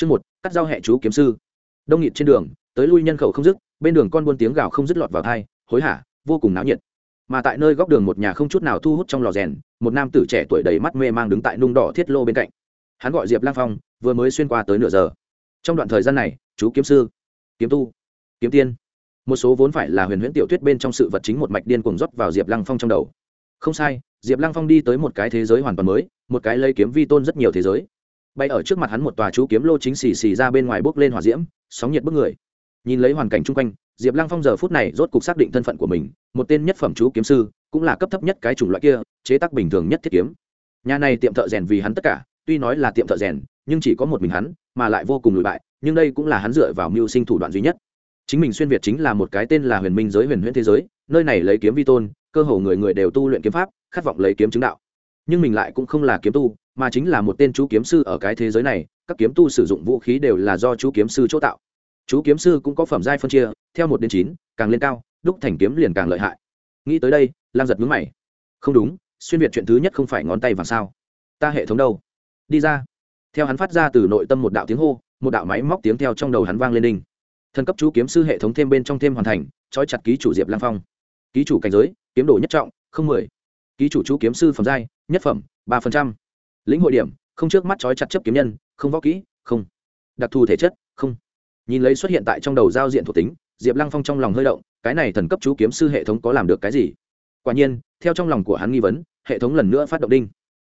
chương một, cắt dao hẹ chú kiếm sư. Đông nghịt trên đường, tới lui nhân khẩu không dứt, bên đường con buôn tiếng gào không dứt lọt vào thai hối hả, vô cùng náo nhiệt. Mà tại nơi góc đường một nhà không chút nào thu hút trong lò rèn, một nam tử trẻ tuổi đầy mắt mê mang đứng tại nung đỏ thiết lô bên cạnh. Hắn gọi diệp lang phong, vừa mới xuyên qua tới nửa giờ. Trong đoạn thời gian này, chú kiếm sư, kiếm tu, kiếm tiên. Một số vốn phải là huyền huyễn tiểu thuyết bên trong sự vật chính một mạch điên cuồng rót vào diệp lăng phong trong đầu. Không sai, diệp lăng phong đi tới một cái thế giới hoàn toàn mới, một cái lấy kiếm vi tôn rất nhiều thế giới bay ở trước mặt hắn một tòa chú kiếm lô chính xì xì ra bên ngoài bốc lên hỏa diễm, sóng nhiệt bức người. Nhìn lấy hoàn cảnh chung quanh, diệp lăng phong giờ phút này rốt cục xác định thân phận của mình, một tên nhất phẩm chú kiếm sư, cũng là cấp thấp nhất cái chủng loại kia, chế tác bình thường nhất thiết kiếm. Nhà này tiệm thợ rèn vì hắn tất cả, tuy nói là tiệm thợ rèn, nhưng chỉ có một mình hắn, mà lại vô cùng lùi bại, nhưng đây cũng là hắn dựa vào mưu sinh thủ đoạn duy nhất. Chính mình xuyên việt chính là một cái tên là huyền minh giới, huyền huyễn thế giới, nơi này lấy kiếm vi tôn, cơ hồ người người đều tu luyện kiếm pháp, khát vọng lấy kiếm chứng đạo. Nhưng mình lại cũng không là kiếm tu mà chính là một tên chú kiếm sư ở cái thế giới này, các kiếm tu sử dụng vũ khí đều là do chú kiếm sư chỗ tạo. Chú kiếm sư cũng có phẩm giai phân chia, theo một đến chín, càng lên cao, đúc thành kiếm liền càng lợi hại. Nghĩ tới đây, lang giật mướn mày. Không đúng, xuyên việt chuyện thứ nhất không phải ngón tay vàng sao? Ta hệ thống đâu? Đi ra. Theo hắn phát ra từ nội tâm một đạo tiếng hô, một đạo máy móc tiếng theo trong đầu hắn vang lên đinh. Thần cấp chú kiếm sư hệ thống thêm bên trong thêm hoàn thành, trói chặt ký chủ diệp lang phong. Ký chủ cảnh giới, kiếm đồ nhất trọng, không mười. Ký chủ chú kiếm sư phẩm giai, nhất phẩm, ba phần trăm lĩnh hội điểm, không trước mắt trói chặt chấp kiếm nhân, không võ kỹ, không. Đặc thù thể chất, không. Nhìn lấy xuất hiện tại trong đầu giao diện thuộc tính, diệp lăng phong trong lòng hơi động, cái này thần cấp chú kiếm sư hệ thống có làm được cái gì? Quả nhiên, theo trong lòng của hắn nghi vấn, hệ thống lần nữa phát động đinh.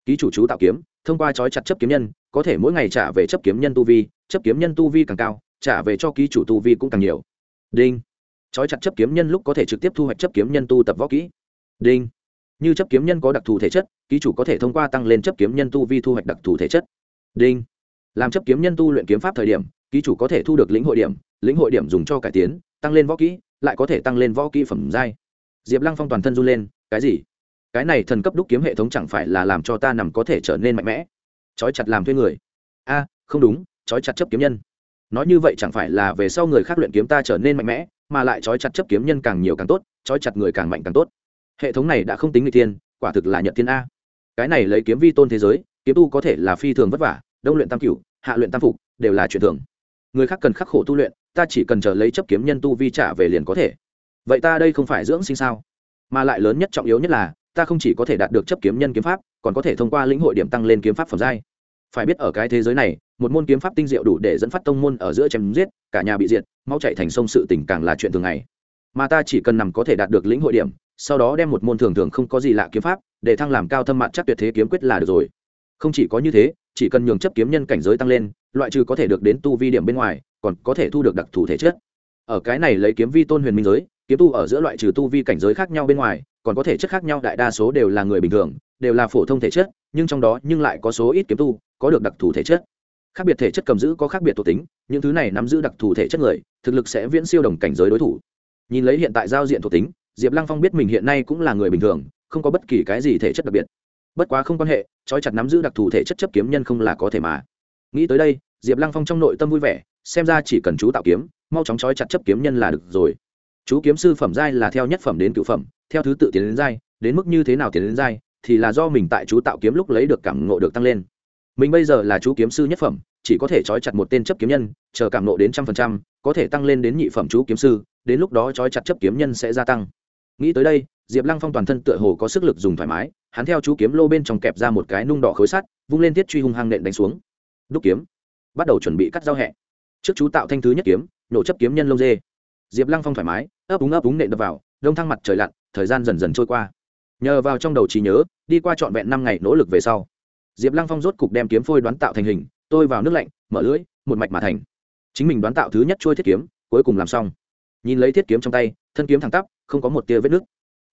Ký chủ chú tạo kiếm, thông qua trói chặt chấp kiếm nhân, có thể mỗi ngày trả về chấp kiếm nhân tu vi, chấp kiếm nhân tu vi càng cao, trả về cho ký chủ tu vi cũng càng nhiều. Đinh. Trói chặt chấp kiếm nhân lúc có thể trực tiếp thu hoạch chấp kiếm nhân tu tập võ kỹ. Đinh như chấp kiếm nhân có đặc thù thể chất, ký chủ có thể thông qua tăng lên chấp kiếm nhân tu vi thu hoạch đặc thù thể chất. Đinh. Làm chấp kiếm nhân tu luyện kiếm pháp thời điểm, ký chủ có thể thu được lĩnh hội điểm, lĩnh hội điểm dùng cho cải tiến, tăng lên võ kỹ, lại có thể tăng lên võ kỹ phẩm giai. Diệp lăng phong toàn thân run lên, cái gì? Cái này thần cấp đúc kiếm hệ thống chẳng phải là làm cho ta nằm có thể trở nên mạnh mẽ? Trói chặt làm thuê người. A, không đúng, trói chặt chấp kiếm nhân. Nói như vậy chẳng phải là về sau người khác luyện kiếm ta trở nên mạnh mẽ, mà lại trói chặt chấp kiếm nhân càng nhiều càng tốt, trói chặt người càng mạnh càng tốt hệ thống này đã không tính người tiên quả thực là nhật thiên a. Cái này lấy kiếm vi tôn thế giới, kiếm tu có thể là phi thường vất vả, đông luyện tam cửu, hạ luyện tam phục, đều là chuyện thường. Người khác cần khắc khổ tu luyện, ta chỉ cần chờ lấy chấp kiếm nhân tu vi trả về liền có thể. Vậy ta đây không phải dưỡng sinh sao? Mà lại lớn nhất trọng yếu nhất là, ta không chỉ có thể đạt được chấp kiếm nhân kiếm pháp, còn có thể thông qua lĩnh hội điểm tăng lên kiếm pháp phẩm giai. Phải biết ở cái thế giới này, một môn kiếm pháp tinh diệu đủ để dẫn phát tông môn ở giữa chém giết, cả nhà bị diệt, máu chạy thành sông sự tình càng là chuyện thường ngày mà ta chỉ cần nằm có thể đạt được lĩnh hội điểm, sau đó đem một môn thường thường không có gì lạ kiếm pháp, để thăng làm cao thâm mặt chắc tuyệt thế kiếm quyết là được rồi. Không chỉ có như thế, chỉ cần nhường chấp kiếm nhân cảnh giới tăng lên, loại trừ có thể được đến tu vi điểm bên ngoài, còn có thể thu được đặc thù thể chất. Ở cái này lấy kiếm vi tôn huyền minh giới, kiếm tu ở giữa loại trừ tu vi cảnh giới khác nhau bên ngoài, còn có thể chất khác nhau, đại đa số đều là người bình thường, đều là phổ thông thể chất, nhưng trong đó nhưng lại có số ít kiếm tu, có được đặc thù thể chất. Khác biệt thể chất cầm giữ có khác biệt thuộc tính, những thứ này nắm giữ đặc thù thể chất người, thực lực sẽ viễn siêu đồng cảnh giới đối thủ nhìn lấy hiện tại giao diện thuộc tính, diệp lăng phong biết mình hiện nay cũng là người bình thường, không có bất kỳ cái gì thể chất đặc biệt. Bất quá không quan hệ, trói chặt nắm giữ đặc thù thể chất chấp kiếm nhân không là có thể mà. Nghĩ tới đây, diệp lăng phong trong nội tâm vui vẻ, xem ra chỉ cần chú tạo kiếm, mau chóng trói chặt chấp kiếm nhân là được rồi. Chú kiếm sư phẩm giai là theo nhất phẩm đến cựu phẩm, theo thứ tự tiến đến giai, đến mức như thế nào tiến đến giai, thì là do mình tại chú tạo kiếm lúc lấy được cảm ngộ được tăng lên. Mình bây giờ là chú kiếm sư nhất phẩm, chỉ có thể trói chặt một tên chấp kiếm nhân, chờ cảm ngộ đến trăm phần trăm, có thể tăng lên đến nhị phẩm chú kiếm sư đến lúc đó trói chặt chấp kiếm nhân sẽ gia tăng. Nghĩ tới đây, diệp lăng phong toàn thân tựa hồ có sức lực dùng thoải mái, hắn theo chú kiếm lô bên trong kẹp ra một cái nung đỏ khối sắt, vung lên thiết truy hung hăng nện đánh xuống. Đúc kiếm. Bắt đầu chuẩn bị cắt giao hẹ. Trước chú tạo thanh thứ nhất kiếm, nổ chấp kiếm nhân lông dê. Diệp lăng phong thoải mái, ấp úng ấp úng nện đập vào, đông thăng mặt trời lặn, thời gian dần dần trôi qua. Nhờ vào trong đầu trí nhớ, đi qua trọn vẹn năm ngày nỗ lực về sau, diệp lăng phong rốt cục đem kiếm phôi đoán tạo thành hình, tôi vào nước lạnh, mở lưỡi, một mạch mà thành. Chính mình đoán tạo thứ nhất trôi thiết kiếm, cuối cùng làm xong nhìn lấy thiết kiếm trong tay thân kiếm thẳng tắp không có một tia vết nứt.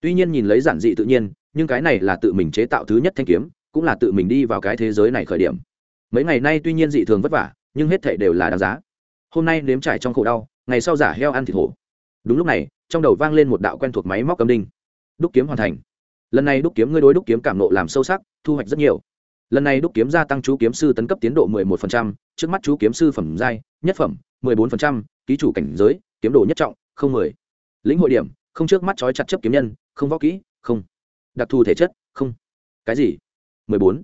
Tuy nhiên nhìn lấy giản dị tự nhiên nhưng cái này là tự mình chế tạo thứ nhất thanh kiếm cũng là tự mình đi vào cái thế giới này khởi điểm. Mấy ngày nay tuy nhiên dị thường vất vả nhưng hết thảy đều là đáng giá. Hôm nay nếm trải trong khổ đau ngày sau giả heo ăn thịt hổ. Đúng lúc này trong đầu vang lên một đạo quen thuộc máy móc cấm đinh. Đúc kiếm hoàn thành. Lần này đúc kiếm ngươi đối đúc kiếm cảm nộ làm sâu sắc thu hoạch rất nhiều. Lần này đúc kiếm gia tăng chú kiếm sư tấn cấp tiến độ 11%, trước mắt chú kiếm sư phẩm giai nhất phẩm 14%, ký chủ cảnh giới kiếm đồ nhất trọng, không mười. Lĩnh hội điểm, không trước mắt trói chặt chấp kiếm nhân, không võ kỹ, không. Đặc thù thể chất, không. Cái gì? 14.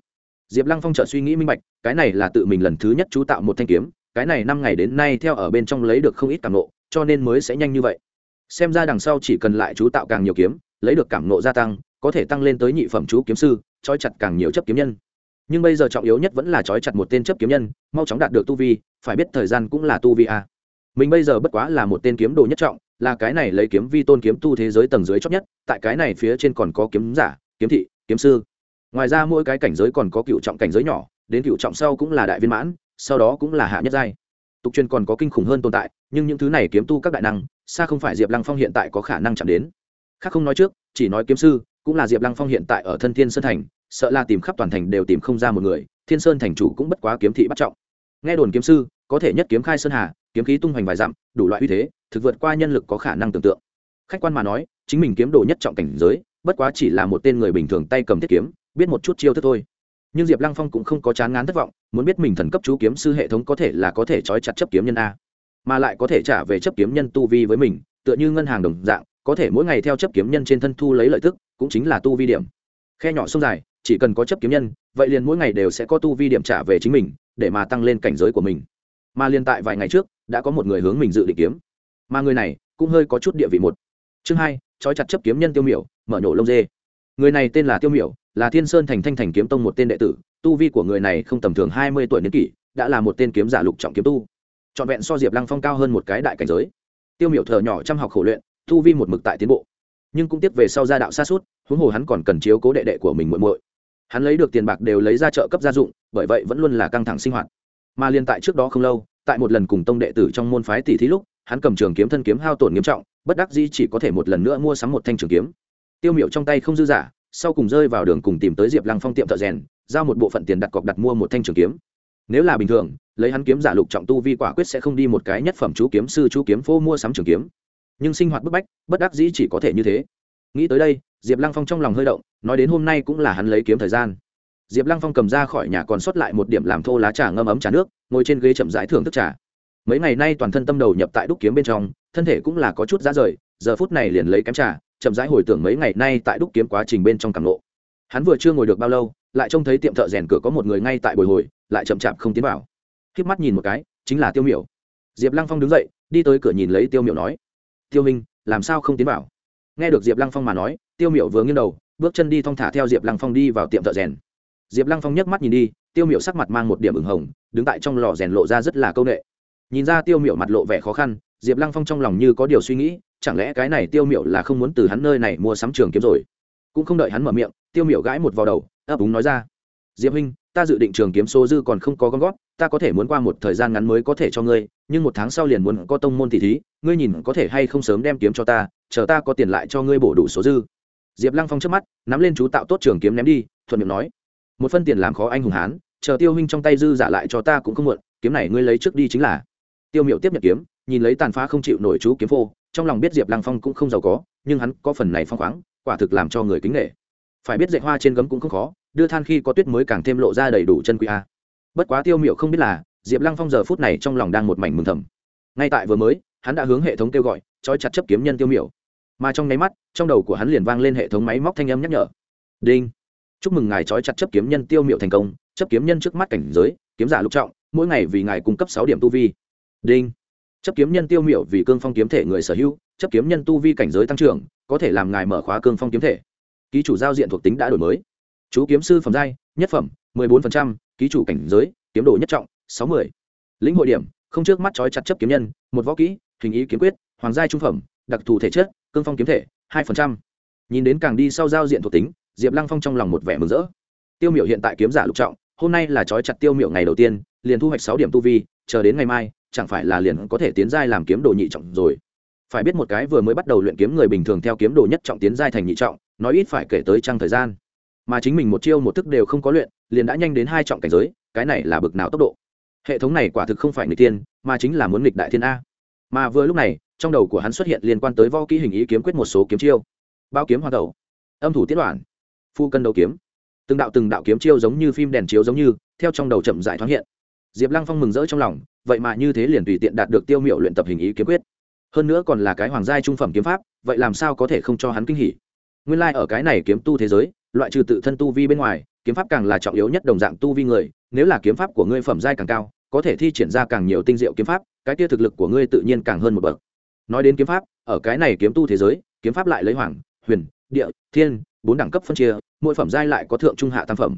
diệp lăng phong trợ suy nghĩ minh bạch, cái này là tự mình lần thứ nhất chú tạo một thanh kiếm, cái này năm ngày đến nay theo ở bên trong lấy được không ít cảm nộ cho nên mới sẽ nhanh như vậy. Xem ra đằng sau chỉ cần lại chú tạo càng nhiều kiếm, lấy được cảm nộ gia tăng, có thể tăng lên tới nhị phẩm chú kiếm sư, trói chặt càng nhiều chấp kiếm nhân. Nhưng bây giờ trọng yếu nhất vẫn là trói chặt một tên chấp kiếm nhân, mau chóng đạt được tu vi, phải biết thời gian cũng là tu vi a mình bây giờ bất quá là một tên kiếm đồ nhất trọng, là cái này lấy kiếm vi tôn kiếm tu thế giới tầng dưới chót nhất, tại cái này phía trên còn có kiếm giả, kiếm thị, kiếm sư. Ngoài ra mỗi cái cảnh giới còn có cựu trọng cảnh giới nhỏ, đến cựu trọng sau cũng là đại viên mãn, sau đó cũng là hạ nhất giai. Tục truyền còn có kinh khủng hơn tồn tại, nhưng những thứ này kiếm tu các đại năng, xa không phải diệp lăng phong hiện tại có khả năng chạm đến. Khác không nói trước, chỉ nói kiếm sư, cũng là diệp lăng phong hiện tại ở thân thiên sơn thành, sợ là tìm khắp toàn thành đều tìm không ra một người, thiên sơn thành chủ cũng bất quá kiếm thị bắt trọng. Nghe đồn kiếm sư, có thể nhất kiếm khai sơn hà kiếm khí tung hoành vài dặm, đủ loại uy thế, thực vượt qua nhân lực có khả năng tưởng tượng. Khách quan mà nói, chính mình kiếm đồ nhất trọng cảnh giới, bất quá chỉ là một tên người bình thường tay cầm thiết kiếm, biết một chút chiêu thức thôi. Nhưng diệp lăng phong cũng không có chán ngán thất vọng, muốn biết mình thần cấp chú kiếm sư hệ thống có thể là có thể trói chặt chấp kiếm nhân a, mà lại có thể trả về chấp kiếm nhân tu vi với mình, tựa như ngân hàng đồng dạng, có thể mỗi ngày theo chấp kiếm nhân trên thân thu lấy lợi tức, cũng chính là tu vi điểm. Khe nhỏ sông dài, chỉ cần có chấp kiếm nhân, vậy liền mỗi ngày đều sẽ có tu vi điểm trả về chính mình, để mà tăng lên cảnh giới của mình. Mà liền tại vài ngày trước đã có một người hướng mình dự định kiếm. Mà người này cũng hơi có chút địa vị một. Chương hai, trói chặt chấp kiếm nhân tiêu miểu, mở nhổ lông dê. Người này tên là tiêu miểu, là thiên sơn thành thanh thành kiếm tông một tên đệ tử, tu vi của người này không tầm thường hai mươi tuổi niên kỷ, đã là một tên kiếm giả lục trọng kiếm tu. Trọn vẹn so diệp lăng phong cao hơn một cái đại cảnh giới. Tiêu miểu thở nhỏ chăm học khổ luyện, tu vi một mực tại tiến bộ. Nhưng cũng tiếp về sau gia đạo xa suốt, huống hồ hắn còn cần chiếu cố đệ đệ của mình muội muội. Hắn lấy được tiền bạc đều lấy ra chợ cấp gia dụng, bởi vậy vẫn luôn là căng thẳng sinh hoạt. Mà liên tại trước đó không lâu tại một lần cùng tông đệ tử trong môn phái tỷ thí lúc, hắn cầm trường kiếm thân kiếm hao tổn nghiêm trọng, bất đắc dĩ chỉ có thể một lần nữa mua sắm một thanh trường kiếm. Tiêu miệu trong tay không dư giả, sau cùng rơi vào đường cùng tìm tới diệp lăng phong tiệm thợ rèn, giao một bộ phận tiền đặt cọc đặt mua một thanh trường kiếm. Nếu là bình thường, lấy hắn kiếm giả lục trọng tu vi quả quyết sẽ không đi một cái nhất phẩm chú kiếm sư chú kiếm phô mua sắm trường kiếm. Nhưng sinh hoạt bức bách, bất đắc dĩ chỉ có thể như thế. Nghĩ tới đây, diệp lăng phong trong lòng hơi động, nói đến hôm nay cũng là hắn lấy kiếm thời gian diệp lăng phong cầm ra khỏi nhà còn sót lại một điểm làm thô lá trà ngâm ấm trà nước, ngồi trên ghế chậm rãi thưởng thức trà. Mấy ngày nay toàn thân tâm đầu nhập tại đúc kiếm bên trong, thân thể cũng là có chút giá rời, giờ phút này liền lấy kém trà, chậm rãi hồi tưởng mấy ngày nay tại đúc kiếm quá trình bên trong càng lộ hắn vừa chưa ngồi được bao lâu, lại trông thấy tiệm thợ rèn cửa có một người ngay tại bồi hồi, lại chậm chạp không tiến vào. K mắt nhìn một cái, chính là tiêu miểu. Diệp lăng phong đứng dậy, đi tới cửa nhìn lấy tiêu miểu nói, tiêu minh, làm sao không tiến vào? Nghe được diệp lăng phong mà nói, tiêu miểu vừa nghiêng đầu, bước chân đi thong thả theo diệp lăng phong đi vào tiệm thợ rèn diệp lăng phong nhấc mắt nhìn đi, tiêu miểu sắc mặt mang một điểm ửng hồng, đứng tại trong lò rèn lộ ra rất là c â u n ệ nhìn ra tiêu miểu mặt lộ vẻ khó khăn, diệp lăng phong trong lòng như có điều suy nghĩ, chẳng lẽ cái này tiêu miểu là không muốn từ hắn nơi này mua sắm trường kiếm rồi? Cũng không đợi hắn mở miệng, tiêu miểu gãi một vào đầu, ấp úng nói ra, diệp huynh, ta dự định trường kiếm số dư còn không có gom gót ta có thể muốn qua một thời gian ngắn mới có thể cho ngươi, nhưng một tháng sau liền muốn có tông môn thị thí, ngươi nhìn có thể hay không sớm đem kiếm cho ta, chờ ta có tiền lại cho ngươi bổ đủ số dư. Diệp lăng phong trước mắt, nắm lên chú tạo tốt trường kiếm ném đi, thuận miệng nói một phân tiền làm khó anh hùng hán, chờ tiêu huynh trong tay dư giả lại cho ta cũng không muộn, kiếm này ngươi lấy trước đi chính là. Tiêu miệu tiếp nhận kiếm, nhìn lấy tàn phá không chịu nổi chú kiếm phô, trong lòng biết diệp lăng phong cũng không giàu có, nhưng hắn có phần này phong khoáng, quả thực làm cho người kính nghệ phải biết dạy hoa trên gấm cũng không khó, đưa than khi có tuyết mới càng thêm lộ ra đầy đủ chân quý a. À. Bất quá tiêu miệu không biết là, diệp lăng phong giờ phút này trong lòng đang một mảnh mừng thầm. Ngay tại vừa mới, hắn đã hướng hệ thống kêu gọi, trói chặt chấp kiếm nhân tiêu miểu. Mà trong nháy mắt, trong đầu của hắn liền vang lên hệ thống máy móc thanh âm nhắc nhở. Đinh chúc mừng ngài trói chặt chấp kiếm nhân tiêu miệu thành công, chấp kiếm nhân trước mắt cảnh giới, kiếm giả lục trọng, mỗi ngày vì ngài cung cấp sáu điểm tu vi. Đinh. Chấp kiếm nhân tiêu miệu vì cương phong kiếm thể người sở hữu, chấp kiếm nhân tu vi cảnh giới tăng trưởng, có thể làm ngài mở khóa cương phong kiếm thể. Ký chủ giao diện thuộc tính đã đổi mới. Chú kiếm sư phẩm giai, nhất phẩm, mười bốn phần trăm, ký chủ cảnh giới, kiếm đồ nhất trọng, sáu mươi. Lĩnh hội điểm, không trước mắt trói chặt chấp kiếm nhân, một võ kỹ, hình ý kiếm quyết, hoàng giai trung phẩm, đặc thù thể chất, cương phong kiếm thể, hai phần trăm. Nhìn đến càng đi sau giao diện thuộc tính diệp lăng phong trong lòng một vẻ mừng rỡ. Tiêu miểu hiện tại kiếm giả lục trọng, hôm nay là trói chặt tiêu miểu ngày đầu tiên, liền thu hoạch sáu điểm tu vi, chờ đến ngày mai, chẳng phải là liền có thể tiến giai làm kiếm đồ nhị trọng rồi. Phải biết một cái vừa mới bắt đầu luyện kiếm người bình thường theo kiếm đồ nhất trọng tiến giai thành nhị trọng, nói ít phải kể tới trăng thời gian. Mà chính mình một chiêu một thức đều không có luyện, liền đã nhanh đến hai trọng cảnh giới, cái này là bực nào tốc độ. Hệ thống này quả thực không phải người tiên, mà chính là muốn nghịch đại thiên a. Mà vừa lúc này, trong đầu của hắn xuất hiện liên quan tới vo kỹ hình ý kiếm quyết một số kiếm chiêu. Bao kiếm hoa tẩu âm thủ tiết đoạn phu cân đầu kiếm. Từng đạo từng đạo kiếm chiêu giống như phim đèn chiếu giống như, theo trong đầu chậm dại thoáng hiện. Diệp lăng phong mừng rỡ trong lòng, vậy mà như thế liền tùy tiện đạt được tiêu miệu luyện tập hình ý kiếm quyết. Hơn nữa còn là cái hoàng giai trung phẩm kiếm pháp, vậy làm sao có thể không cho hắn kinh hỉ? Nguyên lai、like、ở cái này kiếm tu thế giới, loại trừ tự thân tu vi bên ngoài, kiếm pháp càng là trọng yếu nhất đồng dạng tu vi người, nếu là kiếm pháp của ngươi phẩm giai càng cao, có thể thi triển ra càng nhiều tinh diệu kiếm pháp, cái kia thực lực của ngươi tự nhiên càng hơn một bậc. Nói đến kiếm pháp, ở cái này kiếm tu thế giới, kiếm pháp lại lấy hoàng, huyền địa, thiên, bốn đẳng cấp phân chia, mỗi phẩm giai lại có thượng trung hạ tam phẩm.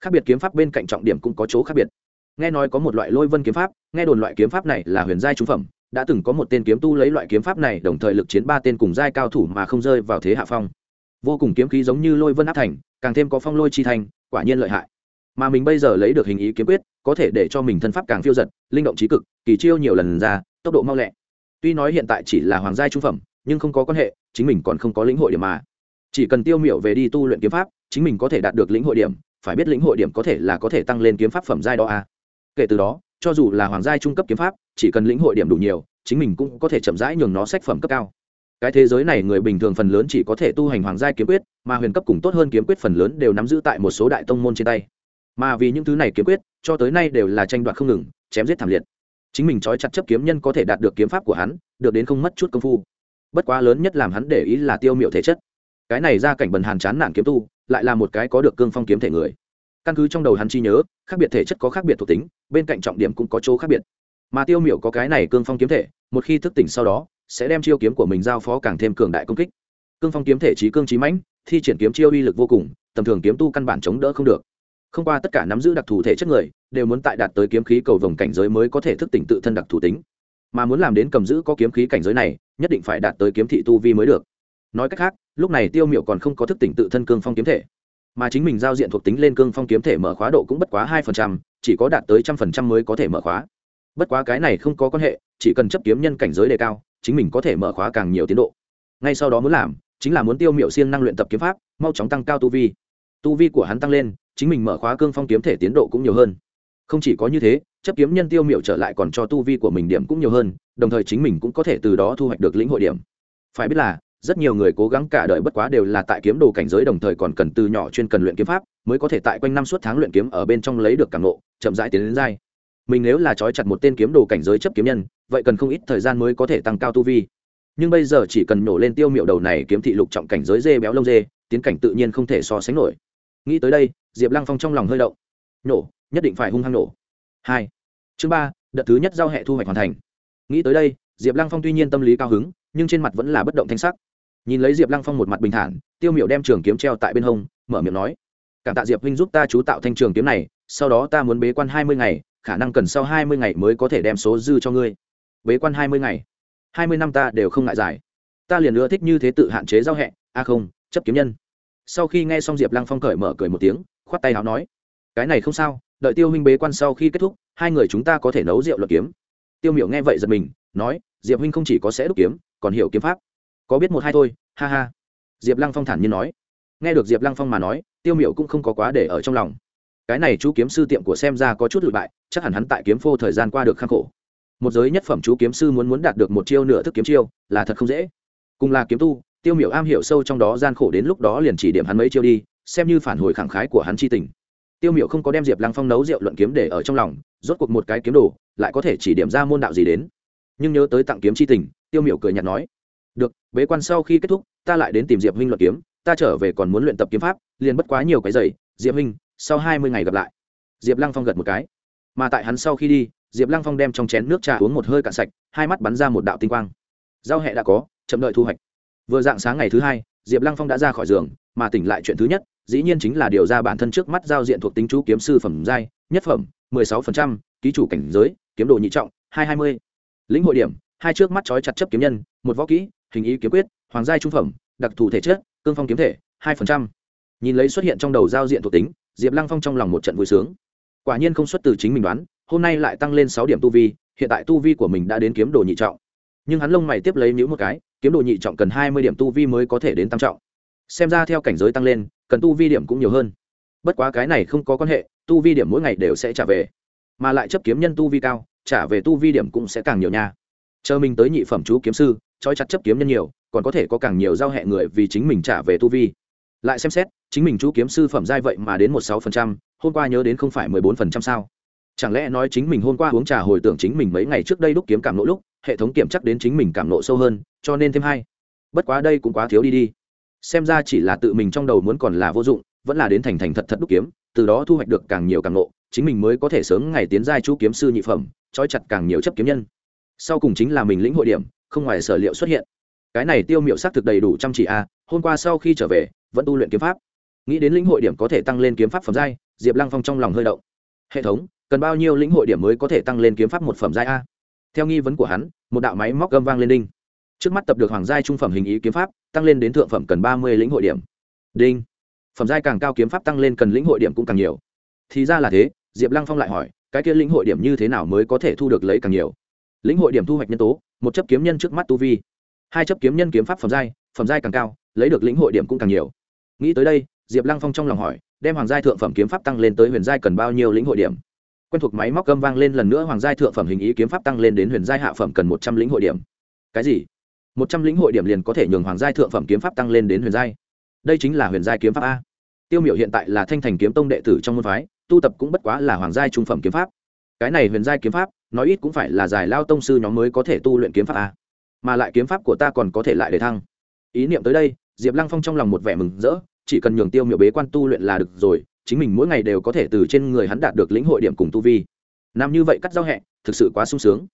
Khác biệt kiếm pháp bên cạnh trọng điểm cũng có chỗ khác biệt. Nghe nói có một loại lôi vân kiếm pháp, nghe đồn loại kiếm pháp này là huyền giai trung phẩm, đã từng có một tên kiếm tu lấy loại kiếm pháp này đồng thời lực chiến ba tên cùng giai cao thủ mà không rơi vào thế hạ phong. Vô cùng kiếm khí giống như lôi vân áp thành, càng thêm có phong lôi chi thành, quả nhiên lợi hại. Mà mình bây giờ lấy được hình ý kiếm quyết, có thể để cho mình thân pháp càng phiêu giật, linh động trí cực, kỳ chiêu nhiều lần ra, tốc độ mau lẹ. Tuy nói hiện tại chỉ là hoàng giai trung phẩm, nhưng không có quan hệ, chính mình còn không có lĩnh hội điểm mà chỉ cần tiêu miểu về đi tu luyện kiếm pháp, chính mình có thể đạt được lĩnh hội điểm, phải biết lĩnh hội điểm có thể là có thể tăng lên kiếm pháp phẩm giai đó a à. kể từ đó, cho dù là hoàng giai trung cấp kiếm pháp, chỉ cần lĩnh hội điểm đủ nhiều, chính mình cũng có thể chậm rãi nhường nó sách phẩm cấp cao. Cái thế giới này người bình thường phần lớn chỉ có thể tu hành hoàng giai kiếm quyết, mà huyền cấp cùng tốt hơn kiếm quyết phần lớn đều nắm giữ tại một số đại tông môn trên tay. Mà vì những thứ này kiếm quyết, cho tới nay đều là tranh đoạt không ngừng, chém giết thảm liệt. Chính mình trói chặt chấp kiếm nhân có thể đạt được kiếm pháp của hắn, được đến không mất chút công phu. Bất quá lớn nhất làm hắn để ý là tiêu miệu thể chất cái này ra cảnh bần hàn chán nản kiếm tu, lại là một cái có được cương phong kiếm thể người. Căn cứ trong đầu hắn chi nhớ, khác biệt thể chất có khác biệt thuộc tính, bên cạnh trọng điểm cũng có chỗ khác biệt. Mà tiêu miểu có cái này cương phong kiếm thể, một khi thức tỉnh sau đó, sẽ đem chiêu kiếm của mình giao phó càng thêm cường đại công kích. Cương phong kiếm thể trí cương trí mãnh, thi triển kiếm chiêu uy lực vô cùng, tầm thường kiếm tu căn bản chống đỡ không được. Không qua tất cả nắm giữ đặc thù thể chất người, đều muốn tại đạt tới kiếm khí cầu vồng cảnh giới mới có thể thức tỉnh tự thân đặc thù tính. Mà muốn làm đến cầm giữ có kiếm khí cảnh giới này, nhất định phải đạt tới kiếm thị tu vi mới được. Nói cách khác lúc này tiêu miệu còn không có thức tỉnh tự thân cương phong kiếm thể, mà chính mình giao diện thuộc tính lên cương phong kiếm thể mở khóa độ cũng bất quá hai phần trăm, chỉ có đạt tới trăm phần trăm mới có thể mở khóa. Bất quá cái này không có quan hệ, chỉ cần chấp kiếm nhân cảnh giới đề cao, chính mình có thể mở khóa càng nhiều tiến độ. Ngay sau đó muốn làm, chính là muốn tiêu miệu siêng năng luyện tập kiếm pháp, mau chóng tăng cao tu vi. Tu vi của hắn tăng lên, chính mình mở khóa cương phong kiếm thể tiến độ cũng nhiều hơn. Không chỉ có như thế, chấp kiếm nhân tiêu miệu trở lại còn cho tu vi của mình điểm cũng nhiều hơn, đồng thời chính mình cũng có thể từ đó thu hoạch được lĩnh hội điểm. Phải biết là rất nhiều người cố gắng cả đời bất quá đều là tại kiếm đồ cảnh giới đồng thời còn cần từ nhỏ chuyên cần luyện kiếm pháp, mới có thể tại quanh năm suốt tháng luyện kiếm ở bên trong lấy được cảm nộ chậm rãi tiến đến dai mình nếu là trói chặt một tên kiếm đồ cảnh giới chấp kiếm nhân, vậy cần không ít thời gian mới có thể tăng cao tu vi. Nhưng bây giờ chỉ cần nổ lên tiêu miệu đầu này kiếm thị lục trọng cảnh giới dê béo lông dê, tiến cảnh tự nhiên không thể so sánh nổi. Nghĩ tới đây, diệp lăng phong trong lòng hơi động. Nổ, nhất định phải hung hăng nổ. Hai. Chương ba, đợt thứ nhất giao hệ thu hoạch hoàn thành. Nghĩ tới đây, diệp lăng phong tuy nhiên tâm lý cao hứng, nhưng trên mặt vẫn là bất động thanh sắc nhìn lấy diệp lăng phong một mặt bình thản tiêu miệu đem trường kiếm treo tại bên hông mở miệng nói cảm tạ diệp huynh giúp ta chú tạo thanh trường kiếm này sau đó ta muốn bế quan hai mươi ngày khả năng cần sau hai mươi ngày mới có thể đem số dư cho ngươi. Bế quan hai mươi ngày? hai mươi năm ta đều không ngại dài, ta liền nữa thích như thế tự hạn chế giao hẹ a không chấp kiếm nhân. Sau khi nghe xong diệp lăng phong cởi mở cười một tiếng khoát tay áo nói cái này không sao đợi tiêu huynh bế quan sau khi kết thúc hai người chúng ta có thể nấu rượu luật kiếm. Tiêu miểu nghe vậy giật mình nói diệp huynh không chỉ có sẽ đúc kiếm còn hiểu kiếm pháp có biết một hai thôi, ha ha. Diệp lăng phong thản nhiên nói. Nghe được diệp lăng phong mà nói, tiêu miểu cũng không có quá để ở trong lòng. Cái này chú kiếm sư tiệm của xem ra có chút lụi bại, chắc hẳn hắn tại kiếm phô thời gian qua được khắc khổ. Một giới nhất phẩm chú kiếm sư muốn muốn đạt được một chiêu nửa thức kiếm chiêu, là thật không dễ. Cùng là kiếm tu, tiêu miểu am hiểu sâu trong đó gian khổ đến lúc đó liền chỉ điểm hắn mấy chiêu đi, xem như phản hồi khẳng khái của hắn chi tình. Tiêu miểu không có đem diệp lăng phong nấu rượu luận kiếm để ở trong lòng, rốt cuộc một cái kiếm đồ, lại có thể chỉ điểm ra môn đạo gì đến. Nhưng nhớ tới tặng kiếm chi tình, tiêu miểu cười nhạt nói được, bế quan sau khi kết thúc, ta lại đến tìm diệp huynh luận kiếm, ta trở về còn muốn luyện tập kiếm pháp, liền bất quá nhiều cái giày. Diệp huynh, sau hai mươi ngày gặp lại. Diệp lăng phong gật một cái. Mà tại hắn sau khi đi, diệp lăng phong đem trong chén nước trà uống một hơi cạn sạch, hai mắt bắn ra một đạo tinh quang. Giao hẹ đã có, chậm đợi thu hoạch. Vừa dạng sáng ngày thứ hai, diệp lăng phong đã ra khỏi giường, mà tỉnh lại chuyện thứ nhất, dĩ nhiên chính là điều ra bản thân trước mắt giao diện thuộc tính chú kiếm sư phẩm giai, nhất phẩm, mười sáu phần trăm, ký chủ cảnh giới, kiếm đồ nhị trọng, hai hai mươi. Lĩnh hội điểm, hai trước mắt trói chặt chấp kiếm nhân, một võ kỹ hình ý kiếm quyết, hoàng giai trung phẩm, đặc thù thể chất, cương phong kiếm thể, hai phần trăm. Nhìn lấy xuất hiện trong đầu giao diện thuộc tính, diệp lăng phong trong lòng một trận vui sướng. Quả nhiên không xuất từ chính mình đoán, hôm nay lại tăng lên sáu điểm tu vi, hiện tại tu vi của mình đã đến kiếm đồ nhị trọng. Nhưng hắn lông mày tiếp lấy nhữ một cái, kiếm đồ nhị trọng cần hai mươi điểm tu vi mới có thể đến tam trọng. Xem ra theo cảnh giới tăng lên, cần tu vi điểm cũng nhiều hơn. Bất quá cái này không có quan hệ, tu vi điểm mỗi ngày đều sẽ trả về. Mà lại chấp kiếm nhân tu vi cao, trả về tu vi điểm cũng sẽ càng nhiều nha. Chờ mình tới nhị phẩm chú kiếm sư trói chặt chấp kiếm nhân nhiều, còn có thể có càng nhiều giao hẹ người vì chính mình trả về tu vi. Lại xem xét, chính mình chú kiếm sư phẩm giai vậy mà đến một sáu phần trăm, hôm qua nhớ đến không phải mười bốn phần trăm sao? Chẳng lẽ nói chính mình hôm qua uống trà hồi tưởng chính mình mấy ngày trước đây đúc kiếm cảm nộ lúc, hệ thống kiểm chắc đến chính mình cảm nộ sâu hơn, cho nên thêm hai. Bất quá đây cũng quá thiếu đi đi. Xem ra chỉ là tự mình trong đầu muốn còn là vô dụng, vẫn là đến thành thành thật thật đúc kiếm, từ đó thu hoạch được càng nhiều càng nộ, chính mình mới có thể sớm ngày tiến giai chú kiếm sư nhị phẩm, trói chặt càng nhiều chấp kiếm nhân sau cùng chính là mình lĩnh hội điểm, không ngoài sở liệu xuất hiện. Cái này tiêu miệu xác thực đầy đủ chăm chỉ a hôm qua sau khi trở về, vẫn tu luyện kiếm pháp. Nghĩ đến lĩnh hội điểm có thể tăng lên kiếm pháp phẩm giai, diệp lăng phong trong lòng hơi động. Hệ thống, cần bao nhiêu lĩnh hội điểm mới có thể tăng lên kiếm pháp một phẩm giai a? Theo nghi vấn của hắn, một đạo máy móc gâm vang lên đinh. Trước mắt tập được hoàng giai trung phẩm hình ý kiếm pháp, tăng lên đến thượng phẩm cần ba mươi lĩnh hội điểm. Đinh. Phẩm giai càng cao kiếm pháp tăng lên cần lĩnh hội điểm cũng càng nhiều. Thì ra là thế, diệp lăng phong lại hỏi, cái kia lĩnh hội điểm như thế nào mới có thể thu được lấy càng nhiều? Lĩnh hội điểm thu hoạch nhân tố, một chấp kiếm nhân trước mắt tu vi. Hai chấp kiếm nhân kiếm pháp phẩm giai phẩm giai càng cao, lấy được lĩnh hội điểm cũng càng nhiều. Nghĩ tới đây, diệp lăng phong trong lòng hỏi, đem hoàng giai thượng phẩm kiếm pháp tăng lên tới huyền giai cần bao nhiêu lĩnh hội điểm? Quen thuộc máy móc gâm vang lên lần nữa, hoàng giai thượng phẩm hình ý kiếm pháp tăng lên đến huyền giai hạ phẩm cần một trăm lĩnh hội điểm. Cái gì? Một trăm lĩnh hội điểm liền có thể nhường hoàng giai thượng phẩm kiếm pháp tăng lên đến huyền giai? Đây chính là huyền giai kiếm pháp a. Tiêu miểu hiện tại là thanh thành kiếm tông đệ tử trong môn phái, tu tập cũng bất quá là hoàng giai trung phẩm kiếm pháp cái này huyền giai kiếm pháp, nói ít cũng phải là giải lao tông sư nhóm mới có thể tu luyện kiếm pháp a. Mà lại kiếm pháp của ta còn có thể lại để thăng. Ý niệm tới đây, diệp lăng phong trong lòng một vẻ mừng rỡ, chỉ cần nhường tiêu miệu bế quan tu luyện là được rồi, chính mình mỗi ngày đều có thể từ trên người hắn đạt được lĩnh hội điểm cùng tu vi. Nam như vậy cắt giao hẹ, thực sự quá sung sướng.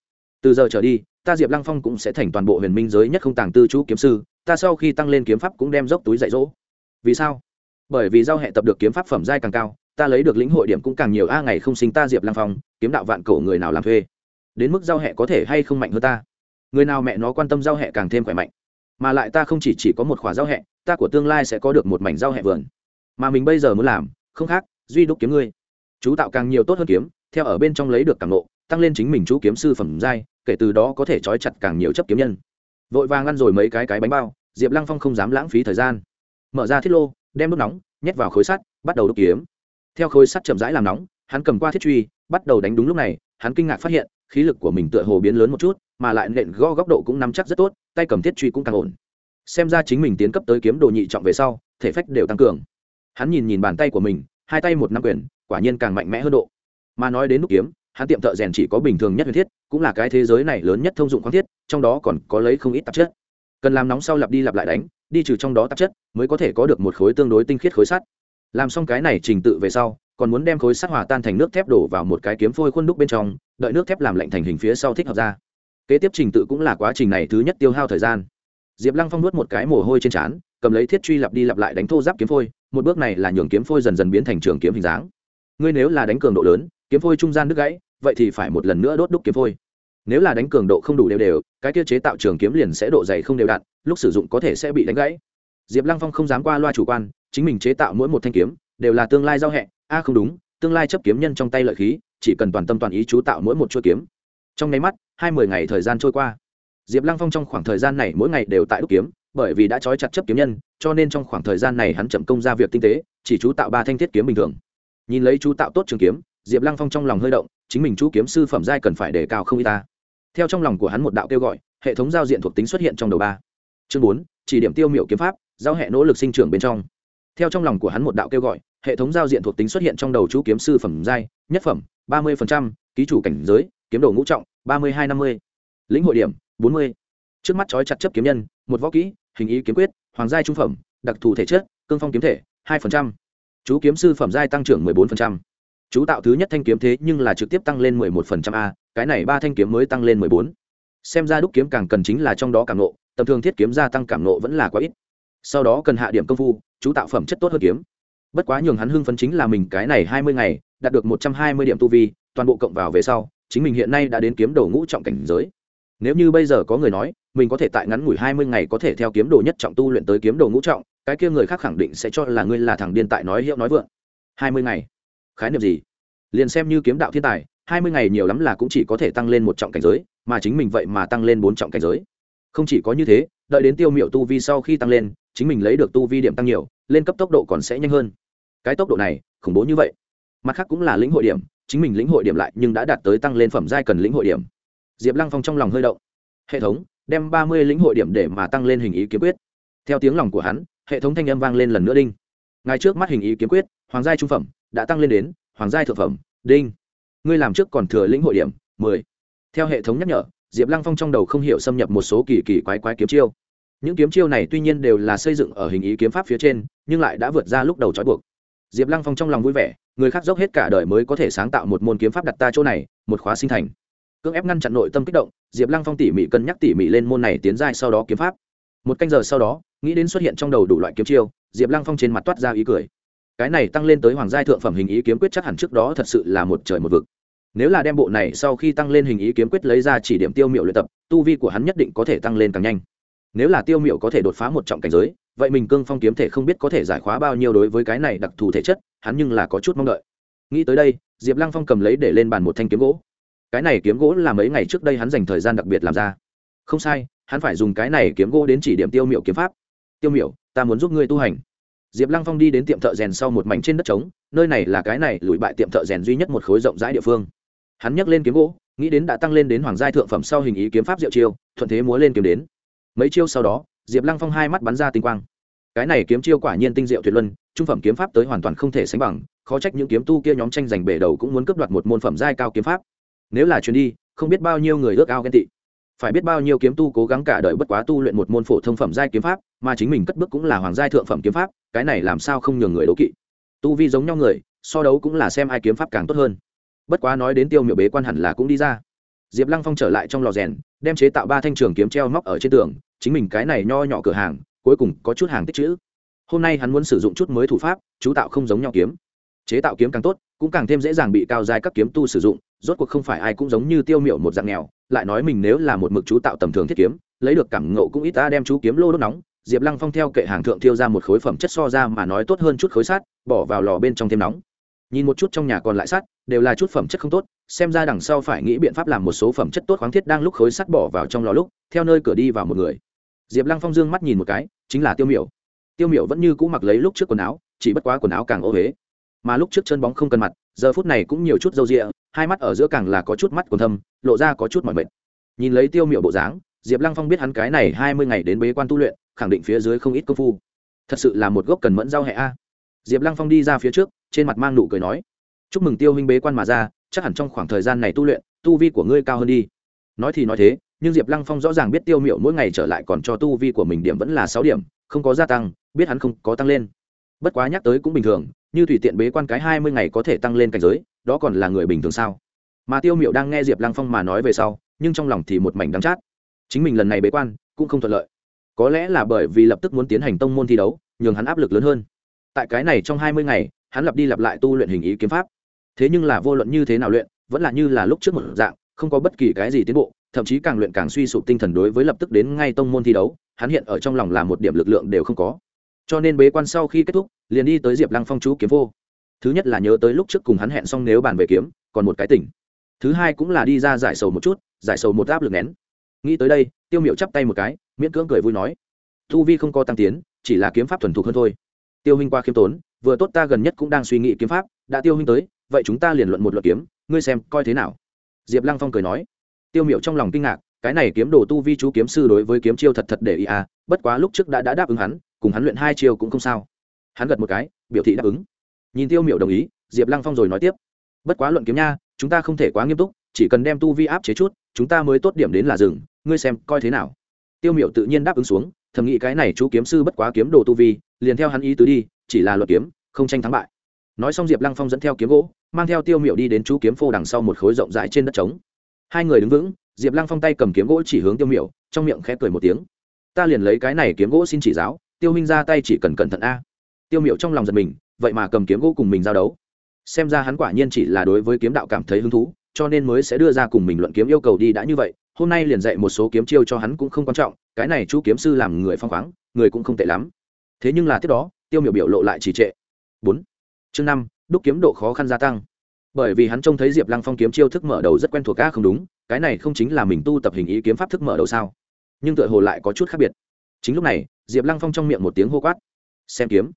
Từ giờ trở đi, ta diệp lăng phong cũng sẽ thành toàn bộ huyền minh giới nhất không tàng tư chú kiếm sư, ta sau khi tăng lên kiếm pháp cũng đem dốc túi dạy dỗ. Vì sao? Bởi vì giao hệ tập được kiếm pháp phẩm giai càng cao ta lấy được lĩnh hội điểm cũng càng nhiều. A, ngày không sinh ta diệp lăng phong, kiếm đạo vạn cổ người nào làm thuê? Đến mức giao hệ có thể hay không mạnh hơn ta? Người nào mẹ nó quan tâm giao hệ càng thêm khỏe mạnh. Mà lại ta không chỉ chỉ có một khóa giao hệ ta của tương lai sẽ có được một mảnh giao hệ vườn. Mà mình bây giờ muốn làm, không khác, duy đúc kiếm ngươi. Chú tạo càng nhiều tốt hơn kiếm, theo ở bên trong lấy được càng nộ tăng lên chính mình chú kiếm sư phẩm giai, kể từ đó có thể trói chặt càng nhiều chấp kiếm nhân. Vội vàng ăn rồi mấy cái cái bánh bao, diệp lăng phong không dám lãng phí thời gian. Mở ra thiết lô, đem đốt nóng, nhét vào khối sắt, bắt đầu đúc kiếm theo khối sắt chậm rãi làm nóng, hắn cầm qua thiết truy, bắt đầu đánh đúng lúc này, hắn kinh ngạc phát hiện, khí lực của mình tựa hồ biến lớn một chút, mà lại nện gõ góc độ cũng nắm chắc rất tốt, tay cầm thiết truy cũng càng ổn. Xem ra chính mình tiến cấp tới kiếm đồ nhị trọng về sau, thể phách đều tăng cường. Hắn nhìn nhìn bàn tay của mình, hai tay một năm quyền, quả nhiên càng mạnh mẽ hơn độ. Mà nói đến nút kiếm, hắn tiệm thợ rèn chỉ có bình thường nhất huyền thiết, cũng là cái thế giới này lớn nhất thông dụng khoáng thiết, trong đó còn có lấy không ít tạp chất. Cần làm nóng sau lặp đi lặp lại đánh, đi trừ trong đó tạp chất, mới có thể có được một khối tương đối tinh khiết khối sắt làm xong cái này trình tự về sau, còn muốn đem khối sắt hòa tan thành nước thép đổ vào một cái kiếm phôi khuôn đúc bên trong, đợi nước thép làm lạnh thành hình phía sau thích hợp ra. Kế tiếp trình tự cũng là quá trình này thứ nhất tiêu hao thời gian. Diệp lăng phong nuốt một cái mồ hôi trên trán, cầm lấy thiết truy lặp đi lặp lại đánh thô giáp kiếm phôi, một bước này là nhường kiếm phôi dần dần biến thành trường kiếm hình dáng. Ngươi nếu là đánh cường độ lớn, kiếm phôi trung gian đứt gãy, vậy thì phải một lần nữa đốt đúc kiếm phôi. Nếu là đánh cường độ không đủ đều đều, cái tiêu chế tạo trường kiếm liền sẽ độ dày không đều đặn, lúc sử dụng có thể sẽ bị đánh gãy diệp lăng phong không dám qua loa chủ quan, chính mình chế tạo mỗi một thanh kiếm, đều là tương lai giao hẹ. A, không đúng, tương lai chấp kiếm nhân trong tay lợi khí, chỉ cần toàn tâm toàn ý chú tạo mỗi một chuỗi kiếm. Trong nháy mắt, hai mươi ngày thời gian trôi qua. Diệp lăng phong trong khoảng thời gian này mỗi ngày đều tại đúc kiếm, bởi vì đã trói chặt chấp kiếm nhân, cho nên trong khoảng thời gian này hắn chậm công ra việc tinh tế, chỉ chú tạo ba thanh thiết kiếm bình thường. Nhìn lấy chú tạo tốt trường kiếm, diệp lăng phong trong lòng hơi động, chính mình chú kiếm sư phẩm giai cần phải đề cao không y ta. Theo trong lòng của hắn một đạo kêu gọi, hệ thống giao diện thuộc tính xuất hiện trong đầu ba. Chương bốn, chỉ điểm tiêu miệu kiếm pháp giao hệ nỗ lực sinh trưởng bên trong theo trong lòng của hắn một đạo kêu gọi, hệ thống giao diện thuộc tính xuất hiện trong đầu chú kiếm sư phẩm giai, nhất phẩm, ba mươi ký chủ cảnh giới, kiếm đồ ngũ trọng, ba mươi hai năm mươi, lĩnh hội điểm, bốn mươi trước mắt trói chặt chấp kiếm nhân, một võ kỹ, hình ý kiếm quyết, hoàng giai trung phẩm, đặc thù thể chất, cương phong kiếm thể, hai chú kiếm sư phẩm giai tăng trưởng 14%. chú tạo thứ nhất thanh kiếm thế nhưng là trực tiếp tăng lên 11% a, cái này ba thanh kiếm mới tăng lên 14. xem ra đúc kiếm càng cần chính là trong đó cảm nộ tầm thường thiết kiếm gia tăng cảm nộ vẫn là quá ít sau đó cần hạ điểm công phu, chú tạo phẩm chất tốt hơn kiếm. Bất quá nhường hắn hưng phấn chính là mình cái này 20 ngày, đạt được 120 điểm tu vi, toàn bộ cộng vào về sau, chính mình hiện nay đã đến kiếm đồ ngũ trọng cảnh giới. Nếu như bây giờ có người nói, mình có thể tại ngắn ngủi hai mươi ngày có thể theo kiếm đồ nhất trọng tu luyện tới kiếm đồ ngũ trọng, cái kia người khác khẳng định sẽ cho là ngươi là thằng điên tại nói hiệu nói vượng. hai mươi ngày? Khái niệm gì? Liền xem như kiếm đạo thiên tài, hai mươi ngày nhiều lắm là cũng chỉ có thể tăng lên một trọng cảnh giới, mà chính mình vậy mà tăng lên bốn trọng cảnh giới. Không chỉ có như thế đợi đến tiêu miệu tu vi sau khi tăng lên, chính mình lấy được tu vi điểm tăng nhiều, lên cấp tốc độ còn sẽ nhanh hơn. Cái tốc độ này, khủng bố như vậy. Mặt khác cũng là lĩnh hội điểm, chính mình lĩnh hội điểm lại nhưng đã đạt tới tăng lên phẩm giai cần lĩnh hội điểm. Diệp lăng phong trong lòng hơi động. Hệ thống, đem ba mươi lĩnh hội điểm để mà tăng lên hình ý kiếm quyết. Theo tiếng lòng của hắn, hệ thống thanh âm vang lên lần nữa đinh. Ngay trước mắt hình ý kiếm quyết, hoàng giai trung phẩm, đã tăng lên đến, hoàng giai thượng phẩm, đinh. Ngươi làm trước còn thừa lĩnh hội điểm, mười. Theo hệ thống nhắc nhở, diệp lăng phong trong đầu không hiểu xâm nhập một số kỳ kỳ quái quái kiếm chiêu những kiếm chiêu này tuy nhiên đều là xây dựng ở hình ý kiếm pháp phía trên, nhưng lại đã vượt ra lúc đầu trói buộc. Diệp lăng phong trong lòng vui vẻ, người khác dốc hết cả đời mới có thể sáng tạo một môn kiếm pháp đặt ta chỗ này, một khóa sinh thành. Cưỡng ép ngăn chặn nội tâm kích động, diệp lăng phong tỉ mỉ cân nhắc tỉ mỉ lên môn này tiến giai sau đó kiếm pháp. Một canh giờ sau đó, nghĩ đến xuất hiện trong đầu đủ loại kiếm chiêu, diệp lăng phong trên mặt toát ra ý cười. Cái này tăng lên tới hoàng giai thượng phẩm hình ý kiếm quyết chắc hẳn trước đó thật sự là một trời một vực. Nếu là đem bộ này sau khi tăng lên hình ý kiếm quyết lấy ra chỉ điểm tiêu miệu luyện tập, tu vi của hắn nhất định có thể tăng lên càng nhanh nếu là tiêu miệu có thể đột phá một trọng cảnh giới, vậy mình cương phong kiếm thể không biết có thể giải khóa bao nhiêu đối với cái này đặc thù thể chất, hắn nhưng là có chút mong đợi. Nghĩ tới đây, diệp lăng phong cầm lấy để lên bàn một thanh kiếm gỗ. Cái này kiếm gỗ là mấy ngày trước đây hắn dành thời gian đặc biệt làm ra. Không sai, hắn phải dùng cái này kiếm gỗ đến chỉ điểm tiêu miệu kiếm pháp. Tiêu miệu ta muốn giúp ngươi tu hành. Diệp lăng phong đi đến tiệm thợ rèn sau một mảnh trên đất trống, nơi này là cái này lùi bại tiệm thợ rèn duy nhất một khối rộng rãi địa phương. Hắn nhấc lên kiếm gỗ, nghĩ đến đã tăng lên đến hoàng giai thượng phẩm sau hình ý kiếm pháp diệu chiêu, thuận thế múa lên kiếm đến mấy chiêu sau đó, diệp lăng phong hai mắt bắn ra tinh quang. Cái này kiếm chiêu quả nhiên tinh diệu tuyệt luân, trung phẩm kiếm pháp tới hoàn toàn không thể sánh bằng, khó trách những kiếm tu kia nhóm tranh giành bể đầu cũng muốn cướp đoạt một môn phẩm giai cao kiếm pháp. Nếu là chuyến đi, không biết bao nhiêu người ước ao ghen tị. Phải biết bao nhiêu kiếm tu cố gắng cả đời bất quá tu luyện một môn phổ thông phẩm giai kiếm pháp, mà chính mình cất bước cũng là hoàng giai thượng phẩm kiếm pháp, cái này làm sao không nhường người đấu kỵ. Tu vi giống nhau người, so đấu cũng là xem ai kiếm pháp càng tốt hơn. Bất quá nói đến tiêu miểu bế quan hẳn là cũng đi ra diệp lăng phong trở lại trong lò rèn, đem chế tạo ba thanh trường kiếm treo móc ở trên tường, chính mình cái này nho nhỏ cửa hàng, cuối cùng có chút hàng tích chữ. Hôm nay hắn muốn sử dụng chút mới thủ pháp, chú tạo không giống nhau kiếm. Chế tạo kiếm càng tốt, cũng càng thêm dễ dàng bị cao dài các kiếm tu sử dụng, rốt cuộc không phải ai cũng giống như tiêu miểu một dạng nghèo, lại nói mình nếu là một mực chú tạo tầm thường thiết kiếm, lấy được cảm ngộ cũng ít ta đem chú kiếm lô đốt nóng. Diệp lăng phong theo kệ hàng thượng thiêu ra một khối phẩm chất so ra mà nói tốt hơn chút khối sắt, bỏ vào lò bên trong thêm nóng nhìn một chút trong nhà còn lại sắt, đều là chút phẩm chất không tốt, xem ra đằng sau phải nghĩ biện pháp làm một số phẩm chất tốt khoáng thiết đang lúc khối sắt bỏ vào trong lò lúc, theo nơi cửa đi vào một người. Diệp lăng phong dương mắt nhìn một cái, chính là tiêu miểu. Tiêu miểu vẫn như cũ mặc lấy lúc trước quần áo, chỉ bất quá quần áo càng ô huế mà lúc trước chân bóng không cần mặt, giờ phút này cũng nhiều chút râu rịa hai mắt ở giữa càng là có chút mắt còn thâm, lộ ra có chút mỏi mệt. Nhìn lấy tiêu miểu bộ dáng, diệp lăng phong biết hắn cái này hai mươi ngày đến bế quan tu luyện, khẳng định phía dưới không ít công phu. Thật sự là một gốc cần mẫn giao hệ a. Diệp lăng phong đi ra phía trước trên mặt mang nụ cười nói, chúc mừng tiêu huynh bế quan mà ra, chắc hẳn trong khoảng thời gian này tu luyện, tu vi của ngươi cao hơn đi. Nói thì nói thế, nhưng diệp lăng phong rõ ràng biết tiêu miệu mỗi ngày trở lại còn cho tu vi của mình điểm vẫn là sáu điểm, không có gia tăng, biết hắn không có tăng lên. Bất quá nhắc tới cũng bình thường, như tùy tiện bế quan cái hai mươi ngày có thể tăng lên cảnh giới, đó còn là người bình thường sao? Mà tiêu miệu đang nghe diệp lăng phong mà nói về sau, nhưng trong lòng thì một mảnh đắng chát. Chính mình lần này bế quan, cũng không thuận lợi. Có lẽ là bởi vì lập tức muốn tiến hành tông môn thi đấu, nhường hắn áp lực lớn hơn. Tại cái này trong hai mươi ngày hắn lặp đi lặp lại tu luyện hình ý kiếm pháp. Thế nhưng là vô luận như thế nào luyện, vẫn là như là lúc trước một dạng, không có bất kỳ cái gì tiến bộ, thậm chí càng luyện càng suy sụp tinh thần đối với lập tức đến ngay tông môn thi đấu, hắn hiện ở trong lòng là một điểm lực lượng đều không có. Cho nên bế quan sau khi kết thúc, liền đi tới diệp lăng phong chú kiếm vô. Thứ nhất là nhớ tới lúc trước cùng hắn hẹn xong nếu bàn về kiếm, còn một cái tỉnh. Thứ hai cũng là đi ra giải sầu một chút, giải sầu một áp lực nén. Nghĩ tới đây, tiêu miệu chắp tay một cái, miễn cưỡng cười vui nói. Thu vi không có tăng tiến, chỉ là kiếm pháp thuần thục hơn thôi. Tiêu huynh qua khiêm tốn vừa tốt ta gần nhất cũng đang suy nghĩ kiếm pháp đã tiêu huynh tới vậy chúng ta liền luận một luận kiếm ngươi xem coi thế nào? Diệp lăng phong cười nói. Tiêu miệu trong lòng kinh ngạc cái này kiếm đồ tu vi chú kiếm sư đối với kiếm chiêu thật thật để ý à bất quá lúc trước đã, đã đáp ứng hắn cùng hắn luyện hai chiêu cũng không sao. Hắn gật một cái biểu thị đáp ứng. Nhìn tiêu miệu đồng ý diệp lăng phong rồi nói tiếp. Bất quá luận kiếm nha chúng ta không thể quá nghiêm túc chỉ cần đem tu vi áp chế chút chúng ta mới tốt điểm đến là rừng ngươi xem coi thế nào? Tiêu miệu tự nhiên đáp ứng xuống thầm nghĩ cái này chú kiếm sư bất quá kiếm đồ tu vi liền theo hắn ý tứ đi chỉ là luật kiếm, không tranh thắng bại. Nói xong diệp lăng phong dẫn theo kiếm gỗ, mang theo tiêu miệu đi đến chú kiếm phô đằng sau một khối rộng rãi trên đất trống. Hai người đứng vững, diệp lăng phong tay cầm kiếm gỗ chỉ hướng tiêu miệu trong miệng khẽ cười một tiếng. Ta liền lấy cái này kiếm gỗ xin chỉ giáo, tiêu minh ra tay chỉ cần cẩn thận a. Tiêu miệu trong lòng giật mình, vậy mà cầm kiếm gỗ cùng mình giao đấu. Xem ra hắn quả nhiên chỉ là đối với kiếm đạo cảm thấy hứng thú, cho nên mới sẽ đưa ra cùng mình luận kiếm yêu cầu đi đã như vậy. Hôm nay liền dạy một số kiếm chiêu cho hắn cũng không quan trọng, cái này chú kiếm sư làm người phong khoáng, người cũng không tệ lắm. Thế nhưng là tiếp đó tiêu miểu biểu lộ lại trì trệ. Bốn. Chương năm, đúc kiếm độ khó khăn gia tăng. Bởi vì hắn trông thấy diệp lăng phong kiếm chiêu thức mở đầu rất quen thuộc ca không đúng, cái này không chính là mình tu tập hình ý kiếm pháp thức mở đầu sao? Nhưng tựa hồ lại có chút khác biệt. Chính lúc này, diệp lăng phong trong miệng một tiếng hô quát. Xem kiếm.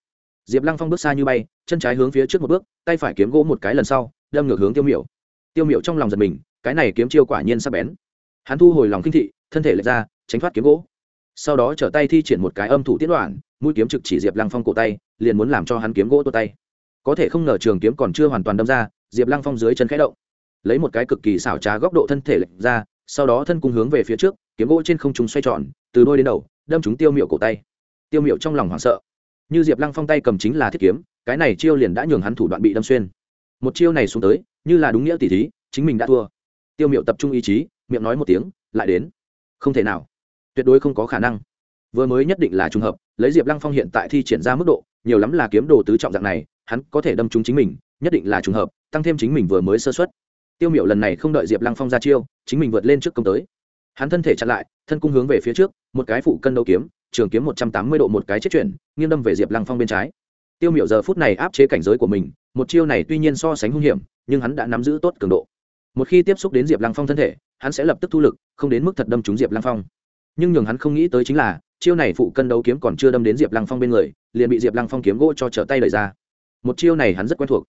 Diệp lăng phong bước xa như bay, chân trái hướng phía trước một bước, tay phải kiếm gỗ một cái lần sau, đâm ngược hướng tiêu miểu. Tiêu miểu trong lòng giật mình, cái này kiếm chiêu quả nhiên sắp bén. Hắn thu hồi lòng kinh thị, thân thể lệch ra, tránh thoát kiếm gỗ. Sau đó trở tay thi triển một cái âm thủ tiết đoạn mũi kiếm trực chỉ diệp lăng phong cổ tay, liền muốn làm cho hắn kiếm gỗ tốt tay. Có thể không ngờ trường kiếm còn chưa hoàn toàn đâm ra, diệp lăng phong dưới chân khẽ động. Lấy một cái cực kỳ xảo trá góc độ thân thể lệch ra, sau đó thân cung hướng về phía trước, kiếm gỗ trên không trung xoay tròn, từ đôi đến đầu, đâm chúng tiêu miệu cổ tay. Tiêu miệu trong lòng hoảng sợ. Như diệp lăng phong tay cầm chính là thiết kiếm, cái này chiêu liền đã nhường hắn thủ đoạn bị đâm xuyên. Một chiêu này xuống tới, như là đúng nghĩa tỉ thí, chính mình đã thua. Tiêu miệu tập trung ý chí, miệng nói một tiếng, lại đến. Không thể nào. Tuyệt đối không có khả năng. Vừa mới nhất định là trùng hợp lấy diệp lăng phong hiện tại thi triển ra mức độ, nhiều lắm là kiếm đồ tứ trọng dạng này, hắn có thể đâm trúng chính mình, nhất định là trùng hợp, tăng thêm chính mình vừa mới sơ xuất tiêu miệu lần này không đợi diệp lăng phong ra chiêu, chính mình vượt lên trước công tới. Hắn thân thể chặn lại, thân cung hướng về phía trước, một cái phụ cân đấu kiếm, trường kiếm một trăm tám mươi độ một cái chết chuyển, nghiêng đâm về diệp lăng phong bên trái. Tiêu miểu giờ phút này áp chế cảnh giới của mình, một chiêu này tuy nhiên so sánh hung hiểm, nhưng hắn đã nắm giữ tốt cường độ. Một khi tiếp xúc đến diệp lăng phong thân thể, hắn sẽ lập tức thu lực, không đến mức thật đâm trúng diệp lăng phong. Nhưng nhường hắn không nghĩ tới chính là chiêu này phụ cân đấu kiếm còn chưa đâm đến diệp lăng phong bên người, liền bị diệp lăng phong kiếm gỗ cho trở tay đẩy ra. Một chiêu này hắn rất quen thuộc.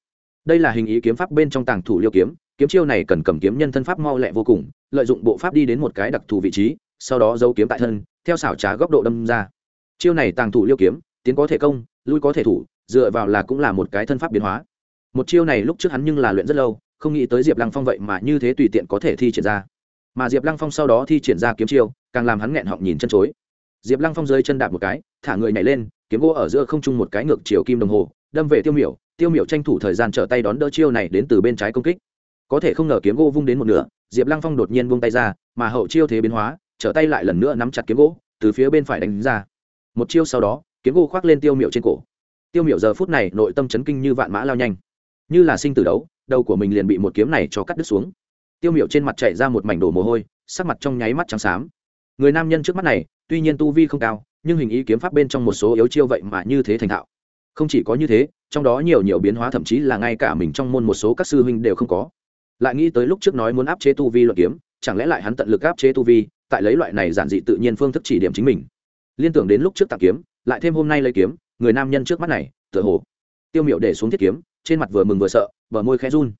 Đây là hình ý kiếm pháp bên trong tàng thủ liêu kiếm kiếm chiêu này cần cầm kiếm nhân thân pháp mau lẹ vô cùng, lợi dụng bộ pháp đi đến một cái đặc thù vị trí, sau đó giấu kiếm tại thân, theo xảo trá góc độ đâm ra. Chiêu này tàng thủ liêu kiếm, tiến có thể công, lui có thể thủ, dựa vào là cũng là một cái thân pháp biến hóa. Một chiêu này lúc trước hắn nhưng là luyện rất lâu, không nghĩ tới diệp lăng phong vậy mà như thế tùy tiện có thể thi triển ra. Mà diệp lăng phong sau đó thi triển ra kiếm chiêu, càng làm hắn nghẹn họng nhìn chân chối diệp lăng phong dưới chân đạp một cái, thả người nhảy lên, kiếm gỗ ở giữa không trung một cái ngược chiều kim đồng hồ, đâm về tiêu miểu. Tiêu miểu tranh thủ thời gian trở tay đón đỡ chiêu này đến từ bên trái công kích. Có thể không ngờ kiếm gỗ vung đến một nửa, diệp lăng phong đột nhiên vung tay ra, mà hậu chiêu thế biến hóa, trở tay lại lần nữa nắm chặt kiếm gỗ, từ phía bên phải đánh ra. Một chiêu sau đó, kiếm gỗ khoác lên tiêu miểu trên cổ. Tiêu miểu giờ phút này nội tâm chấn kinh như vạn mã lao nhanh. Như là sinh tử đấu, đầu của mình liền bị một kiếm này cho cắt đứt xuống. Tiêu miểu trên mặt chạy ra một mảnh đổ mồ hôi, sắc mặt trong nháy mắt trắng xám người nam nhân trước mắt này, tuy nhiên tu vi không cao, nhưng hình ý kiếm pháp bên trong một số yếu chiêu vậy mà như thế thành thạo. Không chỉ có như thế, trong đó nhiều nhiều biến hóa thậm chí là ngay cả mình trong môn một số các sư huynh đều không có. Lại nghĩ tới lúc trước nói muốn áp chế tu vi luận kiếm, chẳng lẽ lại hắn tận lực áp chế tu vi, tại lấy loại này giản dị tự nhiên phương thức chỉ điểm chính mình. Liên tưởng đến lúc trước tặng kiếm, lại thêm hôm nay lấy kiếm, người nam nhân trước mắt này, tựa hồ, tiêu miệu để xuống thiết kiếm, trên mặt vừa mừng vừa sợ, bờ môi khẽ run.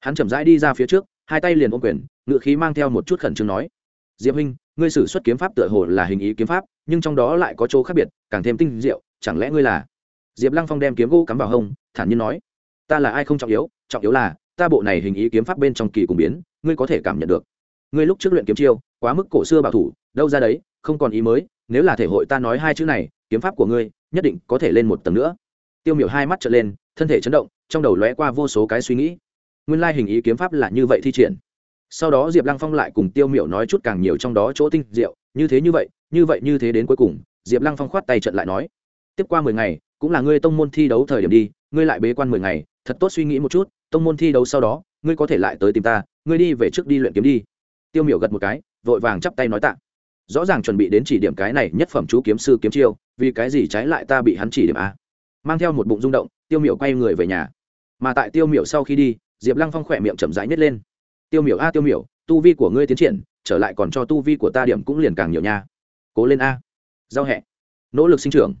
Hắn chậm rãi đi ra phía trước, hai tay liền ôm quyền ngự khí mang theo một chút khẩn trương nói diệp huynh, ngươi sử xuất kiếm pháp tựa hồ là hình ý kiếm pháp, nhưng trong đó lại có chỗ khác biệt, càng thêm tinh diệu, chẳng lẽ ngươi là? Diệp lăng phong đem kiếm gỗ cắm vào hông, thản nhiên nói, ta là ai không trọng yếu trọng yếu là, ta bộ này hình ý kiếm pháp bên trong kỳ cùng biến, ngươi có thể cảm nhận được. Ngươi lúc trước luyện kiếm chiêu, quá mức cổ xưa bảo thủ, đâu ra đấy, không còn ý mới, nếu là thể hội ta nói hai chữ này, kiếm pháp của ngươi nhất định có thể lên một tầng nữa. Tiêu miểu hai mắt trở lên, thân thể chấn động, trong đầu lóe qua vô số cái suy nghĩ. Nguyên lai hình ý kiếm pháp là như vậy thi triển sau đó diệp lăng phong lại cùng tiêu miểu nói chút càng nhiều trong đó chỗ tinh diệu, như thế như vậy như vậy như thế đến cuối cùng, diệp lăng phong khoát tay trận lại nói, tiếp qua mười ngày, cũng là ngươi tông môn thi đấu thời điểm đi, ngươi lại bế quan mười ngày, thật tốt suy nghĩ một chút, tông môn thi đấu sau đó, ngươi có thể lại tới tìm ta, ngươi đi về trước đi luyện kiếm đi. Tiêu miểu gật một cái, vội vàng chắp tay nói tạ. Rõ ràng chuẩn bị đến chỉ điểm cái này nhất phẩm chú kiếm sư kiếm chiêu, vì cái gì trái lại ta bị hắn chỉ điểm a? Mang theo một bụng rung động, tiêu miểu quay người về nhà. Mà tại tiêu miểu sau khi đi, diệp lăng phong khỏe miệng chậm rãi nhét lên tiêu miểu a, tiêu miểu, tu vi của ngươi tiến triển, trở lại còn cho tu vi của ta điểm cũng liền càng nhiều nha. Cố lên a. Giao hẹ. Nỗ lực sinh trưởng.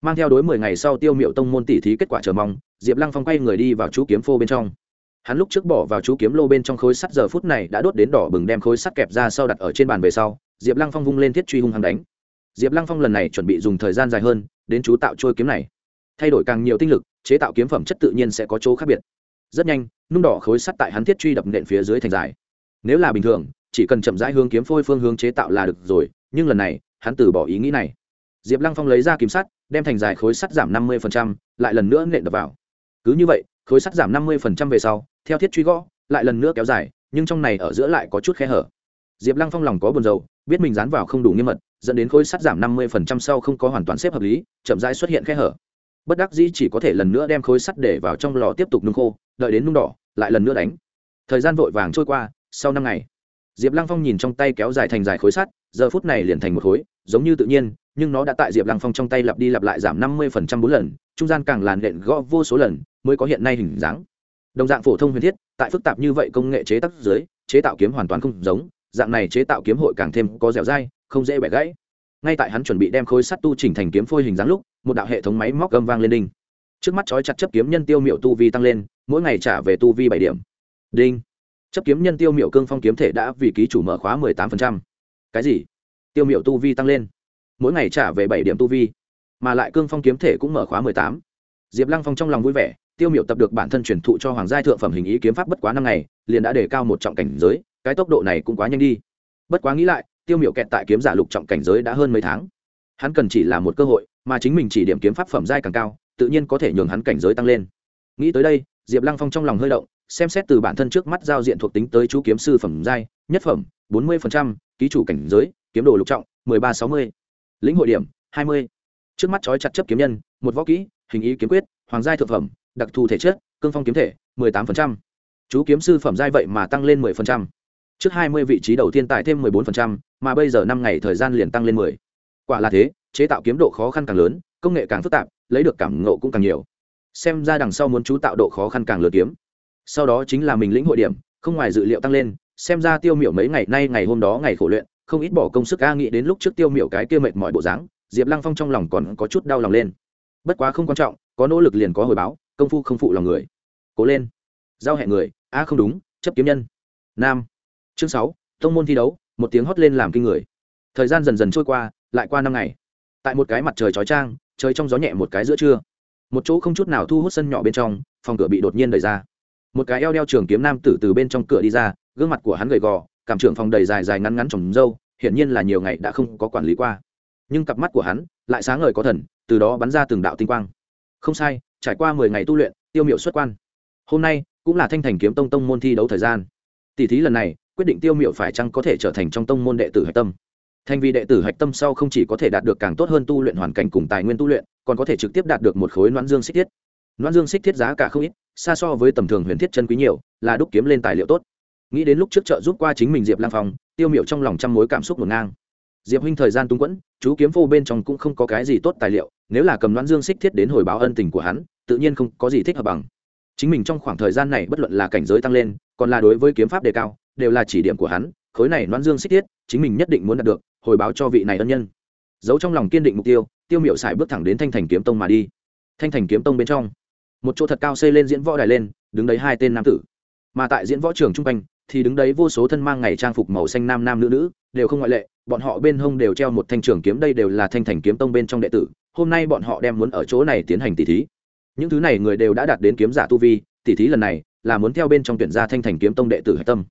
Mang theo đối mười ngày sau tiêu miểu tông môn tỷ thí kết quả chờ mong, diệp lăng phong quay người đi vào chú kiếm phô bên trong. Hắn lúc trước bỏ vào chú kiếm lô bên trong khối sắt, giờ phút này đã đốt đến đỏ bừng đem khối sắt kẹp ra sau đặt ở trên bàn về sau, diệp lăng phong vung lên thiết truy hung hăng đánh. Diệp lăng phong lần này chuẩn bị dùng thời gian dài hơn, đến chú tạo trôi kiếm này. Thay đổi càng nhiều tinh lực, chế tạo kiếm phẩm chất tự nhiên sẽ có chỗ khác biệt rất nhanh, nung đỏ khối sắt tại hắn thiết truy đập nện phía dưới thành dài. Nếu là bình thường, chỉ cần chậm rãi hướng kiếm phôi phương hướng chế tạo là được rồi, nhưng lần này, hắn từ bỏ ý nghĩ này. Diệp lăng phong lấy ra kiếm sắt, đem thành dài khối sắt giảm năm mươi lại lần nữa nện đập vào. Cứ như vậy, khối sắt giảm năm mươi về sau, theo thiết truy gõ, lại lần nữa kéo dài, nhưng trong này ở giữa lại có chút khe hở. Diệp lăng phong lòng có buồn rầu, biết mình dán vào không đủ nghiêm mật, dẫn đến khối sắt giảm năm mươi sau không có hoàn toàn xếp hợp lý, chậm rãi xuất hiện khe hở bất đắc dĩ chỉ có thể lần nữa đem khối sắt để vào trong lò tiếp tục nung khô, đợi đến nung đỏ, lại lần nữa đánh. Thời gian vội vàng trôi qua, sau năm ngày, diệp lăng phong nhìn trong tay kéo dài thành dài khối sắt, giờ phút này liền thành một khối, giống như tự nhiên, nhưng nó đã tại diệp lăng phong trong tay lặp đi lặp lại giảm năm mươi phần trăm bốn lần, trung gian càng làn đện gõ vô số lần, mới có hiện nay hình dáng. Đồng dạng phổ thông huyền thiết, tại phức tạp như vậy công nghệ chế tác dưới, chế tạo kiếm hoàn toàn không giống, dạng này chế tạo kiếm hội càng thêm có dẻo dai, không dễ bẻ gãy ngay tại hắn chuẩn bị đem khối sắt tu chỉnh thành kiếm phôi hình dáng lúc, một đạo hệ thống máy móc gầm vang lên đinh. Trước mắt chói chặt chấp kiếm nhân tiêu miệu tu vi tăng lên, mỗi ngày trả về tu vi bảy điểm. Đinh. Chấp kiếm nhân tiêu miệu cương phong kiếm thể đã vì ký chủ mở khóa mười tám phần trăm. Cái gì? Tiêu miệu tu vi tăng lên. Mỗi ngày trả về bảy điểm tu vi, mà lại cương phong kiếm thể cũng mở khóa mười tám. Diệp lăng phong trong lòng vui vẻ, tiêu miệu tập được bản thân truyền thụ cho hoàng gia thượng phẩm hình ý kiếm pháp bất quá năm ngày, liền đã đề cao một trọng cảnh giới, cái tốc độ này cũng quá nhanh đi. Bất quá nghĩ lại tiêu miệu kẹt tại kiếm giả lục trọng cảnh giới đã hơn mấy tháng. Hắn cần chỉ là một cơ hội, mà chính mình chỉ điểm kiếm pháp phẩm giai càng cao, tự nhiên có thể nhường hắn cảnh giới tăng lên. Nghĩ tới đây, diệp lăng phong trong lòng hơi động, xem xét từ bản thân trước mắt giao diện thuộc tính tới chú kiếm sư phẩm giai, nhất phẩm, bốn mươi ký chủ cảnh giới, kiếm đồ lục trọng, mười ba sáu mươi, lĩnh hội điểm, hai mươi. Trước mắt trói chặt chấp kiếm nhân, một võ kỹ, hình ý kiếm quyết, hoàng giai thực phẩm, đặc thù thể chất, cương phong kiếm thể, mười tám chú kiếm sư phẩm giai vậy mà tăng lên mười trước hai mươi vị trí đầu tiên tại thêm mười bốn mà bây giờ năm ngày thời gian liền tăng lên mười. Quả là thế, chế tạo kiếm độ khó khăn càng lớn, công nghệ càng phức tạp, lấy được cảm ngộ cũng càng nhiều. Xem ra đằng sau muốn chú tạo độ khó khăn càng lớn kiếm. Sau đó chính là mình lĩnh hội điểm, không ngoài dự liệu tăng lên, xem ra tiêu miểu mấy ngày nay ngày hôm đó ngày khổ luyện, không ít bỏ công sức a nghĩ đến lúc trước tiêu miểu cái kia mệt mỏi bộ dáng, diệp lăng phong trong lòng còn có chút đau lòng lên. Bất quá không quan trọng, có nỗ lực liền có hồi báo, công phu không phụ lòng người. Cố lên. Giao hẹn người. A không đúng, chấp kiếm nhân. Nam chương sáu, tông môn thi đấu, một tiếng hót lên làm kinh người. Thời gian dần dần trôi qua, lại qua năm ngày. Tại một cái mặt trời chói trang trời trong gió nhẹ một cái giữa trưa. Một chỗ không chút nào thu hút sân nhỏ bên trong, phòng cửa bị đột nhiên đẩy ra. Một cái eo đeo trường kiếm nam tử từ bên trong cửa đi ra, gương mặt của hắn gầy gò, cảm trưởng phòng đầy dài dài ngắn ngắn trồng râu, hiển nhiên là nhiều ngày đã không có quản lý qua. Nhưng cặp mắt của hắn lại sáng ngời có thần, từ đó bắn ra từng đạo tinh quang. Không sai, trải qua mười ngày tu luyện, tiêu miệu xuất quan. Hôm nay cũng là thanh thành kiếm tông tông môn thi đấu thời gian. Tỷ thí lần này quyết định tiêu miệu phải chăng có thể trở thành trong tông môn đệ tử hạch tâm. Thành vì đệ tử hạch tâm sau không chỉ có thể đạt được càng tốt hơn tu luyện hoàn cảnh cùng tài nguyên tu luyện, còn có thể trực tiếp đạt được một khối noãn dương xích thiết. Noãn dương xích thiết giá cả không ít, xa so với tầm thường huyền thiết chân quý nhiều, là đúc kiếm lên tài liệu tốt. Nghĩ đến lúc trước chợ giúp qua chính mình diệp lang phong, tiêu miệu trong lòng trăm mối cảm xúc ngổn ngang. Diệp huynh thời gian tung quẫn, chú kiếm phô bên trong cũng không có cái gì tốt tài liệu, nếu là cầm đoán dương xích thiết đến hồi báo ân tình của hắn, tự nhiên không có gì thích hợp bằng. Chính mình trong khoảng thời gian này bất luận là cảnh giới tăng lên, còn là đối với kiếm pháp đề cao đều là chỉ điểm của hắn, khối này noan dương xích thiết chính mình nhất định muốn đạt được, hồi báo cho vị này ân nhân. Giấu trong lòng kiên định mục tiêu tiêu miệu xài bước thẳng đến thanh thành kiếm tông mà đi. Thanh thành kiếm tông bên trong, một chỗ thật cao xây lên diễn võ đài lên, đứng đấy hai tên nam tử. Mà tại diễn võ trường trung quanh, thì đứng đấy vô số thân mang ngày trang phục màu xanh nam nam nữ nữ, đều không ngoại lệ, bọn họ bên hông đều treo một thanh trường kiếm, đây đều là thanh thành kiếm tông bên trong đệ tử, hôm nay bọn họ đem muốn ở chỗ này tiến hành tỷ thí. Những thứ này người đều đã đạt đến kiếm giả tu vi tỷ thí lần này là muốn theo bên trong tuyển gia thanh thành kiếm tông đệ tử hạch tâm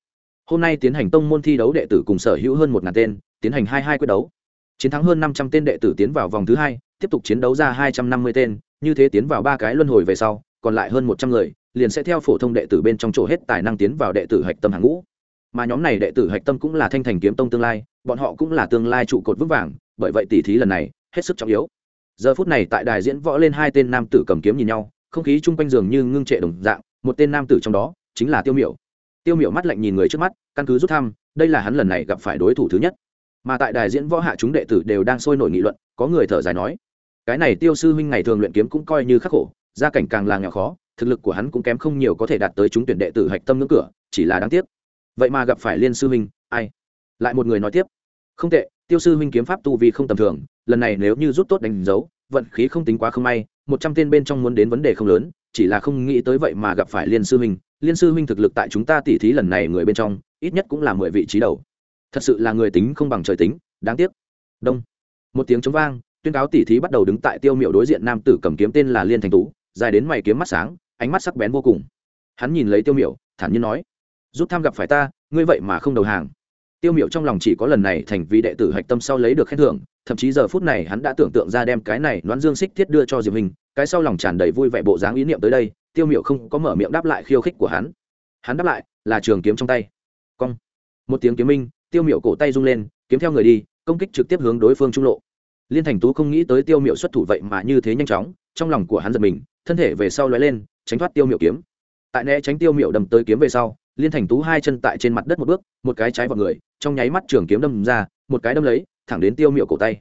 hôm nay tiến hành tông môn thi đấu đệ tử cùng sở hữu hơn một ngàn tên, tiến hành hai hai quyết đấu. Chiến thắng hơn năm trăm tên đệ tử tiến vào vòng thứ hai, tiếp tục chiến đấu ra hai trăm năm mươi tên, như thế tiến vào ba cái luân hồi về sau, còn lại hơn một trăm người, liền sẽ theo phổ thông đệ tử bên trong chỗ hết tài năng tiến vào đệ tử hạch tâm hàng ngũ. Mà nhóm này đệ tử hạch tâm cũng là thanh thành kiếm tông tương lai, bọn họ cũng là tương lai trụ cột vững vàng, bởi vậy tỷ thí lần này, hết sức trọng yếu. Giờ phút này tại đài diễn võ lên hai tên nam tử cầm kiếm nhìn nhau, không khí chung quanh giường như ngưng trệ đồng dạng, một tên nam tử trong đó chính là tiêu miểu tiêu miểu mắt lạnh nhìn người trước mắt, căn cứ rút thăm, đây là hắn lần này gặp phải đối thủ thứ nhất. Mà tại đài diễn võ hạ chúng đệ tử đều đang sôi nổi nghị luận, có người thở dài nói, cái này tiêu sư huynh ngày thường luyện kiếm cũng coi như khắc khổ, gia cảnh càng là nghèo khó, thực lực của hắn cũng kém không nhiều có thể đạt tới chúng tuyển đệ tử hạch tâm ngưỡng cửa, chỉ là đáng tiếc. Vậy mà gặp phải liên sư huynh, ai? Lại một người nói tiếp, không tệ, tiêu sư huynh kiếm pháp tu vi không tầm thường, lần này nếu như rút tốt đánh dấu, vận khí không tính quá không may, một trăm tên bên trong muốn đến vấn đề không lớn, chỉ là không nghĩ tới vậy mà gặp phải liên sư huynh liên sư huynh thực lực tại chúng ta tỉ thí lần này người bên trong, ít nhất cũng là mười vị trí đầu. Thật sự là người tính không bằng trời tính, đáng tiếc. Đông. Một tiếng chống vang, tuyên cáo tỉ thí bắt đầu đứng tại tiêu miệu đối diện nam tử cầm kiếm tên là liên thành tú, dài đến mày kiếm mắt sáng, ánh mắt sắc bén vô cùng. Hắn nhìn lấy tiêu miệu thản nhiên nói rút tham gặp phải ta, ngươi vậy mà không đầu hàng tiêu miệu trong lòng chỉ có lần này thành vị đệ tử hạch tâm sau lấy được khen thưởng, thậm chí giờ phút này hắn đã tưởng tượng ra đem cái này đoán dương xích thiết đưa cho diệp hình, cái sau lòng tràn đầy vui vẻ bộ dáng ý niệm tới đây, tiêu miệu không có mở miệng đáp lại khiêu khích của hắn. Hắn đáp lại, là trường kiếm trong tay. Cong. Một tiếng kiếm minh, tiêu miệu cổ tay rung lên, kiếm theo người đi, công kích trực tiếp hướng đối phương trung lộ. Liên thành tú không nghĩ tới tiêu miệu xuất thủ vậy mà như thế nhanh chóng, trong lòng của hắn giật mình, thân thể về sau lóe lên, tránh thoát tiêu miệu kiếm. Tại né tránh tiêu miệu đầm tới kiếm về sau liên thành tú hai chân tại trên mặt đất một bước, một cái trái vào người, trong nháy mắt trường kiếm đâm ra, một cái đâm lấy, thẳng đến tiêu miệu cổ tay.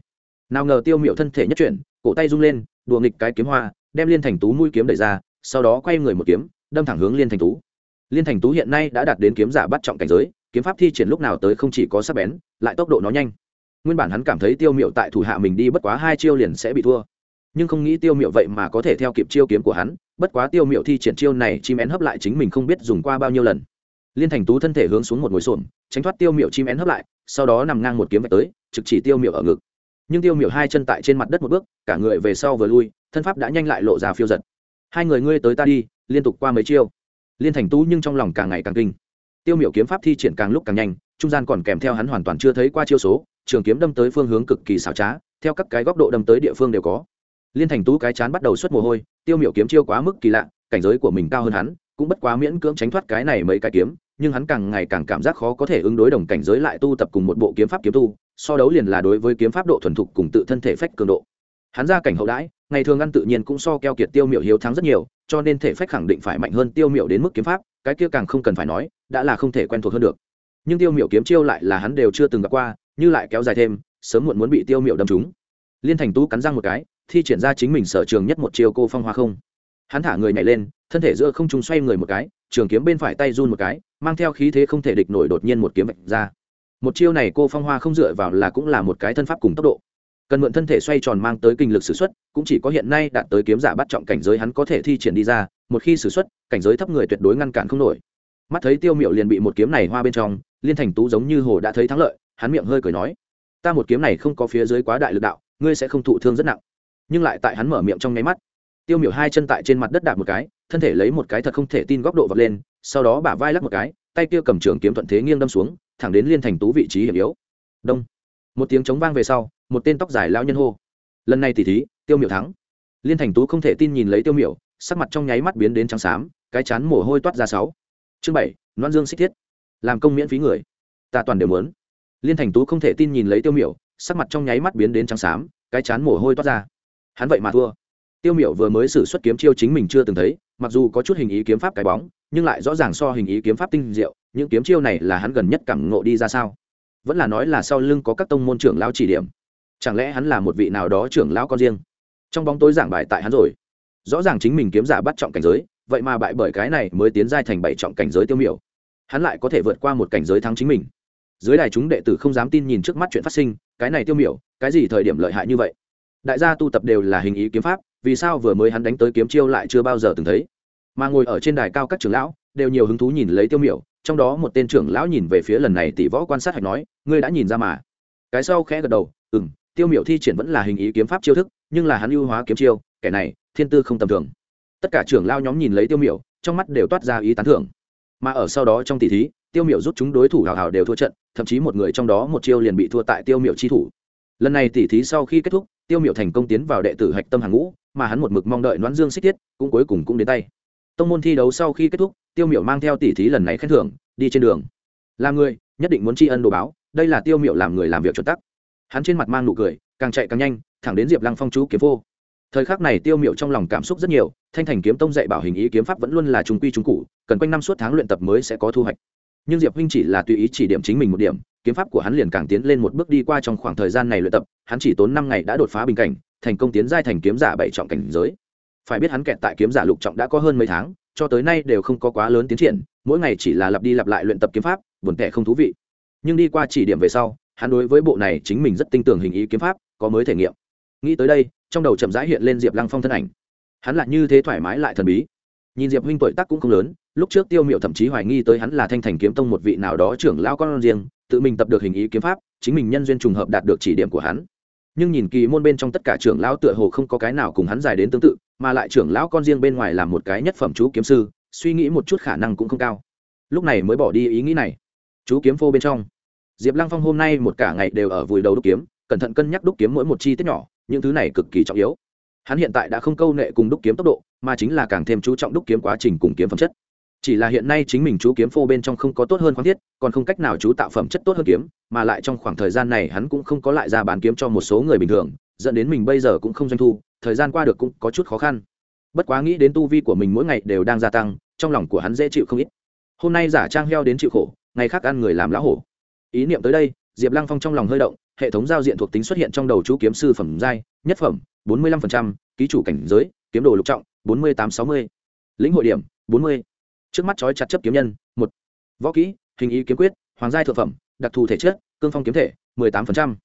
Nào ngờ tiêu miệu thân thể nhất chuyển, cổ tay rung lên, đùa nghịch cái kiếm hoa, đem liên thành tú mũi kiếm đẩy ra, sau đó quay người một kiếm, đâm thẳng hướng liên thành tú. Liên thành tú hiện nay đã đạt đến kiếm giả bắt trọng cảnh giới, kiếm pháp thi triển lúc nào tới không chỉ có sắc bén, lại tốc độ nó nhanh. Nguyên bản hắn cảm thấy tiêu miệu tại thủ hạ mình đi bất quá hai chiêu liền sẽ bị thua. Nhưng không nghĩ tiêu miệu vậy mà có thể theo kịp chiêu kiếm của hắn, bất quá tiêu miệu thi triển chiêu này chim én hấp lại chính mình không biết dùng qua bao nhiêu lần liên thành tú thân thể hướng xuống một ngồi xổm, tránh thoát tiêu miệu chim én hấp lại, sau đó nằm ngang một kiếm vạch tới, trực chỉ tiêu miệu ở ngực. Nhưng tiêu miệu hai chân tại trên mặt đất một bước, cả người về sau vừa lui, thân pháp đã nhanh lại lộ ra phiêu giật. Hai người ngươi tới ta đi, liên tục qua mấy chiêu. Liên thành tú nhưng trong lòng càng ngày càng kinh. Tiêu Miểu kiếm pháp thi triển càng lúc càng nhanh, trung gian còn kèm theo hắn hoàn toàn chưa thấy qua chiêu số, trường kiếm đâm tới phương hướng cực kỳ xảo trá, theo các cái góc độ đâm tới địa phương đều có. Liên thành tú cái chán bắt đầu xuất mồ hôi, tiêu Miểu kiếm chiêu quá mức kỳ lạ, cảnh giới của mình cao hơn hắn cũng bất quá miễn cưỡng tránh thoát cái này mấy cái kiếm, nhưng hắn càng ngày càng cảm giác khó có thể ứng đối đồng cảnh giới lại tu tập cùng một bộ kiếm pháp kiếm tu, so đấu liền là đối với kiếm pháp độ thuần thục cùng tự thân thể phách cường độ. Hắn ra cảnh hậu đãi, ngày thường ăn tự nhiên cũng so keo kiệt tiêu miệu hiếu thắng rất nhiều, cho nên thể phách khẳng định phải mạnh hơn tiêu miệu đến mức kiếm pháp, cái kia càng không cần phải nói, đã là không thể quen thuộc hơn được. Nhưng tiêu miệu kiếm chiêu lại là hắn đều chưa từng gặp qua, như lại kéo dài thêm, sớm muộn muốn bị tiêu miệu đâm trúng. Liên thành tú cắn răng một cái, thi triển ra chính mình sở trường nhất một chiêu cô phong hoa không hắn thả người nhảy lên, thân thể giữa không trung xoay người một cái, trường kiếm bên phải tay run một cái, mang theo khí thế không thể địch nổi đột nhiên một kiếm vạch ra. Một chiêu này cô phong hoa không dựa vào là cũng là một cái thân pháp cùng tốc độ. Cần mượn thân thể xoay tròn mang tới kinh lực s ử x u ấ t cũng chỉ có hiện nay đạt tới kiếm giả bắt trọng cảnh giới hắn có thể thi triển đi ra, một khi s ử x u ấ t cảnh giới thấp người tuyệt đối ngăn cản không nổi. Mắt thấy tiêu miệu liền bị một kiếm này hoa bên trong, liên thành tú giống như hồ đã thấy thắng lợi, hắn miệng hơi cười nói, ta một kiếm này không có phía dưới quá đại lực đạo, ngươi sẽ không thụ thương rất nặng. Nhưng lại tại hắn mở miệng trong nháy mắt tiêu miểu hai chân tại trên mặt đất đạp một cái, thân thể lấy một cái thật không thể tin góc độ vật lên, sau đó bả vai lắc một cái, tay kia cầm trường kiếm thuận thế nghiêng đâm xuống, thẳng đến liên thành tú vị trí hiểm yếu. Đông. Một tiếng chống vang về sau, một tên tóc dài lao nhân hô. Lần này tỉ thí, tiêu miểu thắng. Liên thành tú không thể tin nhìn lấy tiêu miểu, sắc mặt trong nháy mắt biến đến trắng xám, cái chán mồ hôi toát ra sáu. Chương bảy, loan dương xích thiết. Làm công miễn phí người. Ta toàn đều muốn. Liên thành tú không thể tin nhìn lấy tiêu miểu, sắc mặt trong nháy mắt biến đến trắng xám, cái chán mồ hôi toát ra. Hắn vậy mà thua tiêu miểu vừa mới sử xuất kiếm chiêu chính mình chưa từng thấy, mặc dù có chút hình ý kiếm pháp cái bóng, nhưng lại rõ ràng so hình ý kiếm pháp tinh diệu, những kiếm chiêu này là hắn gần nhất cảm ngộ đi ra sao? Vẫn là nói là sau lưng có các tông môn trưởng lao chỉ điểm. Chẳng lẽ hắn là một vị nào đó trưởng lão con riêng? Trong bóng tối giảng bài tại hắn rồi. Rõ ràng chính mình kiếm giả bắt trọng cảnh giới, vậy mà bại bởi cái này mới tiến giai thành bảy trọng cảnh giới tiêu miểu. Hắn lại có thể vượt qua một cảnh giới thắng chính mình. Dưới đài chúng đệ tử không dám tin nhìn trước mắt chuyện phát sinh, cái này tiêu miểu, cái gì thời điểm lợi hại như vậy? Đại gia tu tập đều là hình ý kiếm pháp vì sao vừa mới hắn đánh tới kiếm chiêu lại chưa bao giờ từng thấy? Mà ngồi ở trên đài cao các trưởng lão, đều nhiều hứng thú nhìn lấy tiêu miểu, trong đó một tên trưởng lão nhìn về phía lần này tỷ võ quan sát hạch nói, ngươi đã nhìn ra mà. Cái sau khẽ gật đầu, ừm, tiêu miểu thi triển vẫn là hình ý kiếm pháp chiêu thức, nhưng là hắn ưu hóa kiếm chiêu, kẻ này, thiên tư không tầm thường. Tất cả trưởng lao nhóm nhìn lấy tiêu miểu, trong mắt đều toát ra ý tán thưởng. Mà ở sau đó trong tỷ thí, tiêu miểu rút chúng đối thủ hào hào đều thua trận, thậm chí một người trong đó một chiêu liền bị thua tại tiêu miểu chi thủ. Lần này tỷ thí sau khi kết thúc, tiêu miểu thành công tiến vào đệ tử hạch tâm hàng ngũ mà hắn một mực mong đợi đoán dương xích tiết, cũng cuối cùng cũng đến tay. Tông môn thi đấu sau khi kết thúc, tiêu miểu mang theo tỷ thí lần này khen thưởng, đi trên đường. Làm người, nhất định muốn tri ân đồ báo, đây là tiêu miểu làm người làm việc chuẩn tắc. Hắn trên mặt mang nụ cười, càng chạy càng nhanh, thẳng đến diệp lăng phong chú kiếm vô thời khắc này tiêu miệu trong lòng cảm xúc rất nhiều, thanh thành kiếm tông dạy bảo hình ý kiếm pháp vẫn luôn là trung quy trung cụ, cần quanh năm suốt tháng luyện tập mới sẽ có thu hoạch. Nhưng diệp huynh chỉ là tùy ý chỉ điểm chính mình một điểm, kiếm pháp của hắn liền càng tiến lên một bước đi qua trong khoảng thời gian này luyện tập, hắn chỉ tốn năm ngày đã đột phá bình cảnh thành công tiến giai thành kiếm giả bảy trọng cảnh giới. Phải biết hắn kẹt tại kiếm giả lục trọng đã có hơn mấy tháng, cho tới nay đều không có quá lớn tiến triển, mỗi ngày chỉ là lặp đi lặp lại luyện tập kiếm pháp, buồn tẻ không thú vị. Nhưng đi qua chỉ điểm về sau, hắn đối với bộ này chính mình rất tin tưởng hình ý kiếm pháp, có mới thể nghiệm. Nghĩ tới đây, trong đầu chậm rãi hiện lên diệp lăng phong thân ảnh. Hắn lại như thế thoải mái lại thần bí. Nhìn diệp huynh tuổi tác cũng không lớn, lúc trước tiêu miệu thậm chí hoài nghi tới hắn là thanh thành kiếm tông một vị nào đó trưởng lao con riêng, tự mình tập được hình ý kiếm pháp, chính mình nhân duyên trùng hợp đạt được chỉ điểm của hắn nhưng nhìn kỳ môn bên trong tất cả trưởng lão tựa hồ không có cái nào cùng hắn dài đến tương tự, mà lại trưởng lão con riêng bên ngoài làm một cái nhất phẩm chú kiếm sư, suy nghĩ một chút khả năng cũng không cao. Lúc này mới bỏ đi ý nghĩ này. Chú kiếm phô bên trong. Diệp lăng phong hôm nay một cả ngày đều ở vùi đầu đúc kiếm, cẩn thận cân nhắc đúc kiếm mỗi một chi tiết nhỏ, những thứ này cực kỳ trọng yếu. Hắn hiện tại đã không câu nệ cùng đúc kiếm tốc độ, mà chính là càng thêm chú trọng đúc kiếm quá trình cùng kiếm phẩm chất chỉ là hiện nay chính mình chú kiếm phô bên trong không có tốt hơn khoáng thiết, còn không cách nào chú tạo phẩm chất tốt hơn kiếm, mà lại trong khoảng thời gian này hắn cũng không có lại ra bán kiếm cho một số người bình thường, dẫn đến mình bây giờ cũng không doanh thu, thời gian qua được cũng có chút khó khăn. Bất quá nghĩ đến tu vi của mình mỗi ngày đều đang gia tăng, trong lòng của hắn dễ chịu không ít. Hôm nay giả trang heo đến chịu khổ, ngày khác ăn người làm lão hổ. Ý niệm tới đây, diệp lăng phong trong lòng hơi động, hệ thống giao diện thuộc tính xuất hiện trong đầu chú kiếm sư phẩm giai, nhất phẩm, bốn mươi lăm ký chủ cảnh giới, kiếm đồ lục trọng, bốn mươi tám sáu mươi. Lĩnh hội điểm, bốn mươi trước mắt trói chặt chấp kiếm nhân, một, võ kỹ, hình ý kiếm quyết, hoàng giai thượng phẩm, đặc thù thể chất, cương phong kiếm thể, mười tám phần trăm.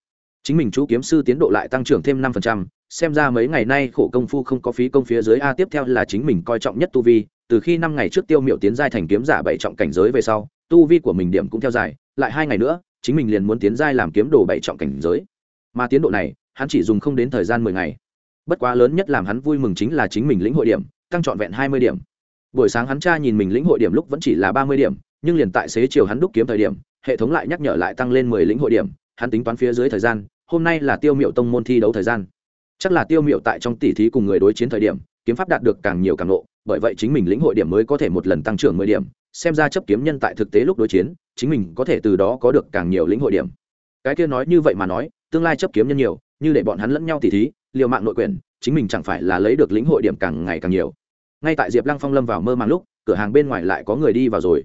Chính mình chú kiếm sư tiến độ lại tăng trưởng thêm năm phần trăm, xem ra mấy ngày nay khổ công phu không có phí công phía dưới a tiếp theo là chính mình coi trọng nhất tu vi, từ khi năm ngày trước tiêu miệu tiến giai thành kiếm giả bảy trọng cảnh giới về sau, tu vi của mình điểm cũng theo dài, lại hai ngày nữa, chính mình liền muốn tiến giai làm kiếm đồ bảy trọng cảnh giới. Mà tiến độ này, hắn chỉ dùng không đến thời gian mười ngày. Bất quá lớn nhất làm hắn vui mừng chính là chính mình lĩnh hội điểm, tăng trọn vẹn hai mươi điểm buổi sáng hắn tra nhìn mình lĩnh hội điểm lúc vẫn chỉ là ba mươi điểm, nhưng liền tại xế chiều hắn đúc kiếm thời điểm, hệ thống lại nhắc nhở lại tăng lên mười lĩnh hội điểm, hắn tính toán phía dưới thời gian, hôm nay là tiêu miệu tông môn thi đấu thời gian. Chắc là tiêu miệu tại trong tỷ thí cùng người đối chiến thời điểm, kiếm pháp đạt được càng nhiều càng lộ bởi vậy chính mình lĩnh hội điểm mới có thể một lần tăng trưởng mười điểm, xem ra chấp kiếm nhân tại thực tế lúc đối chiến, chính mình có thể từ đó có được càng nhiều lĩnh hội điểm. Cái kia nói như vậy mà nói, tương lai chấp kiếm nhân nhiều, như để bọn hắn lẫn nhau tỉ thí, liều mạng nội quyền, chính mình chẳng phải là lấy được lĩnh hội điểm càng ngày càng nhiều ngay tại diệp lăng phong lâm vào mơ màng lúc, cửa hàng bên ngoài lại có người đi vào rồi.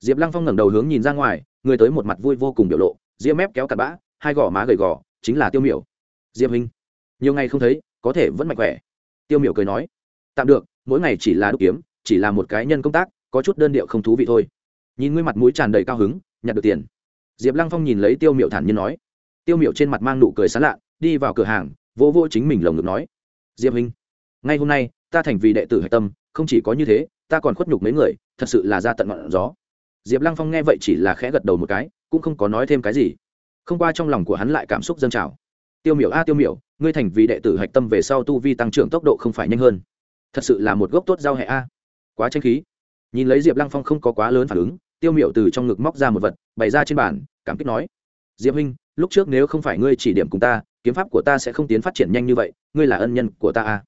Diệp lăng phong ngẩng đầu hướng nhìn ra ngoài, người tới một mặt vui vô cùng biểu lộ, ria mép kéo cặp bã, hai gò má gầy gò, chính là tiêu miểu. Diệp huynh, nhiều ngày không thấy, có thể vẫn mạnh khỏe. Tiêu miểu cười nói, tạm được, mỗi ngày chỉ là đúc kiếm, chỉ là một cái nhân công tác, có chút đơn điệu không thú vị thôi. Nhìn ngươi mặt mũi tràn đầy cao hứng, nhặt được tiền. Diệp lăng phong nhìn lấy tiêu miểu thản nhiên nói. Tiêu miểu trên mặt mang nụ cười sán lạ, đi vào cửa hàng vô vỗ chính mình lồng ngực nói. Diệp huynh, ngay hôm nay ta thành vì đệ tử hạch tâm, không chỉ có như thế, ta còn khuất nhục mấy người, thật sự là ra tận ngọn gió. Diệp lăng phong nghe vậy chỉ là khẽ gật đầu một cái, cũng không có nói thêm cái gì. Không qua trong lòng của hắn lại cảm xúc dâng trào. Tiêu miểu a, tiêu miểu, ngươi thành vì đệ tử hạch tâm về sau tu vi tăng trưởng tốc độ không phải nhanh hơn. Thật sự là một gốc tốt giao hệ a. Quá tranh khí. Nhìn lấy diệp lăng phong không có quá lớn phản ứng, tiêu miểu từ trong ngực móc ra một vật, bày ra trên bàn, cảm kích nói, diệp huynh, lúc trước nếu không phải ngươi chỉ điểm cùng ta, kiếm pháp của ta sẽ không tiến phát triển nhanh như vậy, ngươi là ân nhân của ta a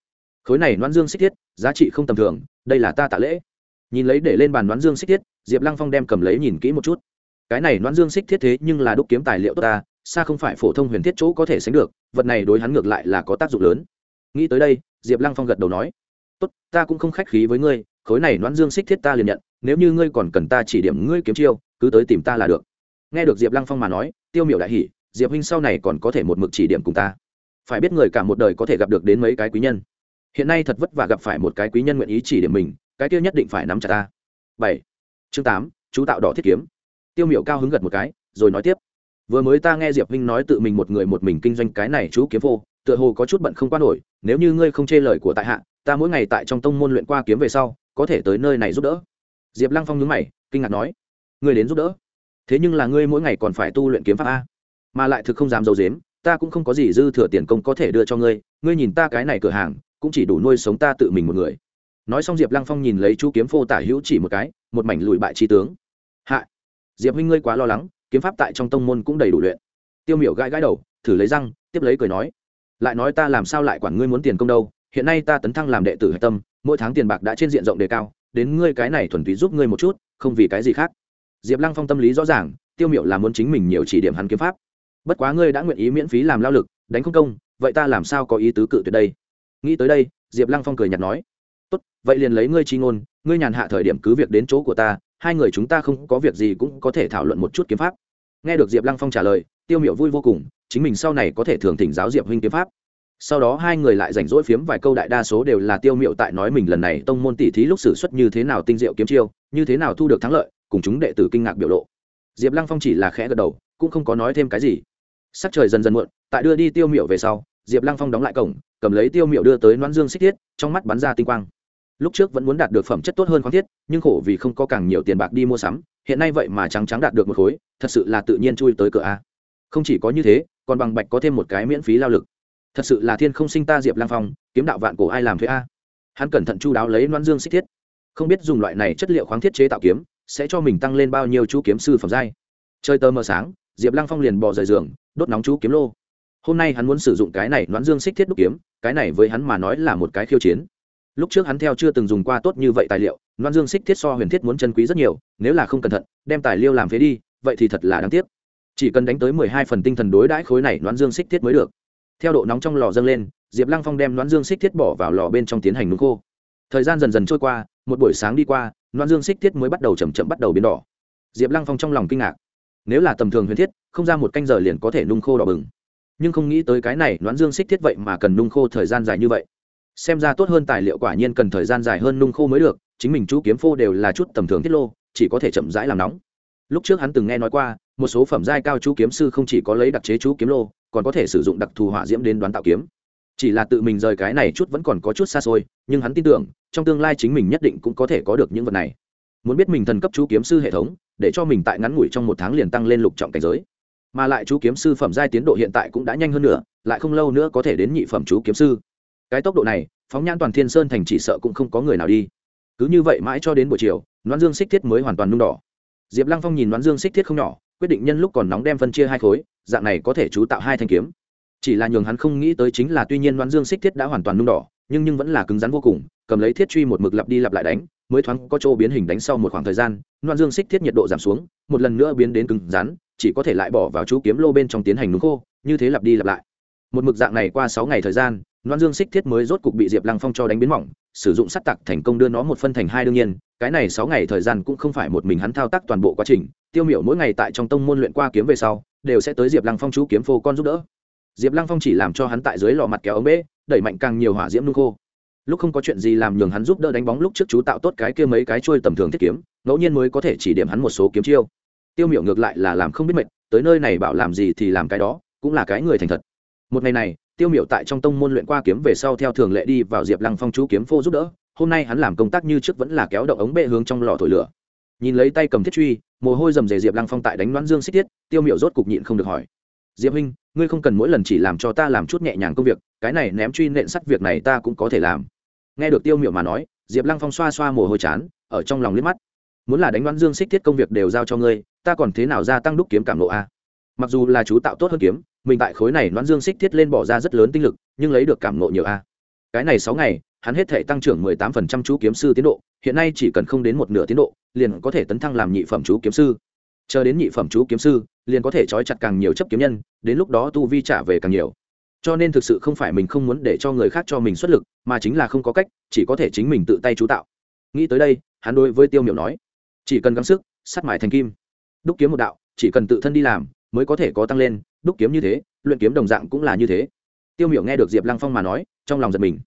khối này đoán dương xích thiết, giá trị không tầm thường, đây là ta tạ lễ. Nhìn lấy để lên bàn đoán dương xích thiết, diệp lăng phong đem cầm lấy nhìn kỹ một chút. Cái này đoán dương xích thiết thế nhưng là đúc kiếm tài liệu tốt ta, xa không phải phổ thông huyền thiết chỗ có thể sánh được, vật này đối hắn ngược lại là có tác dụng lớn. Nghĩ tới đây, diệp lăng phong gật đầu nói, tốt, ta cũng không khách khí với ngươi, khối này đoán dương xích thiết ta liền nhận, nếu như ngươi còn cần ta chỉ điểm ngươi kiếm chiêu, cứ tới tìm ta là được. Nghe được diệp lăng phong mà nói, tiêu miểu đại hỉ, diệp huynh sau này còn có thể một mực chỉ điểm cùng ta. Phải biết người cả một đời có thể gặp được đến mấy cái quý nhân hiện nay thật vất vả gặp phải một cái quý nhân nguyện ý chỉ điểm mình, cái kia nhất định phải nắm chặt ta. Bảy. Chương tám, chú tạo đỏ thiết kiếm. Tiêu miểu cao hứng gật một cái, rồi nói tiếp. Vừa mới ta nghe diệp vinh nói tự mình một người một mình kinh doanh cái này chú kiếm vô tựa hồ có chút bận không qua nổi, nếu như ngươi không chê lời của tại hạ, ta mỗi ngày tại trong tông môn luyện qua kiếm về sau, có thể tới nơi này giúp đỡ. Diệp lăng phong nhớ mày, kinh ngạc nói, ngươi đến giúp đỡ? Thế nhưng là ngươi mỗi ngày còn phải tu luyện kiếm pháp a, mà lại thực không dám d i ấ u dếm ta cũng không có gì dư thừa tiền công có thể đưa cho ngươi ngươi nhìn ta cái này cửa hàng cũng chỉ đủ nuôi sống ta tự mình một người. Nói xong diệp lăng phong nhìn lấy chú kiếm phô tả hữu chỉ một cái, một mảnh lùi bại trí tướng. Hạ. Diệp huynh ngươi quá lo lắng, kiếm pháp tại trong tông môn cũng đầy đủ luyện. Tiêu miểu gãi gãi đầu, thử lấy răng, tiếp lấy cười nói. Lại nói ta làm sao lại quản ngươi muốn tiền công đâu, hiện nay ta tấn thăng làm đệ tử hạch tâm, mỗi tháng tiền bạc đã trên diện rộng đề cao, đến ngươi cái này thuần túy giúp ngươi một chút, không vì cái gì khác. Diệp lăng phong tâm lý rõ ràng, tiêu miểu là muốn chính mình nhiều chỉ điểm hắn kiếm pháp. Bất quá ngươi đã nguyện ý miễn phí làm lao lực, đánh không công, vậy ta làm sao có ý tứ cự tuyệt đây? Nghĩ tới đây, diệp lăng phong cười nhạt nói, tốt, vậy liền lấy ngươi chi ngôn, ngươi nhàn hạ thời điểm cứ việc đến chỗ của ta, hai người chúng ta không có việc gì cũng có thể thảo luận một chút kiếm pháp. Nghe được diệp lăng phong trả lời, tiêu Miệu vui vô cùng, chính mình sau này có thể thường thỉnh giáo diệp huynh kiếm pháp. Sau đó hai người lại rảnh rỗi phiếm vài câu đại đa số đều là tiêu miệu tại nói mình lần này tông môn tỷ thí lúc xử suất như thế nào tinh diệu kiếm chiêu, như thế nào thu được thắng lợi, cùng chúng đệ tử kinh ngạc biểu lộ. Diệp lăng phong chỉ là khẽ gật đầu, cũng không có nói thêm cái gì. Sắc trời dần dần muộn, tại đưa đi tiêu miệu về sau, diệp lăng phong đóng lại cổng cầm lấy tiêu miệu đưa tới noan dương xích thiết, trong mắt bắn ra tinh quang. Lúc trước vẫn muốn đạt được phẩm chất tốt hơn khoáng thiết, nhưng khổ vì không có càng nhiều tiền bạc đi mua sắm, hiện nay vậy mà trắng trắng đạt được một khối, thật sự là tự nhiên chui tới cửa a. Không chỉ có như thế, còn bằng bạch có thêm một cái miễn phí lao lực. Thật sự là thiên không sinh ta diệp lang phong, kiếm đạo vạn cổ ai làm thuế a? Hắn cẩn thận chu đáo lấy noan dương xích thiết. Không biết dùng loại này chất liệu khoáng thiết chế tạo kiếm, sẽ cho mình tăng lên bao nhiêu chú kiếm sư phẩm giai. Chơi tơ mờ sáng, diệp lăng phong liền bỏ rời giường, đốt nóng chú kiếm lô hôm nay hắn muốn sử dụng cái này đoán dương xích thiết đúc kiếm, cái này với hắn mà nói là một cái khiêu chiến. Lúc trước hắn theo chưa từng dùng qua tốt như vậy tài liệu đoán dương xích thiết so huyền thiết muốn chân quý rất nhiều, nếu là không cẩn thận, đem tài liệu làm phế đi, vậy thì thật là đáng tiếc. Chỉ cần đánh tới mười hai phần tinh thần đối đãi khối này đoán dương xích thiết mới được. Theo độ nóng trong lò dâng lên, diệp lăng phong đem đoán dương xích thiết bỏ vào lò bên trong tiến hành nung khô. Thời gian dần dần trôi qua, một buổi sáng đi qua đoán dương xích thiết mới bắt đầu chầm chậm bắt đầu biến đỏ. Diệp lăng phong trong lòng kinh ngạc. Nếu là tầm thường huyền thiết, không ra một canh giờ liền có thể nung khô đỏ bừng nhưng không nghĩ tới cái này đoán dương xích thiết vậy mà cần nung khô thời gian dài như vậy. Xem ra tốt hơn tài liệu quả nhiên cần thời gian dài hơn nung khô mới được, chính mình chú kiếm phô đều là chút tầm thường thiết lô, chỉ có thể chậm rãi làm nóng. Lúc trước hắn từng nghe nói qua, một số phẩm giai cao chú kiếm sư không chỉ có lấy đặc chế chú kiếm lô, còn có thể sử dụng đặc thù hỏa diễm đến đoán tạo kiếm. Chỉ là tự mình rời cái này chút vẫn còn có chút xa xôi, nhưng hắn tin tưởng, trong tương lai chính mình nhất định cũng có thể có được những vật này. Muốn biết mình thần cấp chú kiếm sư hệ thống, để cho mình tại ngắn ngủi trong một tháng liền tăng lên lục trọng cảnh giới mà lại chú kiếm sư phẩm giai tiến độ hiện tại cũng đã nhanh hơn nữa, lại không lâu nữa có thể đến nhị phẩm chú kiếm sư. Cái tốc độ này, phóng nhãn toàn thiên sơn thành chỉ sợ cũng không có người nào đi. Cứ như vậy mãi cho đến buổi chiều đoán dương xích thiết mới hoàn toàn nung đỏ. Diệp lăng phong nhìn đoán dương xích thiết không nhỏ, quyết định nhân lúc còn nóng đem phân chia hai khối, dạng này có thể chú tạo hai thanh kiếm. Chỉ là nhường hắn không nghĩ tới chính là tuy nhiên đoán dương xích thiết đã hoàn toàn nung đỏ, nhưng nhưng vẫn là cứng rắn vô cùng, cầm lấy thiết truy một mực lặp đi lặp lại đánh, mới thoáng có chỗ biến hình đánh sau một khoảng thời gian đoán dương xích thiết nhiệt độ giảm xuống, một lần nữa biến đến cứng rắn chỉ có thể lại bỏ vào chú kiếm lô bên trong tiến hành nung khô, như thế lặp đi lặp lại. Một mực dạng này qua sáu ngày thời gian, loan dương xích thiết mới rốt cục bị diệp lăng phong cho đánh biến mỏng, sử dụng sắt tặc thành công đưa nó một phân thành hai đương nhiên, cái này sáu ngày thời gian cũng không phải một mình hắn thao tác toàn bộ quá trình, tiêu miểu mỗi ngày tại trong tông môn luyện qua kiếm về sau, đều sẽ tới diệp lăng phong chú kiếm phô con giúp đỡ. Diệp lăng phong chỉ làm cho hắn tại dưới lò mặt kéo ống bế đẩy mạnh càng nhiều hỏa diễm nung khô. Lúc không có chuyện gì làm nhường hắn giúp đỡ đánh bóng lúc trước chú tạo tốt cái kia mấy cái trôi tầm thường thiết kiếm, ngẫu nhiên mới có thể chỉ điểm hắn một số kiếm chiêu tiêu miểu ngược lại là làm không biết mệt, tới nơi này bảo làm gì thì làm cái đó, cũng là cái người thành thật. Một ngày này, tiêu miểu tại trong tông môn luyện qua kiếm về sau theo thường lệ đi vào diệp lăng phong chú kiếm phô giúp đỡ, hôm nay hắn làm công tác như trước vẫn là kéo động ống bệ hướng trong lò thổi lửa. Nhìn lấy tay cầm thiết truy, mồ hôi rầm rề diệp lăng phong tại đánh đoán dương xích tiết tiêu miểu rốt cục nhịn không được hỏi. Diệp huynh, ngươi không cần mỗi lần chỉ làm cho ta làm chút nhẹ nhàng công việc, cái này ném truy nện sắt việc này ta cũng có thể làm. Nghe được tiêu miểu mà nói, diệp lăng phong xoa xoa mồ hôi chán, ở trong lòng liếc mắt. Muốn là đánh đoán dương xích tiết công việc đều giao cho ngươi ta còn thế nào gia tăng đúc kiếm cảm lộ a? Mặc dù là chú tạo tốt hơn kiếm, mình tại khối này nón dương xích thiết lên bỏ ra rất lớn tinh lực, nhưng lấy được cảm lộ nhiều a. Cái này sáu ngày, hắn hết thể tăng trưởng mười tám phần trăm chú kiếm sư tiến độ, hiện nay chỉ cần không đến một nửa tiến độ, liền có thể tấn thăng làm nhị phẩm chú kiếm sư. Chờ đến nhị phẩm chú kiếm sư, liền có thể trói chặt càng nhiều chấp kiếm nhân, đến lúc đó tu vi trả về càng nhiều. Cho nên thực sự không phải mình không muốn để cho người khác cho mình xuất lực, mà chính là không có cách, chỉ có thể chính mình tự tay chú tạo. Nghĩ tới đây, hắn đối với tiêu miểu nói, chỉ cần gắng sức, sắt mài thành kim đúc kiếm một đạo, chỉ cần tự thân đi làm, mới có thể có tăng lên, đúc kiếm như thế, luyện kiếm đồng dạng cũng là như thế. Tiêu miểu nghe được diệp lăng phong mà nói, trong lòng giật mình.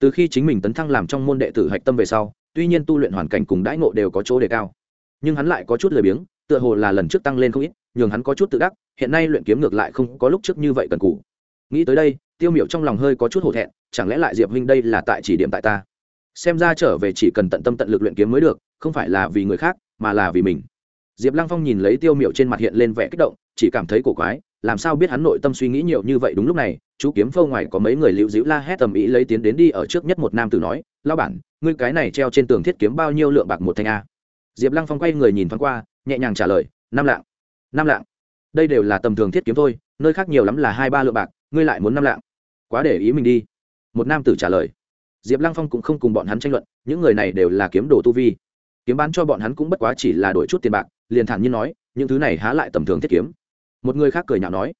Từ khi chính mình tấn thăng làm trong môn đệ tử hạch tâm về sau, tuy nhiên tu luyện hoàn cảnh cùng đãi ngộ đều có chỗ đề cao. Nhưng hắn lại có chút lười biếng, tựa hồ là lần trước tăng lên không ít, nhường hắn có chút tự đắc, hiện nay luyện kiếm ngược lại không có lúc trước như vậy cần cũ nghĩ tới đây, tiêu miểu trong lòng hơi có chút hổ thẹn, chẳng lẽ lại diệp huynh đây là tại chỉ điểm tại ta? Xem ra trở về chỉ cần tận tâm tận lực luyện kiếm mới được, không phải là vì người khác, mà là vì mình diệp lăng phong nhìn lấy tiêu miểu trên mặt hiện lên vẻ kích động, chỉ cảm thấy cổ quái, làm sao biết hắn nội tâm suy nghĩ nhiều như vậy đúng lúc này, chú kiếm phâu ngoài có mấy người liễu dĩu la hét tầm ý lấy tiến đến đi ở trước nhất một nam tử nói lao bản, ngươi cái này treo trên tường thiết kiếm bao nhiêu lượng bạc một thanh a? Diệp lăng phong quay người nhìn thoáng qua, nhẹ nhàng trả lời, năm lạng năm lạng. Đây đều là tầm thường thiết kiếm thôi, nơi khác nhiều lắm là hai ba lượng bạc, ngươi lại muốn năm lạng. Quá để ý mình đi. Một nam tử trả lời. Diệp lăng phong cũng không cùng bọn hắn tranh luận, những người này đều là kiếm đồ tu vi kiếm bán cho bọn hắn cũng bất quá chỉ là đổi chút tiền bạc, liền thản nhiên nói, những thứ này há lại tầm thường thiết kiếm. Một người khác cười nhạo nói,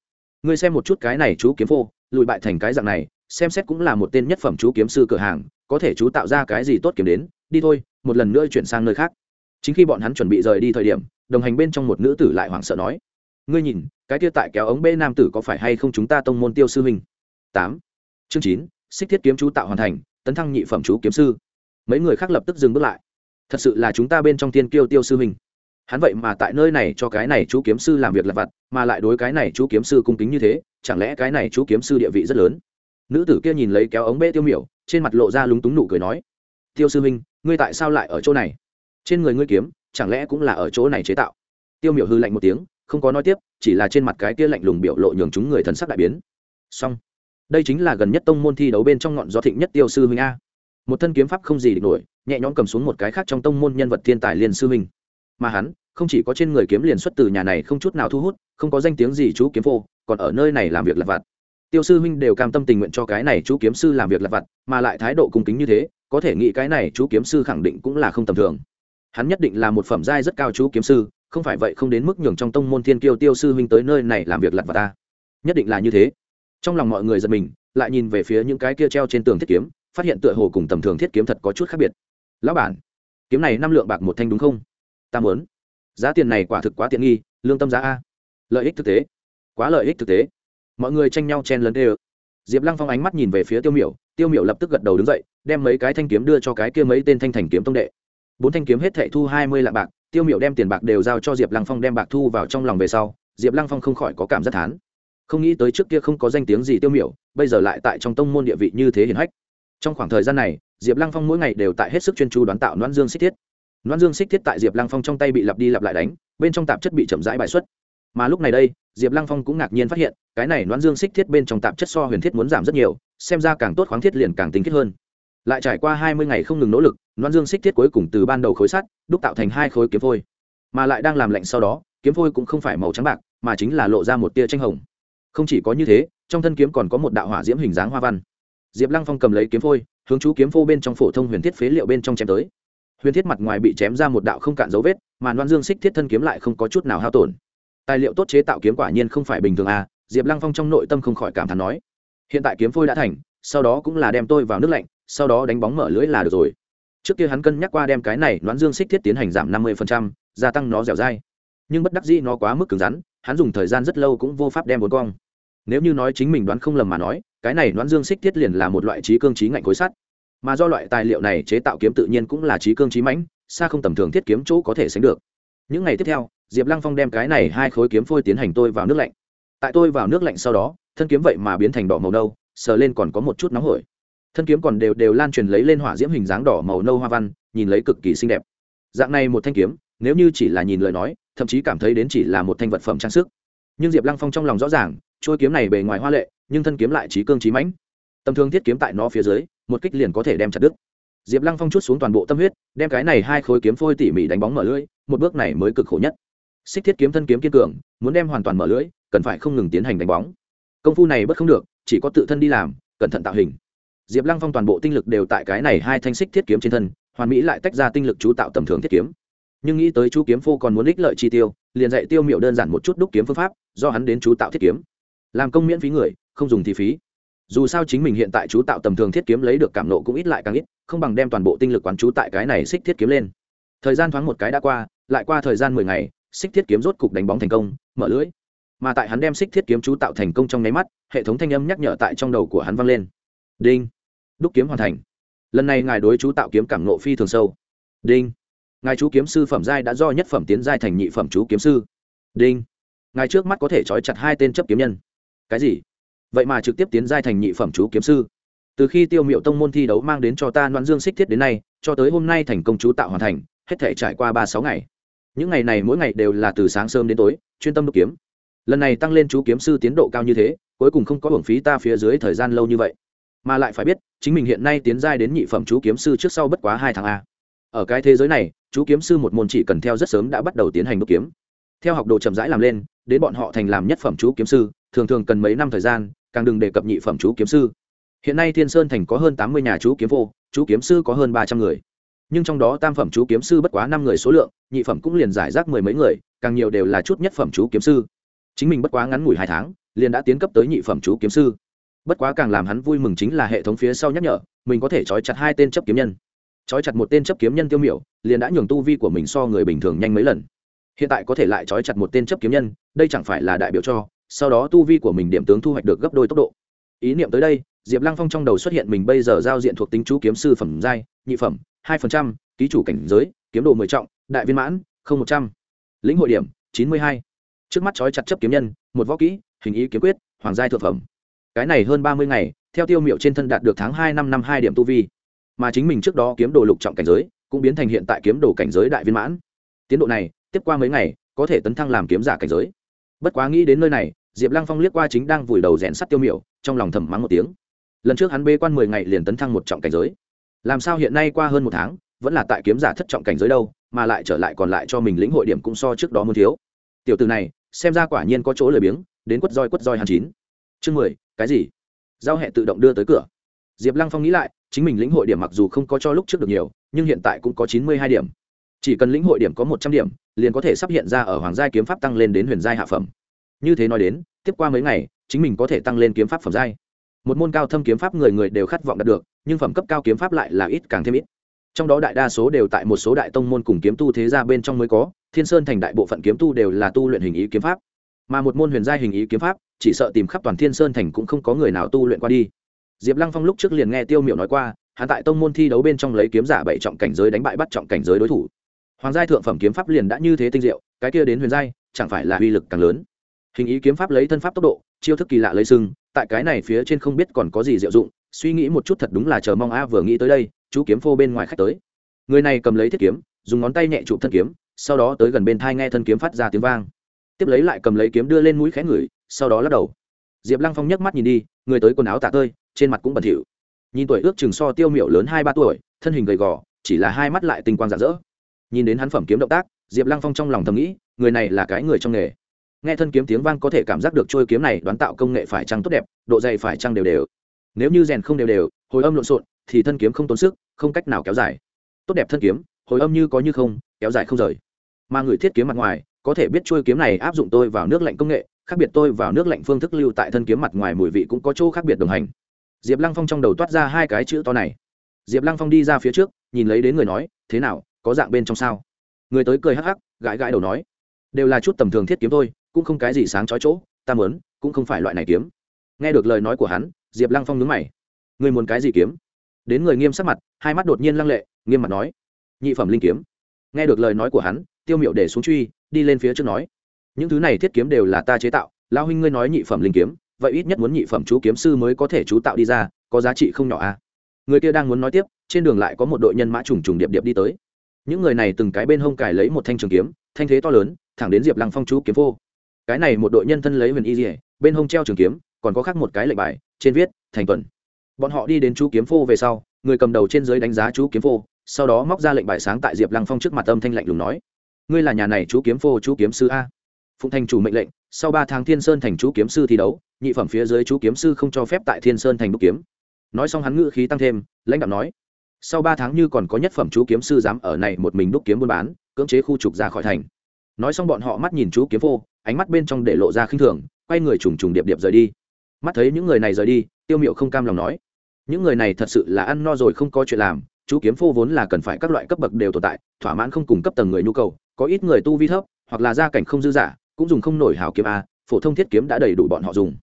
ngươi xem một chút cái này chú kiếm phô, lùi bại thành cái dạng này, xem xét cũng là một tên nhất phẩm chú kiếm sư cửa hàng, có thể chú tạo ra cái gì tốt kiếm đến, đi thôi, một lần nữa chuyển sang nơi khác. Chính khi bọn hắn chuẩn bị rời đi thời điểm, đồng hành bên trong một nữ tử lại hoảng sợ nói, ngươi nhìn, cái kia tại kéo ống bê nam tử có phải hay không chúng ta tông môn tiêu sư huynh? Tám. Chương chín, xích thiết kiếm chú tạo hoàn thành, tấn thăng nhị phẩm chú kiếm sư. Mấy người khác lập tức dừng bước lại thật sự là chúng ta bên trong tiên kiêu tiêu sư mình hắn vậy mà tại nơi này cho cái này chú kiếm sư làm việc lặt vặt, mà lại đối cái này chú kiếm sư cung kính như thế, chẳng lẽ cái này chú kiếm sư địa vị rất lớn? Nữ tử kia nhìn lấy kéo ống bê tiêu miểu, trên mặt lộ ra lúng túng nụ cười nói, tiêu sư minh ngươi tại sao lại ở chỗ này? Trên người ngươi kiếm, chẳng lẽ cũng là ở chỗ này chế tạo? Tiêu miểu hư lạnh một tiếng, không có nói tiếp, chỉ là trên mặt cái kia lạnh lùng biểu lộ nhường chúng người thần sắc đại biến. Xong. Đây chính là gần nhất tông môn thi đấu bên trong ngọn gió thịnh nhất tiêu sư huynh a. Một thân kiếm pháp không gì địch nổi nhẹ nhõm cầm xuống một cái khác trong tông môn nhân vật thiên tài liên sư huynh mà hắn, không chỉ có trên người kiếm liền xuất từ nhà này không chút nào thu hút, không có danh tiếng gì chú kiếm phô, còn ở nơi này làm việc lặt vặt. Tiêu sư huynh đều cam tâm tình nguyện cho cái này chú kiếm sư làm việc lặt vặt, mà lại thái độ cung kính như thế, có thể nghĩ cái này chú kiếm sư khẳng định cũng là không tầm thường. Hắn nhất định là một phẩm giai rất cao chú kiếm sư, không phải vậy không đến mức nhường trong tông môn thiên kiêu tiêu sư huynh tới nơi này làm việc lặt vặt ta. Nhất định là như thế. Trong lòng mọi người giật mình, lại nhìn về phía những cái kia treo trên tường thiết kiếm, phát hiện tựa hồ cùng tầm thường thiết kiếm thật có chút khác biệt lão bản, kiếm này năm lượng bạc một thanh đúng không? Ta muốn. Giá tiền này quả thực quá tiện nghi, lương tâm giá a. Lợi ích thực tế. Quá lợi ích thực tế. Mọi người tranh nhau chen lấn đê ơ diệp lăng phong ánh mắt nhìn về phía tiêu miểu tiêu miểu lập tức gật đầu đứng dậy, đem mấy cái thanh kiếm đưa cho cái kia mấy tên thanh thành kiếm tông đệ. Bốn thanh kiếm hết thệ thu hai mươi lạng bạc, tiêu miểu đem tiền bạc đều giao cho diệp lăng phong đem bạc thu vào trong lòng về sau, diệp lăng phong không khỏi có cảm giác thán. Không nghĩ tới trước kia không có danh tiếng gì tiêu miểu, bây giờ lại tại trong tông môn địa vị như thế hiển hách. Trong khoảng thời gian này diệp lăng phong mỗi ngày đều tại hết sức chuyên chú đoán tạo đoán dương xích thiết. Đoán dương xích thiết tại diệp lăng phong trong tay bị lặp đi lặp lại đánh, bên trong tạp chất bị chậm rãi bài xuất. Mà lúc này đây, diệp lăng phong cũng ngạc nhiên phát hiện, cái này đoán dương xích thiết bên trong tạp chất so huyền thiết muốn giảm rất nhiều, xem ra càng tốt khoáng thiết liền càng tính kết hơn. Lại trải qua hai mươi ngày không ngừng nỗ lực đoán dương xích thiết cuối cùng từ ban đầu khối sắt, đúc tạo thành hai khối kiếm phôi. Mà lại đang làm lạnh sau đó, kiếm phôi cũng không phải màu trắng bạc, mà chính là lộ ra một tia tranh hồng. Không chỉ có như thế, trong thân kiếm còn có một đạo hỏa diễm hình dáng hoa văn. Diệp lăng phong cầm lấy kiếm phôi hướng chú kiếm phô bên trong phổ thông huyền thiết phế liệu bên trong chém tới. Huyền thiết mặt ngoài bị chém ra một đạo không cạn dấu vết, mà đoan dương xích thiết thân kiếm lại không có chút nào hao tổn. Tài liệu tốt chế tạo kiếm quả nhiên không phải bình thường à diệp lăng phong trong nội tâm không khỏi cảm thán nói. Hiện tại kiếm phôi đã thành, sau đó cũng là đem tôi vào nước lạnh, sau đó đánh bóng mở lưới là được rồi. Trước kia hắn cân nhắc qua đem cái này đoán dương xích thiết tiến hành giảm năm mươi gia tăng nó dẻo dai. Nhưng bất đắc dĩ nó quá mức cứng rắn, hắn dùng thời gian rất lâu cũng vô pháp đem bốn cong. Nếu như nói chính mình đoán không lầm mà nói cái này đoán dương xích thiết liền là một loại trí cương trí ngạnh khối sắt. Mà do loại tài liệu này chế tạo kiếm tự nhiên cũng là trí cương trí mãnh, xa không tầm thường thiết kiếm chỗ có thể sánh được. Những ngày tiếp theo, diệp lăng phong đem cái này hai khối kiếm phôi tiến hành tôi vào nước lạnh. Tại tôi vào nước lạnh sau đó, thân kiếm vậy mà biến thành đỏ màu nâu, sờ lên còn có một chút nóng hổi. Thân kiếm còn đều đều lan truyền lấy lên hỏa diễm hình dáng đỏ màu nâu hoa văn, nhìn lấy cực kỳ xinh đẹp. Dạng này một thanh kiếm, nếu như chỉ là nhìn lời nói, thậm chí cảm thấy đến chỉ là một thanh vật phẩm trang sức. Nhưng diệp lăng phong trong lòng rõ ràng trôi kiếm này bề ngoài hoa lệ, nhưng thân kiếm lại trí cương trí mãnh. Tầm thương thiết kiếm tại nó phía dưới, một kích liền có thể đem chặt đứt. Diệp lăng phong chút xuống toàn bộ tâm huyết, đem cái này hai khối kiếm phôi tỉ mỉ đánh bóng mở lưỡi, một bước này mới cực khổ nhất. Xích thiết kiếm thân kiếm kiên cường, muốn đem hoàn toàn mở lưỡi, cần phải không ngừng tiến hành đánh bóng. Công phu này bất không được, chỉ có tự thân đi làm, cẩn thận tạo hình. Diệp lăng phong toàn bộ tinh lực đều tại cái này hai thanh xích thiết kiếm trên thân, hoàn mỹ lại tách ra tinh lực chú tạo tầm thường thiết kiếm. Nhưng nghĩ tới chú kiếm phô còn muốn ích lợi chi tiêu, liền dạy tiêu miệu đơn giản một chút đúc kiếm phương pháp, do hắn đến chú tạo thiết kiếm làm công miễn phí người, không dùng thì phí. Dù sao chính mình hiện tại chú tạo tầm thường thiết kiếm lấy được cảm nộ cũng ít lại càng ít, không bằng đem toàn bộ tinh lực quán chú tại cái này xích thiết kiếm lên. Thời gian thoáng một cái đã qua, lại qua thời gian mười ngày, xích thiết kiếm rốt cục đánh bóng thành công, mở lưỡi. Mà tại hắn đem xích thiết kiếm chú tạo thành công trong nháy mắt, hệ thống thanh âm nhắc nhở tại trong đầu của hắn vang lên. Đinh. Đúc kiếm hoàn thành. Lần này ngài đối chú tạo kiếm cảm nộ phi thường sâu. Đinh. Ngài chú kiếm sư phẩm giai đã do nhất phẩm tiến giai thành nhị phẩm chú kiếm sư. Đinh. Ngài trước mắt có thể trói chặt hai tên chấp kiếm nhân cái gì? Vậy mà trực tiếp tiến giai thành nhị phẩm chú kiếm sư. Từ khi tiêu miệu tông môn thi đấu mang đến cho ta loan dương xích thiết đến nay, cho tới hôm nay thành công chú tạo hoàn thành, hết thể trải qua ba sáu ngày. Những ngày này mỗi ngày đều là từ sáng sớm đến tối, chuyên tâm đúc kiếm. Lần này tăng lên chú kiếm sư tiến độ cao như thế, cuối cùng không có hưởng phí ta phía dưới thời gian lâu như vậy. Mà lại phải biết, chính mình hiện nay tiến giai đến nhị phẩm chú kiếm sư trước sau bất quá hai tháng a. Ở cái thế giới này, chú kiếm sư một môn chỉ cần theo rất sớm đã bắt đầu tiến hành đúc kiếm. Theo học đồ chậm rãi làm lên, đến bọn họ thành làm nhất phẩm chú kiếm sư thường thường cần mấy năm thời gian, càng đừng đề cập nhị phẩm chú kiếm sư. Hiện nay thiên sơn thành có hơn tám mươi nhà chú kiếm vô, chú kiếm sư có hơn ba trăm người. Nhưng trong đó tam phẩm chú kiếm sư bất quá năm người số lượng, nhị phẩm cũng liền giải rác mười mấy người, càng nhiều đều là chút nhất phẩm chú kiếm sư. Chính mình bất quá ngắn ngủi hai tháng, liền đã tiến cấp tới nhị phẩm chú kiếm sư. Bất quá càng làm hắn vui mừng chính là hệ thống phía sau nhắc nhở, mình có thể trói chặt hai tên chấp kiếm nhân. Trói chặt một tên chấp kiếm nhân tiêu miểu, liền đã nhường tu vi của mình so người bình thường nhanh mấy lần. Hiện tại có thể lại trói chặt một tên chấp kiếm nhân, đây chẳng phải là đại biểu cho sau đó tu vi của mình điểm tướng thu hoạch được gấp đôi tốc độ. Ý niệm tới đây, diệp lăng phong trong đầu xuất hiện mình bây giờ giao diện thuộc tính chú kiếm sư phẩm giai, nhị phẩm, hai phần trăm, ký chủ cảnh giới, kiếm đồ mười trọng, đại viên mãn, không một trăm. Lĩnh hội điểm, chín mươi hai. Trước mắt trói chặt chấp kiếm nhân, một võ kỹ, hình ý kiếm quyết, hoàng giai thượng phẩm. Cái này hơn ba mươi ngày, theo tiêu miệu trên thân đạt được tháng hai năm năm hai điểm tu vi. Mà chính mình trước đó kiếm đồ lục trọng cảnh giới, cũng biến thành hiện tại kiếm đồ cảnh giới đại viên mãn. Tiến độ này, tiếp qua mấy ngày, có thể tấn thăng làm kiếm giả cảnh giới. Bất quá nghĩ đến nơi này diệp lăng phong liếc qua chính đang vùi đầu rèn sắt tiêu miểu, trong lòng thầm mắng một tiếng. Lần trước hắn bê quan mười ngày liền tấn thăng một trọng cảnh giới. Làm sao hiện nay qua hơn một tháng, vẫn là tại kiếm giả thất trọng cảnh giới đâu, mà lại trở lại còn lại cho mình lĩnh hội điểm cũng so trước đó muốn thiếu. Tiểu từ này, xem ra quả nhiên có chỗ lười biếng, đến quất roi quất roi hàn chín. Chương mười, cái gì? Giao hẹ tự động đưa tới cửa. Diệp lăng phong nghĩ lại, chính mình lĩnh hội điểm mặc dù không có cho lúc trước được nhiều, nhưng hiện tại cũng có chín mươi hai điểm. Chỉ cần lĩnh hội điểm có một trăm điểm, liền có thể sắp hiện ra ở hoàng giai kiếm pháp tăng lên đến huyền giai hạ phẩm như thế nói đến, tiếp qua mấy ngày, chính mình có thể tăng lên kiếm pháp phẩm giai. Một môn cao thâm kiếm pháp người người đều khát vọng đạt được, nhưng phẩm cấp cao kiếm pháp lại là ít càng thêm ít. Trong đó đại đa số đều tại một số đại tông môn cùng kiếm tu thế gia bên trong mới có, thiên sơn thành đại bộ phận kiếm tu đều là tu luyện hình ý kiếm pháp. Mà một môn huyền giai hình ý kiếm pháp, chỉ sợ tìm khắp toàn thiên sơn thành cũng không có người nào tu luyện qua đi. Diệp lăng phong lúc trước liền nghe tiêu miểu nói qua, hắn tại tông môn thi đấu bên trong lấy kiếm giả bảy trọng cảnh giới đánh bại bắt trọng cảnh giới đối thủ. Hoàng giai thượng phẩm kiếm pháp liền đã như thế tinh diệu, cái kia đến huyền giai, chẳng phải là uy lực càng lớn hình ý kiếm pháp lấy thân pháp tốc độ, chiêu thức kỳ lạ lấy sưng tại cái này phía trên không biết còn có gì diệu dụng, suy nghĩ một chút thật đúng là chờ mong a vừa nghĩ tới đây, chú kiếm phô bên ngoài khách tới. Người này cầm lấy thiết kiếm, dùng ngón tay nhẹ chụp thân kiếm, sau đó tới gần bên thai nghe thân kiếm phát ra tiếng vang. Tiếp lấy lại cầm lấy kiếm đưa lên mũi khẽ ngửi, sau đó lắc đầu. Diệp lăng phong nhấc mắt nhìn đi, người tới quần áo tạ tơi, trên mặt cũng bẩn thỉu. Nhìn tuổi ước chừng so tiêu miệu lớn hai ba tuổi, thân hình gầy gò, chỉ là hai mắt lại tinh quang rạng rỡ. Nhìn đến hắn phẩm kiếm động tác, diệp lăng phong trong lòng thầm nghĩ, người này là cái người trong nghề nghe thân kiếm tiếng vang có thể cảm giác được trôi kiếm này đoán tạo công nghệ phải trăng tốt đẹp, độ dày phải trăng đều đều. Nếu như rèn không đều đều, hồi âm lộn xộn, thì thân kiếm không tốn sức, không cách nào kéo dài. Tốt đẹp thân kiếm, hồi âm như có như không, kéo dài không rời. Mà người thiết kiếm mặt ngoài, có thể biết trôi kiếm này áp dụng tôi vào nước lạnh công nghệ, khác biệt tôi vào nước lạnh phương thức lưu tại thân kiếm mặt ngoài mùi vị cũng có chỗ khác biệt đồng hành. Diệp lăng phong trong đầu toát ra hai cái chữ to này. Diệp lăng phong đi ra phía trước, nhìn lấy đến người nói, thế nào, có dạng bên trong sao? Người tới cười hắc hắc, gãi gãi đầu nói, đều là chút tầm thường thiết kiếm thôi cũng không cái gì sáng chói chỗ, ta mớn cũng không phải loại này kiếm. Nghe được lời nói của hắn, diệp lăng phong nhướng mày. Người muốn cái gì kiếm? Đến người nghiêm sắc mặt, hai mắt đột nhiên lăng lệ, nghiêm mặt nói. Nhị phẩm linh kiếm. Nghe được lời nói của hắn, tiêu miệu để xuống truy, đi lên phía trước nói. Những thứ này thiết kiếm đều là ta chế tạo lao huynh ngươi nói nhị phẩm linh kiếm, vậy ít nhất muốn nhị phẩm chú kiếm sư mới có thể chú tạo đi ra, có giá trị không nhỏ à? Người kia đang muốn nói tiếp, trên đường lại có một đội nhân mã trùng trùng điệp điệp đi tới. Những người này từng cái bên hông cài lấy một thanh trường kiếm, thanh thế to lớn, thẳng đến diệp lăng phong chú kiếm vô cái này một đội nhân thân lấy huyền y dỉa bên hông treo trường kiếm, còn có khác một cái lệnh bài, trên viết, thành tuần. Bọn họ đi đến chú kiếm phô về sau, người cầm đầu trên dưới đánh giá chú kiếm phô, sau đó móc ra lệnh bài sáng tại diệp lăng phong trước mặt âm thanh lạnh lùng nói, ngươi là nhà này chú kiếm phô, chú kiếm sư a? Phụng thành chủ mệnh lệnh, sau ba tháng thiên sơn thành chú kiếm sư thi đấu, nhị phẩm phía dưới chú kiếm sư không cho phép tại thiên sơn thành đúc kiếm. Nói xong hắn ngữ khí tăng thêm, lãnh đạo nói, sau ba tháng như còn có nhất phẩm chú kiếm sư dám ở này một mình đúc kiếm buôn bán, cưỡng chế khu trục ra khỏi thành nói xong bọn họ mắt nhìn chú kiếm phô, ánh mắt bên trong để lộ ra khinh thường, quay người trùng trùng điệp điệp rời đi. Mắt thấy những người này rời đi, tiêu miệu không cam lòng nói, những người này thật sự là ăn no rồi không có chuyện làm, chú kiếm phô vốn là cần phải các loại cấp bậc đều tồn tại, thỏa mãn không cùng cấp tầng người nhu cầu, có ít người tu vi thấp, hoặc là gia cảnh không dư giả cũng dùng không nổi hào kiếm a, phổ thông thiết kiếm đã đầy đủ bọn họ dùng.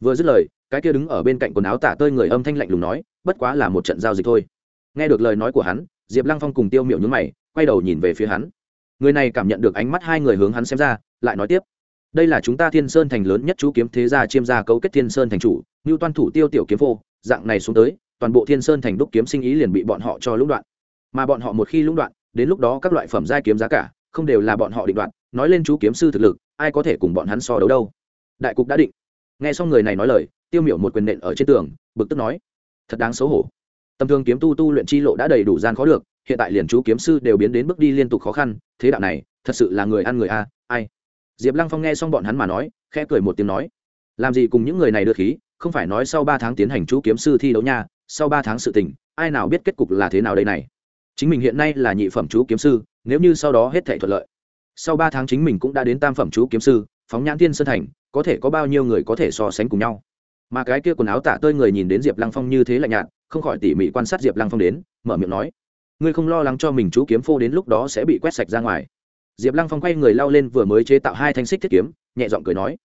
Vừa dứt lời, cái kia đứng ở bên cạnh quần áo tả tơi người âm thanh lạnh lùng nói, bất quá là một trận giao dịch thôi. Nghe được lời nói của hắn, diệp lăng phong cùng tiêu miệu nhún mày, quay đầu nhìn về phía hắn người này cảm nhận được ánh mắt hai người hướng hắn xem ra, lại nói tiếp. Đây là chúng ta thiên sơn thành lớn nhất chú kiếm thế gia chiêm gia cấu kết thiên sơn thành chủ như toan thủ tiêu tiểu kiếm vô dạng này xuống tới, toàn bộ thiên sơn thành đúc kiếm sinh ý liền bị bọn họ cho lũng đoạn. Mà bọn họ một khi lũng đoạn, đến lúc đó các loại phẩm giai kiếm giá cả, không đều là bọn họ định đoạn nói lên chú kiếm sư thực lực, ai có thể cùng bọn hắn so đấu đâu. Đại cục đã định. Nghe xong người này nói lời, tiêu miểu một quyền nện ở trên tường, bực tức nói, thật đáng xấu hổ. Tầm thường kiếm tu tu luyện chi lộ đã đầy đủ gian khó được hiện tại liền chú kiếm sư đều biến đến bước đi liên tục khó khăn, thế đạo này, thật sự là người ăn người a, ai? Diệp lăng phong nghe xong bọn hắn mà nói, khẽ cười một tiếng nói, làm gì cùng những người này đưa khí, không phải nói sau ba tháng tiến hành chú kiếm sư thi đấu nha, sau ba tháng sự tình, ai nào biết kết cục là thế nào đây này? Chính mình hiện nay là nhị phẩm chú kiếm sư, nếu như sau đó hết thể thuận lợi, sau ba tháng chính mình cũng đã đến tam phẩm chú kiếm sư, phóng nhãn thiên sơn thành, có thể có bao nhiêu người có thể so sánh cùng nhau? Mà cái kia quần áo tả tơi người nhìn đến diệp lăng phong như thế lạnh nhạt, không khỏi tỉ mỉ quan sát diệp lăng phong đến, mở miệng nói ngươi không lo lắng cho mình chú kiếm phô đến lúc đó sẽ bị quét sạch ra ngoài. Diệp lăng phong quay người lao lên vừa mới chế tạo hai thanh xích thiết kiếm, nhẹ giọng cười nói,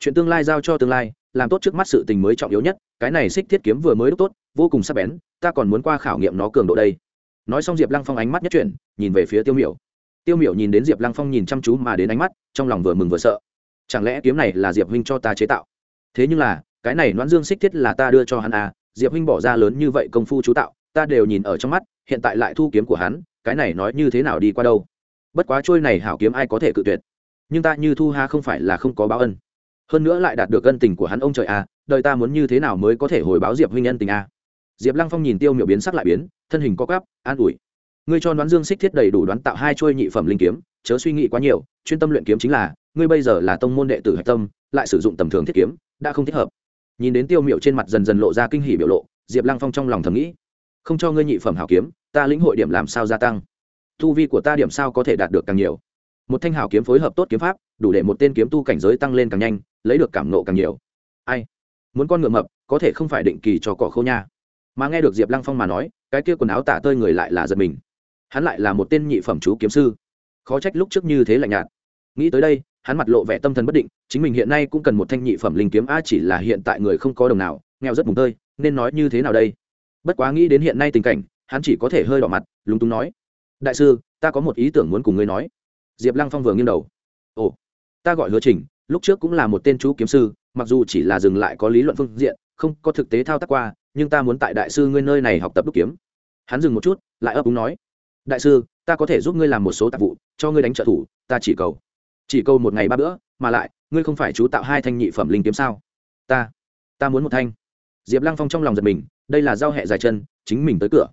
chuyện tương lai giao cho tương lai, làm tốt trước mắt sự tình mới trọng yếu nhất, cái này xích thiết kiếm vừa mới đúc tốt, vô cùng sắc bén, ta còn muốn qua khảo nghiệm nó cường độ đây. Nói xong diệp lăng phong ánh mắt nhất chuyển, nhìn về phía tiêu miểu. Tiêu miểu nhìn đến diệp lăng phong nhìn chăm chú mà đến ánh mắt, trong lòng vừa mừng vừa sợ. Chẳng lẽ kiếm này là diệp huynh cho ta chế tạo? Thế nhưng là, cái này noãn dương xích thiết là ta đưa cho hắn à diệp huynh bỏ ra lớn như vậy công phu chú tạo ta đều nhìn ở trong mắt, hiện tại lại thu kiếm của hắn, cái này nói như thế nào đi qua đâu? Bất quá trôi này hảo kiếm ai có thể cự tuyệt? Nhưng ta như thu ha không phải là không có báo ân. Hơn nữa lại đạt được ân tình của hắn ông trời à đời ta muốn như thế nào mới có thể hồi báo diệp huynh ân tình à? Diệp lăng phong nhìn tiêu miểu biến sắc lại biến, thân hình co gáp an ủi. Ngươi cho đoán dương xích thiết đầy đủ đoán tạo hai trôi nhị phẩm linh kiếm, chớ suy nghĩ quá nhiều, chuyên tâm luyện kiếm chính là, ngươi bây giờ là tông môn đệ tử hạch tâm, lại sử dụng tầm thường thiết kiếm, đã không thích hợp. Nhìn đến tiêu miệu trên mặt dần dần lộ ra kinh hỉ biểu lộ, diệp lăng phong trong lòng thầm nghĩ không cho ngươi nhị phẩm hảo kiếm, ta lĩnh hội điểm làm sao gia tăng. Thu vi của ta điểm sao có thể đạt được càng nhiều. Một thanh hảo kiếm phối hợp tốt kiếm pháp, đủ để một tên kiếm tu cảnh giới tăng lên càng nhanh, lấy được cảm nộ càng nhiều. Ai? Muốn con ngựa mập, có thể không phải định kỳ cho cỏ khô nha. Mà nghe được diệp lăng phong mà nói, cái kia quần áo tả tơi người lại là giật mình. Hắn lại là một tên nhị phẩm chú kiếm sư. Khó trách lúc trước như thế lạnh nhạt. Nghĩ tới đây, hắn mặt lộ vẻ tâm thần bất định, chính mình hiện nay cũng cần một thanh nhị phẩm linh kiếm, a chỉ là hiện tại người không có đồng nào, nghèo rất mùng tơi, nên nói như thế nào đây? Bất quá nghĩ đến hiện nay tình cảnh, hắn chỉ có thể hơi đỏ mặt, lúng túng nói. Đại sư, ta có một ý tưởng muốn cùng ngươi nói. Diệp lăng phong vừa nghiêng đầu. Ồ, ta gọi hứa trình, lúc trước cũng là một tên chú kiếm sư, mặc dù chỉ là dừng lại có lý luận phương diện, không có thực tế thao tác qua, nhưng ta muốn tại đại sư ngươi nơi này học tập đúc kiếm. Hắn dừng một chút, lại ấp úng nói. Đại sư, ta có thể giúp ngươi làm một số tạp vụ, cho ngươi đánh trợ thủ, ta chỉ cầu. Chỉ cầu một ngày ba bữa, mà lại, ngươi không phải chú tạo hai thanh nhị phẩm linh kiếm sao? Ta ta muốn một thanh. Diệp lăng phong trong lòng giật mình đây là giao hẹ dài chân, chính mình tới cửa.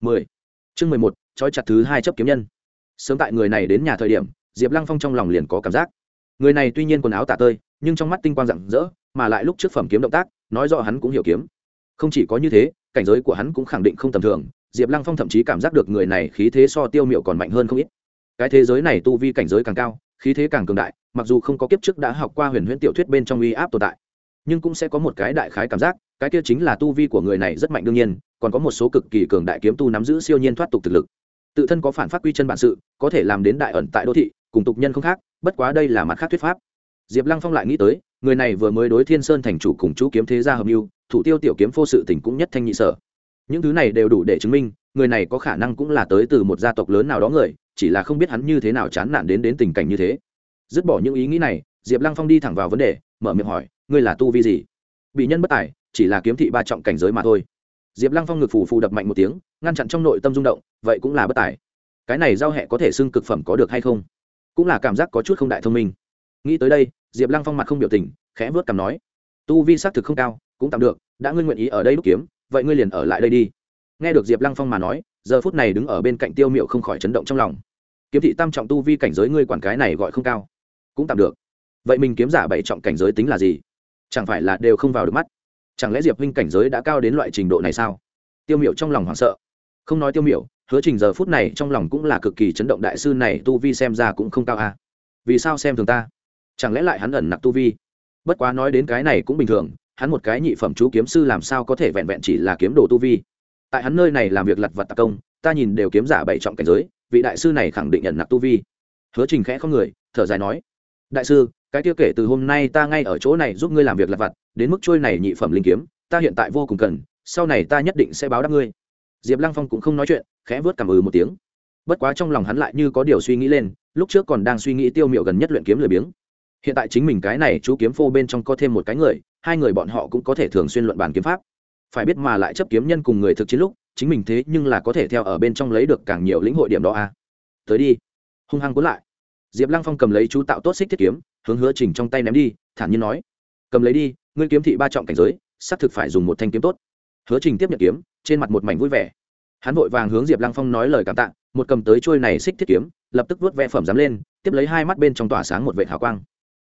Mười. Chương mười một, trói chặt thứ hai chấp kiếm nhân. Sớm tại người này đến nhà thời điểm, diệp lăng phong trong lòng liền có cảm giác. Người này tuy nhiên quần áo tả tơi, nhưng trong mắt tinh quang rạng rỡ, mà lại lúc trước phẩm kiếm động tác, nói rõ hắn cũng hiểu kiếm. Không chỉ có như thế, cảnh giới của hắn cũng khẳng định không tầm thường, diệp lăng phong thậm chí cảm giác được người này khí thế so tiêu miệu còn mạnh hơn không ít. Cái thế giới này tu vi cảnh giới càng cao, khí thế càng cường đại, mặc dù không có kiếp trước đã học qua huyền huyễn tiểu thuyết bên trong uy áp tồn tại, nhưng cũng sẽ có một cái đại khái cảm giác cái kia chính là tu vi của người này rất mạnh đương nhiên, còn có một số cực kỳ cường đại kiếm tu nắm giữ siêu nhiên thoát tục thực lực. Tự thân có phản phát quy chân bản sự, có thể làm đến đại ẩn tại đô thị, cùng tục nhân không khác, bất quá đây là mặt khác thuyết pháp. Diệp lăng phong lại nghĩ tới, người này vừa mới đối thiên sơn thành chủ cùng chú kiếm thế gia hợp mưu, thủ tiêu tiểu kiếm phô sự tình cũng nhất thanh nhị sở. Những thứ này đều đủ để chứng minh, người này có khả năng cũng là tới từ một gia tộc lớn nào đó người, chỉ là không biết hắn như thế nào chán nản đến đến tình cảnh như thế. Dứt bỏ những ý nghĩ này, diệp lăng phong đi thẳng vào vấn đề, mở miệng hỏi, ngươi là tu vi gì? Bị nhân bất tài chỉ là kiếm thị ba trọng cảnh giới mà thôi. Diệp lăng phong ngực phù phù đập mạnh một tiếng, ngăn chặn trong nội tâm rung động, vậy cũng là bất tài. Cái này giao hẹ có thể xưng cực phẩm có được hay không? Cũng là cảm giác có chút không đại thông minh. Nghĩ tới đây, diệp lăng phong mặt không biểu tình, khẽ vớt cằm nói, tu vi xác thực không cao, cũng tạm được, đã ngươi nguyện ý ở đây đúc kiếm, vậy ngươi liền ở lại đây đi. Nghe được diệp lăng phong mà nói, giờ phút này đứng ở bên cạnh tiêu miệu không khỏi chấn động trong lòng. Kiếm thị tam trọng tu vi cảnh giới ngươi quản cái này gọi không cao, cũng tạm được. Vậy mình kiếm giả bảy trọng cảnh giới tính là gì? Chẳng phải là đều không vào được mắt? Chẳng lẽ diệp huynh cảnh giới đã cao đến loại trình độ này sao? Tiêu miệu trong lòng hoảng sợ. Không nói tiêu miệu hứa trình giờ phút này trong lòng cũng là cực kỳ chấn động đại sư này tu vi xem ra cũng không cao à. Vì sao xem thường ta? Chẳng lẽ lại hắn ẩn nặc tu vi? Bất quá nói đến cái này cũng bình thường, hắn một cái nhị phẩm chú kiếm sư làm sao có thể vẹn vẹn chỉ là kiếm đồ tu vi? Tại hắn nơi này làm việc lặt vặt tạc công, ta nhìn đều kiếm giả bảy trọng cảnh giới, vị đại sư này khẳng định nhận nặc tu vi. Hứa trình khẽ không người, thở dài nói đại sư, cái tiêu kể từ hôm nay ta ngay ở chỗ này giúp ngươi làm việc lặt vặt, đến mức trôi này nhị phẩm linh kiếm, ta hiện tại vô cùng cần, sau này ta nhất định sẽ báo đáp ngươi. Diệp lăng phong cũng không nói chuyện, khẽ vớt cảm ừ một tiếng. Bất quá trong lòng hắn lại như có điều suy nghĩ lên, lúc trước còn đang suy nghĩ tiêu miệu gần nhất luyện kiếm lười biếng. Hiện tại chính mình cái này chú kiếm phô bên trong có thêm một cái người, hai người bọn họ cũng có thể thường xuyên luận bàn kiếm pháp. Phải biết mà lại chấp kiếm nhân cùng người thực chiến lúc, chính mình thế nhưng là có thể theo ở bên trong lấy được càng nhiều lĩnh hội điểm đó a à. tới đi. Hung hăng cuốn lại diệp lăng phong cầm lấy chú tạo tốt xích thiết kiếm, hướng hứa trình trong tay ném đi, thản nhiên nói, cầm lấy đi, ngươi kiếm thị ba trọng cảnh giới, xác thực phải dùng một thanh kiếm tốt. Hứa trình tiếp nhận kiếm, trên mặt một mảnh vui vẻ. Hắn vội vàng hướng diệp lăng phong nói lời cảm tạ, một cầm tới trôi này xích thiết kiếm, lập tức vớt vẽ phẩm dám lên, tiếp lấy hai mắt bên trong tỏa sáng một vệ hào quang.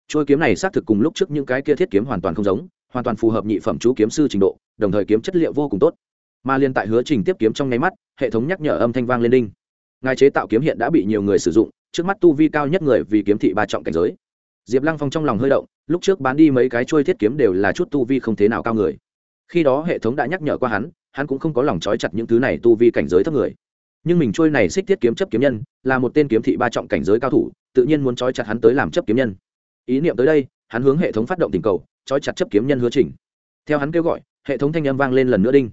Trôi kiếm này xác thực cùng lúc trước những cái kia thiết kiếm hoàn toàn không giống, hoàn toàn phù hợp nhị phẩm chú kiếm sư trình độ, đồng thời kiếm chất liệu vô cùng tốt. Mà liên tại hứa trình tiếp kiếm trong nháy mắt, hệ thống nhắc nhở âm thanh vang lên đinh ngài chế tạo kiếm hiện đã bị nhiều người sử dụng, trước mắt tu vi cao nhất người vì kiếm thị ba trọng cảnh giới. Diệp lăng phong trong lòng hơi động, lúc trước bán đi mấy cái trôi thiết kiếm đều là chút tu vi không thế nào cao người. Khi đó hệ thống đã nhắc nhở qua hắn hắn cũng không có lòng trói chặt những thứ này tu vi cảnh giới thấp người. Nhưng mình trôi này xích thiết kiếm chấp kiếm nhân, là một tên kiếm thị ba trọng cảnh giới cao thủ, tự nhiên muốn trói chặt hắn tới làm chấp kiếm nhân. Ý niệm tới đây, hắn hướng hệ thống phát động tình cầu, trói chặt chấp kiếm nhân hứa trình. Theo hắn kêu gọi, hệ thống thanh âm vang lên lần nữa đinh.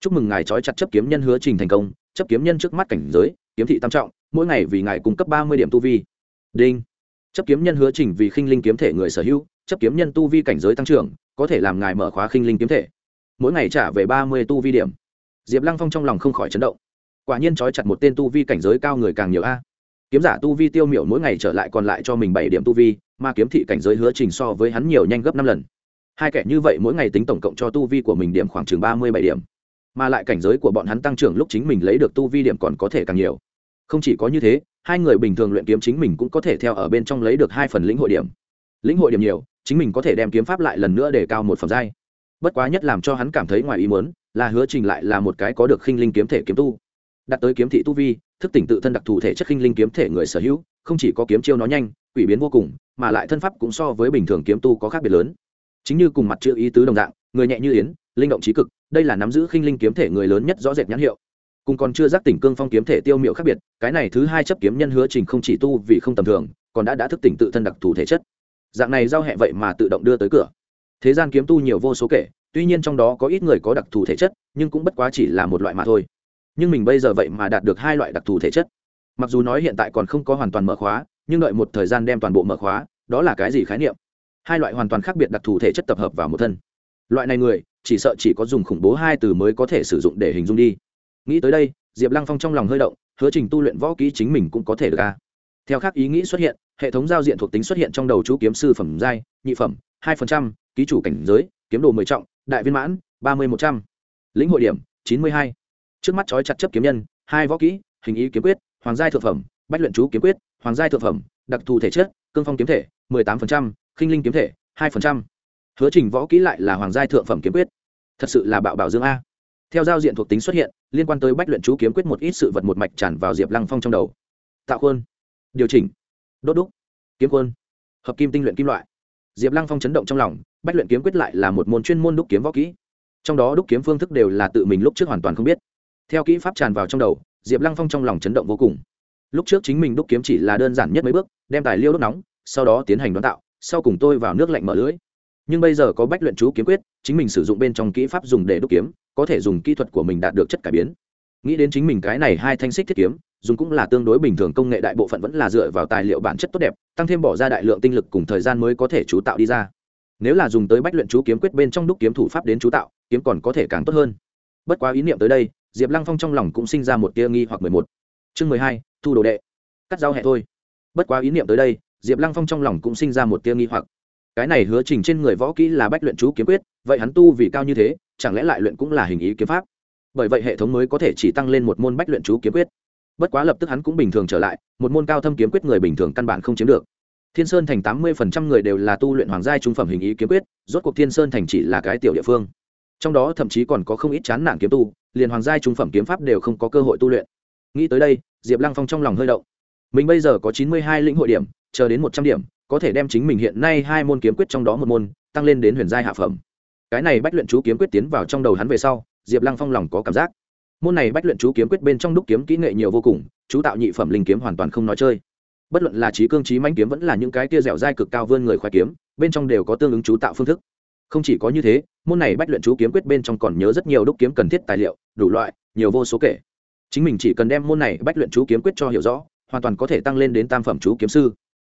Chúc mừng ngài trói chặt chấp kiếm nhân hứa trình thành công, chấp kiếm nhân trước mắt cảnh giới kiếm thị tam trọng, mỗi ngày vì ngài cung cấp ba mươi điểm tu vi. Đinh. Chấp kiếm nhân hứa trình vì khinh linh kiếm thể người sở hữu, chấp kiếm nhân tu vi cảnh giới tăng trưởng, có thể làm ngài mở khóa khinh linh kiếm thể. Mỗi ngày trả về ba mươi tu vi điểm. Diệp lăng phong trong lòng không khỏi chấn động. Quả nhiên trói chặt một tên tu vi cảnh giới cao người càng nhiều a. Kiếm giả tu vi tiêu miểu mỗi ngày trở lại còn lại cho mình bảy điểm tu vi, mà kiếm thị cảnh giới hứa trình so với hắn nhiều nhanh gấp năm lần. Hai kẻ như vậy mỗi ngày tính tổng cộng cho tu vi của mình điểm khoảng chừng ba mươi bảy điểm mà lại cảnh giới của bọn hắn tăng trưởng lúc chính mình lấy được tu vi điểm còn có thể càng nhiều. Không chỉ có như thế, hai người bình thường luyện kiếm chính mình cũng có thể theo ở bên trong lấy được hai phần lĩnh hội điểm. Lĩnh hội điểm nhiều, chính mình có thể đem kiếm pháp lại lần nữa để cao một phần giai. Bất quá nhất làm cho hắn cảm thấy ngoài ý muốn, là hứa trình lại là một cái có được khinh linh kiếm thể kiếm tu. Đặt tới kiếm thị tu vi, thức tỉnh tự thân đặc thù thể chất khinh linh kiếm thể người sở hữu, không chỉ có kiếm chiêu nó nhanh, quỷ biến vô cùng, mà lại thân pháp cũng so với bình thường kiếm tu có khác biệt lớn. Chính như cùng mặt chữ ý tứ đồng dạng, người nhẹ như yến, linh động trí cực đây là nắm giữ khinh linh kiếm thể người lớn nhất rõ rệt nhãn hiệu. Cùng còn chưa giác tỉnh cương phong kiếm thể tiêu miệu khác biệt, cái này thứ hai chấp kiếm nhân hứa trình không chỉ tu vì không tầm thường, còn đã đã thức tỉnh tự thân đặc thù thể chất. Dạng này giao hẹ vậy mà tự động đưa tới cửa. Thế gian kiếm tu nhiều vô số kể, tuy nhiên trong đó có ít người có đặc thù thể chất, nhưng cũng bất quá chỉ là một loại mà thôi. Nhưng mình bây giờ vậy mà đạt được hai loại đặc thù thể chất. Mặc dù nói hiện tại còn không có hoàn toàn mở khóa, nhưng đợi một thời gian đem toàn bộ mở khóa, đó là cái gì khái niệm? Hai loại hoàn toàn khác biệt đặc thù thể chất tập hợp vào một thân. Loại này người chỉ sợ chỉ có dùng khủng bố hai từ mới có thể sử dụng để hình dung đi. Nghĩ tới đây, diệp lăng phong trong lòng hơi động, hứa trình tu luyện võ kỹ chính mình cũng có thể được ca theo khác ý nghĩ xuất hiện, hệ thống giao diện thuộc tính xuất hiện trong đầu chú kiếm sư phẩm giai, nhị phẩm, hai phần trăm, ký chủ cảnh giới, kiếm đồ mười trọng, đại viên mãn, ba mươi một trăm. Lĩnh hội điểm, chín mươi hai. Trước mắt trói chặt chấp kiếm nhân, hai võ kỹ, hình ý kiếm quyết, hoàng giai thượng phẩm, bách luyện chú kiếm quyết, hoàng giai thượng phẩm, đặc thù thể chất, cương phong kiếm thể, mười tám phần trăm, khinh linh kiếm thể, hai phần trăm hứa trình võ kỹ lại là hoàng giai thượng phẩm kiếm quyết. Thật sự là bạo bảo dương a. Theo giao diện thuộc tính xuất hiện, liên quan tới bách luyện chú kiếm quyết một ít sự vật một mạch tràn vào diệp lăng phong trong đầu. Tạo khuôn, điều chỉnh, đốt đúc, kiếm khuôn, hợp kim tinh luyện kim loại. Diệp lăng phong chấn động trong lòng, bách luyện kiếm quyết lại là một môn chuyên môn đúc kiếm võ kỹ. Trong đó đúc kiếm phương thức đều là tự mình lúc trước hoàn toàn không biết. Theo kỹ pháp tràn vào trong đầu, diệp lăng phong trong lòng chấn động vô cùng. Lúc trước chính mình đúc kiếm chỉ là đơn giản nhất mấy bước, đem tài liêu đốt nóng, sau đó tiến hành đón tạo, sau cùng tôi vào nước lạnh mở lưới nhưng bây giờ có bách luyện chú kiếm quyết, chính mình sử dụng bên trong kỹ pháp dùng để đúc kiếm, có thể dùng kỹ thuật của mình đạt được chất cải biến. Nghĩ đến chính mình cái này hai thanh xích thiết kiếm, dùng cũng là tương đối bình thường, công nghệ đại bộ phận vẫn là dựa vào tài liệu bản chất tốt đẹp, tăng thêm bỏ ra đại lượng tinh lực cùng thời gian mới có thể chú tạo đi ra. Nếu là dùng tới bách luyện chú kiếm quyết bên trong đúc kiếm thủ pháp đến chú tạo, kiếm còn có thể càng tốt hơn. Bất quá ý niệm tới đây, diệp lăng phong trong lòng cũng sinh ra một tia nghi hoặc mười một. Chương mười hai, thu đồ đệ. Cắt giao hẹ thôi. Bất quá ý niệm tới đây, diệp lăng phong trong lòng cũng sinh ra một tia nghi hoặc cái này hứa trình trên người võ kỹ là bách luyện chú kiếm quyết, vậy hắn tu vì cao như thế, chẳng lẽ lại luyện cũng là hình ý kiếm pháp? Bởi vậy hệ thống mới có thể chỉ tăng lên một môn bách luyện chú kiếm quyết. Bất quá lập tức hắn cũng bình thường trở lại, một môn cao thâm kiếm quyết người bình thường căn bản không chiếm được. Thiên sơn thành tám mươi phần trăm người đều là tu luyện hoàng gia trung phẩm hình ý kiếm quyết, rốt cuộc thiên sơn thành chỉ là cái tiểu địa phương. Trong đó thậm chí còn có không ít chán nản kiếm tu, liền hoàng gia trung phẩm kiếm pháp đều không có cơ hội tu luyện. Nghĩ tới đây, diệp lăng phong trong lòng hơi động. Mình bây giờ có chín mươi hai lĩnh hội điểm, chờ đến một trăm điểm có thể đem chính mình hiện nay hai môn kiếm quyết trong đó một môn tăng lên đến huyền giai hạ phẩm. Cái này bách luyện chú kiếm quyết tiến vào trong đầu hắn về sau, diệp lăng phong lòng có cảm giác. Môn này bách luyện chú kiếm quyết bên trong đúc kiếm kỹ nghệ nhiều vô cùng, chú tạo nhị phẩm linh kiếm hoàn toàn không nói chơi. Bất luận là trí cương trí manh kiếm vẫn là những cái tia dẻo dai cực cao vươn người khoai kiếm, bên trong đều có tương ứng chú tạo phương thức. Không chỉ có như thế, môn này bách luyện chú kiếm quyết bên trong còn nhớ rất nhiều đúc kiếm cần thiết tài liệu, đủ loại, nhiều vô số kể. Chính mình chỉ cần đem môn này bách luyện chú kiếm quyết cho hiểu rõ, hoàn toàn có thể tăng lên đến tam phẩm chú kiếm sư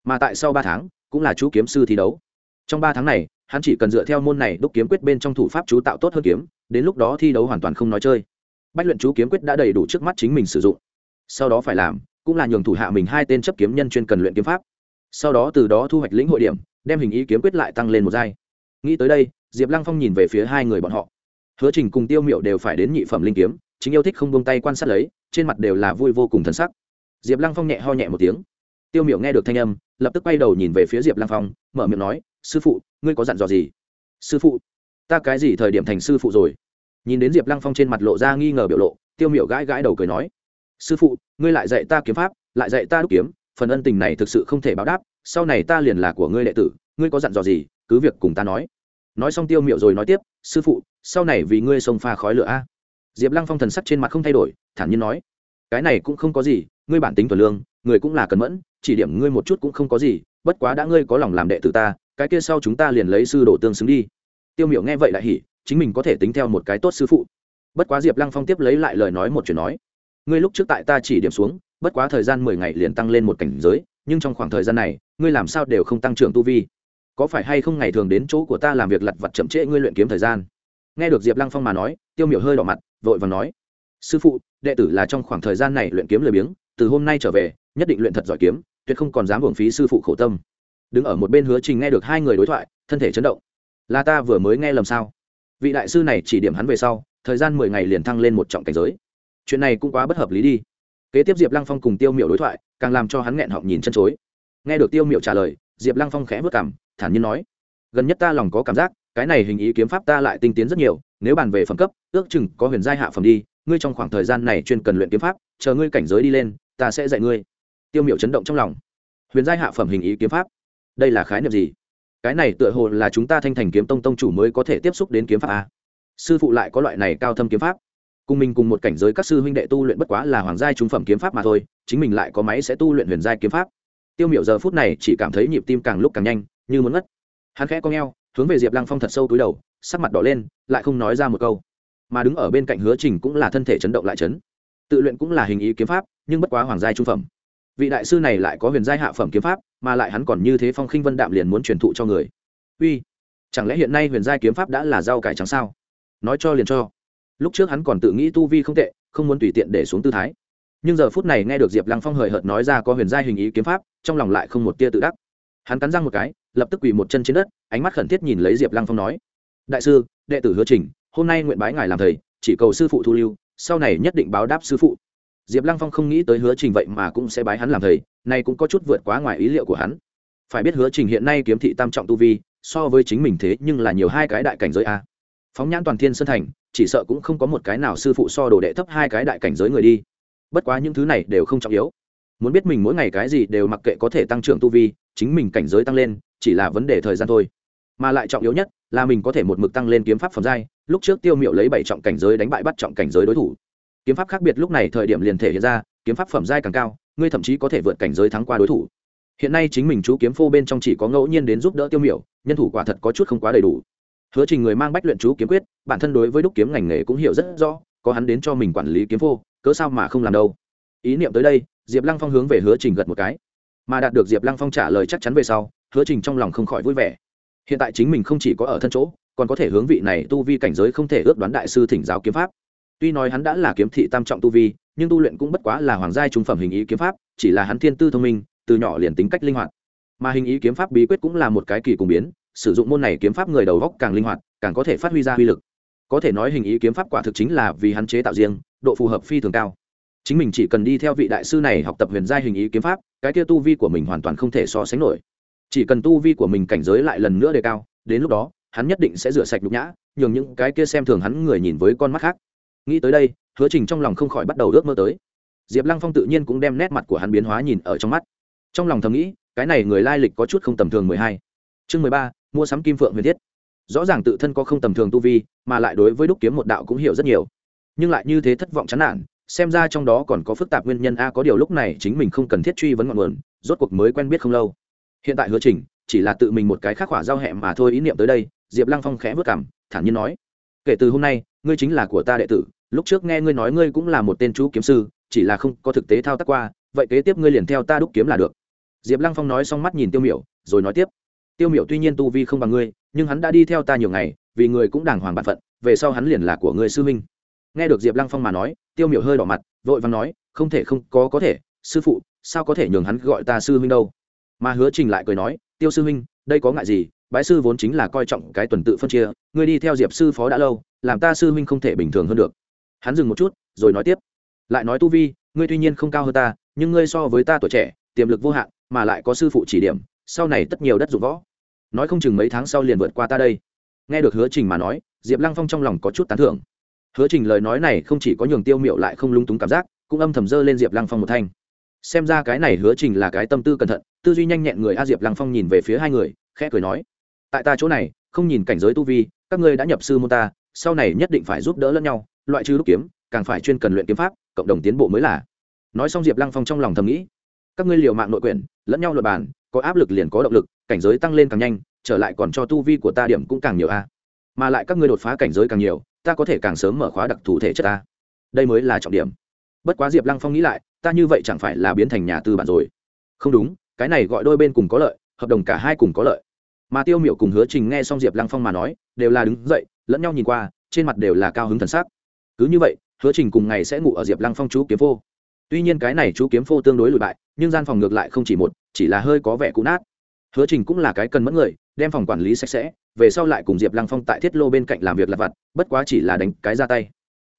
mà tại sau ba tháng, cũng là chú kiếm sư thi đấu. Trong ba tháng này, hắn chỉ cần dựa theo môn này đúc kiếm quyết bên trong thủ pháp chú tạo tốt hơn kiếm, đến lúc đó thi đấu hoàn toàn không nói chơi. Bách luyện chú kiếm quyết đã đầy đủ trước mắt chính mình sử dụng. Sau đó phải làm, cũng là nhường thủ hạ mình hai tên chấp kiếm nhân chuyên cần luyện kiếm pháp. Sau đó từ đó thu hoạch lĩnh hội điểm, đem hình ý kiếm quyết lại tăng lên một giai. Nghĩ tới đây, diệp lăng phong nhìn về phía hai người bọn họ. Hứa trình cùng tiêu miệu đều phải đến nhị phẩm linh kiếm, chính yêu thích không buông tay quan sát lấy, trên mặt đều là vui vô cùng thân sắc. Diệp lăng phong nhẹ ho nhẹ một tiếng tiêu miệu nghe được thanh âm, lập tức quay đầu nhìn về phía diệp lăng phong, mở miệng nói, sư phụ, ngươi có dặn dò gì? Sư phụ, ta cái gì thời điểm thành sư phụ rồi? Nhìn đến diệp lăng phong trên mặt lộ ra nghi ngờ biểu lộ, tiêu miệu gãi gãi đầu cười nói, sư phụ, ngươi lại dạy ta kiếm pháp, lại dạy ta đúc kiếm, phần ân tình này thực sự không thể báo đáp, sau này ta liền là của ngươi đệ tử, ngươi có dặn dò gì, cứ việc cùng ta nói. Nói xong tiêu miệu rồi nói tiếp, sư phụ, sau này vì ngươi sông pha khói lửa a. Diệp lăng phong thần sắc trên mặt không thay đổi, thản nhiên nói, cái này cũng không có gì, ngươi bản tính thuần lương người cũng là cẩn mẫn, chỉ điểm ngươi một chút cũng không có gì, bất quá đã ngươi có lòng làm đệ tử ta, cái kia sau chúng ta liền lấy sư đồ tương xứng đi. Tiêu miệu nghe vậy lại hỉ, chính mình có thể tính theo một cái tốt sư phụ. Bất quá diệp lăng phong tiếp lấy lại lời nói một chuyện nói, ngươi lúc trước tại ta chỉ điểm xuống, bất quá thời gian mười ngày liền tăng lên một cảnh giới, nhưng trong khoảng thời gian này, ngươi làm sao đều không tăng trưởng tu vi. Có phải hay không ngày thường đến chỗ của ta làm việc lặt vặt chậm trễ ngươi luyện kiếm thời gian? Nghe được diệp lăng phong mà nói, tiêu miểu hơi đỏ mặt, vội và nói, sư phụ, đệ tử là trong khoảng thời gian này luyện kiếm lười biếng, từ hôm nay trở về nhất định luyện thật giỏi kiếm, tuyệt không còn dám hưởng phí sư phụ khổ tâm. Đứng ở một bên hứa trình nghe được hai người đối thoại, thân thể chấn động. Là ta vừa mới nghe lầm sao? Vị đại sư này chỉ điểm hắn về sau, thời gian mười ngày liền thăng lên một trọng cảnh giới. Chuyện này cũng quá bất hợp lý đi. Kế tiếp diệp lăng phong cùng tiêu Miểu đối thoại, càng làm cho hắn nghẹn họng nhìn chân chối. Nghe được tiêu Miểu trả lời, diệp lăng phong khẽ vất cảm thản nhiên nói, gần nhất ta lòng có cảm giác, cái này hình ý kiếm pháp ta lại tinh tiến rất nhiều, nếu bàn về phẩm cấp, ước chừng có huyền giai hạ phẩm đi, ngươi trong khoảng thời gian này chuyên cần luyện kiếm pháp, chờ ngươi cảnh giới đi lên, ta sẽ dạy ngươi tiêu Miểu chấn động trong lòng. Huyền giai hạ phẩm hình ý kiếm pháp. Đây là khái niệm gì? Cái này tựa hồ là chúng ta thanh thành kiếm tông tông chủ mới có thể tiếp xúc đến kiếm pháp a. Sư phụ lại có loại này cao thâm kiếm pháp. Cùng mình cùng một cảnh giới các sư huynh đệ tu luyện bất quá là hoàng giai trung phẩm kiếm pháp mà thôi, chính mình lại có máy sẽ tu luyện huyền giai kiếm pháp. Tiêu miểu giờ phút này chỉ cảm thấy nhịp tim càng lúc càng nhanh, như muốn ngất. Hắn khẽ cong eo hướng về diệp lăng phong thật sâu túi đầu, sắc mặt đỏ lên, lại không nói ra một câu. Mà đứng ở bên cạnh hứa trình cũng là thân thể chấn động lại chấn. Tự luyện cũng là hình ý kiếm pháp, nhưng bất quá hoàng giai trung phẩm vị đại sư này lại có huyền giai hạ phẩm kiếm pháp, mà lại hắn còn như thế phong khinh vân đạm liền muốn truyền thụ cho người. Uy, chẳng lẽ hiện nay huyền giai kiếm pháp đã là rau cải trắng sao? Nói cho liền cho. Lúc trước hắn còn tự nghĩ tu vi không tệ, không muốn tùy tiện để xuống tư thái. Nhưng giờ phút này nghe được diệp lăng phong hời hợt nói ra có huyền giai hình ý kiếm pháp, trong lòng lại không một tia tự đắc. Hắn cắn răng một cái, lập tức quỳ một chân trên đất, ánh mắt khẩn thiết nhìn lấy diệp lăng phong nói, đại sư, đệ tử hứa trình, hôm nay nguyện bái ngài làm thầy, chỉ cầu sư phụ thu lưu, sau này nhất định báo đáp sư phụ diệp lăng phong không nghĩ tới hứa trình vậy mà cũng sẽ bái hắn làm thầy, nay cũng có chút vượt quá ngoài ý liệu của hắn. Phải biết hứa trình hiện nay kiếm thị tam trọng tu vi, so với chính mình thế nhưng là nhiều hai cái đại cảnh giới a. Phóng nhãn toàn thiên sơn thành, chỉ sợ cũng không có một cái nào sư phụ so đồ đệ thấp hai cái đại cảnh giới người đi. Bất quá những thứ này đều không trọng yếu. Muốn biết mình mỗi ngày cái gì đều mặc kệ có thể tăng trưởng tu vi, chính mình cảnh giới tăng lên, chỉ là vấn đề thời gian thôi. Mà lại trọng yếu nhất là mình có thể một mực tăng lên kiếm pháp phẩm giai, lúc trước tiêu miệu lấy bảy trọng cảnh giới đánh bại bắt trọng cảnh giới đối thủ kiếm pháp khác biệt lúc này thời điểm liền thể hiện ra, kiếm pháp phẩm giai càng cao, ngươi thậm chí có thể vượt cảnh giới thắng qua đối thủ. Hiện nay chính mình chú kiếm phô bên trong chỉ có ngẫu nhiên đến giúp đỡ tiêu miểu, nhân thủ quả thật có chút không quá đầy đủ. Hứa trình người mang bách luyện chú kiếm quyết, bản thân đối với đúc kiếm ngành nghề cũng hiểu rất rõ, có hắn đến cho mình quản lý kiếm phô, cớ sao mà không làm đâu. Ý niệm tới đây, diệp lăng phong hướng về hứa trình gật một cái. Mà đạt được diệp lăng phong trả lời chắc chắn về sau, hứa trình trong lòng không khỏi vui vẻ. Hiện tại chính mình không chỉ có ở thân chỗ, còn có thể hướng vị này tu vi cảnh giới không thể ước đoán đại sư thỉnh giáo kiếm pháp tuy nói hắn đã là kiếm thị tam trọng tu vi, nhưng tu luyện cũng bất quá là hoàng giai trung phẩm hình ý kiếm pháp, chỉ là hắn thiên tư thông minh, từ nhỏ liền tính cách linh hoạt. Mà hình ý kiếm pháp bí quyết cũng là một cái kỳ cùng biến, sử dụng môn này kiếm pháp người đầu góc càng linh hoạt, càng có thể phát huy ra uy lực. Có thể nói hình ý kiếm pháp quả thực chính là vì hắn chế tạo riêng, độ phù hợp phi thường cao. Chính mình chỉ cần đi theo vị đại sư này học tập huyền giai hình ý kiếm pháp, cái kia tu vi của mình hoàn toàn không thể so sánh nổi. Chỉ cần tu vi của mình cảnh giới lại lần nữa đề cao, đến lúc đó, hắn nhất định sẽ rửa sạch nhục nhã, nhường những cái kia xem thường hắn người nhìn với con mắt khác nghĩ tới đây, hứa trình trong lòng không khỏi bắt đầu ước mơ tới. Diệp lăng phong tự nhiên cũng đem nét mặt của hắn biến hóa nhìn ở trong mắt. Trong lòng thầm nghĩ, cái này người lai lịch có chút không tầm thường mười hai. Chương mười ba, mua sắm kim phượng huyền thiết. Rõ ràng tự thân có không tầm thường tu vi, mà lại đối với đúc kiếm một đạo cũng hiểu rất nhiều. Nhưng lại như thế thất vọng chán nản, xem ra trong đó còn có phức tạp nguyên nhân a, có điều lúc này chính mình không cần thiết truy vấn ngọn nguồn, rốt cuộc mới quen biết không lâu. Hiện tại hứa trình chỉ là tự mình một cái khắc hỏa giao hẹ mà thôi ý niệm tới đây, diệp lăng phong khẽ vất cảm thản nhiên nói, kể từ hôm nay ngươi chính là của ta đệ tử, lúc trước nghe ngươi nói ngươi cũng là một tên chú kiếm sư, chỉ là không có thực tế thao tác qua, vậy kế tiếp ngươi liền theo ta đúc kiếm là được. Diệp lăng phong nói xong mắt nhìn tiêu miểu, rồi nói tiếp. Tiêu miểu tuy nhiên tu vi không bằng ngươi, nhưng hắn đã đi theo ta nhiều ngày, vì người cũng đàng hoàng b phận, về sau hắn liền là của ngươi sư minh. nghe được diệp lăng phong mà nói, tiêu miểu hơi đỏ mặt, vội vàng nói, không thể không, có có thể, sư phụ, sao có thể nhường hắn gọi ta sư huynh đâu? Mà hứa trình lại cười nói, tiêu sư huynh, đây có ngại gì bái sư vốn chính là coi trọng cái tuần tự phân chia, ngươi đi theo diệp sư phó đã lâu, làm ta sư huynh không thể bình thường hơn được. Hắn dừng một chút, rồi nói tiếp. Lại nói tu vi, ngươi tuy nhiên không cao hơn ta, nhưng ngươi so với ta tuổi trẻ, tiềm lực vô hạn, mà lại có sư phụ chỉ điểm, sau này tất nhiều đất dụng võ. Nói không chừng mấy tháng sau liền vượt qua ta đây. Nghe được hứa trình mà nói, diệp lăng phong trong lòng có chút tán thưởng. Hứa trình lời nói này không chỉ có nhường tiêu miệu lại không lung túng cảm giác, cũng âm thầm dơ lên diệp lăng phong một thanh. Xem ra cái này hứa trình là cái tâm tư cẩn thận, tư duy nhanh nhẹn người a diệp lăng phong nhìn về phía hai người, khẽ cười nói tại ta chỗ này, không nhìn cảnh giới tu vi, các ngươi đã nhập sư môn ta, sau này nhất định phải giúp đỡ lẫn nhau, loại trừ lúc kiếm, càng phải chuyên cần luyện kiếm pháp, cộng đồng tiến bộ mới là. Nói xong diệp lăng phong trong lòng thầm nghĩ, các ngươi liều mạng nội quyền, lẫn nhau luật bàn, có áp lực liền có động lực, cảnh giới tăng lên càng nhanh, trở lại còn cho tu vi của ta điểm cũng càng nhiều a. Mà lại các ngươi đột phá cảnh giới càng nhiều, ta có thể càng sớm mở khóa đặc thù thể chất ta. Đây mới là trọng điểm. Bất quá diệp lăng phong nghĩ lại, ta như vậy chẳng phải là biến thành nhà tư bản rồi. Không đúng, cái này gọi đôi bên cùng có lợi, hợp đồng cả hai cùng có lợi mà tiêu miểu cùng hứa trình nghe xong diệp lăng phong mà nói, đều là đứng dậy, lẫn nhau nhìn qua, trên mặt đều là cao hứng thần sắc. Cứ như vậy, hứa trình cùng ngày sẽ ngủ ở diệp lăng phong chú kiếm phô. Tuy nhiên cái này chú kiếm phô tương đối lùi bại, nhưng gian phòng ngược lại không chỉ một, chỉ là hơi có vẻ cũ nát. Hứa trình cũng là cái cần mẫn người, đem phòng quản lý sạch sẽ, về sau lại cùng diệp lăng phong tại thiết lô bên cạnh làm việc lặt vặt, bất quá chỉ là đánh cái ra tay.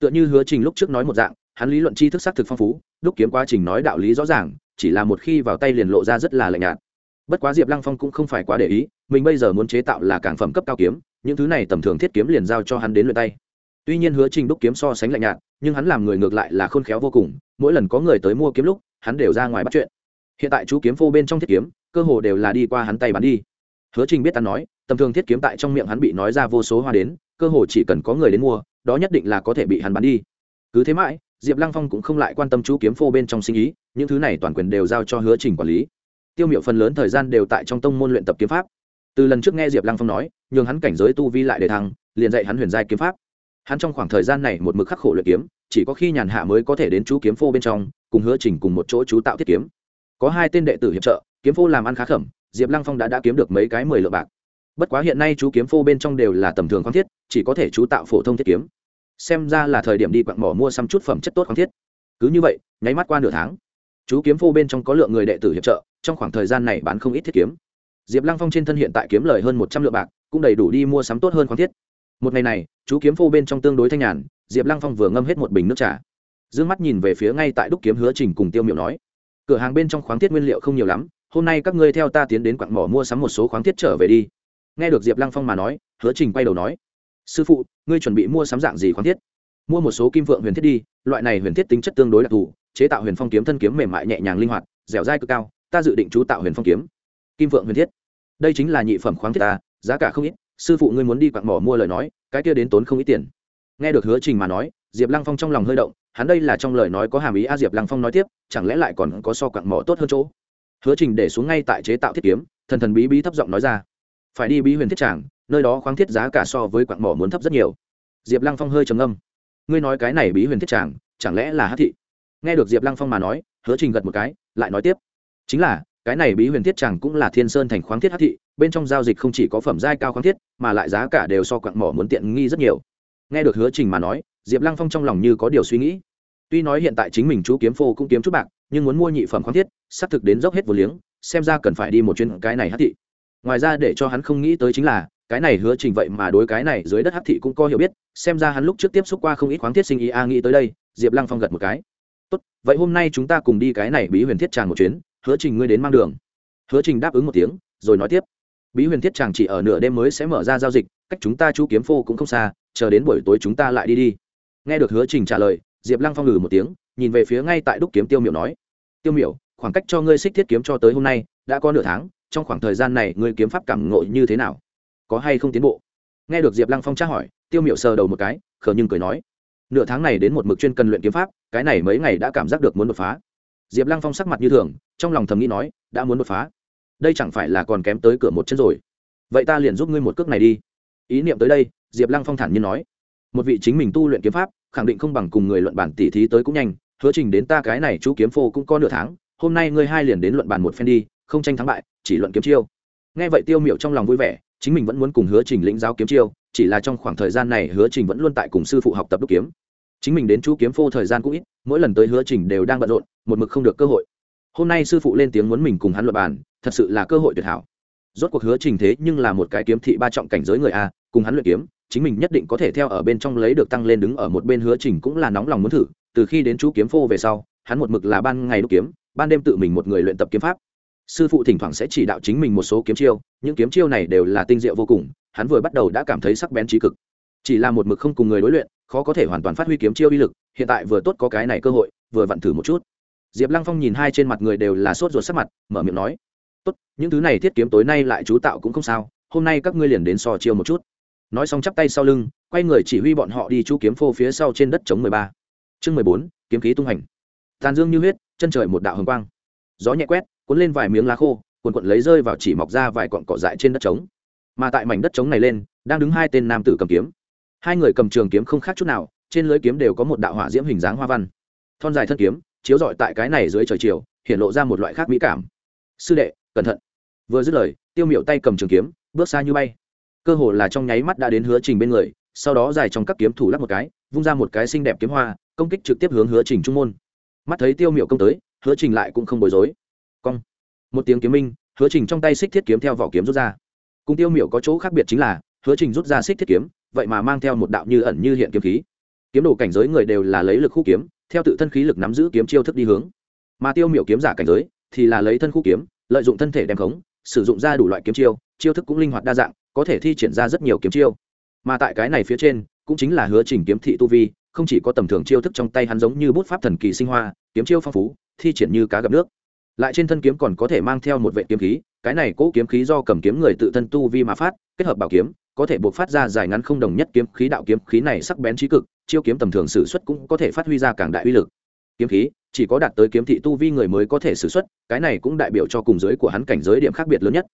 Tựa như hứa trình lúc trước nói một dạng, hắn lý luận tri thức xác thực phong phú, đúc kiếm quá trình nói đạo lý rõ ràng, chỉ là một khi vào tay liền lộ ra rất là lạnh nhạt. Bất quá diệp lăng phong cũng không phải quá để ý mình bây giờ muốn chế tạo là cảng phẩm cấp cao kiếm, những thứ này tầm thường thiết kiếm liền giao cho hắn đến luyện tay. Tuy nhiên hứa trình đúc kiếm so sánh lạnh nhạt, nhưng hắn làm người ngược lại là khôn khéo vô cùng, mỗi lần có người tới mua kiếm lúc, hắn đều ra ngoài bắt chuyện. Hiện tại chú kiếm phô bên trong thiết kiếm, cơ hồ đều là đi qua hắn tay bán đi. Hứa trình biết ta nói, tầm thường thiết kiếm tại trong miệng hắn bị nói ra vô số hoa đến, cơ hồ chỉ cần có người đến mua, đó nhất định là có thể bị hắn bán đi. Cứ thế mãi, diệp lăng phong cũng không lại quan tâm chú kiếm phô bên trong sinh ý, những thứ này toàn quyền đều giao cho hứa trình quản lý. Tiêu miệu phần lớn thời gian đều tại trong tông môn luyện tập kiếm pháp từ lần trước nghe diệp lăng phong nói, nhường hắn cảnh giới tu vi lại để thăng, liền dạy hắn huyền giai kiếm pháp. Hắn trong khoảng thời gian này một mực khắc khổ luyện kiếm, chỉ có khi nhàn hạ mới có thể đến chú kiếm phô bên trong, cùng hứa trình cùng một chỗ chú tạo thiết kiếm. Có hai tên đệ tử hiệp trợ, kiếm phô làm ăn khá khẩm, diệp lăng phong đã đã kiếm được mấy cái mười lượng bạc. Bất quá hiện nay chú kiếm phô bên trong đều là tầm thường khoáng thiết, chỉ có thể chú tạo phổ thông thiết kiếm. Xem ra là thời điểm đi quặng mỏ mua xăm chút phẩm chất tốt khoáng thiết. Cứ như vậy, nháy mắt qua nửa tháng, chú kiếm phô bên trong có lượng người đệ tử hiệp trợ, trong khoảng thời gian này bán không ít thiết kiếm diệp lăng phong trên thân hiện tại kiếm lời hơn một trăm lượng bạc, cũng đầy đủ đi mua sắm tốt hơn khoáng thiết. Một ngày này, chú kiếm phô bên trong tương đối thanh nhàn, diệp lăng phong vừa ngâm hết một bình nước trà. D ư ơ n g mắt nhìn về phía ngay tại đúc kiếm hứa trình cùng tiêu miệu nói, cửa hàng bên trong khoáng thiết nguyên liệu không nhiều lắm, hôm nay các ngươi theo ta tiến đến quặng mỏ mua sắm một số khoáng thiết trở về đi. Nghe được diệp lăng phong mà nói, hứa trình quay đầu nói, sư phụ, ngươi chuẩn bị mua sắm dạng gì khoáng thiết? Mua một số kim vượng huyền thiết đi, loại này huyền thiết tính chất tương đối đặc thù, chế tạo huyền phong kiếm thân kiếm mềm mại nhẹ nhàng linh hoạt, dẻo dai cực cao, ta dự định chú tạo huyền phong kiếm kim vượng huyền thiết. Đây chính là nhị phẩm khoáng thiết ta, giá cả không ít, sư phụ ngươi muốn đi quặng mỏ mua lời nói, cái kia đến tốn không ít tiền. Nghe được hứa trình mà nói, diệp lăng phong trong lòng hơi động, hắn đây là trong lời nói có hàm ý a, diệp lăng phong nói tiếp, chẳng lẽ lại còn có so quặng mỏ tốt hơn chỗ? Hứa trình để xuống ngay tại chế tạo thiết kiếm, thần thần bí bí thấp giọng nói ra. Phải đi bí huyền thiết tràng, nơi đó khoáng thiết giá cả so với quặng mỏ muốn thấp rất nhiều. Diệp lăng phong hơi trầm ngâm. Ngươi nói cái này bí huyền thiết tràng, chẳng lẽ là hát thị? Nghe được diệp lăng phong mà nói, hứa trình gật một cái, lại nói tiếp. Chính là cái này bí huyền thiết tràng cũng là thiên sơn thành khoáng thiết hát thị, bên trong giao dịch không chỉ có phẩm giai cao khoáng thiết, mà lại giá cả đều so quặng mỏ muốn tiện nghi rất nhiều. Nghe được hứa trình mà nói, diệp lăng phong trong lòng như có điều suy nghĩ. Tuy nói hiện tại chính mình chú kiếm phô cũng kiếm chút bạc, nhưng muốn mua nhị phẩm khoáng thiết, xác thực đến dốc hết vô liếng, xem ra cần phải đi một chuyến cái này hát thị. Ngoài ra để cho hắn không nghĩ tới chính là, cái này hứa trình vậy mà đối cái này dưới đất hát thị cũng có hiểu biết, xem ra hắn lúc trước tiếp xúc qua không ít khoáng thiết sinh ý, a nghĩ tới đây, diệp lăng phong gật một cái. Tốt, vậy hôm nay chúng ta cùng đi cái này bí huyền thiết tràng một chuyến hứa trình ngươi đến mang đường. Hứa trình đáp ứng một tiếng, rồi nói tiếp. Bí huyền thiết chàng chỉ ở nửa đêm mới sẽ mở ra giao dịch, cách chúng ta chú kiếm phô cũng không xa, chờ đến buổi tối chúng ta lại đi đi. Nghe được hứa trình trả lời, diệp lăng phong ngừ một tiếng, nhìn về phía ngay tại đúc kiếm tiêu miểu nói, tiêu miểu, khoảng cách cho ngươi xích thiết kiếm cho tới hôm nay, đã có nửa tháng, trong khoảng thời gian này ngươi kiếm pháp cảm ngộ như thế nào? Có hay không tiến bộ? Nghe được diệp lăng phong tra hỏi, tiêu miểu sờ đầu một cái, khờ nhưng cười nói, nửa tháng này đến một mực chuyên cần luyện kiếm pháp, cái này mấy ngày đã cảm giác được muốn đột phá. Diệp lăng phong sắc mặt như thường trong lòng thầm nghĩ nói, đã muốn đột phá, đây chẳng phải là còn kém tới cửa một chân rồi. Vậy ta liền giúp ngươi một cước này đi. Ý niệm tới đây, diệp lăng phong thản nhiên nói, một vị chính mình tu luyện kiếm pháp, khẳng định không bằng cùng người luận bản tỉ thí tới cũng nhanh, hứa trình đến ta cái này chú kiếm phô cũng có nửa tháng, hôm nay ngươi hai liền đến luận bàn một phen đi, không tranh thắng bại, chỉ luận kiếm chiêu. Nghe vậy tiêu miệu trong lòng vui vẻ, chính mình vẫn muốn cùng hứa trình lĩnh giáo kiếm chiêu, chỉ là trong khoảng thời gian này hứa trình vẫn luôn tại cùng sư phụ học tập đúc kiếm. Chính mình đến chú kiếm phô thời gian cũng ít, mỗi lần tới hứa trình đều đang bận rộn, một mực không được cơ hội hôm nay sư phụ lên tiếng muốn mình cùng hắn luận bàn, thật sự là cơ hội tuyệt hảo. Rốt cuộc hứa trình thế nhưng là một cái kiếm thị ba trọng cảnh giới người a, cùng hắn luyện kiếm, chính mình nhất định có thể theo ở bên trong lấy được tăng lên đứng ở một bên hứa trình cũng là nóng lòng muốn thử, từ khi đến chú kiếm phô về sau, hắn một mực là ban ngày đúc kiếm, ban đêm tự mình một người luyện tập kiếm pháp. Sư phụ thỉnh thoảng sẽ chỉ đạo chính mình một số kiếm chiêu, những kiếm chiêu này đều là tinh diệu vô cùng, hắn vừa bắt đầu đã cảm thấy sắc bén trí cực. Chỉ là một mực không cùng người đối luyện, khó có thể hoàn toàn phát huy kiếm chiêu uy lực, hiện tại vừa tốt có cái này cơ hội, vừa vặn thử một chút diệp lăng phong nhìn hai trên mặt người đều là sốt ruột sắc mặt, mở miệng nói, tốt, những thứ này thiết kiếm tối nay lại chú tạo cũng không sao, hôm nay các ngươi liền đến so chiêu một chút. Nói xong chắp tay sau lưng, quay người chỉ huy bọn họ đi chú kiếm phô phía sau trên đất chống mười ba. Chương mười bốn, kiếm khí tung hành. Tàn dương như huyết, chân trời một đạo hồng quang. Gió nhẹ quét, cuốn lên vài miếng lá khô, cuồn cuộn lấy rơi vào chỉ mọc ra vài cọn cỏ dại trên đất trống. Mà tại mảnh đất trống này lên, đang đứng hai tên nam tử cầm kiếm. Hai người cầm trường kiếm không khác chút nào, trên lưới kiếm đều có một đạo hỏa diễm hình dáng hoa văn. Thon dài thân kiếm chiếu rọi tại cái này dưới trời chiều, hiện lộ ra một loại khác mỹ cảm. Sư đệ, cẩn thận. Vừa dứt lời, tiêu miệu tay cầm trường kiếm, bước xa như bay. Cơ hồ là trong nháy mắt đã đến hứa trình bên người, sau đó dài trong các kiếm thủ lắp một cái, vung ra một cái xinh đẹp kiếm hoa, công kích trực tiếp hướng hứa trình trung môn. Mắt thấy tiêu miệu công tới, hứa trình lại cũng không bối rối. Cong. Một tiếng kiếm minh, hứa trình trong tay xích thiết kiếm theo vỏ kiếm rút ra. Cùng tiêu miệu có chỗ khác biệt chính là, hứa trình rút ra xích thiết kiếm, vậy mà mang theo một đạo như ẩn như hiện kiếm khí. Kiếm đồ cảnh giới người đều là lấy lực khu kiếm theo tự thân khí lực nắm giữ kiếm chiêu thức đi hướng. Mà tiêu miểu kiếm giả cảnh giới, thì là lấy thân khu kiếm, lợi dụng thân thể đem khống, sử dụng ra đủ loại kiếm chiêu chiêu thức cũng linh hoạt đa dạng, có thể thi triển ra rất nhiều kiếm chiêu. Mà tại cái này phía trên, cũng chính là hứa trình kiếm thị tu vi, không chỉ có tầm thường chiêu thức trong tay hắn giống như bút pháp thần kỳ sinh hoa, kiếm chiêu phong phú, thi triển như cá gặp nước. Lại trên thân kiếm còn có thể mang theo một vệ kiếm khí, cái này cỗ kiếm khí do cầm kiếm người tự thân tu vi mà phát, kết hợp bảo kiếm có thể buộc phát ra dài ngắn không đồng nhất kiếm khí đạo kiếm khí này sắc bén trí cực chiêu kiếm tầm thường sử xuất cũng có thể phát huy ra càng đại uy lực. Kiếm khí chỉ có đạt tới kiếm thị tu vi người mới có thể sử xuất cái này cũng đại biểu cho cùng giới của hắn cảnh giới điểm khác biệt lớn nhất.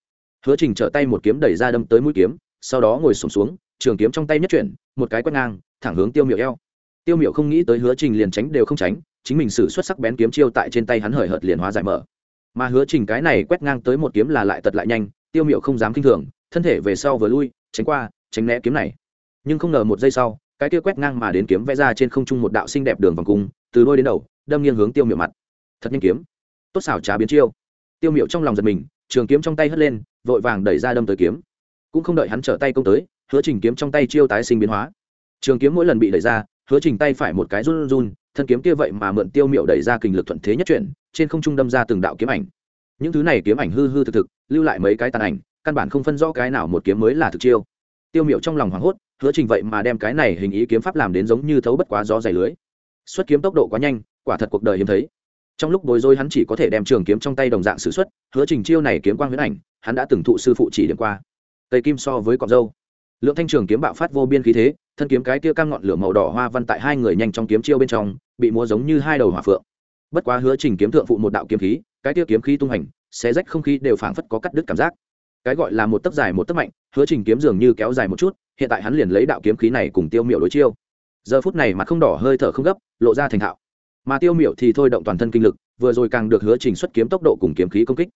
Hứa trình trở tay một kiếm đẩy ra đâm tới mũi kiếm sau đó ngồi sụp xuống, xuống trường kiếm trong tay nhất chuyển một cái quét ngang thẳng hướng tiêu miệu eo. Tiêu miệu không nghĩ tới hứa trình liền tránh đều không tránh chính mình sử xuất sắc bén kiếm chiêu tại trên tay hắn hời hợt liền hóa giải mở. Mà hứa trình cái này quét ngang tới một kiếm là lại tật lại nhanh tiêu miệu không dám kinh thường thân thể về sau vừa lui tránh qua, tránh né kiếm này. Nhưng không ngờ một giây sau, cái kia quét ngang mà đến kiếm vẽ ra trên không trung một đạo xinh đẹp đường vòng cung, từ đôi đến đầu, đâm nghiêng hướng tiêu miệu mặt. Thật nhanh kiếm. Tốt xảo trá biến chiêu. Tiêu miệu trong lòng giật mình, trường kiếm trong tay hất lên, vội vàng đẩy ra đâm tới kiếm. Cũng không đợi hắn trở tay công tới, hứa trình kiếm trong tay chiêu tái sinh biến hóa. Trường kiếm mỗi lần bị đẩy ra, hứa trình tay phải một cái run run, thân kiếm kia vậy mà mượn tiêu miệu đẩy ra kình lực thuận thế nhất chuyển, trên không trung đâm ra từng đạo kiếm ảnh. Những thứ này kiếm ảnh hư hư thực thực, lưu lại mấy cái tàn ảnh căn bản không phân rõ cái nào một kiếm mới là thực chiêu. Tiêu miệu trong lòng hoảng hốt, hứa trình vậy mà đem cái này hình ý kiếm pháp làm đến giống như thấu bất quá gió dày lưới. Xuất kiếm tốc độ quá nhanh, quả thật cuộc đời hiếm thấy. Trong lúc bối rối hắn chỉ có thể đem trường kiếm trong tay đồng dạng sử xuất, hứa trình chiêu này kiếm quang huyễn ảnh, hắn đã từng thụ sư phụ chỉ điểm qua. Tây kim so với cọc dâu. Lượng thanh trường kiếm bạo phát vô biên khí thế, thân kiếm cái kia căng ngọn lửa màu đỏ hoa văn tại hai người nhanh trong kiếm chiêu bên trong, bị múa giống như hai đầu hỏa phượng. Bất quá hứa trình kiếm thượng phụ một đạo kiếm khí, cái kia kiếm khí tung hành, xé rách không khí đều phảng phất có cắt đứt cảm giác cái gọi là một tấc dài một tấc mạnh, hứa trình kiếm dường như kéo dài một chút, hiện tại hắn liền lấy đạo kiếm khí này cùng tiêu miệu đối chiêu. Giờ phút này mặt không đỏ, hơi thở không gấp, lộ ra thành thạo. Mà tiêu miệu thì thôi động toàn thân kinh lực, vừa rồi càng được hứa trình xuất kiếm tốc độ cùng kiếm khí công kích.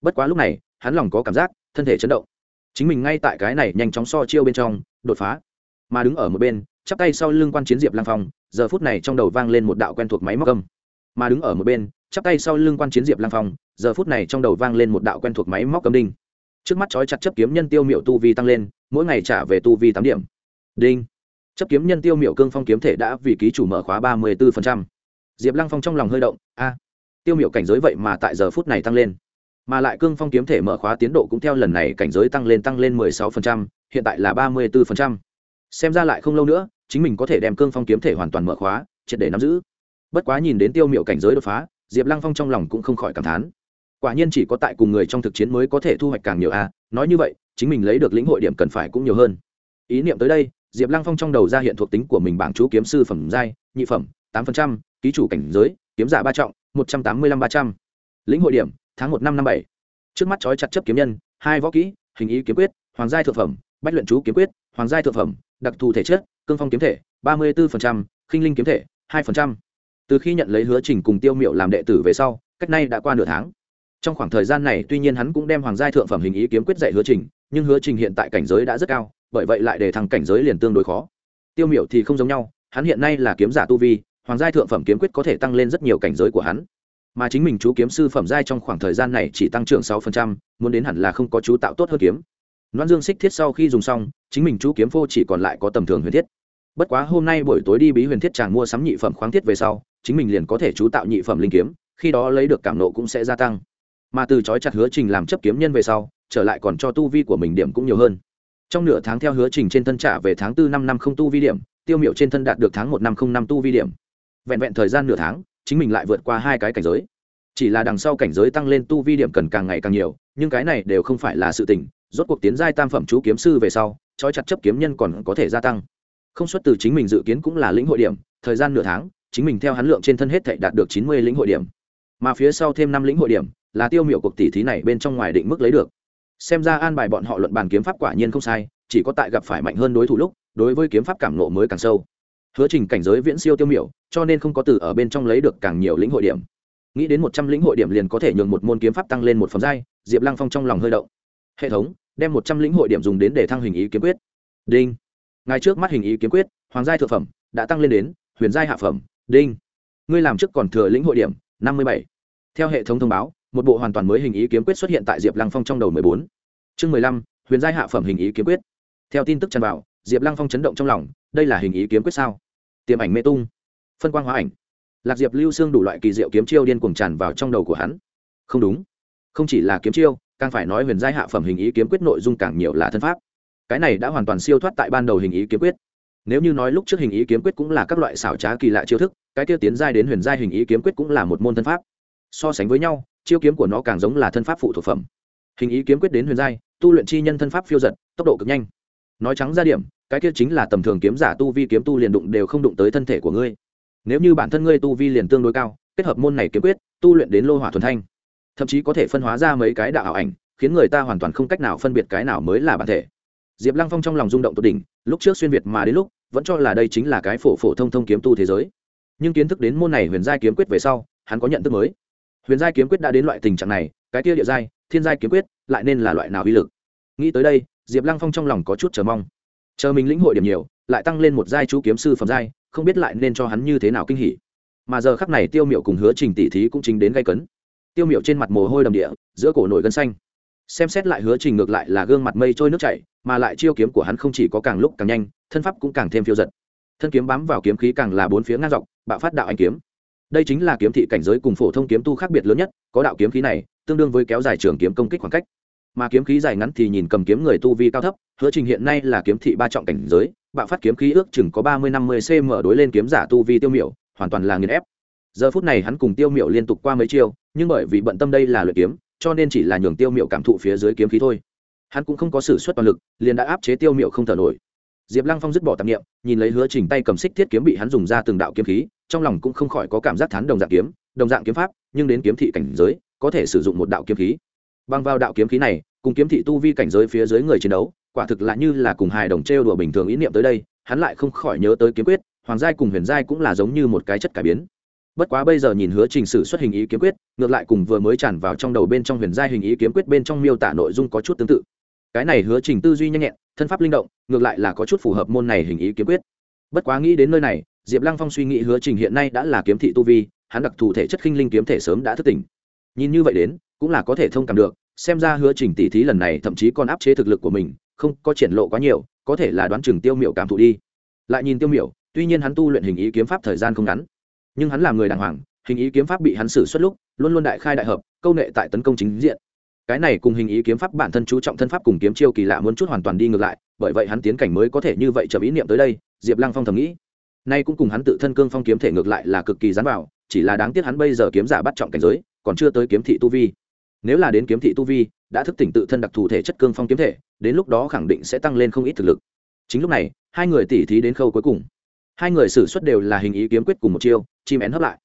Bất quá lúc này, hắn lòng có cảm giác, thân thể chấn động. Chính mình ngay tại cái này nhanh chóng so chiêu bên trong, đột phá. Mà đứng ở một bên, chắp tay sau lưng quan chiến diệp lang phong, giờ phút này trong đầu vang lên một đạo quen thuộc máy móc âm. Mà đứng ở một bên, chắp tay sau lưng quan chiến diệp lang phong, giờ phút này trong đầu vang lên một đạo quen thuộc máy móc cấm đinh trước mắt trói chặt chấp kiếm nhân tiêu miệu tu vi tăng lên, mỗi ngày trả về tu vi tám điểm. Đinh. Chấp kiếm nhân tiêu miệu cương phong kiếm thể đã vì ký chủ mở khóa ba mươi bốn diệp lăng phong trong lòng hơi động, a. Tiêu miệu cảnh giới vậy mà tại giờ phút này tăng lên. Mà lại cương phong kiếm thể mở khóa tiến độ cũng theo lần này cảnh giới tăng lên tăng lên mười sáu hiện tại là ba mươi bốn xem ra lại không lâu nữa, chính mình có thể đem cương phong kiếm thể hoàn toàn mở khóa, triệt để nắm giữ. Bất quá nhìn đến tiêu miệu cảnh giới đột phá, diệp lăng phong trong lòng cũng không khỏi cảm thán quả nhiên chỉ có tại cùng người trong thực chiến mới có thể thu hoạch càng nhiều a, nói như vậy, chính mình lấy được lĩnh hội điểm cần phải cũng nhiều hơn. Ý niệm tới đây, diệp lăng phong trong đầu ra hiện thuộc tính của mình bảng chú kiếm sư phẩm giai, nhị phẩm, tám phần trăm, ký chủ cảnh giới, kiếm giả ba trọng, một trăm tám mươi lăm ba trăm. Lĩnh hội điểm, tháng một năm năm bảy. Trước mắt trói chặt chấp kiếm nhân, hai võ kỹ, hình ý kiếm quyết, hoàng giai thượng phẩm, bách luyện chú kiếm quyết, hoàng giai thượng phẩm, đặc thù thể chất, cương phong kiếm thể, ba mươi bốn khinh linh kiếm thể, hai từ khi nhận lấy hứa trình cùng tiêu miệu làm đệ tử về sau, cách nay đã qua nửa tháng trong khoảng thời gian này, tuy nhiên hắn cũng đem hoàng giai thượng phẩm hình ý kiếm quyết dạy hứa trình, nhưng hứa trình hiện tại cảnh giới đã rất cao, bởi vậy lại để thằng cảnh giới liền tương đối khó. Tiêu miểu thì không giống nhau, hắn hiện nay là kiếm giả tu vi, hoàng giai thượng phẩm kiếm quyết có thể tăng lên rất nhiều cảnh giới của hắn. Mà chính mình chú kiếm sư phẩm giai trong khoảng thời gian này chỉ tăng trưởng sáu phần trăm, muốn đến hẳn là không có chú tạo tốt hơn kiếm. Loan dương xích thiết sau khi dùng xong, chính mình chú kiếm phô chỉ còn lại có tầm thường huyền thiết. Bất quá hôm nay buổi tối đi bí huyền thiết chàng mua sắm nhị phẩm khoáng thiết về sau, chính mình liền có thể chú tạo nhị phẩm linh kiếm, khi đó lấy được cảm nộ cũng sẽ gia tăng mà từ chói chặt hứa trình làm chấp kiếm nhân về sau, trở lại còn cho tu vi của mình điểm cũng nhiều hơn. Trong nửa tháng theo hứa trình trên thân trả về tháng tư năm năm không tu vi điểm, tiêu miệu trên thân đạt được tháng một năm không năm tu vi điểm. Vẹn vẹn thời gian nửa tháng, chính mình lại vượt qua hai cái cảnh giới. Chỉ là đằng sau cảnh giới tăng lên tu vi điểm cần càng ngày càng nhiều, nhưng cái này đều không phải là sự tình, rốt cuộc tiến giai tam phẩm chú kiếm sư về sau, trói chặt chấp kiếm nhân còn có thể gia tăng. Không xuất từ chính mình dự kiến cũng là lĩnh hội điểm, thời gian nửa tháng, chính mình theo hắn lượng trên thân hết thảy đạt được chín mươi lĩnh hội điểm. Mà phía sau thêm năm lĩnh hội điểm là tiêu miệu cuộc tỷ thí này bên trong ngoài định mức lấy được. Xem ra an bài bọn họ luận bàn kiếm pháp quả nhiên không sai, chỉ có tại gặp phải mạnh hơn đối thủ lúc, đối với kiếm pháp cảm nộ mới càng sâu. Hứa trình cảnh giới viễn siêu tiêu miểu, cho nên không có từ ở bên trong lấy được càng nhiều lĩnh hội điểm. Nghĩ đến một trăm lĩnh hội điểm liền có thể nhường một môn kiếm pháp tăng lên một phẩm giai, diệp lăng phong trong lòng hơi động. Hệ thống, đem một trăm lĩnh hội điểm dùng đến để thăng hình ý kiếm quyết. Đinh. Ngay trước mắt hình ý kiếm quyết, hoàng giai thượng phẩm, đã tăng lên đến, huyền giai hạ phẩm. Đinh. Ngươi làm trước còn thừa lĩnh hội điểm, năm mươi bảy. Theo hệ thống thông báo một bộ hoàn toàn mới hình ý kiếm quyết xuất hiện tại diệp lăng phong trong đầu mười bốn. Chương mười lăm, huyền giai hạ phẩm hình ý kiếm quyết. Theo tin tức tràn vào, diệp lăng phong chấn động trong lòng, đây là hình ý kiếm quyết sao? Tiềm ảnh mê tung, phân quang hóa ảnh. Lạc diệp lưu xương đủ loại kỳ diệu kiếm chiêu điên cuồng tràn vào trong đầu của hắn. Không đúng, không chỉ là kiếm chiêu, càng phải nói huyền giai hạ phẩm hình ý kiếm quyết nội dung càng nhiều là thân pháp. Cái này đã hoàn toàn siêu thoát tại ban đầu hình ý kiếm quyết. Nếu như nói lúc trước hình ý kiếm quyết cũng là các loại xảo trá kỳ lạ chiêu thức, cái tiêu tiến giai đến huyền giai hình ý kiếm quyết cũng là một môn thân pháp. So sánh với nhau chiêu kiếm của nó càng giống là thân pháp phụ thuộc phẩm. Hình ý kiếm quyết đến huyền giai, tu luyện chi nhân thân pháp phiêu giật, tốc độ cực nhanh. Nói trắng ra điểm, cái kia chính là tầm thường kiếm giả tu vi kiếm tu liền đụng đều không đụng tới thân thể của ngươi. Nếu như bản thân ngươi tu vi liền tương đối cao, kết hợp môn này kiếm quyết, tu luyện đến lô hỏa thuần thanh, thậm chí có thể phân hóa ra mấy cái đạo ảo ảnh, khiến người ta hoàn toàn không cách nào phân biệt cái nào mới là bản thể. Diệp lăng phong trong lòng rung động tột đỉnh, lúc trước xuyên việt mà đến lúc, vẫn cho là đây chính là cái phổ phổ thông thông kiếm tu thế giới. Nhưng kiến thức đến môn này huyền giai kiếm quyết về sau, hắn có nhận thức mới huyền giai kiếm quyết đã đến loại tình trạng này, cái tia địa giai, thiên giai kiếm quyết lại nên là loại nào uy lực? Nghĩ tới đây, diệp lăng phong trong lòng có chút chờ mong. Chờ mình lĩnh hội điểm nhiều, lại tăng lên một giai chú kiếm sư phẩm giai, không biết lại nên cho hắn như thế nào kinh hỉ. Mà giờ khắc này tiêu miệu cùng hứa trình tỷ thí cũng chính đến gây cấn. Tiêu miệu trên mặt mồ hôi đầm địa, giữa cổ nổi gân xanh. Xem xét lại hứa trình ngược lại là gương mặt mây trôi nước chảy, mà lại chiêu kiếm của hắn không chỉ có càng lúc càng nhanh, thân pháp cũng càng thêm phiêu giật. Thân kiếm bám vào kiếm khí càng là bốn phía ngang dọc, bạo phát đạo anh kiếm đây chính là kiếm thị cảnh giới cùng phổ thông kiếm tu khác biệt lớn nhất, có đạo kiếm khí này, tương đương với kéo dài trường kiếm công kích khoảng cách. Mà kiếm khí dài ngắn thì nhìn cầm kiếm người tu vi cao thấp, hứa trình hiện nay là kiếm thị ba trọng cảnh giới, bạo phát kiếm khí ước chừng có ba mươi năm mươi cm đối lên kiếm giả tu vi tiêu miểu, hoàn toàn là nghiền ép. Giờ phút này hắn cùng tiêu miểu liên tục qua mấy chiêu, nhưng bởi vì bận tâm đây là luyện kiếm, cho nên chỉ là nhường tiêu miểu cảm thụ phía dưới kiếm khí thôi. Hắn cũng không có sự xuất toàn lực, liền đã áp chế tiêu miểu không thở nổi. Diệp lăng phong dứt bỏ tạp nghiệm nhìn lấy hứa trình tay cầm xích thiết kiếm bị hắn dùng ra từng đạo kiếm khí trong lòng cũng không khỏi có cảm giác thán đồng dạng kiếm, đồng dạng kiếm pháp, nhưng đến kiếm thị cảnh giới, có thể sử dụng một đạo kiếm khí. Bằng vào đạo kiếm khí này, cùng kiếm thị tu vi cảnh giới phía dưới người chiến đấu, quả thực là như là cùng hài đồng trêu đùa bình thường ý niệm tới đây, hắn lại không khỏi nhớ tới kiếm quyết, hoàng giai cùng huyền giai cũng là giống như một cái chất cải biến. Bất quá bây giờ nhìn hứa trình sử xuất hình ý kiếm quyết, ngược lại cùng vừa mới tràn vào trong đầu bên trong huyền giai hình ý kiếm quyết bên trong miêu tả nội dung có chút tương tự. Cái này hứa trình tư duy nhanh nhẹn, thân pháp linh động, ngược lại là có chút phù hợp môn này hình ý kiếm quyết. Bất quá nghĩ đến nơi này diệp lăng phong suy nghĩ hứa trình hiện nay đã là kiếm thị tu vi, hắn đặc thù thể chất khinh linh kiếm thể sớm đã thức tỉnh. Nhìn như vậy đến, cũng là có thể thông cảm được, xem ra hứa trình tỷ thí lần này thậm chí còn áp chế thực lực của mình, không có triển lộ quá nhiều, có thể là đoán chừng tiêu miệu cảm thụ đi. Lại nhìn tiêu miệu tuy nhiên hắn tu luyện hình ý kiếm pháp thời gian không ngắn, nhưng hắn là người đàng hoàng, hình ý kiếm pháp bị hắn xử xuất lúc, luôn luôn đại khai đại hợp, câu nệ tại tấn công chính diện. Cái này cùng hình ý kiếm pháp bản thân chú trọng thân pháp cùng kiếm chiêu kỳ lạ muốn chút hoàn toàn đi ngược lại, bởi vậy hắn tiến cảnh mới có thể như vậy chậm ý niệm tới đây, diệp lăng phong thầm nghĩ nay cũng cùng hắn tự thân cương phong kiếm thể ngược lại là cực kỳ dán vào, chỉ là đáng tiếc hắn bây giờ kiếm giả bắt trọng cảnh giới, còn chưa tới kiếm thị tu vi. Nếu là đến kiếm thị tu vi, đã thức tỉnh tự thân đặc thù thể chất cương phong kiếm thể, đến lúc đó khẳng định sẽ tăng lên không ít thực lực. Chính lúc này, hai người tỉ thí đến khâu cuối cùng. Hai người xử suất đều là hình ý kiếm quyết cùng một chiêu, chim én hấp lại.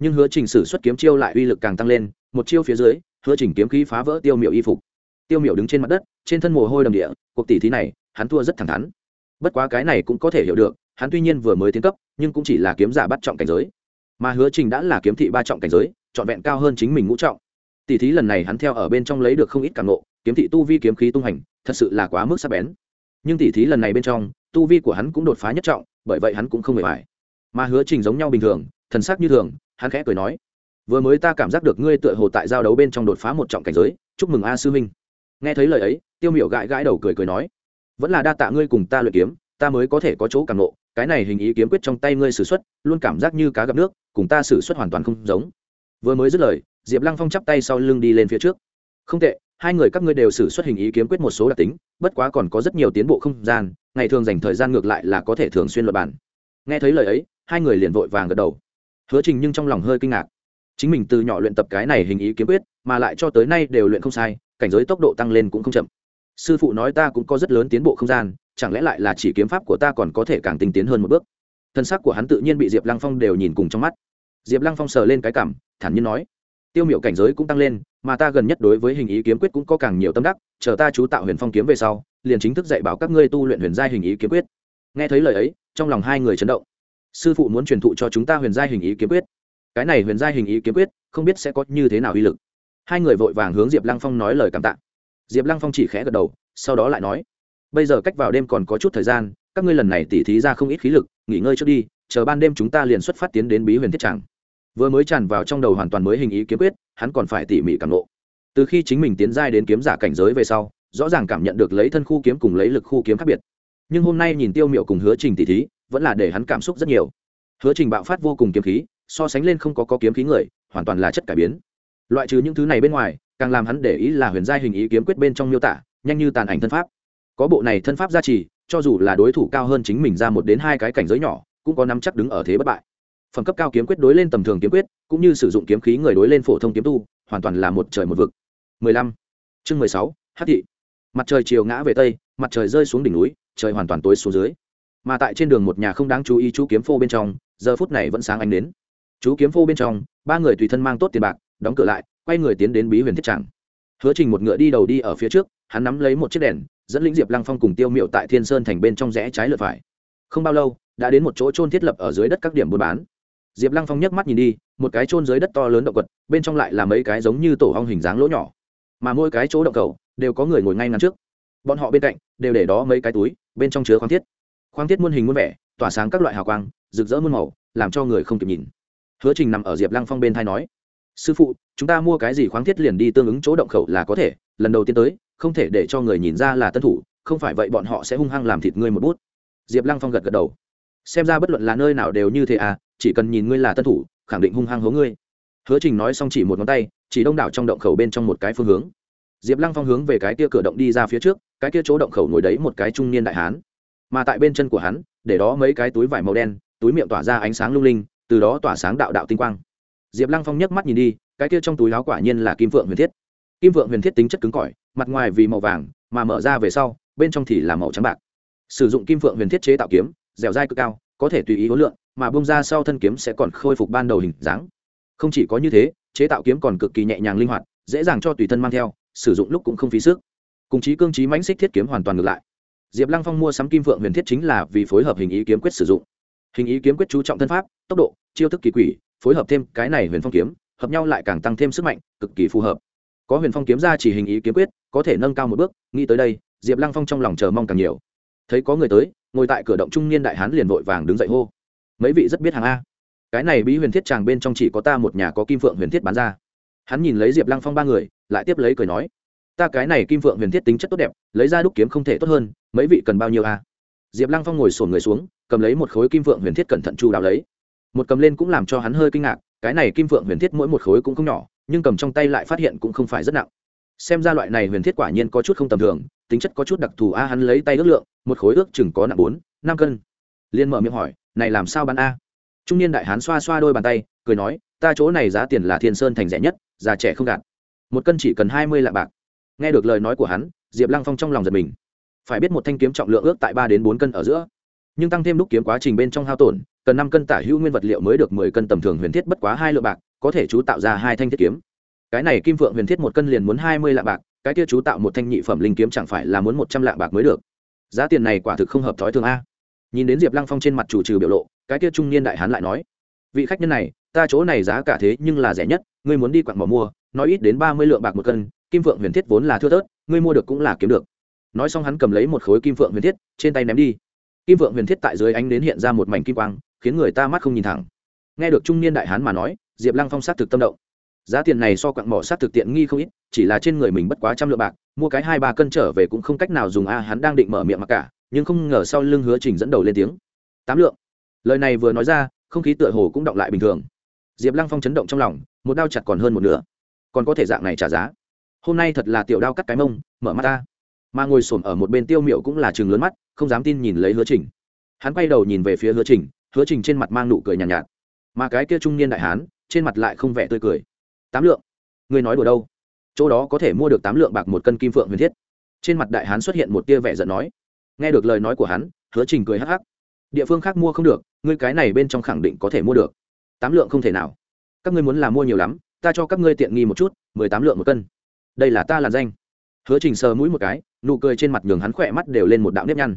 Nhưng hứa trình xử suất kiếm chiêu lại uy lực càng tăng lên, một chiêu phía dưới, hứa trình kiếm khí phá vỡ tiêu miệu y phục. Tiêu miệu đứng trên mặt đất, trên thân mồ hôi đầm địa, cuộc tỉ thí này, hắn thua rất thẳng thắn. Bất quá cái này cũng có thể hiểu được hắn tuy nhiên vừa mới tiến cấp, nhưng cũng chỉ là kiếm giả bắt trọng cảnh giới. Mà hứa trình đã là kiếm thị ba trọng cảnh giới, trọn vẹn cao hơn chính mình ngũ trọng. Tỷ thí lần này hắn theo ở bên trong lấy được không ít cảm nộ kiếm thị tu vi kiếm khí tung hành, thật sự là quá mức sắc bén. Nhưng tỷ thí lần này bên trong, tu vi của hắn cũng đột phá nhất trọng, bởi vậy hắn cũng không hề phải mà hứa trình giống nhau bình thường, thần sắc như thường, hắn khẽ cười nói, vừa mới ta cảm giác được ngươi tựa hồ tại giao đấu bên trong đột phá một trọng cảnh giới, chúc mừng a sư minh. Nghe thấy lời ấy, tiêu miểu gãi gãi đầu cười cười nói, vẫn là đa tạ ngươi cùng ta luyện kiếm, ta mới có thể có chỗ cảm nộ cái này hình ý kiếm quyết trong tay ngươi xử xuất, luôn cảm giác như cá gặp nước, cùng ta xử xuất hoàn toàn không giống. Vừa mới dứt lời, diệp lăng phong chắp tay sau lưng đi lên phía trước. Không tệ, hai người các ngươi đều xử xuất hình ý kiếm quyết một số đặc tính, bất quá còn có rất nhiều tiến bộ không gian, ngày thường dành thời gian ngược lại là có thể thường xuyên luật bản nghe thấy lời ấy, hai người liền vội vàng gật đầu. Hứa trình nhưng trong lòng hơi kinh ngạc. Chính mình từ nhỏ luyện tập cái này hình ý kiếm quyết, mà lại cho tới nay đều luyện không sai, cảnh giới tốc độ tăng lên cũng không chậm. Sư phụ nói ta cũng có rất lớn tiến bộ không gian chẳng lẽ lại là chỉ kiếm pháp của ta còn có thể càng tinh tiến hơn một bước? Thân xác của hắn tự nhiên bị diệp lăng phong đều nhìn cùng trong mắt. Diệp lăng phong sờ lên cái cảm, thản nhiên nói, tiêu miệu cảnh giới cũng tăng lên, mà ta gần nhất đối với hình ý kiếm quyết cũng có càng nhiều tâm đắc, chờ ta chú tạo huyền phong kiếm về sau, liền chính thức dạy bảo các ngươi tu luyện huyền giai hình ý kiếm quyết. Nghe thấy lời ấy, trong lòng hai người chấn động. Sư phụ muốn truyền thụ cho chúng ta huyền giai hình ý kiếm quyết? Cái này huyền giai hình ý kiếm quyết, không biết sẽ có như thế nào uy lực. Hai người vội vàng hướng diệp lăng phong nói lời cảm tạ. Diệp lăng phong chỉ khẽ gật đầu, sau đó lại nói bây giờ cách vào đêm còn có chút thời gian các ngươi lần này tỉ thí ra không ít khí lực nghỉ ngơi trước đi chờ ban đêm chúng ta liền xuất phát tiến đến bí huyền thiết tràng. Vừa mới tràn vào trong đầu hoàn toàn mới hình ý kiếm quyết hắn còn phải tỉ mỉ cảm lộ từ khi chính mình tiến giai đến kiếm giả cảnh giới về sau rõ ràng cảm nhận được lấy thân khu kiếm cùng lấy lực khu kiếm khác biệt. Nhưng hôm nay nhìn tiêu miệu cùng hứa trình tỉ thí vẫn là để hắn cảm xúc rất nhiều. Hứa trình bạo phát vô cùng kiếm khí so sánh lên không có, có kiếm khí người hoàn toàn là chất cải biến. Loại trừ những thứ này bên ngoài càng làm hắn để ý là huyền giai hình ý kiếm quyết bên trong miêu tả nhanh như tàn ảnh thân pháp có bộ này thân pháp gia trì cho dù là đối thủ cao hơn chính mình ra một đến hai cái cảnh giới nhỏ cũng có nắm chắc đứng ở thế bất bại. Phẩm cấp cao kiếm quyết đối lên tầm thường kiếm quyết cũng như sử dụng kiếm khí người đối lên phổ thông kiếm tu hoàn toàn là một trời một vực. 15. chương 16, hát thị. Mặt trời chiều ngã về tây mặt trời rơi xuống đỉnh núi trời hoàn toàn tối xuống dưới. Mà tại trên đường một nhà không đáng chú ý chú kiếm phô bên trong giờ phút này vẫn sáng ánh đến chú kiếm phô bên trong ba người tùy thân mang tốt tiền bạc đóng cửa lại quay người tiến đến bí huyền thiết tràng. Hứa trình một ngựa đi đầu đi ở phía trước hắn nắm lấy một chiếc đèn dẫn lĩnh diệp lăng phong cùng tiêu miệu tại thiên sơn thành bên trong rẽ trái lượt phải. Không bao lâu, đã đến một chỗ trôn thiết lập ở dưới đất các điểm buôn bán. Diệp lăng phong nhấc mắt nhìn đi, một cái trôn dưới đất to lớn động quật, bên trong lại là mấy cái giống như tổ hong hình dáng lỗ nhỏ. Mà mỗi cái chỗ động cầu, đều có người ngồi ngay ngắn trước. Bọn họ bên cạnh, đều để đó mấy cái túi, bên trong chứa khoáng thiết. Khoáng thiết muôn hình muôn vẻ, tỏa sáng các loại hào quang, rực rỡ muôn màu, làm cho người không kịp nhìn. Hứa trình nằm ở diệp lăng phong bên thai nói sư phụ, chúng ta mua cái gì khoáng thiết liền đi tương ứng chỗ động khẩu là có thể, lần đầu tiên tới, không thể để cho người nhìn ra là tân thủ, không phải vậy bọn họ sẽ hung hăng làm thịt ngươi một bút. Diệp lăng phong gật gật đầu. Xem ra bất luận là nơi nào đều như thế à chỉ cần nhìn ngươi là tân thủ, khẳng định hung hăng hố ngươi. Hứa trình nói xong chỉ một ngón tay, chỉ đông đảo trong động khẩu bên trong một cái phương hướng. Diệp lăng phong hướng về cái kia cửa động đi ra phía trước, cái kia chỗ động khẩu ngồi đấy một cái trung niên đại hán. Mà tại bên chân của hắn, để đó mấy cái túi vải màu đen, túi miệng tỏa ra ánh sáng lung linh, từ đó tỏa sáng đạo đạo tinh quang diệp lăng phong nhấc mắt nhìn đi, cái kia trong túi láo quả nhiên là kim vượng huyền thiết. Kim vượng huyền thiết tính chất cứng cỏi, mặt ngoài vì màu vàng, mà mở ra về sau, bên trong thì là màu trắng bạc. Sử dụng kim vượng huyền thiết chế tạo kiếm, dẻo dai cực cao, có thể tùy ý hối lượng, mà bông ra sau thân kiếm sẽ còn khôi phục ban đầu hình dáng. Không chỉ có như thế, chế tạo kiếm còn cực kỳ nhẹ nhàng linh hoạt, dễ dàng cho tùy thân mang theo, sử dụng lúc cũng không phí sức. Cùng chí cương chí mãnh xích thiết kiếm hoàn toàn ngược lại. Diệp lăng phong mua sắm kim vượng huyền thiết chính là vì phối hợp hình ý kiếm quyết sử dụng. Hình ý kiếm quyết chú trọng thân pháp, tốc độ, chiêu thức kỳ quỷ phối hợp thêm cái này huyền phong kiếm, hợp nhau lại càng tăng thêm sức mạnh, cực kỳ phù hợp. Có huyền phong kiếm ra chỉ hình ý kiếm quyết, có thể nâng cao một bước, nghĩ tới đây, diệp lăng phong trong lòng chờ mong càng nhiều. Thấy có người tới, ngồi tại cửa động trung niên đại hán liền vội vàng đứng dậy hô. Mấy vị rất biết hàng a. Cái này bí huyền thiết tràng bên trong chỉ có ta một nhà có kim phượng huyền thiết bán ra. Hắn nhìn lấy diệp lăng phong ba người, lại tiếp lấy cười nói. Ta cái này kim phượng huyền thiết tính chất tốt đẹp, lấy ra đúc kiếm không thể tốt hơn, mấy vị cần bao nhiêu a? Diệp lăng phong ngồi sổn người xuống, cầm lấy một khối kim phượng huyền thiết cẩn thận chu đáo lấy một cầm lên cũng làm cho hắn hơi kinh ngạc, cái này kim phượng huyền thiết mỗi một khối cũng không nhỏ, nhưng cầm trong tay lại phát hiện cũng không phải rất nặng. Xem ra loại này huyền thiết quả nhiên có chút không tầm thường, tính chất có chút đặc thù a, hắn lấy tay ước lượng, một khối ước chừng có nặng bốn, năm cân. Liên mở miệng hỏi, này làm sao bán a? Trung niên đại hán xoa xoa đôi bàn tay, cười nói, ta chỗ này giá tiền là thiên sơn thành rẻ nhất, già trẻ không gạt. Một cân chỉ cần hai mươi lạng bạc. Nghe được lời nói của hắn, diệp lăng phong trong lòng giật mình. Phải biết một thanh kiếm trọng lượng ước tại ba đến bốn cân ở giữa, nhưng tăng thêm đúc kiếm quá trình bên trong hao tổn cần năm cân tả hữu nguyên vật liệu mới được mười cân tầm thường huyền thiết bất quá hai lượng bạc, có thể chú tạo ra hai thanh thiết kiếm. Cái này kim phượng huyền thiết một cân liền muốn hai mươi lạng bạc, cái kia chú tạo một thanh nhị phẩm linh kiếm chẳng phải là muốn một trăm lạng bạc mới được. Giá tiền này quả thực không hợp thói thường a. Nhìn đến diệp lăng phong trên mặt chủ trừ biểu lộ, cái kia trung niên đại hán lại nói, vị khách nhân này, ta chỗ này giá cả thế nhưng là rẻ nhất, ngươi muốn đi quặng bỏ mua, nói ít đến ba mươi lượng bạc một cân, kim phượng huyền thiết vốn là thưa thớt, ngươi mua được cũng là kiếm được. Nói xong hắn cầm lấy một khối kim phượng huyền thiết, trên tay ném đi. Kim phượng huyền thiết tại dưới ánh đến hiện ra một mảnh kim quang khiến người ta mắt không nhìn thẳng. Nghe được trung niên đại hán mà nói, diệp lăng phong s á t thực tâm động. Giá tiền này so quặng mỏ s á t thực tiện nghi không ít, chỉ là trên người mình bất quá trăm lượng bạc, mua cái hai ba cân trở về cũng không cách nào dùng a, hắn đang định mở miệng mặc cả, nhưng không ngờ sau lưng hứa trình dẫn đầu lên tiếng. Tám lượng. Lời này vừa nói ra, không khí tựa hồ cũng động lại bình thường. Diệp lăng phong chấn động trong lòng, một đao chặt còn hơn một nửa. Còn có thể dạng này trả giá? Hôm nay thật là tiểu đao cắt cái mông, mở mắt ta. Mà ngồi s ổ m ở một bên tiêu miệu cũng là chừng lớn mắt, không dám tin nhìn lấy hứa trình. Hắn quay đầu nhìn về phía hứa trình hứa trình trên mặt mang nụ cười nhàn nhạt, nhạt. Mà cái kia trung niên đại hán trên mặt lại không vẻ tươi cười. Tám lượng. Ngươi nói đùa đâu? Chỗ đó có thể mua được tám lượng bạc một cân kim phượng huyền thiết. Trên mặt đại hán xuất hiện một tia vẻ giận nói. Nghe được lời nói của hắn hứa trình cười hắc hắc. Địa phương khác mua không được ngươi cái này bên trong khẳng định có thể mua được. Tám lượng không thể nào. Các ngươi muốn là mua nhiều lắm ta cho các ngươi tiện nghi một chút mười tám lượng một cân. Đây là ta làn danh. Hứa trình sờ mũi một cái nụ cười trên mặt nhường hắn khỏe mắt đều lên một đạo nếp nhăn.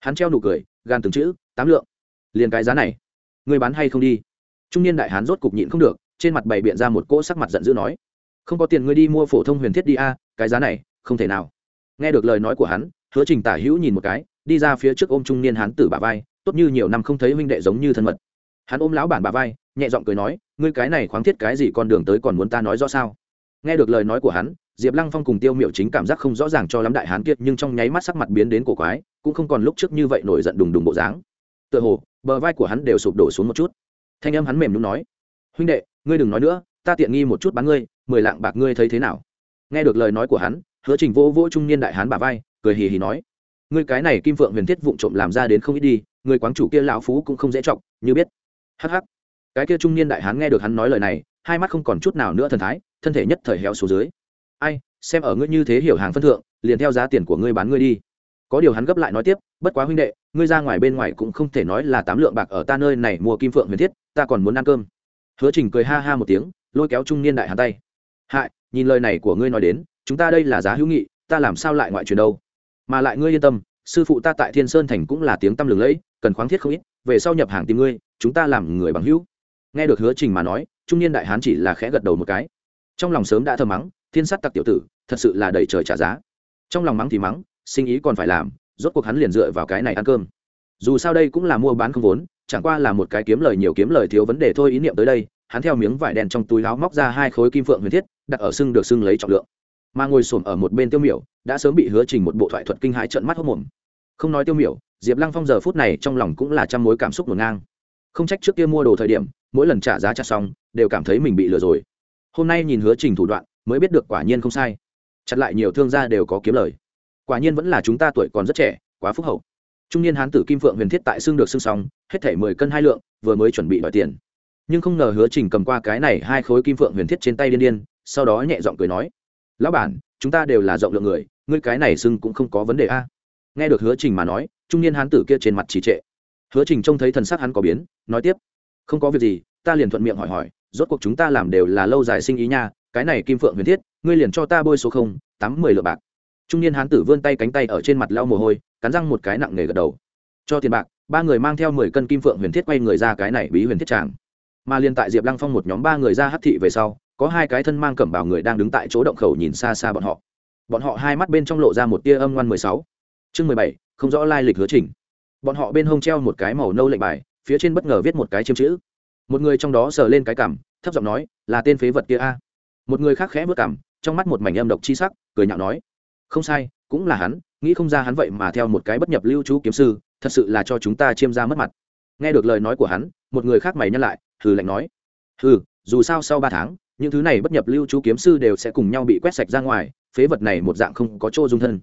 Hắn treo nụ cười gan từng chữ tám lượng liền cái giá này. Người bán hay không đi? Trung niên đại hán rốt cục nhịn không được, trên mặt bày biện ra một cỗ sắc mặt giận dữ nói. Không có tiền ngươi đi mua phổ thông huyền thiết đi a, cái giá này, không thể nào. Nghe được lời nói của hắn, hứa trình tả hữu nhìn một cái, đi ra phía trước ôm trung niên hán tử bà vai, tốt như nhiều năm không thấy huynh đệ giống như thân mật. Hắn ôm lão bản bà vai, nhẹ giọng cười nói, ngươi cái này khoáng thiết cái gì con đường tới còn muốn ta nói rõ sao? Nghe được lời nói của hắn, diệp lăng phong cùng tiêu miệu chính cảm giác không rõ ràng cho lắm đại hán kiệt, nhưng trong nháy mắt sắc mặt biến đến cổ quái, cũng không còn lúc trước như vậy nổi giận đùng đùng bộ dáng tựa hồ, bờ vai của hắn đều sụp đổ xuống một chút. Thanh âm hắn mềm đúng nói, huynh đệ, ngươi đừng nói nữa, ta tiện nghi một chút bán ngươi, mười lạng bạc ngươi thấy thế nào? Nghe được lời nói của hắn, hứa trình vô vô trung niên đại hán bà vai, cười hì hì nói, ngươi cái này kim phượng huyền thiết vụng trộm làm ra đến không ít đi, người quán chủ kia lão phú cũng không dễ trọng như biết. Hắc hắc. Cái kia trung niên đại hán nghe được hắn nói lời này, hai mắt không còn chút nào nữa thần thái, thân thể nhất thời héo xuống dưới. Ai, xem ở ngươi như thế hiểu hàng phân thượng, liền theo giá tiền của ngươi bán ngươi đi. Có điều hắn gấp lại nói tiếp bất quá huynh đệ, ngươi ra ngoài bên ngoài cũng không thể nói là tám lượng bạc ở ta nơi này mua kim phượng huyền thiết, ta còn muốn ăn cơm. Hứa trình cười ha ha một tiếng, lôi kéo trung niên đại hàn tay. Hại, nhìn lời này của ngươi nói đến, chúng ta đây là giá hữu nghị, ta làm sao lại ngoại truyền đâu? Mà lại ngươi yên tâm, sư phụ ta tại thiên sơn thành cũng là tiếng tăm lừng lẫy, cần khoáng thiết không ít, về sau nhập hàng tìm ngươi, chúng ta làm người bằng hữu. Nghe được hứa trình mà nói, trung niên đại hán chỉ là khẽ gật đầu một cái. Trong lòng sớm đã thơ mắng, thiên sát tặc tiểu tử, thật sự là đầy trời trả giá. Trong lòng mắng thì mắng, sinh ý còn phải làm rốt cuộc hắn liền dựa vào cái này ăn cơm. Dù sao đây cũng là mua bán không vốn, chẳng qua là một cái kiếm lời nhiều kiếm lời thiếu vấn đề thôi ý niệm tới đây, hắn theo miếng vải đen trong túi áo móc ra hai khối kim phượng huyền thiết, đặt ở sưng được sưng lấy trọng lượng. Mà ngồi xổm ở một bên tiêu miểu, đã sớm bị hứa trình một bộ thoại thuật kinh hãi trợn mắt hốc mồm. Không nói tiêu miểu, diệp lăng phong giờ phút này trong lòng cũng là trăm mối cảm xúc ngổn ngang. Không trách trước kia mua đồ thời điểm, mỗi lần trả giá chặt xong, đều cảm thấy mình bị lừa rồi. Hôm nay nhìn hứa trình thủ đoạn, mới biết được quả nhiên không sai. Chặt lại nhiều thương gia đều có kiếm lời quả nhiên vẫn là chúng ta tuổi còn rất trẻ, quá phúc hậu. Trung niên hán tử kim phượng huyền thiết tại xương được xương xong, hết thể mười cân hai lượng, vừa mới chuẩn bị đòi tiền. Nhưng không ngờ hứa trình cầm qua cái này hai khối kim phượng huyền thiết trên tay điên điên, sau đó nhẹ giọng cười nói, lão bản, chúng ta đều là rộng lượng người, ngươi cái này xưng cũng không có vấn đề a. Nghe được hứa trình mà nói, trung niên hán tử kia trên mặt trì trệ. Hứa trình trông thấy thần sắc hắn có biến, nói tiếp, không có việc gì, ta liền thuận miệng hỏi hỏi, rốt cuộc chúng ta làm đều là lâu dài sinh ý nha, cái này kim phượng huyền thiết, ngươi liền cho ta bôi số không, tám mười lượng bạc trung niên hán tử vươn tay cánh tay ở trên mặt lau mồ hôi, cắn răng một cái nặng nề gật đầu. Cho tiền bạc, ba người mang theo mười cân kim phượng huyền thiết quay người ra cái này bí huyền thiết tràng. Mà liên tại diệp lăng phong một nhóm ba người ra hát thị về sau, có hai cái thân mang cẩm bào người đang đứng tại chỗ động khẩu nhìn xa xa bọn họ. Bọn họ hai mắt bên trong lộ ra một tia âm ngoan mười sáu. Chương mười bảy, không rõ lai lịch hứa trình. Bọn họ bên hông treo một cái màu nâu lệnh bài, phía trên bất ngờ viết một cái chiêm chữ. Một người trong đó sờ lên cái cảm thấp giọng nói, là tên phế vật kia a. Một người khác khẽ vớt cảm trong mắt một mảnh âm độc chi sắc, cười nhạo nói không sai, cũng là hắn, nghĩ không ra hắn vậy mà theo một cái bất nhập lưu trú kiếm sư, thật sự là cho chúng ta chiêm ra mất mặt. Nghe được lời nói của hắn, một người khác mày nhắc lại, hừ lạnh nói, hừ, dù sao sau ba tháng, những thứ này bất nhập lưu trú kiếm sư đều sẽ cùng nhau bị quét sạch ra ngoài, phế vật này một dạng không có chỗ dung thân.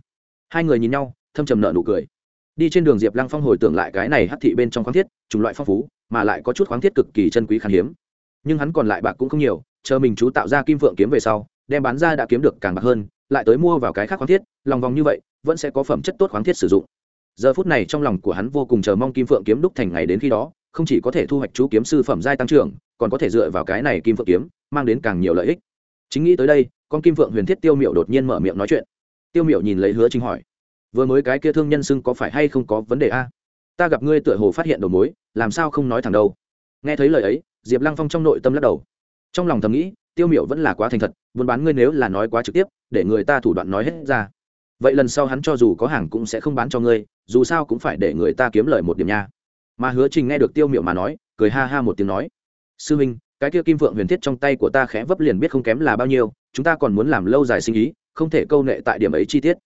Hai người nhìn nhau, thâm trầm nợ nụ cười. Đi trên đường diệp lăng phong hồi tưởng lại cái này hắt thị bên trong khoáng thiết, chủng loại phong phú, mà lại có chút khoáng thiết cực kỳ chân quý khan hiếm. Nhưng hắn còn lại bạc cũng không nhiều, chờ mình chú tạo ra kim phượng kiếm về sau, đem bán ra đã kiếm được càng bạc hơn lại tới mua vào cái khác khoáng thiết, lòng vòng như vậy, vẫn sẽ có phẩm chất tốt khoáng thiết sử dụng. Giờ phút này trong lòng của hắn vô cùng chờ mong kim phượng kiếm đúc thành ngày đến khi đó, không chỉ có thể thu hoạch chú kiếm sư phẩm giai tăng trưởng, còn có thể dựa vào cái này kim phượng kiếm, mang đến càng nhiều lợi ích. Chính nghĩ tới đây, con kim phượng huyền thiết tiêu miệu đột nhiên mở miệng nói chuyện. Tiêu miệu nhìn lấy hứa chính hỏi, vừa mới cái kia thương nhân xưng có phải hay không có vấn đề a? Ta gặp ngươi tựa hồ phát hiện đầu mối, làm sao không nói thẳng đâu? Nghe thấy lời ấy, diệp lăng phong trong nội tâm lắc đầu. Trong lòng thầm nghĩ tiêu miểu vẫn là quá thành thật, buôn bán ngươi nếu là nói quá trực tiếp, để người ta thủ đoạn nói hết ra. Vậy lần sau hắn cho dù có hàng cũng sẽ không bán cho ngươi, dù sao cũng phải để người ta kiếm lời một điểm nha. Mà hứa trình nghe được tiêu miểu mà nói, cười ha ha một tiếng nói, sư huynh, cái kia kim phượng huyền thiết trong tay của ta khẽ vấp liền biết không kém là bao nhiêu, chúng ta còn muốn làm lâu dài sinh ý không thể câu nệ tại điểm ấy chi tiết.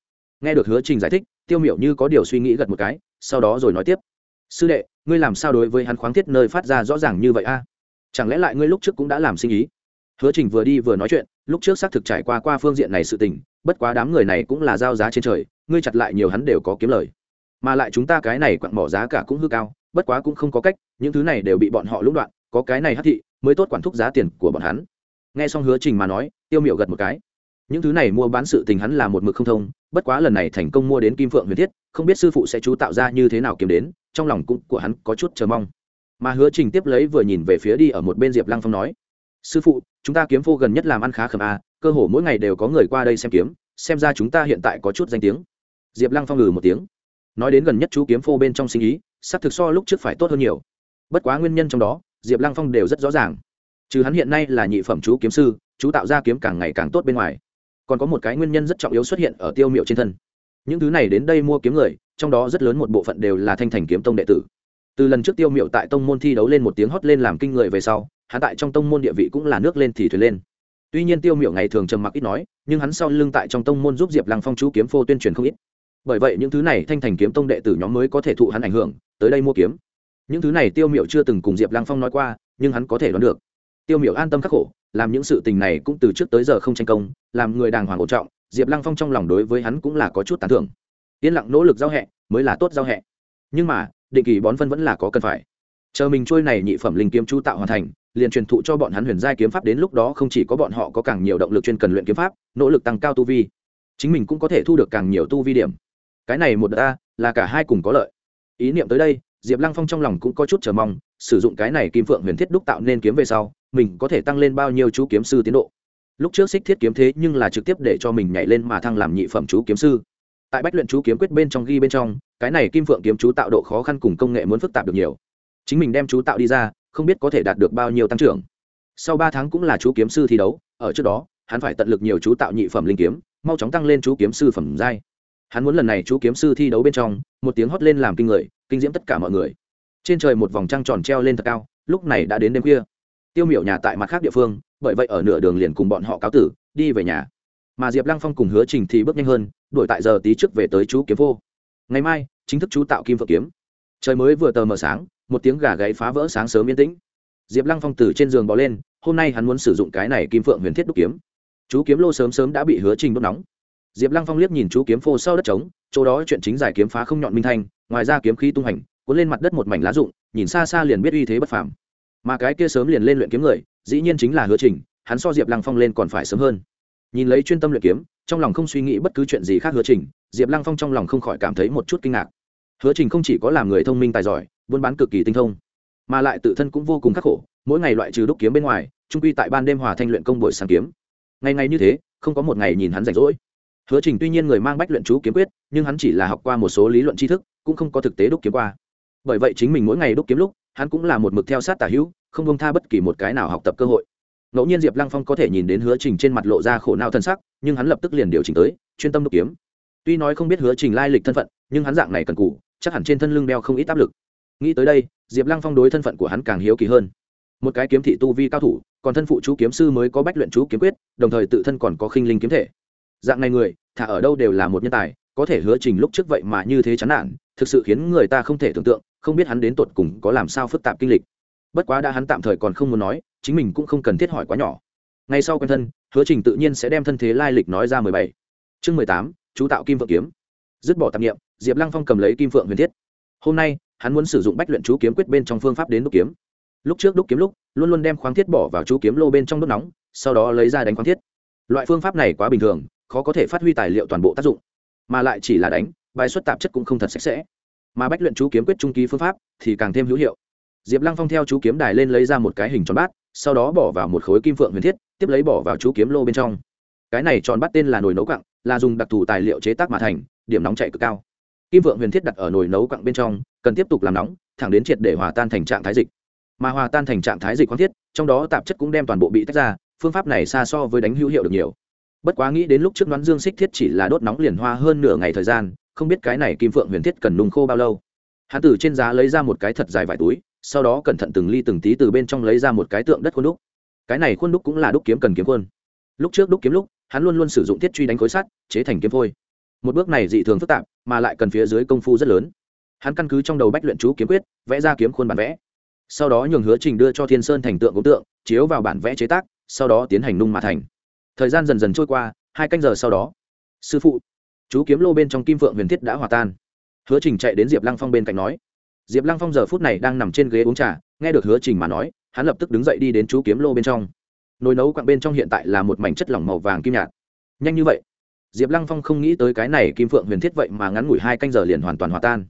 Nghe được hứa trình giải thích, tiêu miểu như có điều suy nghĩ gật một cái, sau đó rồi nói tiếp, sư đệ, ngươi làm sao đối với hắn khoáng thiết nơi phát ra rõ ràng như vậy a? Chẳng lẽ lại ngươi lúc trước cũng đã làm sinh ý hứa trình vừa đi vừa nói chuyện, lúc trước xác thực trải qua qua phương diện này sự tình, bất quá đám người này cũng là giao giá trên trời, ngươi chặt lại nhiều hắn đều có kiếm lời. Mà lại chúng ta cái này quặng mỏ giá cả cũng hư cao, bất quá cũng không có cách, những thứ này đều bị bọn họ lũng đoạn, có cái này hắc thị, mới tốt quản thúc giá tiền của bọn hắn. Nghe xong hứa trình mà nói, tiêu miệu gật một cái. Những thứ này mua bán sự tình hắn là một mực không thông, bất quá lần này thành công mua đến kim phượng huyền thiết, không biết sư phụ sẽ chú tạo ra như thế nào kiếm đến, trong lòng cũng của hắn có chút chờ mong. Mà hứa trình tiếp lấy vừa nhìn về phía đi ở một bên diệp lăng phong nói sư phụ chúng ta kiếm phô gần nhất làm ăn khá khẩm a à, cơ hồ mỗi ngày đều có người qua đây xem kiếm xem ra chúng ta hiện tại có chút danh tiếng. Diệp lăng phong ngừ một tiếng. Nói đến gần nhất chú kiếm phô bên trong sinh ý s ắ c thực so lúc trước phải tốt hơn nhiều. Bất quá nguyên nhân trong đó diệp lăng phong đều rất rõ ràng. Trừ hắn hiện nay là nhị phẩm chú kiếm sư chú tạo ra kiếm càng ngày càng tốt bên ngoài. Còn có một cái nguyên nhân rất trọng yếu xuất hiện ở tiêu miệu trên thân. Những thứ này đến đây mua kiếm người trong đó rất lớn một bộ phận đều là thanh thành kiếm tông đệ tử. Từ lần trước tiêu miệu tại tông môn thi đấu lên một tiếng hót lên làm kinh người về sau hắn tại trong tông môn địa vị cũng là nước lên thì thuyền lên. Tuy nhiên tiêu miệu ngày thường trầm mặc ít nói, nhưng hắn sau lưng tại trong tông môn giúp diệp lăng phong chú kiếm phô tuyên truyền không ít. Bởi vậy những thứ này thanh thành kiếm tông đệ tử nhóm mới có thể thụ hắn ảnh hưởng, tới đây mua kiếm. Những thứ này tiêu miệu chưa từng cùng diệp lăng phong nói qua, nhưng hắn có thể đoán được. Tiêu miệu an tâm khắc khổ, làm những sự tình này cũng từ trước tới giờ không tranh công, làm người đàng hoàng ổn trọng, diệp lăng phong trong lòng đối với hắn cũng là có chút tán thưởng. Yên lặng nỗ lực giao hẹ, mới là tốt giao hẹ. Nhưng mà, định kỳ bón phân vẫn là có cần phải. Chờ mình trôi này nhị phẩm linh kiếm chú tạo hoàn thành liền truyền thụ cho bọn hắn huyền giai kiếm pháp đến lúc đó không chỉ có bọn họ có càng nhiều động lực chuyên cần luyện kiếm pháp, nỗ lực tăng cao tu vi. Chính mình cũng có thể thu được càng nhiều tu vi điểm. Cái này một đợt a, là cả hai cùng có lợi. Ý niệm tới đây, diệp lăng phong trong lòng cũng có chút chờ mong, sử dụng cái này kim phượng huyền thiết đúc tạo nên kiếm về sau, mình có thể tăng lên bao nhiêu chú kiếm sư tiến độ. Lúc trước xích thiết kiếm thế nhưng là trực tiếp để cho mình nhảy lên mà thăng làm nhị phẩm chú kiếm sư. Tại bách luyện chú kiếm quyết bên trong ghi bên trong, cái này kim phượng kiếm chú tạo độ khó khăn cùng công nghệ muốn phức tạp được nhiều. Chính mình đem chú tạo đi ra không biết có thể đạt được bao nhiêu tăng trưởng. Sau ba tháng cũng là chú kiếm sư thi đấu, ở trước đó, hắn phải tận lực nhiều chú tạo nhị phẩm linh kiếm, mau chóng tăng lên chú kiếm sư phẩm giai. Hắn muốn lần này chú kiếm sư thi đấu bên trong, một tiếng hót lên làm kinh người, kinh diễm tất cả mọi người. Trên trời một vòng trăng tròn treo lên thật cao, lúc này đã đến đêm khuya. Tiêu miểu nhà tại mặt khác địa phương, bởi vậy ở nửa đường liền cùng bọn họ cáo tử, đi về nhà. Mà diệp lăng phong cùng hứa trình thì bước nhanh hơn, đuổi tại giờ tí trước về tới chú kiếm vô. Ngày mai, chính thức chú tạo kim phượng kiếm. Trời mới vừa tờ mờ sáng một tiếng gà gáy phá vỡ sáng sớm yên tĩnh. Diệp lăng phong từ trên giường bò lên, hôm nay hắn muốn sử dụng cái này kim phượng huyền thiết đúc kiếm. Chú kiếm lô sớm sớm đã bị hứa trình đốt nóng. Diệp lăng phong liếc nhìn chú kiếm phô sau đất trống, chỗ đó chuyện chính giải kiếm phá không nhọn minh thanh, ngoài ra kiếm khí tung hành, cuốn lên mặt đất một mảnh lá rụng, nhìn xa xa liền biết uy thế bất phàm. Mà cái kia sớm liền lên luyện kiếm người, dĩ nhiên chính là hứa trình, hắn so diệp lăng phong lên còn phải sớm hơn. Nhìn lấy chuyên tâm luyện kiếm, trong lòng không suy nghĩ bất cứ chuyện gì khác hứa trình, diệp lăng phong trong lòng không khỏi cảm thấy một chút kinh ngạc. Hứa trình không chỉ có làm người thông minh tài giỏi buôn bán cực kỳ tinh thông. Mà lại tự thân cũng vô cùng khắc khổ, mỗi ngày loại trừ đúc kiếm bên ngoài, trung quy tại ban đêm hòa thanh luyện công buổi sáng kiếm. Ngày ngày như thế, không có một ngày nhìn hắn rảnh rỗi. Hứa trình tuy nhiên người mang bách luyện chú kiếm quyết, nhưng hắn chỉ là học qua một số lý luận tri thức, cũng không có thực tế đúc kiếm qua. Bởi vậy chính mình mỗi ngày đúc kiếm lúc, hắn cũng là một mực theo sát tả hữu, không bông tha bất kỳ một cái nào học tập cơ hội. Ngẫu nhiên diệp lăng phong có thể nhìn đến hứa trình trên mặt lộ ra khổ não thân sắc, nhưng hắn lập tức liền điều chỉnh tới, chuyên tâm đúc kiếm. Tuy nói không biết hứa trình lai lịch thân phận, nhưng hắn dạng này cần cụ chắc hẳn trên thân lưng đeo không ít áp lực nghĩ tới đây, diệp lăng phong đối thân phận của hắn càng hiếu kỳ hơn. Một cái kiếm thị tu vi cao thủ, còn thân phụ chú kiếm sư mới có bách luyện chú kiếm quyết, đồng thời tự thân còn có khinh linh kiếm thể. Dạng này người, thả ở đâu đều là một nhân tài, có thể hứa trình lúc trước vậy mà như thế chán nản, thực sự khiến người ta không thể tưởng tượng, không biết hắn đến tột cùng có làm sao phức tạp kinh lịch. Bất quá đã hắn tạm thời còn không muốn nói, chính mình cũng không cần thiết hỏi quá nhỏ. Ngay sau quen thân, hứa trình tự nhiên sẽ đem thân thế lai lịch nói ra mười bảy. Chương mười tám, chú tạo kim vượng kiếm. Dứt bỏ tạp nghiệm diệp lăng phong cầm lấy kim phượng huyền thiết. Hôm nay hắn muốn sử dụng bách luyện chú kiếm quyết bên trong phương pháp đến đúc kiếm. Lúc trước đúc kiếm lúc, luôn luôn đem khoáng thiết bỏ vào chú kiếm lô bên trong đốt nóng, sau đó lấy ra đánh khoáng thiết. Loại phương pháp này quá bình thường, khó có thể phát huy tài liệu toàn bộ tác dụng. Mà lại chỉ là đánh, bài xuất tạp chất cũng không thật sạch sẽ. Mà bách luyện chú kiếm quyết trung ký phương pháp thì càng thêm hữu hiệu. Diệp lăng phong theo chú kiếm đài lên lấy ra một cái hình tròn bát, sau đó bỏ vào một khối kim phượng huyền thiết, tiếp lấy bỏ vào chú kiếm lô bên trong. Cái này tròn bát tên là nồi nấu cặng là dùng đặc thù tài liệu chế tác mà thành, điểm nóng chạy cực cao. Kim phượng huyền thiết đặt ở nồi nấu cặng bên trong cần tiếp tục làm nóng, thẳng đến triệt để hòa tan thành trạng thái dịch. Mà hòa tan thành trạng thái dịch khoáng thiết, trong đó tạp chất cũng đem toàn bộ bị tách ra, phương pháp này xa so với đánh hữu hiệu được nhiều. Bất quá nghĩ đến lúc trước đoán dương xích thiết chỉ là đốt nóng liền hoa hơn nửa ngày thời gian, không biết cái này kim phượng huyền thiết cần nung khô bao lâu. Hắn từ trên giá lấy ra một cái thật dài vải túi, sau đó cẩn thận từng ly từng tí từ bên trong lấy ra một cái tượng đất khuôn đúc. Cái này khuôn đúc cũng là đúc kiếm cần kiếm khuôn. Lúc trước đúc kiếm lúc, hắn luôn luôn sử dụng thiết truy đánh khối sắt, chế thành kiếm phôi. Một bước này dị thường phức tạp, mà lại cần phía dưới công phu rất lớn hắn căn cứ trong đầu bách luyện chú kiếm quyết, vẽ ra kiếm khuôn bản vẽ. Sau đó nhường hứa trình đưa cho thiên sơn thành tượng gốm tượng, chiếu vào bản vẽ chế tác, sau đó tiến hành nung mà thành. Thời gian dần dần trôi qua, hai canh giờ sau đó, sư phụ, chú kiếm lô bên trong kim phượng huyền thiết đã hòa tan. Hứa trình chạy đến diệp lăng phong bên cạnh nói, diệp lăng phong giờ phút này đang nằm trên ghế uống trà, nghe được hứa trình mà nói, hắn lập tức đứng dậy đi đến chú kiếm lô bên trong. Nồi nấu quặng bên trong hiện tại là một mảnh chất lỏng màu vàng kim nhạt. Nhanh như vậy. Diệp lăng phong không nghĩ tới cái này kim phượng huyền thiết vậy mà ngắn ngủi hai canh giờ liền hoàn toàn hòa tan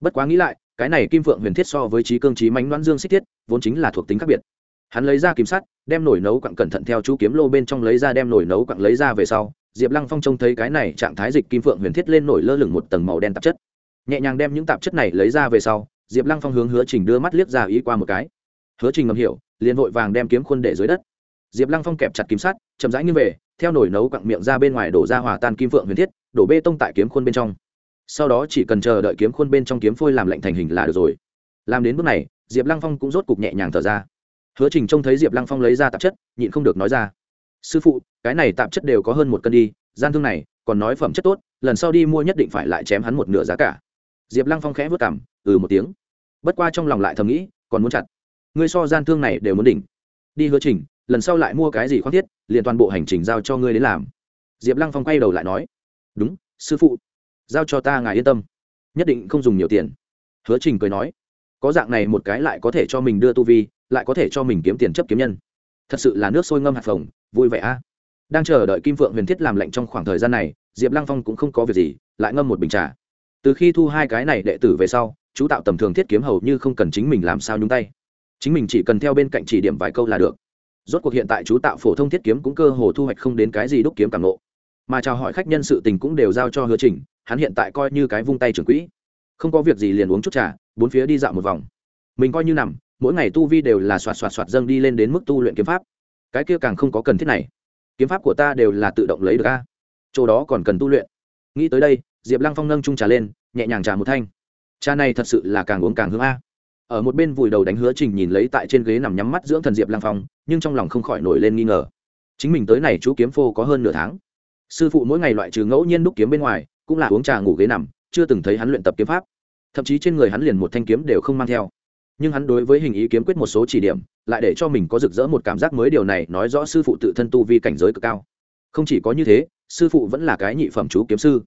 bất quá nghĩ lại, cái này kim phượng huyền thiết so với trí cương trí mánh đoán dương xích thiết, vốn chính là thuộc tính khác biệt. Hắn lấy ra kim sắt, đem nồi nấu quặng cẩn thận theo chú kiếm lô bên trong lấy ra đem nồi nấu quặng lấy ra về sau, diệp lăng phong trông thấy cái này trạng thái dịch kim phượng huyền thiết lên nổi lơ lửng một tầng màu đen tạp chất. Nhẹ nhàng đem những tạp chất này lấy ra về sau, diệp lăng phong hướng hứa trình đưa mắt liếc ra ý qua một cái. Hứa trình ngầm hiểu, liền vội vàng đem kiếm khuôn để dưới đất. Diệp lăng phong kẹp chặt kim sắt, chậm rãi như về, theo nồi nấu quặng miệng ra bên ngoài đổ ra hòa tan kim phượng huyền thiết, đổ bê tông tại kiếm khuôn bên trong sau đó chỉ cần chờ đợi kiếm khuôn bên trong kiếm phôi làm lạnh thành hình là được rồi. Làm đến bước này, diệp lăng phong cũng rốt cục nhẹ nhàng thở ra. Hứa trình trông thấy diệp lăng phong lấy ra tạp chất, nhịn không được nói ra. Sư phụ, cái này tạp chất đều có hơn một cân đi, gian thương này, còn nói phẩm chất tốt, lần sau đi mua nhất định phải lại chém hắn một nửa giá cả. Diệp lăng phong khẽ vất cảm ừ một tiếng. Bất qua trong lòng lại thầm nghĩ, còn muốn chặt. Ngươi so gian thương này đều muốn đỉnh. Đi hứa trình, lần sau lại mua cái gì khoác thiết, liền toàn bộ hành trình giao cho ngươi đến làm. Diệp lăng phong quay đầu lại nói. Đúng, sư phụ giao cho ta ngài yên tâm. Nhất định không dùng nhiều tiền. Hứa trình cười nói. Có dạng này một cái lại có thể cho mình đưa tu vi, lại có thể cho mình kiếm tiền chấp kiếm nhân. Thật sự là nước sôi ngâm hạt phồng, vui vẻ a. Đang chờ đợi kim phượng huyền thiết làm lệnh trong khoảng thời gian này, diệp lăng phong cũng không có việc gì, lại ngâm một bình trà. Từ khi thu hai cái này đệ tử về sau, chú tạo tầm thường thiết kiếm hầu như không cần chính mình làm sao nhúng tay. Chính mình chỉ cần theo bên cạnh chỉ điểm vài câu là được. Rốt cuộc hiện tại chú tạo phổ thông thiết kiếm cũng cơ hồ thu hoạch không đến cái gì đúc kiếm càng lộ mà chào hỏi khách nhân sự tình cũng đều giao cho hứa trình hắn hiện tại coi như cái vung tay trưởng quỹ. Không có việc gì liền uống chút trà, bốn phía đi dạo một vòng. Mình coi như nằm, mỗi ngày tu vi đều là xoạt xoạt xoạt dâng đi lên đến mức tu luyện kiếm pháp. Cái kia càng không có cần thiết này. Kiếm pháp của ta đều là tự động lấy được a. Chỗ đó còn cần tu luyện. Nghĩ tới đây, diệp lăng phong nâng trung trà lên, nhẹ nhàng trà một thanh. Trà này thật sự là càng uống càng hương a. Ở một bên vùi đầu đánh hứa trình nhìn lấy tại trên ghế nằm nhắm mắt dưỡng thần diệp lăng phong, nhưng trong lòng không khỏi nổi lên nghi ngờ. Chính mình tới này chú kiếm phô có hơn nửa tháng. Sư phụ mỗi ngày loại trừ ngẫu nhiên đúc kiếm bên ngoài cũng là uống trà ngủ ghế nằm, chưa từng thấy hắn luyện tập kiếm pháp. Thậm chí trên người hắn liền một thanh kiếm đều không mang theo. Nhưng hắn đối với hình ý kiếm quyết một số chỉ điểm, lại để cho mình có rực rỡ một cảm giác mới điều này nói rõ sư phụ tự thân tu vi cảnh giới cực cao. Không chỉ có như thế, sư phụ vẫn là cái nhị phẩm chú kiếm sư.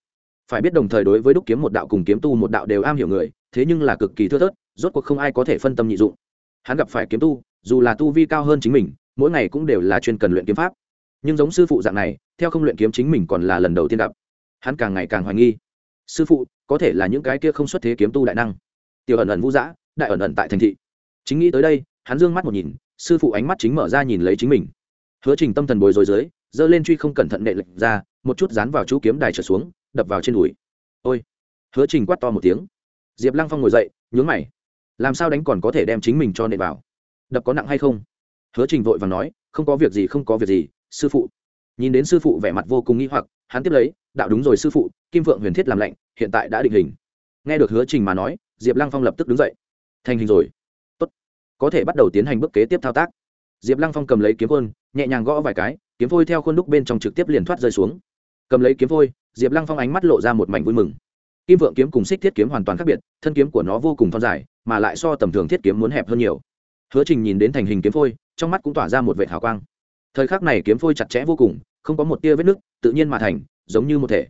Phải biết đồng thời đối với đúc kiếm một đạo cùng kiếm tu một đạo đều am hiểu người, thế nhưng là cực kỳ thưa thớt, rốt cuộc không ai có thể phân tâm nhị dụng. Hắn gặp phải kiếm tu, dù là tu vi cao hơn chính mình, mỗi ngày cũng đều là chuyên cần luyện kiếm pháp. Nhưng giống sư phụ dạng này, theo không luyện kiếm chính mình còn là lần đầu tiên gặp hắn càng ngày càng hoài nghi. Sư phụ, có thể là những cái kia không xuất thế kiếm tu đại năng. Tiểu ẩn ẩn vũ dã, đại ẩn ẩn tại thành thị. Chính nghĩ tới đây, hắn dương mắt một nhìn, sư phụ ánh mắt chính mở ra nhìn lấy chính mình. Hứa trình tâm thần bồi dối dưới, giơ lên truy không cẩn thận nệ lệch ra, một chút dán vào chú kiếm đài trở xuống, đập vào trên đùi. Ôi! Hứa trình quát to một tiếng. Diệp lăng phong ngồi dậy, nhướng mày. Làm sao đánh còn có thể đem chính mình cho nệ vào? Đập có nặng hay không? Hứa trình vội và nói, không có việc gì, không có việc gì, sư phụ. Nhìn đến sư phụ vẻ mặt vô cùng nghi hoặc hắn tiếp lấy, đạo đúng rồi sư phụ, kim vượng huyền thiết làm lệnh hiện tại đã định hình. Nghe được hứa trình mà nói, diệp lăng phong lập tức đứng dậy. Thành hình rồi. Tốt. Có thể bắt đầu tiến hành bước kế tiếp thao tác. Diệp lăng phong cầm lấy kiếm vôn nhẹ nhàng gõ vài cái, kiếm phôi theo khuôn đúc bên trong trực tiếp liền thoát rơi xuống. Cầm lấy kiếm phôi, diệp lăng phong ánh mắt lộ ra một mảnh vui mừng. Kim vượng kiếm cùng xích thiết kiếm hoàn toàn khác biệt, thân kiếm của nó vô cùng thon dài, mà lại so tầm thường thiết kiếm muốn hẹp hơn nhiều. Hứa trình nhìn đến thành hình kiếm phôi, trong mắt cũng tỏa ra một vệ hào quang. Thời khắc này kiếm phôi chặt chẽ vô cùng không có một tia vết nứt, tự nhiên mà thành, giống như một thể.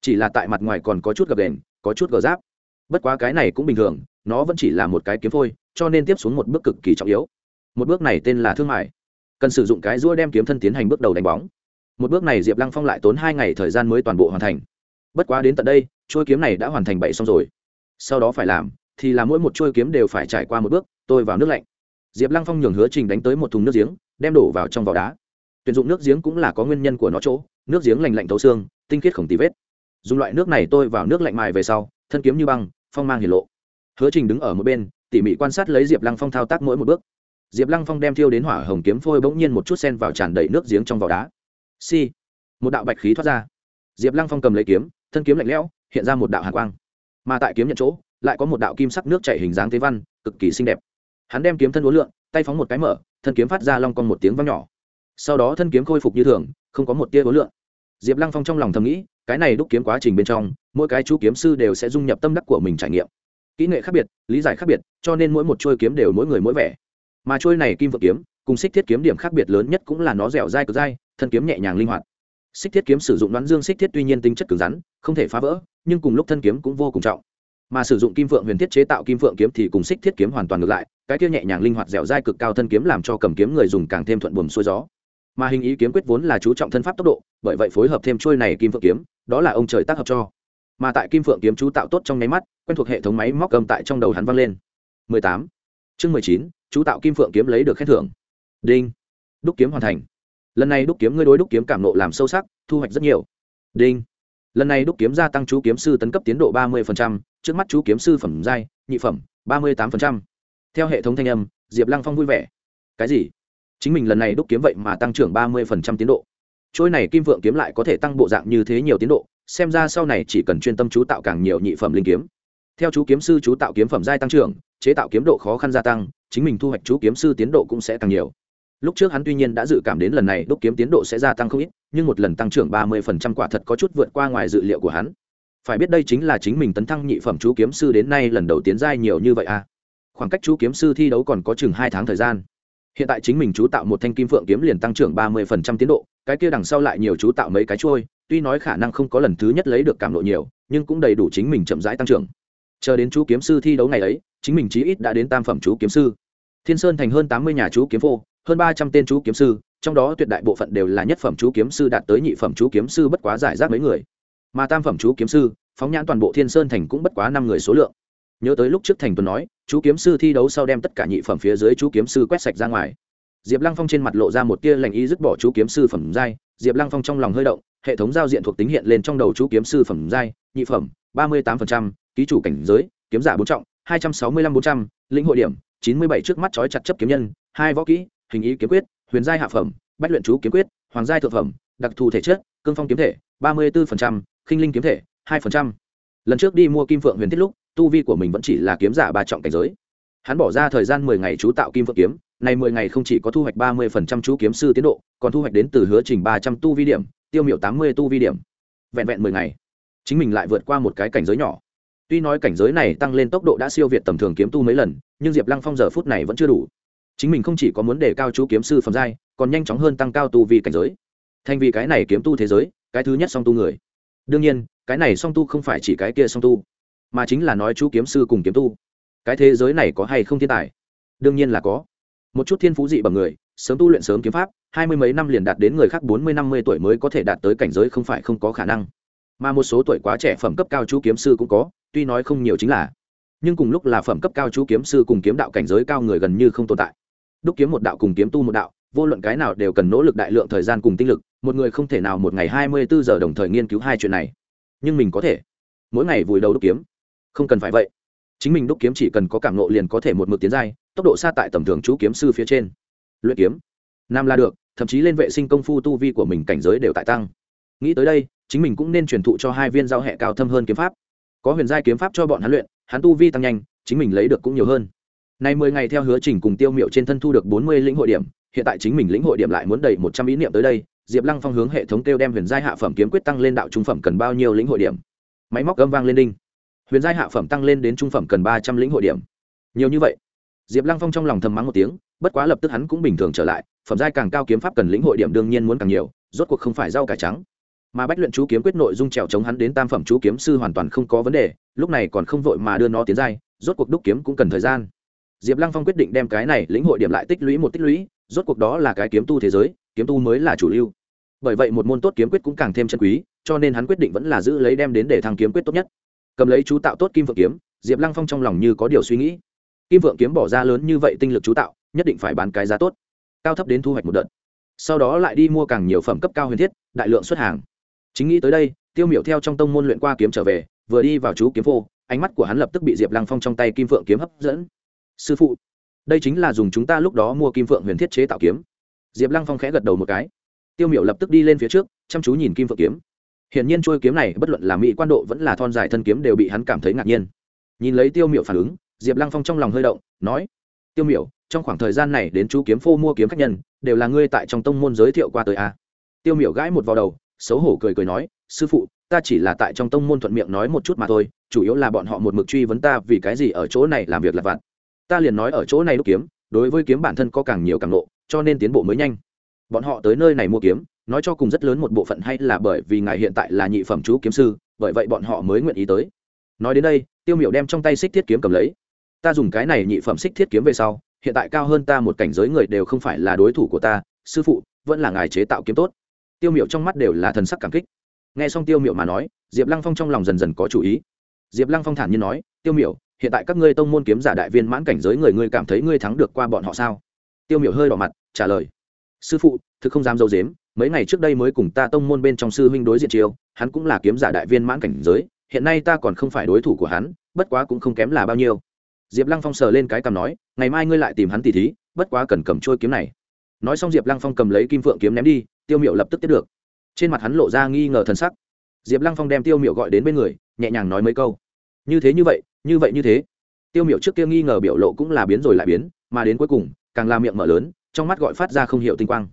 Chỉ là tại mặt ngoài còn có chút gập đèn có chút gờ giáp bất quá cái này cũng bình thường, nó vẫn chỉ là một cái kiếm phôi, cho nên tiếp xuống một bước cực kỳ trọng yếu. Một bước này tên là thương mại. Cần sử dụng cái rũa đem kiếm thân tiến hành bước đầu đánh bóng. Một bước này diệp lăng phong lại tốn hai ngày thời gian mới toàn bộ hoàn thành. Bất quá đến tận đây trôi kiếm này đã hoàn thành bảy xong rồi. Sau đó phải làm, thì là mỗi một trôi kiếm đều phải trải qua một bước, tôi vào nước lạnh. Diệp lăng phong nhường hứa trình đánh tới một thùng nước giếng, đem đổ vào trong vỏ đá tuyển dụng nước giếng cũng là có nguyên nhân của nó chỗ, nước giếng lành lạnh thấu xương, tinh khiết khổng tí vết. Dùng loại nước này tôi vào nước lạnh mài về sau, thân kiếm như băng, phong mang hiển lộ. Hứa trình đứng ở một bên, tỉ mỉ quan sát lấy diệp lăng phong thao tác mỗi một bước. Diệp lăng phong đem thiêu đến hỏa hồng kiếm phôi bỗng nhiên một chút sen vào tràn đầy nước giếng trong vỏ đá. Si. Một đạo bạch khí thoát ra. Diệp lăng phong cầm lấy kiếm, thân kiếm lạnh lẽo, hiện ra một đạo hạ quang. Mà tại kiếm nhận chỗ, lại có một đạo kim sắc nước chảy hình dáng thế văn, cực kỳ xinh đẹp. Hắn đem kiếm thân uốn lượn, tay phóng một cái mở, thân kiếm phát ra long con một tiếng vang nhỏ sau đó thân kiếm khôi phục như thường, không có một tia hối lượng. Diệp lăng phong trong lòng thầm nghĩ, cái này đúc kiếm quá trình bên trong, mỗi cái chú kiếm sư đều sẽ dung nhập tâm đắc của mình trải nghiệm. Kỹ nghệ khác biệt, lý giải khác biệt, cho nên mỗi một chuôi kiếm đều mỗi người mỗi vẻ. Mà chuôi này kim vợ kiếm, cùng xích thiết kiếm điểm khác biệt lớn nhất cũng là nó dẻo dai cực dai, thân kiếm nhẹ nhàng linh hoạt. Xích thiết kiếm sử dụng đoán dương xích thiết tuy nhiên tính chất cứng rắn, không thể phá vỡ, nhưng cùng lúc thân kiếm cũng vô cùng trọng. Mà sử dụng kim phượng huyền thiết chế tạo kim phượng kiếm thì cùng xích thiết kiếm hoàn toàn ngược lại, cái kia nhẹ nhàng linh hoạt dẻo dai cực cao thân kiếm làm cho cầm kiếm người dùng càng thêm thuận buồm xuôi gió mà hình ý kiếm quyết vốn là chú trọng thân pháp tốc độ bởi vậy phối hợp thêm trôi này kim phượng kiếm đó là ông trời tác hợp cho. Mà tại kim phượng kiếm chú tạo tốt trong nháy mắt quen thuộc hệ thống máy móc cầm tại trong đầu hắn vang lên. 18. chương 19, chú tạo kim phượng kiếm lấy được khen thưởng. Đinh. Đúc kiếm hoàn thành. Lần này đúc kiếm ngươi đối đúc kiếm cảm nộ làm sâu sắc thu hoạch rất nhiều. Đinh. Lần này đúc kiếm gia tăng chú kiếm sư tấn cấp tiến độ ba mươi trước mắt chú kiếm sư phẩm giai nhị phẩm ba mươi tám theo hệ thống thanh âm diệp lăng phong vui vẻ. Cái gì? Chính mình lần này đúc kiếm vậy mà tăng trưởng ba mươi tiến độ. Trôi này kim vượng kiếm lại có thể tăng bộ dạng như thế nhiều tiến độ, xem ra sau này chỉ cần chuyên tâm chú tạo càng nhiều nhị phẩm linh kiếm. Theo chú kiếm sư chú tạo kiếm phẩm giai tăng trưởng, chế tạo kiếm độ khó khăn gia tăng, chính mình thu hoạch chú kiếm sư tiến độ cũng sẽ càng nhiều. Lúc trước hắn tuy nhiên đã dự cảm đến lần này đúc kiếm tiến độ sẽ gia tăng không ít, nhưng một lần tăng trưởng ba mươi phần trăm quả thật có chút vượt qua ngoài dự liệu của hắn. Phải biết đây chính là chính mình tấn thăng nhị phẩm chú kiếm sư đến nay lần đầu tiến giai nhiều như vậy à. Khoảng cách chú kiếm sư thi đấu còn có chừng hai tháng thời gian hiện tại chính mình chú tạo một thanh kim phượng kiếm liền tăng trưởng ba mươi phần trăm tiến độ, cái kia đằng sau lại nhiều chú tạo mấy cái trôi tuy nói khả năng không có lần thứ nhất lấy được cảm lộ nhiều, nhưng cũng đầy đủ chính mình chậm rãi tăng trưởng. Chờ đến chú kiếm sư thi đấu ngày ấy, chính mình chí ít đã đến tam phẩm chú kiếm sư. Thiên sơn thành hơn tám mươi nhà chú kiếm phô, hơn ba trăm tên chú kiếm sư, trong đó tuyệt đại bộ phận đều là nhất phẩm chú kiếm sư đạt tới nhị phẩm chú kiếm sư bất quá giải rác mấy người. Mà tam phẩm chú kiếm sư, phóng nhãn toàn bộ thiên sơn thành cũng bất quá năm người số lượng nhớ tới lúc trước thành tuấn nói, chú kiếm sư thi đấu sau đem tất cả nhị phẩm phía dưới chú kiếm sư quét sạch ra ngoài. Diệp lăng phong trên mặt lộ ra một tia lành ý, dứt bỏ chú kiếm sư phẩm giai. Diệp lăng phong trong lòng hơi động, hệ thống giao diện thuộc tính hiện lên trong đầu chú kiếm sư phẩm giai, nhị phẩm, ba mươi tám ký chủ cảnh giới, kiếm giả bốn trọng, hai trăm sáu mươi lăm bốn trăm, lĩnh hội điểm, chín mươi bảy trước mắt trói chặt chấp kiếm nhân, hai võ kỹ, hình ý kiếm quyết, huyền giai hạ phẩm, bách luyện chú kiếm quyết, hoàng giai thượng phẩm, đặc thù thể chất, cương phong kiếm thể, ba mươi bốn khinh linh kiếm thể, hai lần trước đi mua kim phượng huyền thiết lúc tu vi của mình vẫn chỉ là kiếm giả ba trọng cảnh giới. Hắn bỏ ra thời gian mười ngày chú tạo kim phượng kiếm này mười ngày không chỉ có thu hoạch ba mươi chú kiếm sư tiến độ, còn thu hoạch đến từ hứa trình ba trăm tu vi điểm, tiêu miểu tám mươi tu vi điểm. Vẹn vẹn mười ngày, chính mình lại vượt qua một cái cảnh giới nhỏ. Tuy nói cảnh giới này tăng lên tốc độ đã siêu việt tầm thường kiếm tu mấy lần, nhưng diệp lăng phong giờ phút này vẫn chưa đủ. Chính mình không chỉ có muốn đề cao chú kiếm sư phẩm giai, còn nhanh chóng hơn tăng cao tu vi cảnh giới. Thành vì cái này kiếm tu thế giới, cái thứ nhất song tu người. Đương nhiên, cái này song tu không phải chỉ cái kia song tu mà chính là nói chú kiếm sư cùng kiếm tu. Cái thế giới này có hay không thiên tài? Đương nhiên là có. Một chút thiên phú dị bằng người, sớm tu luyện sớm kiếm pháp, hai mươi mấy năm liền đạt đến người khác bốn mươi, năm mươi tuổi mới có thể đạt tới cảnh giới không phải không có khả năng. Mà một số tuổi quá trẻ phẩm cấp cao chú kiếm sư cũng có, tuy nói không nhiều chính là. Nhưng cùng lúc là phẩm cấp cao chú kiếm sư cùng kiếm đạo cảnh giới cao người gần như không tồn tại. Đúc kiếm một đạo cùng kiếm tu một đạo, vô luận cái nào đều cần nỗ lực đại lượng thời gian cùng tinh lực, một người không thể nào một ngày hai mươi bốn giờ đồng thời nghiên cứu hai chuyện này. Nhưng mình có thể. Mỗi ngày vùi đầu đúc kiếm không cần phải vậy. Chính mình đúc kiếm chỉ cần có cảm nộ liền có thể một mực tiến giai, tốc độ xa tại tầm thường chú kiếm sư phía trên. Luyện kiếm, nam là được, thậm chí lên vệ sinh công phu tu vi của mình cảnh giới đều tại tăng. Nghĩ tới đây, chính mình cũng nên truyền thụ cho hai viên giao hệ cao thâm hơn kiếm pháp. Có huyền giai kiếm pháp cho bọn hắn luyện, hắn tu vi tăng nhanh, chính mình lấy được cũng nhiều hơn. Nay mười ngày theo hứa trình cùng tiêu miệu trên thân thu được bốn mươi lĩnh hội điểm, hiện tại chính mình lĩnh hội điểm lại muốn đầy một trăm ý niệm tới đây, diệp lăng phong hướng hệ thống kêu đem huyền giai hạ phẩm kiếm quyết tăng lên đạo trung phẩm cần bao nhiêu lĩnh hội điểm. Máy móc gâm vang lên đinh huyền giai hạ phẩm tăng lên đến trung phẩm cần ba trăm lĩnh hội điểm. Nhiều như vậy, diệp lăng phong trong lòng thầm mắng một tiếng, bất quá lập tức hắn cũng bình thường trở lại, phẩm giai càng cao kiếm pháp cần lĩnh hội điểm đương nhiên muốn càng nhiều, rốt cuộc không phải rau cải trắng. Mà bách luyện chú kiếm quyết nội dung trèo chống hắn đến tam phẩm chú kiếm sư hoàn toàn không có vấn đề, lúc này còn không vội mà đưa nó tiến giai, rốt cuộc đúc kiếm cũng cần thời gian. Diệp lăng phong quyết định đem cái này lĩnh hội điểm lại tích lũy một tích lũy, rốt cuộc đó là cái kiếm tu thế giới, kiếm tu mới là chủ lưu. Bởi vậy một môn tốt kiếm quyết cũng càng thêm chân quý, cho nên hắn quyết định vẫn là giữ lấy đem đến để thăng kiếm quyết tốt nhất cầm lấy chú tạo tốt kim vượng kiếm, diệp lăng phong trong lòng như có điều suy nghĩ. Kim vượng kiếm bỏ ra lớn như vậy tinh lực chú tạo, nhất định phải bán cái giá tốt. Cao thấp đến thu hoạch một đợt. Sau đó lại đi mua càng nhiều phẩm cấp cao huyền thiết, đại lượng xuất hàng. Chính nghĩ tới đây, tiêu miểu theo trong tông môn luyện qua kiếm trở về, vừa đi vào chú kiếm phô, ánh mắt của hắn lập tức bị diệp lăng phong trong tay kim phượng kiếm hấp dẫn. Sư phụ, đây chính là dùng chúng ta lúc đó mua kim phượng huyền thiết chế tạo kiếm. Diệp lăng phong khẽ gật đầu một cái. Tiêu miểu lập tức đi lên phía trước, chăm chú nhìn kim phượng kiếm hiển nhiên trôi kiếm này, bất luận là mỹ quan độ vẫn là thon dài thân kiếm đều bị hắn cảm thấy ngạc nhiên. Nhìn lấy tiêu miểu phản ứng, diệp lăng phong trong lòng hơi động, nói, tiêu miểu, trong khoảng thời gian này đến chú kiếm phô mua kiếm khách nhân, đều là ngươi tại trong tông môn giới thiệu qua tới a tiêu miểu gãi một vào đầu, xấu hổ cười cười nói, sư phụ, ta chỉ là tại trong tông môn thuận miệng nói một chút mà thôi, chủ yếu là bọn họ một mực truy vấn ta vì cái gì ở chỗ này làm việc là vặt. Ta liền nói ở chỗ này đúc kiếm, đối với kiếm bản thân có càng nhiều càng nộ cho nên tiến bộ mới nhanh. Bọn họ tới nơi này mua kiếm nói cho cùng rất lớn một bộ phận hay là bởi vì ngài hiện tại là nhị phẩm chú kiếm sư, bởi vậy bọn họ mới nguyện ý tới. Nói đến đây, tiêu miểu đem trong tay xích thiết kiếm cầm lấy. Ta dùng cái này nhị phẩm xích thiết kiếm về sau, hiện tại cao hơn ta một cảnh giới người đều không phải là đối thủ của ta, sư phụ, vẫn là ngài chế tạo kiếm tốt. Tiêu miểu trong mắt đều là thần sắc cảm kích. Nghe xong tiêu miểu mà nói, diệp lăng phong trong lòng dần dần có chủ ý. Diệp lăng phong thản nhiên nói, tiêu miểu, hiện tại các ngươi tông môn kiếm giả đại viên mãn cảnh giới người ngươi cảm thấy ngươi thắng được qua bọn họ sao? Tiêu miểu hơi đỏ mặt, trả lời, sư phụ, thực không dám dâu dếm mấy ngày trước đây mới cùng ta tông môn bên trong sư huynh đối diện chiêu, hắn cũng là kiếm giả đại viên mãn cảnh giới, hiện nay ta còn không phải đối thủ của hắn, bất quá cũng không kém là bao nhiêu. Diệp lăng phong sờ lên cái cầm nói, ngày mai ngươi lại tìm hắn tỉ thí, bất quá cần cầm trôi kiếm này. Nói xong diệp lăng phong cầm lấy kim phượng kiếm ném đi, tiêu miệu lập tức tiếp được. Trên mặt hắn lộ ra nghi ngờ thần sắc. Diệp lăng phong đem tiêu miệu gọi đến bên người, nhẹ nhàng nói mấy câu. Như thế như vậy như vậy như thế. Tiêu miệu trước kia nghi ngờ biểu lộ cũng là biến rồi lại biến, mà đến cuối cùng, càng làm miệng mở lớn, trong mắt gọi phát ra không hiểu tinh quang.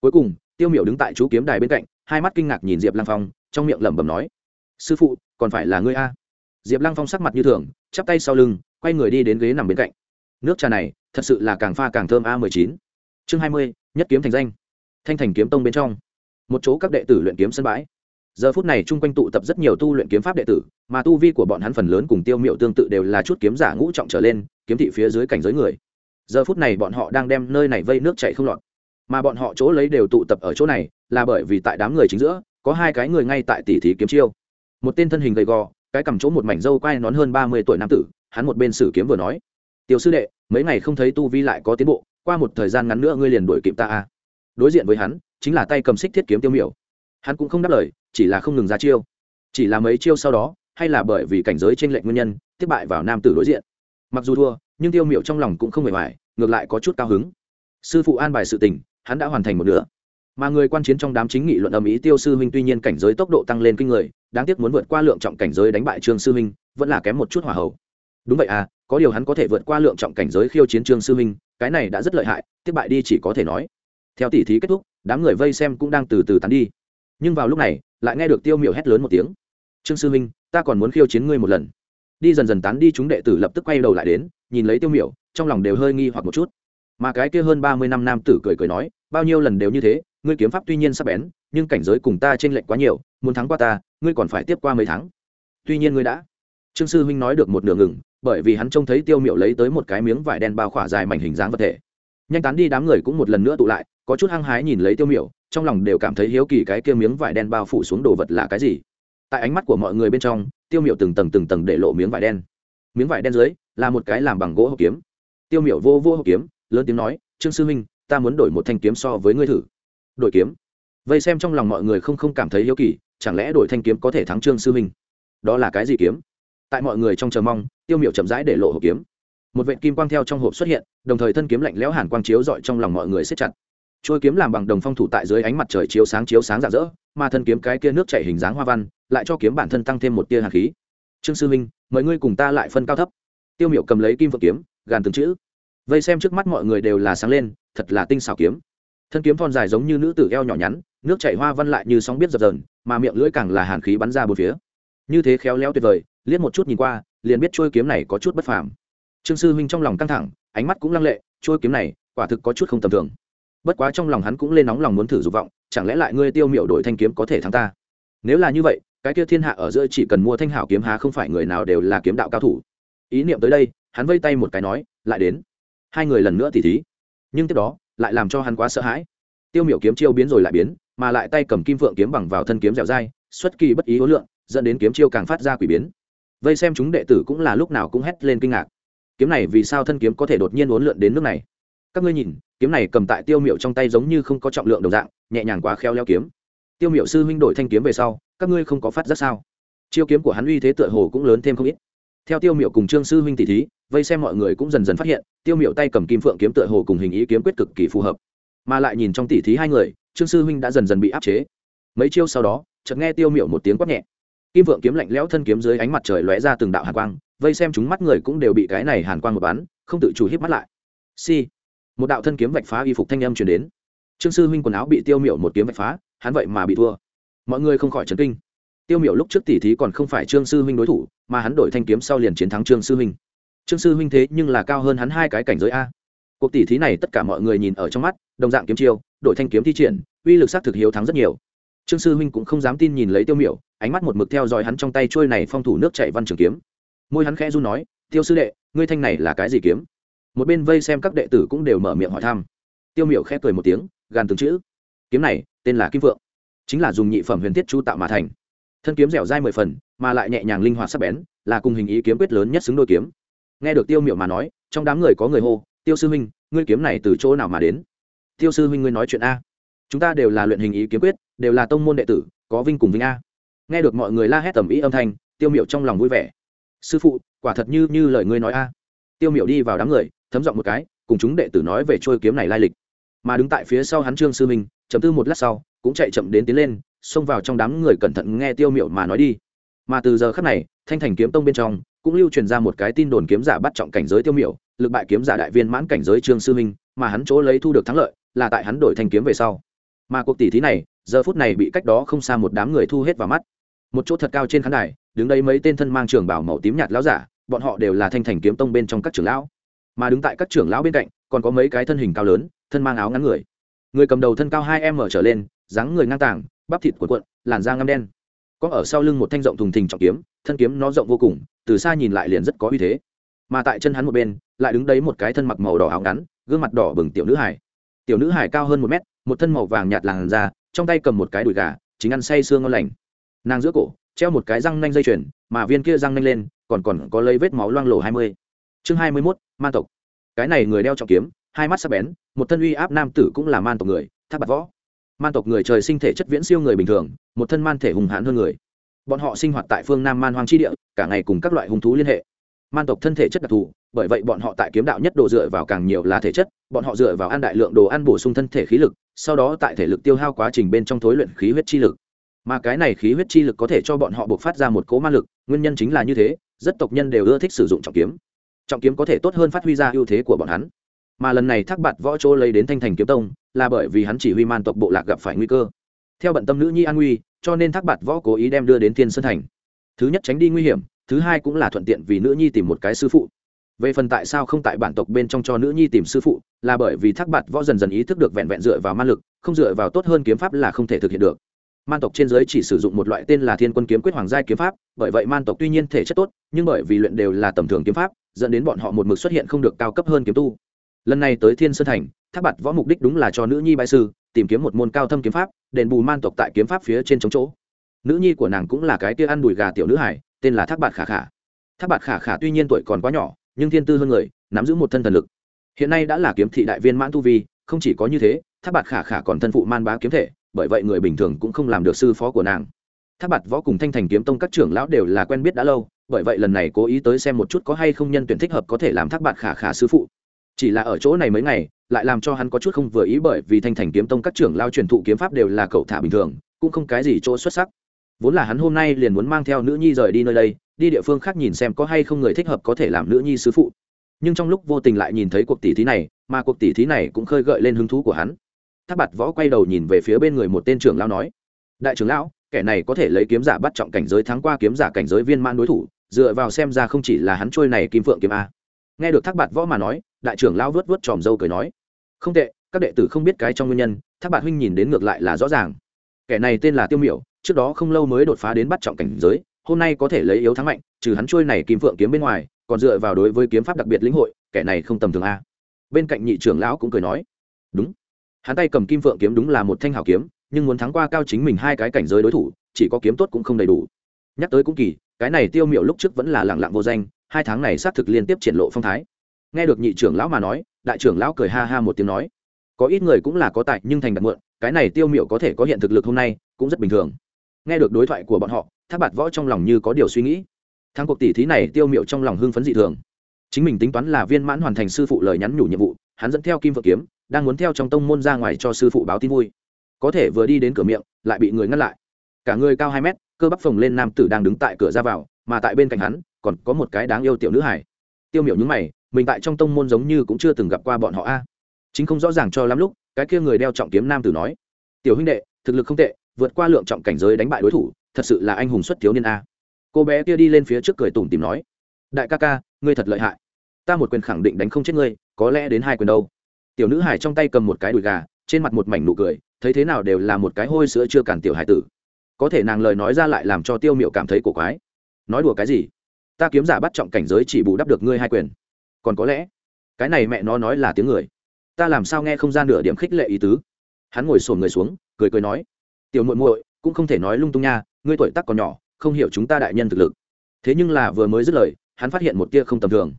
Cuối cùng tiêu miệu đứng tại chú kiếm đài bên cạnh, hai mắt kinh ngạc nhìn diệp lăng phong, trong miệng lẩm bẩm nói, sư phụ, còn phải là ngươi a? Diệp lăng phong sắc mặt như thường, chắp tay sau lưng, quay người đi đến ghế nằm bên cạnh. Nước trà này, thật sự là càng pha càng thơm a mười chín. Chương hai mươi, nhất kiếm thành danh. Thanh thành kiếm tông bên trong. Một chỗ các đệ tử luyện kiếm sân bãi. Giờ phút này chung quanh tụ tập rất nhiều tu luyện kiếm pháp đệ tử, mà tu vi của bọn hắn phần lớn cùng tiêu miệu tương tự đều là chút kiếm giả ngũ trọng trở lên, kiếm thị phía dưới cảnh giới người. Giờ phút này bọn họ đang đem nơi này vây nước chạy không lọt mà bọn họ chỗ lấy đều tụ tập ở chỗ này, là bởi vì tại đám người chính giữa, có hai cái người ngay tại tỷ thí kiếm chiêu. Một tên thân hình gầy gò, cái cầm chỗ một mảnh râu quai nón hơn ba mươi tuổi nam tử, hắn một bên sử kiếm vừa nói, tiểu sư đệ, mấy ngày không thấy tu vi lại có tiến bộ, qua một thời gian ngắn nữa ngươi liền đuổi kịp ta a đối diện với hắn, chính là tay cầm xích thiết kiếm tiêu miểu. Hắn cũng không đáp lời, chỉ là không ngừng ra chiêu. Chỉ là mấy chiêu sau đó, hay là bởi vì cảnh giới trên lệch nguyên nhân, tiếp bại vào nam tử đối diện. Mặc dù thua, nhưng tiêu miểu trong lòng cũng không hề hoài, ngược lại có chút cao hứng. Sư phụ an bài sự tình hắn đã hoàn thành một nửa. Mà người quan chiến trong đám chính nghị luận âm ý tiêu sư huynh tuy nhiên cảnh giới tốc độ tăng lên kinh người, đáng tiếc muốn vượt qua lượng trọng cảnh giới đánh bại trương sư huynh, vẫn là kém một chút hỏa hậu đúng vậy à có điều hắn có thể vượt qua lượng trọng cảnh giới khiêu chiến trương sư huynh, cái này đã rất lợi hại, tiếp bại đi chỉ có thể nói. Theo tỉ thí kết thúc, đám người vây xem cũng đang từ từ tán đi. Nhưng vào lúc này, lại nghe được tiêu miểu hét lớn một tiếng. Trương sư huynh, ta còn muốn khiêu chiến ngươi một lần. Đi dần dần tán đi chúng đệ tử lập tức quay đầu lại đến, nhìn lấy tiêu miểu, trong lòng đều hơi nghi hoặc một chút mà cái kia hơn ba mươi năm nam tử cười cười nói, bao nhiêu lần đều như thế, ngươi kiếm pháp tuy nhiên sắp bén, nhưng cảnh giới cùng ta t r ê n lệch quá nhiều, muốn thắng qua ta, ngươi còn phải tiếp qua mấy tháng. Tuy nhiên ngươi đã. Trương sư huynh nói được một nửa ngừng, bởi vì hắn trông thấy tiêu miệu lấy tới một cái miếng vải đen bao khỏa dài mảnh hình dáng vật thể. Nhanh tán đi đám người cũng một lần nữa tụ lại, có chút hăng hái nhìn lấy tiêu miệu trong lòng đều cảm thấy hiếu kỳ cái kia miếng vải đen bao phủ xuống đồ vật là cái gì. Tại ánh mắt của mọi người bên trong, tiêu miệu từng tầng từng tầng để lộ miếng vải đen. Miếng vải đen dưới là một cái làm bằng gỗ hộp kiếm. Tiêu miệu vô vô hộp kiếm lớn tiếng nói trương sư minh, ta muốn đổi một thanh kiếm so với ngươi thử. Đổi kiếm? Vậy xem trong lòng mọi người không không cảm thấy hiếu kỳ chẳng lẽ đổi thanh kiếm có thể thắng trương sư minh? đó là cái gì kiếm? Tại mọi người trong chờ mong tiêu miệu chậm rãi để lộ hộp kiếm. Một vệ kim quang theo trong hộp xuất hiện đồng thời thân kiếm lạnh lẽo hàn quang chiếu dọi trong lòng mọi người xếp chặt. Trôi kiếm làm bằng đồng phong thủ tại dưới ánh mặt trời chiếu sáng chiếu sáng rạng rỡ mà thân kiếm cái kia nước chảy hình dáng hoa văn lại cho kiếm bản thân tăng thêm một tia hạt khí. Trương sư minh mời ngươi cùng ta lại phân cao thấp. Tiêu miệu cầm lấy kim phượng kiếm gàn từng chữ vây xem trước mắt mọi người đều là sáng lên, thật là tinh xảo kiếm. Thân kiếm thon dài giống như nữ tử eo nhỏ nhắn, nước chảy hoa văn lại như sóng biết dập dờn, mà miệng lưỡi càng là hàn khí bắn ra bốn phía. Như thế khéo léo tuyệt vời, liếc một chút nhìn qua, liền biết trôi kiếm này có chút bất phàm. Trương sư huynh trong lòng căng thẳng, ánh mắt cũng lăng lệ trôi kiếm này, quả thực có chút không tầm thường. Bất quá trong lòng hắn cũng lên nóng lòng muốn thử dục vọng, chẳng lẽ lại ngươi tiêu miệu đổi thanh kiếm có thể thắng ta? Nếu là như vậy, cái kia thiên hạ ở giữa chỉ cần mua thanh hảo kiếm há không phải người nào đều là kiếm đạo cao thủ. Ý niệm tới đây, hắn vây tay một cái nói, lại đến hai người lần nữa tỉ thí. Nhưng tiếp đó, lại làm cho hắn quá sợ hãi. Tiêu miểu kiếm chiêu biến rồi lại biến, mà lại tay cầm kim phượng kiếm bằng vào thân kiếm dẻo dai, xuất kỳ bất ý hối lượng dẫn đến kiếm chiêu càng phát ra quỷ biến. Vây xem chúng đệ tử cũng là lúc nào cũng hét lên kinh ngạc. Kiếm này vì sao thân kiếm có thể đột nhiên uốn lượn đến nước này? Các ngươi nhìn, kiếm này cầm tại tiêu miệu trong tay giống như không có trọng lượng đồng dạng, nhẹ nhàng quá khéo leo kiếm. Tiêu miệu sư huynh đổi thanh kiếm về sau, các ngươi không có phát giác sao? Chiêu kiếm của hắn uy thế tựa hồ cũng lớn thêm không ít theo tiêu miệu cùng trương sư huynh tỷ thí, vây xem mọi người cũng dần dần phát hiện, tiêu miệu tay cầm kim phượng kiếm tựa hồ cùng hình ý kiếm quyết cực kỳ phù hợp. Mà lại nhìn trong tỷ thí hai người, trương sư huynh đã dần dần bị áp chế. Mấy chiêu sau đó, chợt nghe tiêu miệu một tiếng quát nhẹ. Kim vượng kiếm lạnh lẽo thân kiếm dưới ánh mặt trời lóe ra từng đạo hàn quang, vây xem chúng mắt người cũng đều bị cái này hàn quang một bắn, không tự chủ hít mắt lại. Si một đạo thân kiếm vạch phá y phục thanh âm truyền đến. Trương sư huynh quần áo bị tiêu miệu một kiếm vạch phá, hắn vậy mà bị thua. Mọi người không khỏi chấn kinh tiêu Miểu lúc trước tỷ thí còn không phải trương sư huynh đối thủ, mà hắn đổi thanh kiếm sau liền chiến thắng trương sư huynh. Trương sư huynh thế nhưng là cao hơn hắn hai cái cảnh giới a. Cuộc tỷ thí này tất cả mọi người nhìn ở trong mắt, đồng dạng kiếm chiêu, đổi thanh kiếm thi triển, uy lực sắc thực hiếu thắng rất nhiều. Trương sư huynh cũng không dám tin nhìn lấy tiêu miểu, ánh mắt một mực theo dõi hắn trong tay trôi này phong thủ nước chảy văn trường kiếm. Môi hắn khẽ run nói, tiêu sư đệ, ngươi thanh này là cái gì kiếm? Một bên vây xem các đệ tử cũng đều mở miệng hỏi thăm. Tiêu miểu khẽ cười một tiếng, gàn từng chữ. Kiếm này, tên là kim vượng chính là dùng nhị phẩm huyền thiết chu tạo mà thành thân kiếm dẻo dai mười phần, mà lại nhẹ nhàng linh hoạt sắc bén, là cùng hình ý kiếm quyết lớn nhất xứng đôi kiếm. Nghe được tiêu miểu mà nói, trong đám người có người hô, tiêu sư huynh, ngươi kiếm này từ chỗ nào mà đến? Tiêu sư huynh, ngươi nói chuyện a. Chúng ta đều là luyện hình ý kiếm quyết, đều là tông môn đệ tử, có vinh cùng vinh a. Nghe được mọi người la hét tầm ý âm thanh, tiêu miệu trong lòng vui vẻ. Sư phụ, quả thật như như lời ngươi nói a. Tiêu miệu đi vào đám người, thấm giọng một cái, cùng chúng đệ tử nói về trôi kiếm này lai lịch. Mà đứng tại phía sau hắn trương sư minh chấm tư một lát sau, cũng chạy chậm đến tiến lên xông vào trong đám người cẩn thận nghe tiêu miệu mà nói đi. Mà từ giờ khắc này, thanh thành kiếm tông bên trong, cũng lưu truyền ra một cái tin đồn kiếm giả bắt trọng cảnh giới tiêu miểu, lực bại kiếm giả đại viên mãn cảnh giới trương sư minh, mà hắn chỗ lấy thu được thắng lợi, là tại hắn đổi thanh kiếm về sau. Mà cuộc tỷ thí này, giờ phút này bị cách đó không xa một đám người thu hết vào mắt. Một chỗ thật cao trên khán đài, đứng đây mấy tên thân mang trường bảo màu tím nhạt lão giả, bọn họ đều là thanh thành kiếm tông bên trong các trưởng lão. Mà đứng tại các trưởng lão bên cạnh, còn có mấy cái thân hình cao lớn, thân mang áo ngắn người. Người cầm đầu thân cao hai m trở lên, dáng người ngang tàng bắp thịt cuộn cuộn, làn da ngăm đen. Có ở sau lưng một thanh rộng thùng thình trọng kiếm, thân kiếm nó rộng vô cùng, từ xa nhìn lại liền rất có uy thế. Mà tại chân hắn một bên, lại đứng đấy một cái thân mặc màu đỏ áo ngắn, gương mặt đỏ bừng tiểu nữ hải tiểu nữ hải cao hơn một mét, một thân màu vàng nhạt làn da, trong tay cầm một cái đùi gà, chính ăn say sương ngon lành. Nàng giữa cổ, treo một cái răng nanh dây chuyền, mà viên kia răng nanh lên, còn còn có lấy vết máu loang lổ hai mươi. Chương hai mươi mốt, man tộc. Cái này người đeo trọng kiếm, hai mắt sắc bén, một thân uy áp nam tử cũng là man tộc người thác bạc võ man tộc người trời sinh thể chất viễn siêu người bình thường, một thân man thể hùng hãn hơn người. Bọn họ sinh hoạt tại phương nam man hoang tri địa, cả ngày cùng các loại hung thú liên hệ. Man tộc thân thể chất đặc thù, bởi vậy bọn họ tại kiếm đạo nhất đồ dựa vào càng nhiều là thể chất, bọn họ dựa vào ăn đại lượng đồ ăn bổ sung thân thể khí lực, sau đó tại thể lực tiêu hao quá trình bên trong thối luyện khí huyết chi lực. Mà cái này khí huyết chi lực có thể cho bọn họ buộc phát ra một cố ma lực, nguyên nhân chính là như thế, rất tộc nhân đều ưa thích sử dụng trọng kiếm. Trọng kiếm có thể tốt hơn phát huy ra ưu thế của bọn hắn mà lần này thác bạt võ chỗ lấy đến thanh thành kiếm tông, là bởi vì hắn chỉ huy man tộc bộ lạc gặp phải nguy cơ. Theo bận tâm nữ nhi an nguy, cho nên thác bạt võ cố ý đem đưa đến thiên sơn thành. Thứ nhất tránh đi nguy hiểm, thứ hai cũng là thuận tiện vì nữ nhi tìm một cái sư phụ. Về phần tại sao không tại bản tộc bên trong cho nữ nhi tìm sư phụ, là bởi vì thác bạt võ dần dần ý thức được vẹn vẹn dựa vào man lực, không dựa vào tốt hơn kiếm pháp là không thể thực hiện được. Man tộc trên giới chỉ sử dụng một loại tên là thiên quân kiếm quyết hoàng giai kiếm pháp, bởi vậy man tộc tuy nhiên thể chất tốt, nhưng bởi vì luyện đều là tầm thường kiếm pháp, dẫn đến bọn họ một mực xuất hiện không được cao cấp hơn kiếm tu lần này tới thiên sơn thành, thác bạt võ mục đích đúng là cho nữ nhi bại sư, tìm kiếm một môn cao thâm kiếm pháp, đền bù man tộc tại kiếm pháp phía trên chống chỗ. Nữ nhi của nàng cũng là cái tia ăn đùi gà tiểu nữ hải, tên là thác bạt khả khả. Thác bạt khả khả tuy nhiên tuổi còn quá nhỏ, nhưng thiên tư hơn người, nắm giữ một thân thần lực. Hiện nay đã là kiếm thị đại viên mãn tu vi, không chỉ có như thế, thác bạt khả khả còn thân phụ man bá kiếm thể, bởi vậy người bình thường cũng không làm được sư phó của nàng. Thác bạt võ cùng thanh thành kiếm tông các trưởng lão đều là quen biết đã lâu, bởi vậy lần này cố ý tới xem một chút có hay không nhân tuyển thích hợp có thể làm thác bạt khả khả sư phụ chỉ là ở chỗ này mấy ngày, lại làm cho hắn có chút không vừa ý bởi vì thanh thành kiếm tông các trưởng lao truyền thụ kiếm pháp đều là cậu thả bình thường, cũng không cái gì chỗ xuất sắc. Vốn là hắn hôm nay liền muốn mang theo nữ nhi rời đi nơi đây, đi địa phương khác nhìn xem có hay không người thích hợp có thể làm nữ nhi sứ phụ. Nhưng trong lúc vô tình lại nhìn thấy cuộc tỷ thí này, mà cuộc tỷ thí này cũng khơi gợi lên hứng thú của hắn. Tháp bạt võ quay đầu nhìn về phía bên người một tên trưởng lao nói, đại trưởng lão, kẻ này có thể lấy kiếm giả bắt trọng cảnh giới thắng qua kiếm giả cảnh giới viên mãn đối thủ, dựa vào xem ra không chỉ là hắn trôi này kim phượng kiếm a nghe được thác bạt võ mà nói, đại trưởng lao vớt vớt tròm dâu cười nói, không tệ, các đệ tử không biết cái trong nguyên nhân, thác bạt huynh nhìn đến ngược lại là rõ ràng. Kẻ này tên là tiêu miểu, trước đó không lâu mới đột phá đến bắt trọng cảnh giới, hôm nay có thể lấy yếu thắng mạnh, trừ hắn trôi này kim phượng kiếm bên ngoài, còn dựa vào đối với kiếm pháp đặc biệt lĩnh hội, kẻ này không tầm thường a. Bên cạnh nhị trưởng lão cũng cười nói, đúng. Hắn tay cầm kim phượng kiếm đúng là một thanh hảo kiếm, nhưng muốn thắng qua cao chính mình hai cái cảnh giới đối thủ, chỉ có kiếm tốt cũng không đầy đủ. Nhắc tới cũng kỳ, cái này tiêu Miểu lúc trước vẫn là lẳng lặng vô danh hai tháng này xác thực liên tiếp triển lộ phong thái. Nghe được nhị trưởng lão mà nói, đại trưởng lão cười ha ha một tiếng nói, có ít người cũng là có tài nhưng thành đặt mượn cái này tiêu miệu có thể có hiện thực lực hôm nay cũng rất bình thường. Nghe được đối thoại của bọn họ tháp bạt võ trong lòng như có điều suy nghĩ. Thắng cuộc tỷ thí này, tiêu miệu trong lòng hưng phấn dị thường. Chính mình tính toán là viên mãn hoàn thành sư phụ lời nhắn nhủ nhiệm vụ, hắn dẫn theo kim vợ kiếm, đang muốn theo trong tông môn ra ngoài cho sư phụ báo tin vui. Có thể vừa đi đến cửa miệng, lại bị người ngăn lại. Cả người cao hai mét, cơ bắp phồng lên nam tử đang đứng tại cửa ra vào, mà tại bên cạnh hắn còn có một cái đáng yêu tiểu nữ hải tiêu miểu những mày, mình tại trong tông môn giống như cũng chưa từng gặp qua bọn họ a. À? Chính không rõ ràng cho lắm lúc, cái kia người đeo trọng kiếm nam tử nói, tiểu huynh đệ, thực lực không tệ, vượt qua lượng trọng cảnh giới đánh bại đối thủ, thật sự là anh hùng xuất thiếu niên a. À? Cô bé kia đi lên phía trước cười tủm tìm nói, đại ca ca, ngươi thật lợi hại. Ta một quyền khẳng định đánh không chết ngươi, có lẽ đến hai quyền đâu. Tiểu nữ hải trong tay cầm một cái đùi gà, trên mặt một mảnh nụ cười, thấy thế nào đều là một cái hôi sữa chưa cản tiểu hải tử. Có thể nàng lời nói ra lại làm cho tiêu miệu cảm thấy cổ quái. Nói đùa cái gì? Ta kiếm giả bắt trọng cảnh giới chỉ bù đắp được ngươi hai quyền. Còn có lẽ, cái này mẹ nó nói là tiếng người. Ta làm sao nghe không ra nửa điểm khích lệ ý tứ. Hắn ngồi sồn người xuống, cười cười nói, tiểu muội muội, cũng không thể nói lung tung nha, ngươi tuổi tác còn nhỏ, không hiểu chúng ta đại nhân thực lực. Thế nhưng là vừa mới dứt lời, hắn phát hiện một tia không tầm thường.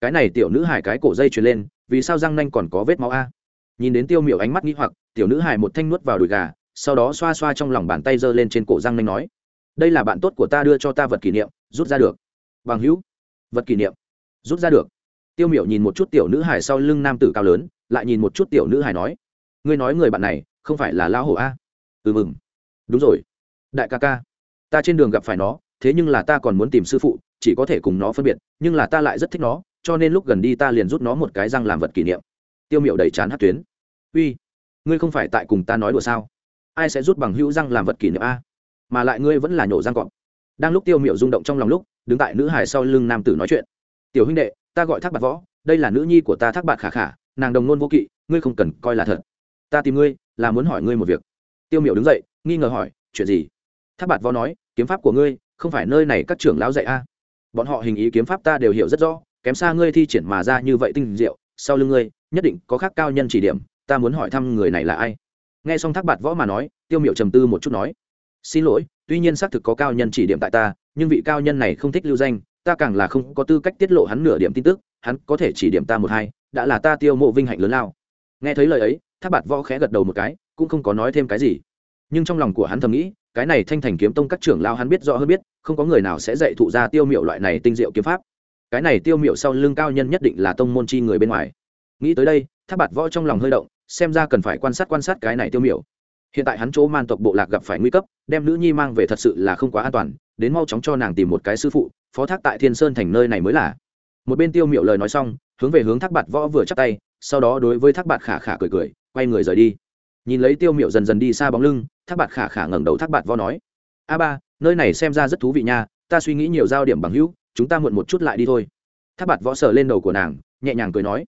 Cái này tiểu nữ hải cái cổ dây truyền lên, vì sao răng nanh còn có vết máu a? Nhìn đến tiêu miểu ánh mắt nghĩ hoặc, tiểu nữ hải một thanh nuốt vào đùi gà, sau đó xoa xoa trong lòng bàn tay giơ lên trên cổ răng nanh nói, đây là bạn tốt của ta đưa cho ta vật kỷ niệm, rút ra được bằng hữu. Vật kỷ niệm. Rút ra được. Tiêu miểu nhìn một chút tiểu nữ hải sau lưng nam tử cao lớn, lại nhìn một chút tiểu nữ hải nói, ngươi nói người bạn này không phải là lão hổ a? Ừ mừng. Đúng rồi. Đại ca ca. Ta trên đường gặp phải nó, thế nhưng là ta còn muốn tìm sư phụ, chỉ có thể cùng nó phân biệt, nhưng là ta lại rất thích nó, cho nên lúc gần đi ta liền rút nó một cái răng làm vật kỷ niệm. Tiêu miểu đầy chán hát tuyến. Uy, ngươi không phải tại cùng ta nói đùa sao? Ai sẽ rút bằng hữu răng làm vật kỷ niệm a? Mà lại ngươi vẫn là nhổ răng cọp. Đang lúc tiêu miểu rung động trong lòng lúc đứng tại nữ hải sau lưng nam tử nói chuyện. Tiểu huynh đệ, ta gọi thác bạc võ, đây là nữ nhi của ta thác bạc khả khả, nàng đồng nôn vô kỵ, ngươi không cần coi là thật. Ta tìm ngươi là muốn hỏi ngươi một việc. Tiêu miểu đứng dậy, nghi ngờ hỏi, chuyện gì? Thác bạc võ nói, kiếm pháp của ngươi không phải nơi này các trưởng lão dạy a. Bọn họ hình ý kiếm pháp ta đều hiểu rất rõ, kém xa ngươi thi triển mà ra như vậy tinh diệu, sau lưng ngươi nhất định có khác cao nhân chỉ điểm, ta muốn hỏi thăm người này là ai. Nghe xong thác bạt võ mà nói, tiêu miệu trầm tư một chút nói xin lỗi, tuy nhiên xác thực có cao nhân chỉ điểm tại ta, nhưng vị cao nhân này không thích lưu danh, ta càng là không có tư cách tiết lộ hắn nửa điểm tin tức, hắn có thể chỉ điểm ta một hai, đã là ta tiêu mộ vinh hạnh lớn lao. Nghe thấy lời ấy tháp bạt võ khẽ gật đầu một cái, cũng không có nói thêm cái gì. Nhưng trong lòng của hắn thầm nghĩ, cái này thanh thành kiếm tông các trưởng lao hắn biết rõ hơn biết, không có người nào sẽ dạy thụ ra tiêu miệu loại này tinh diệu kiếm pháp. Cái này tiêu miệu sau lưng cao nhân nhất định là tông môn chi người bên ngoài. Nghĩ tới đây tháp bạt võ trong lòng hơi động, xem ra cần phải quan sát quan sát cái này tiêu miệu hiện tại hắn chỗ man tộc bộ lạc gặp phải nguy cấp, đem nữ nhi mang về thật sự là không quá an toàn, đến mau chóng cho nàng tìm một cái sư phụ, phó thác tại thiên sơn thành nơi này mới là. Một bên tiêu Miệu lời nói xong, hướng về hướng thác bạt võ vừa chắp tay, sau đó đối với thác bạt khả khả cười cười, quay người rời đi. Nhìn lấy tiêu Miệu dần dần đi xa bóng lưng, thác bạt khả khả ngẩng đầu thác bạt võ nói, a ba, nơi này xem ra rất thú vị nha, ta suy nghĩ nhiều giao điểm bằng hữu, chúng ta muộn một chút lại đi thôi. Thác bạt võ sờ lên đầu của nàng, nhẹ nhàng cười nói,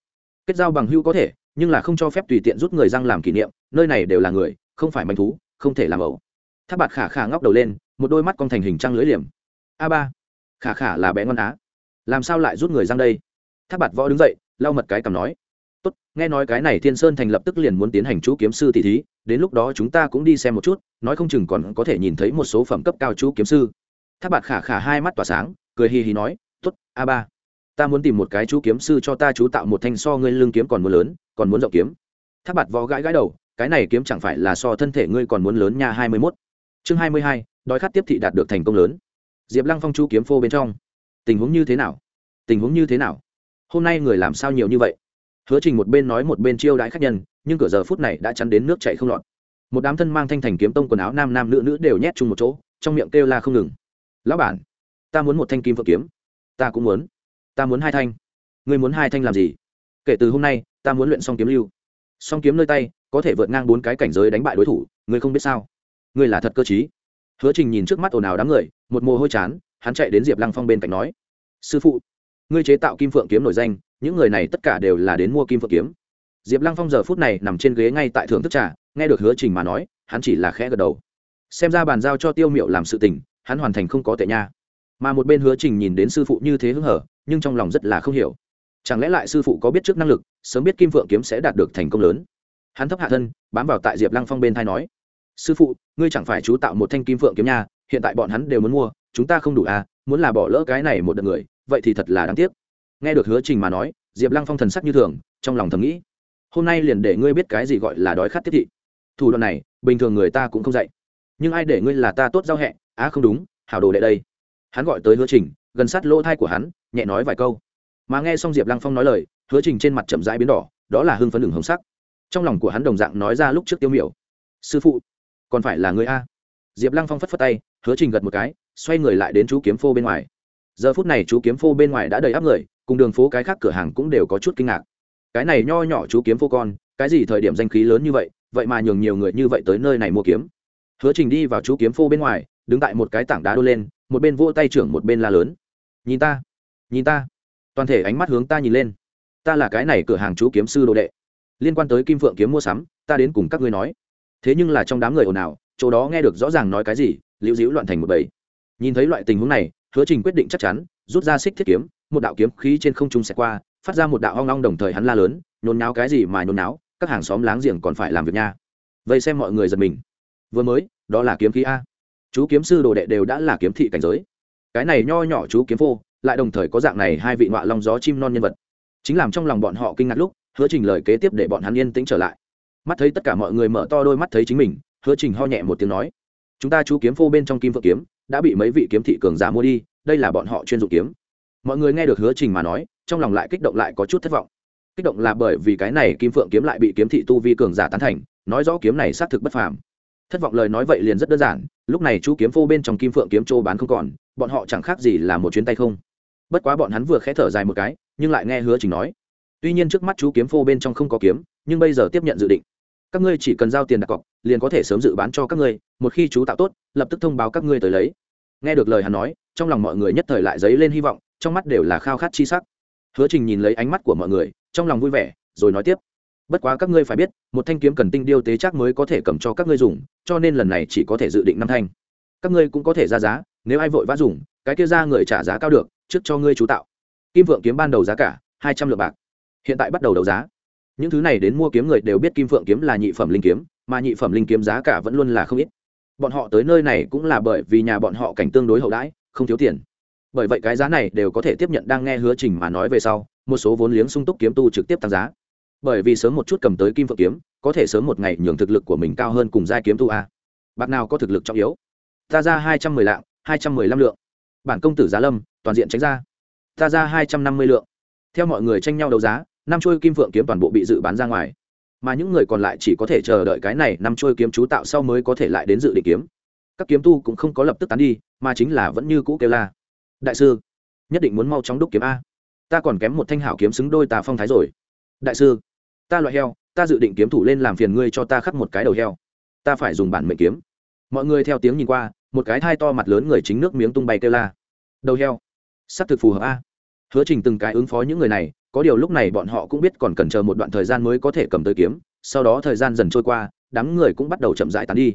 kết giao bằng hữu có thể, nhưng là không cho phép tùy tiện rút người răng làm kỷ niệm, nơi này đều là người không phải manh thú, không thể làm ẩu. Tháp bạt khả khả ngóc đầu lên, một đôi mắt con thành hình trăng lưới liềm. A ba. Khả khả là bé ngon á. Làm sao lại rút người răng đây? Tháp bạt võ đứng dậy, lau mật cái cầm nói. Tốt, nghe nói cái này thiên sơn thành lập tức liền muốn tiến hành chú kiếm sư tỷ thí, đến lúc đó chúng ta cũng đi xem một chút, nói không chừng còn có thể nhìn thấy một số phẩm cấp cao chú kiếm sư. Tháp bạt khả khả hai mắt tỏa sáng, cười hì hì nói, tốt, a ba. Ta muốn tìm một cái chú kiếm sư cho ta chú tạo một thanh so ngươi lương kiếm còn muốn lớn, còn muốn rộng kiếm. Tháp bạt võ gãi gãi đầu cái này kiếm chẳng phải là so thân thể ngươi còn muốn lớn nha hai mươi mốt. Chương hai mươi hai, đói khát tiếp thị đạt được thành công lớn. Diệp lăng phong chú kiếm phô bên trong. Tình huống như thế nào? Tình huống như thế nào? Hôm nay người làm sao nhiều như vậy? Hứa trình một bên nói một bên chiêu đãi khách nhân, nhưng cửa giờ phút này đã chắn đến nước chạy không lọt. Một đám thân mang thanh thành kiếm tông quần áo nam nam nữ nữ đều nhét chung một chỗ, trong miệng kêu la không ngừng. Lão bản, ta muốn một thanh kim phượng kiếm. Ta cũng muốn. Ta muốn hai thanh. Ngươi muốn hai thanh làm gì? Kể từ hôm nay, ta muốn luyện xong kiếm lưu. Song kiếm nơi tay có thể vượt ngang bốn cái cảnh giới đánh bại đối thủ, ngươi không biết sao? Ngươi là thật cơ chí hứa trình nhìn trước mắt ồn ào đám người, một mồ hôi chán, hắn chạy đến diệp lăng phong bên cạnh nói, sư phụ, ngươi chế tạo kim phượng kiếm nổi danh, những người này tất cả đều là đến mua kim phượng kiếm. Diệp lăng phong giờ phút này nằm trên ghế ngay tại thưởng thức trà, nghe được hứa trình mà nói, hắn chỉ là khẽ gật đầu. Xem ra bàn giao cho tiêu miệu làm sự tình, hắn hoàn thành không có tệ nha. Mà một bên hứa trình nhìn đến sư phụ như thế hứng hở, nhưng trong lòng rất là không hiểu. Chẳng lẽ lại sư phụ có biết trước năng lực, sớm biết kim phượng kiếm sẽ đạt được thành công lớn? Hắn thấp hạ thân, bám vào tại diệp lăng phong bên thai nói, sư phụ, ngươi chẳng phải chú tạo một thanh kim phượng kiếm nha, hiện tại bọn hắn đều muốn mua, chúng ta không đủ à muốn là bỏ lỡ cái này một đợt người, vậy thì thật là đáng tiếc. Nghe được hứa trình mà nói, diệp lăng phong thần sắc như thường, trong lòng thầm nghĩ, hôm nay liền để ngươi biết cái gì gọi là đói khát tiếp thị. Thủ đoạn này, bình thường người ta cũng không dạy. Nhưng ai để ngươi là ta tốt giao hẹ, á không đúng, hảo đồ đệ đây. Hắn gọi tới hứa trình, gần sát lỗ thai của hắn, nhẹ nói vài câu. Mà nghe xong diệp lăng phong nói lời, hứa trình trên mặt chậm rãi biến đỏ, đó là hưng phấn đường hồng sắc trong lòng của hắn đồng dạng nói ra lúc trước tiêu miểu. Sư phụ, còn phải là người a. Diệp lăng phong phất phất tay, hứa trình gật một cái, xoay người lại đến chú kiếm phô bên ngoài. Giờ phút này chú kiếm phô bên ngoài đã đầy áp người, cùng đường phố cái khác cửa hàng cũng đều có chút kinh ngạc. Cái này nho nhỏ chú kiếm phô con, cái gì thời điểm danh khí lớn như vậy vậy mà nhường nhiều người như vậy tới nơi này mua kiếm. Hứa trình đi vào chú kiếm phô bên ngoài, đứng tại một cái tảng đá đô lên, một bên vỗ tay trưởng một bên la lớn. Nhìn ta nhìn ta. Toàn thể ánh mắt hướng ta nhìn lên. Ta là cái này cửa hàng chú kiếm sư đồ đệ liên quan tới kim phượng kiếm mua sắm, ta đến cùng các ngươi nói. Thế nhưng là trong đám người ồn ào, chỗ đó nghe được rõ ràng nói cái gì, liễu dĩu loạn thành một bầy. Nhìn thấy loại tình huống này, hứa trình quyết định chắc chắn, rút ra xích thiết kiếm, một đạo kiếm khí trên không trung xẹt qua, phát ra một đạo hoang long đồng thời hắn la lớn, nhốn náo cái gì mà nhốn náo các hàng xóm láng giềng còn phải làm việc nha. Vây xem mọi người giật mình. Vừa mới, đó là kiếm khí a. Chú kiếm sư đồ đệ đều đã là kiếm thị cảnh giới. Cái này nho nhỏ chú kiếm phô, lại đồng thời có dạng này hai vị ngọa long gió chim non nhân vật. Chính làm trong lòng bọn họ kinh ngạc lúc hứa trình lời kế tiếp để bọn hắn yên tĩnh trở lại. Mắt thấy tất cả mọi người mở to đôi mắt thấy chính mình, hứa trình ho nhẹ một tiếng nói, chúng ta chú kiếm phô bên trong kim phượng kiếm, đã bị mấy vị kiếm thị cường giả mua đi, đây là bọn họ chuyên dụng kiếm. Mọi người nghe được hứa trình mà nói, trong lòng lại kích động lại có chút thất vọng. Kích động là bởi vì cái này kim phượng kiếm lại bị kiếm thị tu vi cường giả tán thành, nói rõ kiếm này xác thực bất phàm. Thất vọng lời nói vậy liền rất đơn giản, lúc này chú kiếm phô bên trong kim phượng kiếm châu bán không còn, bọn họ chẳng khác gì là một chuyến tay không. Bất quá bọn hắn vừa khẽ thở dài một cái, nhưng lại nghe hứa trình nói tuy nhiên trước mắt chú kiếm phô bên trong không có kiếm, nhưng bây giờ tiếp nhận dự định. Các ngươi chỉ cần giao tiền đặt cọc, liền có thể sớm dự bán cho các ngươi, một khi chú tạo tốt, lập tức thông báo các ngươi tới lấy. Nghe được lời hắn nói, trong lòng mọi người nhất thời lại dấy lên hy vọng, trong mắt đều là khao khát chi sắc. Hứa trình nhìn lấy ánh mắt của mọi người, trong lòng vui vẻ, rồi nói tiếp. Bất quá các ngươi phải biết, một thanh kiếm cần tinh điêu tế chắc mới có thể cầm cho các ngươi dùng, cho nên lần này chỉ có thể dự định năm thanh. Các ngươi cũng có thể ra giá, nếu ai vội vã dùng, cái kia ra người trả giá cao được, trước cho ngươi chú tạo. Kim vượng kiếm ban đầu giá cả, hai trăm lượng bạc hiện tại bắt đầu đấu giá. Những thứ này đến mua kiếm người đều biết kim phượng kiếm là nhị phẩm linh kiếm, mà nhị phẩm linh kiếm giá cả vẫn luôn là không ít. Bọn họ tới nơi này cũng là bởi vì nhà bọn họ cảnh tương đối hậu đãi, không thiếu tiền. Bởi vậy cái giá này đều có thể tiếp nhận đang nghe hứa trình mà nói về sau, một số vốn liếng sung túc kiếm tu trực tiếp tăng giá. Bởi vì sớm một chút cầm tới kim phượng kiếm, có thể sớm một ngày nhường thực lực của mình cao hơn cùng giai kiếm tu a. Bạc nào có thực lực trọng yếu? Ta ra hai trăm mười lạng, hai trăm mười lăm lượng. Bản công tử giá lâm, toàn diện tránh ra. Ta ra hai trăm năm mươi lượng theo mọi người tranh nhau đấu giá, năm trôi kim phượng kiếm toàn bộ bị dự bán ra ngoài. Mà những người còn lại chỉ có thể chờ đợi cái này năm trôi kiếm chú tạo sau mới có thể lại đến dự định kiếm. Các kiếm tu cũng không có lập tức tán đi, mà chính là vẫn như cũ kêu la. Đại sư, nhất định muốn mau chóng đúc kiếm a. Ta còn kém một thanh hảo kiếm xứng đôi tà phong thái rồi. Đại sư, ta loại heo, ta dự định kiếm thủ lên làm phiền ngươi cho ta khắc một cái đầu heo. Ta phải dùng bản mệnh kiếm. Mọi người theo tiếng nhìn qua, một cái thai to mặt lớn người chính nước miếng tung bay kêu la. Đầu heo s ắ c thực phù hợp a hứa trình từng cái ứng phó những người này, có điều lúc này bọn họ cũng biết còn cần chờ một đoạn thời gian mới có thể cầm tới kiếm, sau đó thời gian dần trôi qua, đám người cũng bắt đầu chậm rãi tán đi.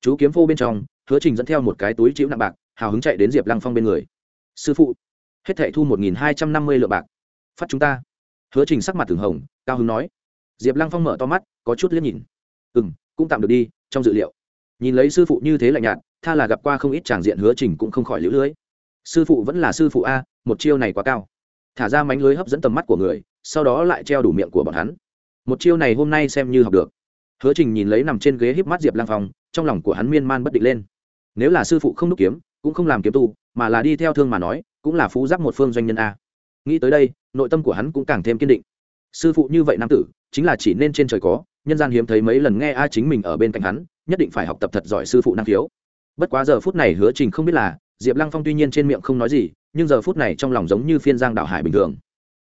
Chú kiếm phô bên trong, hứa trình dẫn theo một cái túi chịu nặng bạc, hào hứng chạy đến diệp lăng phong bên người. Sư phụ, hết thệ thu một nghìn hai trăm năm mươi lượng bạc. Phát chúng ta. Hứa trình sắc mặt thường hồng, cao hứng nói. Diệp lăng phong mở to mắt, có chút liếc nhìn. Ừ m cũng tạm được đi, trong dự liệu. Nhìn lấy sư phụ như thế lạnh nhạt, tha là gặp qua không ít tràng diện hứa trình cũng không khỏi lũ lưỡi sư phụ vẫn là sư phụ a, một chiêu này quá cao thả ra mánh lưới hấp dẫn tầm mắt của người, sau đó lại treo đủ miệng của bọn hắn. Một chiêu này hôm nay xem như học được. Hứa trình nhìn lấy nằm trên ghế híp mắt diệp lang phong, trong lòng của hắn miên man bất định lên. Nếu là sư phụ không đúc kiếm, cũng không làm kiếm tu, mà là đi theo thương mà nói, cũng là phú giáp một phương doanh nhân a. Nghĩ tới đây, nội tâm của hắn cũng càng thêm kiên định. Sư phụ như vậy nam tử, chính là chỉ nên trên trời có, nhân gian hiếm thấy mấy lần nghe a chính mình ở bên cạnh hắn, nhất định phải học tập thật giỏi sư phụ năng khiếu. Bất quá giờ phút này hứa trình không biết là diệp lăng phong tuy nhiên trên miệng không nói gì, nhưng giờ phút này trong lòng giống như phiên giang đạo hải bình thường.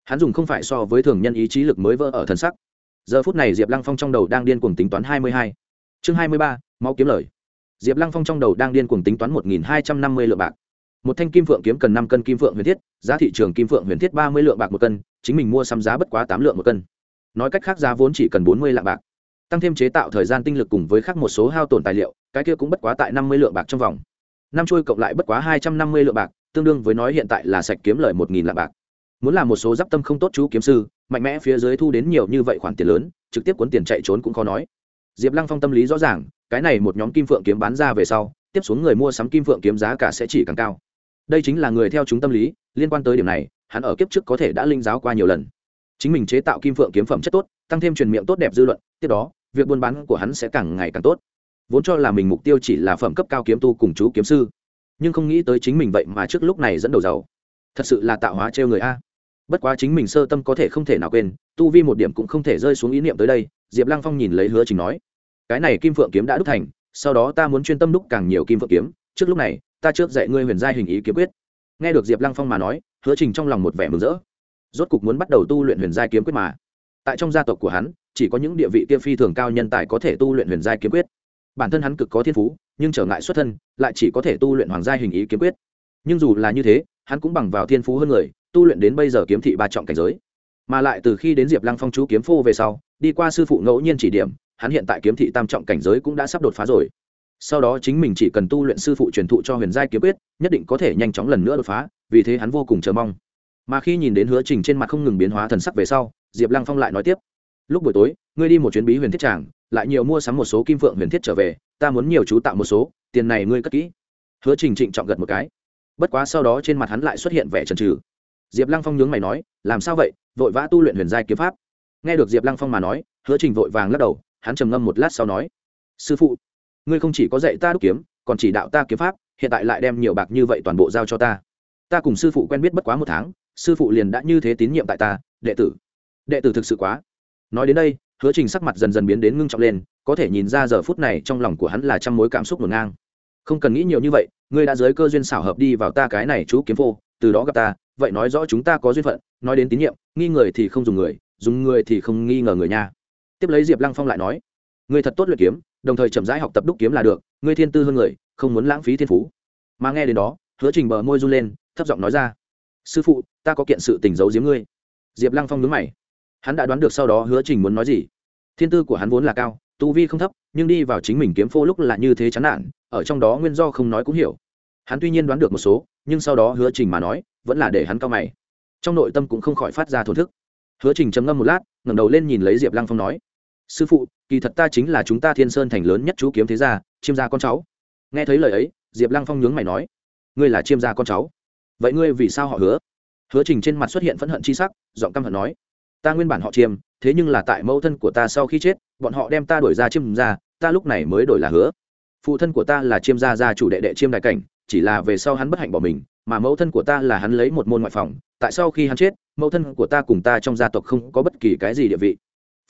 Hắn dùng không phải so với thường nhân ý chí lực mới vỡ ở thần sắc. Giờ phút này diệp lăng phong trong đầu đang điên cuồng tính toán hai mươi hai. Chương hai mươi ba máu kiếm lời. Diệp lăng phong trong đầu đang điên cuồng tính toán một nghìn hai trăm năm mươi lượng bạc. Một thanh kim phượng kiếm cần năm cân kim phượng huyền thiết, giá thị trường kim phượng huyền thiết ba mươi lượng bạc một cân, chính mình mua xăm giá bất quá tám lượng một cân. Nói cách khác giá vốn chỉ cần bốn mươi lạng bạc. Tăng thêm chế tạo thời gian tinh lực cùng với khác một số hao tổn tài liệu, cái kia cũng bất quá tại năm mươi lượng bạc trong vòng năm trôi cộng lại bất quá hai trăm năm mươi lượng bạc, tương đương với nói hiện tại là sạch kiếm lời một nghìn lạng bạc. Muốn làm một số giáp tâm không tốt chú kiếm sư, mạnh mẽ phía dưới thu đến nhiều như vậy khoản tiền lớn, trực tiếp cuốn tiền chạy trốn cũng khó nói. Diệp lăng phong tâm lý rõ ràng, cái này một nhóm kim phượng kiếm bán ra về sau, tiếp xuống người mua sắm kim phượng kiếm giá cả sẽ chỉ càng cao. Đây chính là người theo chúng tâm lý, liên quan tới điểm này, hắn ở kiếp trước có thể đã linh giáo qua nhiều lần. Chính mình chế tạo kim phượng kiếm phẩm chất tốt, tăng thêm truyền miệng tốt đẹp dư luận, tiếp đó, việc buôn bán của hắn sẽ càng ngày càng tốt vốn cho là mình mục tiêu chỉ là phẩm cấp cao kiếm tu cùng chú kiếm sư, nhưng không nghĩ tới chính mình vậy mà trước lúc này dẫn đầu giàu. Thật sự là tạo hóa trêu người a. Bất quá chính mình sơ tâm có thể không thể nào quên, tu vi một điểm cũng không thể rơi xuống ý niệm tới đây, diệp lăng phong nhìn lấy hứa trình nói, cái này kim phượng kiếm đã đúc thành, sau đó ta muốn chuyên tâm đúc càng nhiều kim phượng kiếm, trước lúc này, ta trước dạy ngươi huyền giai hình ý kiếm quyết. Nghe được diệp lăng phong mà nói, hứa trình trong lòng một vẻ mừng rỡ. Rốt cục muốn bắt đầu tu luyện huyền giai kiếm quyết mà. Tại trong gia tộc của hắn, chỉ có những địa vị kia phi thường cao nhân tài có thể tu luyện huyền giai kiếm quyết bản thân hắn cực có thiên phú, nhưng trở ngại xuất thân, lại chỉ có thể tu luyện hoàng gia hình ý kiếm quyết. Nhưng dù là như thế, hắn cũng bằng vào thiên phú hơn người, tu luyện đến bây giờ kiếm thị ba trọng cảnh giới. Mà lại từ khi đến diệp lăng phong chú kiếm phô về sau, đi qua sư phụ ngẫu nhiên chỉ điểm, hắn hiện tại kiếm thị tam trọng cảnh giới cũng đã sắp đột phá rồi. Sau đó chính mình chỉ cần tu luyện sư phụ truyền thụ cho huyền giai kiếm quyết, nhất định có thể nhanh chóng lần nữa đột phá, vì thế hắn vô cùng chờ mong. Mà khi nhìn đến hứa trình trên mặt không ngừng biến hóa thần sắc về sau, diệp lăng phong lại nói tiếp. Lúc buổi tối, ngươi đi một chuyến bí huyền thiết tràng lại nhiều mua sắm một số kim phượng huyền thiết trở về, ta muốn nhiều chú tạo một số, tiền này ngươi cất kỹ. Hứa trình trịnh trọng gật một cái. Bất quá sau đó trên mặt hắn lại xuất hiện vẻ trần trừ diệp lăng phong nhướng mày nói, làm sao vậy? Vội vã tu luyện huyền giai kiếm pháp. Nghe được diệp lăng phong mà nói, hứa trình vội vàng lắc đầu, hắn trầm ngâm một lát sau nói, sư phụ, ngươi không chỉ có dạy ta đúc kiếm, còn chỉ đạo ta kiếm pháp, hiện tại lại đem nhiều bạc như vậy toàn bộ giao cho ta. Ta cùng sư phụ quen biết bất quá một tháng, sư phụ liền đã như thế tín nhiệm tại ta, đệ tử. Đệ tử thực sự quá. Nói đến đây hứa trình sắc mặt dần dần biến đến ngưng trọng lên, có thể nhìn ra giờ phút này trong lòng của hắn là trăm mối cảm xúc ngổn ngang. Không cần nghĩ nhiều như vậy, ngươi đã giới cơ duyên xảo hợp đi vào ta cái này chú kiếm phô, từ đó gặp ta, vậy nói rõ chúng ta có duyên phận, nói đến tín nhiệm, nghi người thì không dùng người dùng người thì không nghi ngờ người nha. Tiếp lấy diệp lăng phong lại nói, ngươi thật tốt luyện kiếm, đồng thời chậm rãi học tập đúc kiếm là được, ngươi thiên tư hơn người, không muốn lãng phí thiên phú. Mà nghe đến đó, hứa trình bờ môi run lên, thấp giọng nói ra, sư phụ, ta có kiện sự tình giấu giếm ngươi. Diệp lăng phong nhướng mày hắn đã đoán được sau đó hứa trình muốn nói gì. Thiên tư của hắn vốn là cao, tu vi không thấp, nhưng đi vào chính mình kiếm phô lúc là như thế chán nản, ở trong đó nguyên do không nói cũng hiểu. Hắn tuy nhiên đoán được một số, nhưng sau đó hứa trình mà nói, vẫn là để hắn cao mày. Trong nội tâm cũng không khỏi phát ra thổn thức. Hứa trình chấm ngâm một lát, ngẩng đầu lên nhìn lấy diệp lăng phong nói, sư phụ, kỳ thật ta chính là chúng ta thiên sơn thành lớn nhất chú kiếm thế gia, chiêm gia con cháu. Nghe thấy lời ấy, diệp lăng phong nhướng mày nói, ngươi là chiêm gia con cháu? Vậy ngươi vì sao họ hứa? Hứa trình trên mặt xuất hiện phẫn hận chi sắc, giọng căm hận nói ta nguyên bản họ chiêm, thế nhưng là tại mẫu thân của ta sau khi chết, bọn họ đem ta đổi ra chiêm gia ta lúc này mới đổi là hứa. Phụ thân của ta là chiêm gia gia chủ đệ đệ chiêm đại cảnh, chỉ là về sau hắn bất hạnh bỏ mình, mà mẫu thân của ta là hắn lấy một môn ngoại phòng, tại sau khi hắn chết, mẫu thân của ta cùng ta trong gia tộc không có bất kỳ cái gì địa vị.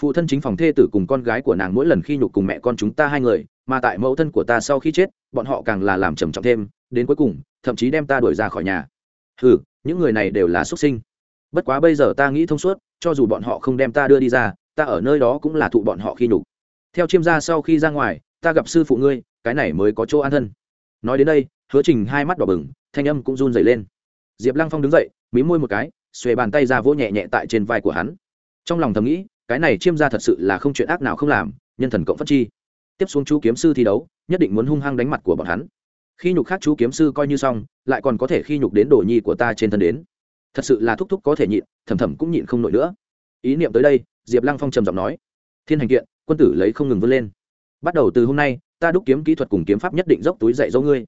Phụ thân chính phòng thê tử cùng con gái của nàng mỗi lần khi nhục cùng mẹ con chúng ta hai người, mà tại mẫu thân của ta sau khi chết, bọn họ càng là làm trầm trọng thêm, đến cuối cùng, thậm chí đem ta đuổi ra khỏi nhà. Ừ những người này đều là xuất sinh. Bất quá bây giờ ta nghĩ thông suốt cho dù bọn họ không đem ta đưa đi ra, ta ở nơi đó cũng là thụ bọn họ khi nhục. Theo chiêm gia sau khi ra ngoài, ta gặp sư phụ ngươi, cái này mới có chỗ an thân. Nói đến đây, hứa trình hai mắt đỏ bừng, thanh âm cũng run dày lên. Diệp lăng phong đứng dậy, mí môi một cái, xuề bàn tay ra vỗ nhẹ nhẹ tại trên vai của hắn. Trong lòng thầm nghĩ, cái này chiêm gia thật sự là không chuyện ác nào không làm, nhân thần cộng phát chi. Tiếp xuống chú kiếm sư thi đấu, nhất định muốn hung hăng đánh mặt của bọn hắn. Khi nhục khác chú kiếm sư coi như xong, lại còn có thể khi nhục đến đồ nhi của ta trên thân đến thật sự là thúc thúc có thể nhịn, thầm thầm cũng nhịn không nổi nữa. Ý niệm tới đây, diệp lăng phong trầm giọng nói, thiên hành kiện, quân tử lấy không ngừng vươn lên. Bắt đầu từ hôm nay, ta đúc kiếm kỹ thuật cùng kiếm pháp nhất định dốc túi dạy dỗ ngươi.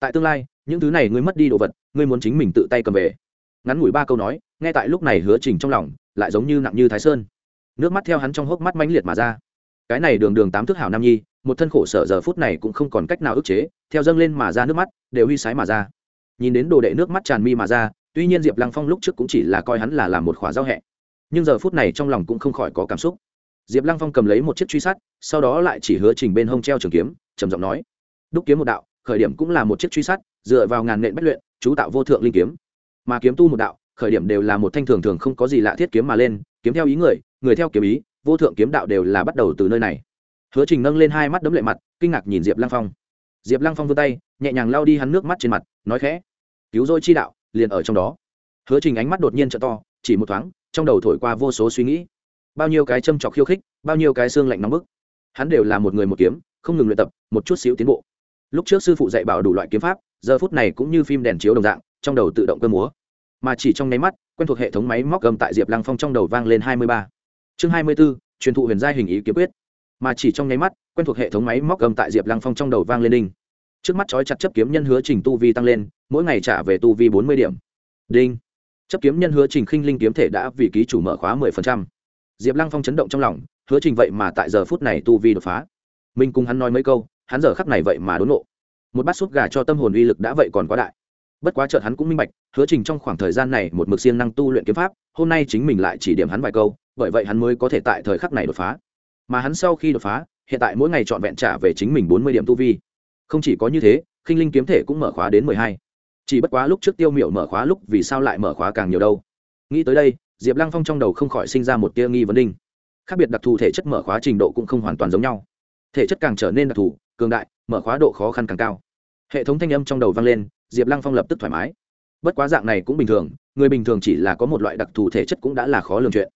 Tại tương lai, những thứ này ngươi mất đi đồ vật, ngươi muốn chính mình tự tay cầm về. Ngắn ngủi ba câu nói ngay tại lúc này hứa trình trong lòng, lại giống như nặng như thái sơn. Nước mắt theo hắn trong hốc mắt mãnh liệt mà ra. Cái này đường đường tám thước hảo nam nhi, một thân khổ sở giờ phút này cũng không còn cách nào ức chế, theo dâng lên mà ra nước mắt, đều huy sái mà ra. Nhìn đến đồ đệ nước mắt tràn mi mà ra tuy nhiên diệp lăng phong lúc trước cũng chỉ là coi hắn là làm một khóa giao hẹ, nhưng giờ phút này trong lòng cũng không khỏi có cảm xúc. Diệp lăng phong cầm lấy một chiếc truy sát, sau đó lại chỉ hứa trình bên hông treo trường kiếm, trầm giọng nói, đúc kiếm một đạo, khởi điểm cũng là một chiếc truy sát, dựa vào ngàn nện bất luyện, chú tạo vô thượng linh kiếm. Mà kiếm tu một đạo, khởi điểm đều là một thanh thường thường không có gì lạ thiết kiếm mà lên, kiếm theo ý người người theo kiếm ý, vô thượng kiếm đạo đều là bắt đầu từ nơi này. Hứa trình nâng lên hai mắt đấm lệ mặt, kinh ngạc nhìn diệp lăng phong. Diệp lăng phong vươn tay, nhẹ nhàng lao đi hắn nước mắt trên mặt, nói khẽ, cứu dôi chi đạo liền ở trong đó. Hứa trình ánh mắt đột nhiên t to, chỉ một thoáng, trong đầu thổi qua vô số suy nghĩ. Bao nhiêu cái châm trọc khiêu khích, bao nhiêu cái xương lạnh nóng bức. Hắn đều là một người một kiếm, không ngừng luyện tập, một chút xíu tiến bộ. Lúc trước sư phụ dạy bảo đủ loại kiếm pháp, giờ phút này cũng như phim đèn chiếu đồng dạng, trong đầu tự động cơ múa. Mà chỉ trong nháy mắt, quen thuộc hệ thống máy móc gầm tại diệp lăng phong trong đầu vang lên hai mươi ba. Chương hai mươi b ố truyền thụ huyền gia hình ý kiếm quyết. Mà chỉ trong nháy mắt, quen thuộc hệ thống máy móc gầm tại diệp lăng phong trong đầu vang lên đinh trước mắt trói chặt chấp kiếm nhân hứa trình tu vi tăng lên, mỗi ngày trả về tu vi bốn mươi điểm. Đinh. Chấp kiếm nhân hứa trình khinh linh kiếm thể đã vì ký chủ mở khóa mười phần trăm. Diệp lăng phong chấn động trong lòng, hứa trình vậy mà tại giờ phút này tu vi đột phá. Mình cùng hắn nói mấy câu, hắn giờ khắc này vậy mà đốn nộ một bát súp gà cho tâm hồn uy lực đã vậy còn quá đại. Bất quá chợt hắn cũng minh bạch, hứa trình trong khoảng thời gian này một mực siêng năng tu luyện kiếm pháp, hôm nay chính mình lại chỉ điểm hắn vài câu, bởi vậy hắn mới có thể tại thời khắc này đột phá. Mà hắn sau khi đột phá, hiện tại mỗi ngày trọn vẹn trả về chính mình bốn mươi điểm tu vi không chỉ có như thế, khinh linh kiếm thể cũng mở khóa đến mười hai. Chỉ bất quá lúc trước tiêu miểu mở khóa lúc vì sao lại mở khóa càng nhiều đâu? Nghĩ tới đây, diệp lăng phong trong đầu không khỏi sinh ra một tia nghi vấn đinh. Khác biệt đặc thù thể chất mở khóa trình độ cũng không hoàn toàn giống nhau. Thể chất càng trở nên đặc thù, cường đại, mở khóa độ khó khăn càng cao. Hệ thống thanh âm trong đầu vang lên, diệp lăng phong lập tức thoải mái. Bất quá dạng này cũng bình thường, người bình thường chỉ là có một loại đặc thù thể chất cũng đã là khó lường chuyện.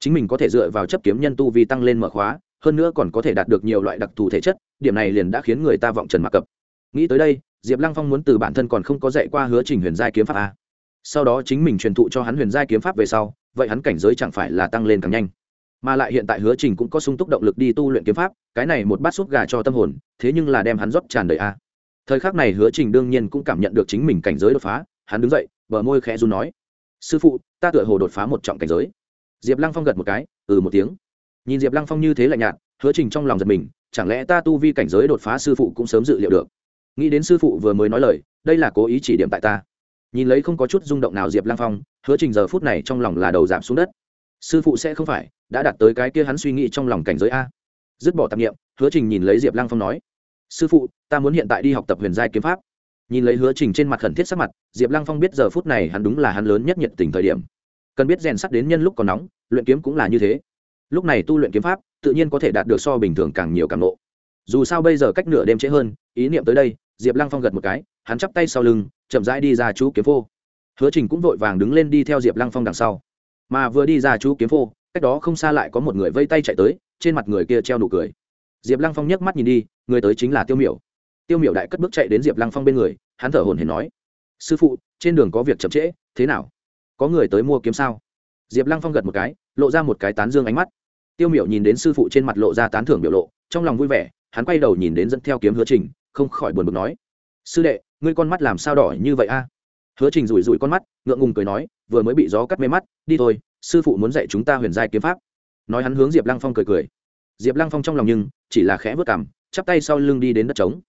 Chính mình có thể dựa vào chấp kiếm nhân tu vì tăng lên mở khóa hơn nữa còn có thể đạt được nhiều loại đặc thù thể chất, điểm này liền đã khiến người ta vọng trần mặc cập. Nghĩ tới đây, diệp lăng phong muốn từ bản thân còn không có dạy qua hứa trình huyền giai kiếm pháp a. Sau đó chính mình truyền thụ cho hắn huyền giai kiếm pháp về sau, vậy hắn cảnh giới chẳng phải là tăng lên càng nhanh. Mà lại hiện tại hứa trình cũng có sung túc động lực đi tu luyện kiếm pháp, cái này một bát súp gà cho tâm hồn, thế nhưng là đem hắn rót tràn đầy a. Thời khắc này hứa trình đương nhiên cũng cảm nhận được chính mình cảnh giới đột phá, hắn đứng dậy, bờ môi khẽ run nói, sư phụ, ta tựa hồ đột phá một trọng cảnh giới. Diệp lăng phong gật một cái ừ một tiếng nhìn diệp lăng phong như thế lạnh nhạt, hứa trình trong lòng giật mình, chẳng lẽ ta tu vi cảnh giới đột phá sư phụ cũng sớm dự liệu được? Nghĩ đến sư phụ vừa mới nói lời, đây là cố ý chỉ điểm tại ta. Nhìn lấy không có chút rung động nào diệp lăng phong, hứa trình giờ phút này trong lòng là đầu giảm xuống đất. Sư phụ sẽ không phải, đã đạt tới cái kia hắn suy nghĩ trong lòng cảnh giới a. Dứt bỏ tạp nghiệm hứa trình nhìn lấy diệp lăng phong nói, sư phụ, ta muốn hiện tại đi học tập huyền giai kiếm pháp. Nhìn lấy hứa trình trên mặt khẩn thiết sắc mặt, diệp lăng phong biết giờ phút này hắn đúng là hắn lớn nhất nhiệt tình thời điểm. Cần biết rèn sắt đến nhân lúc còn nóng, luyện kiếm cũng là như thế lúc này tu luyện kiếm pháp, tự nhiên có thể đạt được so bình thường càng nhiều càng lộ dù sao bây giờ cách nửa đêm trễ hơn, ý niệm tới đây, diệp lăng phong gật một cái, hắn chắp tay sau lưng, chậm rãi đi ra chú kiếm phô. Hứa trình cũng vội vàng đứng lên đi theo diệp lăng phong đằng sau. Mà vừa đi ra chú kiếm phô, cách đó không xa lại có một người vây tay chạy tới, trên mặt người kia treo nụ cười. Diệp lăng phong nhấc mắt nhìn đi, người tới chính là tiêu miểu. Tiêu miểu đại cất bước chạy đến diệp lăng phong bên người, hắn thở hồn hển nói, sư phụ, trên đường có việc chậm trễ, thế nào? Có người tới mua kiếm sao? Diệp lăng phong gật một cái, lộ ra một cái tán dương ánh mắt tiêu miểu nhìn đến sư phụ trên mặt lộ ra tán thưởng biểu lộ, trong lòng vui vẻ, hắn quay đầu nhìn đến dẫn theo kiếm hứa trình, không khỏi buồn bực nói, sư đệ, ngươi con mắt làm sao đỏ như vậy a? Hứa trình rủi rủi con mắt, ngượng ngùng cười nói, vừa mới bị gió cắt mê mắt, đi thôi, sư phụ muốn dạy chúng ta huyền giai kiếm pháp. Nói hắn hướng diệp lăng phong cười cười. Diệp lăng phong trong lòng nhưng chỉ là khẽ vớt cảm chắp tay sau lưng đi đến đất trống.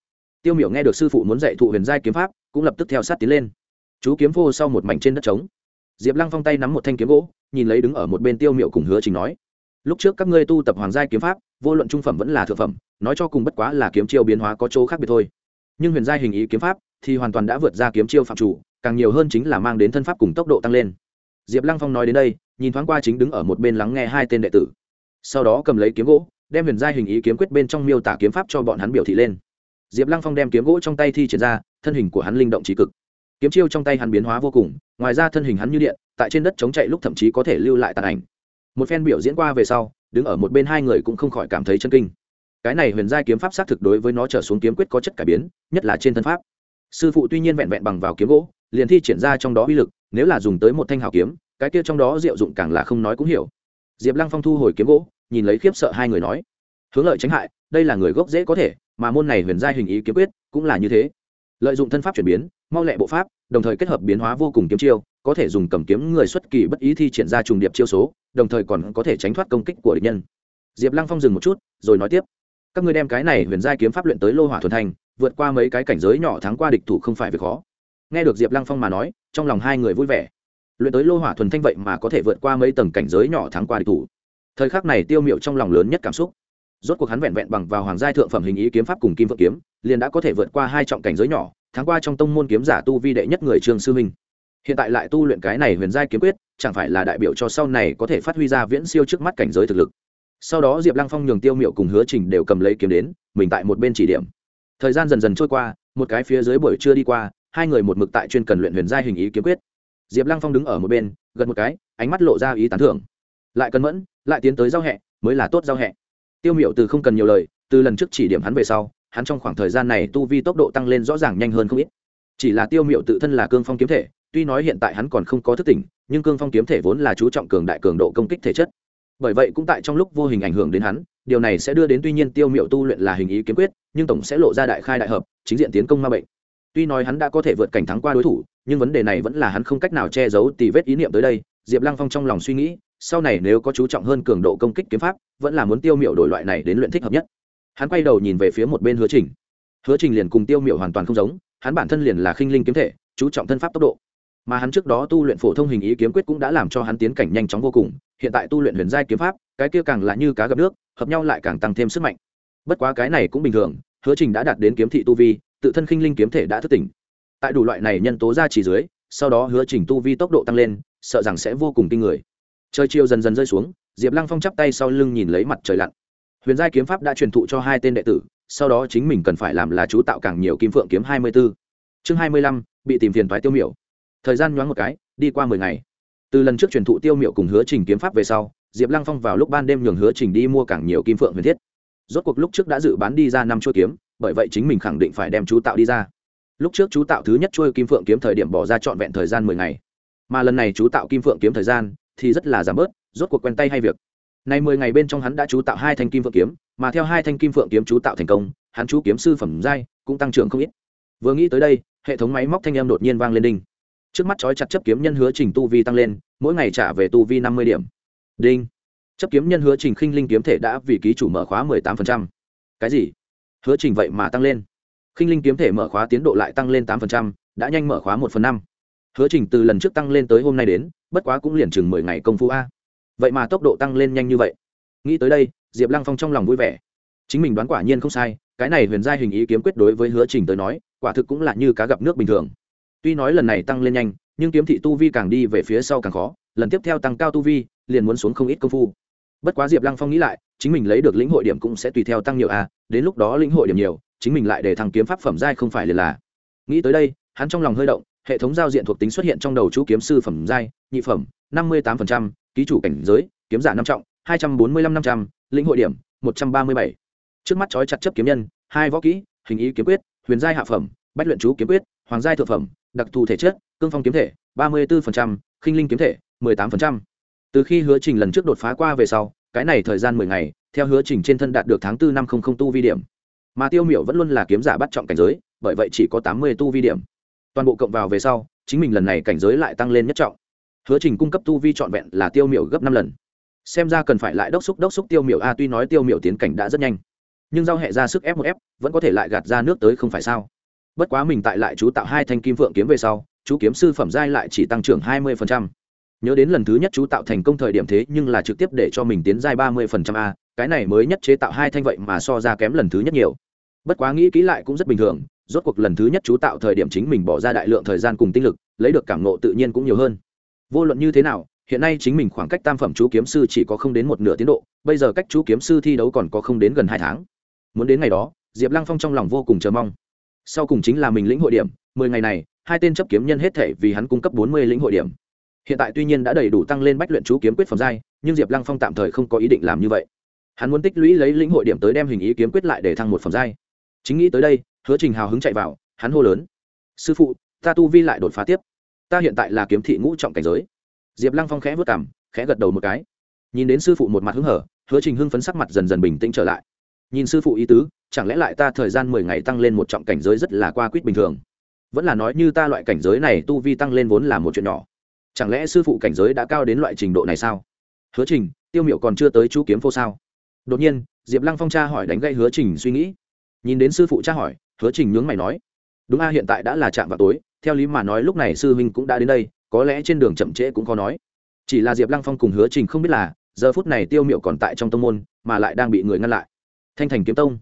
Tiêu miểu nghe được sư phụ muốn dạy thụ huyền giai kiếm pháp, cũng lập tức theo sát tiến lên. Chú kiếm phô sau một mảnh trên đất trống. Diệp lăng phong tay nắm một thanh kiếm gỗ, nhìn lấy đứng ở một bên tiêu miểu cùng hứa trình nói lúc trước các ngươi tu tập hoàng giai kiếm pháp, vô luận trung phẩm vẫn là thượng phẩm, nói cho cùng bất quá là kiếm chiêu biến hóa có chỗ khác biệt thôi. Nhưng huyền giai hình ý kiếm pháp thì hoàn toàn đã vượt ra kiếm chiêu phạm chủ, càng nhiều hơn chính là mang đến thân pháp cùng tốc độ tăng lên. Diệp lăng phong nói đến đây, nhìn thoáng qua chính đứng ở một bên lắng nghe hai tên đệ tử. Sau đó cầm lấy kiếm gỗ, đem huyền giai hình ý kiếm quyết bên trong miêu tả kiếm pháp cho bọn hắn biểu thị lên. Diệp lăng phong đem kiếm gỗ trong tay thi triển ra, thân hình của hắn linh động trí cực. Kiếm chiêu trong tay hắn biến hóa vô cùng, ngoài ra thân hình hắn như điện, tại trên đất chống chạy lúc thậm chí có thể lưu lại tàn ảnh một phen biểu diễn qua về sau, đứng ở một bên hai người cũng không khỏi cảm thấy chân kinh. Cái này huyền giai kiếm pháp xác thực đối với nó trở xuống kiếm quyết có chất cải biến, nhất là trên thân pháp. Sư phụ tuy nhiên vẹn vẹn bằng vào kiếm gỗ, liền thi triển ra trong đó uy lực, nếu là dùng tới một thanh hào kiếm, cái kia trong đó diệu dụng càng là không nói cũng hiểu. Diệp lăng phong thu hồi kiếm gỗ, nhìn lấy khiếp sợ hai người nói, hướng lợi tránh hại, đây là người gốc dễ có thể, mà môn này huyền giai hình ý kiếm quyết cũng là như thế. Lợi dụng thân pháp chuyển biến, mau lẹ bộ pháp, đồng thời kết hợp biến hóa vô cùng kiếm chiêu có thể dùng cầm kiếm người xuất kỳ bất ý thi triển ra trùng điệp chiêu số, đồng thời còn có thể tránh thoát công kích của địch nhân. Diệp lăng phong dừng một chút, rồi nói tiếp. Các ngươi đem cái này huyền giai kiếm pháp luyện tới lô hỏa thuần thành, vượt qua mấy cái cảnh giới nhỏ thắng qua địch thủ không phải việc khó. Nghe được diệp lăng phong mà nói, trong lòng hai người vui vẻ. Luyện tới lô hỏa thuần thanh vậy mà có thể vượt qua mấy tầng cảnh giới nhỏ thắng qua địch thủ. Thời khắc này tiêu miệu trong lòng lớn nhất cảm xúc. Rốt cuộc hắn vẹn vẹn bằng vào hoàng giai thượng phẩm hình ý kiếm pháp cùng kim vượng kiếm, liền đã có thể vượt qua hai trọng cảnh giới nhỏ tháng qua trong tông môn kiếm giả tu vi đệ nhất người trương sư minh hiện tại lại tu luyện cái này huyền giai kiếm quyết, chẳng phải là đại biểu cho sau này có thể phát huy ra viễn siêu trước mắt cảnh giới thực lực. Sau đó diệp lăng phong nhường tiêu miệu cùng hứa trình đều cầm lấy kiếm đến, mình tại một bên chỉ điểm. Thời gian dần dần trôi qua, một cái phía dưới buổi trưa đi qua, hai người một mực tại chuyên cần luyện huyền giai hình ý kiếm quyết. Diệp lăng phong đứng ở một bên gần một cái, ánh mắt lộ ra ý tán thưởng. Lại cân mẫn, lại tiến tới giao hẹ, mới là tốt giao hẹ. Tiêu miệu từ không cần nhiều lời, từ lần trước chỉ điểm hắn về sau, hắn trong khoảng thời gian này tu vi tốc độ tăng lên rõ ràng nhanh hơn không ít. Chỉ là tiêu miệu tự thân là cương phong kiếm thể tuy nói hiện tại hắn còn không có thức tỉnh, nhưng cương phong kiếm thể vốn là chú trọng cường đại cường độ công kích thể chất. Bởi vậy cũng tại trong lúc vô hình ảnh hưởng đến hắn, điều này sẽ đưa đến tuy nhiên tiêu miệu tu luyện là hình ý kiếm quyết, nhưng tổng sẽ lộ ra đại khai đại hợp, chính diện tiến công ma bệnh. Tuy nói hắn đã có thể vượt cảnh thắng qua đối thủ, nhưng vấn đề này vẫn là hắn không cách nào che giấu tì vết ý niệm tới đây, diệp lăng phong trong lòng suy nghĩ, sau này nếu có chú trọng hơn cường độ công kích kiếm pháp, vẫn là muốn tiêu miệu đổi loại này đến luyện thích hợp nhất. Hắn quay đầu nhìn về phía một bên hứa trình. Hứa trình liền cùng tiêu miệu hoàn toàn không giống, hắn bản thân liền là khinh linh kiếm thể, chú trọng thân pháp tốc độ mà hắn trước đó tu luyện phổ thông hình ý kiếm quyết cũng đã làm cho hắn tiến cảnh nhanh chóng vô cùng. Hiện tại tu luyện huyền giai kiếm pháp, cái kia càng là như cá gặp nước, hợp nhau lại càng tăng thêm sức mạnh. Bất quá cái này cũng bình thường, hứa trình đã đạt đến kiếm thị tu vi, tự thân khinh linh kiếm thể đã thức tỉnh. Tại đủ loại này nhân tố ra chỉ dưới, sau đó hứa trình tu vi tốc độ tăng lên, sợ rằng sẽ vô cùng kinh người. Trời chiều dần dần rơi xuống, diệp lăng phong chắp tay sau lưng nhìn lấy mặt trời lặn. Huyền giai kiếm pháp đã truyền thụ cho hai tên đệ tử, sau đó chính mình cần phải làm là chú tạo càng nhiều kim phượng kiếm hai mươi b ố chương hai mươi lăm, bị tìm phiền thoái tiêu miểu thời gian nhoáng một cái đi qua mười ngày. Từ lần trước truyền thụ tiêu miệu cùng hứa trình kiếm pháp về sau diệp lăng phong vào lúc ban đêm nhường hứa trình đi mua càng nhiều kim phượng huyền thiết. Rốt cuộc lúc trước đã dự bán đi ra năm chuỗi kiếm bởi vậy chính mình khẳng định phải đem chú tạo đi ra. Lúc trước chú tạo thứ nhất chuôi kim phượng kiếm thời điểm bỏ ra trọn vẹn thời gian mười ngày. Mà lần này chú tạo kim phượng kiếm thời gian thì rất là giảm bớt rốt cuộc quen tay hay việc. Nay mười ngày bên trong hắn đã chú tạo hai thanh kim phượng kiếm, mà theo hai thanh kim phượng kiếm chú tạo thành công, hắn chú kiếm sư phẩm giai cũng tăng trưởng không ít. Vừa nghĩ tới đây, hệ thống máy móc thanh âm đột nhiên vang lên đinh. Trước mắt chói chặt chấp kiếm nhân hứa trình tu vi tăng lên, mỗi ngày trả về tu vi năm mươi điểm. Đinh. Chấp kiếm nhân hứa trình khinh linh kiếm thể đã vì ký chủ mở khóa mười tám phần trăm. Cái gì? Hứa trình vậy mà tăng lên. Khinh linh kiếm thể mở khóa tiến độ lại tăng lên tám phần trăm, đã nhanh mở khóa một phần năm. Hứa trình từ lần trước tăng lên tới hôm nay đến, bất quá cũng liền chừng mười ngày công phu a vậy mà tốc độ tăng lên nhanh như vậy nghĩ tới đây diệp lăng phong trong lòng vui vẻ chính mình đoán quả nhiên không sai cái này huyền giai hình ý kiếm quyết đối với hứa trình tới nói quả thực cũng là như cá gặp nước bình thường tuy nói lần này tăng lên nhanh, nhưng kiếm thị tu vi càng đi về phía sau càng khó, lần tiếp theo tăng cao tu vi, liền muốn xuống không ít công phu. Bất quá diệp lăng phong nghĩ lại, chính mình lấy được lĩnh hội điểm cũng sẽ tùy theo tăng nhiều à đến lúc đó lĩnh hội điểm nhiều, chính mình lại để thằng kiếm pháp phẩm giai không phải liền là. Nghĩ tới đây, hắn trong lòng hơi động, hệ thống giao diện thuộc tính xuất hiện trong đầu chú kiếm sư phẩm giai, nhị phẩm, năm mươi tám ký chủ cảnh giới, kiếm giả năm trọng, hai trăm bốn mươi lăm năm trăm, lĩnh hội điểm, một trăm ba mươi bảy. Trước mắt trói chặt chấp kiếm nhân, hai võ kỹ, hình ý kiếm quyết, huyền giai hạ phẩm, bách luyện chú kiếm quyết, hoàng giai thượng phẩm đặc thù thể chất, cương phong kiếm thể, ba mươi bốn khinh linh kiếm thể, mười tám từ khi hứa trình lần trước đột phá qua về sau, cái này thời gian mười ngày, theo hứa trình trên thân đạt được tháng tư năm không không tu vi điểm. Mà tiêu miểu vẫn luôn là kiếm giả bắt trọng cảnh giới, bởi vậy chỉ có tám mươi tu vi điểm. Toàn bộ cộng vào về sau, chính mình lần này cảnh giới lại tăng lên nhất trọng. Hứa trình cung cấp tu vi trọn vẹn là tiêu miểu gấp năm lần. Xem ra cần phải lại đốc xúc đốc xúc tiêu miểu. A, tuy nói tiêu miểu tiến cảnh đã rất nhanh, nhưng giao hệ ra sức ép một ép vẫn có thể lại gạt ra nước tới không phải sao? Bất quá mình tại lại chú tạo hai thanh kim phượng kiếm về sau, chú kiếm sư phẩm giai lại chỉ tăng trưởng hai mươi nhớ đến lần thứ nhất chú tạo thành công thời điểm thế nhưng là trực tiếp để cho mình tiến giai ba mươi a, cái này mới nhất chế tạo hai thanh vậy mà so ra kém lần thứ nhất nhiều. Bất quá nghĩ kỹ lại cũng rất bình thường, rốt cuộc lần thứ nhất chú tạo thời điểm chính mình bỏ ra đại lượng thời gian cùng tinh lực, lấy được cảm nộ tự nhiên cũng nhiều hơn. Vô luận như thế nào, hiện nay chính mình khoảng cách tam phẩm chú kiếm sư chỉ có không đến một nửa tiến độ, bây giờ cách chú kiếm sư thi đấu còn có không đến gần hai tháng. Muốn đến ngày đó, diệp lăng phong trong lòng vô cùng chờ mong sau cùng chính là mình lĩnh hội điểm, mười ngày này, hai tên chấp kiếm nhân hết thể vì hắn cung cấp bốn mươi lĩnh hội điểm. Hiện tại tuy nhiên đã đầy đủ tăng lên bách luyện chú kiếm quyết phẩm giai, nhưng diệp lăng phong tạm thời không có ý định làm như vậy. Hắn muốn tích lũy lấy lĩnh hội điểm tới đem hình ý kiếm quyết lại để thăng một phẩm giai. Chính nghĩ tới đây, hứa trình hào hứng chạy vào, hắn hô lớn. Sư phụ, ta tu vi lại đột phá tiếp. Ta hiện tại là kiếm thị ngũ trọng cảnh giới. Diệp lăng phong khẽ vất cảm khẽ gật đầu một cái. Nhìn đến sư phụ một mặt hứng hở, hứa trình hưng phấn sắc mặt dần dần bình tĩnh trở lại nhìn sư phụ ý tứ, chẳng lẽ lại ta thời gian mười ngày tăng lên một trọng cảnh giới rất là qua quýt bình thường? Vẫn là nói như ta loại cảnh giới này tu vi tăng lên vốn là một chuyện nhỏ. Chẳng lẽ sư phụ cảnh giới đã cao đến loại trình độ này sao? Hứa trình, tiêu miệu còn chưa tới chú kiếm phô sao? Đột nhiên, diệp lăng phong cha hỏi đánh gây hứa trình suy nghĩ. Nhìn đến sư phụ cha hỏi, hứa trình nhướng mày nói, đúng a, hiện tại đã là chạm vào tối, theo lý mà nói lúc này sư huynh cũng đã đến đây, có lẽ trên đường chậm trễ cũng có nói. Chỉ là diệp lăng phong cùng hứa trình không biết là, giờ phút này tiêu miệu còn tại trong tông môn, mà lại đang bị người ngăn lại thanh thành kiếm tông.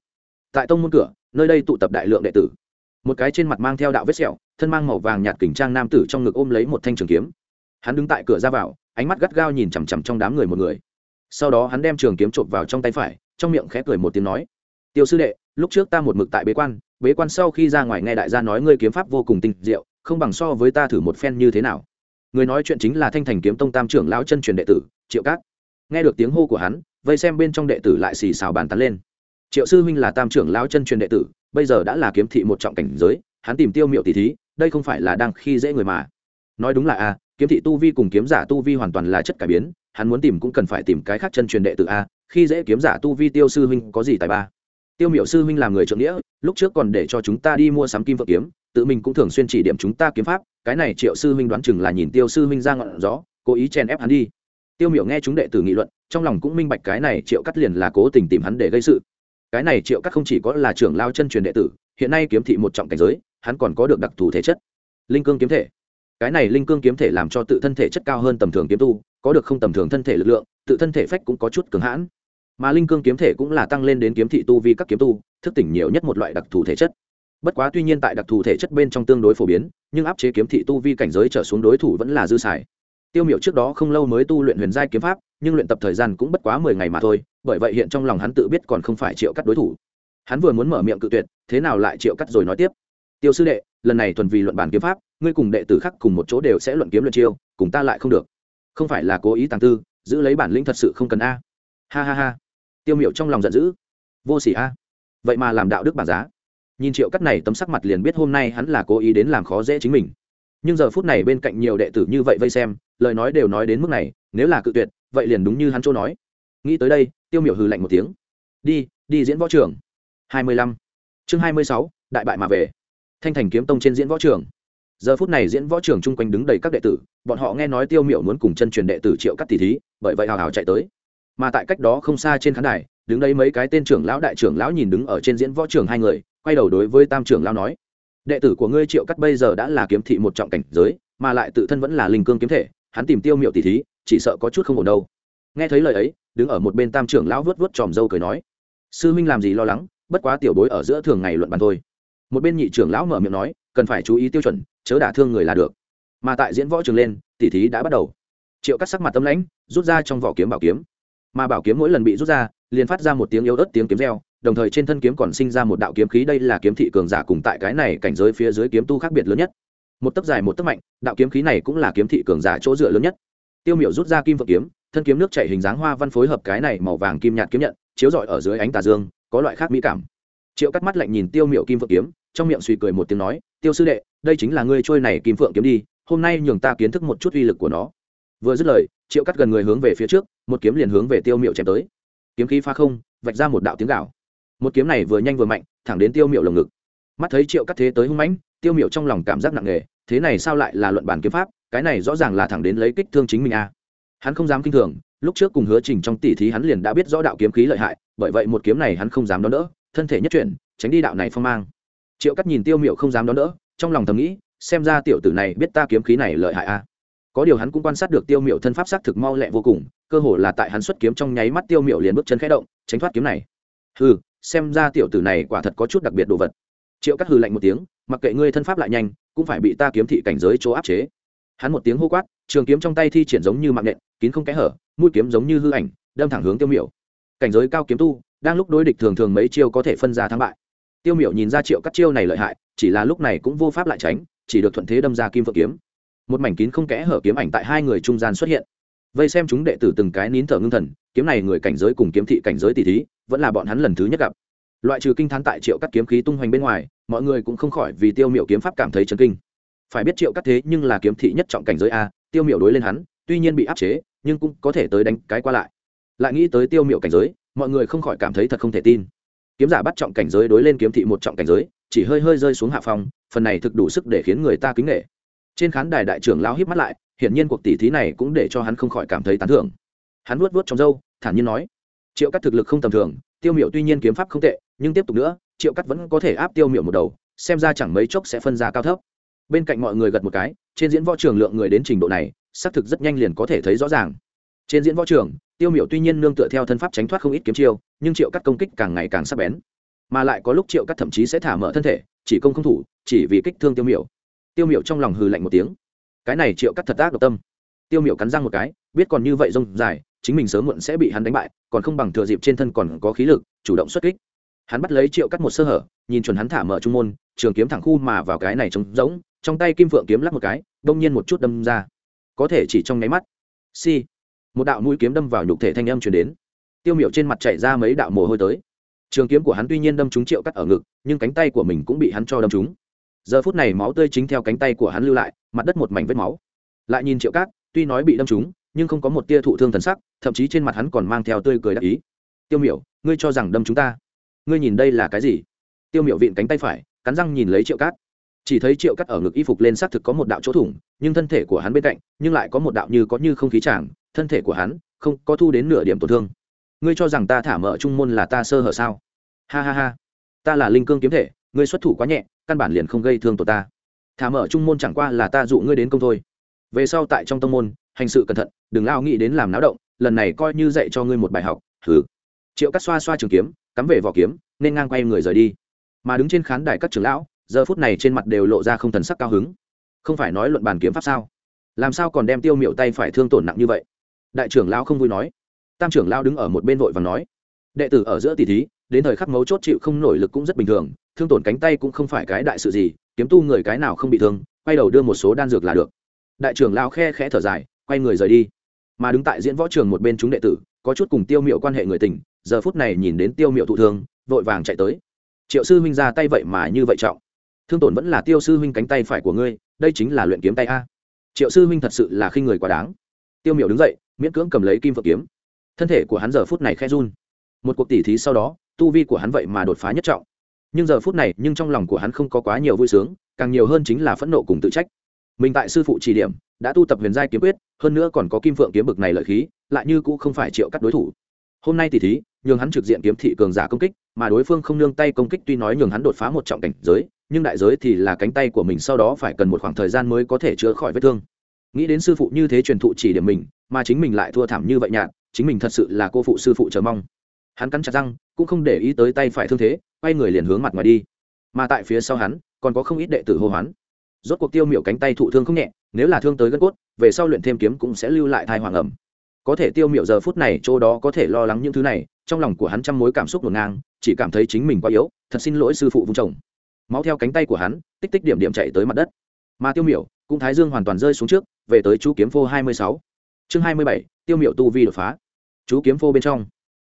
Tại tông môn cửa, nơi đây tụ tập đại lượng đệ tử. Một cái trên mặt mang theo đạo vết sẹo, thân mang màu vàng nhạt kỉnh trang nam tử trong ngực ôm lấy một thanh trường kiếm. Hắn đứng tại cửa ra vào, ánh mắt gắt gao nhìn chằm chằm trong đám người một người. Sau đó hắn đem trường kiếm trộm vào trong tay phải, trong miệng khẽ cười một tiếng nói tiêu sư đệ, lúc trước ta một mực tại bế quan bế quan sau khi ra ngoài nghe đại gia nói ngươi kiếm pháp vô cùng tinh diệu, không bằng so với ta thử một phen như thế nào. Người nói chuyện chính là thanh thành kiếm tông tam trưởng lão chân truyền đệ tử, triệu cát. Nghe được tiếng hô của hắn, vây xem bên trong đệ tử lại xì xào bàn tán lên triệu sư huynh là tam trưởng lão chân truyền đệ tử, bây giờ đã là kiếm thị một trọng cảnh giới, hắn tìm tiêu miệu tỷ thí, đây không phải là đang khi dễ người mà. Nói đúng là a, kiếm thị tu vi cùng kiếm giả tu vi hoàn toàn là chất cải biến, hắn muốn tìm cũng cần phải tìm cái khác chân truyền đệ tử a, khi dễ kiếm giả tu vi tiêu sư huynh có gì tài ba? Tiêu miệu sư huynh làm người trưởng nghĩa, lúc trước còn để cho chúng ta đi mua sắm kim vợ kiếm, tự mình cũng thường xuyên chỉ điểm chúng ta kiếm pháp, cái này triệu sư huynh đoán chừng là nhìn tiêu sư huynh ra ngọn gió, cố ý chèn ép hắn đi. Tiêu miệu nghe chúng đệ tử nghị luận, trong lòng cũng minh bạch cái này triệu cắt liền là cố tình tìm hắn để gây sự cái này triệu cắt không chỉ có là trưởng lao chân truyền đệ tử, hiện nay kiếm thị một trọng cảnh giới, hắn còn có được đặc thù thể chất. Linh cương kiếm thể. Cái này linh cương kiếm thể làm cho tự thân thể chất cao hơn tầm thường kiếm tu, có được không tầm thường thân thể lực lượng, tự thân thể phách cũng có chút cường hãn. Mà linh cương kiếm thể cũng là tăng lên đến kiếm thị tu vi các kiếm tu, thức tỉnh nhiều nhất một loại đặc thù thể chất. Bất quá tuy nhiên tại đặc thù thể chất bên trong tương đối phổ biến, nhưng áp chế kiếm thị tu vi cảnh giới trở xuống đối thủ vẫn là dư xài. Tiêu miệu trước đó không lâu mới tu luyện huyền giai kiếm pháp, nhưng luyện tập thời gian cũng bất quá mười ngày mà thôi bởi vậy hiện trong lòng hắn tự biết còn không phải triệu cắt đối thủ. Hắn vừa muốn mở miệng cự tuyệt, thế nào lại triệu cắt rồi nói tiếp. Tiêu sư đệ, lần này thuần vì luận bản kiếm pháp, ngươi cùng đệ tử khác cùng một chỗ đều sẽ luận kiếm luận chiêu, cùng ta lại không được. Không phải là cố ý tàng tư, giữ lấy bản lĩnh thật sự không cần a. Ha ha ha. Tiêu miệu trong lòng giận dữ. Vô sỉ a. Vậy mà làm đạo đức bản giá. Nhìn triệu cắt này, tấm sắc mặt liền biết hôm nay hắn là cố ý đến làm khó dễ chính mình. Nhưng giờ phút này bên cạnh nhiều đệ tử như vậy vây xem, lời nói đều nói đến mức này, nếu là cự tuyệt, vậy liền đúng như hắn chỗ nói nghĩ tới đây, tiêu miểu hừ lạnh một tiếng. Đi đi diễn võ trường. Hai mươi lăm. Chương hai mươi sáu, đại bại mà về. Thanh thành kiếm tông trên diễn võ trường. Giờ phút này diễn võ trường chung quanh đứng đầy các đệ tử, bọn họ nghe nói tiêu miểu muốn cùng chân truyền đệ tử triệu cắt tỷ thí, bởi vậy hào hào chạy tới. Mà tại cách đó không xa trên khán đài, đứng đấy mấy cái tên trưởng lão đại trưởng lão nhìn đứng ở trên diễn võ trường hai người, quay đầu đối với tam trưởng lão nói, đệ tử của ngươi triệu cắt bây giờ đã là kiếm thị một trọng cảnh giới, mà lại tự thân vẫn là linh cương kiếm thể, hắn tìm tiêu miệu tỷ thí, chỉ sợ có chút không ổn đâu. Nghe thấy lời ấy đứng ở một bên tam trưởng lão vớt vớt tròm dâu cười nói, sư huynh làm gì lo lắng, bất quá tiểu bối ở giữa thường ngày luận bàn thôi. Một bên nhị trưởng lão mở miệng nói, cần phải chú ý tiêu chuẩn, chớ đả thương người là được. Mà tại diễn võ trường lên tỷ thí đã bắt đầu. Triệu cắt sắc mặt tâm lãnh, rút ra trong vỏ kiếm bảo kiếm. Mà bảo kiếm mỗi lần bị rút ra, liền phát ra một tiếng yếu ớt tiếng kiếm reo, đồng thời trên thân kiếm còn sinh ra một đạo kiếm khí, đây là kiếm thị cường giả cùng tại cái này cảnh giới phía dưới kiếm tu khác biệt lớn nhất. Một tấc dài một tấc mạnh, đạo kiếm khí này cũng là kiếm thị cường giả chỗ dựa lớn nhất. Tiêu miểu rút ra kim vợ kiếm thân kiếm nước chảy hình dáng hoa văn phối hợp cái này màu vàng kim nhạt kiếm nhận, chiếu rọi ở dưới ánh tà dương, có loại khác mỹ cảm. Triệu cắt mắt lạnh nhìn tiêu Miệu kim Phượng kiếm, trong miệng suy cười một tiếng nói, tiêu sư đệ, đây chính là ngươi trôi này kim phượng kiếm đi, hôm nay nhường ta kiến thức một chút uy lực của nó. Vừa dứt lời, triệu cắt gần người hướng về phía trước, một kiếm liền hướng về tiêu Miệu chém tới. Kiếm khí pha không, vạch ra một đạo tiếng gạo một kiếm này vừa nhanh vừa mạnh, thẳng đến tiêu Miệu lồng ngực. Mắt thấy triệu cắt thế tới hung mãnh, tiêu Miệu trong lòng cảm giác nặng nề, thế này sao lại là luận bản kiếm pháp, cái này rõ ràng là thẳng đến lấy kích thương chính mình a à hắn không dám kinh thường lúc trước cùng hứa trình trong tỷ thí hắn liền đã biết rõ đạo kiếm khí lợi hại bởi vậy một kiếm này hắn không dám đón đỡ thân thể nhất chuyển tránh đi đạo này phong mang. Triệu cắt nhìn tiêu Miệu không dám đón đỡ trong lòng thầm nghĩ xem ra tiểu tử này biết ta kiếm khí này lợi hại a à. có điều hắn cũng quan sát được tiêu Miệu thân pháp sắc thực mau lẹ vô cùng cơ hồ là tại hắn xuất kiếm trong nháy mắt tiêu Miệu liền bước chân khẽ động tránh thoát kiếm này. Hừ, xem ra tiểu tử này quả thật có chút đặc biệt đồ vật. Triệu cắt hừ lạnh một tiếng mặc kệ ngươi thân pháp lại nhanh cũng phải bị ta kiếm thị cảnh giới chỗ áp chế. Hắn một tiếng hô quát trường kiếm trong tay thi triển giống như mạng nện kín không kẽ hở, mũi kiếm giống như hư ảnh, đâm thẳng hướng tiêu miểu. Cảnh giới cao kiếm tu, đang lúc đối địch thường thường mấy chiêu có thể phân ra thắng bại. Tiêu miểu nhìn ra triệu cắt chiêu này lợi hại, chỉ là lúc này cũng vô pháp lại tránh, chỉ được thuận thế đâm ra kim phượng kiếm. Một mảnh kín không kẽ hở kiếm ảnh tại hai người trung gian xuất hiện. Vây xem chúng đệ tử từng cái nín thở ngưng thần, kiếm này người cảnh giới cùng kiếm thị cảnh giới tỷ thí, vẫn là bọn hắn lần thứ nhất gặp. Loại trừ kinh thán tại triệu cắt kiếm khí tung hoành bên ngoài, mọi người cũng không khỏi vì tiêu miểu kiếm pháp cảm thấy chấn kinh. Phải biết triệu cắt thế nhưng là kiếm thị nhất trọng cảnh giới a, tiêu miểu đối lên hắn, tuy nhiên bị áp chế nhưng cũng có thể tới đánh cái qua lại. Lại nghĩ tới tiêu miệu cảnh giới, mọi người không khỏi cảm thấy thật không thể tin. Kiếm giả bắt trọng cảnh giới đối lên kiếm thị một trọng cảnh giới, chỉ hơi hơi rơi xuống hạ phòng phần này thực đủ sức để khiến người ta kính nghệ trên khán đài đại trưởng lao híp mắt lại, hiển nhiên cuộc tỷ thí này cũng để cho hắn không khỏi cảm thấy tán thưởng. Hắn nuốt vuốt trong râu, thản nhiên nói, triệu cắt thực lực không tầm thường, tiêu miệu tuy nhiên kiếm pháp không tệ, nhưng tiếp tục nữa, triệu cắt vẫn có thể áp tiêu miệu một đầu, xem ra chẳng mấy chốc sẽ phân ra cao thấp. Bên cạnh mọi người gật một cái, trên diễn võ trường lượng người đến trình độ này xác thực rất nhanh liền có thể thấy rõ ràng. Trên diễn võ trường, tiêu miệu tuy nhiên nương tựa theo thân pháp tránh thoát không ít kiếm chiêu, nhưng triệu cắt công kích càng ngày càng sắc bén. Mà lại có lúc triệu cắt thậm chí sẽ thả mở thân thể, chỉ công không thủ, chỉ vì kích thương tiêu miệu tiêu miệu trong lòng hừ lạnh một tiếng. Cái này triệu cắt thật ác độc tâm. Tiêu miệu cắn răng một cái, biết còn như vậy rông dài, chính mình sớm muộn sẽ bị hắn đánh bại, còn không bằng thừa dịp trên thân còn có khí lực, chủ động xuất kích. Hắn bắt lấy triệu cắt một sơ hở, nhìn chuẩn hắn thả mở trung môn, trường kiếm thẳng khu mà vào cái này trống rỗng, trong tay kim phượng kiếm lắc một cái, đông nhiên một chút đâm ra có thể chỉ trong nháy mắt. Si. Một đạo mũi kiếm đâm vào nhục thể thanh âm truyền đến. Tiêu miệu trên mặt chảy ra mấy đạo mồ hôi tới. Trường kiếm của hắn tuy nhiên đâm trúng triệu cắt ở ngực, nhưng cánh tay của mình cũng bị hắn cho đâm trúng. Giờ phút này máu tươi chính theo cánh tay của hắn lưu lại, mặt đất một mảnh vết máu. Lại nhìn triệu cát, tuy nói bị đâm trúng, nhưng không có một tia thụ thương thần sắc, thậm chí trên mặt hắn còn mang theo tươi cười đắc ý. Tiêu miểu, ngươi cho rằng đâm chúng ta? Ngươi nhìn đây là cái gì? Tiêu miểu vịn cánh tay phải, cắn răng nhìn lấy triệu cát chỉ thấy triệu cắt ở ngực y phục lên xác thực có một đạo chỗ thủng, nhưng thân thể của hắn bên cạnh, nhưng lại có một đạo như có như không khí chàng thân thể của hắn không có thu đến nửa điểm tổn thương. Ngươi cho rằng ta thả mở trung môn là ta sơ hở sao? Ha ha ha. Ta là linh cương kiếm thể, ngươi xuất thủ quá nhẹ, căn bản liền không gây thương tổ ta. Thả mở trung môn chẳng qua là ta dụ ngươi đến công thôi. Về sau tại trong tông môn, hành sự cẩn thận, đừng lao nghĩ đến làm náo động, lần này coi như dạy cho ngươi một bài học, thử. Triệu cắt xoa xoa trường kiếm, cắm về vỏ kiếm, nên ngang quay người rời đi. Mà đứng trên khán đài các trưởng lão giờ phút này trên mặt đều lộ ra không thần sắc cao hứng. Không phải nói luận bàn kiếm pháp sao? Làm sao còn đem tiêu miệu tay phải thương tổn nặng như vậy? Đại trưởng lão không vui nói. Tam trưởng lão đứng ở một bên vội và nói. Đệ tử ở giữa tỷ thí, đến thời khắc mấu chốt chịu không nổi lực cũng rất bình thường, thương tổn cánh tay cũng không phải cái đại sự gì, kiếm tu người cái nào không bị thương, quay đầu đưa một số đan dược là được. Đại trưởng lao khe khẽ thở dài, quay người rời đi. Mà đứng tại diễn võ trường một bên chúng đệ tử, có chút cùng tiêu miệu quan hệ người tình, giờ phút này nhìn đến tiêu miệu thụ thương, vội vàng chạy tới. Triệu sư huynh ra tay vậy mà như vậy trọng thương tổn vẫn là tiêu sư huynh cánh tay phải của ngươi, đây chính là luyện kiếm tay a. Triệu sư huynh thật sự là khi người quá đáng. Tiêu miệu đứng dậy, miễn cưỡng cầm lấy kim phượng kiếm. Thân thể của hắn giờ phút này khe run. Một cuộc tỉ thí sau đó, tu vi của hắn vậy mà đột phá nhất trọng. Nhưng giờ phút này, nhưng trong lòng của hắn không có quá nhiều vui sướng, càng nhiều hơn chính là phẫn nộ cùng tự trách. Mình tại sư phụ chỉ điểm, đã tu tập huyền giai kiếm quyết, hơn nữa còn có kim phượng kiếm bực này lợi khí, lại như cũng không phải triệu cắt đối thủ. Hôm nay tỉ thí, nhường hắn trực diện kiếm thị cường giả công kích, mà đối phương không nương tay công kích tuy nói nhường hắn đột phá một trọng cảnh giới nhưng đại giới thì là cánh tay của mình, sau đó phải cần một khoảng thời gian mới có thể chữa khỏi vết thương. Nghĩ đến sư phụ như thế truyền thụ chỉ điểm mình, mà chính mình lại thua thảm như vậy nhạt, chính mình thật sự là cô phụ sư phụ chờ mong. Hắn cắn chặt răng, cũng không để ý tới tay phải thương thế, quay người liền hướng mặt ngoài đi. Mà tại phía sau hắn, còn có không ít đệ tử hô hoán. Rốt cuộc tiêu miểu cánh tay thụ thương không nhẹ, nếu là thương tới gân cốt, về sau luyện thêm kiếm cũng sẽ lưu lại thai hoàng ẩm. Có thể tiêu miểu giờ phút này chỗ đó có thể lo lắng những thứ này, trong lòng của hắn trăm mối cảm xúc ngổn ngang, chỉ cảm thấy chính mình quá yếu, thật xin lỗi sư phụ vùng chồng máu theo cánh tay của hắn, tích tích điểm điểm chạy tới mặt đất. Mà tiêu miểu cũng thái dương hoàn toàn rơi xuống trước, về tới chú kiếm phô hai mươi sáu. Chương hai mươi bảy, tiêu miểu tu vi đột phá. Chú kiếm phô bên trong.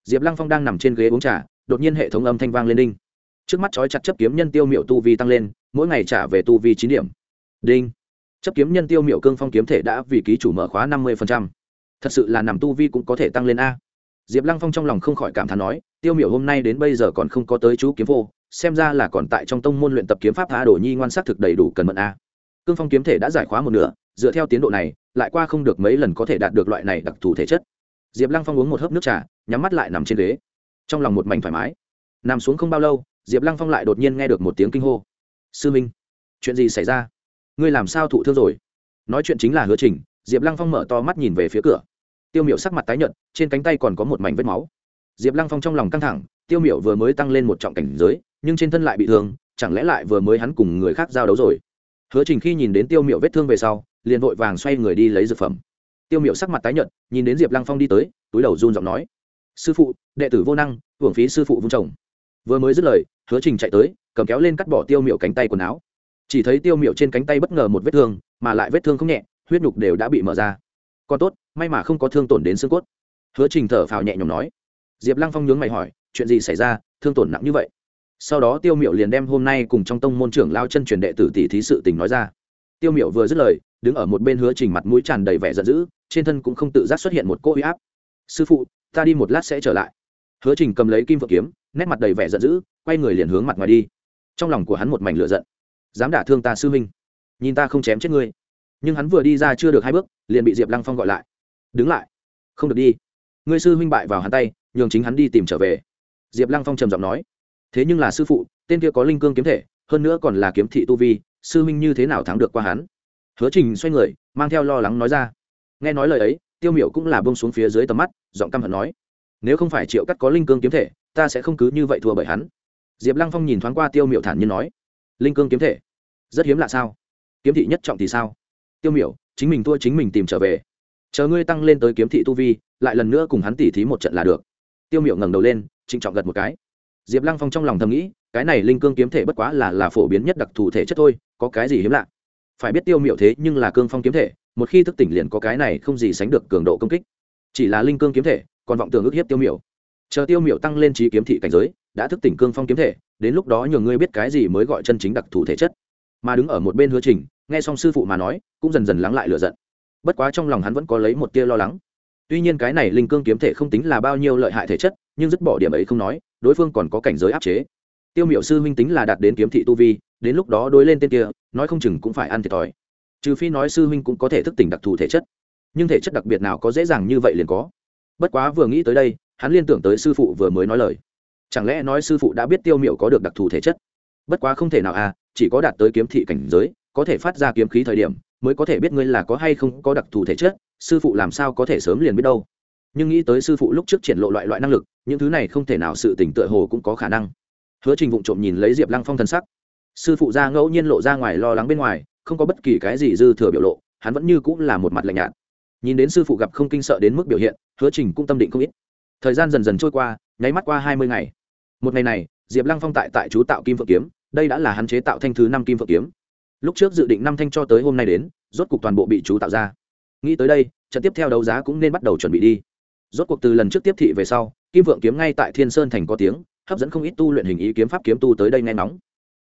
Diệp lăng phong đang nằm trên ghế uống trà, đột nhiên hệ thống âm thanh vang lên đinh. Trước mắt trói chặt chấp kiếm nhân tiêu miểu tu vi tăng lên, mỗi ngày trả về tu vi chín điểm. Đinh. Chấp kiếm nhân tiêu miểu cương phong kiếm thể đã vì ký chủ mở khóa năm mươi thật sự là nằm tu vi cũng có thể tăng lên a diệp lăng phong trong lòng không khỏi cảm thán nói, tiêu Miểu hôm nay đến bây giờ còn không có tới chú kiếm vô xem ra là còn tại trong tông môn luyện tập kiếm pháp tha đồ nhi ngoan s thực đầy đủ cần mận a. Cương phong kiếm thể đã giải khóa một nửa, dựa theo tiến độ này, lại qua không được mấy lần có thể đạt được loại này đặc thù thể chất. Diệp lăng phong uống một hớp nước trà, nhắm mắt lại nằm trên ghế. Trong lòng một mảnh thoải mái. Nằm xuống không bao lâu, diệp lăng phong lại đột nhiên nghe được một tiếng kinh hô. Sư minh, chuyện gì xảy ra? Ngươi làm sao thụ thương rồi? Nói chuyện chính là hứa trình, diệp lăng phong mở to mắt nhìn về phía cửa tiêu miểu sắc mặt tái nhợt, trên cánh tay còn có một mảnh vết máu. Diệp lăng phong trong lòng căng thẳng, tiêu miểu vừa mới tăng lên một trọng cảnh giới, nhưng trên thân lại bị thương, chẳng lẽ lại vừa mới hắn cùng người khác giao đấu rồi? Hứa trình khi nhìn đến tiêu miểu vết thương về sau, liền vội vàng xoay người đi lấy dược phẩm. Tiêu miểu sắc mặt tái nhợt, nhìn đến diệp lăng phong đi tới, túi đầu run giọng nói, sư phụ, đệ tử vô năng, hưởng phí sư phụ vung chồng. Vừa mới dứt lời, hứa trình chạy tới, cầm kéo lên cắt bỏ tiêu miệu cánh tay quần áo. Chỉ thấy tiêu miệu trên cánh tay bất ngờ một vết thương, mà lại vết thương không nhẹ, huyết nhục đều đã bị mở ra. Còn tốt may mà không có thương tổn đến xương cốt. Hứa trình thở phào nhẹ nhõm nói. Diệp lăng phong nhướng mày hỏi, chuyện gì xảy ra, thương tổn nặng như vậy? Sau đó tiêu miệu liền đem hôm nay cùng trong tông môn trưởng lao chân truyền đệ tử tỷ thí sự tình nói ra. Tiêu miệu vừa dứt lời, đứng ở một bên hứa trình mặt mũi tràn đầy vẻ giận dữ, trên thân cũng không tự giác xuất hiện một cô uy áp. Sư phụ, ta đi một lát sẽ trở lại. Hứa trình cầm lấy kim vợ kiếm, nét mặt đầy vẻ giận dữ, quay người liền hướng mặt ngoài đi. Trong lòng của hắn một mảnh lửa giận. Dám đả thương ta sư minh nhìn ta không chém chết ngươi. Nhưng hắn vừa đi ra chưa được hai bước, liền bị diệp lăng phong gọi lại đứng lại. Không được đi. Ngươi sư huynh bại vào hắn tay, nhường chính hắn đi tìm trở về. Diệp lăng phong trầm giọng nói. Thế nhưng là sư phụ, tên kia có linh cương kiếm thể, hơn nữa còn là kiếm thị tu vi, sư huynh như thế nào thắng được qua hắn? Hứa trình xoay người, mang theo lo lắng nói ra. Nghe nói lời ấy, tiêu miểu cũng là bông xuống phía dưới tầm mắt, giọng căm hận nói. Nếu không phải triệu cắt có linh cương kiếm thể, ta sẽ không cứ như vậy thua bởi hắn. Diệp lăng phong nhìn thoáng qua tiêu miểu thản nhiên nói. Linh cương kiếm thể? Rất hiếm lạ sao? Kiếm thị nhất trọng thì sao? Tiêu miểu, chính mình thua chính mình tìm trở về chờ ngươi tăng lên tới kiếm thị tu vi, lại lần nữa cùng hắn tỉ thí một trận là được. Tiêu Miệu ngẩng đầu lên, trịnh trọng gật một cái. Diệp lăng phong trong lòng thầm nghĩ, cái này linh cương kiếm thể bất quá là là phổ biến nhất đặc thù thể chất thôi, có cái gì hiếm lạ? Phải biết tiêu Miệu thế nhưng là cương phong kiếm thể, một khi thức tỉnh liền có cái này không gì sánh được cường độ công kích. Chỉ là linh cương kiếm thể, còn vọng tưởng ức hiếp tiêu miểu. Chờ tiêu miểu tăng lên trí kiếm thị cảnh giới, đã thức tỉnh cương phong kiếm thể, đến lúc đó nhường ngươi biết cái gì mới gọi chân chính đặc thù thể chất. Mà đứng ở một bên hứa trình, nghe xong sư phụ mà nói, cũng dần dần lắng lại lửa giận bất quá trong lòng hắn vẫn có lấy một tia lo lắng. Tuy nhiên cái này linh cương kiếm thể không tính là bao nhiêu lợi hại thể chất, nhưng dứt bỏ điểm ấy không nói, đối phương còn có cảnh giới áp chế. Tiêu miệu sư huynh tính là đạt đến kiếm thị tu vi, đến lúc đó đối lên tên kia, nói không chừng cũng phải ăn thiệt thòi. Trừ phi nói sư huynh cũng có thể thức tỉnh đặc thù thể chất. Nhưng thể chất đặc biệt nào có dễ dàng như vậy liền có. Bất quá vừa nghĩ tới đây, hắn liên tưởng tới sư phụ vừa mới nói lời. Chẳng lẽ nói sư phụ đã biết tiêu miệu có được đặc thù thể chất? Bất quá không thể nào à chỉ có đạt tới kiếm thị cảnh giới, có thể phát ra kiếm khí thời điểm mới có thể biết ngươi là có hay không có đặc thù thể chất, sư phụ làm sao có thể sớm liền biết đâu. Nhưng nghĩ tới sư phụ lúc trước triển lộ loại loại năng lực, những thứ này không thể nào sự tỉnh tựa hồ cũng có khả năng. Hứa trình vụng trộm nhìn lấy diệp lăng phong thân sắc. Sư phụ ra ngẫu nhiên lộ ra ngoài lo lắng bên ngoài, không có bất kỳ cái gì dư thừa biểu lộ, hắn vẫn như cũng là một mặt lạnh nhạt. Nhìn đến sư phụ gặp không kinh sợ đến mức biểu hiện, hứa trình cũng tâm định không ít. Thời gian dần dần trôi qua, nháy mắt qua hai mươi ngày. Một ngày này, diệp lăng phong tại tại chú tạo kim phượng kiếm, đây đã là hắn chế tạo thanh thứ năm kim phượng kiếm lúc trước dự định năm thanh cho tới hôm nay đến, rốt cuộc toàn bộ bị chú tạo ra. Nghĩ tới đây, trận tiếp theo đấu giá cũng nên bắt đầu chuẩn bị đi. Rốt cuộc từ lần trước tiếp thị về sau, kim vượng kiếm ngay tại thiên sơn thành có tiếng, hấp dẫn không ít tu luyện hình ý kiếm pháp kiếm tu tới đây nghe nóng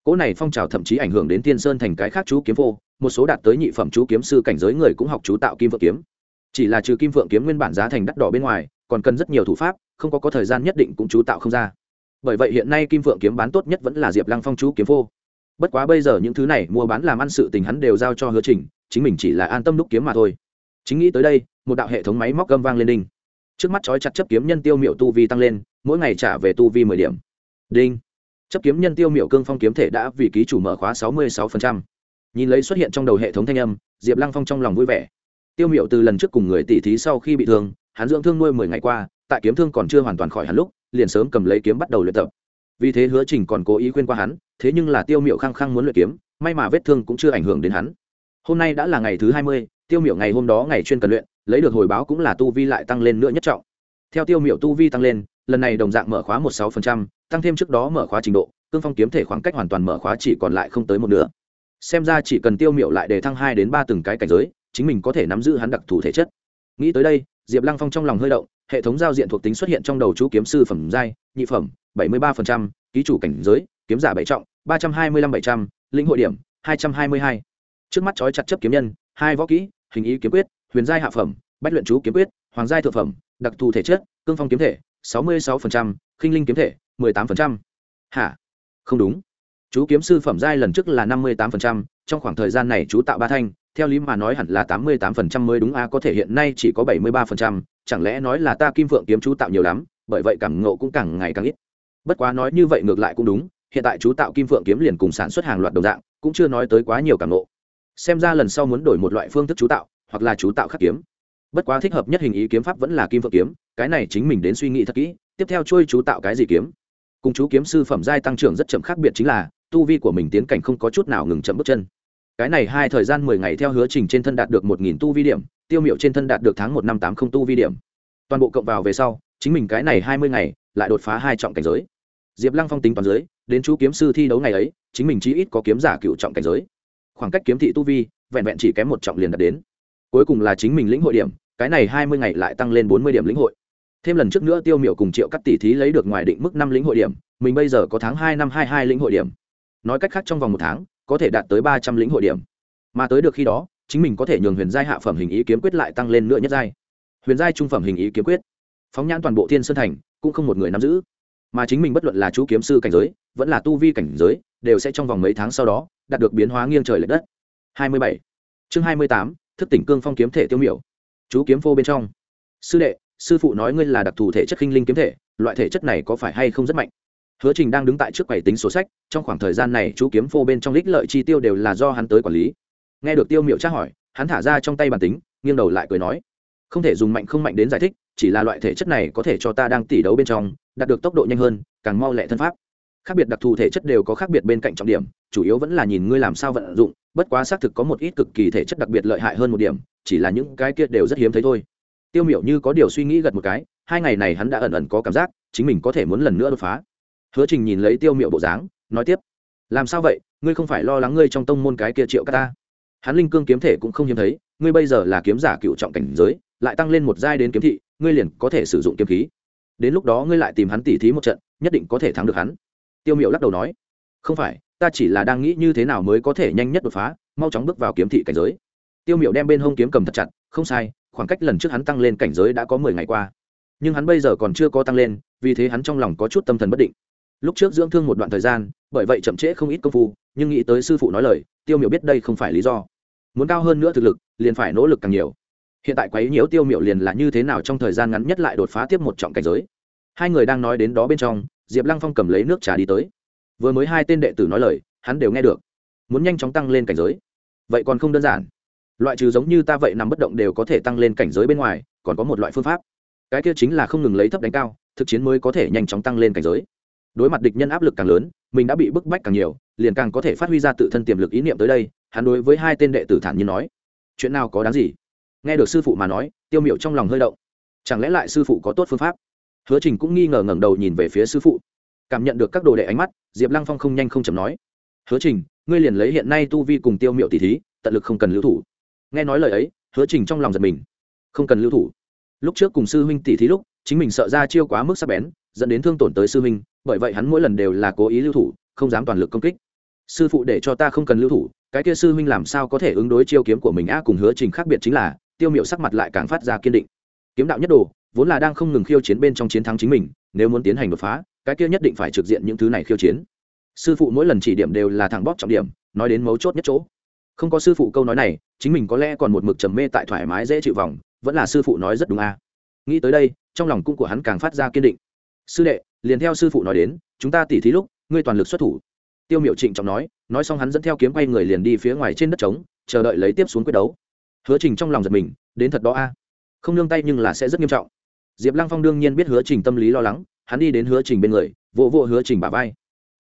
cỗ này phong trào thậm chí ảnh hưởng đến thiên sơn thành cái khác chú kiếm vô một số đạt tới nhị phẩm chú kiếm sư cảnh giới người cũng học chú tạo kim vượng kiếm. Chỉ là trừ kim vượng kiếm nguyên bản giá thành đắt đỏ bên ngoài, còn cần rất nhiều thủ pháp, không có có thời gian nhất định cũng chú tạo không ra. Bởi vậy hiện nay kim vượng kiếm bán tốt nhất vẫn là diệp lăng phong chú kiếm vô bất quá bây giờ những thứ này mua bán làm ăn sự tình hắn đều giao cho hứa trình, chính mình chỉ là an tâm đúc kiếm mà thôi. Chính nghĩ tới đây, một đạo hệ thống máy móc gâm vang lên đinh. Trước mắt trói chặt chấp kiếm nhân tiêu miệu tu vi tăng lên, mỗi ngày trả về tu vi mười điểm. Đinh. Chấp kiếm nhân tiêu miệu cương phong kiếm thể đã vì ký chủ mở khóa sáu mươi sáu phần trăm. nhìn lấy xuất hiện trong đầu hệ thống thanh âm, diệp lăng phong trong lòng vui vẻ. Tiêu miệu từ lần trước cùng người tỉ thí sau khi bị thương, hắn dưỡng thương nuôi mười ngày qua, tại kiếm thương còn chưa hoàn toàn khỏi hắn lúc, liền sớm cầm lấy kiếm bắt đầu luyện tập vì thế hứa trình còn cố ý khuyên qua hắn, thế nhưng là tiêu miệu khăng khăng muốn luyện kiếm, may mà vết thương cũng chưa ảnh hưởng đến hắn. Hôm nay đã là ngày thứ hai mươi, tiêu miệu ngày hôm đó ngày chuyên cần luyện, lấy được hồi báo cũng là tu vi lại tăng lên nữa nhất trọng. Theo tiêu miệu tu vi tăng lên, lần này đồng dạng mở khóa một sáu tăng thêm trước đó mở khóa trình độ, cương phong kiếm thể khoảng cách hoàn toàn mở khóa chỉ còn lại không tới một nửa. Xem ra chỉ cần tiêu miệu lại để thăng hai đến ba từng cái cảnh giới, chính mình có thể nắm giữ hắn đặc thù thể chất. Nghĩ tới đây, diệp lăng phong trong lòng hơi động hệ thống giao diện thuộc tính xuất hiện trong đầu chú kiếm sư phẩm giai, nhị phẩm, bảy mươi ba ký chủ cảnh giới, kiếm giả bảy trọng, ba trăm hai mươi năm bảy trăm linh hội điểm, hai trăm hai mươi hai. Trước mắt trói chặt chấp kiếm nhân, hai võ kỹ, hình ý kiếm quyết, huyền giai hạ phẩm, bách luyện chú kiếm quyết, hoàng giai thượng phẩm, đặc thù thể chất, cương phong kiếm thể, sáu mươi sáu khinh linh kiếm thể, mười tám hả? Không đúng. Chú kiếm sư phẩm giai lần trước là năm mươi tám trong khoảng thời gian này chú tạo ba thanh, theo lý mà nói hẳn là tám mươi tám mới đúng, a, có thể hiện nay chỉ có bảy mươi ba chẳng lẽ nói là ta kim phượng kiếm chú tạo nhiều lắm, bởi vậy càng ngộ cũng càng ngày càng ít. Bất quá nói như vậy ngược lại cũng đúng, hiện tại chú tạo kim phượng kiếm liền cùng sản xuất hàng loạt đồng dạng, cũng chưa nói tới quá nhiều càng ngộ. Xem ra lần sau muốn đổi một loại phương thức chú tạo, hoặc là chú tạo khắc kiếm. Bất quá thích hợp nhất hình ý kiếm pháp vẫn là kim phượng kiếm, cái này chính mình đến suy nghĩ thật kỹ, tiếp theo trôi chú tạo cái gì kiếm. Cùng chú kiếm sư phẩm giai tăng trưởng rất chậm khác biệt chính là, tu vi của mình tiến cảnh không có chút nào ngừng chậm bước chân cái này hai thời gian mười ngày theo hứa trình trên thân đạt được một nghìn tu vi điểm, tiêu miệu trên thân đạt được tháng một năm tám không tu vi điểm. Toàn bộ cộng vào về sau, chính mình cái này hai mươi ngày lại đột phá hai trọng cảnh giới. Diệp lăng phong tính toàn giới đến chú kiếm sư thi đấu ngày ấy, chính mình chí ít có kiếm giả cựu trọng cảnh giới. Khoảng cách kiếm thị tu vi, vẹn vẹn chỉ kém một trọng liền đạt đến. Cuối cùng là chính mình lĩnh hội điểm, cái này hai mươi ngày lại tăng lên bốn mươi điểm lĩnh hội. Thêm lần trước nữa tiêu miệu cùng triệu cắt tỷ thí lấy được ngoài định mức năm lĩnh hội điểm, mình bây giờ có tháng hai năm hai hai lĩnh hội điểm. Nói cách khác trong vòng một tháng có thể đạt tới ba trăm lĩnh hội điểm. Mà tới được khi đó chính mình có thể nhường huyền giai hạ phẩm hình ý kiếm quyết lại tăng lên nữa nhất giai. Huyền giai trung phẩm hình ý kiếm quyết. Phóng nhãn toàn bộ thiên sơn thành cũng không một người nắm giữ. Mà chính mình bất luận là chú kiếm sư cảnh giới vẫn là tu vi cảnh giới đều sẽ trong vòng mấy tháng sau đó đạt được biến hóa nghiêng trời l ệ đất 27. chương 28, thức tỉnh cương phong kiếm thể tiêu miểu. Chú kiếm phô bên trong. Sư đệ sư phụ nói ngươi là đặc thù thể chất khinh linh kiếm thể loại thể chất này có phải hay không rất mạnh? Hứa trình đang đứng tại trước quầy tính sổ sách, trong khoảng thời gian này chú kiếm phô bên trong lích lợi chi tiêu đều là do hắn tới quản lý. Nghe được tiêu miệu tra hỏi, hắn thả ra trong tay bàn tính, nghiêng đầu lại cười nói, không thể dùng mạnh không mạnh đến giải thích, chỉ là loại thể chất này có thể cho ta đang tỉ đấu bên trong, đạt được tốc độ nhanh hơn, càng mau lẹ thân pháp. Khác biệt đặc thù thể chất đều có khác biệt bên cạnh trọng điểm, chủ yếu vẫn là nhìn ngươi làm sao vận dụng, bất quá xác thực có một ít cực kỳ thể chất đặc biệt lợi hại hơn một điểm, chỉ là những cái kia đều rất hiếm thấy thôi. Tiêu miểu như có điều suy nghĩ gật một cái, hai ngày này hắn đã ẩn ẩn có cảm giác, chính mình có thể muốn lần nữa đột phá hứa trình nhìn lấy tiêu miểu bộ dáng, nói tiếp, làm sao vậy? Ngươi không phải lo lắng ngươi trong tông môn cái kia triệu ta? Hắn linh cương kiếm thể cũng không hiếm thấy, ngươi bây giờ là kiếm giả cựu trọng cảnh giới, lại tăng lên một giai đến kiếm thị, ngươi liền có thể sử dụng kiếm khí. Đến lúc đó ngươi lại tìm hắn tỉ thí một trận, nhất định có thể thắng được hắn. Tiêu miệu lắc đầu nói, không phải, ta chỉ là đang nghĩ như thế nào mới có thể nhanh nhất đột phá, mau chóng bước vào kiếm thị cảnh giới. Tiêu miệu đem bên hông kiếm cầm thật chặt, không sai, khoảng cách lần trước hắn tăng lên cảnh giới đã có mười ngày qua, nhưng hắn bây giờ còn chưa có tăng lên, vì thế hắn trong lòng có chút tâm thần bất định lúc trước dưỡng thương một đoạn thời gian, bởi vậy chậm trễ không ít công phu, nhưng nghĩ tới sư phụ nói lời, tiêu miểu biết đây không phải lý do. Muốn cao hơn nữa thực lực, liền phải nỗ lực càng nhiều. Hiện tại quấy nhiễu tiêu miểu liền là như thế nào trong thời gian ngắn nhất lại đột phá tiếp một trọng cảnh giới. Hai người đang nói đến đó bên trong, diệp lăng phong cầm lấy nước trà đi tới. Vừa mới hai tên đệ tử nói lời, hắn đều nghe được. Muốn nhanh chóng tăng lên cảnh giới. Vậy còn không đơn giản. Loại trừ giống như ta vậy nằm bất động đều có thể tăng lên cảnh giới bên ngoài, còn có một loại phương pháp. Cái kia chính là không ngừng lấy thấp đánh cao, thực chiến mới có thể nhanh chóng tăng lên cảnh giới đối mặt địch nhân áp lực càng lớn, mình đã bị bức bách càng nhiều, liền càng có thể phát huy ra tự thân tiềm lực ý niệm tới đây, hắn đối với hai tên đệ tử thản nhiên nói. Chuyện nào có đáng gì? Nghe được sư phụ mà nói, tiêu miệu trong lòng hơi động. Chẳng lẽ lại sư phụ có tốt phương pháp? Hứa trình cũng nghi ngờ ngẩng đầu nhìn về phía sư phụ. Cảm nhận được các đồ đệ ánh mắt, diệp lăng phong không nhanh không chầm nói. Hứa trình, ngươi liền lấy hiện nay tu vi cùng tiêu miệu tỷ thí, tận lực không cần lưu thủ. Nghe nói lời ấy, hứa trình trong lòng giật mình. Không cần lưu thủ. Lúc trước cùng sư huynh tỷ thí lúc, chính mình sợ ra chiêu quá mức sắc bén, dẫn đến thương tổn tới sư huynh bởi vậy hắn mỗi lần đều là cố ý lưu thủ, không dám toàn lực công kích. Sư phụ để cho ta không cần lưu thủ, cái kia sư huynh làm sao có thể ứng đối chiêu kiếm của mình a cùng hứa trình khác biệt chính là, tiêu miệu sắc mặt lại càng phát ra kiên định. Kiếm đạo nhất đồ, vốn là đang không ngừng khiêu chiến bên trong chiến thắng chính mình, nếu muốn tiến hành đột phá, cái kia nhất định phải trực diện những thứ này khiêu chiến. Sư phụ mỗi lần chỉ điểm đều là thẳng bóp trọng điểm, nói đến mấu chốt nhất chỗ. Không có sư phụ câu nói này, chính mình có lẽ còn một mực trầm mê tại thoải mái dễ chịu vòng, vẫn là sư phụ nói rất đúng a. Nghĩ tới đây, trong lòng cung của hắn càng phát ra kiên định. Sư đệ liền theo sư phụ nói đến, chúng ta tỉ thí lúc, ngươi toàn lực xuất thủ. Tiêu miệu trịnh trọng nói nói xong hắn dẫn theo kiếm quay người liền đi phía ngoài trên đất trống, chờ đợi lấy tiếp xuống quyết đấu. Hứa trình trong lòng giật mình, đến thật đó a. Không nương tay nhưng là sẽ rất nghiêm trọng. Diệp lăng phong đương nhiên biết hứa trình tâm lý lo lắng, hắn đi đến hứa trình bên người, vỗ vỗ hứa trình bà vai.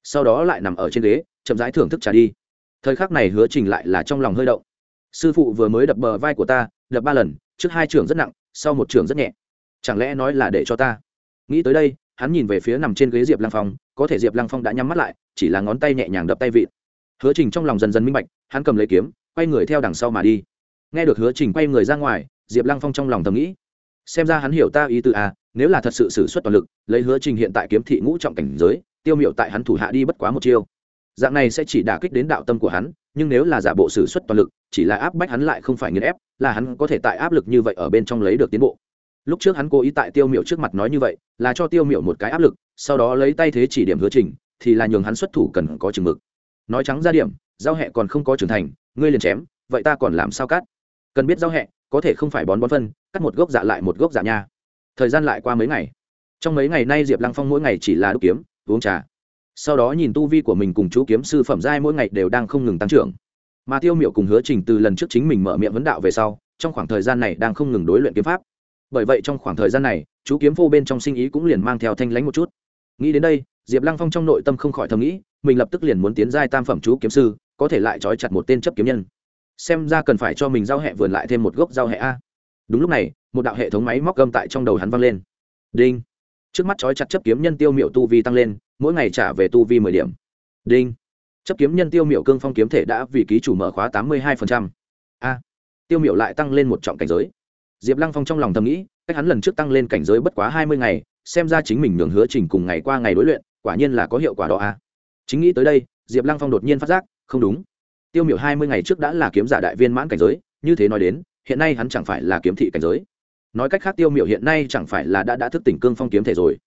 Sau đó lại nằm ở trên ghế, chậm rãi thưởng thức trả đi. Thời khắc này hứa trình lại là trong lòng hơi động. Sư phụ vừa mới đập bờ vai của ta, đập ba lần, trước hai trường rất nặng, sau một trường rất nhẹ. Chẳng lẽ nói là để cho ta? Nghĩ tới đây hắn nhìn về phía nằm trên ghế diệp lăng phong, có thể diệp lăng phong đã nhắm mắt lại, chỉ là ngón tay nhẹ nhàng đập tay vịt hứa trình trong lòng dần dần minh bạch, hắn cầm lấy kiếm, quay người theo đằng sau mà đi. Nghe được hứa trình quay người ra ngoài, diệp lăng phong trong lòng thầm nghĩ, xem ra hắn hiểu ta ý từ à nếu là thật sự xử suất toàn lực, lấy hứa trình hiện tại kiếm thị ngũ trọng cảnh giới, tiêu miệu tại hắn thủ hạ đi bất quá một chiêu. Dạng này sẽ chỉ đả kích đến đạo tâm của hắn, nhưng nếu là giả bộ xử suất toàn lực, chỉ là áp bách hắn lại không phải nghiền ép, là hắn có thể tại áp lực như vậy ở bên trong lấy được tiến bộ lúc trước hắn cố ý tại tiêu miệu trước mặt nói như vậy, là cho tiêu miệu một cái áp lực, sau đó lấy tay thế chỉ điểm hứa trình, thì là nhường hắn xuất thủ cần có chừng mực. Nói trắng ra điểm, giao hẹ còn không có trưởng thành, ngươi liền chém, vậy ta còn làm sao cắt? Cần biết giao hẹ, có thể không phải bón bón phân, cắt một gốc dạ lại một gốc dạ nha. Thời gian lại qua mấy ngày. Trong mấy ngày nay diệp lăng phong mỗi ngày chỉ là đúc kiếm, uống trà. Sau đó nhìn tu vi của mình cùng chú kiếm sư phẩm giai mỗi ngày đều đang không ngừng tăng trưởng. Mà tiêu miệu cùng hứa trình từ lần trước chính mình mở miệng vấn đạo về sau, trong khoảng thời gian này đang không ngừng đối luyện kiếm pháp bởi vậy trong khoảng thời gian này, chú kiếm vô bên trong sinh ý cũng liền mang theo thanh lãnh một chút. Nghĩ đến đây, diệp lăng phong trong nội tâm không khỏi thầm nghĩ, mình lập tức liền muốn tiến giai tam phẩm chú kiếm sư, có thể lại trói chặt một tên chấp kiếm nhân. Xem ra cần phải cho mình giao hẹ vườn lại thêm một gốc giao hẹ a. Đúng lúc này, một đạo hệ thống máy móc gâm tại trong đầu hắn vang lên. Đinh. Trước mắt trói chặt chấp kiếm nhân tiêu miệu tu vi tăng lên, mỗi ngày trả về tu vi mười điểm. Đinh. Chấp kiếm nhân tiêu miệu cương phong kiếm thể đã vì ký chủ mở khóa tám mươi hai a. Tiêu miệu lại tăng lên một trọng cảnh giới diệp lăng phong trong lòng thầm nghĩ, cách hắn lần trước tăng lên cảnh giới bất quá hai mươi ngày, xem ra chính mình nhường hứa trình cùng ngày qua ngày đối luyện, quả nhiên là có hiệu quả đó a chính nghĩ tới đây, diệp lăng phong đột nhiên phát giác, không đúng. Tiêu miểu hai mươi ngày trước đã là kiếm giả đại viên mãn cảnh giới, như thế nói đến, hiện nay hắn chẳng phải là kiếm thị cảnh giới. Nói cách khác tiêu miểu hiện nay chẳng phải là đã đã thức tỉnh cương phong kiếm thể rồi.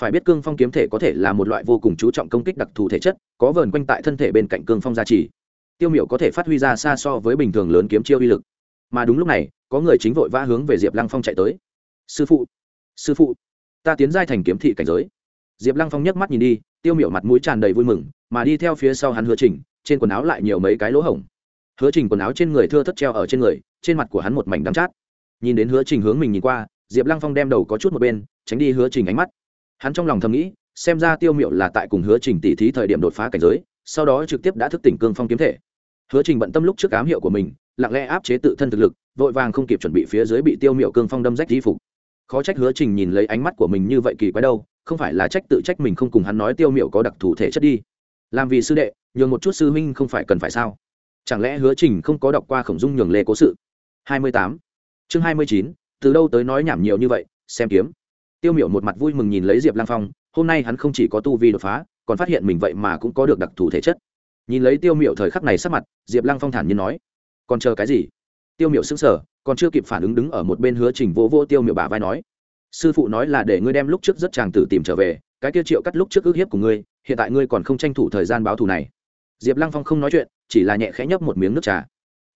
Phải biết cương phong kiếm thể có thể là một loại vô cùng chú trọng công kích đặc thù thể chất, có vờn quanh tại thân thể bên cạnh cương phong gia trì. Tiêu miểu có thể phát huy ra xa so với bình thường lớn kiếm chiêu uy lực. Mà đúng lúc này có người chính vội vã hướng về diệp lăng phong chạy tới. Sư phụ sư phụ, ta tiến giai thành kiếm thị cảnh giới. Diệp lăng phong nhấc mắt nhìn đi, tiêu miểu mặt mũi tràn đầy vui mừng, mà đi theo phía sau hắn hứa trình, trên quần áo lại nhiều mấy cái lỗ hổng. Hứa trình quần áo trên người thưa thất treo ở trên người, trên mặt của hắn một mảnh đắm chát. Nhìn đến hứa trình hướng mình nhìn qua, diệp lăng phong đem đầu có chút một bên, tránh đi hứa trình ánh mắt. Hắn trong lòng thầm nghĩ, xem ra tiêu miệu là tại cùng hứa trình tỉ thí thời điểm đột phá cảnh giới, sau đó trực tiếp đã thức tỉnh cương phong kiếm thể. Hứa trình bận tâm lúc trước ám hiệu của mình lặng lẽ áp chế tự thân thực lực, vội vàng không kịp chuẩn bị phía dưới bị tiêu miệu cương phong đâm rách di phục. Khó trách hứa trình nhìn lấy ánh mắt của mình như vậy kỳ quái đâu, không phải là trách tự trách mình không cùng hắn nói tiêu miệu có đặc thù thể chất đi. Làm vì sư đệ, nhường một chút sư huynh không phải cần phải sao? Chẳng lẽ hứa trình không có đọc qua khổng dung nhường lê cố sự? Hai mươi tám. Chương hai mươi chín, từ đâu tới nói nhảm nhiều như vậy, xem kiếm. Tiêu miểu một mặt vui mừng nhìn lấy diệp lang phong, hôm nay hắn không chỉ có tu vi đột phá, còn phát hiện mình vậy mà cũng có được đặc thù thể chất. Nhìn lấy tiêu miểu thời khắc này sắc mặt, diệp lang phong thản nhiên nói còn chờ cái gì? Tiêu miểu sững sở, còn chưa kịp phản ứng đứng ở một bên hứa trình vô vô tiêu miểu bả vai nói sư phụ nói là để ngươi đem lúc trước rất chàng tử tìm trở về cái kia triệu cắt lúc trước ước hiếp của ngươi hiện tại ngươi còn không tranh thủ thời gian báo thù này. Diệp lăng phong không nói chuyện chỉ là nhẹ khẽ nhấp một miếng nước trà.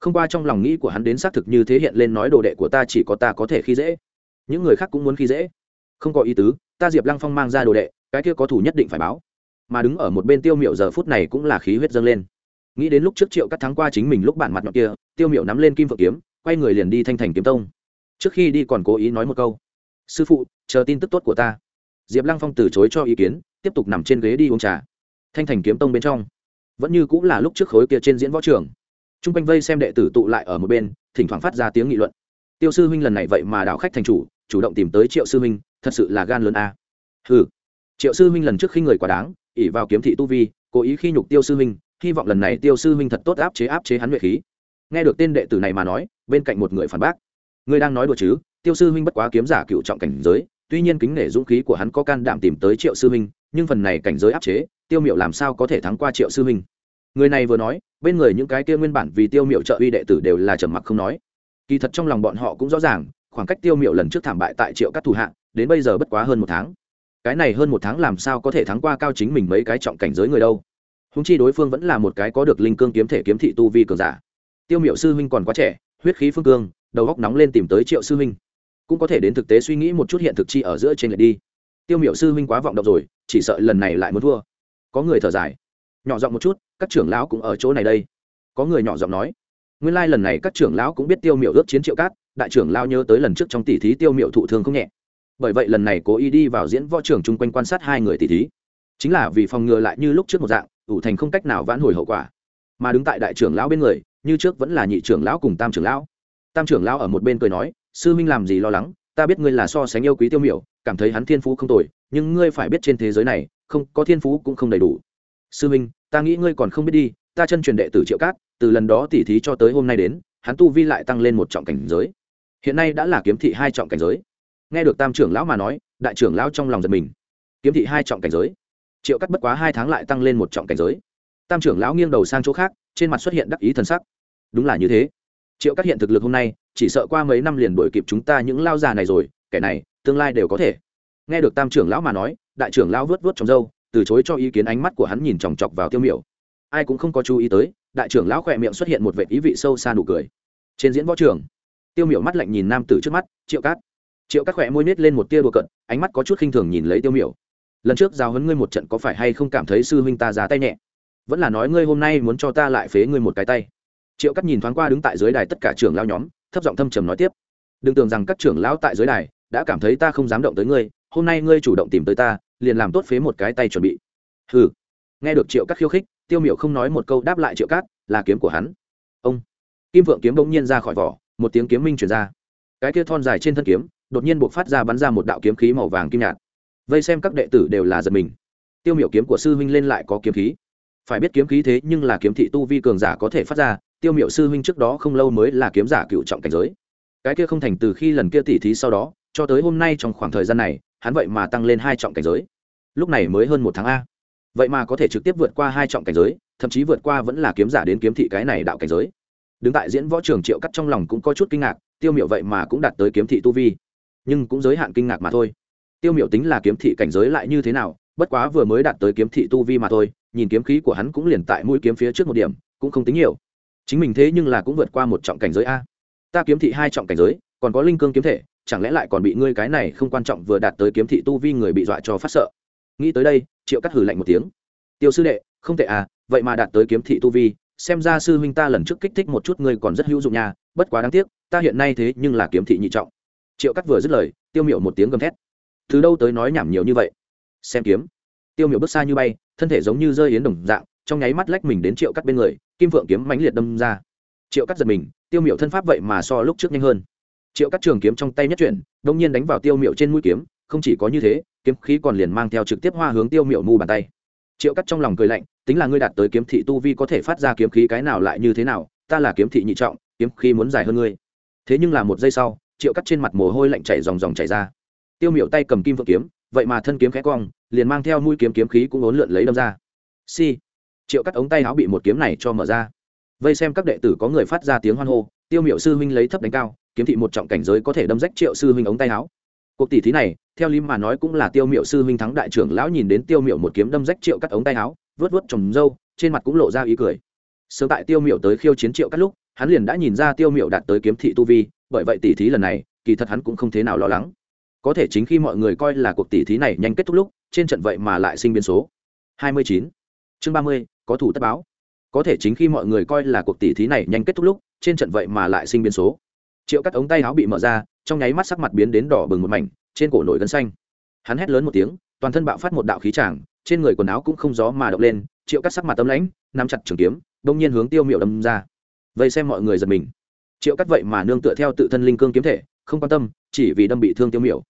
Không qua trong lòng nghĩ của hắn đến xác thực như thế hiện lên nói đồ đệ của ta chỉ có ta có thể khi dễ. Những người khác cũng muốn khi dễ. Không có ý tứ ta diệp lăng phong mang ra đồ đệ cái kia có thủ nhất định phải báo. Mà đứng ở một bên tiêu miệu giờ phút này cũng là khí huyết dâng lên nghĩ đến lúc trước triệu cắt thắng qua chính mình lúc bản mặt nhọn kia, tiêu miệu nắm lên kim phượng kiếm, quay người liền đi thanh thành kiếm tông. Trước khi đi còn cố ý nói một câu. Sư phụ, chờ tin tức tốt của ta. Diệp lăng phong từ chối cho ý kiến, tiếp tục nằm trên ghế đi uống trà. Thanh thành kiếm tông bên trong. Vẫn như cũng là lúc trước khối kia trên diễn võ trường. T r u n g quanh vây xem đệ tử tụ lại ở một bên, thỉnh thoảng phát ra tiếng nghị luận. Tiêu sư huynh lần này vậy mà đảo khách thành chủ chủ động tìm tới triệu sư huynh, thật sự là gan lớn a. À. ừ triệu sư huynh lần trước khi người quá đáng ỉ vào kiếm thị tu vi, cố ý khi nhục tiêu sư huynh hy vọng lần này tiêu sư huynh thật tốt áp chế áp chế hắn luyện khí. Nghe được tên đệ tử này mà nói, bên cạnh một người phản bác. Người đang nói đùa chứ, tiêu sư huynh bất quá kiếm giả cựu trọng cảnh giới, tuy nhiên kính nể dũng khí của hắn có can đảm tìm tới triệu sư huynh, nhưng phần này cảnh giới áp chế, tiêu miệu làm sao có thể thắng qua triệu sư huynh? Người này vừa nói, bên người những cái kia nguyên bản vì tiêu miệu trợ uy đệ tử đều là trầm mặc không nói. Kỳ thật trong lòng bọn họ cũng rõ ràng, khoảng cách tiêu miệu lần trước thảm bại tại triệu các thủ hạ, đến bây giờ bất quá hơn một tháng. Cái này hơn một tháng làm sao có thể thắng qua cao chính mình mấy cái trọng cảnh giới người đâu? Húng chi đối phương vẫn là một cái có được linh cương kiếm thể kiếm thị tu vi cường giả. Tiêu miệu sư huynh còn quá trẻ, huyết khí phương cương, đầu góc nóng lên tìm tới triệu sư huynh. Cũng có thể đến thực tế suy nghĩ một chút hiện thực chi ở giữa trên lệch đi. Tiêu miệu sư huynh quá vọng động rồi, chỉ sợ lần này lại muốn thua. Có người thở dài. Nhỏ giọng một chút, các trưởng lão cũng ở chỗ này đây. Có người nhỏ giọng nói. Nguyên lai lần này các trưởng lão cũng biết tiêu miệu ước chiến triệu cát, đại trưởng lao nhớ tới lần trước trong tỷ thí tiêu miệu thụ thương không nhẹ. Bởi vậy lần này cố ý đi vào diễn võ trường chung quanh quan sát hai người tỷ thí. Chính là vì phòng ngừa lại như lúc trước một dạng ủ thành không cách nào vãn hồi hậu quả. Mà đứng tại đại trưởng lão bên người, như trước vẫn là nhị trưởng lão cùng tam trưởng lão. Tam trưởng lão ở một bên cười nói, sư minh làm gì lo lắng? Ta biết ngươi là so sánh yêu quý tiêu miểu, cảm thấy hắn thiên phú không tồi, nhưng ngươi phải biết trên thế giới này, không, có thiên phú cũng không đầy đủ. Sư minh, ta nghĩ ngươi còn không biết đi, ta chân truyền đệ tử triệu cát, từ lần đó tỉ thí cho tới hôm nay đến, hắn tu vi lại tăng lên một trọng cảnh giới. Hiện nay đã là kiếm thị hai trọng cảnh giới. Nghe được tam trưởng lão mà nói, đại trưởng lão trong lòng giật mình. Kiếm thị hai trọng cảnh giới? Triệu cắt bất quá hai tháng lại tăng lên một trọng cảnh giới. Tam trưởng lão nghiêng đầu sang chỗ khác, trên mặt xuất hiện đắc ý t sắc. Đúng là như thế. Triệu cắt hiện thực lực hôm nay, chỉ sợ qua mấy năm liền đuổi kịp chúng ta những lao già này rồi, kẻ này, tương lai đều có thể. Nghe được tam trưởng lão mà nói, đại trưởng lão vớt vớt trong râu, từ chối cho ý kiến ánh mắt của hắn nhìn chòng chọc vào tiêu miểu. Ai cũng không có chú ý tới, đại trưởng lão khỏe miệng xuất hiện một vệ ý vị sâu xa nụ cười. Trên diễn võ trường, tiêu miểu mắt lạnh nhìn nam tử trước mắt, triệu cát triệu cát khỏe môi nết lên một tia đùa cận ánh mắt có chút khinh thường nhìn lấy tiêu miểu lần trước giao huấn ngươi một trận có phải hay không cảm thấy sư huynh ta giá tay nhẹ? Vẫn là nói ngươi hôm nay muốn cho ta lại phế ngươi một cái tay. Triệu cắt nhìn thoáng qua đứng tại dưới đài tất cả trưởng lao nhóm, thấp giọng thâm trầm nói tiếp. Đừng tưởng rằng các trưởng lão tại dưới đài đã cảm thấy ta không dám động tới ngươi, hôm nay ngươi chủ động tìm tới ta, liền làm tốt phế một cái tay chuẩn bị. Hừ. Nghe được triệu cắt khiêu khích, tiêu miệu không nói một câu đáp lại triệu cát là kiếm của hắn. Ông. Kim vượng kiếm bỗng nhiên ra khỏi vỏ, một tiếng kiếm minh chuyển ra. Cái kia thon dài trên thân kiếm, đột nhiên buộc phát ra bắn ra một đạo kiếm khí màu vàng kim nhạt vây xem các đệ tử đều là giật mình. Tiêu miểu kiếm của sư huynh lên lại có kiếm khí. Phải biết kiếm khí thế nhưng là kiếm thị tu vi cường giả có thể phát ra, tiêu miểu sư huynh trước đó không lâu mới là kiếm giả cựu trọng cảnh giới. Cái kia không thành từ khi lần kia tỉ thí sau đó, cho tới hôm nay trong khoảng thời gian này, hắn vậy mà tăng lên hai trọng cảnh giới. Lúc này mới hơn một tháng a. Vậy mà có thể trực tiếp vượt qua hai trọng cảnh giới, thậm chí vượt qua vẫn là kiếm giả đến kiếm thị cái này đạo cảnh giới. Đứng tại diễn võ trường triệu cắt trong lòng cũng có chút kinh ngạc, tiêu miệu vậy mà cũng đạt tới kiếm thị tu vi. Nhưng cũng giới hạn kinh ngạc mà thôi tiêu miệu tính là kiếm thị cảnh giới lại như thế nào, bất quá vừa mới đạt tới kiếm thị tu vi mà thôi, nhìn kiếm khí của hắn cũng liền tại mũi kiếm phía trước một điểm, cũng không tính nhiều. Chính mình thế nhưng là cũng vượt qua một trọng cảnh giới a. Ta kiếm thị hai trọng cảnh giới, còn có linh cương kiếm thể, chẳng lẽ lại còn bị ngươi cái này không quan trọng vừa đạt tới kiếm thị tu vi người bị dọa cho phát sợ? Nghĩ tới đây, triệu cắt hử lạnh một tiếng. Tiêu sư đệ, không tệ à vậy mà đạt tới kiếm thị tu vi, xem ra sư huynh ta lần trước kích thích một chút ngươi còn rất hữu dụng nha, bất quá đáng tiếc, ta hiện nay thế nhưng là kiếm thị nhị trọng. Triệu cắt vừa dứt lời, tiêu miệu một tiếng gầm thét từ đâu tới nói nhảm nhiều như vậy? Xem kiếm. Tiêu miệu bước xa như bay, thân thể giống như rơi yến đồng dạng, trong nháy mắt lách mình đến triệu cắt bên người, kim phượng kiếm mãnh liệt đâm ra. Triệu cắt giật mình, tiêu miệu thân pháp vậy mà so lúc trước nhanh hơn. Triệu cắt trường kiếm trong tay nhất chuyển đông nhiên đánh vào tiêu miệu trên mũi kiếm, không chỉ có như thế, kiếm khí còn liền mang theo trực tiếp hoa hướng tiêu miệu mu bàn tay. Triệu cắt trong lòng cười lạnh, tính là ngươi đạt tới kiếm thị tu vi có thể phát ra kiếm khí cái nào lại như thế nào, ta là kiếm thị nhị trọng, kiếm khí muốn dài hơn ngươi. Thế nhưng là một giây sau, triệu cắt trên mặt mồ hôi lạnh chảy dòng dòng chảy ra tiêu miệu tay cầm kim vượng kiếm, vậy mà thân kiếm khẽ cong, liền mang theo mũi kiếm kiếm khí cũng ốn lượn lấy đâm ra. Si. Triệu cắt ống tay áo bị một kiếm này cho mở ra. Vây xem các đệ tử có người phát ra tiếng hoan hô, tiêu miệu sư huynh lấy thấp đánh cao, kiếm thị một trọng cảnh giới có thể đâm rách triệu sư huynh ống tay áo. Cuộc tỷ thí này, theo lý mà nói cũng là tiêu miệu sư huynh thắng đại trưởng lão nhìn đến tiêu miệu một kiếm đâm rách triệu cắt ống tay áo, vớt vớt trồng râu, trên mặt cũng lộ ra ý cười. Sớm tại tiêu miệu tới khiêu chiến triệu cắt lúc, hắn liền đã nhìn ra tiêu miệu đạt tới kiếm thị tu vi, bởi vậy tỷ thí lần này, kỳ thật hắn cũng không thế nào lo lắng có thể chính khi mọi người coi là cuộc tỷ thí này nhanh kết thúc lúc trên trận vậy mà lại sinh biến số. 29. chương 30, có thủ tất báo. Có thể chính khi mọi người coi là cuộc tỷ thí này nhanh kết thúc lúc trên trận vậy mà lại sinh biến số. Triệu cắt ống tay áo bị mở ra trong nháy mắt sắc mặt biến đến đỏ bừng một mảnh trên cổ nổi gân xanh. Hắn hét lớn một tiếng toàn thân bạo phát một đạo khí tràng trên người quần áo cũng không gió mà động lên triệu cắt sắc mặt tấm lãnh nắm chặt trường kiếm đông nhiên hướng tiêu miệu đâm ra. Vậy xem mọi người giật mình. Triệu cắt vậy mà nương tựa theo tự thân linh cương kiếm thể không quan tâm chỉ vì đâm bị thương tiêu miệu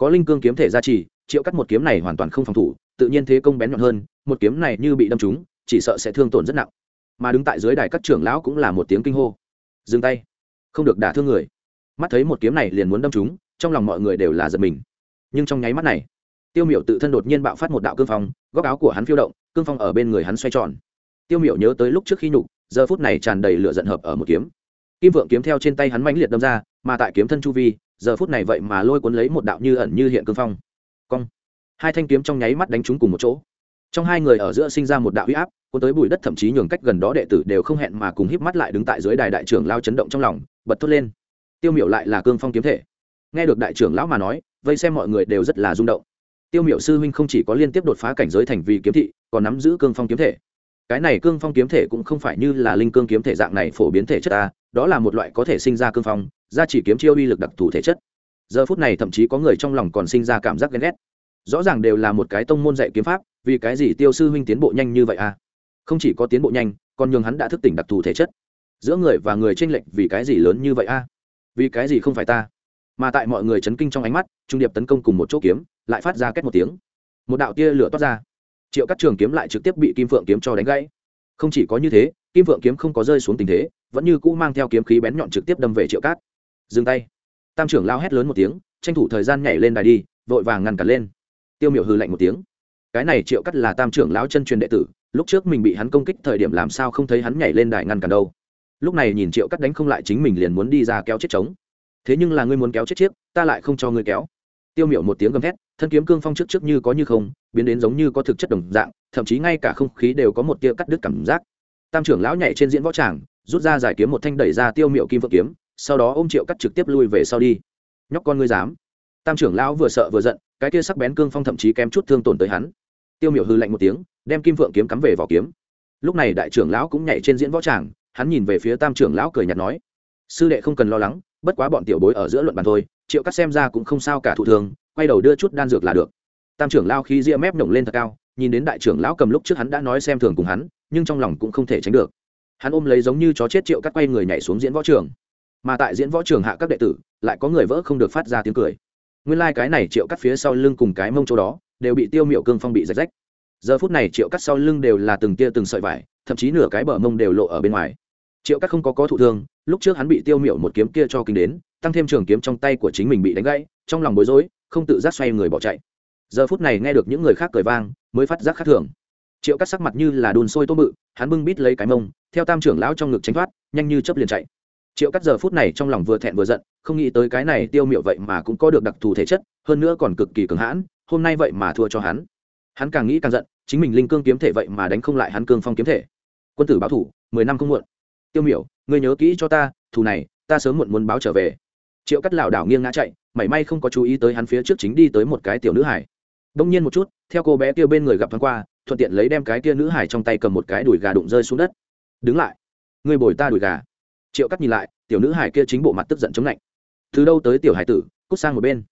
có linh cương kiếm thể gia trì, triệu cắt một kiếm này hoàn toàn không phòng thủ, tự nhiên thế công bén nhọn hơn, một kiếm này như bị đâm trúng, chỉ sợ sẽ thương tổn rất nặng. Mà đứng tại dưới đài các trưởng lão cũng là một tiếng kinh hô. Dừng tay. Không được đả thương người. Mắt thấy một kiếm này liền muốn đâm trúng, trong lòng mọi người đều là giật mình. Nhưng trong nháy mắt này, tiêu miểu tự thân đột nhiên bạo phát một đạo cương phong, góc áo của hắn phiêu động, cương phong ở bên người hắn xoay tròn. Tiêu miểu nhớ tới lúc trước khi nhục, giờ phút này tràn đầy lửa giận hợp ở một kiếm. Kim vượng kiếm theo trên tay hắn mãnh liệt đâm ra, mà tại kiếm thân chu vi giờ phút này vậy mà lôi cuốn lấy một đạo như ẩn như hiện cương phong. Cong. Hai thanh kiếm trong nháy mắt đánh trúng cùng một chỗ. Trong hai người ở giữa sinh ra một đạo huy áp, cuốn tới bụi đất thậm chí nhường cách gần đó đệ tử đều không hẹn mà cùng híp mắt lại đứng tại dưới đài đại trưởng lao chấn động trong lòng, bật thốt lên. Tiêu miểu lại là cương phong kiếm thể. Nghe được đại trưởng lão mà nói, vây xem mọi người đều rất là rung động. Tiêu miểu sư huynh không chỉ có liên tiếp đột phá cảnh giới thành vì kiếm thị, còn nắm giữ cương phong kiếm thể. Cái này cương phong kiếm thể cũng không phải như là linh cương kiếm thể dạng này phổ biến thể chất a đó là một loại có thể sinh ra cương phong ra chỉ kiếm chiêu uy lực đặc thù thể chất. Giờ phút này thậm chí có người trong lòng còn sinh ra cảm giác ghen ghét. Rõ ràng đều là một cái tông môn dạy kiếm pháp, vì cái gì tiêu sư huynh tiến bộ nhanh như vậy a không chỉ có tiến bộ nhanh, còn nhường hắn đã thức tỉnh đặc thù thể chất. Giữa người và người tranh lệch vì cái gì lớn như vậy a vì cái gì không phải ta? Mà tại mọi người chấn kinh trong ánh mắt, trung điệp tấn công cùng một chỗ kiếm, lại phát ra két một tiếng. Một đạo tia lửa toát ra. Triệu các trường kiếm lại trực tiếp bị kim phượng kiếm cho đánh gãy. Không chỉ có như thế, kim phượng kiếm không có rơi xuống tình thế vẫn như cũ mang theo kiếm khí bén nhọn trực tiếp đâm về triệu cát. Dừng tay. Tam trưởng lao hét lớn một tiếng, tranh thủ thời gian nhảy lên đài đi, vội vàng ngăn cản lên. Tiêu miểu hư lạnh một tiếng. Cái này triệu cắt là tam trưởng lão chân truyền đệ tử, lúc trước mình bị hắn công kích thời điểm làm sao không thấy hắn nhảy lên đài ngăn cản đâu. Lúc này nhìn triệu cắt đánh không lại chính mình liền muốn đi ra kéo chết trống. Thế nhưng là ngươi muốn kéo chết chiếc, ta lại không cho ngươi kéo. Tiêu miệu một tiếng gầm thét, thân kiếm cương phong trước trước như có như không, biến đến giống như có thực chất đồng dạng, thậm chí ngay cả không khí đều có một tia cắt đứt cảm giác. Tam trưởng lão nhảy trên diễn võ tràng rút ra giải kiếm một thanh đẩy ra tiêu miệu kim vượng kiếm, sau đó ôm triệu cắt trực tiếp lui về sau đi. Nhóc con ngươi dám. Tam trưởng lão vừa sợ vừa giận, cái kia sắc bén cương phong thậm chí kém chút thương tổn tới hắn. Tiêu miệu hư lạnh một tiếng, đem kim vượng kiếm cắm về vỏ kiếm. Lúc này đại trưởng lão cũng nhảy trên diễn võ tràng, hắn nhìn về phía tam trưởng lão cười nhạt nói, sư đệ không cần lo lắng, bất quá bọn tiểu bối ở giữa luận bàn thôi, triệu cắt xem ra cũng không sao cả thụ thường, quay đầu đưa chút đan dược là được. Tam trưởng lao khi ria mép nhổng lên thật cao, nhìn đến đại trưởng lão cầm lúc trước hắn đã nói xem thường cùng hắn, nhưng trong lòng cũng không thể tránh được hắn ôm lấy giống như chó chết triệu cắt quay người nhảy xuống diễn võ trường. Mà tại diễn võ trường hạ các đệ tử, lại có người vỡ không được phát ra tiếng cười. Nguyên lai、like、cái này triệu cắt phía sau lưng cùng cái mông chỗ đó, đều bị tiêu miệu cương phong bị rạch rách. Giờ phút này triệu cắt sau lưng đều là từng tia từng sợi vải, thậm chí nửa cái bờ mông đều lộ ở bên ngoài. Triệu cắt không có có thụ thương, lúc trước hắn bị tiêu miệu một kiếm kia cho kinh đến, tăng thêm trường kiếm trong tay của chính mình bị đánh gãy, trong lòng bối rối, không tự giác xoay người bỏ chạy. Giờ phút này nghe được những người khác cười vang, mới phát giác khác thường. Triệu cắt sắc mặt như là đun sôi tô mự hắn bưng bít lấy cái mông theo tam trưởng lão trong ngực tránh thoát, nhanh như chấp liền chạy. Triệu cắt giờ phút này trong lòng vừa thẹn vừa giận, không nghĩ tới cái này tiêu miệu vậy mà cũng có được đặc thù thể chất, hơn nữa còn cực kỳ cường hãn, hôm nay vậy mà thua cho hắn. Hắn càng nghĩ càng giận, chính mình linh cương kiếm thể vậy mà đánh không lại hắn cương phong kiếm thể. Quân tử báo thủ, mười năm không muộn. Tiêu miểu, ngươi nhớ kỹ cho ta, thù này, ta sớm muộn muốn báo trở về. Triệu cắt lảo đảo nghiêng ngã chạy, mảy may không có chú ý tới hắn phía trước chính đi tới một cái tiểu nữ hải. Đông nhiên một chút, theo cô bé kia bên người gặp thoáng qua, thuận tiện lấy đem cái kia nữ hải trong tay cầm một cái đùi gà đụng rơi xuống đất đứng lại. Ngươi bồi ta đùi gà. Triệu cắt nhìn lại, tiểu nữ hải kia chính bộ mặt tức giận chống lạnh. Từ đâu tới tiểu hải tử, cút sang một bên.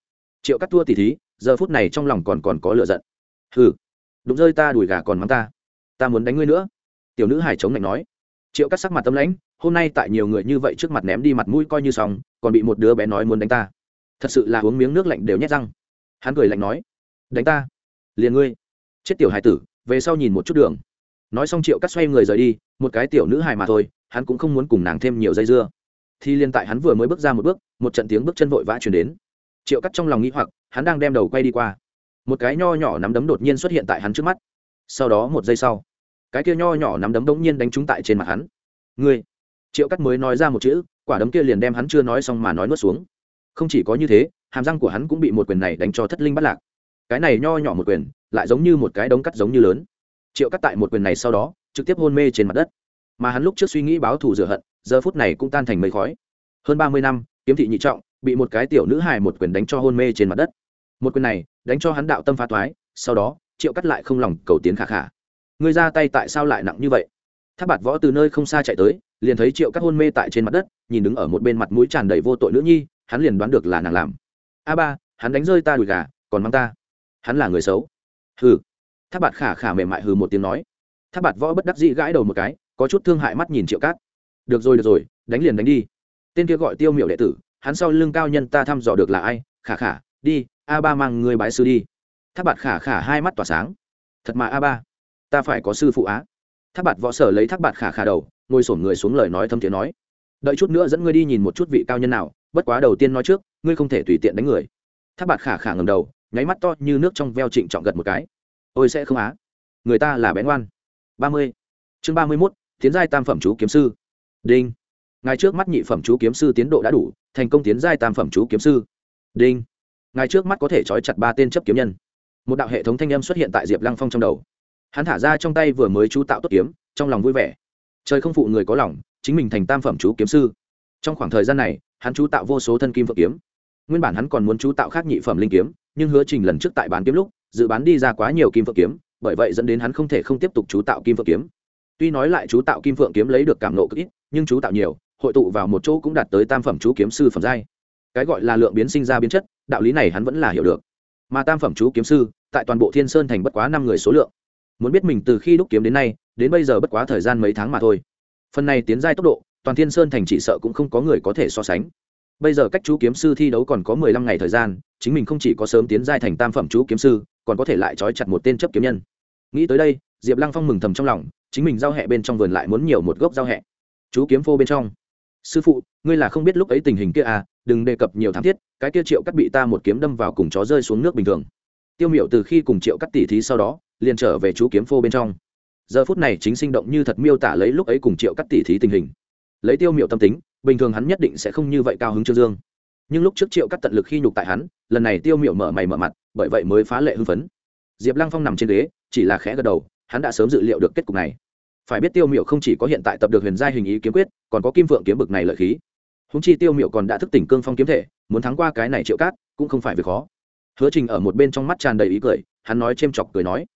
Triệu cắt thua tỉ thí, giờ phút này trong lòng còn còn có lựa giận. Hừ, đụng rơi ta đùi gà còn mắng ta. Ta muốn đánh ngươi nữa. Tiểu nữ hải chống lạnh nói. Triệu cắt sắc mặt tâm lãnh, hôm nay tại nhiều người như vậy trước mặt ném đi mặt mũi coi như xong, còn bị một đứa bé nói muốn đánh ta. Thật sự là uống miếng nước lạnh đều nhét răng. Hắn cười lạnh nói. Đánh ta. Liền ngươi. Chết tiểu hải tử, về sau nhìn một chút đường nói xong triệu cắt xoay người rời đi, một cái tiểu nữ hài mà thôi, hắn cũng không muốn cùng nàng thêm nhiều dây dưa. Thì liên tại hắn vừa mới bước ra một bước, một trận tiếng bước chân vội vã chuyển đến. Triệu cắt trong lòng nghĩ hoặc, hắn đang đem đầu quay đi qua. Một cái nho nhỏ nắm đấm đột nhiên xuất hiện tại hắn trước mắt. Sau đó một giây sau, cái kia nho nhỏ nắm đấm đống nhiên đánh trúng tại trên mặt hắn. Ngươi! Triệu cắt mới nói ra một chữ, quả đấm kia liền đem hắn chưa nói xong mà nói nuốt xuống. Không chỉ có như thế, hàm răng của hắn cũng bị một quyền này đánh cho thất linh bắt lạc. Cái này nho nhỏ một quyền, lại giống như một cái đống cắt giống như lớn triệu cắt tại một quyền này sau đó, trực tiếp hôn mê trên mặt đất. Mà hắn lúc trước suy nghĩ báo thù rửa hận, giờ phút này cũng tan thành mây khói. Hơn ba mươi năm, kiếm thị nhị trọng, bị một cái tiểu nữ hài một quyền đánh cho hôn mê trên mặt đất. Một quyền này, đánh cho hắn đạo tâm phá thoái sau đó, triệu cắt lại không lòng cầu tiến khả khả. Người ra tay tại sao lại nặng như vậy? Tháp bạt võ từ nơi không xa chạy tới, liền thấy triệu cắt hôn mê tại trên mặt đất, nhìn đứng ở một bên mặt mũi tràn đầy vô tội nữ nhi, hắn liền đoán được là nàng làm. A ba, hắn đánh rơi ta đùi gà, còn mang ta. Hắn là người xấu. Hừ tháp bạt khả khả mềm mại hừ một tiếng nói. Tháp bạt võ bất đắc dĩ gãi đầu một cái, có chút thương hại mắt nhìn triệu cát. Được rồi được rồi, đánh liền đánh đi. Tên kia gọi tiêu miệu đệ tử, hắn sau lưng cao nhân ta thăm dò được là ai? Khả khả, đi, a ba mang người bái sư đi. Tháp bạt khả khả hai mắt tỏa sáng. Thật mà a ba, ta phải có sư phụ á. Tháp bạt võ sở lấy tháp bạt khả khả đầu, ngồi sổn người xuống lời nói thâm tiếng nói. Đợi chút nữa dẫn ngươi đi nhìn một chút vị cao nhân nào, bất quá đầu tiên nói trước, ngươi không thể tùy tiện đánh người. Tháp bạt khả khả ngầm đầu, nháy mắt to như nước trong veo trịnh trọng gật một cái ôi sẽ không á. Người ta là bén ngoan. Ba mươi. Chương ba mươi mốt, tiến giai tam phẩm chú kiếm sư. Đinh. Ngài trước mắt nhị phẩm chú kiếm sư tiến độ đã đủ, thành công tiến giai tam phẩm chú kiếm sư. Đinh. Ngài trước mắt có thể trói chặt ba tên chấp kiếm nhân. Một đạo hệ thống thanh âm xuất hiện tại diệp lăng phong trong đầu. Hắn thả ra trong tay vừa mới chú tạo tốt kiếm, trong lòng vui vẻ. Trời không phụ người có lòng, chính mình thành tam phẩm chú kiếm sư. Trong khoảng thời gian này, hắn chú tạo vô số thân kim phượng kiếm. Nguyên bản hắn còn muốn chú tạo khác nhị phẩm linh kiếm, nhưng hứa trình lần trước tại bán kiếm lúc dự bán đi ra quá nhiều kim phượng kiếm, bởi vậy dẫn đến hắn không thể không tiếp tục chú tạo kim phượng kiếm. Tuy nói lại chú tạo kim phượng kiếm lấy được cảm nộ cực ít, nhưng chú tạo nhiều, hội tụ vào một chỗ cũng đạt tới tam phẩm chú kiếm sư phẩm giai. Cái gọi là lượng biến sinh ra biến chất, đạo lý này hắn vẫn là hiểu được. Mà tam phẩm chú kiếm sư, tại toàn bộ thiên sơn thành bất quá năm người số lượng. Muốn biết mình từ khi đúc kiếm đến nay, đến bây giờ bất quá thời gian mấy tháng mà thôi. Phần này tiến giai tốc độ, toàn thiên sơn thành chỉ sợ cũng không có người có thể so sánh. Bây giờ cách chú kiếm sư thi đấu còn có mười lăm ngày thời gian chính mình không chỉ có sớm tiến giai thành tam phẩm chú kiếm sư, còn có thể lại trói chặt một tên chấp kiếm nhân. Nghĩ tới đây, diệp lăng phong mừng thầm trong lòng, chính mình giao hẹ bên trong vườn lại muốn nhiều một gốc giao hẹ. Chú kiếm phô bên trong. Sư phụ, ngươi là không biết lúc ấy tình hình kia à đừng đề cập nhiều tham thiết, cái kia triệu cắt bị ta một kiếm đâm vào cùng chó rơi xuống nước bình thường. Tiêu miểu từ khi cùng triệu cắt tỉ thí sau đó, liền trở về chú kiếm phô bên trong. Giờ phút này chính sinh động như thật miêu tả lấy lúc ấy cùng triệu cắt tỉ thí tình hình. Lấy tiêu miểu tâm tính, bình thường hắn nhất định sẽ không như vậy cao hứng trương dương. Nhưng lúc trước triệu cắt tận lực khi nhục tại hắn lần này tiêu miểu mở mày mở mặt, bởi vậy mới phá lệ hưng phấn. Diệp lăng phong nằm trên ghế, chỉ là khẽ gật đầu, hắn đã sớm dự liệu được kết cục này. Phải biết tiêu miểu không chỉ có hiện tại tập được huyền giai hình ý kiếm quyết, còn có kim vượng kiếm bực này lợi khí. Húng chi tiêu miểu còn đã thức tỉnh cương phong kiếm thể, muốn thắng qua cái này triệu cát, cũng không phải việc khó. Hứa trình ở một bên trong mắt tràn đầy ý cười, hắn nói c h chọc cười nói,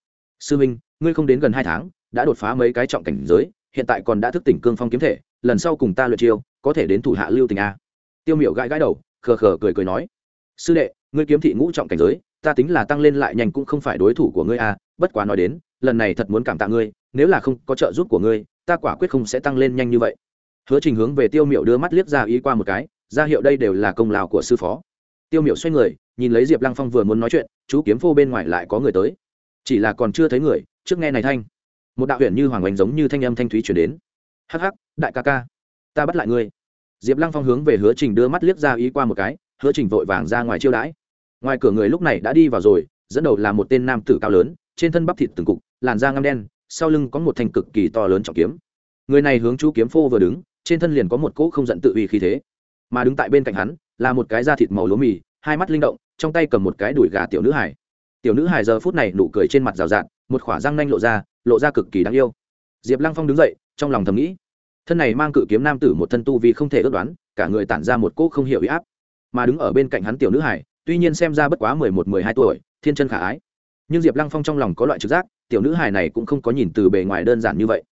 sư minh, ngươi không đến gần hai tháng, đã đột phá mấy cái trọng cảnh giới, hiện tại còn đã thức tỉnh cương phong kiếm thể, lần sau cùng ta luyện chiêu, có thể đến thủ hạ lưu tình a. Tiêu miểu gãi gãi đầu, khờ khờ cười cười nói, sư đệ ngươi kiếm thị ngũ trọng cảnh giới, ta tính là tăng lên lại nhanh cũng không phải đối thủ của ngươi à? bất quá nói đến, lần này thật muốn cảm tạ ngươi, nếu là không có trợ giúp của ngươi, ta quả quyết không sẽ tăng lên nhanh như vậy. Hứa trình hướng về tiêu miểu đưa mắt liếc ra ý qua một cái, ra hiệu đây đều là công lao của sư phó. Tiêu miểu xoay người, nhìn lấy diệp lăng phong vừa muốn nói chuyện, chú kiếm phô bên ngoài lại có người tới. Chỉ là còn chưa thấy người, trước nghe này thanh. Một đạo huyện như hoàng oanh giống như thanh âm thanh thúy chuyển đến. Hắc hắc, đại ca ca, ta bắt lại ngươi. Diệp lăng phong hướng về hứa trình đưa mắt liếc ra ý qua một cái, hứa trình vội vàng ra ngoài chiêu đãi ngoài cửa người lúc này đã đi vào rồi, dẫn đầu là một tên nam tử cao lớn, trên thân bắp thịt từng cục, làn da ngăm đen, sau lưng có một thanh cực kỳ to lớn trọng kiếm. Người này hướng chú kiếm phô vừa đứng, trên thân liền có một cỗ không giận tự uy khí thế. Mà đứng tại bên cạnh hắn, là một cái da thịt màu lúa mì, hai mắt linh động, trong tay cầm một cái đùi gà tiểu nữ hải tiểu nữ hải giờ phút này nụ cười trên mặt rào rạt, một khỏa răng nanh lộ ra lộ ra cực kỳ đáng yêu. Diệp lăng phong đứng dậy, trong lòng thầm nghĩ, thân này mang cự kiếm nam tử một thân tu vì không thể ước đoán, cả người tản ra một cỗ không hiểu ý áp. Mà đứng ở bên cạnh hắn tiểu nữ hải tuy nhiên xem ra bất quá mười một, mười hai tuổi, thiên chân khả ái. Nhưng diệp lăng phong trong lòng có loại trực giác, tiểu nữ hài này cũng không có nhìn từ bề ngoài đơn giản như vậy.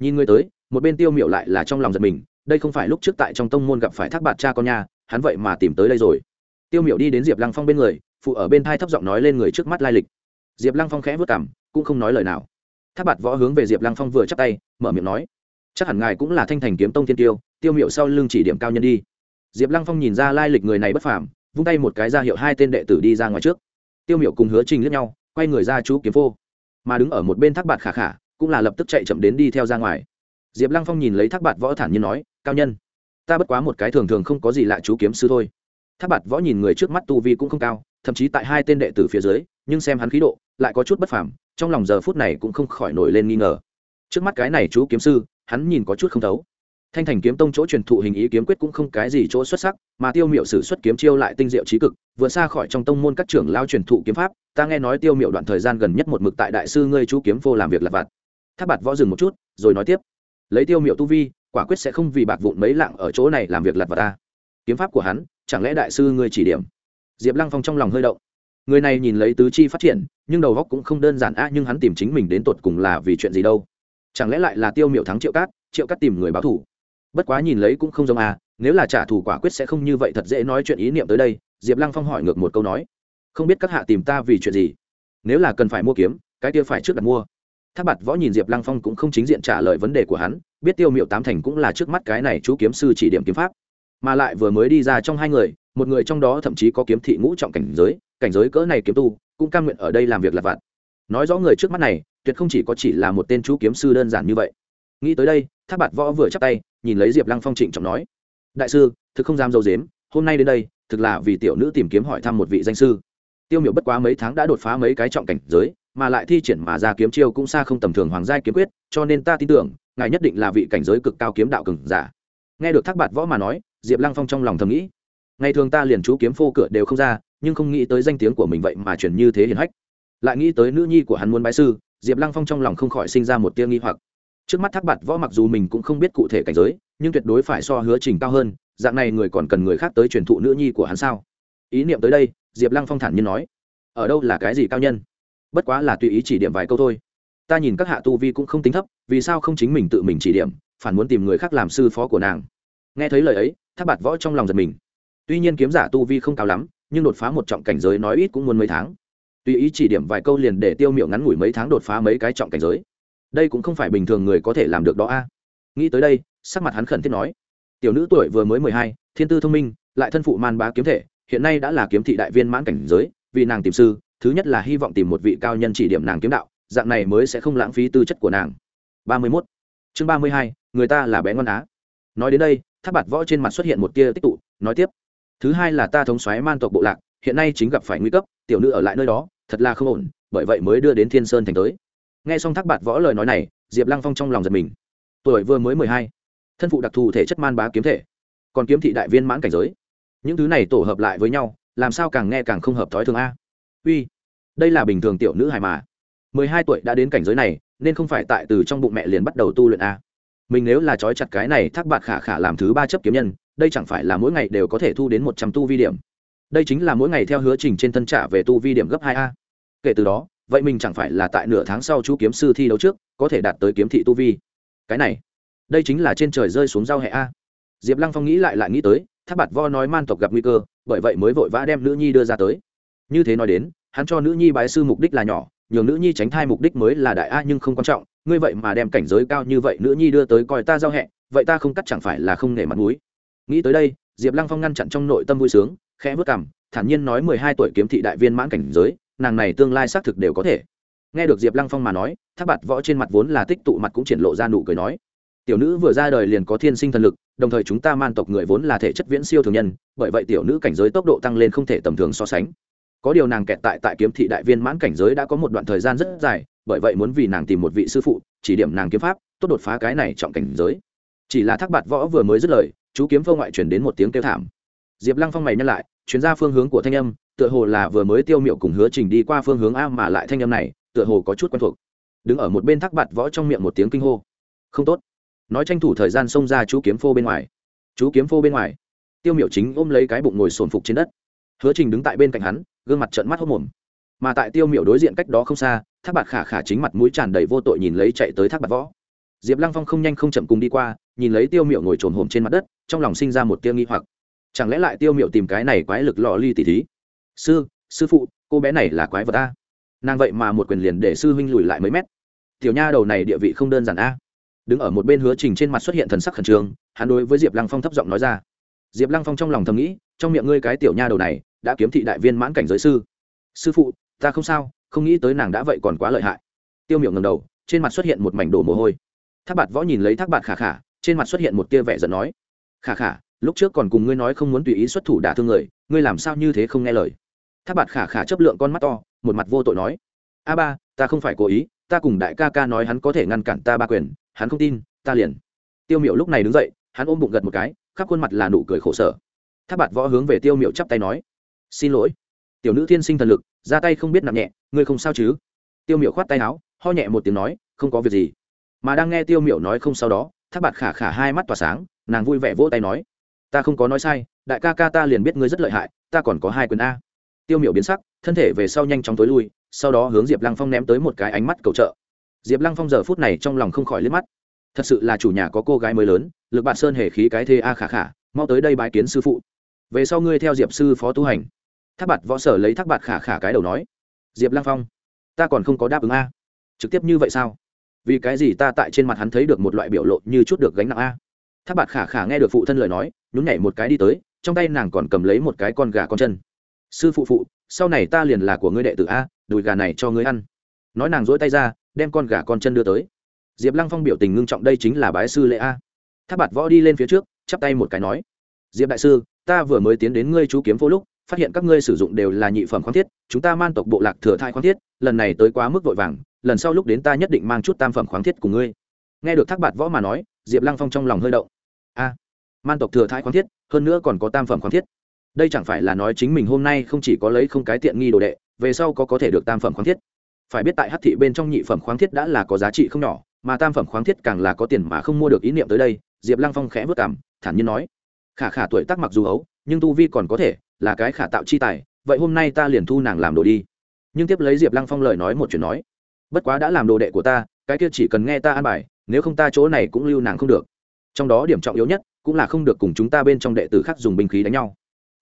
Nhìn người tới, một bên tiêu miệu lại là trong lòng giật mình, đây không phải lúc trước tại trong tông môn gặp phải thác bạt cha con nhà hắn vậy mà tìm tới đây rồi. Tiêu miệu đi đến diệp lăng phong bên người, phụ ở bên thai thấp giọng nói lên người trước mắt lai lịch. Diệp lăng phong khẽ vất cảm cũng không nói lời nào. Thác bạt võ hướng về diệp lăng phong vừa chắp tay, mở miệng nói, chắc hẳn ngài cũng là thanh thành kiếm tông thiên tiêu tiêu miệu sau lưng chỉ điểm cao nhân đi. Diệp lăng phong nhìn ra lai lịch người này bất phàm vung tay một cái ra hiệu hai tên đệ tử đi ra ngoài trước. Tiêu miểu cùng hứa trình lẫn nhau, quay người ra chú kiếm phô. Mà đứng ở một bên thác bạt khả khả, cũng là lập tức chạy chậm đến đi theo ra ngoài. Diệp lăng phong nhìn lấy thác bạt võ thản nhiên nói, cao nhân, ta bất quá một cái thường thường không có gì lạ chú kiếm sư thôi. Thác bạt võ nhìn người trước mắt tu vi cũng không cao, thậm chí tại hai tên đệ tử phía dưới, nhưng xem hắn khí độ, lại có chút bất phàm, trong lòng giờ phút này cũng không khỏi nổi lên nghi ngờ. Trước mắt cái này chú kiếm sư, hắn nhìn có chút không thấu thanh thành kiếm tông chỗ truyền thụ hình ý kiếm quyết cũng không cái gì chỗ xuất sắc, mà tiêu miệu sử xuất kiếm chiêu lại tinh diệu trí cực, vượt xa khỏi trong tông môn các trưởng lao truyền thụ kiếm pháp. Ta nghe nói tiêu miệu đoạn thời gian gần nhất một mực tại đại sư ngươi chú kiếm vô làm việc lặt vặt. Tháp bạt võ dừng một chút, rồi nói tiếp. Lấy tiêu miệu tu vi, quả quyết sẽ không vì bạc vụn mấy lạng ở chỗ này làm việc lặt vặt ta. Kiếm pháp của hắn, chẳng lẽ đại sư ngươi chỉ điểm? Diệp lăng phong trong lòng hơi động. Người này nhìn lấy tứ chi phát triển, nhưng đầu góc cũng không đơn giản a nhưng hắn tìm chính mình đến tột cùng là vì chuyện gì đâu? Chẳng lẽ lại là tiêu miệu thắng triệu cát triệu cát tìm người báo thủ bất quá nhìn lấy cũng không giống à nếu là trả thù quả quyết sẽ không như vậy thật dễ nói chuyện ý niệm tới đây, diệp lăng phong hỏi ngược một câu nói. Không biết các hạ tìm ta vì chuyện gì? Nếu là cần phải mua kiếm, cái kia phải trước đặt mua. Tháp bạt võ nhìn diệp lăng phong cũng không chính diện trả lời vấn đề của hắn, biết tiêu miệu tám thành cũng là trước mắt cái này chú kiếm sư chỉ điểm kiếm pháp. Mà lại vừa mới đi ra trong hai người, một người trong đó thậm chí có kiếm thị ngũ trọng cảnh giới cảnh giới cỡ này kiếm tu, cũng cam nguyện ở đây làm việc lặt vặt. Nói rõ người trước mắt này, tuyệt không chỉ có chỉ là một tên chú kiếm sư đơn giản như vậy. Nghĩ tới đây tháp bạt võ vừa chắc tay nhìn lấy diệp lăng phong trịnh trọng nói đại sư thực không dám dâu dếm hôm nay đến đây thực là vì tiểu nữ tìm kiếm hỏi thăm một vị danh sư tiêu miểu bất quá mấy tháng đã đột phá mấy cái trọng cảnh giới mà lại thi triển mà ra kiếm chiêu cũng xa không tầm thường hoàng gia kiếm quyết cho nên ta tin tưởng ngài nhất định là vị cảnh giới cực cao kiếm đạo cường giả nghe được thác bạt võ mà nói diệp lăng phong trong lòng thầm nghĩ ngày thường ta liền chú kiếm phô cửa đều không ra nhưng không nghĩ tới danh tiếng của mình vậy mà chuyển như thế hiền hách lại nghĩ tới nữ nhi của hắn muốn bái sư diệp lăng phong trong lòng không khỏi sinh ra một tia nghi hoặc trước mắt thác bạt võ mặc dù mình cũng không biết cụ thể cảnh giới, nhưng tuyệt đối phải so hứa trình cao hơn, dạng này người còn cần người khác tới truyền thụ nữ nhi của hắn sao? Ý niệm tới đây, diệp lăng phong thản nhiên nói. Ở đâu là cái gì cao nhân? Bất quá là tùy ý chỉ điểm vài câu thôi. Ta nhìn các hạ tu vi cũng không tính thấp, vì sao không chính mình tự mình chỉ điểm, phản muốn tìm người khác làm sư phó của nàng? Nghe thấy lời ấy, thác bạt võ trong lòng giật mình. Tuy nhiên kiếm giả tu vi không cao lắm, nhưng đột phá một trọng cảnh giới nói ít cũng muốn mấy tháng. Tùy ý chỉ điểm vài câu liền để tiêu miệng ngắn ngủi mấy tháng đột phá mấy cái trọng cảnh giới đây cũng không phải bình thường người có thể làm được đó a. Nghĩ tới đây, sắc mặt hắn khẩn thiết nói. Tiểu nữ tuổi vừa mới mười hai, thiên tư thông minh, lại thân phụ man bá kiếm thể, hiện nay đã là kiếm thị đại viên mãn cảnh giới, vì nàng tìm sư, thứ nhất là hy vọng tìm một vị cao nhân chỉ điểm nàng kiếm đạo, dạng này mới sẽ không lãng phí tư chất của nàng. Ba mươi mốt. Chương ba mươi hai, người ta là bé ngon á. Nói đến đây, tháp bạt võ trên mặt xuất hiện một tia tích tụ, nói tiếp. Thứ hai là ta thống xoáy man tộc bộ lạc, hiện nay chính gặp phải nguy cấp, tiểu nữ ở lại nơi đó, thật là không ổn, bởi vậy mới đưa đến thiên sơn thành tới nghe xong thác bạt võ lời nói này, diệp lăng phong trong lòng giật mình. Tuổi vừa mới mười hai, thân phụ đặc thù thể chất man bá kiếm thể, còn kiếm thị đại viên mãn cảnh giới. Những thứ này tổ hợp lại với nhau, làm sao càng nghe càng không hợp thói thường a? Uy, đây là bình thường tiểu nữ hài mà. Mười hai tuổi đã đến cảnh giới này, nên không phải tại từ trong bụng mẹ liền bắt đầu tu luyện a. Mình nếu là trói chặt cái này, thác bạt khả khả làm thứ ba chấp kiếm nhân, đây chẳng phải là mỗi ngày đều có thể thu đến một trăm tu vi điểm. Đây chính là mỗi ngày theo hứa trình trên thân trả về tu vi điểm gấp hai a. Kể từ đó vậy mình chẳng phải là tại nửa tháng sau chú kiếm sư thi đấu trước, có thể đạt tới kiếm thị tu vi. Cái này, đây chính là trên trời rơi xuống giao hệ a. Diệp lăng phong nghĩ lại lại nghĩ tới tháp bạt vo nói man tộc gặp nguy cơ, bởi vậy mới vội vã đem nữ nhi đưa ra tới. Như thế nói đến, hắn cho nữ nhi bái sư mục đích là nhỏ, nhường nữ nhi tránh thai mục đích mới là đại a nhưng không quan trọng, ngươi vậy mà đem cảnh giới cao như vậy nữ nhi đưa tới coi ta giao hẹ, vậy ta không cắt chẳng phải là không nể mặt mũi. Nghĩ tới đây, diệp lăng phong ngăn chặn trong nội tâm vui sướng, khẽ vất cảm thản nhiên nói mười hai tuổi kiếm thị đại viên mãn cảnh giới nàng này tương lai xác thực đều có thể. Nghe được diệp lăng phong mà nói tháp bạt võ trên mặt vốn là tích tụ mặt cũng triển lộ ra nụ cười nói, tiểu nữ vừa ra đời liền có thiên sinh thần lực, đồng thời chúng ta man tộc người vốn là thể chất viễn siêu thường nhân, bởi vậy tiểu nữ cảnh giới tốc độ tăng lên không thể tầm thường so sánh. Có điều nàng kẹt tại tại kiếm thị đại viên mãn cảnh giới đã có một đoạn thời gian rất dài, bởi vậy muốn vì nàng tìm một vị sư phụ, chỉ điểm nàng kiếm pháp, tốt đột phá cái này trọng cảnh giới. Chỉ là thác bạt võ vừa mới dứt lời, chú kiếm vô ngoại chuyển đến một tiếng kêu thảm. Diệp lăng phong mày nhân lại, chuyển ra phương hướng của thanh âm tựa hồ là vừa mới tiêu miệu cùng hứa trình đi qua phương hướng a mà lại thanh âm này, tựa hồ có chút quen thuộc. Đứng ở một bên thác bạt võ trong miệng một tiếng kinh hô. Không tốt. Nói tranh thủ thời gian xông ra chú kiếm phô bên ngoài. Chú kiếm phô bên ngoài. Tiêu miệu chính ôm lấy cái bụng ngồi sồn phục trên đất. Hứa trình đứng tại bên cạnh hắn, gương mặt trợn mắt hốc mồm. Mà tại tiêu miệu đối diện cách đó không xa, thác bạt khả khả chính mặt mũi tràn đầy vô tội nhìn lấy chạy tới thác bạt võ. Diệp lăng phong không nhanh không chậm cùng đi qua, nhìn lấy tiêu miệu ngồi trồn hồm trên mặt đất, trong lòng sinh ra một tiêu nghi hoặc. Chẳng lẽ lại tiêu miệu tìm cái này quái lực lò ly tỉ thí? Sư sư phụ, cô bé này là quái vật a. Nàng vậy mà một quyền liền để sư huynh lùi lại mấy mét. Tiểu nha đầu này địa vị không đơn giản a. Đứng ở một bên hứa trình trên mặt xuất hiện thần sắc khẩn trương, hắn đối với diệp lăng phong thấp giọng nói ra. Diệp lăng phong trong lòng thầm nghĩ, trong miệng ngươi cái tiểu nha đầu này, đã kiếm thị đại viên mãn cảnh giới sư. Sư phụ, ta không sao, không nghĩ tới nàng đã vậy còn quá lợi hại. Tiêu miệng ngầm đầu, trên mặt xuất hiện một mảnh đổ mồ hôi. Thác bạt võ nhìn lấy thác bạt khả khả, trên mặt xuất hiện một tia vẻ giận nói. Khả khả, lúc trước còn cùng ngươi nói không muốn tùy ý xuất thủ đả thương người, ngươi làm sao như thế không nghe lời? Thác bạt khả khả chấp lượng con mắt to, một mặt vô tội nói, a ba, ta không phải cố ý, ta cùng đại ca ca nói hắn có thể ngăn cản ta ba quyền, hắn không tin, ta liền. Tiêu miệu lúc này đứng dậy, hắn ôm bụng gật một cái, khắp khuôn mặt là nụ cười khổ sở. Thác bạt võ hướng về tiêu miệu chắp tay nói, xin lỗi. Tiểu nữ thiên sinh thần lực, ra tay không biết nặng nhẹ, ngươi không sao chứ? Tiêu miệu khoát tay áo, ho nhẹ một tiếng nói, không có việc gì. Mà đang nghe tiêu miệu nói không sau đó, thác bạt khả khả hai mắt tỏa sáng, nàng vui vẻ vỗ tay nói, ta không có nói sai, đại ca ca ta liền biết ngươi rất lợi hại, ta còn có hai quyền a tiêu miểu biến sắc, thân thể về sau nhanh chóng tối lui, sau đó hướng diệp lăng phong ném tới một cái ánh mắt cầu trợ. Diệp lăng phong giờ phút này trong lòng không khỏi liếc mắt. Thật sự là chủ nhà có cô gái mới lớn, lực bạn sơn hề khí cái thê a khả khả, mau tới đây bái kiến sư phụ. Về sau ngươi theo diệp sư phó tu hành. Thác bạt võ sở lấy thác bạt khả khả cái đầu nói. Diệp lăng phong, ta còn không có đáp ứng a. Trực tiếp như vậy sao? Vì cái gì ta tại trên mặt hắn thấy được một loại biểu lộ như chút được gánh nặng a? Thác bạt khả khả nghe được phụ thân lời nói, nhún nhảy một cái đi tới, trong tay nàng còn cầm lấy một cái con gà con chân sư phụ phụ, sau này ta liền là của ngươi đệ tử a, đùi gà này cho ngươi ăn. Nói nàng dỗi tay ra, đem con gà con chân đưa tới. Diệp lăng phong biểu tình ngưng trọng đây chính là bái sư lễ a. Tháp bạt võ đi lên phía trước, chắp tay một cái nói, diệp đại sư, ta vừa mới tiến đến ngươi chú kiếm vô lúc, phát hiện các ngươi sử dụng đều là nhị phẩm khoáng thiết, chúng ta man tộc bộ lạc thừa thai khoáng thiết, lần này tới quá mức vội vàng, lần sau lúc đến ta nhất định mang chút tam phẩm khoáng thiết cùng ngươi. Nghe được thác bạt võ mà nói, diệp lăng phong trong lòng hơi động. A, man tộc thừa thai khoáng thiết, hơn nữa còn có tam phẩm khoáng thiết đây chẳng phải là nói chính mình hôm nay không chỉ có lấy không cái tiện nghi đồ đệ, về sau có có thể được tam phẩm khoáng thiết. Phải biết tại hát thị bên trong nhị phẩm khoáng thiết đã là có giá trị không nhỏ, mà tam phẩm khoáng thiết càng là có tiền mà không mua được ý niệm tới đây, diệp lăng phong khẽ vất cảm, thản nhiên nói, khả khả tuổi tác mặc dù ấu, nhưng tu vi còn có thể, là cái khả tạo chi tài, vậy hôm nay ta liền thu nàng làm đồ đi. Nhưng tiếp lấy diệp lăng phong lời nói một chuyện nói, bất quá đã làm đồ đệ của ta, cái kia chỉ cần nghe ta an bài, nếu không ta chỗ này cũng lưu nàng không được. Trong đó điểm trọng yếu nhất, cũng là không được cùng chúng ta bên trong đệ tử khác dùng binh khí đánh nhau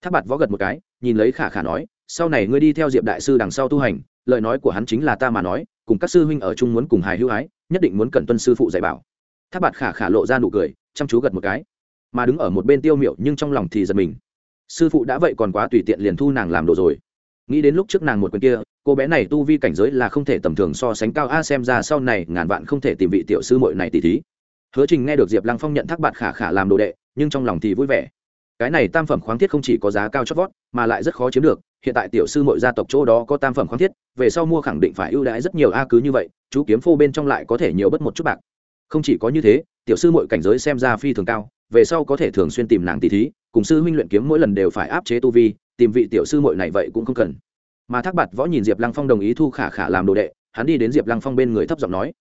tháp bạt võ gật một cái, nhìn lấy khả khả nói, sau này ngươi đi theo diệp đại sư đằng sau tu hành, lời nói của hắn chính là ta mà nói, cùng các sư huynh ở chung muốn cùng hài hữu hái nhất định muốn cẩn tuân sư phụ dạy bảo. Tháp bạt khả khả lộ ra nụ cười, chăm chú gật một cái. Mà đứng ở một bên tiêu miệu nhưng trong lòng thì giật mình. Sư phụ đã vậy còn quá tùy tiện liền thu nàng làm đồ rồi. Nghĩ đến lúc trước nàng một quyền kia, cô bé này tu vi cảnh giới là không thể tầm thường so sánh cao, a xem ra sau này ngàn vạn không thể tìm vị tiểu sư muội này tỷ thí. Hứa trình nghe được diệp lăng phong nhận thác bạt khả khả làm đồ đệ, nhưng trong lòng thì vui vẻ cái này tam phẩm khoáng thiết không chỉ có giá cao chót vót, mà lại rất khó chiếm được. Hiện tại tiểu sư mọi gia tộc chỗ đó có tam phẩm khoáng thiết, về sau mua khẳng định phải ưu đãi rất nhiều a, cứ như vậy, chú kiếm phô bên trong lại có thể nhiều bất một chút bạc. Không chỉ có như thế, tiểu sư mọi cảnh giới xem ra phi thường cao, về sau có thể thường xuyên tìm nàng tỷ thí, cùng sư huynh luyện kiếm mỗi lần đều phải áp chế tu vi, tìm vị tiểu sư mội này vậy cũng không cần. Mà thác bạt võ nhìn diệp lăng phong đồng ý thu khả khả làm đồ đệ, hắn đi đến diệp lăng phong bên người thấp giọng nói,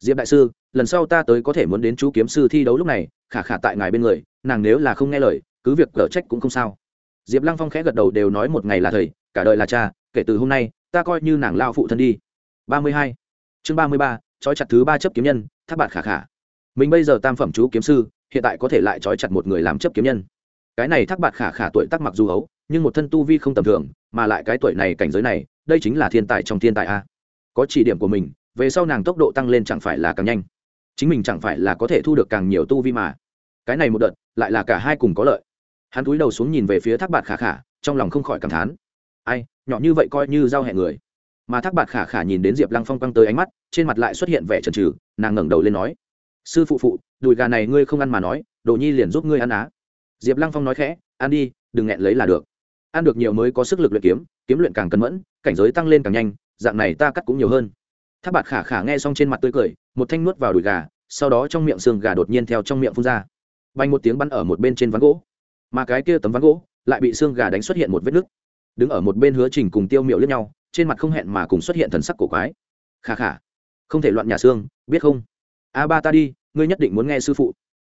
diệp đại sư, lần sau ta tới có thể muốn đến chú kiếm sư thi đấu lúc này, khả khả tại ngài bên người, nàng nếu là không nghe lời cứ việc cở trách cũng không sao. Diệp lăng phong khẽ gật đầu đều nói một ngày là thầy, cả đời là cha, kể từ hôm nay, ta coi như nàng lao phụ thân đi. Ba mươi hai. Chương ba mươi ba, trói chặt thứ ba chấp kiếm nhân tháp bạt khả khả. Mình bây giờ tam phẩm chú kiếm sư, hiện tại có thể lại trói chặt một người làm chấp kiếm nhân. Cái này thác bạt khả khả tuổi tắc mặc dù hấu nhưng một thân tu vi không tầm thường, mà lại cái tuổi này cảnh giới này, đây chính là thiên tài trong thiên tài a. Có chỉ điểm của mình, về sau nàng tốc độ tăng lên chẳng phải là càng nhanh. Chính mình chẳng phải là có thể thu được càng nhiều tu vi mà. Cái này một đợt, lại là cả hai cùng có lợi hắn cúi đầu xuống nhìn về phía thác bạt khả khả, trong lòng không khỏi cảm thán. Ai, nhỏ như vậy coi như giao hẹn người. Mà thác bạt khả khả nhìn đến diệp lăng phong quăng tới ánh mắt, trên mặt lại xuất hiện vẻ trần trừ nàng ngẩng đầu lên nói, sư phụ phụ, đùi gà này ngươi không ăn mà nói, đồ nhi liền giúp ngươi ăn á. Diệp lăng phong nói khẽ, ăn đi, đừng nghẹn lấy là được. Ăn được nhiều mới có sức lực luyện kiếm kiếm luyện càng cẩn mẫn, cảnh giới tăng lên càng nhanh, dạng này ta cắt cũng nhiều hơn. Thác bạt khả khả nghe xong trên mặt tươi cười, một thanh nuốt vào đùi gà, sau đó trong miệng xương gà đột nhiên theo trong miệng phun ra. Bay một tiếng bắn ở một bên trên ván gỗ mà cái kia tấm ván gỗ lại bị xương gà đánh xuất hiện một vết nứt. Đứng ở một bên hứa trình cùng tiêu miệu lẫn nhau, trên mặt không hẹn mà cùng xuất hiện thần sắc cổ quái. Khà khà không thể loạn nhà xương, biết không? A ba ta đi, ngươi nhất định muốn nghe sư phụ.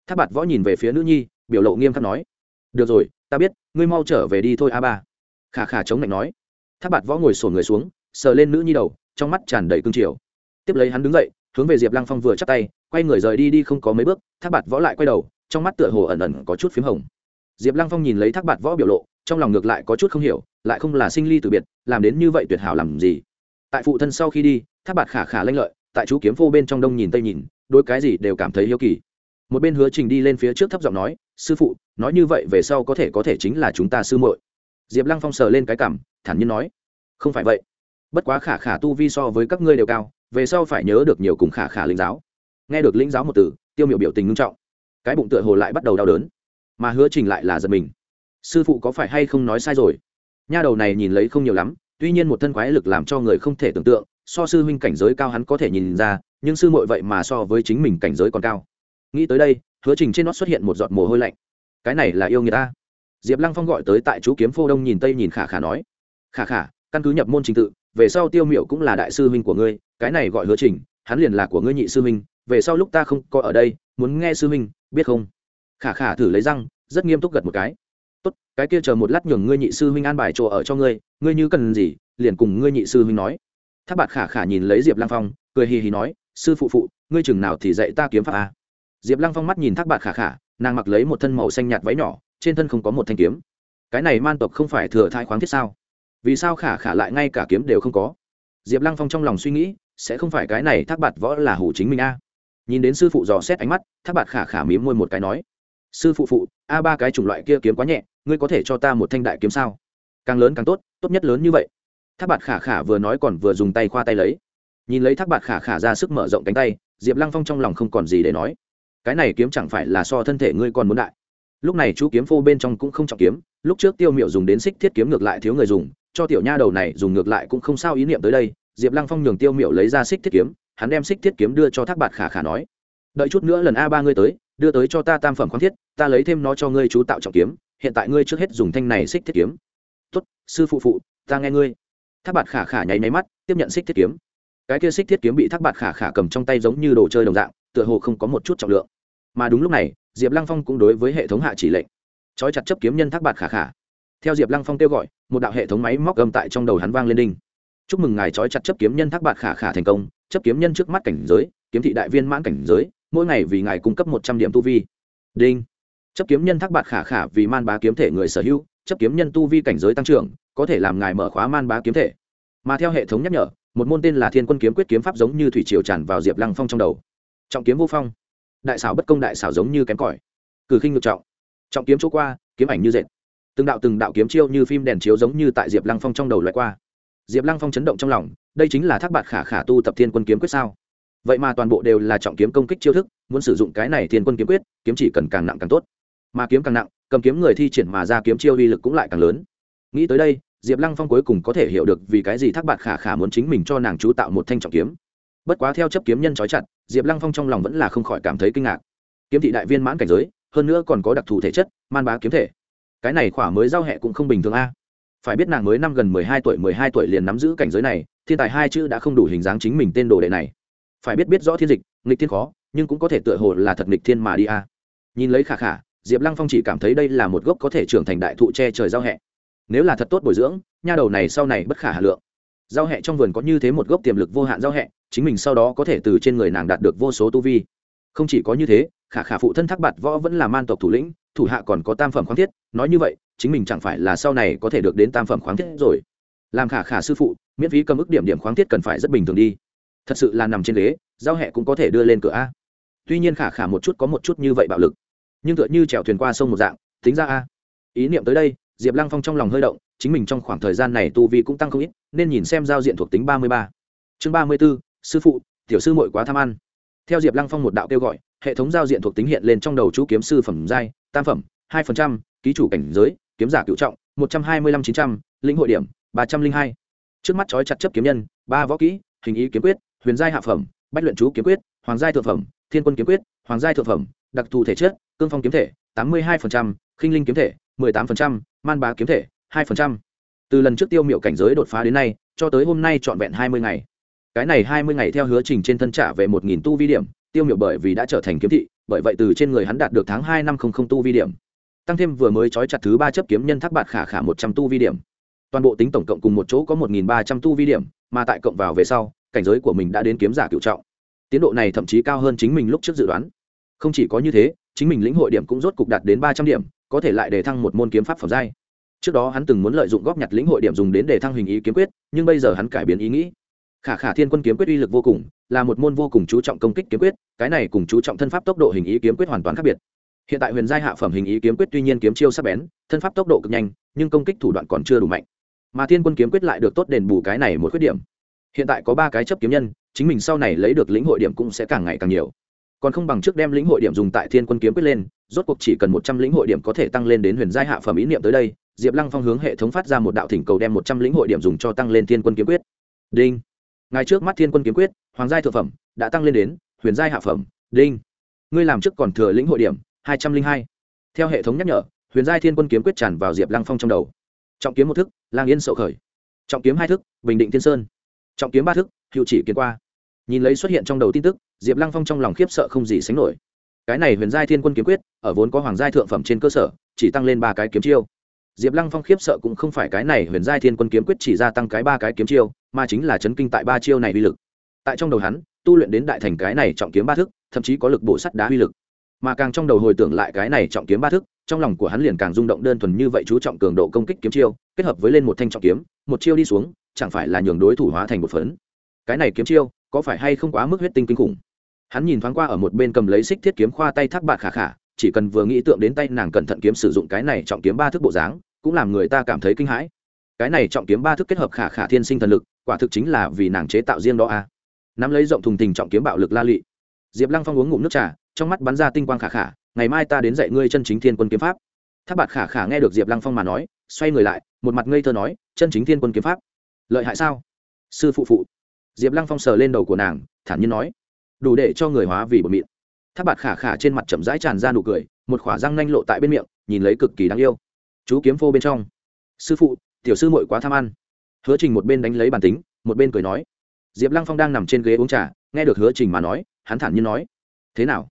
Tháp bạt võ nhìn về phía nữ nhi, biểu lộ nghiêm khắc nói. Được rồi, ta biết, ngươi mau trở về đi thôi a ba. Khà khà chống lạnh nói. Tháp bạt võ ngồi sổn người xuống, sờ lên nữ nhi đầu, trong mắt tràn đầy cương triều. Tiếp lấy hắn đứng dậy, hướng về diệp lăng phong vừa chắc tay, quay người rời đi đi không có mấy bước tháp bạt võ lại quay đầu, trong mắt tựa hồ ẩn ẩn có chút p h í m hồng diệp lăng phong nhìn lấy thác bạt võ biểu lộ, trong lòng ngược lại có chút không hiểu, lại không là sinh ly từ biệt, làm đến như vậy tuyệt hảo làm gì? Tại phụ thân sau khi đi, thác bạt khả khả lanh lợi, tại chú kiếm phô bên trong đông nhìn tây nhìn đôi cái gì đều cảm thấy hiếu kỳ. Một bên hứa trình đi lên phía trước thấp giọng nói, sư phụ, nói như vậy về sau có thể có thể chính là chúng ta sư muội. Diệp lăng phong sờ lên cái cảm, thản nhiên nói, không phải vậy. Bất quá khả khả tu vi so với các ngươi đều cao, về sau phải nhớ được nhiều cùng khả khả linh giáo. Nghe được linh giáo một từ, tiêu miểu biểu tình nghiêm trọng. Cái bụng tựa hồ lại bắt đầu đau đớn mà hứa trình lại là giật mình. Sư phụ có phải hay không nói sai rồi? Nha đầu này nhìn lấy không nhiều lắm, tuy nhiên một thân quái lực làm cho người không thể tưởng tượng, so sư huynh cảnh giới cao hắn có thể nhìn ra, nhưng sư muội vậy mà so với chính mình cảnh giới còn cao. Nghĩ tới đây, hứa trình trên nó xuất hiện một giọt mồ hôi lạnh. Cái này là yêu người ta. Diệp lăng phong gọi tới tại chú kiếm phô đông nhìn tây nhìn khả khả nói, khả khả, căn cứ nhập môn trình tự, về sau tiêu miệu cũng là đại sư huynh của ngươi, cái này gọi hứa trình, hắn liền là của ngươi nhị sư huynh, về sau lúc ta không có ở đây, muốn nghe sư huynh, biết không? Khả khả thử lấy răng, rất nghiêm túc gật một cái. Tốt, cái kia chờ một lát nhường ngươi nhị sư huynh an bài chỗ ở cho ngươi ngươi như cần gì, liền cùng ngươi nhị sư huynh nói. Tháp bạt khả khả nhìn lấy diệp lăng phong, cười hì hì nói, sư phụ phụ, ngươi chừng nào thì dạy ta kiếm pháp a diệp lăng phong mắt nhìn thác bạt khả khả, nàng mặc lấy một thân màu xanh nhạt váy nhỏ, trên thân không có một thanh kiếm. Cái này man tộc không phải thừa thai khoáng thiết sao? Vì sao khả khả lại ngay cả kiếm đều không có? Diệp lăng phong trong lòng suy nghĩ, sẽ không phải cái này thác bạt võ là hủ chính mình a? Nhìn đến sư phụ dò xét ánh mắt thác bạt khả khả mím môi một cái nói sư phụ phụ, a ba cái chủng loại kia kiếm quá nhẹ, ngươi có thể cho ta một thanh đại kiếm sao? Càng lớn càng tốt tốt nhất lớn như vậy. Thác bạt khả khả vừa nói còn vừa dùng tay khoa tay lấy. Nhìn lấy thác bạt khả khả ra sức mở rộng cánh tay, diệp lăng phong trong lòng không còn gì để nói. Cái này kiếm chẳng phải là so thân thể ngươi còn muốn đại. Lúc này chú kiếm phô bên trong cũng không trọng kiếm, lúc trước tiêu miệu dùng đến xích thiết kiếm ngược lại thiếu người dùng, cho tiểu nha đầu này dùng ngược lại cũng không sao ý niệm tới đây. Diệp lăng phong nhường tiêu miệu lấy ra xích thiết kiếm, hắn đem xích thiết kiếm đưa cho thác bạt khả khả nói đợi chút nữa lần a ba ngươi tới, đưa tới cho ta tam phẩm khoáng thiết, ta lấy thêm nó cho ngươi chú tạo trọng kiếm, hiện tại ngươi trước hết dùng thanh này xích thiết kiếm. Tốt, sư phụ phụ, ta nghe ngươi. Thác bạt khả khả nháy máy mắt, tiếp nhận xích thiết kiếm. Cái kia xích thiết kiếm bị thác bạt khả khả cầm trong tay giống như đồ chơi đồng dạng, tựa hồ không có một chút trọng lượng. Mà đúng lúc này, diệp lăng phong cũng đối với hệ thống hạ chỉ lệnh. Trói chặt chấp kiếm nhân thác bạt khả khả. Theo diệp lăng phong kêu gọi, một đạo hệ thống máy móc gầm tại trong đầu hắn vang lên đinh. Chúc mừng ngài trói chặt chấp kiếm nhân thác bạt khả khả thành công, chấp kiếm nhân trước mắt cảnh giới, kiếm thị đại viên mãn cảnh giới mỗi ngày vì ngài cung cấp một trăm điểm tu vi. Đinh. Chấp kiếm nhân thác bạt khả khả vì man bá kiếm thể người sở hữu, chấp kiếm nhân tu vi cảnh giới tăng trưởng, có thể làm ngài mở khóa man bá kiếm thể. Mà theo hệ thống nhắc nhở, một môn tên là thiên quân kiếm quyết kiếm pháp giống như thủy triều tràn vào diệp lăng phong trong đầu. Trọng kiếm vô phong. Đại xảo bất công đại xảo giống như kém cỏi. Cử khinh ngược trọng. Trọng kiếm chỗ qua, kiếm ảnh như dệt. Từng đạo từng đạo kiếm chiêu như phim đèn chiếu giống như tại diệp lăng phong trong đầu loại qua. Diệp lăng phong chấn động trong lòng, đây chính là thác bạt khả khả tu tập thiên quân kiếm quyết sao? Vậy mà toàn bộ đều là trọng kiếm công kích chiêu thức, muốn sử dụng cái này thiên quân kiếm quyết, kiếm chỉ cần càng nặng càng tốt. Mà kiếm càng nặng, cầm kiếm người thi triển mà ra kiếm chiêu uy lực cũng lại càng lớn. Nghĩ tới đây, diệp lăng phong cuối cùng có thể hiểu được vì cái gì thác bạt khả khả muốn chính mình cho nàng chú tạo một thanh trọng kiếm. Bất quá theo chấp kiếm nhân trói chặt, diệp lăng phong trong lòng vẫn là không khỏi cảm thấy kinh ngạc. Kiếm thị đại viên mãn cảnh giới, hơn nữa còn có đặc thù thể chất, man bá kiếm thể. Cái này khỏa mới giao hẹ cũng không bình thường a. Phải biết nàng mới năm gần mười hai tuổi, mười hai tuổi liền nắm giữ cảnh giới này, thiên tài hai chữ đã không đủ hình dáng chính mình tên đồ đệ này phải biết biết rõ thiên dịch, nghịch thiên khó, nhưng cũng có thể tựa hồ là thật nghịch thiên mà đi a nhìn lấy khả khả, diệp lăng phong chỉ cảm thấy đây là một gốc có thể trưởng thành đại thụ che trời giao hẹ. Nếu là thật tốt bồi dưỡng, nha đầu này sau này bất khả hà lượng. Giao hẹ trong vườn có như thế một gốc tiềm lực vô hạn giao hẹ, chính mình sau đó có thể từ trên người nàng đạt được vô số tu vi. Không chỉ có như thế, khả khả phụ thân thác bạt võ vẫn là man tộc thủ lĩnh, thủ hạ còn có tam phẩm khoáng thiết, nói như vậy, chính mình chẳng phải là sau này có thể được đến tam phẩm khoáng thiết rồi. Làm khả khả sư phụ, miễn phí cầm ức điểm điểm khoáng thiết cần phải rất bình thường đi thật sự là nằm trên ghế, giao hẹ cũng có thể đưa lên cửa a. Tuy nhiên khả khả một chút có một chút như vậy bạo lực. Nhưng tựa như chèo thuyền qua sông một dạng, tính ra a. Ý niệm tới đây, diệp lăng phong trong lòng hơi động, chính mình trong khoảng thời gian này tu vi cũng tăng không ít, nên nhìn xem giao diện thuộc tính ba mươi ba. Chương ba mươi b ố sư phụ, tiểu sư mội quá tham ăn. Theo diệp lăng phong một đạo kêu gọi, hệ thống giao diện thuộc tính hiện lên trong đầu chú kiếm sư phẩm giai, tam phẩm, hai phần trăm, ký chủ cảnh giới, kiếm giả cựu trọng, một trăm hai mươi lăm chín trăm linh hội điểm, ba trăm linh hai. Trước mắt trói chặt chấp kiếm nhân, ba võ kỹ, hình ý kiếm quyết huyền giai hạ phẩm, bách luyện chú kiếm quyết, hoàng giai thượng phẩm, thiên quân kiếm quyết, hoàng giai thượng phẩm, đặc thù thể chất, cương phong kiếm thể, tám mươi hai khinh linh kiếm thể, mười tám man bá kiếm thể, hai từ lần trước tiêu miệu cảnh giới đột phá đến nay, cho tới hôm nay trọn vẹn hai mươi ngày. Cái này hai mươi ngày theo hứa trình trên thân trả về một nghìn tu vi điểm, tiêu miệu bởi vì đã trở thành kiếm thị, bởi vậy từ trên người hắn đạt được tháng hai năm không không tu vi điểm. Tăng thêm vừa mới trói chặt thứ ba chấp kiếm nhân thác bạc khả khả một trăm tu vi điểm. Toàn bộ tính tổng cộng cùng một chỗ có một nghìn ba trăm tu vi điểm, mà tại cộng vào về sau cảnh giới của mình đã đến kiếm giả cựu trọng. Tiến độ này thậm chí cao hơn chính mình lúc trước dự đoán. Không chỉ có như thế, chính mình lĩnh hội điểm cũng rốt cục đạt đến ba trăm điểm, có thể lại để thăng một môn kiếm pháp phẩm giai. Trước đó hắn từng muốn lợi dụng góp nhặt lĩnh hội điểm dùng đến để thăng hình ý kiếm quyết, nhưng bây giờ hắn cải biến ý nghĩ. Khả khả thiên quân kiếm quyết uy lực vô cùng, là một môn vô cùng chú trọng công kích kiếm quyết, cái này cùng chú trọng thân pháp tốc độ hình ý kiếm quyết hoàn toàn khác biệt. Hiện tại huyền giai hạ phẩm hình ý kiếm quyết tuy nhiên kiếm chiêu sắc bén, thân pháp tốc độ cực nhanh, nhưng công kích thủ đoạn còn chưa đủ mạnh. Mà thiên quân kiếm quyết lại được tốt đền bù cái này một khuyết điểm hiện tại có ba cái chấp kiếm nhân, chính mình sau này lấy được lĩnh hội điểm cũng sẽ càng ngày càng nhiều. Còn không bằng trước đem lĩnh hội điểm dùng tại thiên quân kiếm quyết lên, rốt cuộc chỉ cần một trăm lĩnh hội điểm có thể tăng lên đến huyền giai hạ phẩm ý niệm tới đây, diệp lăng phong hướng hệ thống phát ra một đạo thỉnh cầu đem một trăm lĩnh hội điểm dùng cho tăng lên thiên quân kiếm quyết. Đinh. Ngài trước mắt thiên quân kiếm quyết, hoàng giai thượng phẩm, đã tăng lên đến huyền giai hạ phẩm. Đinh. Ngươi làm trước còn thừa lĩnh hội điểm, hai trăm linh hai. Theo hệ thống nhắc nhở, huyền giai thiên quân kiếm quyết tràn vào diệp lăng phong trong đầu. Trọng kiếm một thức, lang yên sậu khởi. Trọng kiếm hai thức, bình định thiên sơn trọng kiếm ba thức hiệu chỉ kiến qua. Nhìn lấy xuất hiện trong đầu tin tức, diệp lăng phong trong lòng khiếp sợ không gì sánh nổi. Cái này huyền giai thiên quân kiếm quyết, ở vốn có hoàng giai thượng phẩm trên cơ sở, chỉ tăng lên ba cái kiếm chiêu. Diệp lăng phong khiếp sợ cũng không phải cái này huyền giai thiên quân kiếm quyết chỉ gia tăng cái ba cái kiếm chiêu, mà chính là chấn kinh tại ba chiêu này uy lực. Tại trong đầu hắn, tu luyện đến đại thành cái này trọng kiếm ba thức, thậm chí có lực bổ sắt đá uy lực. Mà càng trong đầu hồi tưởng lại cái này trọng kiếm ba thức, trong lòng của hắn liền càng rung động đơn thuần như vậy chú trọng cường độ công kích kiếm chiêu, kết hợp với lên một thanh trọng kiếm một chiêu đi xuống, chẳng phải là nhường đối thủ hóa thành một phấn. Cái này kiếm chiêu, có phải hay không quá mức huyết tinh kinh khủng? Hắn nhìn thoáng qua ở một bên cầm lấy xích thiết kiếm khoa tay thác bạc khả khả, chỉ cần vừa nghĩ tượng đến tay nàng cẩn thận kiếm sử dụng cái này trọng kiếm ba thức bộ dáng, cũng làm người ta cảm thấy kinh hãi. Cái này trọng kiếm ba thức kết hợp khả khả thiên sinh thần lực, quả thực chính là vì nàng chế tạo riêng đó a. À. nắm lấy rộng thùng tình trọng kiếm bạo lực la lị. Diệp lăng phong uống ngụm nước trà, trong mắt bắn ra tinh quang khả khả, ngày mai ta đến dạy ngươi chân chính thiên quân kiếm pháp tháp bạt khả khả nghe được diệp lăng phong mà nói, xoay người lại, một mặt ngây thơ nói, chân chính thiên quân kiếm pháp, lợi hại sao? Sư phụ phụ. Diệp lăng phong sờ lên đầu của nàng, thản nhiên nói, đủ để cho người hóa vì bột mịn tháp bạt khả khả trên mặt chậm rãi tràn ra nụ cười, một khỏa răng nanh lộ tại bên miệng, nhìn lấy cực kỳ đáng yêu. Chú kiếm phô bên trong. Sư phụ, tiểu sư mội quá tham ăn. Hứa trình một bên đánh lấy bản tính, một bên cười nói. Diệp lăng phong đang nằm trên ghế uống trà, nghe được hứa trình mà nói, hắn thản nhiên nói, thế nào?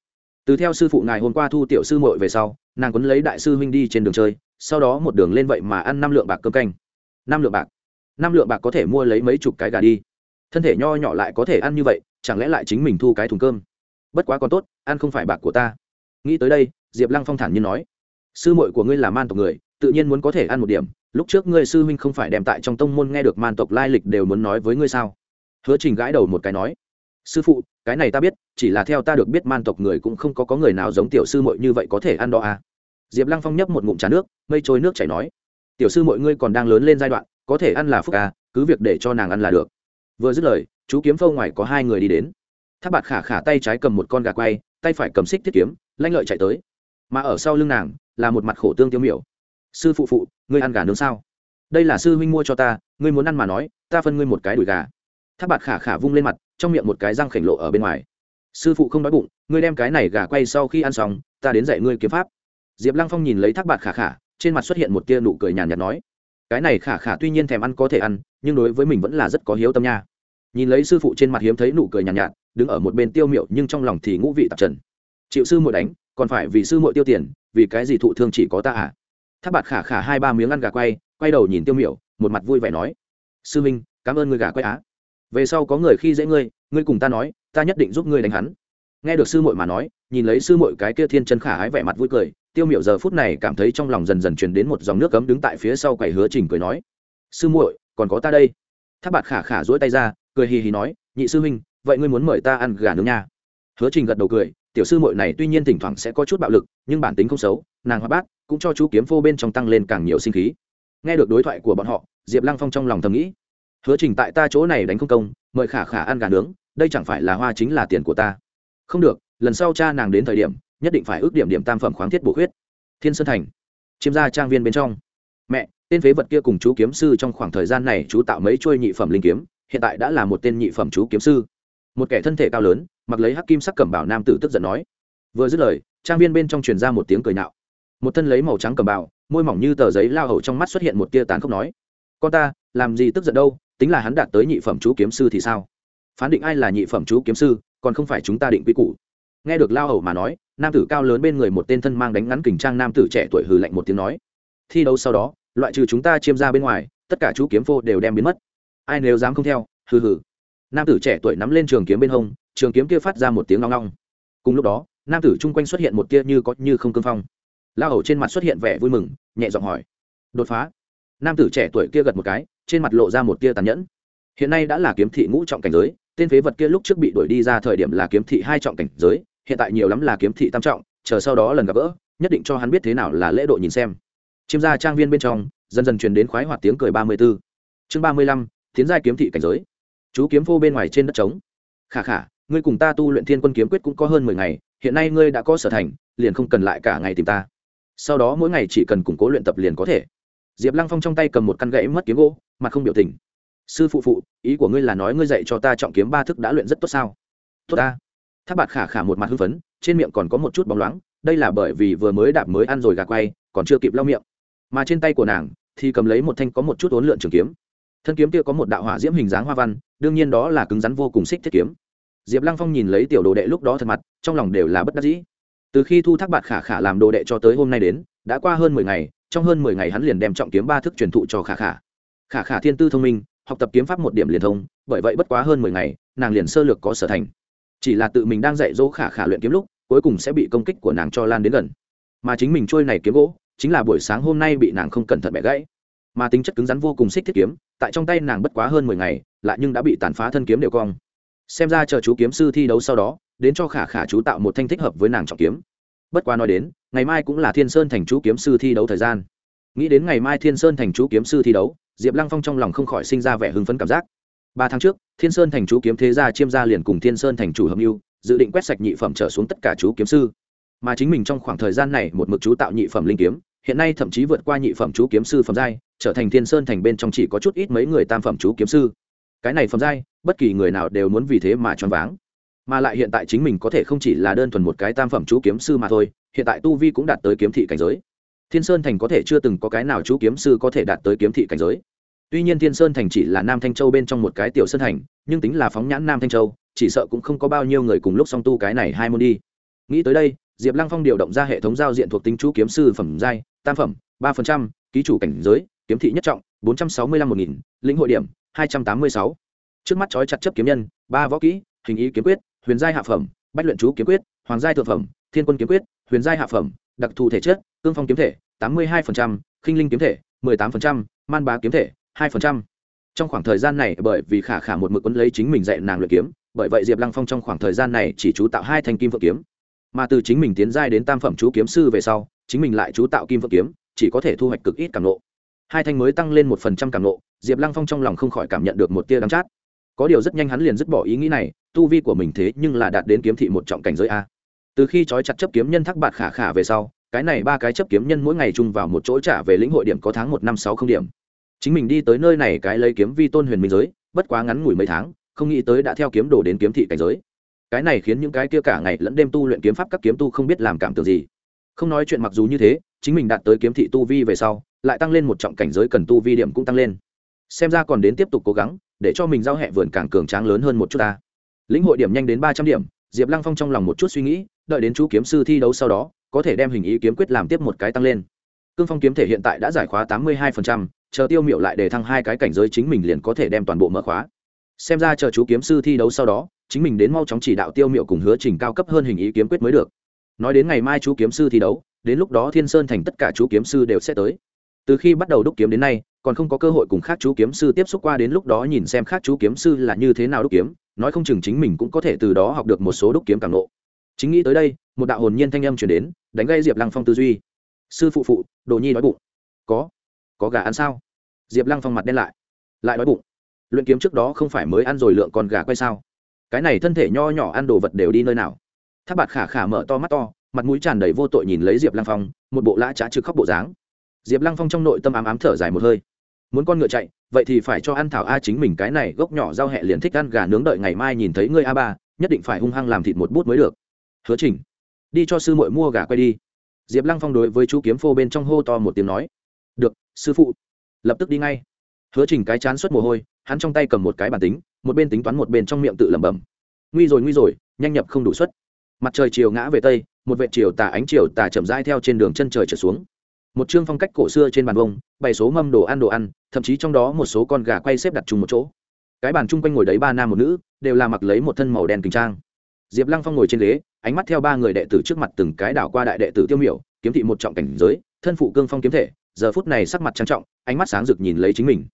Từ theo sư phụ ngài hôm qua thu tiểu sư mội về sau, nàng quấn lấy đại sư huynh đi trên đường chơi, sau đó một đường lên vậy mà ăn năm lượng bạc cơm canh. Năm lượng bạc? Năm lượng bạc có thể mua lấy mấy chục cái gà đi. Thân thể nho nhỏ lại có thể ăn như vậy, chẳng lẽ lại chính mình thu cái thùng cơm? Bất quá còn tốt, ăn không phải bạc của ta. Nghĩ tới đây, diệp lăng phong thản nhiên nói, sư muội của ngươi là man tộc người, tự nhiên muốn có thể ăn một điểm. Lúc trước ngươi sư huynh không phải đem tại trong tông môn nghe được man tộc lai lịch đều muốn nói với ngươi sao? Hứa trình gãi đầu một cái nói sư phụ, cái này ta biết, chỉ là theo ta được biết man tộc người cũng không có có người nào giống tiểu sư muội như vậy có thể ăn đó à. diệp lăng phong nhấp một ngụm trà nước, mây trôi nước chảy nói, tiểu sư mọi ngươi còn đang lớn lên giai đoạn, có thể ăn là phúc à cứ việc để cho nàng ăn là được. Vừa dứt lời, chú kiếm phâu ngoài có hai người đi đến. Tháp bạt khả khả tay trái cầm một con gà quay, tay phải cầm xích thiết kiếm, lanh lợi chạy tới. Mà ở sau lưng nàng, là một mặt khổ tương tiêu miểu. Sư phụ phụ, ngươi ăn gà nướng sao? Đây là sư huynh mua cho ta, ngươi muốn ăn mà nói, ta phân ngươi một cái đùi gà. Tháp bạt khả khả vung lên mặt trong miệng một cái răng khểnh lộ ở bên ngoài. Sư phụ không đói bụng ngươi đem cái này gà quay sau khi ăn xong ta đến dạy ngươi kiếm pháp. Diệp lăng phong nhìn lấy thác bạc khả khả trên mặt xuất hiện một tia nụ cười nhàn nhạt nói cái này khả khả tuy nhiên thèm ăn có thể ăn nhưng đối với mình vẫn là rất có hiếu tâm nha. Nhìn lấy sư phụ trên mặt hiếm thấy nụ cười nhàn nhạt, nhạt đứng ở một bên tiêu miệu nhưng trong lòng thì ngũ vị tạp trần. Chịu sư muội đánh còn phải vì sư muội tiêu tiền vì cái gì thụ thương chỉ có ta à? Tháp bạt khả khả hai ba miếng ăn gà quay quay đầu nhìn tiêu miểu một mặt vui vẻ nói sư minh cảm ơn người gà quay á về sau có người khi dễ ngươi ngươi cùng ta nói, ta nhất định giúp ngươi đánh hắn. Nghe được sư muội mà nói, nhìn lấy sư muội cái kia thiên chân khả ái vẻ mặt vui cười, tiêu miểu giờ phút này cảm thấy trong lòng dần dần truyền đến một dòng nước cấm đứng tại phía sau quầy hứa trình cười nói, sư muội, còn có ta đây. Tháp bạt khả khả dỗi tay ra, cười hì hì nói, nhị sư huynh, vậy ngươi muốn mời ta ăn gà nướng nha? Hứa trình gật đầu cười, tiểu sư muội này tuy nhiên thỉnh thoảng sẽ có chút bạo lực, nhưng bản tính không xấu, nàng hoa bát cũng cho chú kiếm phô bên trong tăng lên càng nhiều sinh khí. Nghe được đối thoại của bọn họ, diệp lăng phong trong lòng thầm nghĩ hứa trình tại ta chỗ này đánh không công, mời khả khả ăn gà nướng, đây chẳng phải là hoa chính là tiền của ta. Không được, lần sau cha nàng đến thời điểm, nhất định phải ước điểm điểm tam phẩm khoáng thiết bổ khuyết. Thiên sơn thành, chiêm gia trang viên bên trong. Mẹ, tên phế vật kia cùng chú kiếm sư trong khoảng thời gian này chú tạo mấy chuôi nhị phẩm linh kiếm, hiện tại đã là một tên nhị phẩm chú kiếm sư. Một kẻ thân thể cao lớn, mặc lấy hắc kim sắc cẩm bảo nam tử tức giận nói. Vừa dứt lời, trang viên bên trong truyền ra một tiếng cười nạo một thân lấy màu trắng cẩm bảo môi mỏng như tờ giấy lao hầu trong mắt xuất hiện một tia tán khóc nói. Con ta, làm gì tức giận đâu tính là hắn đạt tới nhị phẩm chú kiếm sư thì sao? Phán định ai là nhị phẩm chú kiếm sư, còn không phải chúng ta định quy củ. Nghe được lao hầu mà nói, nam tử cao lớn bên người một tên thân mang đánh ngắn kình trang nam tử trẻ tuổi hừ lạnh một tiếng nói, thi đấu sau đó, loại trừ chúng ta chiêm ra bên ngoài, tất cả chú kiếm phô đều đem biến mất. Ai nếu dám không theo, hừ hừ. Nam tử trẻ tuổi nắm lên trường kiếm bên hông, trường kiếm kia phát ra một tiếng ngong ngong cùng lúc đó, nam tử chung quanh xuất hiện một tia như có như không cương phong. Lao hầu trên mặt xuất hiện vẻ vui mừng, nhẹ giọng hỏi, đột phá. Nam tử trẻ tuổi kia gật một cái trên mặt lộ ra một tia tàn nhẫn. Hiện nay đã là kiếm thị ngũ trọng cảnh giới, tên phế vật kia lúc trước bị đuổi đi ra thời điểm là kiếm thị hai trọng cảnh giới, hiện tại nhiều lắm là kiếm thị tam trọng, chờ sau đó lần gặp gỡ, nhất định cho hắn biết thế nào là lễ độ nhìn xem. Chiêm gia trang viên bên trong, dần dần truyền đến khoái hoạt tiếng cười ba mươi b ố chương ba mươi lăm, tiến giai kiếm thị cảnh giới. Chú kiếm phô bên ngoài trên đất trống. Khả khả, ngươi cùng ta tu luyện thiên quân kiếm quyết cũng có hơn mười ngày, hiện nay ngươi đã có sở thành, liền không cần lại cả ngày tìm ta. Sau đó mỗi ngày chỉ cần củng cố luyện tập liền có thể diệp lăng phong trong tay cầm một căn gậy mất kiếm gỗ, mặt không biểu tình. Sư phụ phụ, ý của ngươi là nói ngươi dạy cho ta trọng kiếm ba thức đã luyện rất tốt sao? Tốt ta. Tháp bạc khả khả một mặt hưng phấn, trên miệng còn có một chút bóng loáng, đây là bởi vì vừa mới đạp mới ăn rồi gà quay, còn chưa kịp lau miệng. Mà trên tay của nàng thì cầm lấy một thanh có một chút ốn lượn trường kiếm. Thân kiếm kia có một đạo hỏa diễm hình dáng hoa văn, đương nhiên đó là cứng rắn vô cùng xích thiết kiếm. Diệp lăng phong nhìn lấy tiểu đồ đệ lúc đó thật mặt, trong lòng đều là bất đắc dĩ. Từ khi thu thác bạc khả khả làm đồ đệ cho tới hôm nay đến, đã qua hơn mười ngày trong hơn mười ngày hắn liền đem trọng kiếm ba thức truyền thụ cho khả khả. Khả khả thiên tư thông minh, học tập kiếm pháp một điểm liền thông, bởi vậy bất quá hơn mười ngày, nàng liền sơ lược có sở thành. Chỉ là tự mình đang dạy dỗ khả khả luyện kiếm lúc, cuối cùng sẽ bị công kích của nàng cho lan đến gần. Mà chính mình trôi này kiếm gỗ, chính là buổi sáng hôm nay bị nàng không cẩn thận bẻ gãy. Mà tính chất cứng rắn vô cùng xích thiết kiếm, tại trong tay nàng bất quá hơn mười ngày, lại nhưng đã bị tàn phá thân kiếm đều cong. Xem ra chờ chú kiếm sư thi đấu sau đó, đến cho khả khả chú tạo một thanh thích hợp với nàng trọng kiếm bất quá nói đến, ngày mai cũng là thiên sơn thành chú kiếm sư thi đấu thời gian. Nghĩ đến ngày mai thiên sơn thành chú kiếm sư thi đấu, diệp lăng phong trong lòng không khỏi sinh ra vẻ hưng phấn cảm giác. Ba tháng trước, thiên sơn thành chú kiếm thế gia chiêm gia liền cùng thiên sơn thành chủ hợp mưu dự định quét sạch nhị phẩm trở xuống tất cả chú kiếm sư. Mà chính mình trong khoảng thời gian này một mực chú tạo nhị phẩm linh kiếm, hiện nay thậm chí vượt qua nhị phẩm chú kiếm sư phẩm giai, trở thành thiên sơn thành bên trong chỉ có chút ít mấy người tam phẩm chú kiếm sư. Cái này phẩm giai, bất kỳ người nào đều muốn vì thế mà choáng váng mà lại hiện tại chính mình có thể không chỉ là đơn thuần một cái tam phẩm chú kiếm sư mà thôi, hiện tại tu vi cũng đạt tới kiếm thị cảnh giới. Thiên sơn thành có thể chưa từng có cái nào chú kiếm sư có thể đạt tới kiếm thị cảnh giới. Tuy nhiên thiên sơn thành chỉ là nam thanh châu bên trong một cái tiểu sơn thành, nhưng tính là phóng nhãn nam thanh châu, chỉ sợ cũng không có bao nhiêu người cùng lúc song tu cái này hai môn đi. Nghĩ tới đây, diệp lăng phong điều động ra hệ thống giao diện thuộc tính chú kiếm sư phẩm giai, tam phẩm, ba phần trăm, ký chủ cảnh giới, kiếm thị nhất trọng, bốn trăm sáu mươi lăm một nghìn, lĩnh hội điểm, hai trăm tám mươi sáu. Trước mắt trói chặt chấp kiếm nhân, ba võ kỹ, hình ý kiếm quyết huyền giai hạ phẩm, bách luyện chú kiếm quyết, hoàng giai thượng phẩm, thiên quân kiếm quyết, huyền giai hạ phẩm, đặc thù thể chất, cương phong kiếm thể, tám mươi hai khinh linh kiếm thể, mười tám man bá kiếm thể, hai trong khoảng thời gian này, bởi vì khả khả một mực quấn lấy chính mình dạy nàng luyện kiếm, bởi vậy diệp lăng phong trong khoảng thời gian này chỉ chú tạo hai thanh kim phượng kiếm. Mà từ chính mình tiến giai đến tam phẩm chú kiếm sư về sau, chính mình lại chú tạo kim phượng kiếm, chỉ có thể thu hoạch cực ít cảm nộ hai thanh mới tăng lên một phần trăm cảm nộ diệp lăng phong trong lòng không khỏi cảm nhận được một tia đắm chát có điều rất nhanh hắn liền dứt bỏ ý nghĩ này, tu vi của mình thế nhưng là đạt đến kiếm thị một trọng cảnh giới a. Từ khi trói chặt chấp kiếm nhân thác bạt khả khả về sau, cái này ba cái chấp kiếm nhân mỗi ngày chung vào một chỗ trả về lĩnh hội điểm có tháng một năm sáu không điểm. Chính mình đi tới nơi này cái lấy kiếm vi tôn huyền minh giới, bất quá ngắn ngủi mấy tháng, không nghĩ tới đã theo kiếm đồ đến kiếm thị cảnh giới. Cái này khiến những cái kia cả ngày lẫn đêm tu luyện kiếm pháp các kiếm tu không biết làm cảm tưởng gì. Không nói chuyện mặc dù như thế, chính mình đạt tới kiếm thị tu vi về sau, lại tăng lên một trọng cảnh giới cần tu vi điểm cũng tăng lên xem ra còn đến tiếp tục cố gắng, để cho mình giao hẹ vườn càng cường tráng lớn hơn một chút ta. Lĩnh hội điểm nhanh đến ba trăm điểm, diệp lăng phong trong lòng một chút suy nghĩ, đợi đến chú kiếm sư thi đấu sau đó, có thể đem hình ý kiếm quyết làm tiếp một cái tăng lên. Cương phong kiếm thể hiện tại đã giải khóa tám mươi hai chờ tiêu miệu lại để thăng hai cái cảnh giới chính mình liền có thể đem toàn bộ mở khóa. Xem ra chờ chú kiếm sư thi đấu sau đó, chính mình đến mau chóng chỉ đạo tiêu miệu cùng hứa trình cao cấp hơn hình ý kiếm quyết mới được. Nói đến ngày mai chú kiếm sư thi đấu, đến lúc đó thiên sơn thành tất cả chú kiếm sư đều sẽ tới từ khi bắt đầu đúc kiếm đến nay, còn không có cơ hội cùng khác chú kiếm sư tiếp xúc qua đến lúc đó nhìn xem khác chú kiếm sư là như thế nào đúc kiếm, nói không chừng chính mình cũng có thể từ đó học được một số đúc kiếm càng lộ chính nghĩ tới đây, một đạo hồn nhiên thanh âm chuyển đến, đánh gây diệp lăng phong tư duy. Sư phụ phụ, đồ nhi đói bụng. Có. Có gà ăn sao? Diệp lăng phong mặt đen lại. Lại đói bụng. Luyện kiếm trước đó không phải mới ăn rồi lượng còn gà quay sao? Cái này thân thể nho nhỏ ăn đồ vật đều đi nơi nào? Tháp bạt khả khả mở to mắt to, mặt mũi tràn đầy vô tội nhìn lấy diệp lăng phong, một bộ lã trá trực khóc bộ dáng diệp lăng phong trong nội tâm ám ám thở dài một hơi. Muốn con ngựa chạy, vậy thì phải cho ăn thảo a chính mình cái này gốc nhỏ giao hẹ liền thích ăn gà nướng đợi ngày mai nhìn thấy ngươi a ba, nhất định phải hung hăng làm thịt một bút mới được. Hứa trình, đi cho sư muội mua gà quay đi. Diệp lăng phong đối với chú kiếm phô bên trong hô to một tiếng nói. Được, sư phụ. Lập tức đi ngay. Hứa trình cái chán suất mồ hôi, hắn trong tay cầm một cái bản tính, một bên tính toán một bên trong miệng tự lẩm bẩm. Nguy rồi nguy rồi, nhanh nhập không đủ suất. Mặt trời chiều ngã về tây, một vệ chiều tà ánh chiều tà chậm rãi theo trên đường chân trời trở xuống một chương phong cách cổ xưa trên bàn vông, bày số mâm đồ ăn đồ ăn, thậm chí trong đó một số con gà quay xếp đặt chung một chỗ. Cái bàn chung quanh ngồi đấy ba nam một nữ, đều là mặc lấy một thân màu đen kinh trang. Diệp lăng phong ngồi trên ghế, ánh mắt theo ba người đệ tử trước mặt từng cái đảo qua đại đệ tử tiêu miểu, kiếm thị một trọng cảnh giới, thân phụ cương phong kiếm thể, giờ phút này sắc mặt trang trọng, ánh mắt sáng rực nhìn lấy chính mình.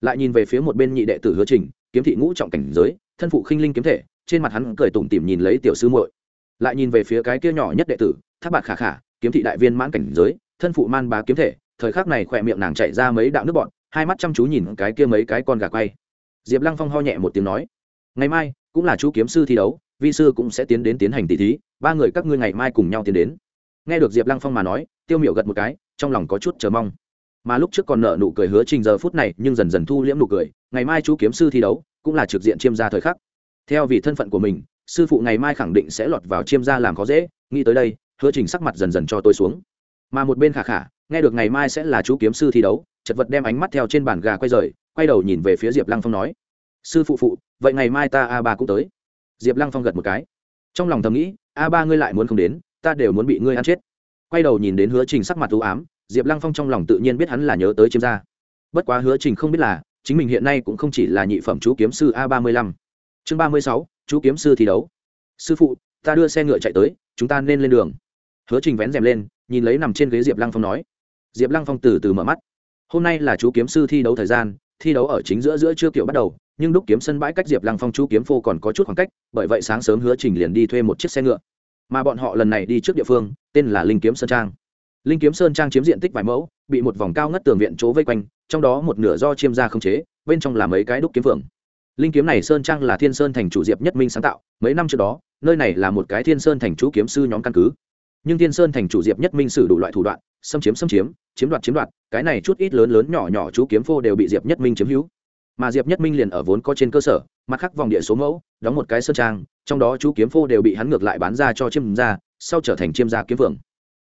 Lại nhìn về phía một bên nhị đệ tử hứa trình, kiếm thị ngũ trọng cảnh giới, thân phụ khinh linh kiếm thể, trên mặt hắn cười tủm tỉm nhìn lấy tiểu sư muội. Lại nhìn về phía cái kia nhỏ nhất đệ tử tháp bạc khả khả, kiếm thị đại viên mãn cảnh giới thân phụ man bá kiếm thể, thời khắc này khỏe miệng nàng chạy ra mấy đạo nước bọn hai mắt chăm chú nhìn cái kia mấy cái con gà quay. Diệp lăng phong ho nhẹ một tiếng nói, ngày mai cũng là chú kiếm sư thi đấu, vi sư cũng sẽ tiến đến tiến hành tỷ thí, ba người các ngươi ngày mai cùng nhau tiến đến. Nghe được diệp lăng phong mà nói, tiêu miểu gật một cái, trong lòng có chút chờ mong. Mà lúc trước còn nợ nụ cười hứa trình giờ phút này, nhưng dần dần thu liễm nụ cười, ngày mai chú kiếm sư thi đấu cũng là trực diện chiêm gia thời khắc. Theo vì thân phận của mình, sư phụ ngày mai khẳng định sẽ lọt vào chiêm gia làm khó dễ, nghĩ tới đây, hứa trình sắc mặt dần dần cho tôi xuống mà một bên khả khả, nghe được ngày mai sẽ là chú kiếm sư thi đấu, chật vật đem ánh mắt theo trên bàn gà quay rời, quay đầu nhìn về phía diệp lăng phong nói, sư phụ phụ, vậy ngày mai ta a ba cũng tới. Diệp lăng phong gật một cái. Trong lòng thầm nghĩ, a ba ngươi lại muốn không đến, ta đều muốn bị ngươi ăn chết. Quay đầu nhìn đến hứa trình sắc mặt t ám, diệp lăng phong trong lòng tự nhiên biết hắn là nhớ tới chiêm gia. Bất quá hứa trình không biết là, chính mình hiện nay cũng không chỉ là nhị phẩm chú kiếm sư a ba mươi lăm. Chương ba mươi sáu, chú kiếm sư thi đấu. Sư phụ, ta đưa xe ngựa chạy tới, chúng ta nên lên đường. Hứa trình vén rèm lên nhìn lấy nằm trên ghế diệp lăng phong nói. Diệp lăng phong từ từ mở mắt. Hôm nay là chú kiếm sư thi đấu thời gian, thi đấu ở chính giữa giữa chưa kiểu bắt đầu, nhưng đúc kiếm sân bãi cách diệp lăng phong chú kiếm phô còn có chút khoảng cách, bởi vậy sáng sớm hứa trình liền đi thuê một chiếc xe ngựa. Mà bọn họ lần này đi trước địa phương, tên là linh kiếm sơn trang. Linh kiếm sơn trang chiếm diện tích vài mẫu, bị một vòng cao ngất tường viện chỗ vây quanh, trong đó một nửa do chiêm gia không chế, bên trong là mấy cái đúc kiếm phượng. Linh kiếm này sơn trang là thiên sơn thành chủ diệp nhất minh sáng tạo, mấy năm trước đó, nơi này là một cái thiên sơn thành chú kiếm sư nhóm căn cứ nhưng thiên sơn thành chủ diệp nhất minh sử đủ loại thủ đoạn, xâm chiếm xâm chiếm chiếm đoạt chiếm đoạt, cái này chút ít lớn lớn nhỏ nhỏ chú kiếm phô đều bị diệp nhất minh chiếm hữu. Mà diệp nhất minh liền ở vốn có trên cơ sở, mặt khắc vòng địa số mẫu, đóng một cái sơn trang, trong đó chú kiếm phô đều bị hắn ngược lại bán ra cho chiêm gia, sau trở thành chiêm gia kiếm phượng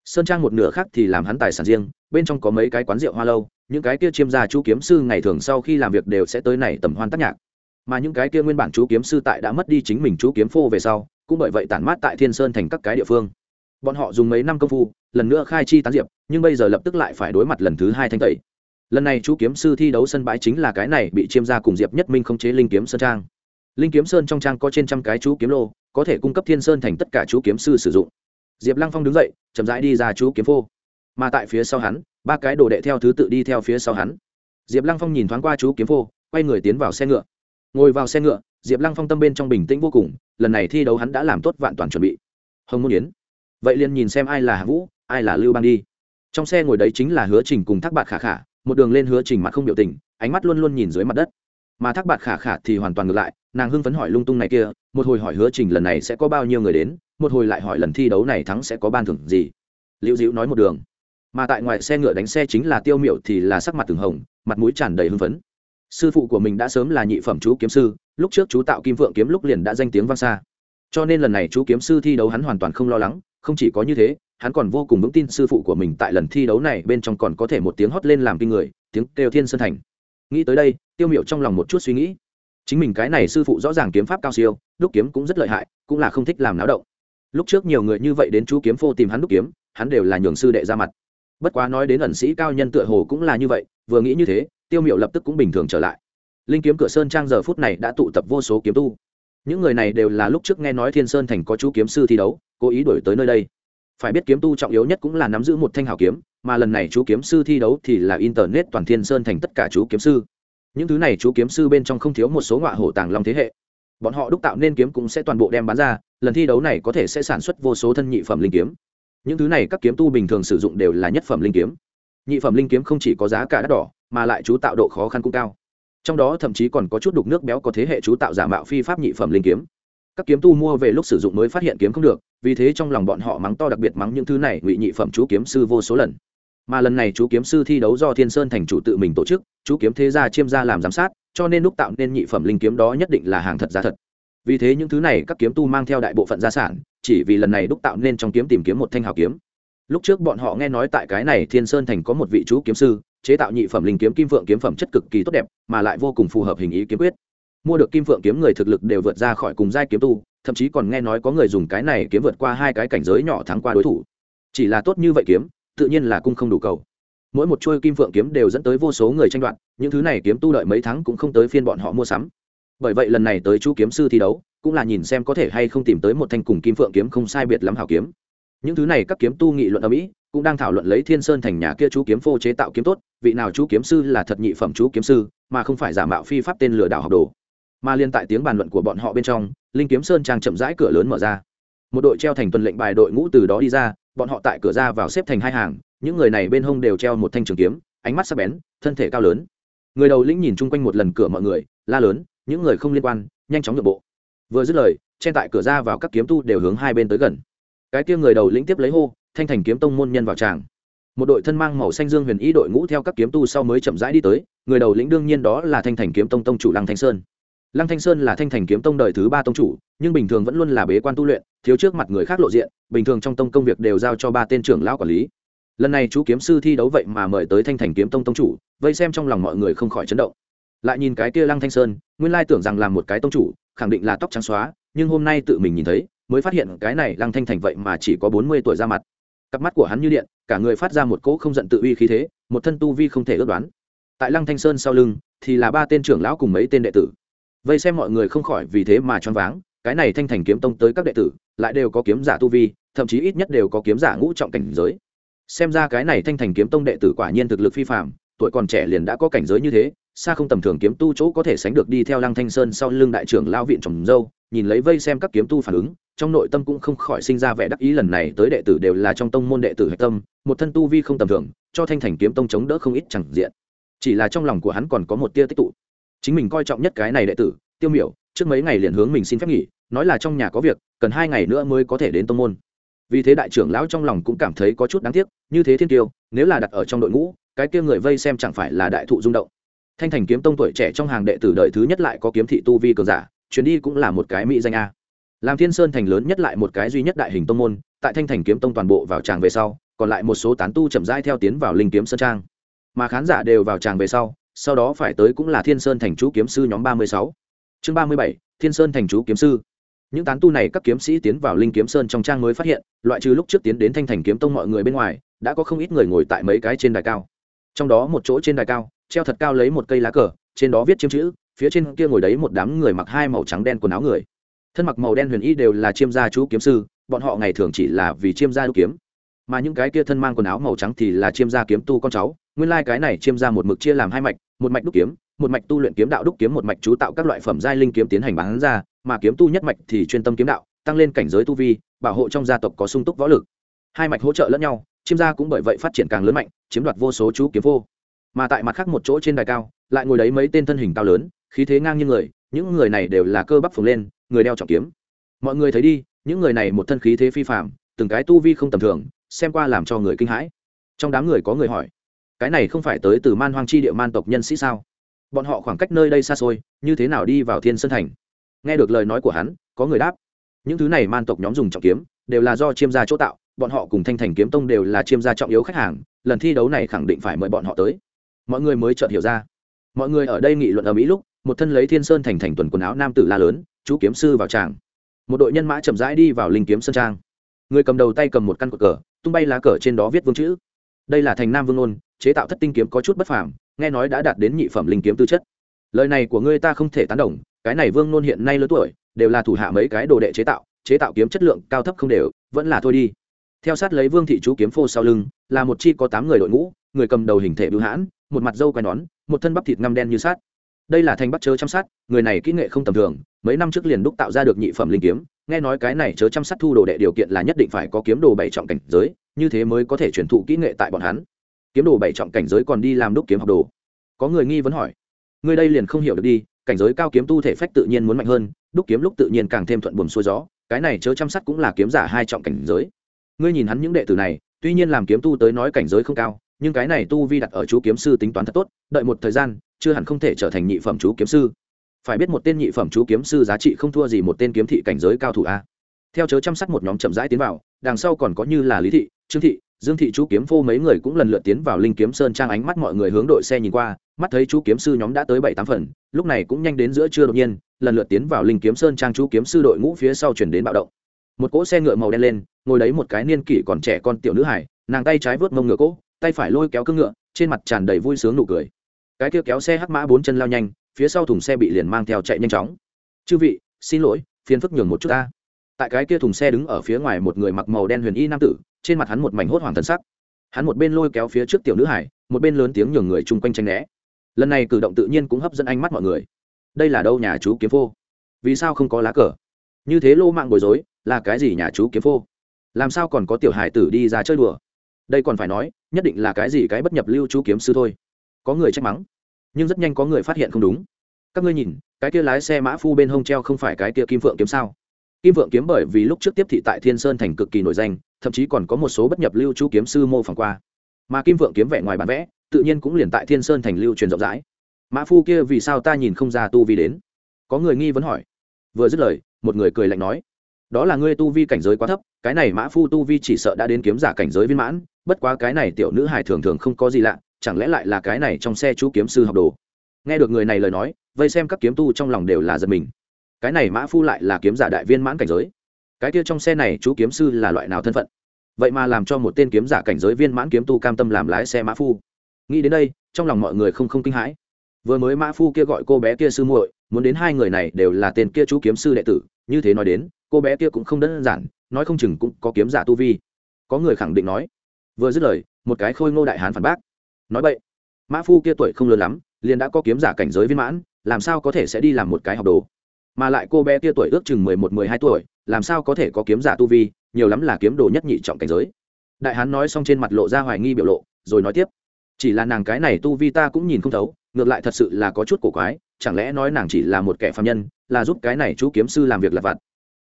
sơn trang một nửa khác thì làm hắn tài sản riêng, bên trong có mấy cái quán rượu hoa lâu, những cái kia chiêm gia chú kiếm sư ngày thường sau khi làm việc đều sẽ tới này tầm hoan tác nhạc. Mà những cái kia nguyên bản chú kiếm sư tại đã mất đi chính mình chú kiếm phô về sau, cũng bởi vậy tản mát tại thiên sơn thành các cái địa phương bọn họ dùng mấy năm công phu, lần nữa khai chi tán diệp, nhưng bây giờ lập tức lại phải đối mặt lần thứ hai thanh tẩy. Lần này chú kiếm sư thi đấu sân bãi chính là cái này bị chiêm ra cùng diệp nhất minh không chế linh kiếm sơn trang. Linh kiếm sơn trong trang có trên trăm cái chú kiếm lô, có thể cung cấp thiên sơn thành tất cả chú kiếm sư sử dụng. Diệp lăng phong đứng dậy, chậm rãi đi ra chú kiếm phô. Mà tại phía sau hắn, ba cái đồ đệ theo thứ tự đi theo phía sau hắn. Diệp lăng phong nhìn thoáng qua chú kiếm phô, quay người tiến vào xe ngựa. Ngồi vào xe ngựa, diệp lăng phong tâm bên trong bình tĩnh vô cùng, lần này thi đấu hắn đã làm tốt vạn toàn chuẩn bị. Hồng môn yến vậy liền nhìn xem ai là hạ vũ, ai là lưu bang đi. Trong xe ngồi đấy chính là hứa trình cùng thác bạc khả khả, một đường lên hứa trình mặt không biểu tình, ánh mắt luôn luôn nhìn dưới mặt đất. Mà thác bạc khả khả thì hoàn toàn ngược lại, nàng hưng phấn hỏi lung tung này kia, một hồi hỏi hứa trình lần này sẽ có bao nhiêu người đến, một hồi lại hỏi lần thi đấu này thắng sẽ có ban thưởng gì. Liễu dĩu nói một đường. Mà tại ngoài xe ngựa đánh xe chính là tiêu miệu thì là sắc mặt từng hồng, mặt mũi tràn đầy hưng phấn. Sư phụ của mình đã sớm là nhị phẩm chú kiếm sư, lúc trước chú tạo kim vượng kiếm lúc liền đã danh tiếng vang xa. Cho nên lần này chú kiếm sư thi đấu hắn hoàn toàn không lo lắng không chỉ có như thế, hắn còn vô cùng vững tin sư phụ của mình tại lần thi đấu này bên trong còn có thể một tiếng hót lên làm kinh người, tiếng kêu thiên sơn thành. Nghĩ tới đây, tiêu miệu trong lòng một chút suy nghĩ. Chính mình cái này sư phụ rõ ràng kiếm pháp cao siêu, đúc kiếm cũng rất lợi hại, cũng là không thích làm náo động. Lúc trước nhiều người như vậy đến chú kiếm phô tìm hắn đúc kiếm, hắn đều là nhường sư đệ ra mặt. Bất quá nói đến ẩn sĩ cao nhân tựa hồ cũng là như vậy, vừa nghĩ như thế, tiêu miệu lập tức cũng bình thường trở lại. Linh kiếm cửa sơn trang giờ phút này đã tụ tập vô số kiếm tu những người này đều là lúc trước nghe nói thiên sơn thành có chú kiếm sư thi đấu, cố ý đổi tới nơi đây. Phải biết kiếm tu trọng yếu nhất cũng là nắm giữ một thanh hảo kiếm, mà lần này chú kiếm sư thi đấu thì là internet toàn thiên sơn thành tất cả chú kiếm sư. Những thứ này chú kiếm sư bên trong không thiếu một số ngọa hổ tàng long thế hệ. Bọn họ đúc tạo nên kiếm cũng sẽ toàn bộ đem bán ra, lần thi đấu này có thể sẽ sản xuất vô số thân nhị phẩm linh kiếm. Những thứ này các kiếm tu bình thường sử dụng đều là nhất phẩm linh kiếm. Nhị phẩm linh kiếm không chỉ có giá cả đắt đỏ, mà lại chú tạo độ khó khăn cũng cao trong đó thậm chí còn có chút đục nước béo có thế hệ chú tạo giả mạo phi pháp nhị phẩm linh kiếm. Các kiếm tu mua về lúc sử dụng mới phát hiện kiếm không được, vì thế trong lòng bọn họ mắng to đặc biệt mắng những thứ này, ngụy nhị phẩm chú kiếm sư vô số lần. Mà lần này chú kiếm sư thi đấu do thiên sơn thành chủ tự mình tổ chức, chú kiếm thế gia chiêm gia làm giám sát, cho nên lúc tạo nên nhị phẩm linh kiếm đó nhất định là hàng thật giá thật. Vì thế những thứ này các kiếm tu mang theo đại bộ phận gia sản, chỉ vì lần này đúc tạo nên trong kiếm tìm kiếm một thanh hào kiếm lúc trước bọn họ nghe nói tại cái này thiên sơn thành có một vị chú kiếm sư, chế tạo nhị phẩm linh kiếm, kim phượng kiếm phẩm chất cực kỳ tốt đẹp, mà lại vô cùng phù hợp hình ý kiếm quyết. Mua được kim phượng kiếm người thực lực đều vượt ra khỏi cùng giai kiếm tu, thậm chí còn nghe nói có người dùng cái này kiếm vượt qua hai cái cảnh giới nhỏ thắng qua đối thủ. Chỉ là tốt như vậy kiếm, tự nhiên là cung không đủ cầu. Mỗi một chuôi kim phượng kiếm đều dẫn tới vô số người tranh đoạt, những thứ này kiếm tu đợi mấy tháng cũng không tới phiên bọn họ mua sắm. Bởi vậy lần này tới chú kiếm sư thi đấu, cũng là nhìn xem có thể hay không tìm tới một thanh cùng kim phượng kiếm không sai biệt lắm hảo kiếm những thứ này các kiếm tu nghị luận ở mỹ, cũng đang thảo luận lấy thiên sơn thành nhà kia chú kiếm phô chế tạo kiếm tốt, vị nào chú kiếm sư là thật nhị phẩm chú kiếm sư, mà không phải giả mạo phi pháp tên lừa đảo học đồ. Mà liên tại tiếng bàn luận của bọn họ bên trong, linh kiếm sơn trang chậm rãi cửa lớn mở ra. Một đội treo thành tuần lệnh bài đội ngũ từ đó đi ra, bọn họ tại cửa ra vào xếp thành hai hàng, những người này bên hông đều treo một thanh trường kiếm, ánh mắt sắc bén, thân thể cao lớn. Người đầu lĩnh nhìn chung quanh một lần cửa mọi người, la lớn, những người không liên quan, nhanh chóng nhượng bộ. Vừa dứt lời, trên tại cửa ra vào các kiếm tu đều hướng hai bên tới gần cái kia người đầu lĩnh tiếp lấy hô, thanh thành kiếm tông môn nhân vào tràng. Một đội thân mang màu xanh dương huyền ý đội ngũ theo các kiếm tu sau mới chậm rãi đi tới, người đầu lĩnh đương nhiên đó là thanh thành kiếm tông tông chủ lăng thanh sơn. Lăng thanh sơn là thanh thành kiếm tông đời thứ ba tông chủ, nhưng bình thường vẫn luôn là bế quan tu luyện, thiếu trước mặt người khác lộ diện, bình thường trong tông công việc đều giao cho ba tên trưởng lão quản lý. Lần này chú kiếm sư thi đấu vậy mà mời tới thanh thành kiếm tông tông chủ, vây xem trong lòng mọi người không khỏi chấn động. Lại nhìn cái kia lăng thanh sơn, nguyên lai tưởng rằng là một cái tông chủ, khẳng định là tóc trắng xóa, nhưng hôm nay tự mình nhìn thấy mới phát hiện cái này lăng thanh thành vậy mà chỉ có bốn mươi tuổi ra mặt. Cặp mắt của hắn như điện, cả người phát ra một cỗ không giận tự uy khí thế, một thân tu vi không thể ước đoán. Tại lăng thanh sơn sau lưng, thì là ba tên trưởng lão cùng mấy tên đệ tử. Vây xem mọi người không khỏi vì thế mà choáng váng, cái này thanh thành kiếm tông tới các đệ tử, lại đều có kiếm giả tu vi, thậm chí ít nhất đều có kiếm giả ngũ trọng cảnh giới. Xem ra cái này thanh thành kiếm tông đệ tử quả nhiên thực lực phi phạm tuổi còn trẻ liền đã có cảnh giới như thế, xa không tầm thường kiếm tu chỗ có thể sánh được đi theo lăng thanh sơn sau lưng đại trưởng lao viện trồng dâu, nhìn lấy vây xem các kiếm tu phản ứng trong nội tâm cũng không khỏi sinh ra vẻ đắc ý lần này tới đệ tử đều là trong tông môn đệ tử hạch tâm, một thân tu vi không tầm thường, cho thanh thành kiếm tông chống đỡ không ít chẳng diện. Chỉ là trong lòng của hắn còn có một tia tích tụ. Chính mình coi trọng nhất cái này đệ tử, tiêu miểu, trước mấy ngày liền hướng mình xin phép nghỉ, nói là trong nhà có việc, cần hai ngày nữa mới có thể đến tông môn. Vì thế đại trưởng lão trong lòng cũng cảm thấy có chút đáng tiếc, như thế thiên tiêu, nếu là đặt ở trong đội ngũ, cái kia người vây xem chẳng phải là đại thụ rung động. Thanh thành kiếm tông tuổi trẻ trong hàng đệ tử đời thứ nhất lại có kiếm thị tu vi cường giả, chuyến đi cũng là một cái mỹ danh a làm thiên sơn thành lớn nhất lại một cái duy nhất đại hình tông môn, tại thanh thành kiếm tông toàn bộ vào tràng về sau, còn lại một số tán tu chậm rãi theo tiến vào linh kiếm sơn trang. Mà khán giả đều vào tràng về sau sau đó phải tới cũng là thiên sơn thành chú kiếm sư nhóm ba mươi sáu. Chương ba mươi bảy, thiên sơn thành chú kiếm sư. Những tán tu này các kiếm sĩ tiến vào linh kiếm sơn trong trang mới phát hiện, loại trừ lúc trước tiến đến thanh thành kiếm tông mọi người bên ngoài, đã có không ít người ngồi tại mấy cái trên đài cao. Trong đó một chỗ trên đài cao, treo thật cao lấy một cây lá cờ, trên đó viết chiếm chữ, phía trên kia ngồi đấy một đám người mặc hai màu trắng đen quần áo người thân mặc màu đen huyền y đều là chiêm gia chú kiếm sư, bọn họ ngày thường chỉ là vì chiêm gia đúc kiếm. Mà những cái kia thân mang quần áo màu trắng thì là chiêm gia kiếm tu con cháu, nguyên lai、like、cái này chiêm gia một mực chia làm hai mạch, một mạch đúc kiếm, một mạch tu luyện kiếm đạo đúc kiếm một mạch chú tạo các loại phẩm giai linh kiếm tiến hành bán ra, mà kiếm tu nhất mạch thì chuyên tâm kiếm đạo, tăng lên cảnh giới tu vi, bảo hộ trong gia tộc có sung túc võ lực. Hai mạch hỗ trợ lẫn nhau, chiêm gia cũng bởi vậy phát triển càng lớn mạnh, chiếm đoạt vô số chú kiếm vô. Mà tại mặt khác một chỗ trên đài cao, lại ngồi đấy mấy tên thân hình cao lớn, khí thế ngang như người, những người này đều là cơ bắp phồng lên người đeo trọng kiếm. Mọi người thấy đi, những người này một thân khí thế phi phạm từng cái tu vi không tầm thường, xem qua làm cho người kinh hãi. Trong đám người có người hỏi, cái này không phải tới từ man hoang chi địa man tộc nhân sĩ sao? Bọn họ khoảng cách nơi đây xa xôi, như thế nào đi vào thiên sơn thành? Nghe được lời nói của hắn, có người đáp, những thứ này man tộc nhóm dùng trọng kiếm, đều là do chiêm gia chỗ tạo, bọn họ cùng thanh thành kiếm tông đều là chiêm gia trọng yếu khách hàng, lần thi đấu này khẳng định phải mời bọn họ tới. Mọi người mới chợt hiểu ra. Mọi người ở đây nghị luận ở mỹ lúc một thân lấy thiên sơn thành thành tuần quần áo nam tử la lớn, chú kiếm sư vào tràng. Một đội nhân mã chậm rãi đi vào linh kiếm sơn trang. Người cầm đầu tay cầm một căn cột cờ, tung bay lá cờ trên đó viết vương chữ. Đây là thành nam vương ôn, chế tạo thất tinh kiếm có chút bất phàm, nghe nói đã đạt đến nhị phẩm linh kiếm tư chất. Lời này của ngươi ta không thể tán đồng, cái này vương nôn hiện nay lớn tuổi, đều là thủ hạ mấy cái đồ đệ chế tạo chế tạo kiếm chất lượng cao thấp không đều, vẫn là thôi đi. Theo sát lấy vương thị chú kiếm phô sau lưng, là một chi có tám người đội ngũ, người cầm đầu hình thể bưu hãn, một mặt dâu quai nón, một thân bắp thịt ngăm đen như sát đây là thành bắt chớ chăm sát người này kỹ nghệ không tầm thường, mấy năm trước liền đúc tạo ra được nhị phẩm linh kiếm, nghe nói cái này chớ chăm sát thu đồ đệ điều kiện là nhất định phải có kiếm đồ bảy trọng cảnh giới, như thế mới có thể truyền thụ kỹ nghệ tại bọn hắn. Kiếm đồ bảy trọng cảnh giới còn đi làm đúc kiếm học đồ. Có người nghi vấn hỏi, người đây liền không hiểu được đi, cảnh giới cao kiếm tu thể phách tự nhiên muốn mạnh hơn, đúc kiếm lúc tự nhiên càng thêm thuận buồm xuôi gió, cái này chớ chăm sát cũng là kiếm giả hai trọng cảnh giới. Ngươi nhìn hắn những đệ tử này, tuy nhiên làm kiếm tu tới nói cảnh giới không cao, nhưng cái này tu vi đặt ở chú kiếm sư tính toán thật tốt, đợi một thời gian chưa hẳn không thể trở thành nhị phẩm chú kiếm sư. Phải biết một tên nhị phẩm chú kiếm sư giá trị không thua gì một tên kiếm thị cảnh giới cao thủ a. Theo chớ chăm sóc một nhóm chậm rãi tiến vào, đằng sau còn có như là lý thị, trương thị, dương thị chú kiếm phô mấy người cũng lần lượt tiến vào linh kiếm sơn trang ánh mắt mọi người hướng đội xe nhìn qua, mắt thấy chú kiếm sư nhóm đã tới bảy tám phần, lúc này cũng nhanh đến giữa trưa đột nhiên, lần lượt tiến vào linh kiếm sơn trang chú kiếm sư đội ngũ phía sau chuyển đến bạo động. Một cỗ xe ngựa màu đen lên, ngồi đấy một cái niên kỷ còn trẻ con tiểu nữ hải, nàng tay trái vớt mông ngựa cỗ, tay phải lôi kéo cương ngựa, trên mặt tràn đầy vui sướng nụ cười cái kia kéo xe hắc mã bốn chân lao nhanh, phía sau thùng xe bị liền mang theo chạy nhanh chóng. Chư vị, xin lỗi, phiền phức nhường một chút ta. Tại cái kia thùng xe đứng ở phía ngoài một người mặc màu đen huyền y nam tử, trên mặt hắn một mảnh hốt hoảng thân sắc. Hắn một bên lôi kéo phía trước tiểu nữ hải, một bên lớn tiếng nhường người chung quanh tranh né. Lần này cử động tự nhiên cũng hấp dẫn ánh mắt mọi người. Đây là đâu nhà chú kiếm phô? Vì sao không có lá cờ? Như thế lô mạng bồi dối là cái gì nhà chú kiếm phô? Làm sao còn có tiểu hải tử đi ra chơi đùa? Đây còn phải nói, nhất định là cái gì cái bất nhập lưu chú kiếm sư thôi. Có người trách mắng nhưng rất nhanh có người phát hiện không đúng. Các ngươi nhìn, cái kia lái xe mã phu bên hông treo không phải cái kia kim phượng kiếm sao? Kim phượng kiếm bởi vì lúc trước tiếp thị tại thiên sơn thành cực kỳ nổi danh, thậm chí còn có một số bất nhập lưu chú kiếm sư mô phỏng qua. Mà kim phượng kiếm vẽ ngoài bản vẽ, tự nhiên cũng liền tại thiên sơn thành lưu truyền rộng rãi. Mã phu kia vì sao ta nhìn không ra tu vi đến? Có người nghi vấn hỏi. Vừa dứt lời, một người cười lạnh nói, đó là ngươi tu vi cảnh giới quá thấp, cái này mã phu tu vi chỉ sợ đã đến kiếm giả cảnh giới viên mãn, bất quá cái này tiểu nữ hài thường thường không có gì lạ chẳng lẽ lại là cái này trong xe chú kiếm sư học đồ? Nghe được người này lời nói, vây xem các kiếm tu trong lòng đều là giật mình. Cái này mã phu lại là kiếm giả đại viên mãn cảnh giới. Cái kia trong xe này chú kiếm sư là loại nào thân phận? Vậy mà làm cho một tên kiếm giả cảnh giới viên mãn kiếm tu cam tâm làm lái xe mã phu. Nghĩ đến đây, trong lòng mọi người không không kinh hãi. Vừa mới mã phu kia gọi cô bé kia sư muội, muốn đến hai người này đều là tên kia chú kiếm sư đệ tử, như thế nói đến, cô bé kia cũng không đơn giản, nói không chừng cũng có kiếm giả tu vi. Có người khẳng định nói. Vừa dứt lời, một cái khôi ngô đại hán phản bác nói vậy mã phu kia tuổi không lớn lắm liền đã có kiếm giả cảnh giới viên mãn làm sao có thể sẽ đi làm một cái học đồ? Mà lại cô bé kia tuổi ước chừng mười một mười hai tuổi làm sao có thể có kiếm giả tu vi nhiều lắm là kiếm đồ nhất nhị trọng cảnh giới. Đại hán nói xong trên mặt lộ ra hoài nghi biểu lộ rồi nói tiếp. Chỉ là nàng cái này tu vi ta cũng nhìn không thấu ngược lại thật sự là có chút cổ quái chẳng lẽ nói nàng chỉ là một kẻ phạm nhân là giúp cái này chú kiếm sư làm việc lặt vặt.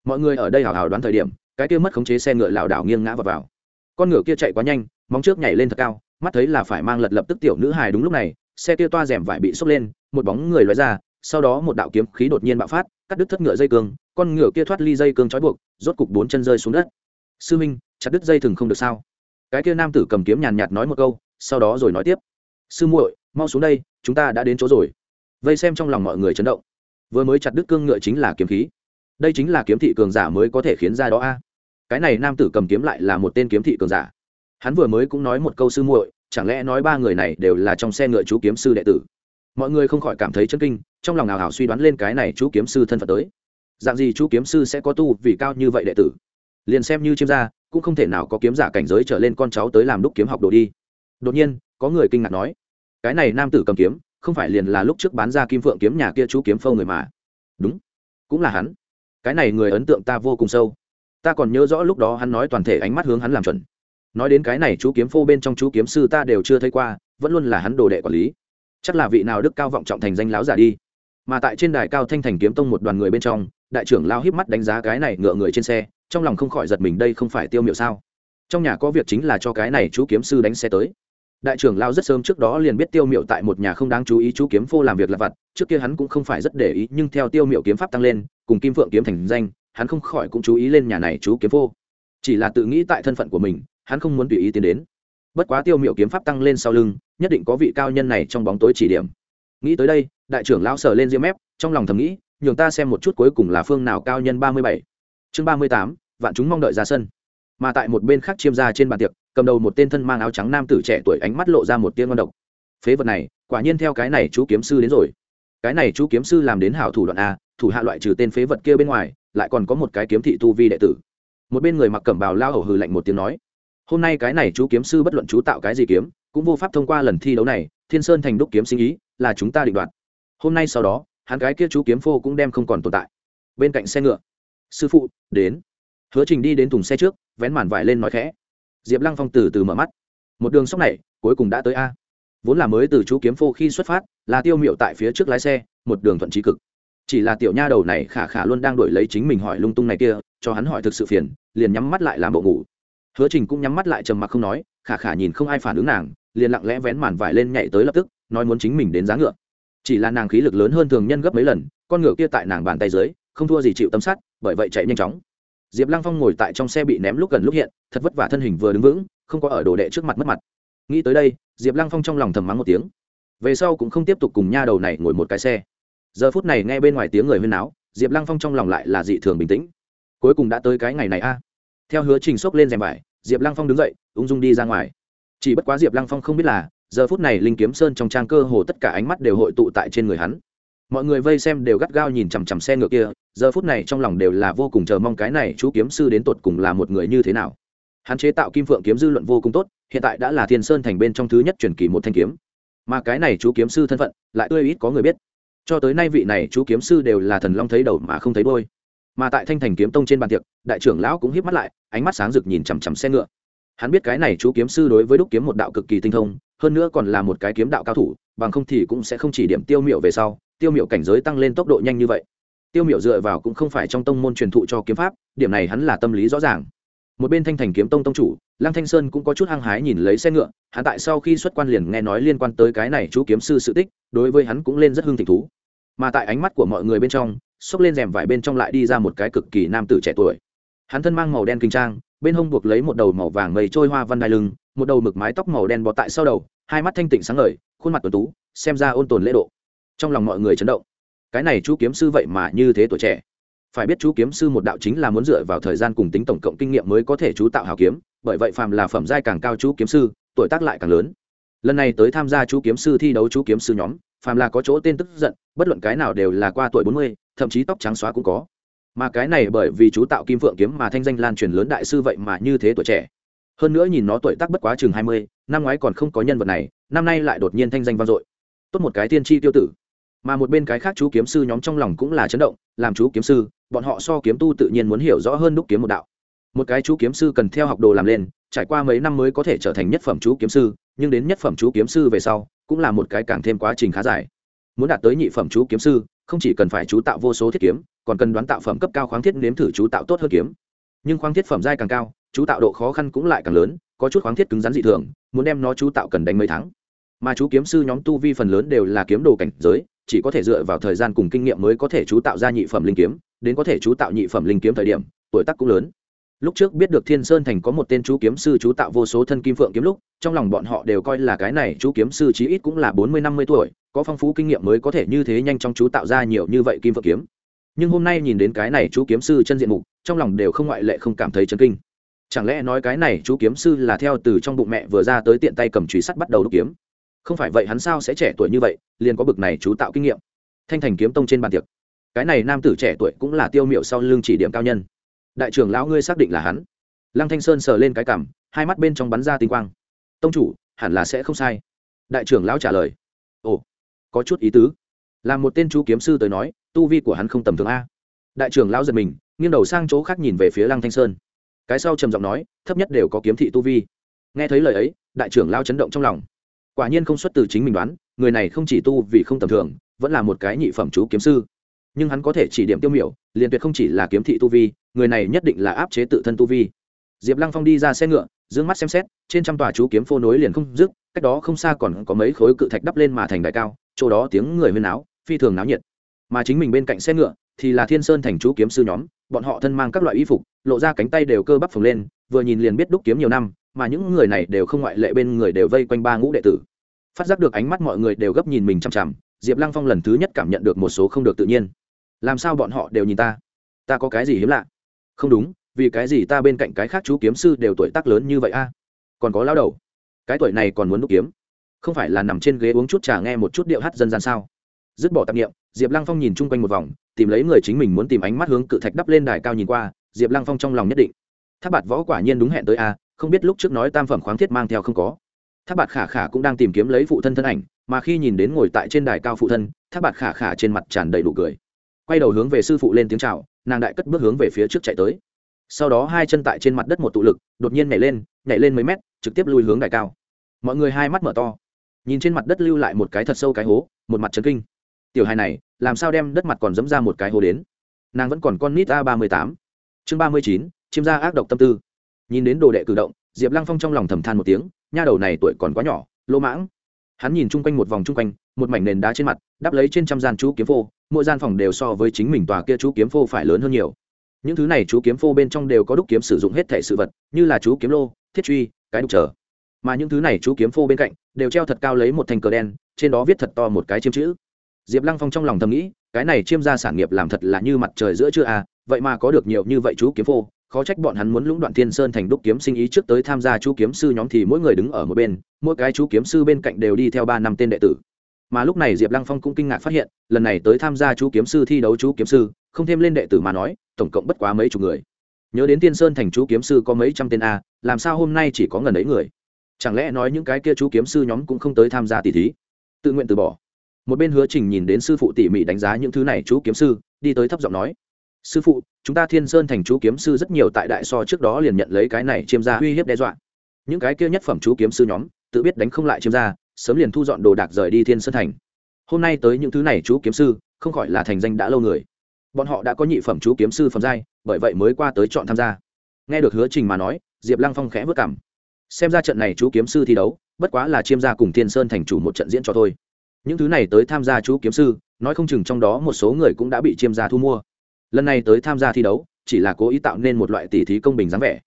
Mọi người ở đây hào hào đoán thời điểm cái kia mất khống chế xe ngựa lảo đảo nghiêng ngã vào, vào. Con ngựa kia chạy quá nhanh móng trước nhảy lên thật cao mắt thấy là phải mang lật lập tức tiểu nữ hài đúng lúc này, xe kia toa rèm vải bị sốc lên, một bóng người lói ra, sau đó một đạo kiếm khí đột nhiên bạo phát, cắt đứt thất ngựa dây cương, con ngựa kia thoát ly dây cương trói buộc, rốt cục bốn chân rơi xuống đất. Sư minh, chặt đứt dây thừng không được sao? Cái kia nam tử cầm kiếm nhàn nhạt nói một câu, sau đó rồi nói tiếp. Sư muội, mau xuống đây, chúng ta đã đến chỗ rồi. Vây xem trong lòng mọi người chấn động. Vừa mới chặt đứt cương ngựa chính là kiếm khí. Đây chính là kiếm thị cường giả mới có thể khiến ra đó a. Cái này nam tử cầm kiếm lại là một tên kiếm thị cường giả hắn vừa mới cũng nói một câu sư muội, chẳng lẽ nói ba người này đều là trong xe ngựa chú kiếm sư đệ tử? Mọi người không khỏi cảm thấy chân kinh, trong lòng nào hảo suy đoán lên cái này chú kiếm sư thân phận tới. Dạng gì chú kiếm sư sẽ có tu vì cao như vậy đệ tử? Liền xem như chiêm gia, cũng không thể nào có kiếm giả cảnh giới trở lên con cháu tới làm đúc kiếm học đồ đi. Đột nhiên, có người kinh ngạc nói, cái này nam tử cầm kiếm, không phải liền là lúc trước bán ra kim phượng kiếm nhà kia chú kiếm phâu người mà. Đúng, cũng là hắn. Cái này người ấn tượng ta vô cùng sâu. Ta còn nhớ rõ lúc đó hắn nói toàn thể ánh mắt hướng hắn làm chuẩn nói đến cái này chú kiếm phô bên trong chú kiếm sư ta đều chưa thấy qua, vẫn luôn là hắn đồ đệ quản lý. Chắc là vị nào đức cao vọng trọng thành danh láo giả đi. Mà tại trên đài cao thanh thành kiếm tông một đoàn người bên trong, đại trưởng lao híp mắt đánh giá cái này ngựa người trên xe, trong lòng không khỏi giật mình đây không phải tiêu miệu sao. Trong nhà có việc chính là cho cái này chú kiếm sư đánh xe tới. Đại trưởng lao rất sớm trước đó liền biết tiêu miệu tại một nhà không đáng chú ý chú kiếm phô làm việc lặt vặt, trước kia hắn cũng không phải rất để ý, nhưng theo tiêu miệu kiếm pháp tăng lên, cùng kim phượng kiếm thành danh, hắn không khỏi cũng chú ý lên nhà này chú kiếm phô. Chỉ là tự nghĩ tại thân phận của mình hắn không muốn tùy ý tiến đến. Bất quá tiêu miệu kiếm pháp tăng lên sau lưng, nhất định có vị cao nhân này trong bóng tối chỉ điểm. Nghĩ tới đây, đại trưởng lão sờ lên diêm mép, trong lòng thầm nghĩ, nhường ta xem một chút cuối cùng là phương nào cao nhân ba mươi bảy. Chương ba mươi tám, vạn chúng mong đợi ra sân. Mà tại một bên khác chiêm ra trên bàn tiệc, cầm đầu một tên thân mang áo trắng nam tử trẻ tuổi ánh mắt lộ ra một tiên ngon độc. Phế vật này, quả nhiên theo cái này chú kiếm sư đến rồi. Cái này chú kiếm sư làm đến hảo thủ đoạn a, thủ hạ loại trừ tên phế vật kia bên ngoài, lại còn có một cái kiếm thị tu vi đệ tử. Một bên người mặc cẩm bào lao hầu hừ lạnh một tiếng nói hôm nay cái này chú kiếm sư bất luận chú tạo cái gì kiếm, cũng vô pháp thông qua lần thi đấu này, thiên sơn thành đúc kiếm sinh ý, là chúng ta định đoạt. Hôm nay sau đó, hắn gái kia chú kiếm phô cũng đem không còn tồn tại. Bên cạnh xe ngựa, sư phụ, đến. Hứa trình đi đến thùng xe trước, vén màn vải lên nói khẽ. Diệp lăng phong từ từ mở mắt. Một đường sóc này, cuối cùng đã tới a. Vốn là mới từ chú kiếm phô khi xuất phát, là tiêu miệu tại phía trước lái xe, một đường thuận trí cực. Chỉ là tiểu nha đầu này khả khả luôn đang đổi lấy chính mình hỏi lung tung này kia, cho hắn hỏi thực sự phiền, liền nhắm mắt lại làm bộ ngủ hứa trình cũng nhắm mắt lại trầm mặc không nói, khả khả nhìn không ai phản ứng nàng, liền lặng lẽ vén màn vải lên nhảy tới lập tức, nói muốn chính mình đến giá ngựa. Chỉ là nàng khí lực lớn hơn thường nhân gấp mấy lần, con ngựa kia tại nàng bàn tay dưới, không thua gì chịu tâm sát bởi vậy chạy nhanh chóng. Diệp lăng phong ngồi tại trong xe bị ném lúc gần lúc hiện, thật vất vả thân hình vừa đứng vững, không có ở đồ đệ trước mặt mất mặt. Nghĩ tới đây, diệp lăng phong trong lòng thầm mắng một tiếng. Về sau cũng không tiếp tục cùng nha đầu này ngồi một cái xe. Giờ phút này nghe bên ngoài tiếng người huyên náo, diệp lăng phong trong lòng lại là dị thường bình tĩnh. Cuối cùng đã tới cái ngày này a theo hứa trình xốc lên rèm vải, diệp lăng phong đứng dậy, ung dung đi ra ngoài. Chỉ bất quá diệp lăng phong không biết là, giờ phút này linh kiếm sơn trong trang cơ hồ tất cả ánh mắt đều hội tụ tại trên người hắn. Mọi người vây xem đều gắt gao nhìn chằm chằm xe ngựa kia, giờ phút này trong lòng đều là vô cùng chờ mong cái này chú kiếm sư đến tột cùng là một người như thế nào. Hắn chế tạo kim phượng kiếm dư luận vô cùng tốt, hiện tại đã là thiên sơn thành bên trong thứ nhất truyền kỳ một thanh kiếm. Mà cái này chú kiếm sư thân phận, lại tươi ít có người biết. Cho tới nay vị này chú kiếm sư đều là thần long thấy đầu mà không thấy đôi mà tại thanh thành kiếm tông trên bàn tiệc, đại trưởng lão cũng hiếp mắt lại, ánh mắt sáng rực nhìn chằm chằm xe ngựa. Hắn biết cái này chú kiếm sư đối với đúc kiếm một đạo cực kỳ tinh thông, hơn nữa còn là một cái kiếm đạo cao thủ, bằng không thì cũng sẽ không chỉ điểm tiêu miệu về sau, tiêu miệu cảnh giới tăng lên tốc độ nhanh như vậy. Tiêu miệu dựa vào cũng không phải trong tông môn truyền thụ cho kiếm pháp, điểm này hắn là tâm lý rõ ràng. Một bên thanh thành kiếm tông tông chủ, lăng thanh sơn cũng có chút hăng hái nhìn lấy xe ngựa, hắn tại sau khi xuất quan liền nghe nói liên quan tới cái này chú kiếm sư sự tích, đối với hắn cũng lên rất hưng thịnh thú mà tại ánh mắt của mọi người bên trong, xốc lên rèm vải bên trong lại đi ra một cái cực kỳ nam tử trẻ tuổi. Hắn thân mang màu đen kinh trang, bên hông buộc lấy một đầu màu vàng mây trôi hoa văn đai lưng, một đầu mực mái tóc màu đen bọt tại sau đầu, hai mắt thanh tịnh sáng ngời, khuôn mặt tuần tú, xem ra ôn tồn lễ độ. Trong lòng mọi người chấn động. Cái này chú kiếm sư vậy mà như thế tuổi trẻ. Phải biết chú kiếm sư một đạo chính là muốn dựa vào thời gian cùng tính tổng cộng kinh nghiệm mới có thể chú tạo hào kiếm, bởi vậy phàm là phẩm giai càng cao chú kiếm sư, tuổi tác lại càng lớn. Lần này tới tham gia chú kiếm sư thi đấu chú kiếm sư nhóm phàm là có chỗ tên tức giận, bất luận cái nào đều là qua tuổi bốn mươi, thậm chí tóc trắng xóa cũng có. Mà cái này bởi vì chú tạo kim phượng kiếm mà thanh danh lan truyền lớn đại sư vậy mà như thế tuổi trẻ. Hơn nữa nhìn nó tuổi tác bất quá chừng hai mươi, năm ngoái còn không có nhân vật này, năm nay lại đột nhiên thanh danh vang dội. Tốt một cái tiên tri tiêu tử. Mà một bên cái khác chú kiếm sư nhóm trong lòng cũng là chấn động, làm chú kiếm sư, bọn họ so kiếm tu tự nhiên muốn hiểu rõ hơn đúc kiếm một đạo. Một cái chú kiếm sư cần theo học đồ làm lên, trải qua mấy năm mới có thể trở thành nhất phẩm chú kiếm sư, nhưng đến nhất phẩm chú kiếm sư về sau cũng là một cái càng thêm quá trình khá dài. Muốn đạt tới nhị phẩm chú kiếm sư, không chỉ cần phải chú tạo vô số thiết kiếm, còn cần đoán tạo phẩm cấp cao khoáng thiết nếm thử chú tạo tốt hơn kiếm. Nhưng khoáng thiết phẩm giai càng cao, chú tạo độ khó khăn cũng lại càng lớn, có chút khoáng thiết cứng rắn dị thường, muốn đem nó chú tạo cần đánh mấy tháng. Mà chú kiếm sư nhóm tu vi phần lớn đều là kiếm đồ cảnh giới, chỉ có thể dựa vào thời gian cùng kinh nghiệm mới có thể chú tạo ra nhị phẩm linh kiếm, đến có thể chú tạo nhị phẩm linh kiếm thời điểm, tuổi tác cũng lớn lúc trước biết được thiên sơn thành có một tên chú kiếm sư chú tạo vô số thân kim phượng kiếm lúc, trong lòng bọn họ đều coi là cái này chú kiếm sư chí ít cũng là bốn mươi, năm mươi tuổi, có phong phú kinh nghiệm mới có thể như thế nhanh chóng chú tạo ra nhiều như vậy kim phượng kiếm. Nhưng hôm nay nhìn đến cái này chú kiếm sư chân diện mục, trong lòng đều không ngoại lệ không cảm thấy chấn kinh. Chẳng lẽ nói cái này chú kiếm sư là theo từ trong bụng mẹ vừa ra tới tiện tay cầm chùy sắt bắt đầu đúc kiếm? Không phải vậy hắn sao sẽ trẻ tuổi như vậy, liền có bực này chú tạo kinh nghiệm? Thanh thành kiếm tông trên bàn tiệc. Cái này nam tử trẻ tuổi cũng là tiêu miệu sau lưng chỉ điểm cao nhân đại trưởng lão ngươi xác định là hắn. Lăng thanh sơn sờ lên cái cằm, hai mắt bên trong bắn ra tinh quang. Tông chủ, hẳn là sẽ không sai. Đại trưởng lão trả lời. Ồ, có chút ý tứ. Là một tên chú kiếm sư tới nói, tu vi của hắn không tầm thường a. Đại trưởng lão giật mình, nghiêng đầu sang chỗ khác nhìn về phía lăng thanh sơn. Cái sau trầm giọng nói, thấp nhất đều có kiếm thị tu vi. Nghe thấy lời ấy, đại trưởng lão chấn động trong lòng. Quả nhiên không xuất từ chính mình đoán, người này không chỉ tu vì không tầm thường, vẫn là một cái nhị phẩm chú kiếm sư. Nhưng hắn có thể chỉ điểm tiêu miểu, liền tuyệt không chỉ là kiếm thị tu vi người này nhất định là áp chế tự thân tu vi. Diệp lăng phong đi ra xe ngựa d ư ơ n g mắt xem xét, trên trăm tòa chú kiếm phô nối liền không dứt, cách đó không xa còn có mấy khối cự thạch đắp lên mà thành đại cao, chỗ đó tiếng người huyên áo phi thường náo nhiệt. Mà chính mình bên cạnh xe ngựa thì là thiên sơn thành chú kiếm sư nhóm, bọn họ thân mang các loại y phục, lộ ra cánh tay đều cơ bắp phồng lên, vừa nhìn liền biết đúc kiếm nhiều năm, mà những người này đều không ngoại lệ bên người đều vây quanh ba ngũ đệ tử. Phát giác được ánh mắt mọi người đều gấp nhìn mình chằm chằm, diệp lăng phong lần thứ nhất cảm nhận được một số không được tự nhiên. Làm sao bọn họ đều nhìn ta? Ta có cái gì hiếm lạ? Không đúng, vì cái gì ta bên cạnh cái khác chú kiếm sư đều tuổi tác lớn như vậy a? À? Còn có lao đầu, cái tuổi này còn muốn đúc kiếm. Không phải là nằm trên ghế uống chút trà nghe một chút điệu hát dân gian sao? Dứt bỏ tạp nghiệm diệp lăng phong nhìn chung quanh một vòng, tìm lấy người chính mình muốn tìm ánh mắt hướng cự thạch đắp lên đài cao nhìn qua, diệp lăng phong trong lòng nhất định. Tháp bạt võ quả nhiên đúng hẹn tới a, không biết lúc trước nói tam phẩm khoáng thiết mang theo không có. Tháp bạt khả khả cũng đang tìm kiếm lấy phụ thân thân ảnh, mà khi nhìn đến ngồi tại trên đài cao phụ thân, tháp bạt khả khả trên mặt tràn đầy đủ cười. Quay đầu hướng về sư phụ lên tiếng chào nàng đại cất bước hướng về phía trước chạy tới. Sau đó hai chân tại trên mặt đất một tụ lực, đột nhiên nhảy lên nhảy lên mấy mét, trực tiếp lui hướng đại cao. Mọi người hai mắt mở to, nhìn trên mặt đất lưu lại một cái thật sâu cái hố, một mặt trấn kinh. Tiểu hài này, làm sao đem đất mặt còn dẫm ra một cái hố đến? Nàng vẫn còn con nít a ba mươi tám. Chương ba mươi chín, chiêm gia ác độc tâm tư. Nhìn đến đồ đệ cử động, diệp lăng phong trong lòng thầm than một tiếng, nha đầu này tuổi còn quá nhỏ, lỗ mãng. Hắn nhìn chung quanh một vòng chung quanh một mảnh nền đá trên mặt, đắp lấy trên trăm gian chú kiếm phô, mỗi gian phòng đều so với chính mình tòa kia chú kiếm phô phải lớn hơn nhiều. Những thứ này chú kiếm phô bên trong đều có đúc kiếm sử dụng hết thể sự vật, như là chú kiếm lô, thiết truy, cái đục trở. Mà những thứ này chú kiếm phô bên cạnh, đều treo thật cao lấy một thanh cờ đen, trên đó viết thật to một cái chiêm chữ. Diệp lăng phong trong lòng thầm nghĩ, cái này chiêm ra sản nghiệp làm thật là như mặt trời giữa trưa à vậy mà có được nhiều như vậy chú kiếm phô, khó trách bọn hắn muốn lũng đoạn thiên sơn thành đúc kiếm sinh ý trước tới tham gia chú kiếm sư nhóm thì mỗi người đứng ở một bên, mỗi cái chú kiếm sư bên cạnh đều đi theo ba năm tên đệ tử mà lúc này diệp lăng phong cũng kinh ngạc phát hiện, lần này tới tham gia chú kiếm sư thi đấu chú kiếm sư, không thêm lên đệ tử mà nói, tổng cộng bất quá mấy chục người. Nhớ đến tiên sơn thành chú kiếm sư có mấy trăm tên a, làm sao hôm nay chỉ có ngần ấy người? Chẳng lẽ nói những cái kia chú kiếm sư nhóm cũng không tới tham gia tỷ thí? Tự nguyện từ bỏ. Một bên hứa trình nhìn đến sư phụ tỉ mỉ đánh giá những thứ này chú kiếm sư, đi tới thấp giọng nói, sư phụ, chúng ta thiên sơn thành chú kiếm sư rất nhiều tại đại so trước đó liền nhận lấy cái này chiêm ra uy hiếp đe dọa. Những cái kia nhất phẩm chú kiếm sư nhóm, tự biết đánh không lại chiêm ra sớm liền thu dọn đồ đạc rời đi thiên sơn thành. Hôm nay tới những thứ này chú kiếm sư, không khỏi là thành danh đã lâu người. Bọn họ đã có nhị phẩm chú kiếm sư phẩm giai, bởi vậy mới qua tới chọn tham gia. Nghe được hứa trình mà nói, diệp lăng phong khẽ vất cảm. Xem ra trận này chú kiếm sư thi đấu, bất quá là chiêm gia cùng thiên sơn thành chủ một trận diễn cho thôi. Những thứ này tới tham gia chú kiếm sư, nói không chừng trong đó một số người cũng đã bị chiêm gia thu mua. Lần này tới tham gia thi đấu, chỉ là cố ý tạo nên một loại tỉ thí công bình dáng vẻ.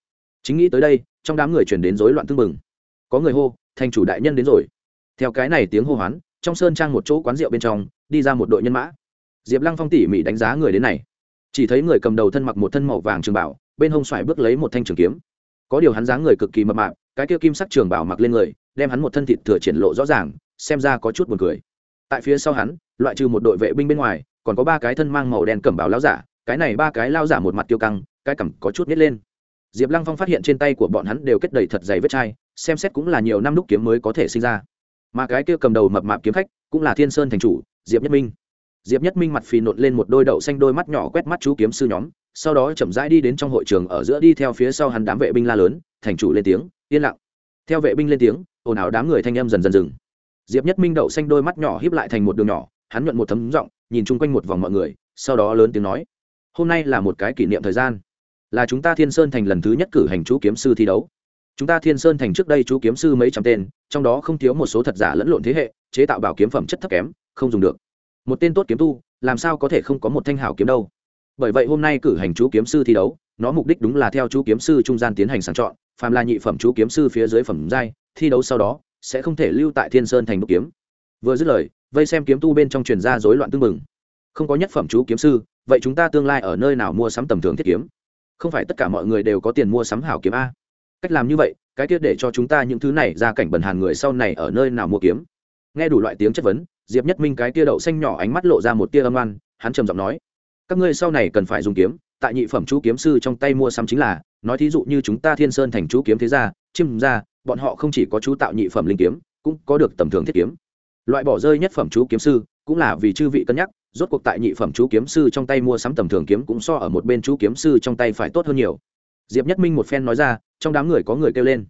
Chính nghĩ tới đây, trong đám người chuyển đến rối loạn tương mừng có người hô, thành chủ đại nhân đến rồi theo cái này tiếng hô hoán, trong sơn trang một chỗ quán rượu bên trong, đi ra một đội nhân mã. Diệp lăng phong tỉ mỉ đánh giá người đến này. Chỉ thấy người cầm đầu thân mặc một thân màu vàng trường bảo, bên hông xoài bước lấy một thanh trường kiếm. Có điều hắn dáng người cực kỳ mập mạp, cái kia kim sắc trường bảo mặc lên người, đem hắn một thân thịt thừa triển lộ rõ ràng, xem ra có chút buồn cười. Tại phía sau hắn, loại trừ một đội vệ binh bên ngoài, còn có ba cái thân mang màu đen cẩm bảo lao giả, cái này ba cái lao giả một mặt tiêu căng, cái cẩm có chút nhét lên. Diệp lăng phong phát hiện trên tay của bọn hắn đều kết đầy thật dày vết chai, xem xét cũng là nhiều năm lúc kiếm mới có thể sinh ra mà cái kia cầm đầu mập mạp kiếm khách cũng là thiên sơn thành chủ diệp nhất minh diệp nhất minh mặt phì nộn lên một đôi đậu xanh đôi mắt nhỏ quét mắt chú kiếm sư nhóm sau đó chậm rãi đi đến trong hội trường ở giữa đi theo phía sau hắn đám vệ binh la lớn thành chủ lên tiếng yên lặng theo vệ binh lên tiếng ồn ào đám người thanh em dần dần dừng diệp nhất minh đậu xanh đôi mắt nhỏ híp lại thành một đường nhỏ hắn nhuận một thấm giọng nhìn chung quanh một vòng mọi người sau đó lớn tiếng nói hôm nay là một cái kỷ niệm thời gian là chúng ta thiên sơn thành lần thứ nhất cử hành chú kiếm sư thi đấu chúng ta thiên sơn thành trước đây chú kiếm sư mấy trăm tên, trong đó không thiếu một số thật giả lẫn lộn thế hệ, chế tạo bảo kiếm phẩm chất thấp kém, không dùng được. Một tên tốt kiếm tu, làm sao có thể không có một thanh hảo kiếm đâu? Bởi vậy hôm nay cử hành chú kiếm sư thi đấu, nó mục đích đúng là theo chú kiếm sư trung gian tiến hành sàng chọn, phàm là nhị phẩm chú kiếm sư phía dưới phẩm giai, thi đấu sau đó, sẽ không thể lưu tại thiên sơn thành đúc kiếm. Vừa dứt lời, vây xem kiếm tu bên trong truyền ra rối loạn tương mừng không có nhất phẩm chú kiếm sư, vậy chúng ta tương lai ở nơi nào mua sắm tầm thường thiết kiếm? Không phải tất cả mọi người đều có tiền mua sắm hảo kiếm a cách làm như vậy, cái tiết để cho chúng ta những thứ này ra cảnh bẩn hàn người sau này ở nơi nào mua kiếm. Nghe đủ loại tiếng chất vấn, diệp nhất minh cái tia đậu xanh nhỏ ánh mắt lộ ra một tia âm oan, hắn trầm giọng nói, các ngươi sau này cần phải dùng kiếm, tại nhị phẩm chú kiếm sư trong tay mua sắm chính là, nói thí dụ như chúng ta thiên sơn thành chú kiếm thế gia, chim gia, bọn họ không chỉ có chú tạo nhị phẩm linh kiếm, cũng có được tầm thường thiết kiếm. Loại bỏ rơi nhất phẩm chú kiếm sư, cũng là vì chư vị cân nhắc, rốt cuộc tại nhị phẩm chú kiếm sư trong tay mua sắm tầm thường kiếm cũng so ở một bên chú kiếm sư trong tay phải tốt hơn nhiều diệp nhất minh một phen nói ra, trong đám người có người kêu lên.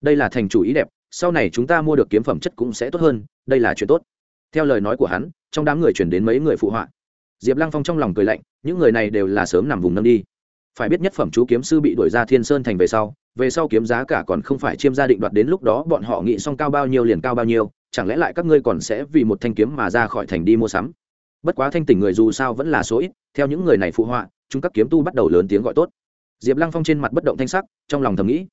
Đây là thành chủ ý đẹp, sau này chúng ta mua được kiếm phẩm chất cũng sẽ tốt hơn, đây là chuyện tốt. Theo lời nói của hắn, trong đám người chuyển đến mấy người phụ họa. Diệp lăng phong trong lòng cười lạnh, những người này đều là sớm nằm vùng nâng đi. Phải biết nhất phẩm chú kiếm sư bị đuổi ra thiên sơn thành về sau về sau kiếm giá cả còn không phải chiêm gia định đoạt đến lúc đó bọn họ nghĩ xong cao bao nhiêu liền cao bao nhiêu, chẳng lẽ lại các ngươi còn sẽ vì một thanh kiếm mà ra khỏi thành đi mua sắm? Bất quá thanh tỉnh người dù sao vẫn là số ít, theo những người này phụ họa, chúng các kiếm tu bắt đầu lớn tiếng gọi tốt diệp lăng phong trên mặt bất động thanh sắc, trong lòng thầm nghĩ,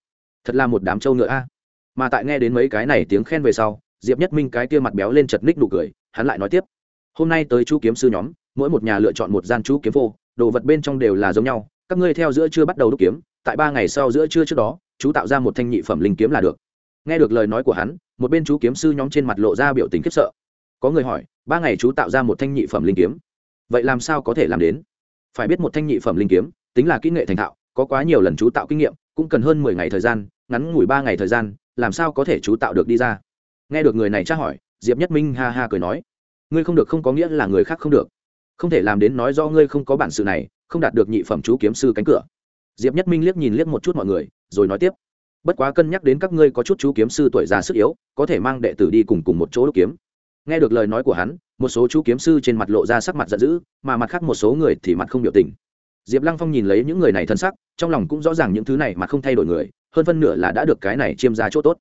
thật là một đám trâu ngựa a. Mà tại nghe đến mấy cái này tiếng khen về sau, diệp nhất minh cái kia mặt béo lên chật ních nụ cười, hắn lại nói tiếp, hôm nay tới chú kiếm sư nhóm, mỗi một nhà lựa chọn một gian chú kiếm phô, đồ vật bên trong đều là giống nhau, các ngươi theo giữa chưa bắt đầu đúc kiếm, tại ba ngày sau giữa trưa trước đó, chú tạo ra một thanh nhị phẩm linh kiếm là được. Nghe được lời nói của hắn, một bên chú kiếm sư nhóm trên mặt lộ ra biểu tình khiếp sợ. Có người hỏi, ba ngày chú tạo ra một thanh nhị phẩm linh kiếm, vậy làm sao có thể làm đến? Phải biết một thanh nhị phẩm linh kiếm, tính là kỹ nghệ thành thạo có quá nhiều lần chú tạo kinh nghiệm, cũng cần hơn mười ngày thời gian, ngắn ngủi ba ngày thời gian, làm sao có thể chú tạo được đi ra? Nghe được người này tra hỏi, diệp nhất minh ha ha cười nói, ngươi không được không có nghĩa là người khác không được. Không thể làm đến nói do ngươi không có bản sự này, không đạt được nhị phẩm chú kiếm sư cánh cửa. Diệp nhất minh liếc nhìn liếc một chút mọi người, rồi nói tiếp, bất quá cân nhắc đến các ngươi có chút chú kiếm sư tuổi già sức yếu, có thể mang đệ tử đi cùng cùng một chỗ đúc kiếm. Nghe được lời nói của hắn, một số chú kiếm sư trên mặt lộ ra sắc mặt giận dữ, mà mặt khác một số người thì mặt không biểu tình diệp lăng phong nhìn lấy những người này thân sắc, trong lòng cũng rõ ràng những thứ này mà không thay đổi người, hơn phân nửa là đã được cái này chiêm ra chỗ tốt.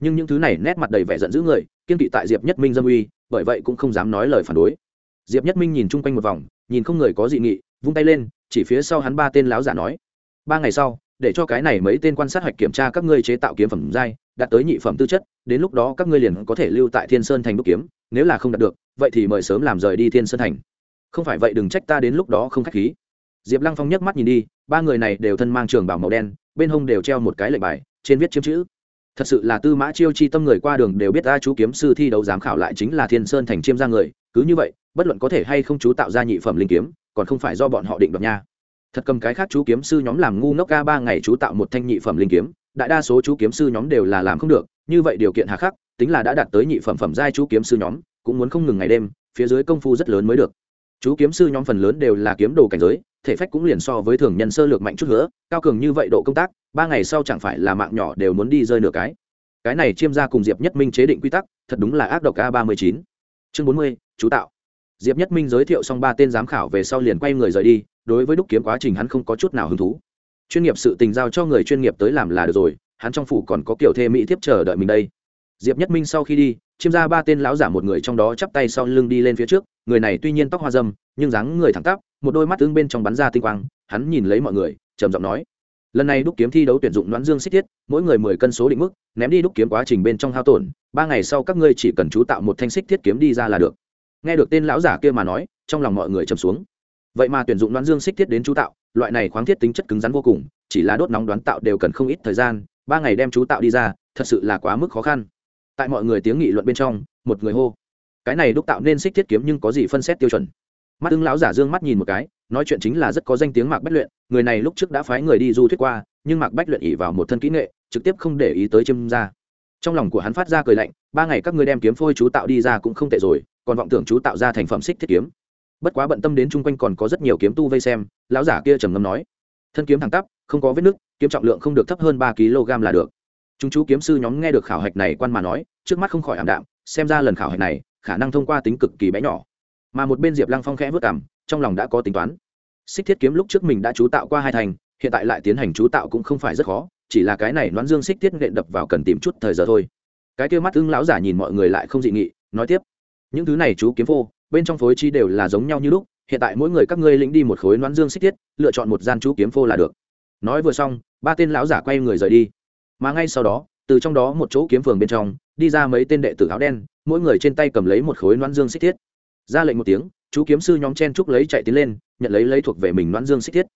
Nhưng những thứ này nét mặt đầy vẻ giận dữ người, kiên kỵ tại diệp nhất minh dâm uy, bởi vậy cũng không dám nói lời phản đối. Diệp nhất minh nhìn chung quanh một vòng, nhìn không người có dị nghị, vung tay lên, chỉ phía sau hắn ba tên láo giả nói, ba ngày sau, để cho cái này mấy tên quan sát hoạch kiểm tra các ngươi chế tạo kiếm phẩm giai, đạt tới nhị phẩm tư chất, đến lúc đó các ngươi liền có thể lưu tại thiên sơn thành đúc kiếm, nếu là không đạt được, vậy thì mời sớm làm rời đi thiên sơn thành. Không phải vậy đừng trách ta đến lúc đó không khách khí diệp lăng phong nhấc mắt nhìn đi, ba người này đều thân mang trường bảo màu đen, bên hông đều treo một cái lệnh bài, trên viết chiếm chữ. Thật sự là tư mã chiêu chi tâm người qua đường đều biết ta chú kiếm sư thi đấu giám khảo lại chính là thiên sơn thành chiêm ra người, cứ như vậy, bất luận có thể hay không chú tạo ra nhị phẩm linh kiếm, còn không phải do bọn họ định đoạt nha. Thật cầm cái khác chú kiếm sư nhóm làm ngu ngốc ca ba ngày chú tạo một thanh nhị phẩm linh kiếm, đại đa số chú kiếm sư nhóm đều là làm không được, như vậy điều kiện hà khắc, tính là đã đạt tới nhị phẩm phẩm giai chú kiếm sư nhóm, cũng muốn không ngừng ngày đêm, phía dưới công phu rất lớn mới được. Chú kiếm sư nhóm phần lớn đều là kiếm đồ cảnh giới thể phách cũng liền so với thường nhân sơ lược mạnh chút nữa cao cường như vậy độ công tác, ba ngày sau chẳng phải là mạng nhỏ đều muốn đi rơi nửa cái. Cái này chiêm ra cùng diệp nhất minh chế định quy tắc, thật đúng là ác độc a ba mươi chín. Chương bốn mươi, chú tạo. Diệp nhất minh giới thiệu xong ba tên giám khảo về sau liền quay người rời đi, đối với đúc kiếm quá trình hắn không có chút nào hứng thú. Chuyên nghiệp sự tình giao cho người chuyên nghiệp tới làm là được rồi, hắn trong phủ còn có kiểu thê mỹ tiếp chờ đợi mình đây. Diệp nhất minh sau khi đi chiêm ra ba tên lão giả một người trong đó chắp tay sau lưng đi lên phía trước, người này tuy nhiên tóc hoa dâm, nhưng dáng người thẳng tắp, một đôi mắt tương bên trong bắn ra tinh quang, hắn nhìn lấy mọi người, trầm giọng nói, lần này đúc kiếm thi đấu tuyển dụng đoán dương xích thiết, mỗi người mười cân số định mức, ném đi đúc kiếm quá trình bên trong hao tổn, ba ngày sau các ngươi chỉ cần chú tạo một thanh xích thiết kiếm đi ra là được. Nghe được tên lão giả kia mà nói, trong lòng mọi người trầm xuống. Vậy mà tuyển dụng đoán dương xích thiết đến chú tạo, loại này khoáng thiết tính chất cứng rắn vô cùng, chỉ là đốt nóng đoán tạo đều cần không ít thời gian, ba ngày đem chú tạo đi ra, thật sự là quá mức khó khăn tại mọi người tiếng nghị luận bên trong, một người hô. Cái này đúc tạo nên xích thiết kiếm nhưng có gì phân xét tiêu chuẩn? Mắt ưng lão giả dương mắt nhìn một cái, nói chuyện chính là rất có danh tiếng mạc bách luyện, người này lúc trước đã phái người đi du thuyết qua, nhưng mạc bách luyện ỉ vào một thân kỹ nghệ, trực tiếp không để ý tới chiêm ra trong lòng của hắn phát ra cười lạnh, ba ngày các ngươi đem kiếm phôi chú tạo đi ra cũng không tệ rồi, còn vọng tưởng chú tạo ra thành phẩm xích thiết kiếm. Bất quá bận tâm đến chung quanh còn có rất nhiều kiếm tu vây xem, lão giả kia trầm ngâm nói, thân kiếm thẳng tắp, không có vết nứt, kiếm trọng lượng không được thấp hơn ba kg là được chúng chú kiếm sư nhóm nghe được khảo hạch này quan mà nói, trước mắt không khỏi ảm đạm, xem ra lần khảo hạch này, khả năng thông qua tính cực kỳ bé nhỏ. Mà một bên diệp lăng phong khẽ vất cảm, trong lòng đã có tính toán. Xích thiết kiếm lúc trước mình đã chú tạo qua hai thành, hiện tại lại tiến hành chú tạo cũng không phải rất khó, chỉ là cái này đoán dương xích thiết nện đập vào cần tìm chút thời giờ thôi. Cái kia mắt ưng lão giả nhìn mọi người lại không dị nghị, nói tiếp. Những thứ này chú kiếm phô, bên trong phối chi đều là giống nhau như lúc, hiện tại mỗi người các ngươi lĩnh đi một khối đoán dương xích thiết, lựa chọn một gian chú kiếm phô là được. Nói vừa xong, ba tên lão giả quay người rời đi mà ngay sau đó, từ trong đó một chỗ kiếm phường bên trong, đi ra mấy tên đệ tử áo đen, mỗi người trên tay cầm lấy một khối noãn dương xích thiết. Ra lệnh một tiếng, chú kiếm sư nhóm chen trúc lấy chạy tiến lên, nhận lấy lấy thuộc về mình noãn dương xích thiết.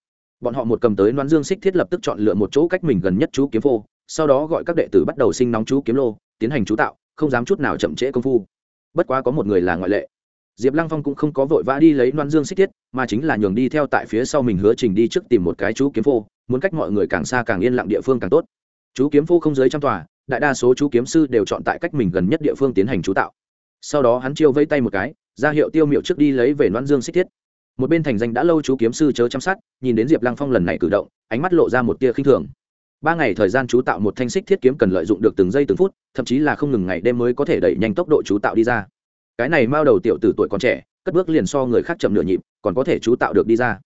Bọn họ một cầm tới noãn dương xích thiết lập tức chọn lựa một chỗ cách mình gần nhất chú kiếm phô, sau đó gọi các đệ tử bắt đầu sinh nóng chú kiếm lô, tiến hành chú tạo, không dám chút nào chậm trễ công phu. Bất quá có một người là ngoại lệ. Diệp lăng phong cũng không có vội vã đi lấy đoán dương xích thiết, mà chính là nhường đi theo tại phía sau mình hứa trình đi trước tìm một cái chú kiếm phô, muốn cách mọi người càng xa càng yên lặng địa phương càng tốt chú kiếm phô không dưới trăm tòa, đại đa số chú kiếm sư đều chọn tại cách mình gần nhất địa phương tiến hành chú tạo. Sau đó hắn chiêu vây tay một cái, ra hiệu tiêu miệu trước đi lấy về noan dương xích thiết. Một bên thành danh đã lâu chú kiếm sư chớ chăm sát nhìn đến diệp lăng phong lần này cử động, ánh mắt lộ ra một tia khinh thường. Ba ngày thời gian chú tạo một thanh xích thiết kiếm cần lợi dụng được từng giây từng phút, thậm chí là không ngừng ngày đêm mới có thể đẩy nhanh tốc độ chú tạo đi ra. Cái này mao đầu tiểu từ tuổi còn trẻ, cất bước liền so người khác chậm nửa nhịp, còn có thể chú tạo được đi ra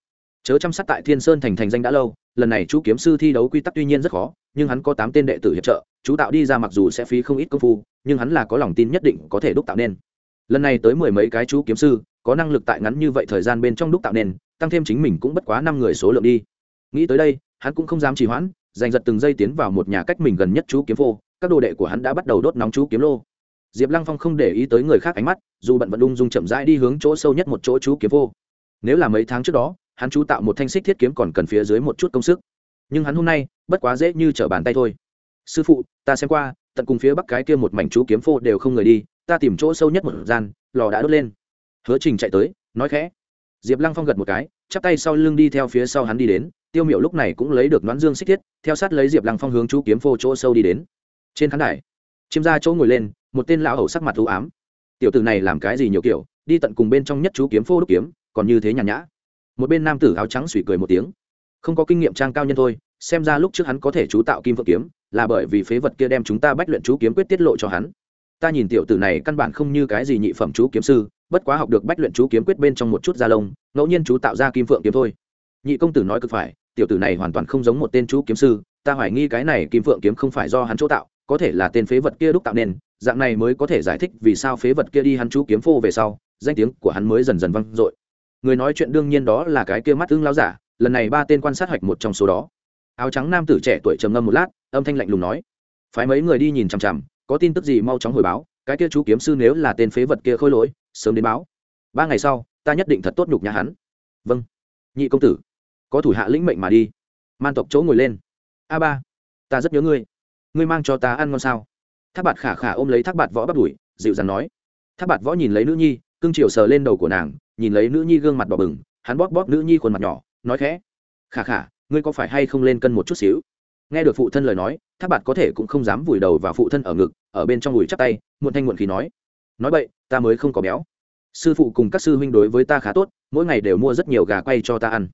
chớ chăm sát tại thiên sơn thành thành danh đã lâu, lần này chú kiếm sư thi đấu quy tắc tuy nhiên rất khó, nhưng hắn có tám tên đệ tử hiệp trợ, chú tạo đi ra mặc dù sẽ phí không ít công phu, nhưng hắn là có lòng tin nhất định có thể đúc tạo nên. Lần này tới mười mấy cái chú kiếm sư, có năng lực tại ngắn như vậy thời gian bên trong đúc tạo nên, tăng thêm chính mình cũng bất quá năm người số lượng đi. Nghĩ tới đây, hắn cũng không dám trì hoãn, giành giật từng giây tiến vào một nhà cách mình gần nhất chú kiếm phô, các đồ đệ của hắn đã bắt đầu đốt nóng chú kiếm lô. Diệp lăng phong không để ý tới người khác ánh mắt, dù bận vận ung dung chậm rãi đi hướng chỗ sâu nhất một chỗ chú kiếm phô. Nếu là mấy tháng trước đó hắn chú tạo một thanh xích thiết kiếm còn cần phía dưới một chút công sức. Nhưng hắn hôm nay, bất quá dễ như trở bàn tay thôi. Sư phụ, ta xem qua, tận cùng phía bắc cái kia một mảnh chú kiếm phô đều không người đi, ta tìm chỗ sâu nhất một gian, lò đã đốt lên. Hứa trình chạy tới, nói khẽ. Diệp lăng phong gật một cái, chắp tay sau lưng đi theo phía sau hắn đi đến. Tiêu miệu lúc này cũng lấy được nón dương xích thiết, theo sát lấy diệp lăng phong hướng chú kiếm phô chỗ sâu đi đến. Trên khán đài, chiêm ra chỗ ngồi lên, một tên lão hầu sắc mặt ưu ám. Tiểu t này làm cái gì nhiều kiểu, đi tận cùng bên trong nhất chú kiếm phô đúc kiếm, còn như thế nhàn nhã một bên nam tử áo trắng suy cười một tiếng. Không có kinh nghiệm trang cao nhân thôi, xem ra lúc trước hắn có thể chú tạo kim phượng kiếm, là bởi vì phế vật kia đem chúng ta bách luyện chú kiếm quyết tiết lộ cho hắn. Ta nhìn tiểu tử này căn bản không như cái gì nhị phẩm chú kiếm sư, bất quá học được bách luyện chú kiếm quyết bên trong một chút da lông, ngẫu nhiên chú tạo ra kim phượng kiếm thôi. Nhị công tử nói cực phải, tiểu tử này hoàn toàn không giống một tên chú kiếm sư, ta hoài nghi cái này kim phượng kiếm không phải do hắn chỗ tạo, có thể là tên phế vật kia đúc tạo nên, dạng này mới có thể giải thích vì sao phế vật kia đi hắn chú kiếm phô về sau, danh tiếng của hắn mới dần dần vang dội người nói chuyện đương nhiên đó là cái kia mắt ưng lao giả, lần này ba tên quan sát hoạch một trong số đó. Áo trắng nam tử trẻ tuổi trầm ngâm một lát, âm thanh lạnh lùng nói, phái mấy người đi nhìn chằm chằm, có tin tức gì mau chóng hồi báo, cái kia chú kiếm sư nếu là tên phế vật kia khôi lỗi, sớm đến báo. Ba ngày sau, ta nhất định thật tốt nhục nhà hắn. Vâng nhị công tử. Có thủ hạ lĩnh mệnh mà đi. Man tộc chỗ ngồi lên. A ba, ta rất nhớ ngươi. Ngươi mang cho ta ăn ngon sao? Thác bạt khả khả ôm lấy thác bạt võ bắt đuổi, dịu dàng nói. Thác bạt võ nhìn lấy nữ nhi, cưng chiều sờ lên đầu của nàng nhìn lấy nữ nhi gương mặt đỏ bừng, hắn bóp bóp nữ nhi khuôn mặt nhỏ, nói khẽ, khả khả, ngươi có phải hay không lên cân một chút xíu? Nghe được phụ thân lời nói, thác bạt có thể cũng không dám vùi đầu vào phụ thân ở ngực, ở bên trong vùi chắc tay, muộn thanh muộn khí nói nói vậy ta mới không có béo. Sư phụ cùng các sư huynh đối với ta khá tốt, mỗi ngày đều mua rất nhiều gà quay cho ta ăn.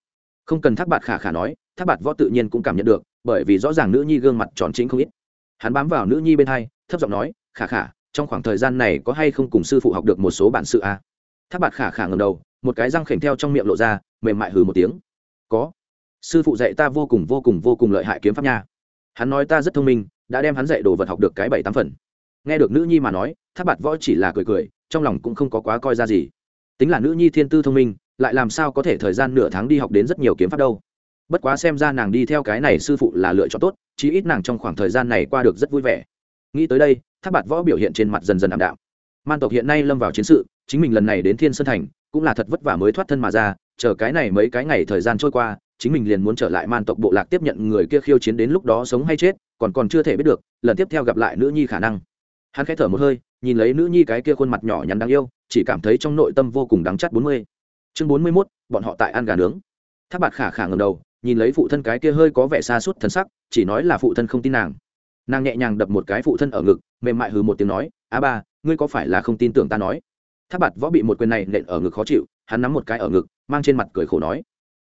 Không cần thác bạt khả khả nói, thác bạt võ tự nhiên cũng cảm nhận được, bởi vì rõ ràng nữ nhi gương mặt tròn chính không ít. Hắn bám vào nữ nhi bên hai, thấp giọng nói, khả khả, trong khoảng thời gian này có hay không cùng sư phụ học được một số bản sự à? Tháp bạt khả khả ngầm đầu, một cái răng khểnh theo trong miệng lộ ra, mềm mại hừ một tiếng. Có. Sư phụ dạy ta vô cùng vô cùng vô cùng lợi hại kiếm pháp nha. Hắn nói ta rất thông minh, đã đem hắn dạy đồ vật học được cái bảy tám phần. Nghe được nữ nhi mà nói tháp bạt võ chỉ là cười cười, trong lòng cũng không có quá coi ra gì. Tính là nữ nhi thiên tư thông minh, lại làm sao có thể thời gian nửa tháng đi học đến rất nhiều kiếm pháp đâu. Bất quá xem ra nàng đi theo cái này sư phụ là lựa chọn tốt, chí ít nàng trong khoảng thời gian này qua được rất vui vẻ. Nghĩ tới đây tháp bạt võ biểu hiện trên mặt dần dần ảm đạm. Man tộc hiện nay lâm vào chiến sự chính mình lần này đến thiên sơn thành, cũng là thật vất vả mới thoát thân mà ra, chờ cái này mấy cái ngày thời gian trôi qua, chính mình liền muốn trở lại man tộc bộ lạc tiếp nhận người kia khiêu chiến đến lúc đó sống hay chết, còn còn chưa thể biết được, lần tiếp theo gặp lại nữ nhi khả năng. Hắn khẽ thở một hơi, nhìn lấy nữ nhi cái kia khuôn mặt nhỏ nhắn đáng yêu, chỉ cảm thấy trong nội tâm vô cùng đắng chắt bốn mươi. Chương bốn mươi mốt, bọn họ tại ăn gà nướng. Tháp bạt khả khả ngầm đầu, nhìn lấy phụ thân cái kia hơi có vẻ xa suốt thân sắc, chỉ nói là phụ thân không tin nàng. Nàng nhẹ nhàng đập một cái phụ thân ở ngực, mềm mại hừ một tiếng nói a ba, ngươi có phải là không tin tưởng ta nói? Tháp bạt võ bị một quyền này nện ở ngực khó chịu, hắn nắm một cái ở ngực, mang trên mặt cười khổ nói,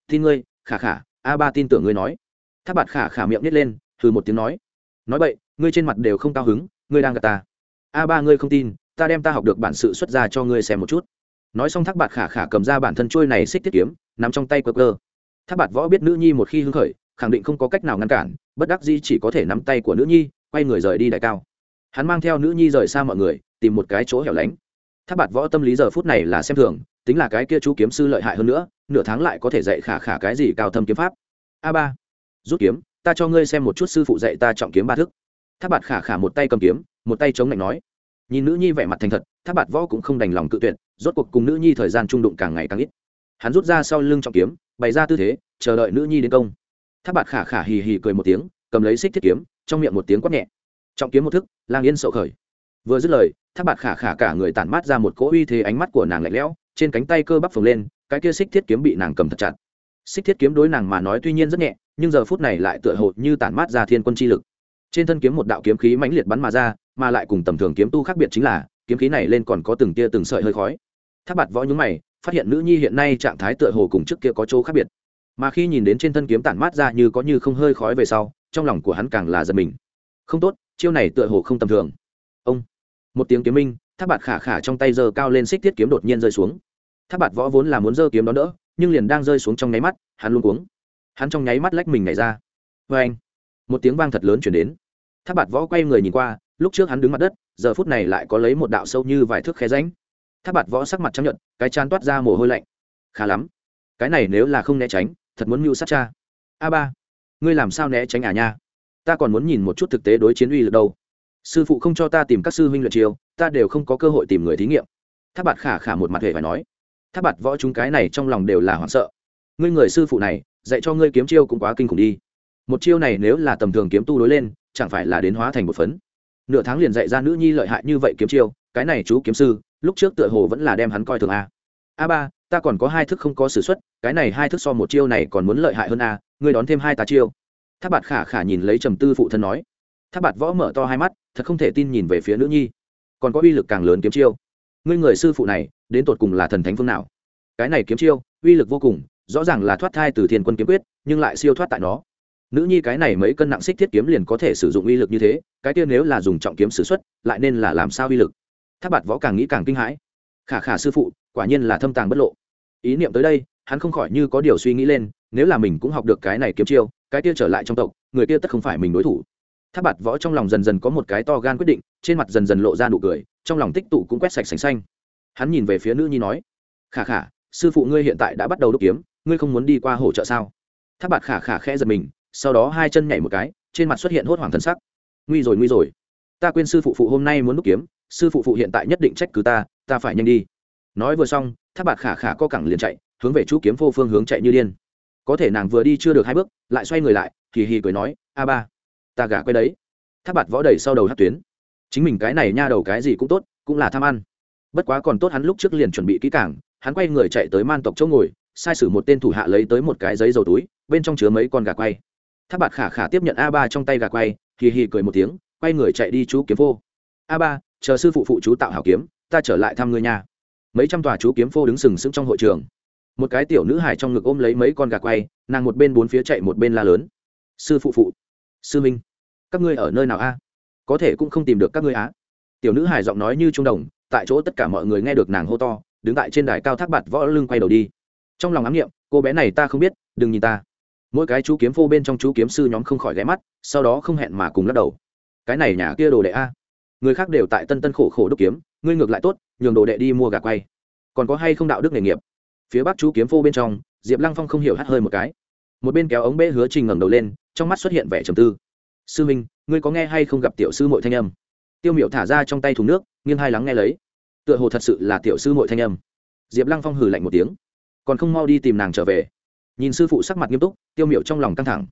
tin ngươi, khả khả, a ba tin tưởng ngươi nói. Tháp bạt khả khả miệng nít lên, hừ một tiếng nói nói vậy ngươi trên mặt đều không cao hứng, ngươi đang gặp ta. A ba ngươi không tin, ta đem ta học được bản sự xuất ra cho ngươi xem một chút. Nói xong thác bạt khả khả cầm ra bản thân trôi này xích tiết kiếm nằm trong tay cơ cơ thác bạt võ biết nữ nhi một khi hưng khởi, khẳng định không có cách nào ngăn cản, bất đắc di chỉ có thể nắm tay của nữ nhi, quay người rời đi đại cao. Hắn mang theo nữ nhi rời xa mọi người, tìm một cái chỗ hẻo lánh. Tháp bạt võ tâm lý giờ phút này là xem thường, tính là cái kia chú kiếm sư lợi hại hơn nữa, nửa tháng lại có thể dạy khả khả cái gì cao thâm kiếm pháp. A ba, rút kiếm, ta cho ngươi xem một chút sư phụ dạy ta trọng kiếm ba thức. Tháp bạt khả khả một tay cầm kiếm, một tay chống lạnh nói. Nhìn nữ nhi vẻ mặt thành thật, tháp bạt võ cũng không đành lòng cự tuyệt, rốt cuộc cùng nữ nhi thời gian trung đụng càng ngày càng ít. Hắn rút ra sau lưng trọng kiếm, bày ra tư thế, chờ đợi nữ nhi đến công. Tháp bạt khả khả hì hì cười một tiếng, cầm lấy xích thiết kiếm, trong miệng một tiếng quát nhẹ. Trọng kiếm một thức, lang yên sậu khởi vừa dứt lời tháp bạt khả khả cả người tản mát ra một cỗ uy thế ánh mắt của nàng lạnh lẽo, trên cánh tay cơ bắp phồng lên, cái kia xích thiết kiếm bị nàng cầm thật chặt. Xích thiết kiếm đối nàng mà nói tuy nhiên rất nhẹ, nhưng giờ phút này lại tựa hồ như tản mát ra thiên quân chi lực. Trên thân kiếm một đạo kiếm khí mãnh liệt bắn mà ra, mà lại cùng tầm thường kiếm tu khác biệt chính là, kiếm khí này lên còn có từng tia từng sợi hơi khói. Tháp bạt võ nhúng mày, phát hiện nữ nhi hiện nay trạng thái tựa hồ cùng trước kia có chỗ khác biệt. Mà khi nhìn đến trên thân kiếm tản mát ra như có như không hơi khói về sau, trong lòng của hắn càng là giật mình. Không tốt, chiêu này tựa hồ không tầm thường một tiếng kiếm minh tháp bạt khả khả trong tay giơ cao lên xích tiết kiếm đột nhiên rơi xuống. Tháp bạt võ vốn là muốn giơ kiếm đó đỡ, nhưng liền đang rơi xuống trong nháy mắt, hắn luôn cuống. Hắn trong nháy mắt lách mình nhảy ra. Vê anh một tiếng vang thật lớn chuyển đến. Tháp bạt võ quay người nhìn qua, lúc trước hắn đứng mặt đất, giờ phút này lại có lấy một đạo sâu như vài thước khe ránh tháp bạt võ sắc mặt chấp nhận cái chán toát ra mồ hôi lạnh. Khá lắm. Cái này nếu là không né tránh, thật muốn mưu sát cha. A ba! Ngươi làm sao né tránh à nha? Ta còn muốn nhìn một chút thực tế đối chiến uy lực đâu sư phụ không cho ta tìm các sư huynh luyện chiêu, ta đều không có cơ hội tìm người thí nghiệm. Tháp bạt khả khả một mặt hề phải nói. Tháp bạt võ chúng cái này trong lòng đều là hoảng sợ. Ngươi người sư phụ này, dạy cho ngươi kiếm chiêu cũng quá kinh khủng đi. Một chiêu này nếu là tầm thường kiếm tu đối lên, chẳng phải là đến hóa thành một phấn. Nửa tháng liền dạy ra nữ nhi lợi hại như vậy kiếm chiêu, cái này chú kiếm sư, lúc trước tựa hồ vẫn là đem hắn coi thường a. A ba, ta còn có hai thức không có s ử x u ấ t cái này hai thức so một chiêu này còn muốn lợi hại hơn a, ngươi đón thêm hai tá chiêu. Tháp bạt khả khả nhìn lấy trầm tư phụ thân nói tháp bạt võ mở to hai mắt, thật không thể tin nhìn về phía nữ nhi. Còn có uy lực càng lớn kiếm chiêu. Ngươi người sư phụ này, đến tột cùng là thần thánh phương nào? Cái này kiếm chiêu, uy lực vô cùng, rõ ràng là thoát thai từ thiên quân kiếm quyết, nhưng lại siêu thoát tại nó. Nữ nhi cái này mấy cân nặng xích thiết kiếm liền có thể sử dụng uy lực như thế, cái kia nếu là dùng trọng kiếm s ử x u ấ t lại nên là làm sao uy lực? Tháp bạt võ càng nghĩ càng kinh hãi. Khả khả sư phụ, quả nhiên là thâm tàng bất lộ. Ý niệm tới đây, hắn không khỏi như có điều suy nghĩ lên, nếu là mình cũng học được cái này kiếm chiêu, cái kia trở lại trong tộc, người kia tất không phải mình đối thủ tháp bạt võ trong lòng dần dần có một cái to gan quyết định, trên mặt dần dần lộ ra nụ cười, trong lòng tích tụ cũng quét sạch sành xanh. Hắn nhìn về phía nữ nhi nói, khả khả, sư phụ ngươi hiện tại đã bắt đầu đúc kiếm, ngươi không muốn đi qua hỗ trợ sao? Tháp bạt khả khả khẽ giật mình, sau đó hai chân nhảy một cái, trên mặt xuất hiện hốt hoảng thân sắc. Nguy rồi nguy rồi. Ta quên sư phụ phụ hôm nay muốn đúc kiếm, sư phụ phụ hiện tại nhất định trách cứ ta ta phải nhanh đi. Nói vừa xong, tháp bạt khả khả co cẳng liền chạy, hướng về chú kiếm vô phương hướng chạy như điên. Có thể nàng vừa đi chưa được hai bước, lại xoay người lại thì hì cười nói, a ba ta gả quay đấy. Tháp bạt võ đầy sau đầu hát tuyến. Chính mình cái này nha đầu cái gì cũng tốt, cũng là tham ăn. Bất quá còn tốt hắn lúc trước liền chuẩn bị kỹ cảng hắn quay người chạy tới man tộc chỗ ngồi, sai sử một tên thủ hạ lấy tới một cái giấy dầu túi, bên trong chứa mấy con gà quay. Tháp bạt khả khả tiếp nhận a ba trong tay gà quay, hì hì cười một tiếng, quay người chạy đi chú kiếm phô. A ba, chờ sư phụ phụ chú tạo hảo kiếm, ta trở lại thăm ngươi nhà mấy trăm tòa chú kiếm phô đứng sừng sững trong hội trường. Một cái tiểu nữ hài trong ngực ôm lấy mấy con gà quay, nàng một bên bốn phía chạy một bên la lớn. Sư phụ phụ sư minh, các ngươi ở nơi nào a? Có thể cũng không tìm được các ngươi á. Tiểu nữ hài giọng nói như trung đồng, tại chỗ tất cả mọi người nghe được nàng hô to, đứng tại trên đài cao thác bạt võ lưng quay đầu đi. Trong lòng ám nghiệm cô bé này ta không biết, đừng nhìn ta. Mỗi cái chú kiếm phô bên trong chú kiếm sư nhóm không khỏi ghé mắt, sau đó không hẹn mà cùng lắc đầu. Cái này nhà kia đồ đệ a? Người khác đều tại tân tân khổ khổ đúc kiếm, ngươi ngược lại tốt, nhường đồ đệ đi mua gà quay. Còn có hay không đạo đức nghề nghiệp? Phía bắc chú kiếm phô bên trong, diệp lăng phong không hiểu hắt hơi một cái. Một bên kéo ống bê hứa trình ngẩng đầu lên trong mắt xuất hiện vẻ trầm tư. Sư minh, ngươi có nghe hay không gặp tiểu sư mội thanh âm? Tiêu miệu thả ra trong tay thùng nước, nghiêng hai lắng nghe lấy. Tựa hồ thật sự là tiểu sư mội thanh âm. Diệp lăng phong hử lạnh một tiếng. Còn không mau đi tìm nàng trở về. Nhìn sư phụ sắc mặt nghiêm túc, tiêu miệu trong lòng căng thẳng.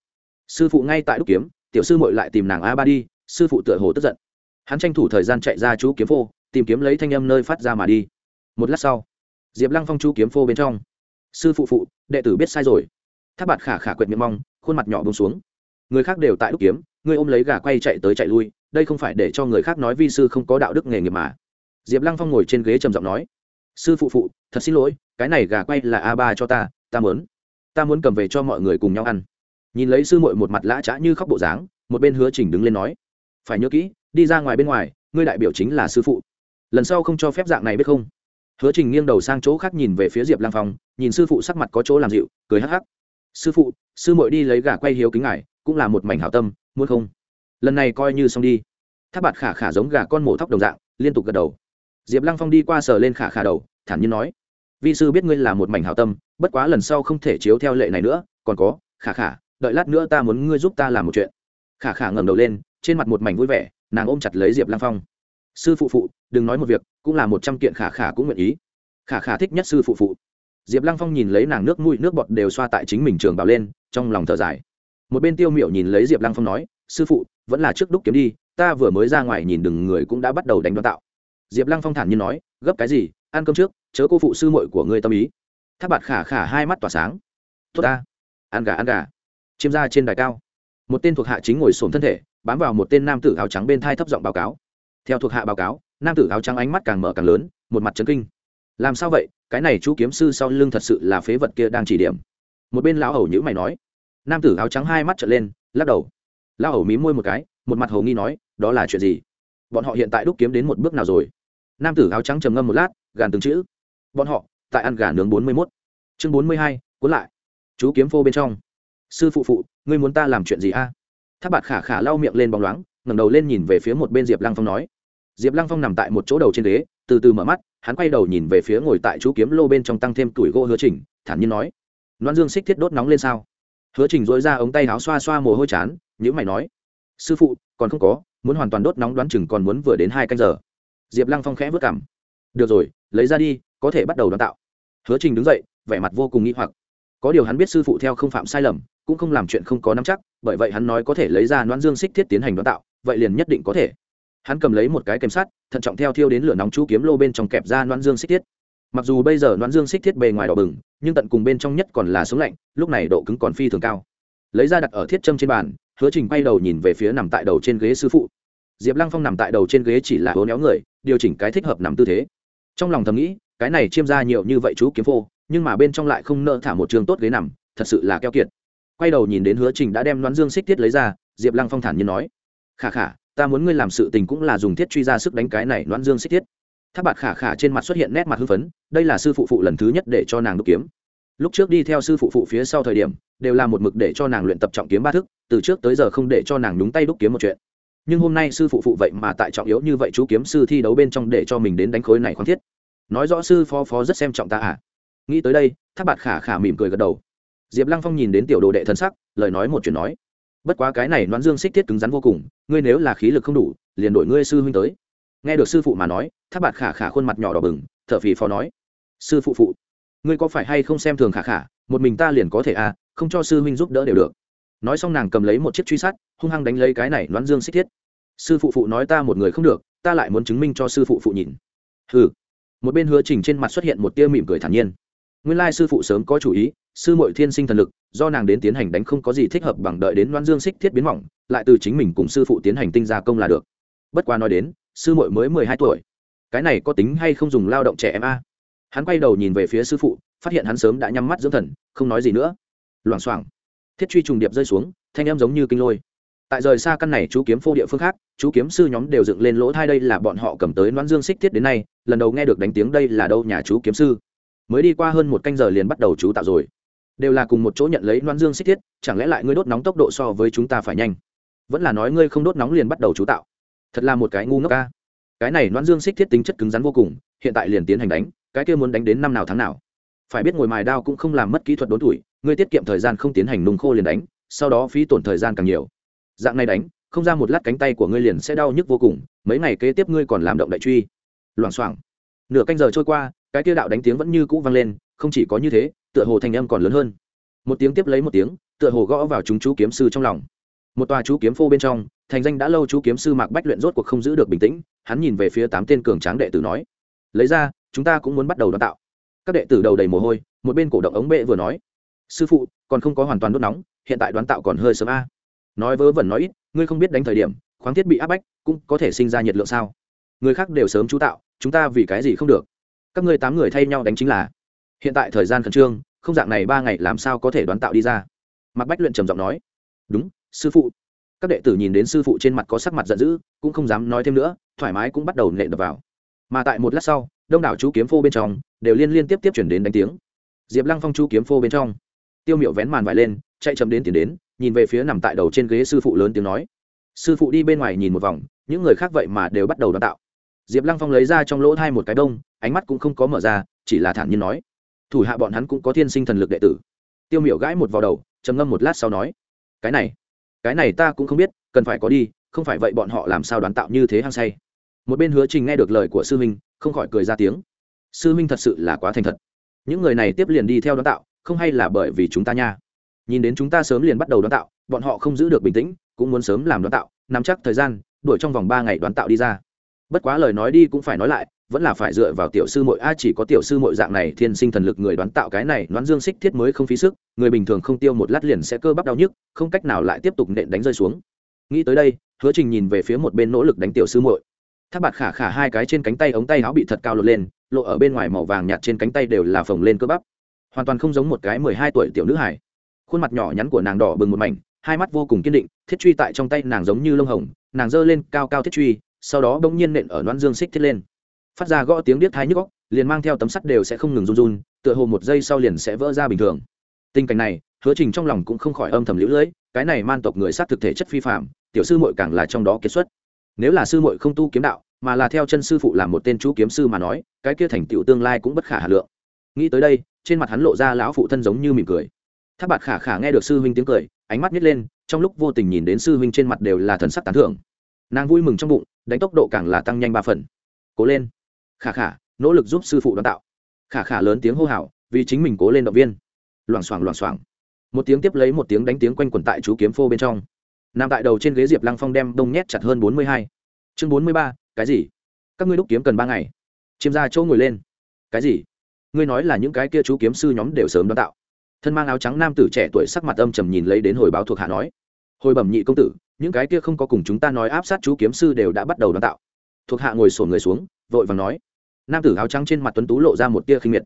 Sư phụ ngay tại đúc kiếm, tiểu sư mội lại tìm nàng a ba đi, sư phụ tựa hồ tức giận. Hắn tranh thủ thời gian chạy ra chú kiếm phô, tìm kiếm lấy thanh âm nơi phát ra mà đi. Một lát sau, diệp lăng phong chú kiếm phô bên trong. Sư phụ phụ, đệ tử biết sai rồi. Tháp bạt khả khả quyệt miệng mong, khuôn mặt nhỏ bông xuống người khác đều tại đúc kiếm ngươi ôm lấy gà quay chạy tới chạy lui, đây không phải để cho người khác nói vi sư không có đạo đức nghề nghiệp mà. Diệp lăng phong ngồi trên ghế trầm giọng nói, sư phụ phụ, thật xin lỗi, cái này gà quay là a ba cho ta ta muốn ta muốn cầm về cho mọi người cùng nhau ăn. Nhìn lấy sư muội một mặt lã trá như khóc bộ dáng, một bên hứa chỉnh đứng lên nói, phải nhớ kỹ, đi ra ngoài bên ngoài, ngươi đại biểu chính là sư phụ. Lần sau không cho phép dạng này biết không? Hứa trình nghiêng đầu sang chỗ khác nhìn về phía diệp lang phong, nhìn sư phụ sắc mặt có chỗ làm dịu, cười hắc hắc, sư phụ, sư muội đi lấy gà quay hiếu kính ngài cũng là một mảnh hảo tâm, muốn không? Lần này coi như xong đi. Tháp bạt khả khả giống gà con mổ thóc đồng dạng, liên tục gật đầu. Diệp lăng phong đi qua sờ lên khả khả đầu, thản nhiên nói, vi sư biết ngươi là một mảnh hảo tâm, bất quá lần sau không thể chiếu theo lệ này nữa, còn có, khả khả, đợi lát nữa ta muốn ngươi giúp ta làm một chuyện. Khả khả ngẩng đầu lên, trên mặt một mảnh vui vẻ, nàng ôm chặt lấy diệp lăng phong. Sư phụ phụ, đừng nói một việc, cũng là một trăm kiện khả khả cũng nguyện ý. Khả khả thích nhất sư phụ phụ. Diệp lăng phong nhìn lấy nàng nước mũi nước bọt đều xoa tại chính mình trường bảo lên, trong lòng thở dài một bên tiêu miệu nhìn lấy diệp lăng phong nói, sư phụ, vẫn là trước đúc kiếm đi, ta vừa mới ra ngoài nhìn đừng người cũng đã bắt đầu đánh đoán tạo. Diệp lăng phong thản nhiên nói, gấp cái gì, ăn cơm trước, chớ cô phụ sư muội của ngươi tâm ý. Tháp bạt khả khả hai mắt tỏa sáng. Tốt ta, ăn gà ăn gà. Chiêm ra trên đài cao. Một tên thuộc hạ chính ngồi xổm thân thể, bám vào một tên nam tử áo trắng bên thai thấp giọng báo cáo. Theo thuộc hạ báo cáo, nam tử áo trắng ánh mắt càng mở càng lớn, một mặt trấn kinh. Làm sao vậy? Cái này chú kiếm sư sau lưng thật sự là phế vật kia đang chỉ điểm. Một bên lão hầu nhữ mày nói nam tử áo trắng hai mắt trở lên, lắc đầu. La hầu mí môi một cái, một mặt hồ nghi nói, đó là chuyện gì? Bọn họ hiện tại đúc kiếm đến một bước nào rồi? Nam tử áo trắng trầm ngâm một lát, gàn từng chữ. Bọn họ, tại ăn gà nướng bốn mươi mốt. Chương bốn mươi hai, cuốn lại. Chú kiếm phô bên trong. Sư phụ phụ, ngươi muốn ta làm chuyện gì a? À? tháp bạt khả khả lau miệng lên bóng loáng, ngẩng đầu lên nhìn về phía một bên diệp lăng phong nói. Diệp lăng phong nằm tại một chỗ đầu trên ghế, từ từ mở mắt, hắn quay đầu nhìn về phía ngồi tại chú kiếm lô bên trong tăng thêm tuổi gỗ hứa trình thản nhiên nói. Loan dương xích thiết đốt nóng lên sao? Hứa trình dối ra ống tay áo xoa xoa mồ hôi chán nhữ mày nói, sư phụ, còn không có, muốn hoàn toàn đốt nóng đoán chừng còn muốn vừa đến hai canh giờ. Diệp lăng phong khẽ vất cảm được rồi, lấy ra đi, có thể bắt đầu đón tạo. Hứa trình đứng dậy, vẻ mặt vô cùng nghĩ hoặc. Có điều hắn biết sư phụ theo không phạm sai lầm, cũng không làm chuyện không có nắm chắc, bởi vậy hắn nói có thể lấy ra noãn dương xích thiết tiến hành đón tạo, vậy liền nhất định có thể. Hắn cầm lấy một cái kèm sắt, thận trọng theo thiêu đến lửa nóng chú kiếm lô bên trong kẹp ra noãn dương xích thiết mặc dù bây giờ đoán dương xích thiết bề ngoài đỏ bừng, nhưng tận cùng bên trong nhất còn là sống lạnh, lúc này độ cứng còn phi thường cao. Lấy ra đặt ở thiết châm trên bàn, hứa trình quay đầu nhìn về phía nằm tại đầu trên ghế sư phụ. Diệp lăng phong nằm tại đầu trên ghế chỉ là hố néo người, điều chỉnh cái thích hợp nằm tư thế. Trong lòng thầm nghĩ, cái này chiêm ra nhiều như vậy chú kiếm phô, nhưng mà bên trong lại không nợ thả một trường tốt ghế nằm, thật sự là keo kiệt. Quay đầu nhìn đến hứa trình đã đem đoán dương xích thiết lấy ra, diệp lăng phong thản nhiên nói khả khả ta muốn ngươi làm sự tình cũng là dùng thiết truy ra sức đánh cái này đoán dương xích thiết tháp bạt khả khả trên mặt xuất hiện nét mặt hưng phấn, đây là sư phụ phụ lần thứ nhất để cho nàng đúc kiếm. Lúc trước đi theo sư phụ phụ phía sau thời điểm, đều là một mực để cho nàng luyện tập trọng kiếm ba thức, từ trước tới giờ không để cho nàng đúng tay đúc kiếm một chuyện. Nhưng hôm nay sư phụ phụ vậy mà tại trọng yếu như vậy chú kiếm sư thi đấu bên trong để cho mình đến đánh khối này khoáng thiết. Nói rõ sư phó phó rất xem trọng ta à? Nghĩ tới đây tháp bạt khả khả mỉm cười gật đầu. Diệp lăng phong nhìn đến tiểu đồ đệ thân sắc, lời nói một chuyện nói. Bất quá cái này đoán dương xích thiết cứng rắn vô cùng, ngươi nếu là khí lực không đủ, liền đổi ngươi sư huynh tới nghe được sư phụ mà nói tháp bạt khả khả khuôn mặt nhỏ đỏ bừng, thở phì phò nói, sư phụ phụ, ngươi có phải hay không xem thường khả khả? Một mình ta liền có thể à không cho sư huynh giúp đỡ đều được. Nói xong nàng cầm lấy một chiếc truy sát, hung hăng đánh lấy cái này đoán dương xích thiết. Sư phụ phụ nói ta một người không được, ta lại muốn chứng minh cho sư phụ phụ nhìn. Ừ một bên hứa trình trên mặt xuất hiện một tia mỉm cười thản nhiên. Nguyên lai sư phụ sớm có chủ ý, sư mội thiên sinh thần lực, do nàng đến tiến hành đánh không có gì thích hợp bằng đợi đến đoán dương xích thiết biến mỏng, lại từ chính mình cùng sư phụ tiến hành tinh gia công là được. Bất quá nói đến sư muội mới mười hai tuổi. Cái này có tính hay không dùng lao động trẻ em a? Hắn quay đầu nhìn về phía sư phụ, phát hiện hắn sớm đã nhắm mắt dưỡng thần, không nói gì nữa. Loảng xoảng. Thiết truy trùng điệp rơi xuống, thanh em giống như kinh lôi. Tại rời xa căn này chú kiếm phô địa phương khác, chú kiếm sư nhóm đều dựng lên lỗ thai đây là bọn họ cầm tới đoán dương xích thiết đến nay, lần đầu nghe được đánh tiếng đây là đâu nhà chú kiếm sư. Mới đi qua hơn một canh giờ liền bắt đầu chú tạo rồi. Đều là cùng một chỗ nhận lấy đoán dương xích thiết, chẳng lẽ lại ngươi đốt nóng tốc độ so với chúng ta phải nhanh? Vẫn là nói ngươi không đốt nóng liền bắt đầu chú tạo thật là một cái ngu ngốc ca cái này noãn dương xích thiết tính chất cứng rắn vô cùng, hiện tại liền tiến hành đánh, cái kia muốn đánh đến năm nào tháng nào. Phải biết ngồi mài đao cũng không làm mất kỹ thuật đốn tuổi, ngươi tiết kiệm thời gian không tiến hành nung khô liền đánh, sau đó phí tổn thời gian càng nhiều. Dạng này đánh, không ra một lát cánh tay của ngươi liền sẽ đau nhức vô cùng, mấy ngày kế tiếp ngươi còn làm động đại truy. Loảng xoảng. Nửa canh giờ trôi qua, cái kia đạo đánh tiếng vẫn như cũ vang lên, không chỉ có như thế, tựa hồ thành âm còn lớn hơn. Một tiếng tiếp lấy một tiếng, tựa hồ gõ vào chúng chú kiếm sư trong lòng. Một tòa chú kiếm phô bên trong thành danh đã lâu chú kiếm sư mạc bách luyện rốt cuộc không giữ được bình tĩnh, hắn nhìn về phía tám tên cường tráng đệ tử nói, lấy ra, chúng ta cũng muốn bắt đầu đón tạo. Các đệ tử đầu đầy mồ hôi, một bên cổ động ống bệ vừa nói, sư phụ, còn không có hoàn toàn đốt nóng, hiện tại đoán tạo còn hơi sớm a. Nói vớ vẩn nói ít, ngươi không biết đánh thời điểm, khoáng thiết bị áp bách, cũng có thể sinh ra nhiệt lượng sao? Người khác đều sớm chú tạo, chúng ta vì cái gì không được? Các ngươi tám người thay nhau đánh chính là, hiện tại thời gian khẩn trương, không dạng này ba ngày làm sao có thể đoán tạo đi ra? Mạc bách luyện trầm giọng nói, đúng, sư phụ các đệ tử nhìn đến sư phụ trên mặt có sắc mặt giận dữ, cũng không dám nói thêm nữa, thoải mái cũng bắt đầu nệ đập vào. Mà tại một lát sau, đông đảo chú kiếm phô bên trong, đều liên liên tiếp tiếp chuyển đến đánh tiếng. Diệp lăng phong chú kiếm phô bên trong, tiêu miệu vén màn vải lên, chạy chậm đến tiến đến, nhìn về phía nằm tại đầu trên ghế sư phụ lớn tiếng nói. Sư phụ đi bên ngoài nhìn một vòng, những người khác vậy mà đều bắt đầu đào tạo. Diệp lăng phong lấy ra trong lỗ thai một cái đông ánh mắt cũng không có mở ra, chỉ là thản nhiên nói. Thủ hạ bọn hắn cũng có thiên sinh thần lực đệ tử. Tiêu miểu gãi một vào đầu, trầm ngâm một lát sau nói, cái này cái này ta cũng không biết cần phải có đi không phải vậy bọn họ làm sao đoán tạo như thế hăng say. Một bên hứa trình nghe được lời của sư minh, không khỏi cười ra tiếng. Sư minh thật sự là quá thành thật. Những người này tiếp liền đi theo đoán tạo không hay là bởi vì chúng ta nha. Nhìn đến chúng ta sớm liền bắt đầu đoán tạo bọn họ không giữ được bình tĩnh cũng muốn sớm làm đoán tạo nắm chắc thời gian đuổi trong vòng ba ngày đoán tạo đi ra bất quá lời nói đi cũng phải nói lại, vẫn là phải dựa vào tiểu sư mội a, chỉ có tiểu sư mội dạng này, thiên sinh thần lực người đoán tạo cái này, đoán dương xích thiết mới không phí sức, người bình thường không tiêu một lát liền sẽ cơ bắp đau nhức, không cách nào lại tiếp tục nện đánh rơi xuống. Nghĩ tới đây, hứa trình nhìn về phía một bên nỗ lực đánh tiểu sư muội. Tháp bạt khả khả hai cái trên cánh tay ống tay áo bị thật cao lột lên, lộ ở bên ngoài màu vàng nhạt trên cánh tay đều là phồng lên cơ bắp. Hoàn toàn không giống một cái mười hai tuổi tiểu nữ hải khuôn mặt nhỏ nhắn của nàng đỏ bừng một mảnh, hai mắt vô cùng kiên định, thiết truy tại trong tay nàng giống như lông hồng, nàng giơ lên cao cao thiết truy sau đó bỗng nhiên nện ở noãn dương xích thiết lên. Phát ra gõ tiếng điếc thái nhức góc liền mang theo tấm sắt đều sẽ không ngừng run run, tựa hồ một giây sau liền sẽ vỡ ra bình thường. Tình cảnh này, hứa trình trong lòng cũng không khỏi âm thầm lũ lưỡi cái này man tộc người sát thực thể chất phi phạm tiểu sư muội càng là trong đó kiệt xuất. Nếu là sư muội không tu kiếm đạo, mà là theo chân sư phụ làm một tên chú kiếm sư mà nói, cái kia thành tựu tương lai cũng bất khả hà lượng. Nghĩ tới đây, trên mặt hắn lộ ra lão phụ thân giống như mỉm cười. Tháp bạt khả khả nghe được sư huynh tiếng cười, ánh mắt nhét lên, trong lúc vô tình nhìn đến sư huynh trên mặt đều là thần sắc tán thưởng. Nàng vui mừng trong bụng đánh tốc độ càng là tăng nhanh ba phần. Cố lên. Khả khả, nỗ lực giúp sư phụ đón tạo. Khả khả lớn tiếng hô hào, vì chính mình cố lên động viên. Loảng xoảng loảng xoảng. Một tiếng tiếp lấy một tiếng đánh tiếng quanh quẩn tại chú kiếm phô bên trong. Nằm tại đầu trên ghế diệp lăng phong đem đông nhét chặt hơn bốn mươi hai. Chương bốn mươi ba, cái gì? Các ngươi đúc kiếm cần ba ngày. Chiêm ra chỗ ngồi lên. Cái gì? Ngươi nói là những cái kia chú kiếm sư nhóm đều sớm đón tạo. Thân mang áo trắng nam tử trẻ tuổi sắc mặt âm trầm nhìn lấy đến hồi báo thuộc hạ nói. Hồi bẩm nhị công tử những cái kia không có cùng chúng ta nói áp sát chú kiếm sư đều đã bắt đầu đón tạo. Thuộc hạ ngồi sổ người xuống, vội vàng nói. Nam tử áo trắng trên mặt tuấn tú lộ ra một tia khinh miệt.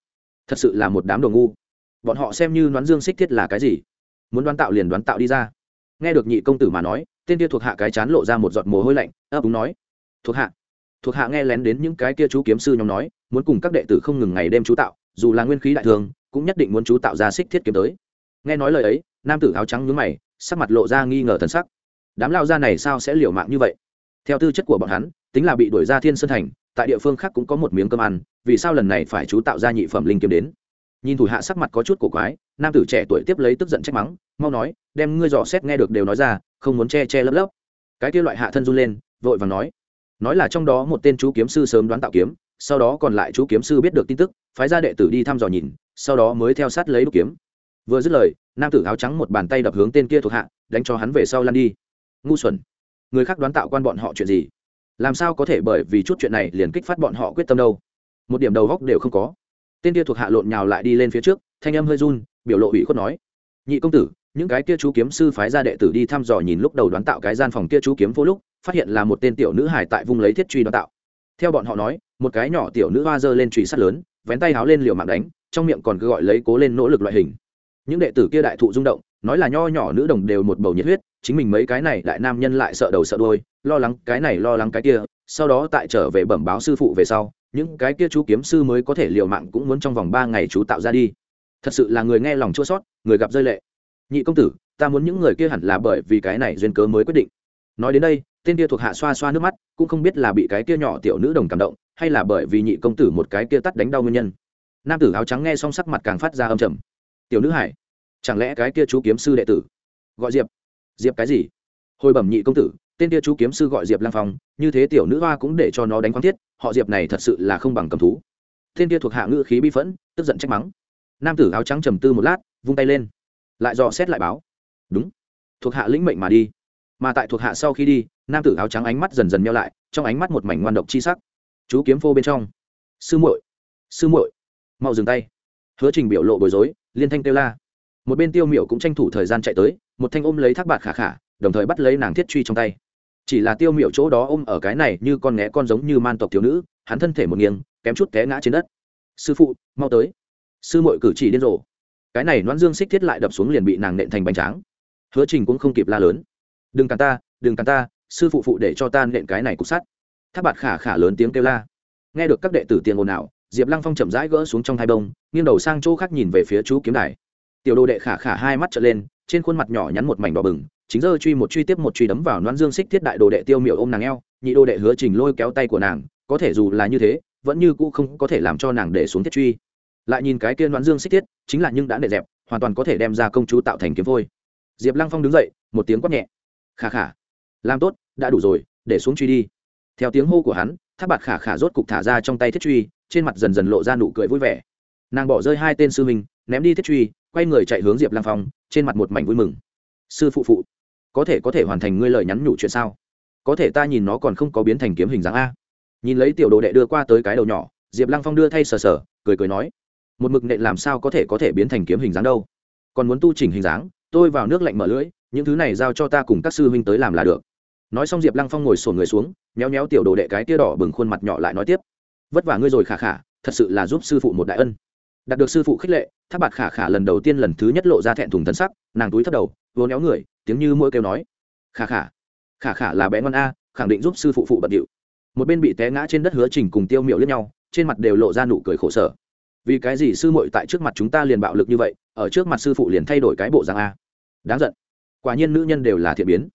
Thật sự là một đám đồ ngu. Bọn họ xem như đoán dương xích thiết là cái gì? Muốn đoán tạo liền đoán tạo đi ra. Nghe được nhị công tử mà nói, tên kia thuộc hạ cái chán lộ ra một giọt mồ hôi lạnh, ấp úng nói. Thuộc hạ. Thuộc hạ nghe lén đến những cái kia chú kiếm sư nhóm nói, muốn cùng các đệ tử không ngừng ngày đêm chú tạo, dù là nguyên khí đại thường, cũng nhất định muốn chú tạo ra xích thiết kiếm tới. Nghe nói lời ấy, nam tử áo trắng nhướng mày, sắc mặt lộ ra nghi ngờ thần sắc đám lao ra này sao sẽ liều mạng như vậy? Theo tư chất của bọn hắn, tính là bị đuổi ra thiên sơn thành, tại địa phương khác cũng có một miếng cơm ăn, vì sao lần này phải chú tạo ra nhị phẩm linh kiếm đến? Nhìn thủ hạ sắc mặt có chút cổ quái, nam tử trẻ tuổi tiếp lấy tức giận trách mắng, mau nói, đem ngươi dò xét nghe được đều nói ra, không muốn che che lấp lấp. Cái kia loại hạ thân run lên, vội vàng nói. Nói là trong đó một tên chú kiếm sư sớm đoán tạo kiếm, sau đó còn lại chú kiếm sư biết được tin tức, phái ra đệ tử đi thăm dò nhìn, sau đó mới theo sát lấy đúc kiếm. Vừa dứt lời, nam tử áo trắng một bàn tay đập hướng tên kia thuộc hạ, đánh cho hắn về sau lăn đi ngu xuẩn. Người khác đoán tạo quan bọn họ chuyện gì? Làm sao có thể bởi vì chút chuyện này liền kích phát bọn họ quyết tâm đâu? Một điểm đầu góc đều không có. Tên kia thuộc hạ lộn nhào lại đi lên phía trước, thanh âm hơi run, biểu lộ ủy khuất nói, nhị công tử, những cái kia chú kiếm sư phái ra đệ tử đi thăm dò nhìn lúc đầu đoán tạo cái gian phòng kia chú kiếm vô lúc, phát hiện là một tên tiểu nữ hải tại vùng lấy thiết truy đoán tạo. Theo bọn họ nói, một cái nhỏ tiểu nữ hoa dơ lên truy sắt lớn, vén tay háo lên liều mạng đánh, trong miệng còn cứ gọi lấy cố lên nỗ lực loại hình. Những đệ tử kia đại thụ rung động nói là nho nhỏ nữ đồng đều một bầu nhiệt huyết, chính mình mấy cái này đại nam nhân lại sợ đầu sợ đôi lo lắng cái này, lo lắng cái kia, sau đó tại trở về bẩm báo sư phụ về sau, những cái kia chú kiếm sư mới có thể liều mạng cũng muốn trong vòng ba ngày chú tạo ra đi. Thật sự là người nghe lòng chua sót, người gặp rơi lệ. Nhị công tử, ta muốn những người kia hẳn là bởi vì cái này duyên cớ mới quyết định. Nói đến đây, tên kia thuộc hạ xoa xoa nước mắt, cũng không biết là bị cái kia nhỏ tiểu nữ đồng cảm động, hay là bởi vì nhị công tử một cái kia tắt đánh đau nguyên nhân. Nam tử áo trắng nghe xong sắc mặt càng phát ra âm trầm. Tiểu nữ hải chẳng lẽ cái kia chú kiếm sư đệ tử? Gọi diệp. Diệp cái gì? Hồi bẩm nhị công tử, tên kia chú kiếm sư gọi diệp lang phong, như thế tiểu nữ hoa cũng để cho nó đánh khoáng thiết, họ diệp này thật sự là không bằng cầm thú. Tên kia thuộc hạ ngữ khí bi phẫn, tức giận trách mắng. Nam tử áo trắng trầm tư một lát, vung tay lên, lại dò xét lại báo. Đúng, thuộc hạ lĩnh mệnh mà đi. Mà tại thuộc hạ sau khi đi, nam tử áo trắng ánh mắt dần dần meo lại, trong ánh mắt một mảnh ngoan độc chi sắc. Chú kiếm phô bên trong. Sư muội sư muội, mau dừng tay. Hứa trình biểu lộ bối rối, liên thanh kêu la một bên tiêu miểu cũng tranh thủ thời gian chạy tới, một thanh ôm lấy thác bạt khả khả, đồng thời bắt lấy nàng thiết truy trong tay. Chỉ là tiêu miểu chỗ đó ôm ở cái này như con nghé con giống như man tộc thiếu nữ, hắn thân thể một nghiêng, kém chút té ngã trên đất. Sư phụ, mau tới. Sư muội cử chỉ điên rồ. Cái này noan dương xích thiết lại đập xuống liền bị nàng nện thành bánh tráng. Hứa trình cũng không kịp la lớn. Đừng càn ta, đừng càn ta, sư phụ phụ để cho ta nện cái này cục sắt. Tháp bạt khả khả lớn tiếng kêu la. Nghe được các đệ tử tiền ồn ào, diệp lăng phong chậm rãi gỡ xuống trong hai bông, nghiêng đầu sang chỗ khác nhìn về phía chú kiếm đài tiểu đồ đệ khả khả hai mắt trở lên, trên khuôn mặt nhỏ nhắn một mảnh đỏ bừng, chính giờ truy một truy tiếp một truy đấm vào noan dương xích thiết đại đồ đệ tiêu miểu ôm nàng eo, nhị đồ đệ hứa trình lôi kéo tay của nàng, có thể dù là như thế, vẫn như cũ không có thể làm cho nàng để xuống thiết truy. Lại nhìn cái kia noan dương xích thiết, chính là nhưng đã nệ dẹp, hoàn toàn có thể đem ra công chú tạo thành kiếm vôi diệp lăng phong đứng dậy, một tiếng quát nhẹ. Khả khả, làm tốt, đã đủ rồi, để xuống truy đi. Theo tiếng hô của hắn tháp bạt khả khả rốt cục thả ra trong tay thiết truy, trên mặt dần dần lộ ra nụ cười vui vẻ nàng bỏ rơi hai tên sư huynh, ném đi thiết truy, quay người chạy hướng diệp lang phong, trên mặt một mảnh vui mừng. Sư phụ phụ, có thể có thể hoàn thành ngươi lời nhắn nhủ chuyện sao? Có thể ta nhìn nó còn không có biến thành kiếm hình dáng a. Nhìn lấy tiểu đồ đệ đưa qua tới cái đầu nhỏ, diệp lăng phong đưa thay sờ sờ, cười cười nói, một mực nện làm sao có thể có thể biến thành kiếm hình dáng đâu? Còn muốn tu chỉnh hình dáng, tôi vào nước lạnh mở lưỡi, những thứ này giao cho ta cùng các sư huynh tới làm là được. Nói xong diệp lăng phong ngồi sổn người xuống, méo méo tiểu đồ đệ cái tia đỏ bừng khuôn mặt nhỏ lại nói tiếp, vất vả ngươi rồi khả khả, thật sự là giúp sư phụ một đại ân đạt được sư phụ khích lệ tháp bạt khả khả lần đầu tiên lần thứ nhất lộ ra thẹn thùng thân sắc, nàng túi thấp đầu, vô néo người, tiếng như mỗi kêu nói, khả khả khả khả là bé ngon a, khẳng định giúp sư phụ phụ bận điệu. Một bên bị té ngã trên đất hứa trình cùng tiêu miệu lẫn nhau, trên mặt đều lộ ra nụ cười khổ sở. Vì cái gì sư muội tại trước mặt chúng ta liền bạo lực như vậy, ở trước mặt sư phụ liền thay đổi cái bộ dạng a? Đáng giận. Quả nhiên nữ nhân đều là thiện biến.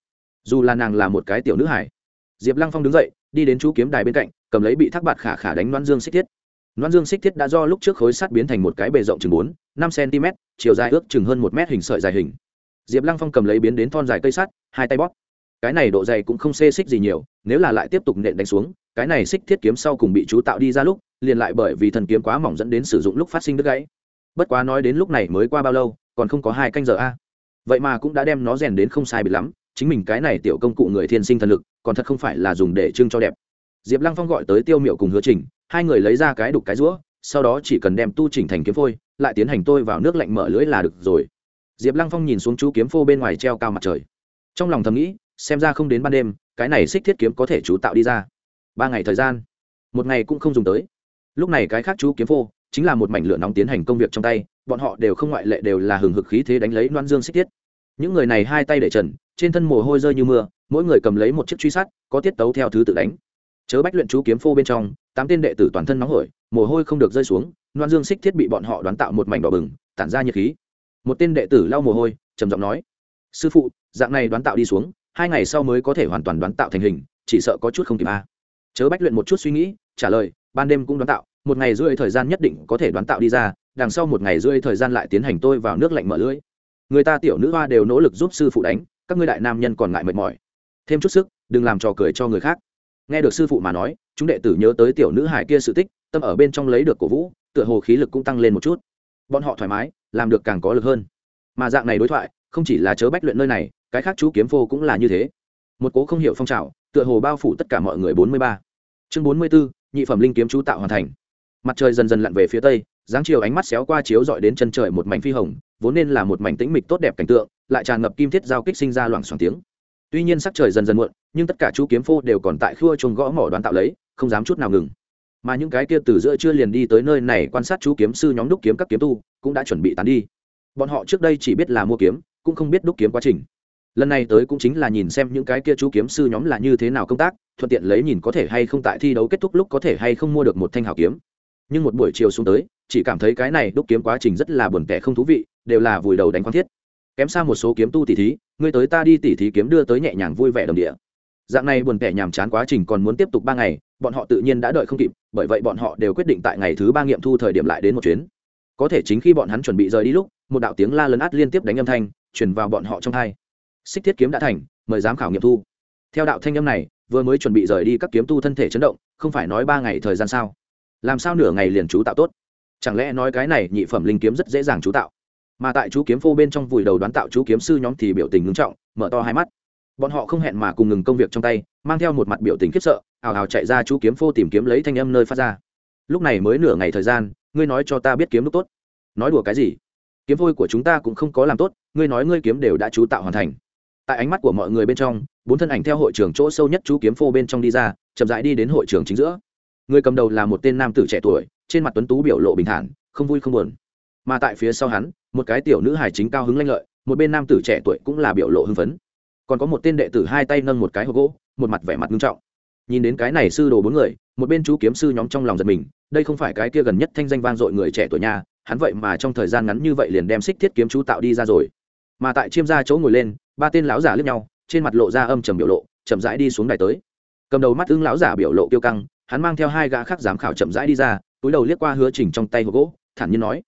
Dù là nàng là một cái tiểu nữ hải diệp lăng phong đứng dậy, đi đến chú kiếm đài bên cạnh, cầm lấy bị thác bạt khả khả đánh loan dương xích thiết loan dương xích thiết đã do lúc trước khối sắt biến thành một cái bề rộng chừng bốn, năm cm, chiều dài ước chừng hơn một mét hình sợi dài hình. Diệp lăng phong cầm lấy biến đến thon dài cây sắt, hai tay bóp. Cái này độ dày cũng không xê xích gì nhiều, nếu là lại tiếp tục nện đánh xuống, cái này xích thiết kiếm sau cùng bị chú tạo đi ra lúc, liền lại bởi vì thần kiếm quá mỏng dẫn đến sử dụng lúc phát sinh đứt gãy. Bất quá nói đến lúc này mới qua bao lâu, còn không có hai canh giờ a. Vậy mà cũng đã đem nó rèn đến không sai biệt lắm, chính mình cái này tiểu công cụ người thiên sinh thần lực, còn thật không phải là dùng để trưng cho đẹp. Diệp lăng phong gọi tới tiêu miệu cùng hứa trình hai người lấy ra cái đục cái rũa, sau đó chỉ cần đem tu chỉnh thành kiếm phôi, lại tiến hành tôi vào nước lạnh mở lưới là được rồi. Diệp lăng phong nhìn xuống chú kiếm phô bên ngoài treo cao mặt trời. Trong lòng thầm nghĩ, xem ra không đến ban đêm, cái này xích thiết kiếm có thể chú tạo đi ra. Ba ngày thời gian, một ngày cũng không dùng tới. Lúc này cái khác chú kiếm phô chính là một mảnh lửa nóng tiến hành công việc trong tay, bọn họ đều không ngoại lệ đều là hừng hực khí thế đánh lấy loan dương xích thiết. những người này hai tay để trần, trên thân mồ hôi rơi như mưa, mỗi người cầm lấy một chiếc truy sát, có tiết tấu theo thứ tự đánh. Chớ bách luyện chú kiếm phô bên trong tám tên đệ tử toàn thân nóng hổi, mồ hôi không được rơi xuống, loan dương xích thiết bị bọn họ đoán tạo một mảnh đỏ bừng, tản ra nhiệt khí. Một tên đệ tử lau mồ hôi, trầm giọng nói, sư phụ, dạng này đoán tạo đi xuống, hai ngày sau mới có thể hoàn toàn đoán tạo thành hình, chỉ sợ có chút không kịp a. Chớ bách luyện một chút suy nghĩ, trả lời, ban đêm cũng đoán tạo, một ngày rưỡi thời gian nhất định có thể đoán tạo đi ra, đằng sau một ngày rưỡi thời gian lại tiến hành tôi vào nước lạnh mở lưỡi. Người ta tiểu nữ hoa đều nỗ lực giúp sư phụ đánh, các ngươi đại nam nhân còn ngại mệt mỏi. Thêm chút sức, đừng làm trò cười cho người khác nghe được sư phụ mà nói, chúng đệ tử nhớ tới tiểu nữ hải kia sự tích, tâm ở bên trong lấy được cổ vũ, tựa hồ khí lực cũng tăng lên một chút. Bọn họ thoải mái, làm được càng có lực hơn. Mà dạng này đối thoại, không chỉ là chớ bách luyện nơi này, cái khác chú kiếm phô cũng là như thế. Một cố không hiểu phong trào, tựa hồ bao phủ tất cả mọi người bốn mươi ba. Chương bốn mươi bốn nhị phẩm linh kiếm chú tạo hoàn thành. Mặt trời dần dần lặn về phía tây, dáng chiều ánh mắt xéo qua chiếu dọi đến chân trời một mảnh phi hồng, vốn nên là một mảnh tĩnh mịch tốt đẹp cảnh tượng, lại tràn ngập kim thiết giao kích sinh ra loảng xoảng tiếng tuy nhiên sắc trời dần dần muộn, nhưng tất cả chú kiếm phô đều còn tại khua chuồng gõ mỏ đoán tạo lấy, không dám chút nào ngừng. Mà những cái kia từ giữa chưa liền đi tới nơi này quan sát chú kiếm sư nhóm đúc kiếm các kiếm tu, cũng đã chuẩn bị tán đi. Bọn họ trước đây chỉ biết là mua kiếm, cũng không biết đúc kiếm quá trình. Lần này tới cũng chính là nhìn xem những cái kia chú kiếm sư nhóm là như thế nào công tác, thuận tiện lấy nhìn có thể hay không tại thi đấu kết thúc lúc có thể hay không mua được một thanh hảo kiếm. Nhưng một buổi chiều xuống tới, chỉ cảm thấy cái này đúc kiếm quá trình rất là buồn tẻ không thú vị, đều là vùi đầu đánh quan thiết. Kém xa một số kiếm tu tỉ thí ngươi tới ta đi tỉ thí kiếm đưa tới nhẹ nhàng vui vẻ đồng địa. Dạng này buồn tẻ nhàm chán quá trình còn muốn tiếp tục ba ngày, bọn họ tự nhiên đã đợi không kịp, bởi vậy bọn họ đều quyết định tại ngày thứ ba nghiệm thu thời điểm lại đến một chuyến. Có thể chính khi bọn hắn chuẩn bị rời đi lúc, một đạo tiếng la lấn át liên tiếp đánh âm thanh truyền vào bọn họ trong hai. Xích thiết kiếm đã thành, mời giám khảo nghiệm thu. Theo đạo thanh âm này, vừa mới chuẩn bị rời đi các kiếm tu thân thể chấn động, không phải nói ba ngày thời gian sao? Làm sao nửa ngày liền chú tạo tốt? Chẳng lẽ nói cái này nhị phẩm linh kiếm rất dễ dàng chú tạo? Mà tại chú kiếm phô bên trong vùi đầu đoán tạo chú kiếm sư nhóm thì biểu tình ngưng trọng, mở to hai mắt. Bọn họ không hẹn mà cùng ngừng công việc trong tay, mang theo một mặt biểu tình khiếp sợ, ào ào chạy ra chú kiếm phô tìm kiếm lấy thanh âm nơi phát ra. Lúc này mới nửa ngày thời gian, ngươi nói cho ta biết kiếm lúc tốt. Nói đùa cái gì? Kiếm phôi của chúng ta cũng không có làm tốt, ngươi nói ngươi kiếm đều đã chú tạo hoàn thành. Tại ánh mắt của mọi người bên trong, bốn thân ảnh theo hội trường chỗ sâu nhất chú kiếm phô bên trong đi ra, chậm rãi đi đến hội trường chính giữa. Người cầm đầu là một tên nam tử trẻ tuổi, trên mặt tuấn tú biểu lộ bình thản, không vui không buồn mà tại phía sau hắn, một cái tiểu nữ hài chính cao hứng lanh lợi, một bên nam tử trẻ tuổi cũng là biểu lộ hưng phấn. Còn có một tên đệ tử hai tay nâng một cái hộp gỗ, một mặt vẻ mặt nghiêm trọng. Nhìn đến cái này sư đồ bốn người, một bên chú kiếm sư nhóm trong lòng giật mình, đây không phải cái kia gần nhất thanh danh vang dội người trẻ tuổi nhà, hắn vậy mà trong thời gian ngắn như vậy liền đem xích thiết kiếm chú tạo đi ra rồi. Mà tại chiêm gia chỗ ngồi lên, ba tên lão giả lướt nhau, trên mặt lộ ra âm trầm biểu lộ, chậm rãi đi xuống đài tới. Cầm đầu mắt ứng lão giả biểu lộ kiêu căng, hắn mang theo hai gã khác giám khảo chậm rãi đi ra, túi đầu liếc qua hứa trình trong tay hộp gỗ, thản nhiên nói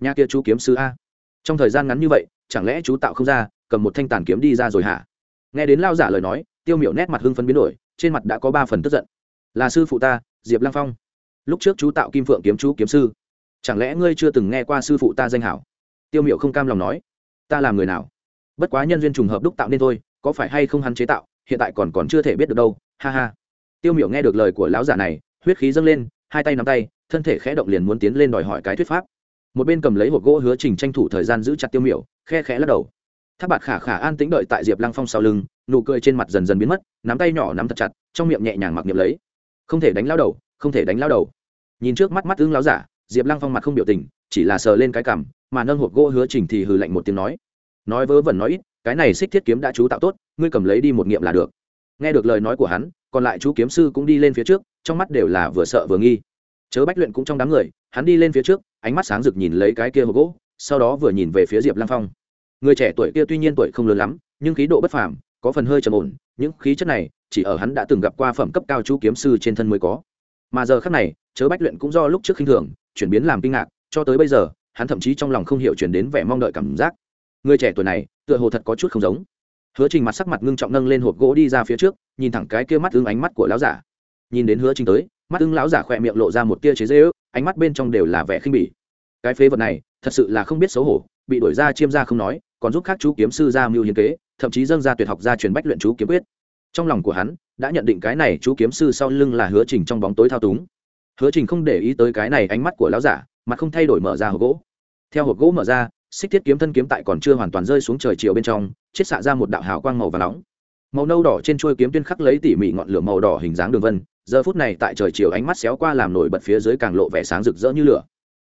nhà kia chú kiếm sư a. Trong thời gian ngắn như vậy, chẳng lẽ chú tạo không ra, cầm một thanh tàn kiếm đi ra rồi hả? Nghe đến lao giả lời nói, tiêu miểu nét mặt hưng phấn biến đổi, trên mặt đã có ba phần tức giận. Là sư phụ ta, diệp lăng phong. Lúc trước chú tạo kim phượng kiếm chú kiếm sư. Chẳng lẽ ngươi chưa từng nghe qua sư phụ ta danh hảo? Tiêu miểu không cam lòng nói. Ta làm người nào? Bất quá nhân duyên trùng hợp đúc tạo nên thôi, có phải hay không hắn chế tạo, hiện tại còn còn chưa thể biết được đâu, ha ha. Tiêu miểu nghe được lời của lão giả này, huyết khí dâng lên, hai tay nắm tay, thân thể khẽ động liền muốn tiến lên đòi hỏi cái thuyết pháp một bên cầm lấy hộp gỗ hứa trình tranh thủ thời gian giữ chặt tiêu miểu, khe khẽ lắc đầu. Tháp bạt khả khả an tĩnh đợi tại diệp lăng phong sau lưng, nụ cười trên mặt dần dần biến mất, nắm tay nhỏ nắm thật chặt, trong miệng nhẹ nhàng mặc niệm lấy. Không thể đánh lao đầu, không thể đánh lao đầu. Nhìn trước mắt mắt tương láo giả, diệp lăng phong mặt không biểu tình, chỉ là sờ lên cái cằm, mà nâng hộp gỗ hứa trình thì hừ lạnh một tiếng nói. Nói vớ vẩn nói ít, cái này xích thiết kiếm đã chú tạo tốt, ngươi cầm lấy đi một nghiệm là được. Nghe được lời nói của hắn, còn lại chú kiếm sư cũng đi lên phía trước, trong mắt đều là vừa sợ vừa nghi. Chớ bách luyện cũng trong đám người, hắn đi lên phía trước ánh mắt sáng rực nhìn lấy cái kia hộp gỗ, sau đó vừa nhìn về phía diệp lăng phong. Người trẻ tuổi kia tuy nhiên tuổi không lớn lắm, nhưng khí độ bất phàm, có phần hơi trầm ổn, những khí chất này, chỉ ở hắn đã từng gặp qua phẩm cấp cao chú kiếm sư trên thân mới có. Mà giờ khác này, chớ bách luyện cũng do lúc trước khinh thường, chuyển biến làm kinh ngạc, cho tới bây giờ, hắn thậm chí trong lòng không hiểu chuyển đến vẻ mong đợi cảm giác. Người trẻ tuổi này, tựa hồ thật có chút không giống. Hứa trình mặt sắc mặt ngưng trọng nâng lên hộp gỗ đi ra phía trước, nhìn thẳng cái kia mắt ứng ánh mắt của lão giả. Nhìn đến hứa trình tới mắt ưng lão giả khỏe miệng lộ ra một tia chế dễ ước, ánh mắt bên trong đều là vẻ khinh bỉ. Cái phế vật này, thật sự là không biết xấu hổ, bị đổi ra chiêm ra không nói, còn giúp các chú kiếm sư ra mưu hiến kế, thậm chí dâng ra tuyệt học ra truyền bách luyện chú kiếm quyết. Trong lòng của hắn, đã nhận định cái này chú kiếm sư sau lưng là hứa trình trong bóng tối thao túng. Hứa trình không để ý tới cái này ánh mắt của lão giả, mà không thay đổi mở ra hộp gỗ. Theo hộp gỗ mở ra, xích thiết kiếm thân kiếm tại còn chưa hoàn toàn rơi xuống trời chiều bên trong chiết xạ ra một đạo hào quang màu và nóng. Màu nâu đỏ trên chuôi kiếm tuyên khắc lấy tỉ mỉ ngọn lửa màu đỏ hình dáng đường vân giờ phút này tại trời chiều ánh mắt xéo qua làm nổi bật phía dưới càng lộ vẻ sáng rực rỡ như lửa.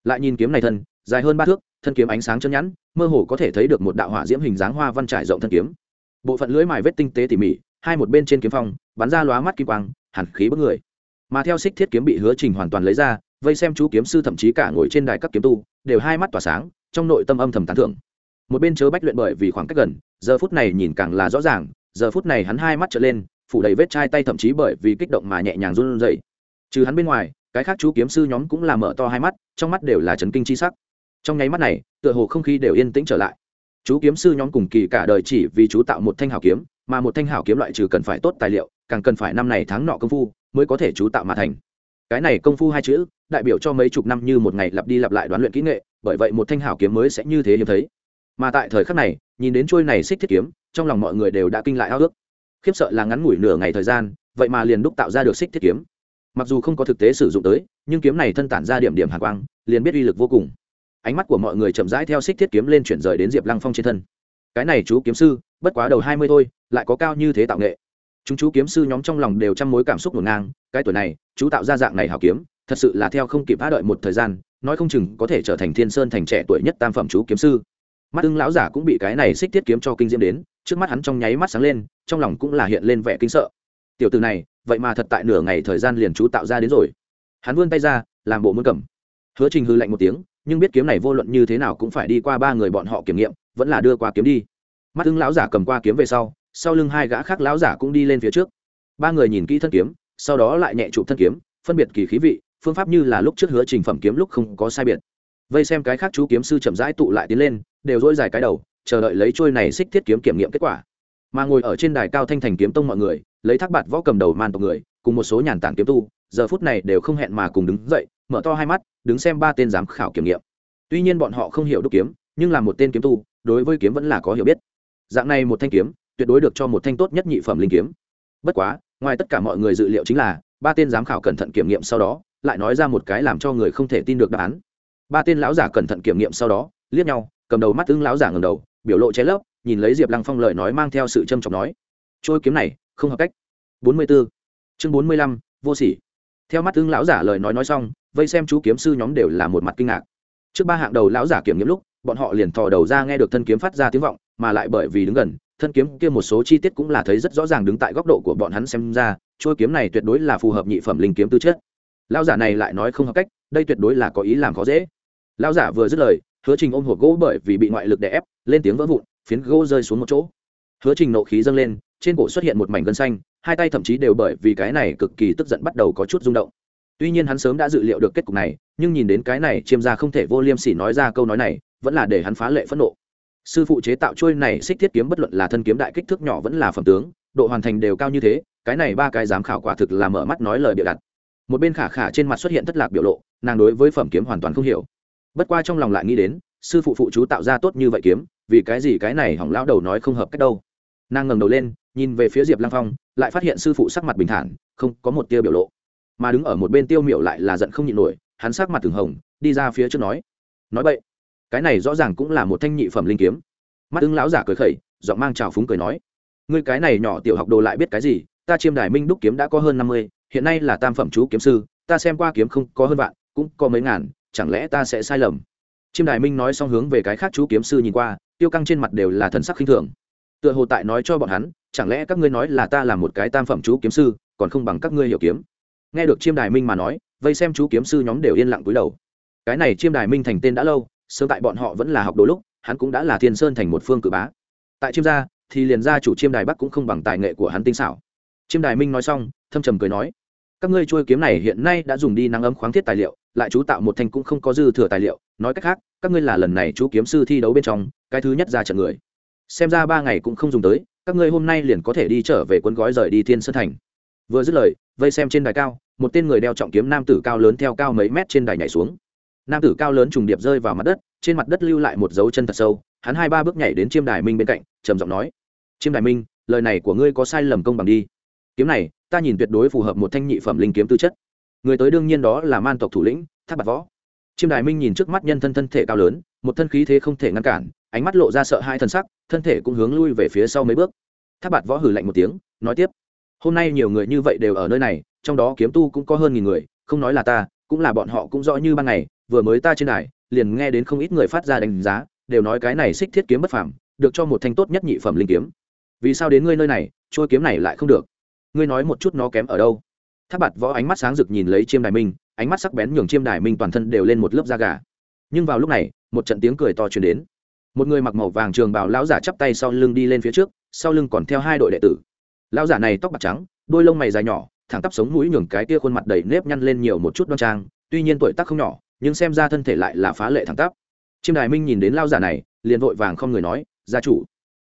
Lại nhìn kiếm này thân, dài hơn ba thước, thân kiếm ánh sáng chân nhẵn, mơ hồ có thể thấy được một đạo hỏa diễm hình dáng hoa văn trải rộng thân kiếm. Bộ phận lưới mài vết tinh tế tỉ mỉ, hai một bên trên kiếm phong, bắn ra lóa mắt kim quang, hẳn khí bức người. Mà theo xích thiết kiếm bị hứa trình hoàn toàn lấy ra, vây xem chú kiếm sư thậm chí cả ngồi trên đài các kiếm tu, đều hai mắt tỏa sáng, trong nội tâm âm thầm tán thưởng. Một bên chớ bách luyện bởi vì khoảng cách gần, giờ phút này nhìn càng là rõ ràng, giờ phút này hắn hai mắt trở lên phủ đầy vết chai tay thậm chí bởi vì kích động mà nhẹ nhàng run rẩy. Trừ hắn bên ngoài, cái khác chú kiếm sư nhóm cũng là mở to hai mắt, trong mắt đều là chấn kinh chi sắc. Trong nháy mắt này, tựa hồ không khí đều yên tĩnh trở lại. Chú kiếm sư nhóm cùng kỳ cả đời chỉ vì chú tạo một thanh hảo kiếm, mà một thanh hảo kiếm loại trừ cần phải tốt tài liệu, càng cần phải năm này tháng nọ công phu mới có thể chú tạo mà thành. Cái này công phu hai chữ, đại biểu cho mấy chục năm như một ngày lặp đi lặp lại đoán luyện kỹ nghệ, bởi vậy một thanh hảo kiếm mới sẽ như thế hiếm thấy. Mà tại thời khắc này, nhìn đến chuôi này xích thiết kiếm, trong lòng mọi người đều đã kinh lại ao ước khiếp sợ là ngắn ngủi nửa ngày thời gian, vậy mà liền đúc tạo ra được xích thiết kiếm. Mặc dù không có thực tế sử dụng tới, nhưng kiếm này thân tản ra điểm điểm hạ quang, liền biết uy lực vô cùng. Ánh mắt của mọi người chậm rãi theo xích thiết kiếm lên chuyển rời đến diệp lăng phong trên thân. Cái này chú kiếm sư, bất quá đầu hai mươi thôi, lại có cao như thế tạo nghệ. Chúng chú kiếm sư nhóm trong lòng đều trăm mối cảm xúc ngổn ngang, cái tuổi này, chú tạo ra dạng này hảo kiếm, thật sự là theo không kịp phá đợi một thời gian, nói không chừng có thể trở thành thiên sơn thành trẻ tuổi nhất tam phẩm chú kiếm sư mắt ưng lão giả cũng bị cái này xích thiết kiếm cho kinh diễm đến, trước mắt hắn trong nháy mắt sáng lên, trong lòng cũng là hiện lên vẻ kinh sợ. Tiểu từ này, vậy mà thật tại nửa ngày thời gian liền chú tạo ra đến rồi. Hắn vươn tay ra, làm bộ muốn cầm. Hứa trình hư lạnh một tiếng, nhưng biết kiếm này vô luận như thế nào cũng phải đi qua ba người bọn họ kiểm nghiệm, vẫn là đưa qua kiếm đi. Mắt ưng lão giả cầm qua kiếm về sau sau lưng hai gã khác lão giả cũng đi lên phía trước. Ba người nhìn kỹ thân kiếm, sau đó lại nhẹ chụp thân kiếm, phân biệt kỳ khí vị, phương pháp như là lúc trước hứa trình phẩm kiếm lúc không có sai biệt. Vây xem cái khác chú kiếm sư chậm rãi tụ lại tiến lên đều dỗi dài cái đầu, chờ đợi lấy trôi này xích thiết kiếm kiểm nghiệm kết quả. Mà ngồi ở trên đài cao thanh thành kiếm tông mọi người, lấy thác bạt võ cầm đầu man tộc người, cùng một số nhàn tản kiếm tu, giờ phút này đều không hẹn mà cùng đứng dậy, mở to hai mắt, đứng xem ba tên giám khảo kiểm nghiệm. Tuy nhiên bọn họ không hiểu đúc kiếm, nhưng là một tên kiếm tu, đối với kiếm vẫn là có hiểu biết. Dạng này một thanh kiếm, tuyệt đối được cho một thanh tốt nhất nhị phẩm linh kiếm. Bất quá, ngoài tất cả mọi người dự liệu chính là, ba tên giám khảo cẩn thận kiểm nghiệm sau đó, lại nói ra một cái làm cho người không thể tin được đáp án. Ba tên lão giả cẩn thận kiểm nghiệm sau đó, liếc nhau cầm đầu mắt tướng lão giả ngầm đầu, biểu lộ chế lấp, nhìn lấy diệp lăng phong lời nói mang theo sự trâm trọng nói, trôi kiếm này, không hợp cách. Bốn mươi b ố chương bốn mươi lăm, vô sỉ. Theo mắt tướng lão giả lời nói nói xong, vây xem chú kiếm sư nhóm đều là một mặt kinh ngạc. Trước ba hạng đầu lão giả kiểm nghiệm lúc, bọn họ liền thò đầu ra nghe được thân kiếm phát ra tiếng vọng, mà lại bởi vì đứng gần, thân kiếm kia một số chi tiết cũng là thấy rất rõ ràng đứng tại góc độ của bọn hắn xem ra, trôi kiếm này tuyệt đối là phù hợp nhị phẩm linh kiếm tư chất. Lão giả này lại nói không hợp cách, đây tuyệt đối là có ý làm khó dễ. Lão giả vừa dứt lời hứa trình ôm hộp gỗ bởi vì bị ngoại lực đè ép, lên tiếng vỡ vụn, phiến gỗ rơi xuống một chỗ. Hứa trình nộ khí dâng lên, trên cổ xuất hiện một mảnh gân xanh, hai tay thậm chí đều bởi vì cái này cực kỳ tức giận bắt đầu có chút rung động. Tuy nhiên hắn sớm đã dự liệu được kết cục này, nhưng nhìn đến cái này chiêm ra không thể vô liêm sỉ nói ra câu nói này, vẫn là để hắn phá lệ phẫn nộ. Sư phụ chế tạo trôi này xích thiết kiếm bất luận là thân kiếm đại kích thước nhỏ vẫn là phẩm tướng, độ hoàn thành đều cao như thế, cái này ba cái giám khảo quả thực là mở mắt nói lời bịa đặt. Một bên khả khả trên mặt xuất hiện thất lạc biểu lộ, nàng đối với phẩm kiếm hoàn toàn không hiểu bất qua trong lòng lại nghĩ đến, sư phụ phụ chú tạo ra tốt như vậy kiếm, vì cái gì cái này hỏng lão đầu nói không hợp cách đâu. Nàng ngẩng đầu lên, nhìn về phía diệp lăng phong, lại phát hiện sư phụ sắc mặt bình thản, không có một tia biểu lộ. Mà đứng ở một bên tiêu miểu lại là giận không nhịn nổi, hắn sắc mặt từng hồng, đi ra phía trước nói. Nói vậy cái này rõ ràng cũng là một thanh nhị phẩm linh kiếm. Mắt ứng lão giả cười khẩy, giọng mang trào phúng cười nói. Ngươi cái này nhỏ tiểu học đồ lại biết cái gì, ta chiêm đài minh đúc kiếm đã có hơn năm mươi, hiện nay là tam phẩm chú kiếm sư, ta xem qua kiếm không có hơn vạn, cũng có mấy ngàn chẳng lẽ ta sẽ sai lầm? Chiêm đài minh nói xong hướng về cái khác chú kiếm sư nhìn qua, tiêu căng trên mặt đều là thần sắc khinh thường. Tựa hồ tại nói cho bọn hắn, chẳng lẽ các ngươi nói là ta là một cái tam phẩm chú kiếm sư, còn không bằng các ngươi hiểu kiếm? Nghe được chiêm đài minh mà nói, vây xem chú kiếm sư nhóm đều yên lặng cúi đầu. Cái này chiêm đài minh thành tên đã lâu, sớm tại bọn họ vẫn là học đồ lúc, hắn cũng đã là thiên sơn thành một phương cử bá. Tại chiêm gia, thì liền gia chủ chiêm đài bắc cũng không bằng tài nghệ của hắn tinh xảo. Chiêm đài minh nói xong, thâm trầm cười nói, các ngươi trôi kiếm này hiện nay đã dùng đi nắng ấm khoáng thiết tài liệu lại chú tạo một thanh cũng không có dư thừa tài liệu. Nói cách khác, các ngươi là lần này chú kiếm sư thi đấu bên trong, cái thứ nhất ra trận người. Xem ra ba ngày cũng không dùng tới, các ngươi hôm nay liền có thể đi trở về quân gói rời đi thiên sơn thành. Vừa dứt lời, vây xem trên đài cao, một tên người đeo trọng kiếm nam tử cao lớn theo cao mấy mét trên đài nhảy xuống. Nam tử cao lớn trùng điệp rơi vào mặt đất, trên mặt đất lưu lại một dấu chân thật sâu, hắn hai ba bước nhảy đến chiêm đài minh bên cạnh, trầm giọng nói, chiêm đài minh, lời này của ngươi có sai lầm công bằng đi. Kiếm này, ta nhìn tuyệt đối phù hợp một thanh nhị phẩm linh kiếm tư chất người tới đương nhiên đó là man tộc thủ lĩnh tháp bạc võ. Chiêm đài minh nhìn trước mắt nhân thân thân thể cao lớn, một thân khí thế không thể ngăn cản, ánh mắt lộ ra sợ hai thân sắc, thân thể cũng hướng lui về phía sau mấy bước. Tháp bạt võ hử lạnh một tiếng, nói tiếp, hôm nay nhiều người như vậy đều ở nơi này, trong đó kiếm tu cũng có hơn nghìn người, không nói là ta, cũng là bọn họ cũng rõ như ban ngày, vừa mới ta trên đài, liền nghe đến không ít người phát ra đánh giá, đều nói cái này xích thiết kiếm bất phàm, được cho một thanh tốt nhất nhị phẩm linh kiếm. Vì sao đến ngươi nơi này trôi kiếm này lại không được? Ngươi nói một chút nó kém ở đâu? Tháp bạt võ ánh mắt sáng rực nhìn lấy chiêm đài minh, ánh mắt sắc bén nhường chiêm đài minh toàn thân đều lên một lớp da gà. Nhưng vào lúc này, một trận tiếng cười to truyền đến. Một người mặc màu vàng trường bảo lão giả chắp tay sau lưng đi lên phía trước, sau lưng còn theo hai đội đệ tử. Lão giả này tóc bạc trắng, đôi lông mày dài nhỏ, thẳng tắp sống mũi nhường cái kia khuôn mặt đầy nếp nhăn lên nhiều một chút đoan trang, tuy nhiên tuổi tác không nhỏ, nhưng xem ra thân thể lại là phá lệ thẳng tắp. Chiêm đài minh nhìn đến lão giả này, liền vội vàng không người nói, gia chủ.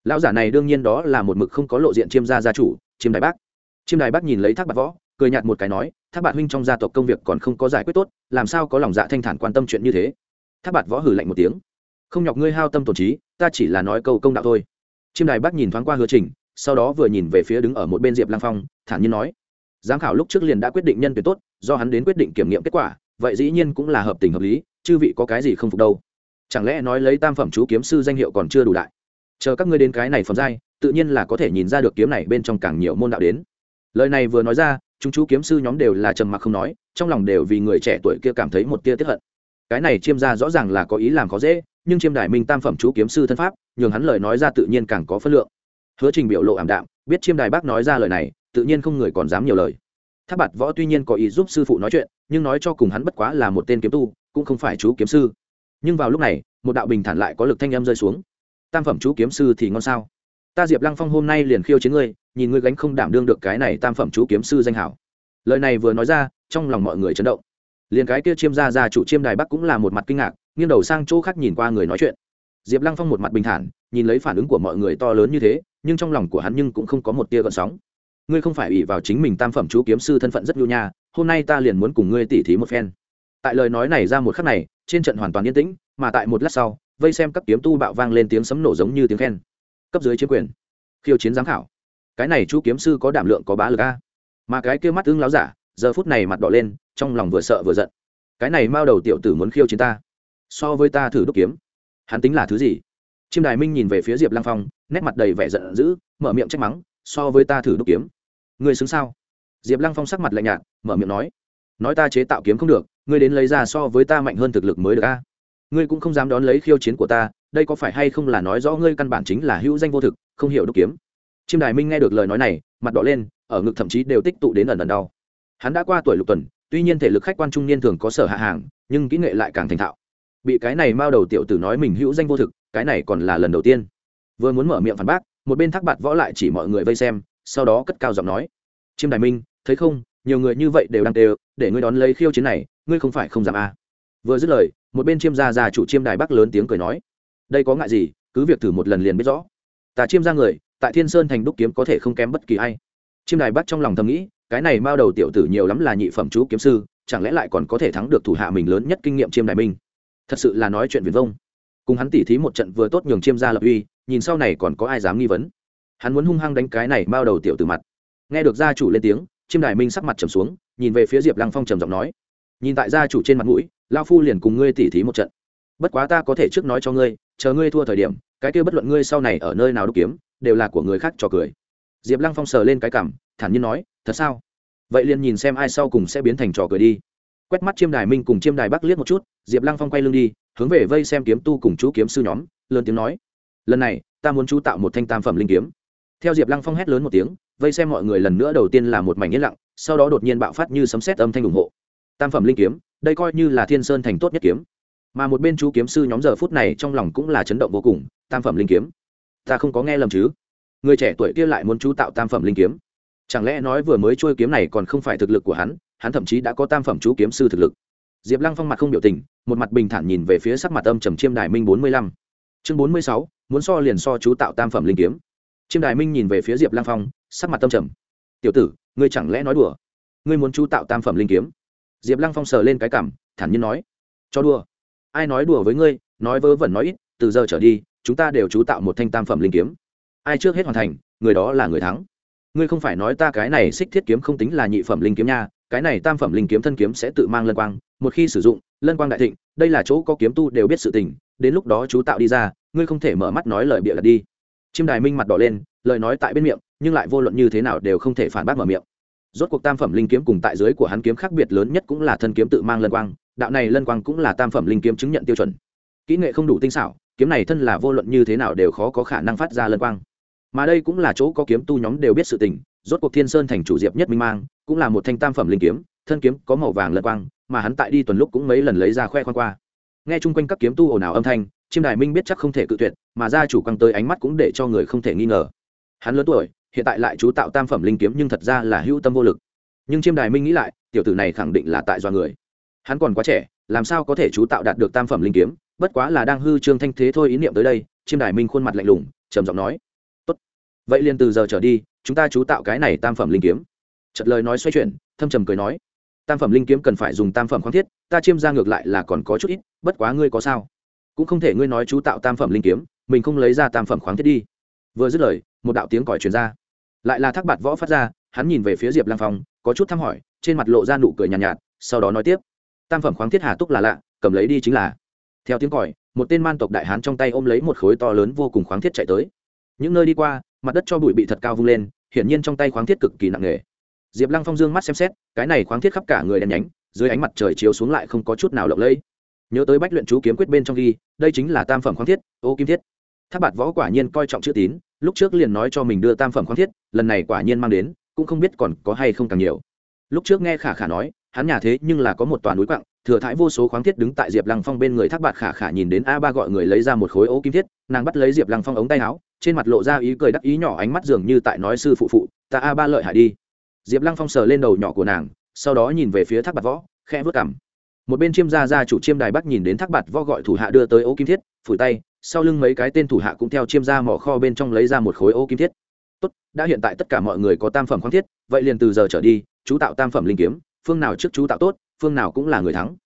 Lão giả này đương nhiên đó là một mực không có lộ diện chiêm gia gia chủ, chiêm đài bác chiêm đài bác nhìn lấy thác bạc võ cười nhạt một cái nói, thác bạt huynh trong gia tộc công việc còn không có giải quyết tốt, làm sao có lòng dạ thanh thản quan tâm chuyện như thế? Thác bạt võ hử lạnh một tiếng, không nhọc ngươi hao tâm tổn trí, ta chỉ là nói câu công đạo thôi. Chiêm đài bác nhìn thoáng qua hứa trình, sau đó vừa nhìn về phía đứng ở một bên diệp lang phong, thản nhiên nói, giám khảo lúc trước liền đã quyết định nhân tuyển tốt, do hắn đến quyết định kiểm nghiệm kết quả, vậy dĩ nhiên cũng là hợp tình hợp lý, chư vị có cái gì không phục đâu. Chẳng lẽ nói lấy tam phẩm chú kiếm sư danh hiệu còn chưa đủ đại? Chờ các ngươi đến cái này phẩm giai, tự nhiên là có thể nhìn ra được kiếm này bên trong càng nhiều môn đạo đến. Lời này vừa nói ra chúng chú kiếm sư nhóm đều là trầm mặc không nói, trong lòng đều vì người trẻ tuổi kia cảm thấy một tia tiếp hận. Cái này chiêm ra rõ ràng là có ý làm khó dễ, nhưng chiêm đại minh tam phẩm chú kiếm sư thân pháp, nhường hắn lời nói ra tự nhiên càng có phân lượng. Hứa trình biểu lộ ảm đạm, biết chiêm đài bác nói ra lời này, tự nhiên không người còn dám nhiều lời. Tháp bạt võ tuy nhiên có ý giúp sư phụ nói chuyện, nhưng nói cho cùng hắn bất quá là một tên kiếm tu, cũng không phải chú kiếm sư. Nhưng vào lúc này, một đạo bình thản lại có lực thanh âm rơi xuống. Tam phẩm chú kiếm sư thì ngon sao? Ta diệp lăng phong hôm nay liền khiêu chiến ngươi nhìn ngươi gánh không đảm đương được cái này tam phẩm chú kiếm sư danh hảo. Lời này vừa nói ra, trong lòng mọi người chấn động. Liền cái kia chiêm gia gia chủ chiêm đài bắc cũng là một mặt kinh ngạc, nghiêng đầu sang chỗ khác nhìn qua người nói chuyện. Diệp lăng phong một mặt bình thản, nhìn lấy phản ứng của mọi người to lớn như thế, nhưng trong lòng của hắn nhưng cũng không có một tia gợn sóng. Ngươi không phải ủy vào chính mình tam phẩm chú kiếm sư thân phận rất nhu nha, hôm nay ta liền muốn cùng ngươi tỉ thí một phen. Tại lời nói này ra một khắc này, trên trận hoàn toàn yên tĩnh, mà tại một lát sau, vây xem các kiếm tu bạo vang lên tiếng sấm nổ giống như tiếng khen. Cấp dưới chiếm quyền. Khiêu chiến giám khảo cái này chú kiếm sư có đảm lượng có bá lực a. Mà cái kia mắt ưng láo giả, giờ phút này mặt đỏ lên, trong lòng vừa sợ vừa giận. Cái này mao đầu tiểu tử muốn khiêu chiến ta. So với ta thử đúc kiếm. Hắn tính là thứ gì? Chiêm đài minh nhìn về phía diệp lang phong, nét mặt đầy vẻ giận dữ, mở miệng trách mắng, so với ta thử đúc kiếm. Người xứng sao? Diệp lăng phong sắc mặt lạnh nhạt, mở miệng nói nói ta chế tạo kiếm không được, ngươi đến lấy ra so với ta mạnh hơn thực lực mới được a. Ngươi cũng không dám đón lấy khiêu chiến của ta, đây có phải hay không là nói rõ ngươi căn bản chính là hữu danh vô thực, không hiểu đúc kiếm? Chiêm đài minh nghe được lời nói này, mặt đỏ lên, ở ngực thậm chí đều tích tụ đến ẩn ẩn đau. Hắn đã qua tuổi lục tuần, tuy nhiên thể lực khách quan trung niên thường có sở hạ hàng, nhưng kỹ nghệ lại càng thành thạo. Bị cái này mao đầu tiểu tử nói mình hữu danh vô thực, cái này còn là lần đầu tiên. Vừa muốn mở miệng phản bác, một bên thác bạt võ lại chỉ mọi người vây xem, sau đó cất cao giọng nói. Chiêm đài minh, thấy không, nhiều người như vậy đều đang đều, để ngươi đón lấy khiêu chiến này, ngươi không phải không dám à. vừa dứt lời, một bên chiêm gia già chủ chiêm đài bắc lớn tiếng cười nói. Đây có ngại gì, cứ việc thử một lần liền biết rõ. Ta chiêm ra người tại thiên sơn thành đúc kiếm có thể không kém bất kỳ ai. Chiêm đài bắc trong lòng thầm nghĩ, cái này mao đầu tiểu tử nhiều lắm là nhị phẩm chú kiếm sư, chẳng lẽ lại còn có thể thắng được thủ hạ mình lớn nhất kinh nghiệm chiêm đài minh thật sự là nói chuyện viền vông. Cùng hắn tỉ thí một trận vừa tốt nhường chiêm gia lập uy, nhìn sau này còn có ai dám nghi vấn. Hắn muốn hung hăng đánh cái này mao đầu tiểu tử mặt. Nghe được gia chủ lên tiếng chiêm đài minh sắc mặt trầm xuống, nhìn về phía diệp lăng phong trầm giọng nói, nhìn tại gia chủ trên mặt mũi lao phu liền cùng ngươi tỉ thí một trận. Bất quá ta có thể trước nói cho ngươi, chờ ngươi thua thời điểm, cái kia bất luận ngươi sau này ở nơi nào đúc kiếm đều là của người khác trò cười. Diệp lăng phong sờ lên cái cảm, thản nhiên nói, thật sao? Vậy liền nhìn xem ai sau cùng sẽ biến thành trò cười đi. Quét mắt chiêm đài minh cùng chiêm đài bắc liếc một chút, diệp lăng phong quay lưng đi, hướng về vây xem kiếm tu cùng chú kiếm sư nhóm, lớn tiếng nói, lần này, ta muốn chú tạo một thanh tam phẩm linh kiếm. Theo diệp lăng phong hét lớn một tiếng, vây xem mọi người lần nữa đầu tiên là một mảnh yên lặng, sau đó đột nhiên bạo phát như sấm xét âm thanh ủng hộ. Tam phẩm linh kiếm, đây coi như là thiên sơn thành tốt nhất kiếm. Mà một bên chú kiếm sư nhóm giờ phút này trong lòng cũng là chấn động vô cùng, tam phẩm linh kiếm ta không có nghe lầm chứ? Người trẻ tuổi kia lại muốn chú tạo tam phẩm linh kiếm. Chẳng lẽ nói vừa mới trôi kiếm này còn không phải thực lực của hắn hắn thậm chí đã có tam phẩm chú kiếm sư thực lực. Diệp lăng phong mặt không biểu tình, một mặt bình thản nhìn về phía sắc mặt âm trầm chiêm đài minh bốn mươi lăm. Chương bốn mươi sáu, muốn so liền so chú tạo tam phẩm linh kiếm. Chiêm đài minh nhìn về phía diệp lăng phong, sắc mặt tâm trầm. Tiểu tử, ngươi chẳng lẽ nói đùa? Ngươi muốn chú tạo tam phẩm linh kiếm? Diệp lăng phong sờ lên cái cảm, thản nhiên nói. Cho đùa. Ai nói đùa với ngươi, nói vớ vẩn nói ít từ giờ trở đi, chúng ta đều chú tạo một thanh tam phẩm linh kiếm. Ai trước hết hoàn thành, người đó là người thắng. Ngươi không phải nói ta cái này xích thiết kiếm không tính là nhị phẩm linh kiếm nha, cái này tam phẩm linh kiếm thân kiếm sẽ tự mang lân quang, một khi sử dụng, lân quang đại thịnh, đây là chỗ có kiếm tu đều biết sự tình, đến lúc đó chú tạo đi ra, ngươi không thể mở mắt nói lời bịa đặt đi. Chiêm đài minh mặt đỏ lên, lời nói tại bên miệng, nhưng lại vô luận như thế nào đều không thể phản bác mở miệng. Rốt cuộc tam phẩm linh kiếm cùng tại dưới của hắn kiếm khác biệt lớn nhất cũng là thân kiếm tự mang lân quang, đạo này lân quang cũng là tam phẩm linh kiếm chứng nhận tiêu chuẩn. Kỹ nghệ không đủ tinh xảo kiếm này thân là vô luận như thế nào đều khó có khả năng phát ra lân quang. Mà đây cũng là chỗ có kiếm tu nhóm đều biết sự tình, rốt cuộc thiên sơn thành chủ diệp nhất minh mang, cũng là một thanh tam phẩm linh kiếm, thân kiếm có màu vàng lân quang, mà hắn tại đi tuần lúc cũng mấy lần lấy ra khoe khoang qua. Nghe chung quanh các kiếm tu ồn ào âm thanh, chiêm đài minh biết chắc không thể cự tuyệt, mà gia chủ quăng tới ánh mắt cũng để cho người không thể nghi ngờ. Hắn lớn tuổi, hiện tại lại chú tạo tam phẩm linh kiếm nhưng thật ra là hữu tâm vô lực. Nhưng chiêm đài minh nghĩ lại, tiểu tử này khẳng định là tại do người. Hắn còn quá trẻ, làm sao có thể chú tạo đạt được tam phẩm linh kiếm? Bất quá là đang hư trương thanh thế thôi ý niệm tới đây chiêm đài minh khuôn mặt lạnh lùng trầm giọng nói tốt vậy liền từ giờ trở đi chúng ta chú tạo cái này tam phẩm linh kiếm. Chật lời nói xoay chuyển thâm trầm cười nói tam phẩm linh kiếm cần phải dùng tam phẩm khoáng thiết ta chiêm ra ngược lại là còn có chút ít bất quá ngươi có sao? Cũng không thể ngươi nói chú tạo tam phẩm linh kiếm mình không lấy ra tam phẩm khoáng thiết đi. Vừa dứt lời một đạo tiếng còi truyền ra. Lại là thác bạt võ phát ra hắn nhìn về phía diệp lang phong có chút thăm hỏi trên mặt lộ ra nụ cười nhàn nhạt, nhạt sau đó nói tiếp tam phẩm khoáng thiết hà túc là lạ cầm lấy đi chính là theo tiếng còi, một tên man tộc đại hán trong tay ôm lấy một khối to lớn vô cùng khoáng thiết chạy tới. Những nơi đi qua, mặt đất cho bụi bị thật cao vung lên, hiển nhiên trong tay khoáng thiết cực kỳ nặng nề. Diệp lăng phong dương mắt xem xét, cái này khoáng thiết khắp cả người đen nhánh, dưới ánh mặt trời chiếu xuống lại không có chút nào lộng lẫy. Nhớ tới bách luyện chú kiếm quyết bên trong ghi, đây chính là tam phẩm khoáng thiết, ô kim thiết. Tháp bạt võ quả nhiên coi trọng chữ tín, lúc trước liền nói cho mình đưa tam phẩm khoáng thiết, lần này quả nhiên mang đến, cũng không biết còn có hay không càng nhiều. Lúc trước nghe khả khả nói, hắn nhà thế nhưng là có một toàn núi quặng thừa thãi vô số khoáng thiết đứng tại diệp lăng phong bên người thác bạt khả khả nhìn đến a ba gọi người lấy ra một khối ố kim thiết, nàng bắt lấy diệp lăng phong ống tay áo, trên mặt lộ ra ý cười đắc ý nhỏ ánh mắt dường như tại nói sư phụ phụ, ta a ba lợi hại đi. Diệp lăng phong sờ lên đầu nhỏ của nàng, sau đó nhìn về phía thác bạt võ, khẽ vớt cảm một bên chiêm gia gia chủ chiêm đài bắc nhìn đến thác bạt võ gọi thủ hạ đưa tới ô kim thiết, phủi tay, sau lưng mấy cái tên thủ hạ cũng theo chiêm gia mỏ kho bên trong lấy ra một khối ô kim thiết. Tốt, đã hiện tại tất cả mọi người có tam phẩm khoáng thiết, vậy liền từ giờ trở đi, chú tạo tam phẩm linh kiếm, phương nào trước chú tạo tốt phương nào cũng là người thắng.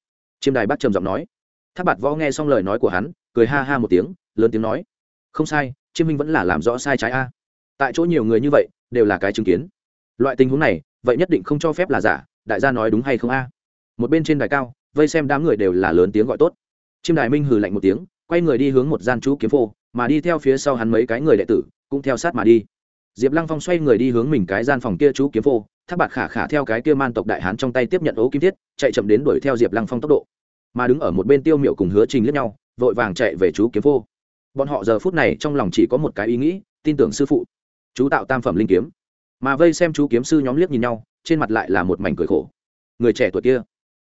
Chiêm đài bắc trầm giọng nói. Tháp bạt võ nghe xong lời nói của hắn, cười ha ha một tiếng, lớn tiếng nói. Không sai, chiêm minh vẫn là làm rõ sai trái a. Tại chỗ nhiều người như vậy, đều là cái chứng kiến. Loại tình huống này, vậy nhất định không cho phép là giả, đại gia nói đúng hay không a? Một bên trên đài cao, vây xem đám người đều là lớn tiếng gọi tốt. Chiêm đài minh hừ lạnh một tiếng, quay người đi hướng một gian chú kiếm phô, mà đi theo phía sau hắn mấy cái người đệ tử, cũng theo sát mà đi. Diệp lăng phong xoay người đi hướng mình cái gian phòng kia chú kiếm phô thác bạc khả khả theo cái kia man tộc đại hán trong tay tiếp nhận ấu kim thiết, chạy chậm đến đuổi theo diệp lăng phong tốc độ. Mà đứng ở một bên tiêu miệu cùng hứa trình lướt nhau, vội vàng chạy về chú kiếm vô. bọn họ giờ phút này trong lòng chỉ có một cái ý nghĩ, tin tưởng sư phụ. Chú tạo tam phẩm linh kiếm. Mà vây xem chú kiếm sư nhóm liếc nhìn nhau, trên mặt lại là một mảnh cười khổ. Người trẻ tuổi kia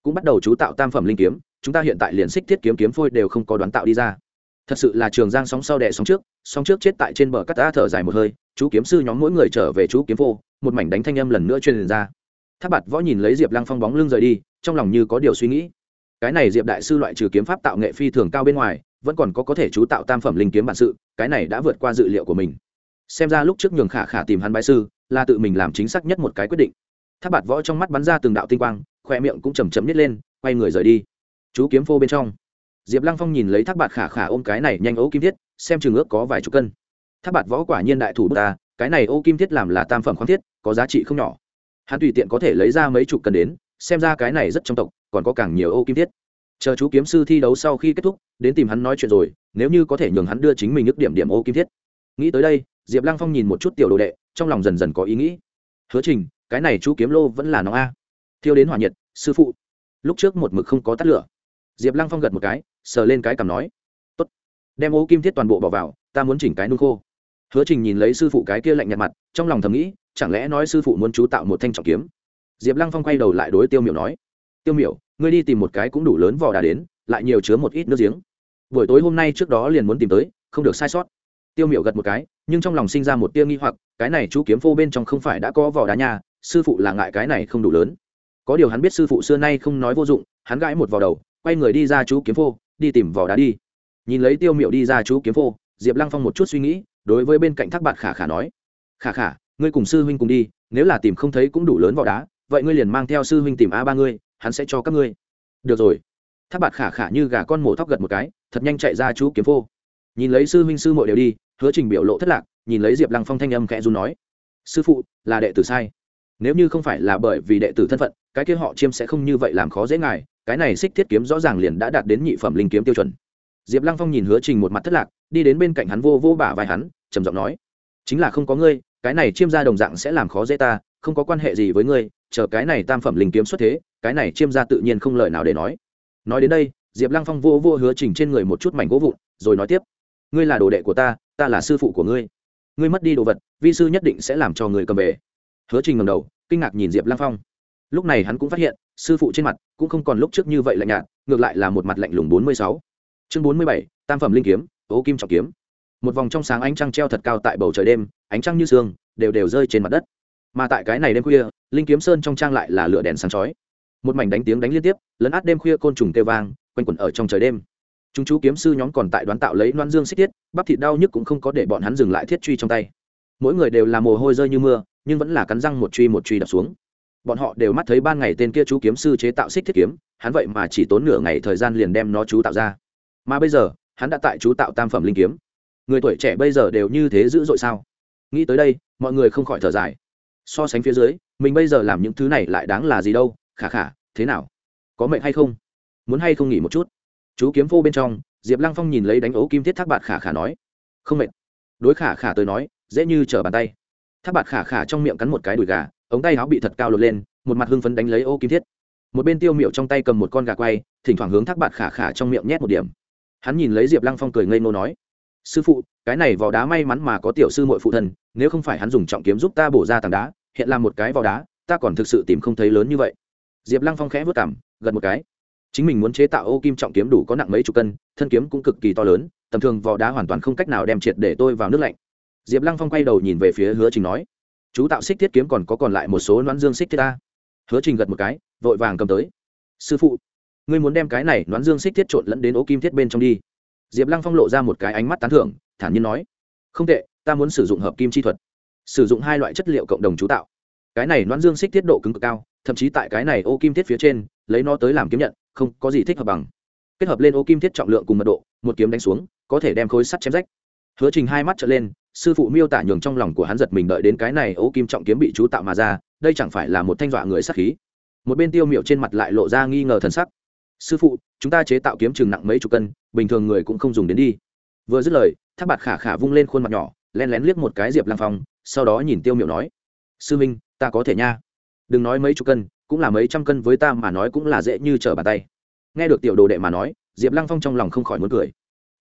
cũng bắt đầu chú tạo tam phẩm linh kiếm, chúng ta hiện tại liền xích thiết kiếm kiếm phôi đều không có đoán tạo đi ra thật sự là trường giang sóng sau đẻ sóng trước sóng trước chết tại trên bờ cắt ta thở dài một hơi chú kiếm sư nhóm mỗi người trở về chú kiếm vô, một mảnh đánh thanh âm lần nữa truyền ra. Tháp bạt võ nhìn lấy diệp lăng phong bóng lưng rời đi trong lòng như có điều suy nghĩ. Cái này diệp đại sư loại trừ kiếm pháp tạo nghệ phi thường cao bên ngoài vẫn còn có có thể chú tạo tam phẩm linh kiếm bản sự cái này đã vượt qua dự liệu của mình. Xem ra lúc trước nhường khả khả tìm hắn bái sư là tự mình làm chính xác nhất một cái quyết định. Tháp bạt võ trong mắt bắn ra từng đạo tinh quang khoe miệng cũng chầm chấm nít lên quay người rời đi. Chú kiếm phô bên trong diệp lăng phong nhìn lấy thác bạt khả khả ôm cái này nhanh ấu kim thiết, xem chừng ước có vài chục cân. Thác bạt võ quả nhiên đại thủ ta, cái này ô kim thiết làm là tam phẩm khoáng thiết, có giá trị không nhỏ. Hắn tùy tiện có thể lấy ra mấy chục cân đến, xem ra cái này rất trong tộc, còn có càng nhiều ô kim thiết. Chờ chú kiếm sư thi đấu sau khi kết thúc, đến tìm hắn nói chuyện rồi, nếu như có thể nhường hắn đưa chính mình ước điểm điểm ô kim thiết. Nghĩ tới đây, diệp lăng phong nhìn một chút tiểu đồ đệ, trong lòng dần dần có ý nghĩ. Hứa trình, cái này chú kiếm lô vẫn là nó a. Thiêu đến hỏa nhiệt, sư phụ. Lúc trước một mực không có tắt lửa. Diệp lăng phong gật một cái sờ lên cái cằm nói tốt đem ô kim thiết toàn bộ bỏ vào ta muốn chỉnh cái nung khô. Hứa trình nhìn lấy sư phụ cái kia lạnh nhạt mặt trong lòng thầm nghĩ chẳng lẽ nói sư phụ muốn chú tạo một thanh trọng kiếm? Diệp lăng phong quay đầu lại đối tiêu miểu nói tiêu miểu ngươi đi tìm một cái cũng đủ lớn vỏ đá đến lại nhiều chứa một ít nước giếng. Buổi tối hôm nay trước đó liền muốn tìm tới không được sai sót. Tiêu miểu gật một cái nhưng trong lòng sinh ra một tia nghi hoặc cái này chú kiếm phô bên trong không phải đã có vỏ đá nhà, sư phụ là ngại cái này không đủ lớn. Có điều hắn biết sư phụ xưa nay không nói vô dụng hắn gãi một vào đầu quay người đi ra chú kiếm phô đi tìm vỏ đá đi. Nhìn lấy tiêu miệu đi ra chú kiếm phô, diệp lăng phong một chút suy nghĩ, đối với bên cạnh thác bạn khả khả nói, khả khả, ngươi cùng sư huynh cùng đi, nếu là tìm không thấy cũng đủ lớn vỏ đá, vậy ngươi liền mang theo sư huynh tìm a ba ngươi, hắn sẽ cho các ngươi. Được rồi. Thác bạn khả khả như gà con mổ thóc gật một cái, thật nhanh chạy ra chú kiếm phô. Nhìn lấy sư huynh sư mội đều đi, hứa trình biểu lộ thất lạc, nhìn lấy diệp lăng phong thanh âm khẽ dù nói, sư phụ, là đệ tử sai. Nếu như không phải là bởi vì đệ tử thân phận, cái kia họ chiêm sẽ không như vậy làm khó dễ ngài cái này xích thiết kiếm rõ ràng liền đã đạt đến nhị phẩm linh kiếm tiêu chuẩn. Diệp lăng phong nhìn hứa trình một mặt thất lạc, đi đến bên cạnh hắn vô vô bả vai hắn, trầm giọng nói, chính là không có ngươi, cái này chiêm gia đồng dạng sẽ làm khó dễ ta, không có quan hệ gì với ngươi, chờ cái này tam phẩm linh kiếm xuất thế, cái này chiêm gia tự nhiên không lời nào để nói. Nói đến đây, diệp lăng phong vô vô hứa trình trên người một chút mảnh gỗ vụn, rồi nói tiếp, ngươi là đồ đệ của ta ta là sư phụ của ngươi. Ngươi mất đi đồ vật, vi sư nhất định sẽ làm cho người cầm về. Hứa trình ngầm đầu, kinh ngạc nhìn diệp lăng phong. Lúc này hắn cũng phát hiện sư phụ trên mặt cũng không còn lúc trước như vậy lạnh nhạt, ngược lại là một mặt lạnh lùng bốn mươi sáu. Chương bốn mươi bảy, tam phẩm linh kiếm ố kim trọng kiếm. Một vòng trong sáng ánh trăng treo thật cao tại bầu trời đêm, ánh trăng như sương, đều đều rơi trên mặt đất. Mà tại cái này đêm khuya, linh kiếm sơn trong trang lại là lửa đèn sáng chói. Một mảnh đánh tiếng đánh liên tiếp, lấn át đêm khuya côn trùng kêu vang, quanh quẩn ở trong trời đêm. Chúng chú kiếm sư nhóm còn tại đoán tạo lấy loan dương xích tiết bắp thịt đau nhức cũng không có để bọn hắn dừng lại thiết truy trong tay. Mỗi người đều là mồ hôi rơi như mưa, nhưng vẫn là cắn răng một truy một truy đập xuống bọn họ đều mắt thấy ban ngày tên kia chú kiếm sư chế tạo xích thiết kiếm, hắn vậy mà chỉ tốn nửa ngày thời gian liền đem nó chú tạo ra. Mà bây giờ, hắn đã tại chú tạo tam phẩm linh kiếm. Người tuổi trẻ bây giờ đều như thế dữ dội sao? Nghĩ tới đây, mọi người không khỏi thở dài. So sánh phía dưới, mình bây giờ làm những thứ này lại đáng là gì đâu? Khả khả, thế nào? Có mệnh hay không? Muốn hay không nghỉ một chút? Chú kiếm phô bên trong, diệp lăng phong nhìn lấy đánh ấu kim thiết thác bạt khả khả nói. Không mệt đối khả khả tới nói, dễ như trở bàn tay thác bạt khả khả trong miệng cắn một cái đùi gà, ống tay áo bị thật cao lột lên, một mặt hưng phấn đánh lấy ô kim thiết. Một bên tiêu miệu trong tay cầm một con gà quay, thỉnh thoảng hướng thác bạt khả khả trong miệng nhét một điểm. Hắn nhìn lấy diệp lăng phong cười ngây ngô nói, sư phụ, cái này vỏ đá may mắn mà có tiểu sư mội phụ thân, nếu không phải hắn dùng trọng kiếm giúp ta bổ ra tảng đá, hiện làm một cái vỏ đá, ta còn thực sự tìm không thấy lớn như vậy. Diệp lăng phong khẽ vất cảm gật một cái. Chính mình muốn chế tạo ô kim trọng kiếm đủ có nặng mấy chục cân, thân kiếm cũng cực kỳ to lớn, tầm thường vỏ đá hoàn toàn không cách nào đem triệt để tôi vào nước lạnh diệp lăng phong quay đầu nhìn về phía hứa trình nói, chú tạo xích thiết kiếm còn có còn lại một số noãn dương xích thiết ta. Hứa trình gật một cái, vội vàng cầm tới. Sư phụ, ngươi muốn đem cái này noãn dương xích thiết trộn lẫn đến ố kim thiết bên trong đi. Diệp lăng phong lộ ra một cái ánh mắt tán thưởng, thản nhiên nói, không tệ, ta muốn sử dụng hợp kim chi thuật, sử dụng hai loại chất liệu cộng đồng chú tạo. Cái này noãn dương xích thiết độ cứng cực cao, thậm chí tại cái này ô kim thiết phía trên, lấy nó tới làm kiếm nhận, không có gì thích hợp bằng. Kết hợp lên ô kim thiết trọng lượng cùng mật độ, một kiếm đánh xuống, có thể đem khối sắt chém rách. Hứa trình hai mắt trở lên sư phụ miêu tả nhường trong lòng của hắn giật mình đợi đến cái này ô kim trọng kiếm bị chú tạo mà ra, đây chẳng phải là một thanh dọa người sắc khí. Một bên tiêu miệu trên mặt lại lộ ra nghi ngờ thần sắc. Sư phụ, chúng ta chế tạo kiếm chừng nặng mấy chục cân, bình thường người cũng không dùng đến đi. Vừa dứt lời tháp bạt khả khả vung lên khuôn mặt nhỏ len lén liếc một cái diệp lang phong, sau đó nhìn tiêu miệu nói, sư minh, ta có thể nha. Đừng nói mấy chục cân, cũng là mấy trăm cân với ta mà nói cũng là dễ như trở bàn tay. Nghe được tiểu đồ đệ mà nói, diệp lăng phong trong lòng không khỏi muốn cười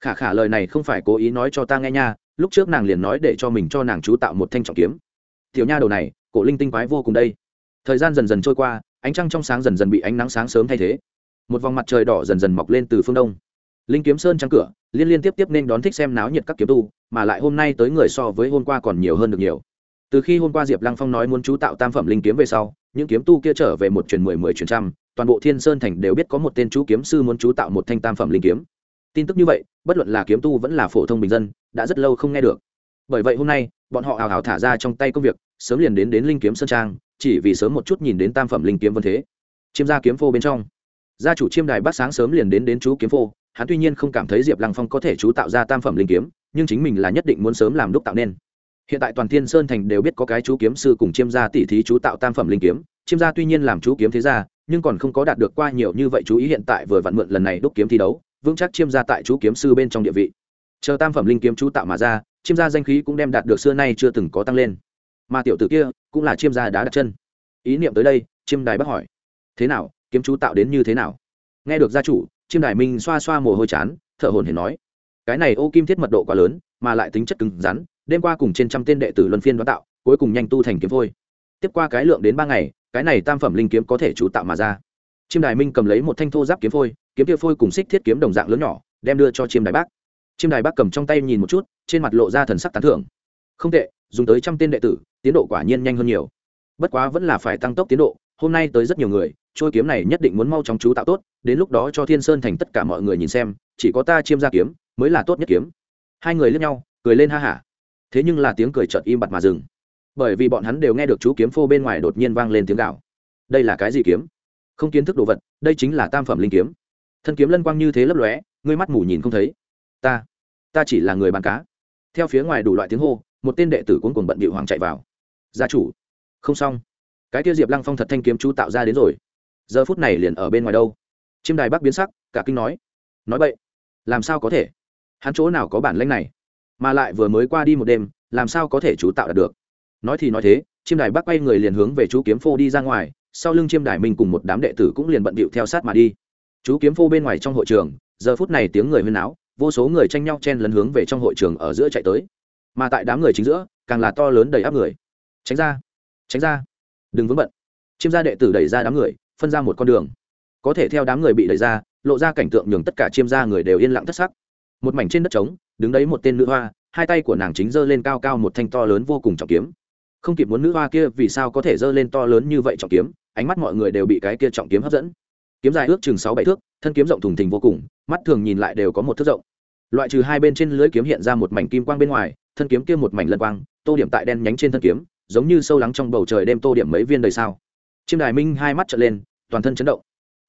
khả khả lời này không phải cố ý nói cho ta nghe nha, lúc trước nàng liền nói để cho mình cho nàng chú tạo một thanh trọng kiếm. Tiểu nha đầu này, cổ linh tinh quái vô cùng đây. Thời gian dần dần trôi qua, ánh trăng trong sáng dần dần bị ánh nắng sáng sớm thay thế. Một vòng mặt trời đỏ dần dần mọc lên từ phương đông. Linh kiếm sơn trắng cửa, liên liên tiếp tiếp nên đón thích xem náo nhiệt các kiếm tu, mà lại hôm nay tới người so với hôm qua còn nhiều hơn được nhiều. Từ khi hôm qua diệp lăng phong nói muốn chú tạo tam phẩm linh kiếm về sau, những kiếm tu kia trở về một truyền mười mười truyền trăm, toàn bộ thiên sơn thành đều biết có một tên chú kiếm sư muốn chú tạo một thanh tam phẩm linh kiếm tin tức như vậy, bất luận là kiếm tu vẫn là phổ thông bình dân, đã rất lâu không nghe được. Bởi vậy hôm nay, bọn họ hào hào thả ra trong tay công việc, sớm liền đến đến linh kiếm sơn trang, chỉ vì sớm một chút nhìn đến tam phẩm linh kiếm vân thế. Chiêm gia kiếm phô bên trong. Gia chủ chiêm đài bắt sáng sớm liền đến đến chú kiếm phô, hắn tuy nhiên không cảm thấy diệp lăng phong có thể chú tạo ra tam phẩm linh kiếm, nhưng chính mình là nhất định muốn sớm làm đúc tạo nên. Hiện tại toàn thiên sơn thành đều biết có cái chú kiếm sư cùng chiêm gia tỷ thí chú tạo tam phẩm linh kiếm, chiêm gia tuy nhiên làm chú kiếm thế gia, nhưng còn không có đạt được qua nhiều như vậy chú ý hiện tại vừa vặn mượn lần này đúc kiếm thi đấu vững chắc chiêm gia tại chú kiếm sư bên trong địa vị. Chờ tam phẩm linh kiếm chú tạo mà ra, chiêm gia danh khí cũng đem đạt được xưa nay chưa từng có tăng lên. Mà tiểu tử kia cũng là chiêm gia đã đặt chân. Ý niệm tới đây, chiêm đài bác hỏi, thế nào, kiếm chú tạo đến như thế nào? Nghe được gia chủ, chiêm đài minh xoa xoa mồ hôi chán, thở hồn hển nói, cái này ô kim thiết mật độ quá lớn, mà lại tính chất cứng rắn, đêm qua cùng trên trăm tên đệ tử luân phiên đoán tạo, cuối cùng nhanh tu thành kiếm phôi. Tiếp qua cái lượng đến ba ngày, cái này tam phẩm linh kiếm có thể chú tạo mà ra. Chiêm đài minh cầm lấy một thanh thô giáp kiếm phôi kiếm kia phôi cùng xích thiết kiếm đồng dạng lớn nhỏ, đem đưa cho chiêm đài bác. Chiêm đài bác cầm trong tay nhìn một chút, trên mặt lộ ra thần sắc tán thưởng. Không tệ, dùng tới trăm tên đệ tử, tiến độ quả nhiên nhanh hơn nhiều. Bất quá vẫn là phải tăng tốc tiến độ, hôm nay tới rất nhiều người, trôi kiếm này nhất định muốn mau chóng chú tạo tốt, đến lúc đó cho thiên sơn thành tất cả mọi người nhìn xem, chỉ có ta chiêm ra kiếm, mới là tốt nhất kiếm. Hai người lướt nhau, cười lên ha hả. Thế nhưng là tiếng cười chợt im bặt mà dừng. Bởi vì bọn hắn đều nghe được chú kiếm phô bên ngoài đột nhiên vang lên tiếng gạo đây là cái gì kiếm? Không kiến thức đồ vật, đây chính là tam phẩm linh kiếm thân kiếm lân quang như thế lấp lóe, ngươi mắt mù nhìn không thấy. Ta ta chỉ là người bán cá. Theo phía ngoài đủ loại tiếng hô, một tên đệ tử cuốn cuồng bận bị hoàng chạy vào. Gia chủ, không xong. Cái tiêu diệp lăng phong thật thanh kiếm chú tạo ra đến rồi. Giờ phút này liền ở bên ngoài đâu? Chiêm đài bắc biến sắc, cả kinh nói. Nói vậy làm sao có thể? Hắn chỗ nào có bản lãnh này? Mà lại vừa mới qua đi một đêm, làm sao có thể chú tạo đạt được? Nói thì nói thế, chiêm đài bắc quay người liền hướng về chú kiếm phô đi ra ngoài, sau lưng chiêm đài mình cùng một đám đệ tử cũng liền bận bịu theo sát mà đi chú kiếm phô bên ngoài trong hội trường, giờ phút này tiếng người huyên náo, vô số người tranh nhau chen lấn hướng về trong hội trường ở giữa chạy tới. Mà tại đám người chính giữa, càng là to lớn đầy áp người. Tránh ra tránh ra. Đừng vướng bận. Chiêm gia đệ tử đẩy ra đám người, phân ra một con đường. Có thể theo đám người bị đẩy ra, lộ ra cảnh tượng nhường tất cả chiêm gia người đều yên lặng thất sắc. Một mảnh trên đất trống, đứng đấy một tên nữ hoa, hai tay của nàng chính giơ lên cao cao một thanh to lớn vô cùng trọng kiếm. Không kịp muốn nữ hoa kia vì sao có thể giơ lên to lớn như vậy trọng kiếm, ánh mắt mọi người đều bị cái kia trọng kiếm hấp dẫn kiếm dài ước chừng sáu bảy thước, thân kiếm rộng thùng thình vô cùng, mắt thường nhìn lại đều có một thước rộng. Loại trừ hai bên trên lưới kiếm hiện ra một mảnh kim quang bên ngoài, thân kiếm kia một mảnh lân quang, tô điểm tại đen nhánh trên thân kiếm, giống như sâu lắng trong bầu trời đêm tô điểm mấy viên đời sao. Chiêm đài minh hai mắt trở lên, toàn thân chấn động.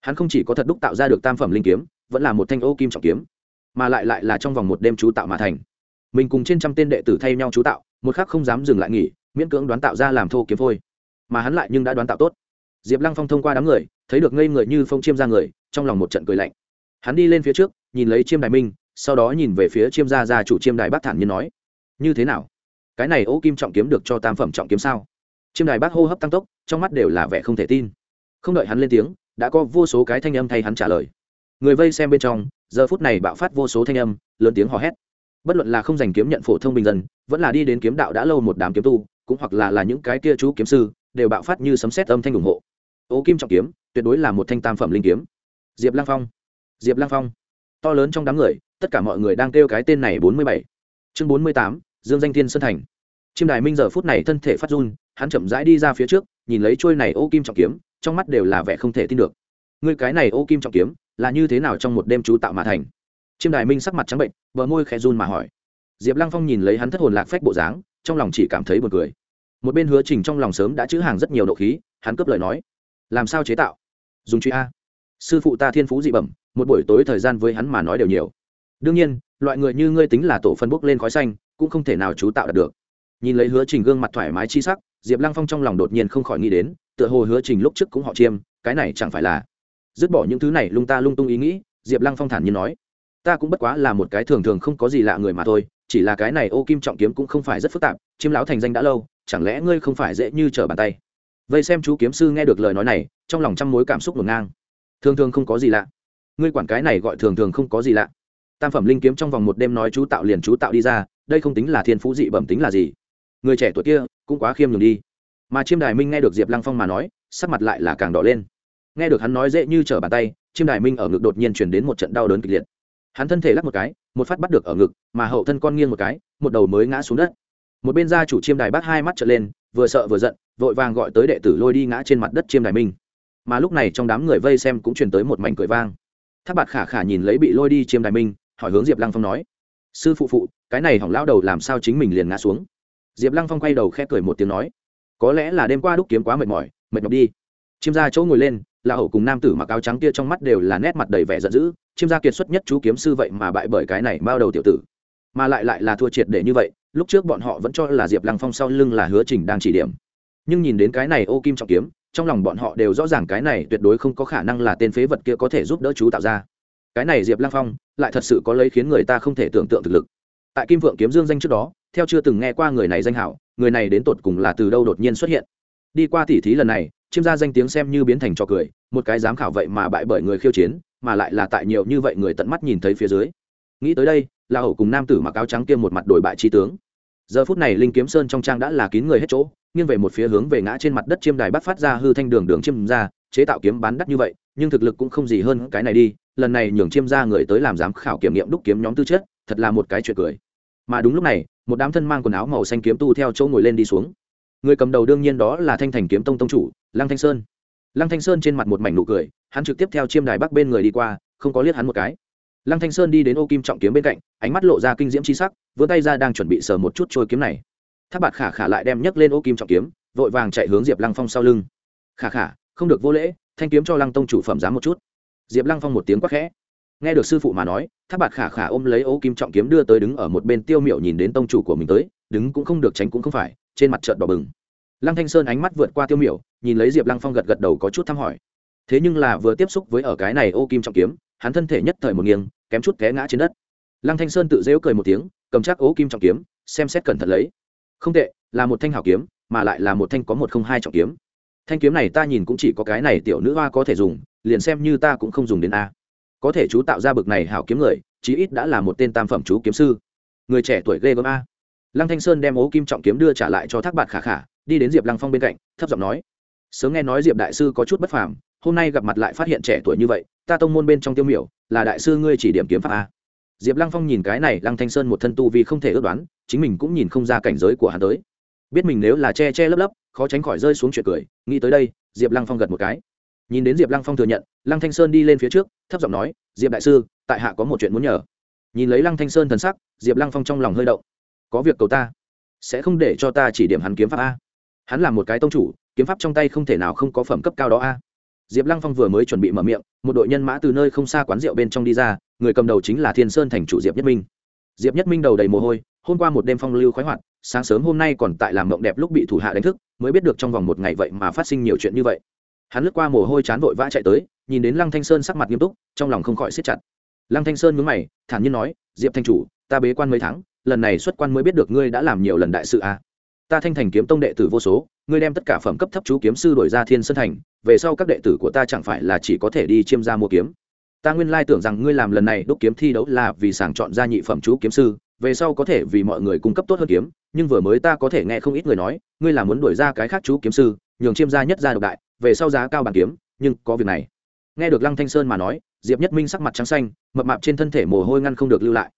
Hắn không chỉ có thật đúc tạo ra được tam phẩm linh kiếm, vẫn là một thanh ô kim trọng kiếm, mà lại lại là trong vòng một đêm chú tạo mà thành. Mình cùng trên trăm tên đệ tử thay nhau chú tạo, một khắc không dám dừng lại nghỉ, miễn cưỡng đoán tạo ra làm thô kiếm phôi. Mà hắn lại nhưng đã đoán tạo tốt. Diệp lăng phong thông qua đám người thấy được ngây người như phong chiêm ra người, trong lòng một trận cười lạnh. Hắn đi lên phía trước, nhìn lấy chiêm đại minh, sau đó nhìn về phía chiêm gia gia chủ chiêm đại bác thản nhiên nói, như thế nào? Cái này ô kim trọng kiếm được cho tam phẩm trọng kiếm sao? Chiêm đại bác hô hấp tăng tốc, trong mắt đều là vẻ không thể tin. Không đợi hắn lên tiếng, đã có vô số cái thanh âm thay hắn trả lời. Người vây xem bên trong, giờ phút này bạo phát vô số thanh âm, lớn tiếng hò hét. Bất luận là không giành kiếm nhận phổ thông bình dân, vẫn là đi đến kiếm đạo đã lâu một đám kiếm tu, cũng hoặc là là những cái kia chú kiếm sư, đều bạo phát như sấm sét âm thanh ủng hộ ô kim trọng kiếm, tuyệt đối là một thanh tam phẩm linh kiếm. Diệp lang phong. Diệp lang phong. To lớn trong đám người, tất cả mọi người đang kêu cái tên này bốn mươi bảy. Chương bốn mươi tám, dương danh thiên sơn thành. Chiêm đài minh giờ phút này thân thể phát run, hắn chậm rãi đi ra phía trước, nhìn lấy trôi này ô kim trọng kiếm, trong mắt đều là vẻ không thể tin được. Ngươi cái này ô kim trọng kiếm, là như thế nào trong một đêm chú tạo mà thành? Chiêm đài minh sắc mặt trắng bệnh, bờ môi khẽ run mà hỏi. Diệp lăng phong nhìn lấy hắn thất hồn lạc phách bộ dáng, trong lòng chỉ cảm thấy b u ồ n cười. Một bên hứa trình trong lòng sớm đã chữ hàng rất nhiều độ khí, hắn cướp lời nói làm sao chế tạo? Dùng truy a. Sư phụ ta thiên phú dị bẩm, một buổi tối thời gian với hắn mà nói đều nhiều. Đương nhiên, loại người như ngươi tính là tổ phân bốc lên khói xanh, cũng không thể nào chú tạo đạt được. Nhìn lấy hứa trình gương mặt thoải mái chi sắc, diệp lăng phong trong lòng đột nhiên không khỏi nghĩ đến, tựa hồ hứa trình lúc trước cũng họ chiêm, cái này chẳng phải là dứt bỏ những thứ này lung ta lung tung ý nghĩ, diệp lăng phong thản nhiên nói. Ta cũng bất quá là một cái thường thường không có gì lạ người mà thôi, chỉ là cái này ô kim trọng kiếm cũng không phải rất phức tạp, chiêm lão thành danh đã lâu, chẳng lẽ ngươi không phải dễ như trở bàn tay? Vậy xem chú kiếm sư nghe được lời nói này, trong lòng trăm mối cảm xúc ngổn ngang. Thường thường không có gì lạ. Ngươi quản cái này gọi thường thường không có gì lạ. Tam phẩm linh kiếm trong vòng một đêm nói chú tạo liền chú tạo đi ra, đây không tính là thiên phú dị bẩm tính là gì. Người trẻ tuổi kia cũng quá khiêm nhường đi. Mà chiêm đài minh nghe được diệp lăng phong mà nói, sắc mặt lại là càng đỏ lên. Nghe được hắn nói dễ như trở bàn tay, chiêm đài minh ở ngực đột nhiên chuyển đến một trận đau đớn kịch liệt. Hắn thân thể lắc một cái, một phát bắt được ở ngực, mà hậu thân con nghiêng một cái, một đầu mới ngã xuống đất. Một bên gia chủ chiêm đài bắt hai mắt trở lên vừa sợ vừa giận, vội vàng gọi tới đệ tử lôi đi ngã trên mặt đất chiêm đài minh mà lúc này trong đám người vây xem cũng truyền tới một mảnh cười vang. Tháp bạt khả khả nhìn lấy bị lôi đi chiêm đài minh hỏi hướng diệp lăng phong nói, sư phụ phụ, cái này hỏng lão đầu làm sao chính mình liền ngã xuống? Diệp lăng phong quay đầu khẽ cười một tiếng nói, có lẽ là đêm qua đúc kiếm quá mệt mỏi, mệt nhọc đi. Chiêm ra chỗ ngồi lên, là hậu cùng nam tử mặc áo trắng kia trong mắt đều là nét mặt đầy vẻ giận dữ, chiêm gia kiệt xuất nhất chú kiếm sư vậy mà bại bởi cái này bao đầu tiểu tử. Mà lại lại là thua triệt để như vậy lúc trước bọn họ vẫn cho là diệp lăng phong sau lưng là hứa trình đang chỉ điểm. Nhưng nhìn đến cái này ô kim trọng kiếm, trong lòng bọn họ đều rõ ràng cái này tuyệt đối không có khả năng là tên phế vật kia có thể giúp đỡ chú tạo ra. Cái này diệp lăng phong, lại thật sự có lấy khiến người ta không thể tưởng tượng thực lực. Tại kim vượng kiếm dương danh trước đó, theo chưa từng nghe qua người này danh hảo, người này đến tột cùng là từ đâu đột nhiên xuất hiện? Đi qua tỉ thí lần này, chiêm gia danh tiếng xem như biến thành trò cười, một cái giám khảo vậy mà bại bởi người khiêu chiến, mà lại là tại nhiều như vậy người tận mắt nhìn thấy phía dưới. Nghĩ tới đây là hậu cùng nam tử mặc áo trắng kia một mặt đổi bại chi tướng. Giờ phút này linh kiếm sơn trong trang đã là kín người hết chỗ, nghiêng về một phía hướng về ngã trên mặt đất chiêm đài bắt phát ra hư thanh đường đường chiêm ra, chế tạo kiếm bán đắt như vậy, nhưng thực lực cũng không gì hơn cái này đi, lần này nhường chiêm ra người tới làm giám khảo kiểm nghiệm đúc kiếm nhóm tư chất, thật là một cái chuyện cười. Mà đúng lúc này, một đám thân mang quần áo màu xanh kiếm tu theo chỗ ngồi lên đi xuống. Người cầm đầu đương nhiên đó là thanh thành kiếm tông tông chủ, lăng thanh sơn. Lăng thanh sơn trên mặt một mảnh nụ cười, hắn trực tiếp theo chiêm đài bắc bên người đi qua, không có liếc hắn một cái lăng thanh sơn đi đến ô kim trọng kiếm bên cạnh, ánh mắt lộ ra kinh diễm c h i sắc, vươn tay ra đang chuẩn bị sờ một chút trôi kiếm này. Tháp bạt khả khả lại đem nhấc lên ô kim trọng kiếm, vội vàng chạy hướng diệp lăng phong sau lưng. Khả khả, không được vô lễ, thanh kiếm cho lăng tông chủ phẩm giá một chút. Diệp lăng phong một tiếng quắc khẽ. Nghe được sư phụ mà nói, tháp bạt khả khả ôm lấy ô kim trọng kiếm đưa tới đứng ở một bên tiêu miệu nhìn đến tông chủ của mình tới, đứng cũng không được tránh cũng không phải, trên mặt trợn đỏ bừng. Lăng thanh sơn ánh mắt vượt qua tiêu miểu nhìn lấy diệp lăng phong gật gật đầu có chút thăm hỏi. Thế nhưng là vừa tiếp xúc với ở cái này ô kim trọng kiếm hắn thân thể nhất thời một nghiêng, kém chút té ngã trên đất. Lăng thanh sơn tự dễu cười một tiếng, cầm chắc ố kim trọng kiếm, xem xét cẩn thận lấy. Không tệ, là một thanh hảo kiếm, mà lại là một thanh có một không hai trọng kiếm. Thanh kiếm này ta nhìn cũng chỉ có cái này tiểu nữ hoa có thể dùng, liền xem như ta cũng không dùng đến a. Có thể chú tạo ra bực này hảo kiếm người, chí ít đã là một tên tam phẩm chú kiếm sư. Người trẻ tuổi ghê gớm a. Lăng thanh sơn đem ố kim trọng kiếm đưa trả lại cho thác bạt khả khả, đi đến diệp lăng phong bên cạnh, thấp giọng nói. Sớm nghe nói diệp đại sư có chút bất phàm hôm nay gặp mặt lại phát hiện trẻ tuổi như vậy, ta tông môn bên trong tiêu miểu, là đại sư ngươi chỉ điểm kiếm pháp a. Diệp lăng phong nhìn cái này, lăng thanh sơn một thân tu vì không thể ước đoán, chính mình cũng nhìn không ra cảnh giới của hắn tới. Biết mình nếu là che che lấp lấp, khó tránh khỏi rơi xuống chuyện cười, nghĩ tới đây, diệp lăng phong gật một cái. Nhìn đến diệp lăng phong thừa nhận, lăng thanh sơn đi lên phía trước, thấp giọng nói, diệp đại sư, tại hạ có một chuyện muốn nhờ. Nhìn lấy lăng thanh sơn thần sắc, diệp lăng phong trong lòng hơi động. Có việc cầu ta, sẽ không để cho ta chỉ điểm hắn kiếm pháp a? Hắn là một cái tông chủ, kiếm pháp trong tay không thể nào không có phẩm cấp cao đó a diệp lăng phong vừa mới chuẩn bị mở miệng, một đội nhân mã từ nơi không xa quán rượu bên trong đi ra, người cầm đầu chính là thiên sơn thành chủ diệp nhất minh. Diệp nhất minh đầu đầy mồ hôi, hôm qua một đêm phong lưu khoái hoạt, sáng sớm hôm nay còn tại làm mộng đẹp lúc bị thủ hạ đánh thức, mới biết được trong vòng một ngày vậy mà phát sinh nhiều chuyện như vậy. Hắn lướt qua mồ hôi chán vội vã chạy tới, nhìn đến lăng thanh sơn sắc mặt nghiêm túc, trong lòng không khỏi siết chặt. Lăng thanh sơn mướn mày, thản nhiên nói, diệp thanh chủ, ta bế quan mấy tháng, lần này xuất quan mới biết được ngươi đã làm nhiều lần đại sự a à ta thanh thành kiếm tông đệ tử vô số, ngươi đem tất cả phẩm cấp thấp chú kiếm sư đổi ra thiên sơn thành, về sau các đệ tử của ta chẳng phải là chỉ có thể đi chiêm ra mua kiếm. Ta nguyên lai tưởng rằng ngươi làm lần này đúc kiếm thi đấu là vì sàng chọn ra nhị phẩm chú kiếm sư, về sau có thể vì mọi người cung cấp tốt hơn kiếm, nhưng vừa mới ta có thể nghe không ít người nói, ngươi là muốn đuổi ra cái khác chú kiếm sư, nhường chiêm gia nhất gia độc đại, về sau giá cao bàn kiếm, nhưng có việc này. Nghe được lăng thanh sơn mà nói, diệp nhất minh sắc mặt trắng xanh, mập mạp trên thân thể mồ hôi ngăn không được lưu lại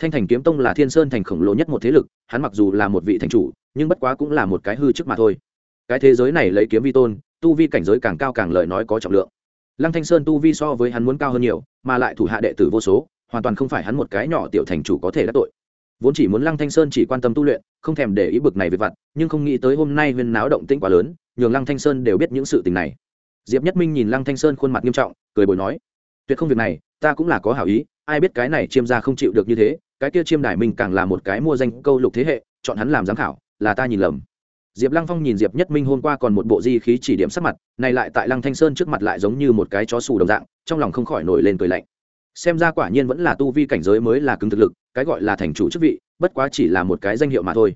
thanh thành kiếm tông là thiên sơn thành khổng lồ nhất một thế lực, hắn mặc dù là một vị thành chủ, nhưng bất quá cũng là một cái hư chức mà thôi. Cái thế giới này lấy kiếm vi tôn, tu vi cảnh giới càng cao càng lời nói có trọng lượng. Lăng thanh sơn tu vi so với hắn muốn cao hơn nhiều, mà lại thủ hạ đệ tử vô số, hoàn toàn không phải hắn một cái nhỏ tiểu thành chủ có thể đắc tội. Vốn chỉ muốn lăng thanh sơn chỉ quan tâm tu luyện, không thèm để ý bực này về vặt, nhưng không nghĩ tới hôm nay huyên náo động tĩnh quá lớn, nhường lăng thanh sơn đều biết những sự tình này. Diệp nhất minh nhìn lăng thanh sơn khuôn mặt nghiêm trọng, cười bồi nói, tuyệt không việc này ta cũng là có hảo ý, ai biết cái này chiêm gia không chịu được như thế, cái kia chiêm đài minh càng là một cái mua danh câu lục thế hệ, chọn hắn làm giám khảo, là ta nhìn lầm. Diệp lăng phong nhìn diệp nhất minh hôm qua còn một bộ di khí chỉ điểm sắc mặt, này lại tại lăng thanh sơn trước mặt lại giống như một cái chó xù đồng dạng, trong lòng không khỏi nổi lên cười lạnh. Xem ra quả nhiên vẫn là tu vi cảnh giới mới là cứng thực lực, cái gọi là thành chủ chức vị, bất quá chỉ là một cái danh hiệu mà thôi.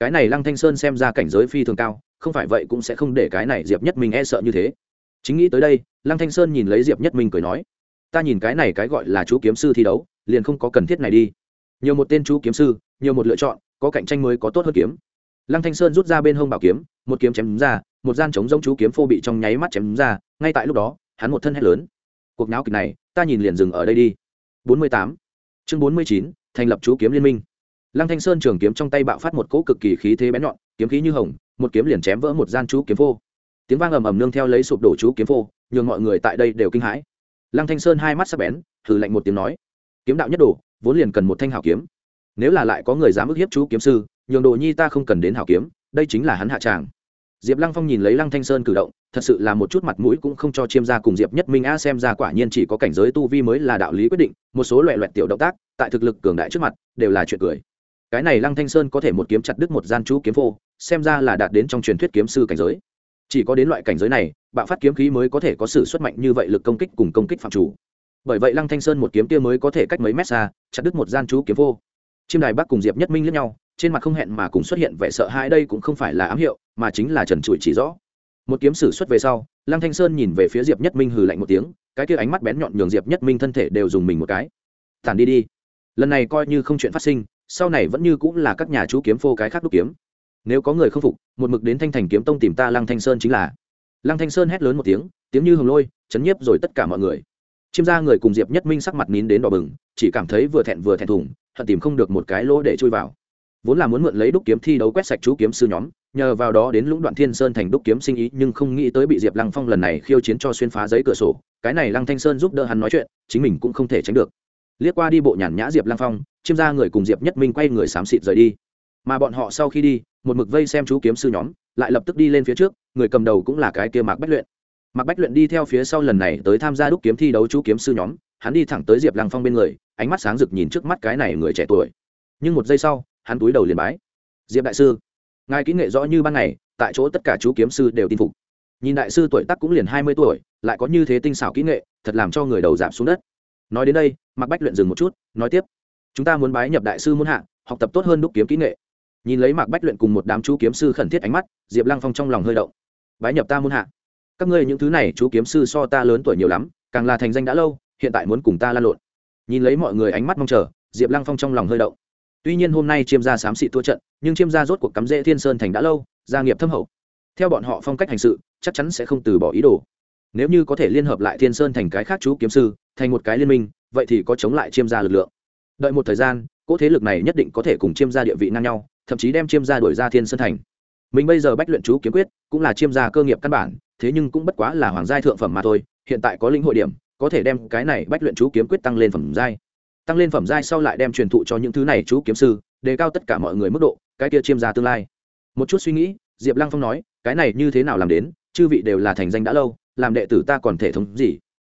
Cái này lăng thanh sơn xem ra cảnh giới phi thường cao, không phải vậy cũng sẽ không để cái này diệp nhất minh e sợ như thế. Chính nghĩ tới đây, lăng thanh sơn nhìn lấy diệp nhất minh cười nói ta nhìn cái này cái gọi là chú kiếm sư thi đấu liền không có cần thiết này đi. Nhiều một tên chú kiếm sư nhiều một lựa chọn có cạnh tranh mới có tốt hơn kiếm. Lăng thanh sơn rút ra bên hông bảo kiếm một kiếm chém ra một gian chống giống chú kiếm phô bị trong nháy mắt chém ra ngay tại lúc đó hắn một thân hét lớn. Cuộc náo kịch này ta nhìn liền dừng ở đây đi. 48. chương 49, thành lập chú kiếm liên minh. Lăng thanh sơn trường kiếm trong tay bạo phát một cỗ cực kỳ khí thế bén nhọn kiếm khí như hồng một kiếm liền chém vỡ một gian chú kiếm phô. Tiếng vang ầm ầm nương theo lấy sụp đổ chú kiếm phô nhường mọi người tại đây đều kinh hãi lăng thanh sơn hai mắt sắc bén thử lạnh một tiếng nói, kiếm đạo nhất đồ, vốn liền cần một thanh hảo kiếm. Nếu là lại có người dám ức hiếp chú kiếm sư, nhường đồ nhi ta không cần đến hảo kiếm, đây chính là hắn hạ tràng. Diệp lăng phong nhìn lấy lăng thanh sơn cử động, thật sự là một chút mặt mũi cũng không cho chiêm ra cùng diệp nhất minh a xem ra quả nhiên chỉ có cảnh giới tu vi mới là đạo lý quyết định, một số loại loẹt tiểu động tác, tại thực lực cường đại trước mặt, đều là chuyện cười. Cái này lăng thanh sơn có thể một kiếm chặt đứt một gian chú kiếm phô, xem ra là đạt đến trong truyền thuyết kiếm sư cảnh giới. Chỉ có đến loại cảnh giới này bạo phát kiếm khí mới có thể có sự xuất mạnh như vậy lực công kích cùng công kích phạm chủ. Bởi vậy lăng thanh sơn một kiếm kia mới có thể cách mấy mét xa, chặt đứt một gian chú kiếm vô. Chiêm đài bắc cùng diệp nhất minh lẫn nhau, trên mặt không hẹn mà cùng xuất hiện vẻ sợ hãi, đây cũng không phải là ám hiệu, mà chính là trần trụi chỉ rõ. Một kiếm sử xuất về sau, lăng thanh sơn nhìn về phía diệp nhất minh hừ lạnh một tiếng, cái kia ánh mắt bén nhọn nhường diệp nhất minh thân thể đều dùng mình một cái. Tản đi đi. Lần này coi như không chuyện phát sinh, sau này vẫn như cũng là các nhà chú kiếm phô cái khác đúc kiếm. Nếu có người không phục, một mực đến thanh thành kiếm tông tìm ta lăng thanh sơn chính là lăng thanh sơn hét lớn một tiếng tiếng như hồng lôi, chấn nhiếp rồi tất cả mọi người. Chiêm ra người cùng diệp nhất minh sắc mặt nín đến đỏ bừng, chỉ cảm thấy vừa thẹn vừa thẹn thùng, hận tìm không được một cái lỗ để chui vào. Vốn là muốn mượn lấy đúc kiếm thi đấu quét sạch chú kiếm sư nhóm, nhờ vào đó đến lũng đoạn thiên sơn thành đúc kiếm sinh ý, nhưng không nghĩ tới bị diệp lăng phong lần này khiêu chiến cho xuyên phá giấy cửa sổ, cái này lăng thanh sơn giúp đỡ hắn nói chuyện, chính mình cũng không thể tránh được. Liếc qua đi bộ nhàn nhã diệp lăng phong, chiêm ra người cùng diệp nhất minh quay người xám xịt rời đi. Mà bọn họ sau khi đi, một mực vây xem chú kiếm sư nhóm lại lập tức đi lên phía trước, người cầm đầu cũng là cái kia mạc bách luyện. Mạc bách luyện đi theo phía sau lần này tới tham gia đúc kiếm thi đấu chú kiếm sư nhóm, hắn đi thẳng tới diệp lăng phong bên người, ánh mắt sáng rực nhìn trước mắt cái này người trẻ tuổi. Nhưng một giây sau, hắn túi đầu liền bái. Diệp đại sư, ngài kỹ nghệ rõ như ban ngày, tại chỗ tất cả chú kiếm sư đều tin phục. Nhìn đại sư tuổi tác cũng liền hai mươi tuổi, lại có như thế tinh xảo kỹ nghệ, thật làm cho người đầu giảm xuống đất. Nói đến đây, mạc bách luyện dừng một chút, nói tiếp, chúng ta muốn bái nhập đại sư muốn hạ, học tập tốt hơn đúc kiếm kỹ nghệ nhìn lấy mạc bách luyện cùng một đám chú kiếm sư khẩn thiết ánh mắt, diệp lăng phong trong lòng hơi động. Bái nhập ta muôn hạ. Các ngươi những thứ này chú kiếm sư so ta lớn tuổi nhiều lắm, càng là thành danh đã lâu, hiện tại muốn cùng ta la lộn. Nhìn lấy mọi người ánh mắt mong chờ, diệp lăng phong trong lòng hơi động. Tuy nhiên hôm nay chiêm gia xám xị thua trận, nhưng chiêm gia rốt cuộc cắm rễ thiên sơn thành đã lâu, gia nghiệp thâm hậu. Theo bọn họ phong cách hành sự, chắc chắn sẽ không từ bỏ ý đồ. Nếu như có thể liên hợp lại thiên sơn thành cái khác chú kiếm sư, thành một cái liên minh, vậy thì có chống lại chiêm gia lực lượng. Đợi một thời gian, cỗ thế lực này nhất định có thể cùng chiêm gia địa vị ngang nhau thậm chí đem chiêm gia đổi ra thiên sơn thành. Mình bây giờ bách luyện chú kiếm quyết, cũng là chiêm gia cơ nghiệp căn bản, thế nhưng cũng bất quá là hoàng giai thượng phẩm mà thôi, hiện tại có lĩnh hội điểm, có thể đem cái này bách luyện chú kiếm quyết tăng lên phẩm giai. Tăng lên phẩm giai sau lại đem truyền thụ cho những thứ này chú kiếm sư, đề cao tất cả mọi người mức độ, cái kia chiêm gia tương lai. Một chút suy nghĩ, diệp lăng phong nói, cái này như thế nào làm đến, chư vị đều là thành danh đã lâu, làm đệ tử ta còn thể thống gì?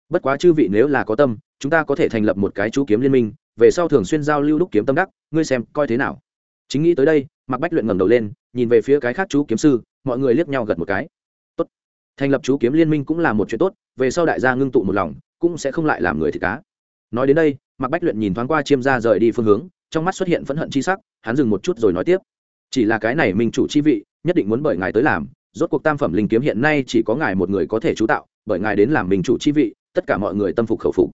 Bất quá chư vị nếu là có tâm, chúng ta có thể thành lập một cái chú kiếm liên minh, về sau thường xuyên giao lưu đúc kiếm tâm đắc, ngươi xem coi thế nào? Chính nghĩ tới đây mặc bách luyện ngẩng đầu lên nhìn về phía cái khác chú kiếm sư mọi người liếc nhau gật một cái tốt thành lập chú kiếm liên minh cũng là một chuyện tốt về sau đại gia ngưng tụ một lòng cũng sẽ không lại làm người thì cá nói đến đây mặc bách luyện nhìn thoáng qua chiêm gia rời đi phương hướng trong mắt xuất hiện phẫn hận chi sắc hắn dừng một chút rồi nói tiếp chỉ là cái này minh chủ chi vị nhất định muốn bởi ngài tới làm rốt cuộc tam phẩm linh kiếm hiện nay chỉ có ngài một người có thể chú tạo bởi ngài đến làm minh chủ chi vị tất cả mọi người tâm phục khẩu phục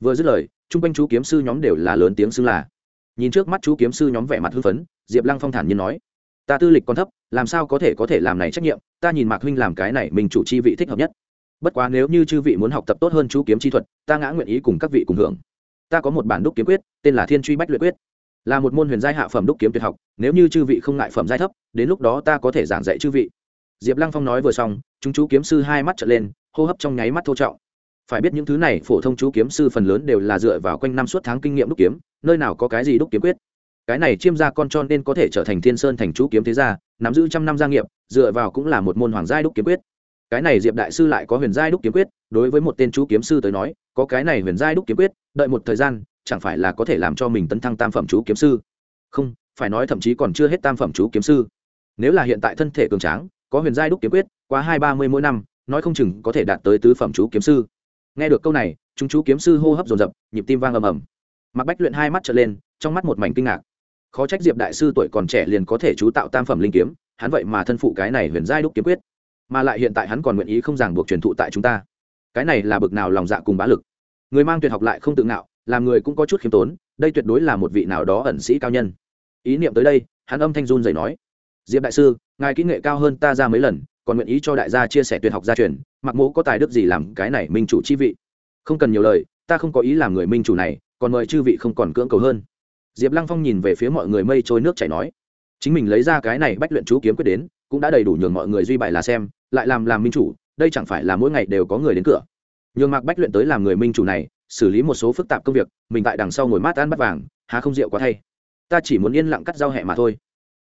vừa dứt lời chung quanh chú kiếm sư nhóm đều là lớn tiếng xưng là nhìn trước mắt chú kiếm sư nhóm vẻ mặt hưng phấn, diệp lăng phong thản nhiên nói, ta tư lịch còn thấp, làm sao có thể có thể làm này trách nhiệm? Ta nhìn mạc huynh làm cái này mình chủ chi vị thích hợp nhất. Bất quá nếu như chư vị muốn học tập tốt hơn chú kiếm chi thuật, ta ngã nguyện ý cùng các vị cùng hưởng. Ta có một bản đúc kiếm quyết, tên là thiên truy bách luyện quyết. Là một môn huyền giai hạ phẩm đúc kiếm tuyệt học, nếu như chư vị không ngại phẩm giai thấp, đến lúc đó ta có thể giảng dạy chư vị. Diệp lăng phong nói vừa xong, chúng chú kiếm sư hai mắt trở lên, hô hấp trong nháy mắt thô trọng phải biết những thứ này, phổ thông chú kiếm sư phần lớn đều là dựa vào quanh năm suốt tháng kinh nghiệm đúc kiếm, nơi nào có cái gì đúc kiếm quyết. Cái này chiêm ra con tròn nên có thể trở thành thiên sơn thành chú kiếm thế gia, nắm giữ trăm năm gia nghiệp, dựa vào cũng là một môn hoàng giai đúc kiếm quyết. Cái này diệp đại sư lại có huyền giai đúc kiếm quyết, đối với một tên chú kiếm sư tới nói, có cái này huyền giai đúc kiếm quyết, đợi một thời gian, chẳng phải là có thể làm cho mình tấn thăng tam phẩm chú kiếm sư? Không, phải nói thậm chí còn chưa hết tam phẩm chú kiếm sư. Nếu là hiện tại thân thể cường tráng, có huyền giai đúc kiếm quyết, qua hai ba mươi mỗi năm, nói không chừng có thể đạt tới tứ phẩm chú kiếm sư nghe được câu này, chúng chú kiếm sư hô hấp dồn dập, nhịp tim vang ầm ầm. Mặc bách luyện hai mắt trở lên, trong mắt một mảnh kinh ngạc. Khó trách diệp đại sư tuổi còn trẻ liền có thể chú tạo tam phẩm linh kiếm, hắn vậy mà thân phụ cái này huyền giai đúc kiếm quyết. Mà lại hiện tại hắn còn nguyện ý không ràng buộc truyền thụ tại chúng ta. Cái này là bực nào lòng dạ cùng bá lực. Người mang tuyệt học lại không tự ngạo, làm người cũng có chút khiêm tốn, đây tuyệt đối là một vị nào đó ẩn sĩ cao nhân. Ý niệm tới đây, hắn âm thanh run dày nói, diệp đại sư, ngài kỹ nghệ cao hơn ta ra mấy lần còn nguyện ý cho đại gia chia sẻ tuyệt học gia truyền, mặc mẫu có tài đức gì làm cái này minh chủ chi vị? Không cần nhiều lời, ta không có ý làm người minh chủ này, còn mời chư vị không còn cưỡng cầu hơn. Diệp lăng phong nhìn về phía mọi người mây trôi nước chảy nói. Chính mình lấy ra cái này bách luyện chú kiếm quyết đến, cũng đã đầy đủ nhường mọi người duy bài là xem, lại làm làm minh chủ, đây chẳng phải là mỗi ngày đều có người đến cửa. Nhường mạc bách luyện tới làm người minh chủ này, xử lý một số phức tạp công việc, mình tại đằng sau ngồi mát ăn bắt vàng, há không rượu quá thay. Ta chỉ muốn yên lặng cắt rau hẹ mà thôi.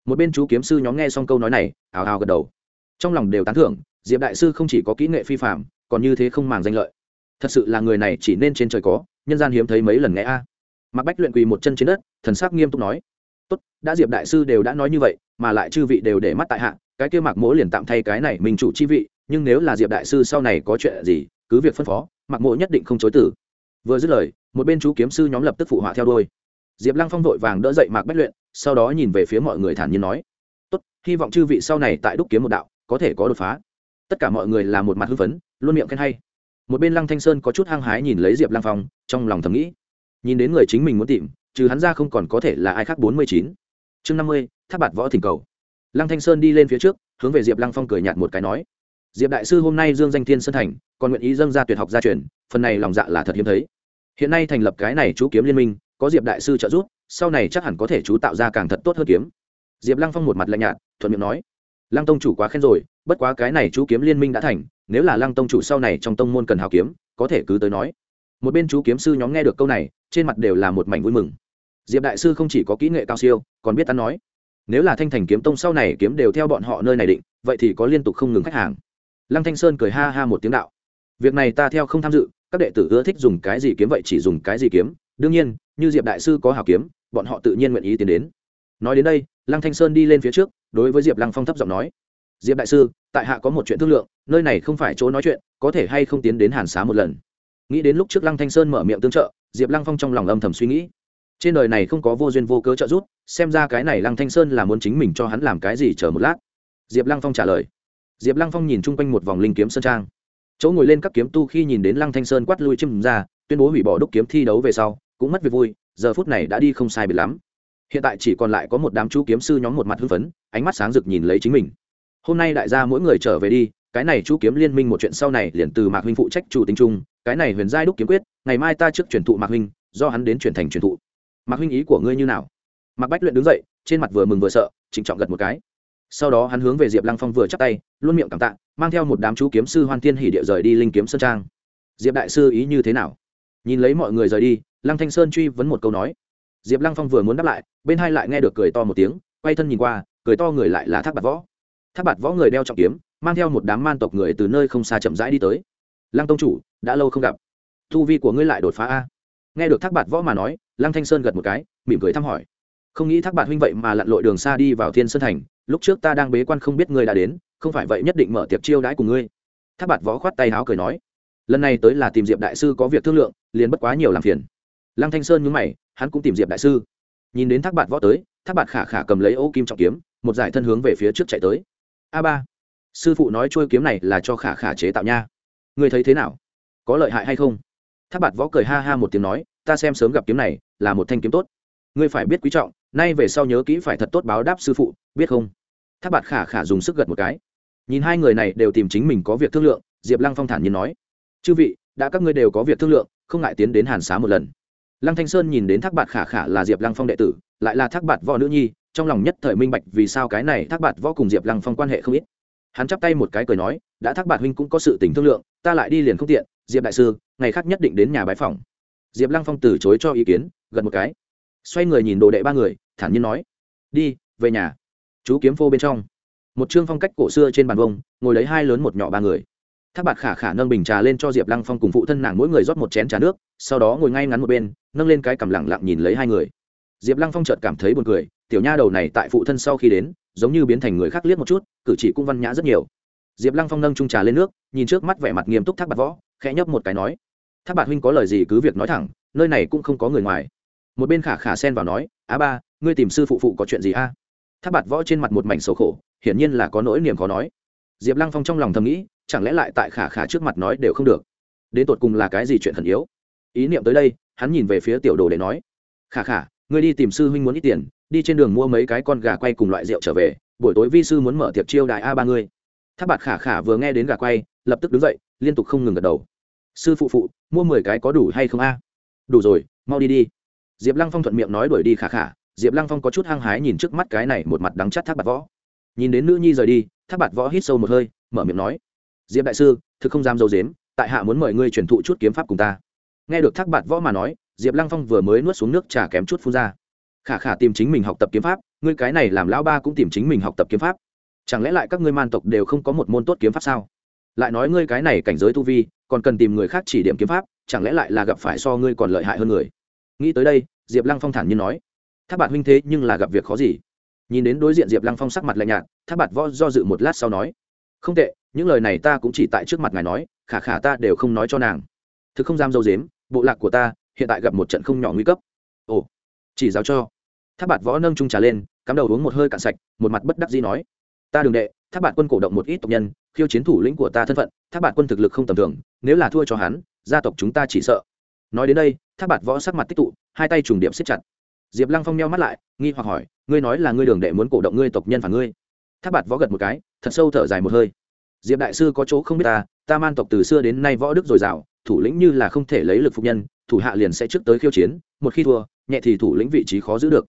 Một bên chú kiếm sư nhóm nghe xong câu nói này ào ào gật đầu trong lòng đều tán thưởng, diệp đại sư không chỉ có kỹ nghệ phi phạm còn như thế không màng danh lợi. Thật sự là người này chỉ nên trên trời có, nhân gian hiếm thấy mấy lần nghe a. À. mặc bách luyện quỳ một chân trên đất, thần sắc nghiêm túc nói, tốt, đã diệp đại sư đều đã nói như vậy, mà lại chư vị đều để mắt tại hạ, cái kia mặc mỗ liền tạm thay cái này mình chủ chi vị, nhưng nếu là diệp đại sư sau này có chuyện gì, cứ việc phân phó mặc mỗ nhất định không chối tử vừa dứt lời, một bên chú kiếm sư nhóm lập tức phụ họa theo đôi diệp lăng phong vội vàng đỡ dậy mạc bách luyện, sau đó nhìn về phía mọi người thản nhiên nói, tốt, hy vọng chư vị sau này tại đúc kiếm một đạo có thể có đột phá. Tất cả mọi người là một mặt hưng phấn, luôn miệng khen hay. Một bên lăng thanh sơn có chút hăng hái nhìn lấy diệp lăng phong, trong lòng thầm nghĩ. Nhìn đến người chính mình muốn tìm, trừ hắn ra không còn có thể là ai khác bốn mươi chín. Chương năm mươi tháp bạt võ thỉnh cầu. Lăng thanh sơn đi lên phía trước, hướng về diệp lăng phong cười nhạt một cái nói. Diệp đại sư hôm nay dương danh thiên sơn thành, còn nguyện ý dâng ra tuyệt học gia truyền, phần này lòng dạ là thật hiếm thấy. Hiện nay thành lập cái này chú kiếm liên minh, có diệp đại sư trợ giúp, sau này chắc hẳn có thể chú tạo ra càng thật tốt hơn kiếm. Diệp lăng phong một mặt lạnh nhạt, thuận miệng nói lăng tông chủ quá khen rồi, bất quá cái này chú kiếm liên minh đã thành, nếu là lăng tông chủ sau này trong tông môn cần hào kiếm, có thể cứ tới nói. Một bên chú kiếm sư nhóm nghe được câu này, trên mặt đều là một mảnh vui mừng. Diệp đại sư không chỉ có kỹ nghệ cao siêu, còn biết ăn nói. Nếu là thanh thành kiếm tông sau này kiếm đều theo bọn họ nơi này định, vậy thì có liên tục không ngừng khách hàng. Lăng thanh sơn cười ha ha một tiếng đạo. Việc này ta theo không tham dự, các đệ tử ưa thích dùng cái gì kiếm vậy chỉ dùng cái gì kiếm. Đương nhiên, như diệp đại sư có hảo kiếm, bọn họ tự nhiên nguyện ý tiến đến. Nói đến đây, lăng thanh sơn đi lên phía trước đối với diệp lăng phong thấp giọng nói, diệp đại sư, tại hạ có một chuyện thương lượng, nơi này không phải chỗ nói chuyện, có thể hay không tiến đến hàn xá một lần? Nghĩ đến lúc trước lăng thanh sơn mở miệng tương trợ, diệp lăng phong trong lòng âm thầm suy nghĩ. Trên đời này không có vô duyên vô cớ trợ giúp, xem ra cái này lăng thanh sơn là muốn chính mình cho hắn làm cái gì chờ một lát. Diệp lăng phong trả lời. Diệp lăng phong nhìn chung quanh một vòng linh kiếm sơn trang. Chỗ ngồi lên các kiếm tu khi nhìn đến lăng thanh sơn quát lui chim ra, tuyên bố hủy bỏ đúc kiếm thi đấu về sau, cũng mất việc vui, giờ phút này đã đi không sai biệt lắm hiện tại chỉ còn lại có một đám chú kiếm sư nhóm một mặt hưng phấn, ánh mắt sáng rực nhìn lấy chính mình. Hôm nay đại gia mỗi người trở về đi, cái này chú kiếm liên minh một chuyện sau này liền từ mạc huynh phụ trách chủ tính trung cái này huyền giai đúc kiếm quyết, ngày mai ta trước truyền thụ mạc huynh, do hắn đến chuyển thành truyền thụ. Mạc huynh ý của ngươi như nào? Mạc bách luyện đứng dậy, trên mặt vừa mừng vừa sợ trịnh trọng gật một cái. Sau đó hắn hướng về diệp lăng phong vừa chắp tay, luôn miệng cảm tạ, mang theo một đám chú kiếm sư hoan thiên hỉ địa rời đi linh kiếm sơn trang. Diệp đại sư ý như thế nào? Nhìn lấy mọi người rời đi, lăng thanh sơn truy vấn một câu nói diệp lăng phong vừa muốn đáp lại, bên hai lại nghe được cười to một tiếng, quay thân nhìn qua, cười to người lại là thác bạt võ. Thác bạt võ người đeo trọng kiếm, mang theo một đám man tộc người từ nơi không xa chậm rãi đi tới. Lăng tông chủ, đã lâu không gặp. Thu vi của ngươi lại đột phá a. Nghe được thác bạt võ mà nói, lăng thanh sơn gật một cái, mỉm cười thăm hỏi. Không nghĩ thác bạt huynh vậy mà lặn lội đường xa đi vào thiên sơn thành, lúc trước ta đang bế quan không biết ngươi đã đến, không phải vậy nhất định mở tiệc chiêu đãi cùng ngươi. Thác bạt võ khoát tay háo cười nói. Lần này tới là tìm diệp đại sư có việc thương lượng, liền bất quá nhiều làm phiền lăng thanh sơn nhúng mày, hắn cũng tìm diệp đại sư. Nhìn đến thác bạt võ tới, thác bạt khả khả cầm lấy ô kim trọng kiếm, một giải thân hướng về phía trước chạy tới. A ba, sư phụ nói trôi kiếm này là cho khả khả chế tạo nha. Người thấy thế nào? Có lợi hại hay không? Thác bạt võ cười ha ha một tiếng nói, ta xem sớm gặp kiếm này, là một thanh kiếm tốt. Ngươi phải biết quý trọng, nay về sau nhớ kỹ phải thật tốt báo đáp sư phụ, biết không? Thác bạt khả khả dùng sức gật một cái. Nhìn hai người này đều tìm chính mình có việc thương lượng, diệp lăng phong thản nhiên nói, chư vị, đã các ngươi đều có việc thương lượng, không ngại tiến đến hàn xá một lần lăng thanh sơn nhìn đến thác bạt khả khả là diệp lăng phong đệ tử, lại là thác bạt võ nữ nhi, trong lòng nhất thời minh bạch vì sao cái này thác bạt võ cùng diệp lăng phong quan hệ không ít. Hắn chắp tay một cái cười nói, đã thác bạt huynh cũng có sự tình thương lượng, ta lại đi liền không tiện, diệp đại sư, ngày khác nhất định đến nhà bái phòng diệp lăng phong từ chối cho ý kiến gần một cái. Xoay người nhìn đồ đệ ba người, thản nhiên nói, đi, về nhà, chú kiếm phô bên trong. Một chương phong cách cổ xưa trên bàn vông ngồi lấy hai lớn một nhỏ ba người thác bạt khả khả nâng bình trà lên cho diệp lăng phong cùng phụ thân nàng mỗi người rót một chén trà nước, sau đó ngồi ngay ngắn một bên, nâng lên cái cằm lẳng lặng nhìn lấy hai người. Diệp lăng phong chợt cảm thấy buồn cười, tiểu nha đầu này tại phụ thân sau khi đến, giống như biến thành người khác liếc một chút, cử chỉ cũng văn nhã rất nhiều. Diệp lăng phong nâng trung trà lên nước, nhìn trước mắt vẻ mặt nghiêm túc thác bạt võ, khẽ nhấp một cái nói, thác bạt huynh có lời gì cứ việc nói thẳng, nơi này cũng không có người ngoài. Một bên khả khả xen vào nói, á ba, ngươi tìm sư phụ phụ có chuyện gì a? Thác bạt võ trên mặt một mảnh sầu khổ, hiển nhiên là có nỗi niềm khó nói. Diệp lăng phong trong lòng thầm nghĩ chẳng lẽ lại tại khả khả trước mặt nói đều không được? Đến tột cùng là cái gì chuyện khẩn yếu? Ý niệm tới đây, hắn nhìn về phía tiểu đồ để nói, khả khả, ngươi đi tìm sư huynh muốn ít tiền, đi trên đường mua mấy cái con gà quay cùng loại rượu trở về, buổi tối vi sư muốn mở tiệc chiêu đại a ba ngươi. Tháp bạt khả khả vừa nghe đến gà quay, lập tức đứng dậy, liên tục không ngừng gật đầu. Sư phụ phụ, mua mười cái có đủ hay không a? Đủ rồi, mau đi đi. Diệp lăng phong thuận miệng nói đuổi đi khả khả, diệp lăng phong có chút hăng hái nhìn trước mắt cái này một mặt đắng chắt thác bạt võ. Nhìn đến nữ nhi rời đi thác bạt võ hít sâu một hơi, mở miệng nói diệp đại sư, thực không dám dâu dếm, tại hạ muốn mời ngươi truyền thụ chút kiếm pháp cùng ta. Nghe được thác bạt võ mà nói, diệp lăng phong vừa mới nuốt xuống nước trà kém chút phun ra. Khả khả tìm chính mình học tập kiếm pháp, ngươi cái này làm lão ba cũng tìm chính mình học tập kiếm pháp. Chẳng lẽ lại các ngươi man tộc đều không có một môn tốt kiếm pháp sao? Lại nói ngươi cái này cảnh giới tu vi, còn cần tìm người khác chỉ điểm kiếm pháp, chẳng lẽ lại là gặp phải so ngươi còn lợi hại hơn người? Nghĩ tới đây, diệp lăng phong thản nhiên nói. Tháp bạt huynh thế nhưng là gặp việc khó gì? Nhìn đến đối diện diệp lăng phong sắc mặt lạnh nhạt tháp bạt võ do dự một lát sau nói. Không tệ những lời này ta cũng chỉ tại trước mặt ngài nói, khả khả ta đều không nói cho nàng. Thực không dám dâu dếm, bộ lạc của ta hiện tại gặp một trận không nhỏ nguy cấp. Ồ, chỉ giáo cho. Tháp bạt võ nâng trung trà lên, cắm đầu uống một hơi cạn sạch, một mặt bất đắc dĩ nói. Ta đường đệ, tháp bạt quân cổ động một ít tộc nhân, khiêu chiến thủ lĩnh của ta thân phận, tháp bạt quân thực lực không tầm thường, nếu là thua cho hắn, gia tộc chúng ta chỉ sợ. Nói đến đây, tháp bạt võ sắc mặt tích tụ, hai tay trùng điểm siết chặt. Diệp lăng phong nhau mắt lại, nghi hoặc hỏi, ngươi nói là ngươi đường đệ muốn cổ động ngươi tộc nhân phản ngươi? Tháp bạt võ gật một cái, thật sâu thở dài một hơi diệp đại sư có chỗ không biết ta ta man tộc từ xưa đến nay võ đức dồi dào, thủ lĩnh như là không thể lấy lực phục nhân, thủ hạ liền sẽ trước tới khiêu chiến, một khi thua, nhẹ thì thủ lĩnh vị trí khó giữ được.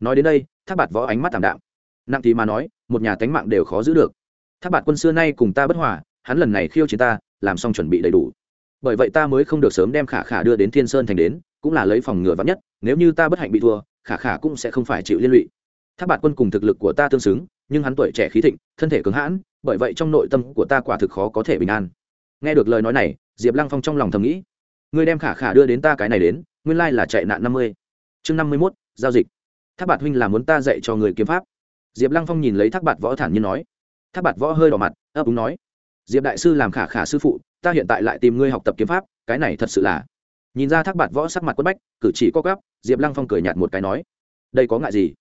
Nói đến đây tháp bạt võ ánh mắt tảm đạm. Nặng thì mà nói, một nhà tánh mạng đều khó giữ được. Tháp bạt quân xưa nay cùng ta bất hòa, hắn lần này khiêu chiến ta, làm xong chuẩn bị đầy đủ. Bởi vậy ta mới không được sớm đem khả khả đưa đến thiên sơn thành đến, cũng là lấy phòng ngừa vắn nhất, nếu như ta bất hạnh bị thua, khả khả cũng sẽ không phải chịu liên lụy. Tháp bạt quân cùng thực lực của ta tương xứng, nhưng hắn tuổi trẻ khí thịnh, thân thể cứng hãn bởi vậy trong nội tâm của ta quả thực khó có thể bình an. Nghe được lời nói này, diệp lăng phong trong lòng thầm nghĩ, ngươi đem khả khả đưa đến ta cái này đến, nguyên lai là chạy nạn năm mươi. Chương năm mươi mốt, giao dịch. Tháp bạt huynh là muốn ta dạy cho người kiếm pháp. Diệp lăng phong nhìn lấy thác bạt võ thản nhiên nói. Thác bạt võ hơi đỏ mặt, ấp úng nói, diệp đại sư làm khả khả sư phụ, ta hiện tại lại tìm ngươi học tập kiếm pháp, cái này thật sự là. Nhìn ra thác bạt võ sắc mặt quất bách, cử chỉ co gắp diệp lăng phong cười nhạt một cái nói, đây có ngại gì?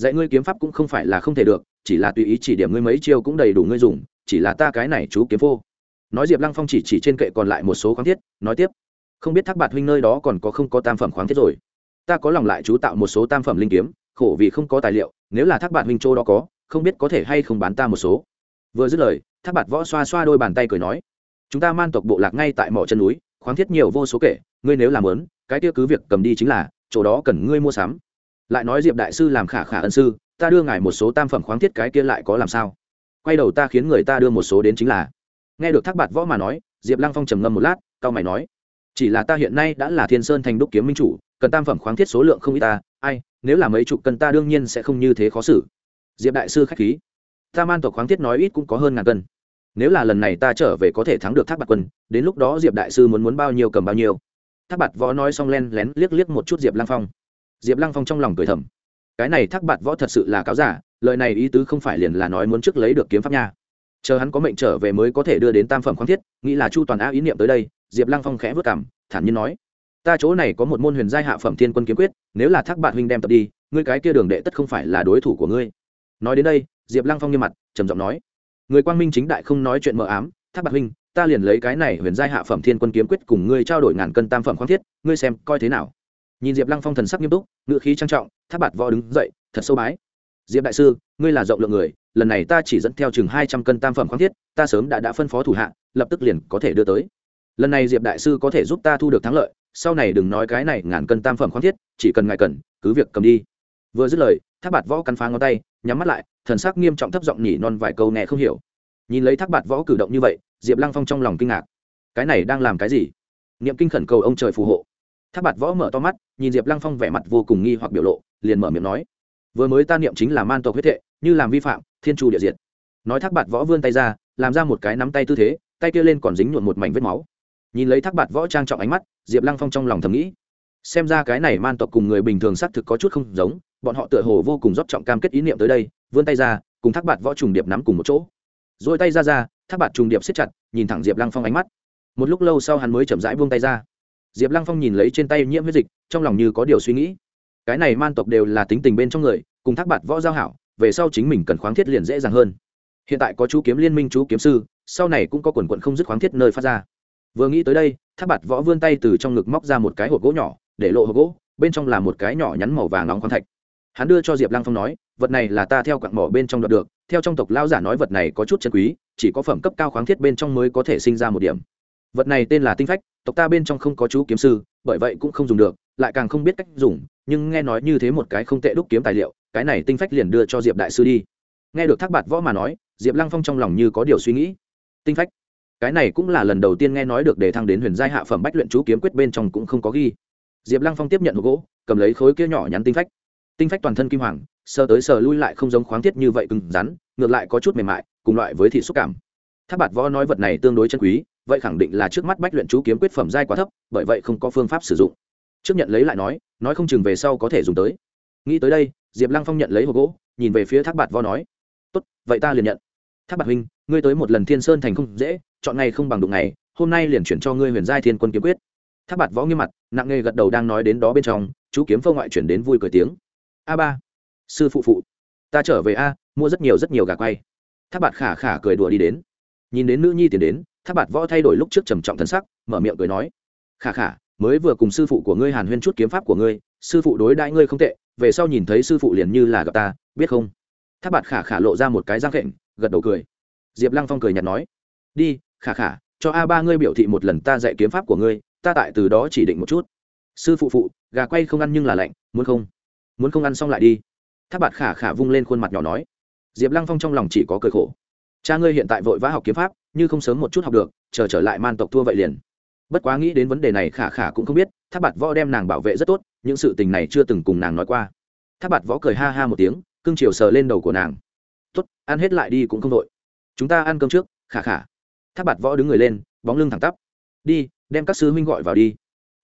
Dạy ngươi kiếm pháp cũng không phải là không thể được, chỉ là tùy ý chỉ điểm ngươi mấy chiêu cũng đầy đủ ngươi dùng, chỉ là ta cái này chú kiếm vô. nói diệp lăng phong chỉ chỉ trên kệ còn lại một số khoáng thiết, nói tiếp, không biết thác bạt huynh nơi đó còn có không có tam phẩm khoáng thiết rồi. Ta có lòng lại chú tạo một số tam phẩm linh kiếm, khổ vì không có tài liệu, nếu là thác bạt huynh châu đó có, không biết có thể hay không bán ta một số. Vừa dứt lời, thác bạt võ xoa xoa đôi bàn tay cười nói, chúng ta man tộc bộ lạc ngay tại mỏ chân núi, khoáng thiết nhiều vô số kể, ngươi nếu làm lớn, cái kia cứ việc cầm đi chính là, chỗ đó cần ngươi mua sắm lại nói diệp đại sư làm khả khả ân sư, ta đưa ngài một số tam phẩm khoáng thiết cái kia lại có làm sao? Quay đầu ta khiến người ta đưa một số đến chính là. Nghe được thác bạt võ mà nói, diệp lăng phong trầm ngâm một lát cao mày nói, chỉ là ta hiện nay đã là thiên sơn thành đúc kiếm minh chủ, cần tam phẩm khoáng thiết số lượng không ít ta, ai, nếu là mấy chục cân ta đương nhiên sẽ không như thế khó xử. Diệp đại sư k h á c h khí, ta man tộc khoáng thiết nói ít cũng có hơn ngàn cân. Nếu là lần này ta trở về có thể thắng được thác bạt quân, đến lúc đó diệp đại sư muốn muốn bao nhiêu cầm bao nhiêu. Thác bạt võ nói xong len lén liếc liếc một chút diệp lăng phong diệp lăng phong trong lòng cười thầm. Cái này thác bạt võ thật sự là cáo giả, lời này ý tứ không phải liền là nói muốn trước lấy được kiếm pháp nha. Chờ hắn có mệnh trở về mới có thể đưa đến tam phẩm khoáng thiết, nghĩ là chu toàn á ý niệm tới đây, diệp lăng phong khẽ vất cảm, thản nhiên nói. Ta chỗ này có một môn huyền giai hạ phẩm thiên quân kiếm quyết, nếu là thác bạn huynh đem tập đi, ngươi cái kia đường đệ tất không phải là đối thủ của ngươi. Nói đến đây, diệp lăng phong nghiêm mặt, trầm giọng nói. Người quang minh chính đại không nói chuyện mờ ám, thác bạn huynh, ta liền lấy cái này huyền giai hạ phẩm thiên quân kiếm quyết cùng ngươi trao đổi ngàn cân tam phẩm khoáng thiết, ngươi xem coi thế nào nhìn diệp lăng phong thần sắc nghiêm túc ngự khí trang trọng, tháp bạt võ đứng dậy, thật sâu bái. Diệp đại sư, ngươi là rộng lượng người, lần này ta chỉ dẫn theo chừng hai trăm cân tam phẩm khoáng thiết, ta sớm đã đã phân phó thủ hạ, lập tức liền có thể đưa tới. Lần này diệp đại sư có thể giúp ta thu được thắng lợi, sau này đừng nói cái này ngàn cân tam phẩm khoáng thiết, chỉ cần ngài cần, cứ việc cầm đi. Vừa dứt lời, tháp bạt võ cắn phá ngón tay, nhắm mắt lại, thần sắc nghiêm trọng thấp giọng nhỉ non vài câu nghe không hiểu. Nhìn lấy tháp bạt võ cử động như vậy, diệp lăng phong trong lòng kinh ngạc. Cái này đang làm cái gì? Niệm kinh khẩn cầu ông trời phù hộ thác bạt võ mở to mắt, nhìn diệp lăng phong vẻ mặt vô cùng nghi hoặc biểu lộ, liền mở miệng nói, vừa mới ta niệm chính là man tộc huyết thệ, như làm vi phạm, thiên chu địa diệt. Nói thác bạt võ vươn tay ra, làm ra một cái nắm tay tư thế, tay kia lên còn dính nhuộn một mảnh vết máu. Nhìn lấy thác bạt võ trang trọng ánh mắt, diệp lăng phong trong lòng thầm nghĩ, xem ra cái này man tộc cùng người bình thường xác thực có chút không giống, bọn họ tựa hồ vô cùng rót trọng cam kết ý niệm tới đây, vươn tay ra, cùng thác bạt võ trùng điệp nắm cùng một chỗ. Rồi tay ra ra, thác bạt trùng điệp siết chặt, nhìn thẳng diệp lăng phong ánh mắt. Một lúc lâu sau hắn mới chậm rãi buông tay ra diệp lăng phong nhìn lấy trên tay nhiễm huyết dịch, trong lòng như có điều suy nghĩ. Cái này man tộc đều là tính tình bên trong người, cùng thác bạt võ giao hảo, về sau chính mình cần khoáng thiết liền dễ dàng hơn. Hiện tại có chú kiếm liên minh chú kiếm sư, sau này cũng có quần quận không dứt khoáng thiết nơi phát ra. Vừa nghĩ tới đây, thác bạt võ vươn tay từ trong ngực móc ra một cái hộp gỗ nhỏ, để lộ hộp gỗ, bên trong là một cái nhỏ nhắn màu vàng nóng khoáng thạch. Hắn đưa cho diệp lăng phong nói, vật này là ta theo quặng mỏ bên trong đoạt được, theo trong tộc lao giả nói vật này có chút chân quý, chỉ có phẩm cấp cao khoáng thiết bên trong mới có thể sinh ra một điểm. Vật này tên là tinh phách tộc ta bên trong không có chú kiếm sư, bởi vậy cũng không dùng được, lại càng không biết cách dùng, nhưng nghe nói như thế một cái không tệ đúc kiếm tài liệu, cái này tinh phách liền đưa cho diệp đại sư đi. Nghe được thác bạt võ mà nói, diệp lăng phong trong lòng như có điều suy nghĩ. Tinh phách? Cái này cũng là lần đầu tiên nghe nói được để thăng đến huyền giai hạ phẩm bách luyện chú kiếm quyết bên trong cũng không có ghi. Diệp lăng phong tiếp nhận hộp gỗ, cầm lấy khối kia nhỏ nhắn tinh phách. Tinh phách toàn thân kim hoàng, sờ tới sờ lui lại không giống khoáng thiết như vậy cứng rắn, ngược lại có chút mềm mại, cùng loại với thị xúc cảm. Tháp bạt võ nói vật này tương đối chân quý vậy khẳng định là trước mắt bách luyện chú kiếm quyết phẩm giai quá thấp, bởi vậy không có phương pháp sử dụng. Trước nhận lấy lại nói nói không chừng về sau có thể dùng tới. Nghĩ tới đây, diệp lăng phong nhận lấy hộp gỗ, nhìn về phía thác bạt võ nói, tốt, vậy ta liền nhận. Thác bạt huynh, ngươi tới một lần thiên sơn thành không dễ, chọn ngày không bằng đụng ngày, hôm nay liền chuyển cho ngươi huyền giai thiên quân kiếm quyết. Thác bạt võ nghiêm mặt, nặng nghề gật đầu đang nói đến đó bên trong, chú kiếm phơ ngoại chuyển đến vui cười tiếng. A ba, sư phụ phụ, ta trở về a, mua rất nhiều rất nhiều gà quay. Thác bạt khả khả cười đùa đi đến. Nhìn đến nữ nhi tiền đến Tháp bạt võ thay đổi lúc trước trầm trọng thân sắc, mở miệng cười nói, khả khả, mới vừa cùng sư phụ của ngươi hàn huyên chút kiếm pháp của ngươi, sư phụ đối đãi ngươi không tệ, về sau nhìn thấy sư phụ liền như là gặp ta, biết không? Tháp bạt khả khả lộ ra một cái răng khệnh, gật đầu cười. Diệp lăng phong cười nhạt nói, đi, khả khả, cho a ba ngươi biểu thị một lần ta dạy kiếm pháp của ngươi, ta tại từ đó chỉ định một chút. Sư phụ phụ, gà quay không ăn nhưng là lạnh, muốn không? Muốn không ăn xong lại đi. Tháp bạt khả khả vung lên khuôn mặt nhỏ nói. Diệp lăng phong trong lòng chỉ có cười khổ. Cha ngươi hiện tại vội vã học kiếm pháp như không sớm một chút học được chờ trở, trở lại man tộc thua vậy liền. Bất quá nghĩ đến vấn đề này khả khả cũng không biết tháp bạt võ đem nàng bảo vệ rất tốt những sự tình này chưa từng cùng nàng nói qua. Tháp bạt võ cười ha ha một tiếng cưng chiều sờ lên đầu của nàng. Tốt ăn hết lại đi cũng không đội chúng ta ăn cơm trước khả khả. Tháp bạt võ đứng người lên bóng lưng thẳng tắp. Đi đem các sư huynh gọi vào đi.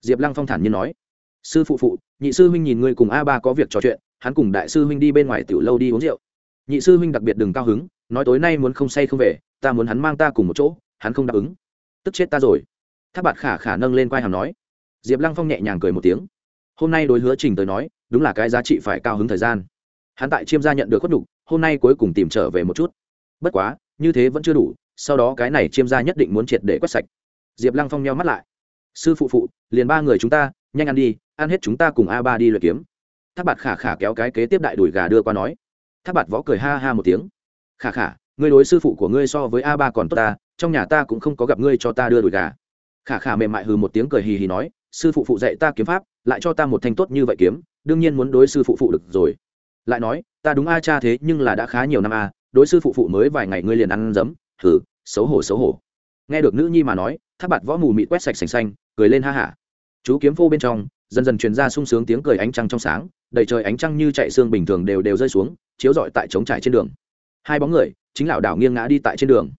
Diệp lăng phong thản nhiên nói. Sư phụ phụ nhị sư huynh nhìn ngươi cùng a ba có việc trò chuyện hắn cùng đại sư huynh đi bên ngoài tiểu lâu đi uống rượu. Nhị sư huynh đặc biệt đừng cao hứng nói tối nay muốn không say không về, ta muốn hắn mang ta cùng một chỗ, hắn không đáp ứng. Tức chết ta rồi. Tháp bạt khả khả nâng lên quai hàm nói. Diệp lăng phong nhẹ nhàng cười một tiếng. Hôm nay đối hứa trình tới nói, đúng là cái giá trị phải cao hứng thời gian. Hắn tại chiêm gia nhận được khuất đục hôm nay cuối cùng tìm trở về một chút. Bất quá, như thế vẫn chưa đủ, sau đó cái này chiêm gia nhất định muốn triệt để quét sạch. Diệp lăng phong nheo mắt lại. Sư phụ phụ, liền ba người chúng ta, nhanh ăn đi, ăn hết chúng ta cùng a ba đi luyện kiếm. Tháp bạt khả khả kéo cái kế tiếp đại đùi gà đưa qua nói. Tháp bạt võ cười ha ha một tiếng khả khả, ngươi đối sư phụ của ngươi so với a ba còn tốt ta, trong nhà ta cũng không có gặp ngươi cho ta đưa đùi gà. Khả khả mềm mại hừ một tiếng cười hì hì nói, sư phụ phụ dạy ta kiếm pháp, lại cho ta một thanh tốt như vậy kiếm, đương nhiên muốn đối sư phụ phụ được rồi. Lại nói, ta đúng a cha thế nhưng là đã khá nhiều năm a, đối sư phụ phụ mới vài ngày ngươi liền ăn dấm thử xấu hổ xấu hổ. Nghe được nữ nhi mà nói, tháp bạt võ mù mịt quét sạch sành xanh, cười lên ha hả. Chú kiếm phô bên trong, dần dần truyền ra sung sướng tiếng cười ánh trăng trong sáng, đầy trời ánh trăng như chạy xương bình thường đều đều rơi xuống, chiếu rọi tại trống trải trên đường hai bóng người, chính lảo đảo nghiêng ngã đi tại trên đường.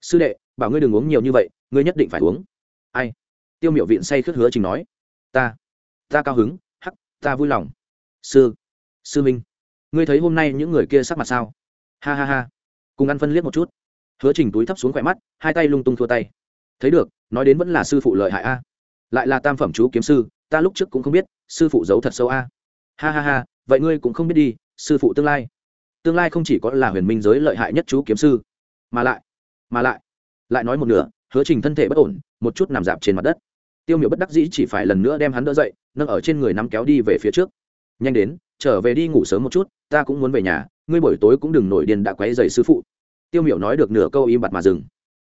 Sư đệ, bảo ngươi đừng uống nhiều như vậy, ngươi nhất định phải uống. Ai? Tiêu miệu viện say khước hứa trình nói. Ta ta cao hứng, hắc, ta vui lòng. Sư sư minh, ngươi thấy hôm nay những người kia sắc mặt sao? Ha ha ha. Cùng ăn phân liếc một chút. Hứa trình túi thấp xuống khỏe mắt, hai tay lung tung thua tay. Thấy được, nói đến vẫn là sư phụ lợi hại a. Lại là tam phẩm chú kiếm sư, ta lúc trước cũng không biết, sư phụ giấu thật sâu a. Ha ha ha, vậy ngươi cũng không biết đi, sư phụ tương lai tương lai không chỉ có là huyền minh giới lợi hại nhất chú kiếm sư, mà lại mà lại lại nói một nửa, hứa trình thân thể bất ổn, một chút nằm dạp trên mặt đất. Tiêu miểu bất đắc dĩ chỉ phải lần nữa đem hắn đỡ dậy, nâng ở trên người nắm kéo đi về phía trước. Nhanh đến, trở về đi ngủ sớm một chút, ta cũng muốn về nhà, ngươi buổi tối cũng đừng nổi điên đã quấy dày sư phụ. Tiêu miểu nói được nửa câu im bặt mà dừng.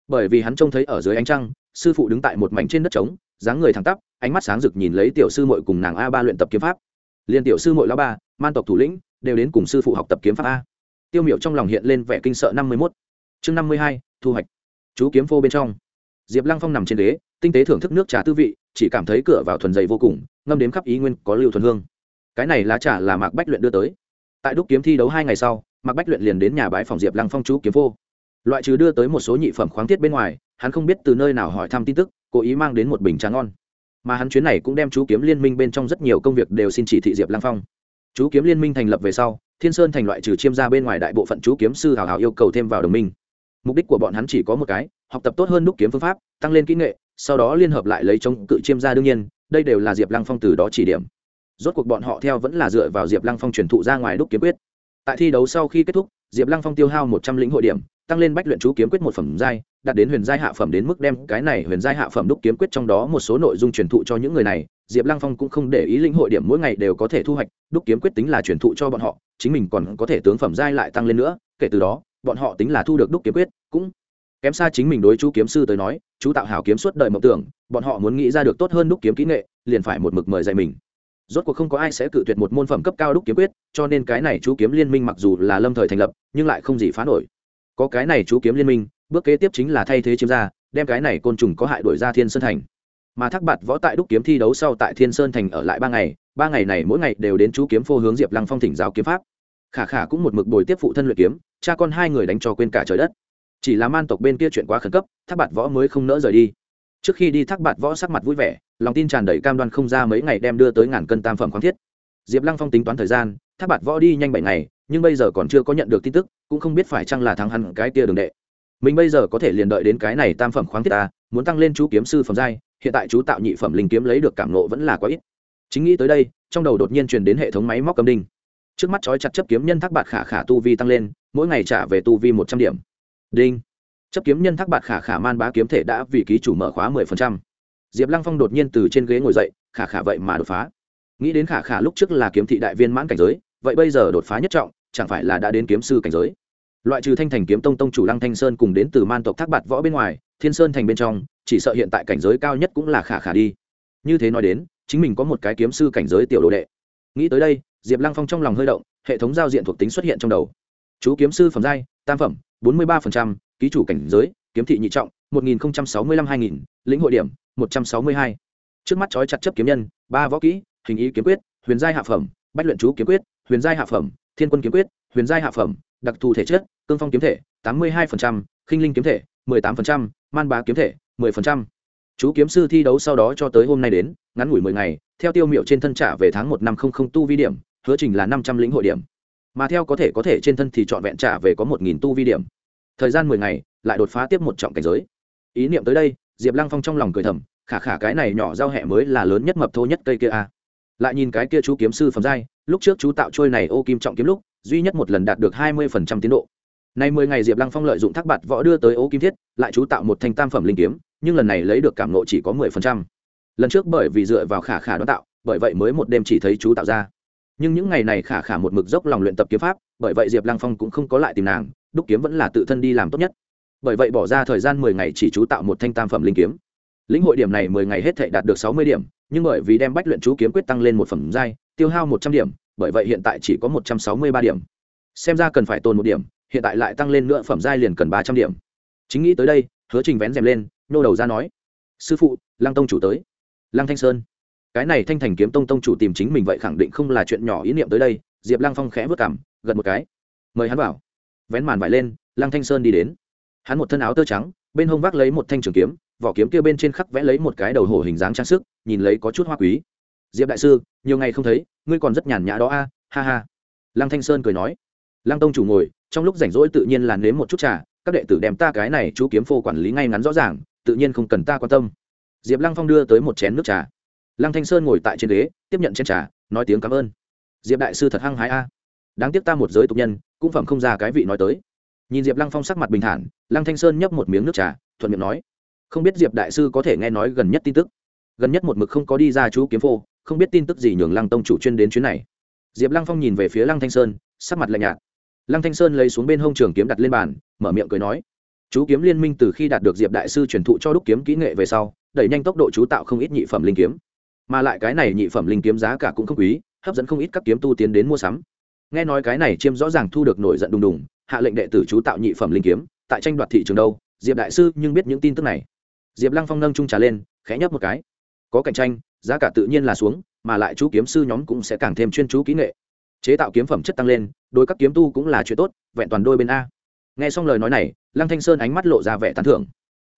Bởi vì hắn trông thấy ở dưới ánh trăng, sư phụ đứng tại một mảnh trên đất trống, dáng người thẳng tắp, ánh mắt sáng rực nhìn lấy tiểu sư muội cùng nàng a ba luyện tập kiếm pháp. Liên tiểu sư muội lão ba, man tộc thủ lĩnh đều đến cùng sư phụ học tập kiếm pháp a. Tiêu miểu trong lòng hiện lên vẻ kinh sợ năm mươi 51. chương năm mươi hai, thu hoạch. Chú kiếm phô bên trong. Diệp lăng phong nằm trên ghế, tinh tế thưởng thức nước trà tư vị, chỉ cảm thấy cửa vào thuần dày vô cùng, ngâm đếm khắp ý nguyên có lưu thuần hương. Cái này lá trà là mạc bách luyện đưa tới. Tại đúc kiếm thi đấu hai ngày sau, mạc bách luyện liền đến nhà bái phòng diệp lăng phong chú kiếm phô. Loại trừ đưa tới một số nhị phẩm khoáng thiết bên ngoài, hắn không biết từ nơi nào hỏi thăm tin tức, cố ý mang đến một bình trà ngon. Mà hắn chuyến này cũng đem chú kiếm liên minh bên trong rất nhiều công việc đều xin chỉ thị diệp lăng phong chú kiếm liên minh thành lập về sau, thiên sơn thành loại trừ chiêm ra bên ngoài đại bộ phận chú kiếm sư hào hào yêu cầu thêm vào đồng minh. Mục đích của bọn hắn chỉ có một cái, học tập tốt hơn đúc kiếm phương pháp, tăng lên kỹ nghệ, sau đó liên hợp lại lấy chống cự chiêm ra đương nhiên, đây đều là diệp lăng phong từ đó chỉ điểm. Rốt cuộc bọn họ theo vẫn là dựa vào diệp lăng phong truyền thụ ra ngoài đúc kiếm quyết. Tại thi đấu sau khi kết thúc, diệp lăng phong tiêu hao một trăm lĩnh hội điểm, tăng lên bách luyện chú kiếm quyết một phẩm giai, đạt đến huyền giai hạ phẩm đến mức đem cái này huyền giai hạ phẩm đúc kiếm quyết trong đó một số nội dung truyền thụ cho những người này diệp lăng phong cũng không để ý lĩnh hội điểm mỗi ngày đều có thể thu hoạch, đúc kiếm quyết tính là truyền thụ cho bọn họ, chính mình còn có thể tướng phẩm giai lại tăng lên nữa, kể từ đó, bọn họ tính là thu được đúc kiếm quyết, cũng kém xa chính mình đối chú kiếm sư tới nói, chú tạo hảo kiếm suốt đời mộng tưởng, bọn họ muốn nghĩ ra được tốt hơn đúc kiếm kỹ nghệ, liền phải một mực mời dạy mình. Rốt cuộc không có ai sẽ cự tuyệt một môn phẩm cấp cao đúc kiếm quyết, cho nên cái này chú kiếm liên minh mặc dù là lâm thời thành lập, nhưng lại không gì phá nổi. Có cái này chú kiếm liên minh, bước kế tiếp chính là thay thế chiếm ra đem cái này côn trùng có hại đổi ra thiên sơn thành mà thác bạt võ tại đúc kiếm thi đấu sau tại thiên sơn thành ở lại ba ngày ba ngày này mỗi ngày đều đến chú kiếm phô hướng diệp lăng phong thỉnh giáo kiếm pháp. Khả khả cũng một mực bồi tiếp phụ thân luyện kiếm, cha con hai người đánh cho quên cả trời đất. Chỉ là man tộc bên kia chuyện quá khẩn cấp, thác bạt võ mới không nỡ rời đi. Trước khi đi thác bạt võ sắc mặt vui vẻ, lòng tin tràn đầy cam đoan không ra mấy ngày đem đưa tới ngàn cân tam phẩm khoáng thiết. Diệp lăng phong tính toán thời gian, thác bạt võ đi nhanh bảy ngày, nhưng bây giờ còn chưa có nhận được tin tức, cũng không biết phải chăng là thắng hẳn cái kia đường đệ. Mình bây giờ có thể liền đợi đến cái này tam phẩm khoáng thiết ta, muốn tăng lên chú kiếm sư phẩm giai hiện tại chú tạo nhị phẩm linh kiếm lấy được cảm nộ vẫn là quá ít. Chính nghĩ tới đây, trong đầu đột nhiên truyền đến hệ thống máy móc cầm đinh. Trước mắt trói chặt chấp kiếm nhân thác bạt khả khả tu vi tăng lên, mỗi ngày trả về tu vi một trăm điểm. Đinh. Chấp kiếm nhân thác bạt khả khả man bá kiếm thể đã vì ký chủ mở khóa mười phần trăm. Diệp lăng phong đột nhiên từ trên ghế ngồi dậy, khả khả vậy mà đột phá. Nghĩ đến khả khả lúc trước là kiếm thị đại viên mãn cảnh giới, vậy bây giờ đột phá nhất trọng, chẳng phải là đã đến kiếm sư cảnh giới. Loại trừ thanh thành kiếm tông tông chủ lăng thanh sơn cùng đến từ man tộc thác bạt võ bên ngoài thiên sơn thành bên trong, chỉ sợ hiện tại cảnh giới cao nhất cũng là khả khả đi. Như thế nói đến, chính mình có một cái kiếm sư cảnh giới tiểu đồ đệ. Nghĩ tới đây, diệp lăng phong trong lòng hơi động, hệ thống giao diện thuộc tính xuất hiện trong đầu. Chú kiếm sư phẩm giai, tam phẩm, bốn mươi ba ký chủ cảnh giới, kiếm thị nhị trọng, một nghìn sáu mươi lăm hai nghìn, lĩnh hội điểm, một trăm sáu mươi hai. Trước mắt trói chặt chấp kiếm nhân, ba võ kỹ, hình ý kiếm quyết, huyền giai hạ phẩm, bách luyện chú kiếm quyết, huyền giai hạ phẩm, thiên quân kiếm quyết, huyền giai hạ phẩm, đặc thù thể chất, cương phong kiếm thể, tám mươi hai khinh linh kiếm thể mười tám man bá kiếm thể, mười chú kiếm sư thi đấu sau đó cho tới hôm nay đến, ngắn ngủi mười ngày, theo tiêu miệu trên thân trả về tháng một năm không không tu vi điểm, hứa trình là năm trăm lĩnh hội điểm. Mà theo có thể có thể trên thân thì trọn vẹn trả về có một nghìn tu vi điểm. Thời gian mười ngày, lại đột phá tiếp một trọng cảnh giới. Ý niệm tới đây, diệp lăng phong trong lòng cười thầm, khả khả cái này nhỏ giao hẹ mới là lớn nhất mập thô nhất cây kia a. Lại nhìn cái kia chú kiếm sư phẩm giai, lúc trước chú tạo trôi này ô kim trọng kiếm lúc, duy nhất một lần đạt được hai mươi phần trăm tiến độ nay mười ngày diệp lăng phong lợi dụng thác bạt võ đưa tới ô kim thiết, lại chú tạo một thanh tam phẩm linh kiếm, nhưng lần này lấy được cảm ngộ chỉ có mười phần trăm. Lần trước bởi vì dựa vào khả khả đoán tạo, bởi vậy mới một đêm chỉ thấy chú tạo ra. Nhưng những ngày này khả khả một mực dốc lòng luyện tập kiếm pháp, bởi vậy diệp lăng phong cũng không có lại tìm nàng, đúc kiếm vẫn là tự thân đi làm tốt nhất. Bởi vậy bỏ ra thời gian mười ngày chỉ chú tạo một thanh tam phẩm linh kiếm. Lĩnh hội điểm này mười ngày hết thảy đạt được sáu mươi điểm, nhưng bởi vì đem bách luyện chú kiếm quyết tăng lên một phẩm giai, tiêu hao một trăm điểm, bởi vậy hiện tại chỉ có một trăm sáu mươi ba điểm. Xem ra cần phải tồn một điểm hiện tại lại tăng lên nữa phẩm giai liền cần ba trăm điểm. Chính nghĩ tới đây, hứa trình vén rèm lên, nô đầu ra nói, sư phụ, lăng tông chủ tới. Lăng thanh sơn. Cái này thanh thành kiếm tông tông chủ tìm chính mình vậy khẳng định không là chuyện nhỏ ý niệm tới đây. Diệp lăng phong khẽ vất cảm, gật một cái. Mời hắn vào. Vén màn vải lên, lăng thanh sơn đi đến. Hắn một thân áo tơ trắng, bên hông vác lấy một thanh trường kiếm, vỏ kiếm kia bên trên khắc vẽ lấy một cái đầu hổ hình dáng trang sức, nhìn lấy có chút hoa quý. Diệp đại sư, nhiều ngày không thấy, ngươi còn rất nhàn nhã đó a, ha ha. Lăng thanh sơn cười nói. Lăng tông chủ ngồi trong lúc rảnh rỗi tự nhiên là nếm một chút trà, các đệ tử đem ta cái này chú kiếm phô quản lý ngay ngắn rõ ràng, tự nhiên không cần ta quan tâm. Diệp lăng phong đưa tới một chén nước trà. Lăng thanh sơn ngồi tại trên ghế, tiếp nhận chén trà, nói tiếng cảm ơn. Diệp đại sư thật hăng hái a. Đáng tiếc ta một giới tục nhân, cũng phẩm không ra cái vị nói tới. Nhìn diệp lăng phong sắc mặt bình thản, lăng thanh sơn nhấp một miếng nước trà, thuận miệng nói. Không biết diệp đại sư có thể nghe nói gần nhất tin tức? Gần nhất một mực không có đi ra chú kiếm phô, không biết tin tức gì nhường lăng tông chủ chuyên đến chuyến này. Diệp lăng phong nhìn về phía lăng thanh sơn, sắc mặt lạnh nhạt lăng thanh sơn lấy xuống bên hông trường kiếm đặt lên bàn, mở miệng cười nói, chú kiếm liên minh từ khi đạt được diệp đại sư truyền thụ cho đúc kiếm kỹ nghệ về sau, đẩy nhanh tốc độ chú tạo không ít nhị phẩm linh kiếm. Mà lại cái này nhị phẩm linh kiếm giá cả cũng không quý, hấp dẫn không ít các kiếm tu tiến đến mua sắm. Nghe nói cái này chiêm rõ ràng thu được nổi giận đùng đùng, hạ lệnh đệ tử chú tạo nhị phẩm linh kiếm, tại tranh đoạt thị trường đâu, diệp đại sư nhưng biết những tin tức này. Diệp lăng phong nâng trung trà lên, khẽ nhấp một cái. Có cạnh tranh, giá cả tự nhiên là xuống, mà lại chú kiếm sư nhóm cũng sẽ càng thêm chuyên chú kỹ nghệ chế tạo kiếm phẩm chất tăng lên đối các kiếm tu cũng là chuyện tốt, vẹn toàn đôi bên a. Nghe xong lời nói này, lăng thanh sơn ánh mắt lộ ra vẻ tán thưởng.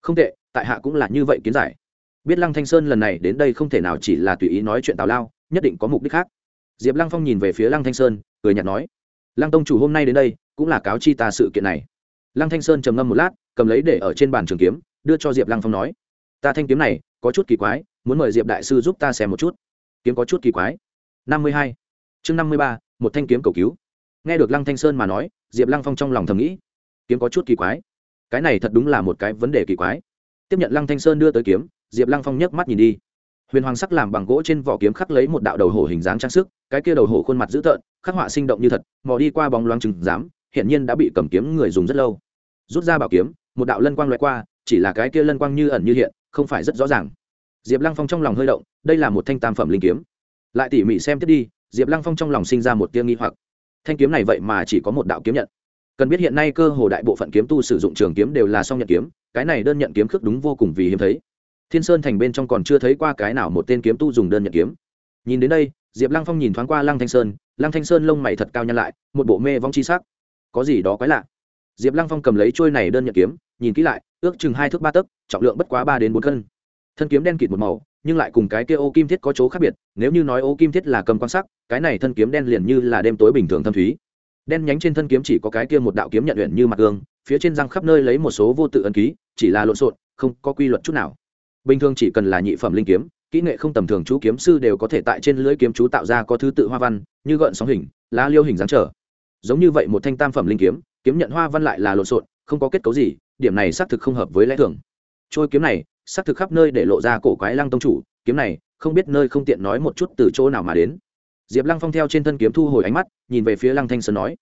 Không tệ, tại hạ cũng là như vậy kiến giải. Biết lăng thanh sơn lần này đến đây không thể nào chỉ là tùy ý nói chuyện tào lao, nhất định có mục đích khác. Diệp lăng phong nhìn về phía lăng thanh sơn, cười nhạt nói, lăng tông chủ hôm nay đến đây, cũng là cáo chi ta sự kiện này. Lăng thanh sơn trầm ngâm một lát, cầm lấy để ở trên bàn trường kiếm, đưa cho diệp lăng phong nói, ta thanh kiếm này, có chút kỳ quái, muốn mời diệp đại sư giúp ta xem một chút. Kiếm có chút kỳ quái. Năm mươi hai. Chương năm mươi ba một thanh kiếm cầu cứu. Nghe được lăng thanh sơn mà nói, diệp lăng phong trong lòng thầm nghĩ, kiếm có chút kỳ quái. Cái này thật đúng là một cái vấn đề kỳ quái. Tiếp nhận lăng thanh sơn đưa tới kiếm, diệp lăng phong nhấc mắt nhìn đi. Huyền hoàng sắc làm bằng gỗ trên vỏ kiếm khắc lấy một đạo đầu hổ hình dáng trang sức, cái kia đầu hổ khuôn mặt dữ tợn, khắc họa sinh động như thật, mò đi qua bóng loáng chừng dám hiện nhiên đã bị cầm kiếm người dùng rất lâu. Rút ra bảo kiếm, một đạo lân quang loại qua, chỉ là cái kia lân quang như ẩn như hiện, không phải rất rõ ràng. Diệp lăng phong trong lòng hơi động, đây là một thanh tam phẩm linh kiếm. Lại tỉ mỉ xem tiếp đi diệp lăng phong trong lòng sinh ra một tia nghi hoặc. Thanh kiếm này vậy mà chỉ có một đạo kiếm nhận. Cần biết hiện nay cơ hồ đại bộ phận kiếm tu sử dụng trường kiếm đều là song nhận kiếm, cái này đơn nhận kiếm khước đúng vô cùng vì hiếm thấy. Thiên sơn thành bên trong còn chưa thấy qua cái nào một tên kiếm tu dùng đơn nhận kiếm. Nhìn đến đây, diệp lăng phong nhìn thoáng qua lăng thanh sơn, lăng thanh sơn lông mày thật cao nhăn lại, một bộ mê vong chi sắc. Có gì đó quái lạ. Diệp lăng phong cầm lấy trôi này đơn nhận kiếm, nhìn kỹ lại, ước chừng hai thước ba tấc, trọng lượng bất quá ba đến bốn cân. Thân kiếm đen kịt một màu nhưng lại cùng cái kia ô kim thiết có chỗ khác biệt, nếu như nói ô kim thiết là cầm quan sắc, cái này thân kiếm đen liền như là đêm tối bình thường thâm thúy. Đen nhánh trên thân kiếm chỉ có cái kia một đạo kiếm nhận luyện như mặt gương, phía trên răng khắp nơi lấy một số vô tự ấn ký, chỉ là lộn xộn, không có quy luật chút nào. Bình thường chỉ cần là nhị phẩm linh kiếm, kỹ nghệ không tầm thường chú kiếm sư đều có thể tại trên lưỡi kiếm chú tạo ra có thứ tự hoa văn, như gợn sóng hình, lá liêu hình dáng trở. Giống như vậy một thanh tam phẩm linh kiếm kiếm nhận hoa văn lại là lộn xộn, không có kết cấu gì, điểm này xác thực không hợp với lẽ thường. Trôi kiếm này xác thực khắp nơi để lộ ra cổ quái lăng tông chủ, kiếm này, không biết nơi không tiện nói một chút từ chỗ nào mà đến. Diệp lăng phong theo trên thân kiếm thu hồi ánh mắt, nhìn về phía lăng thanh sơn nói,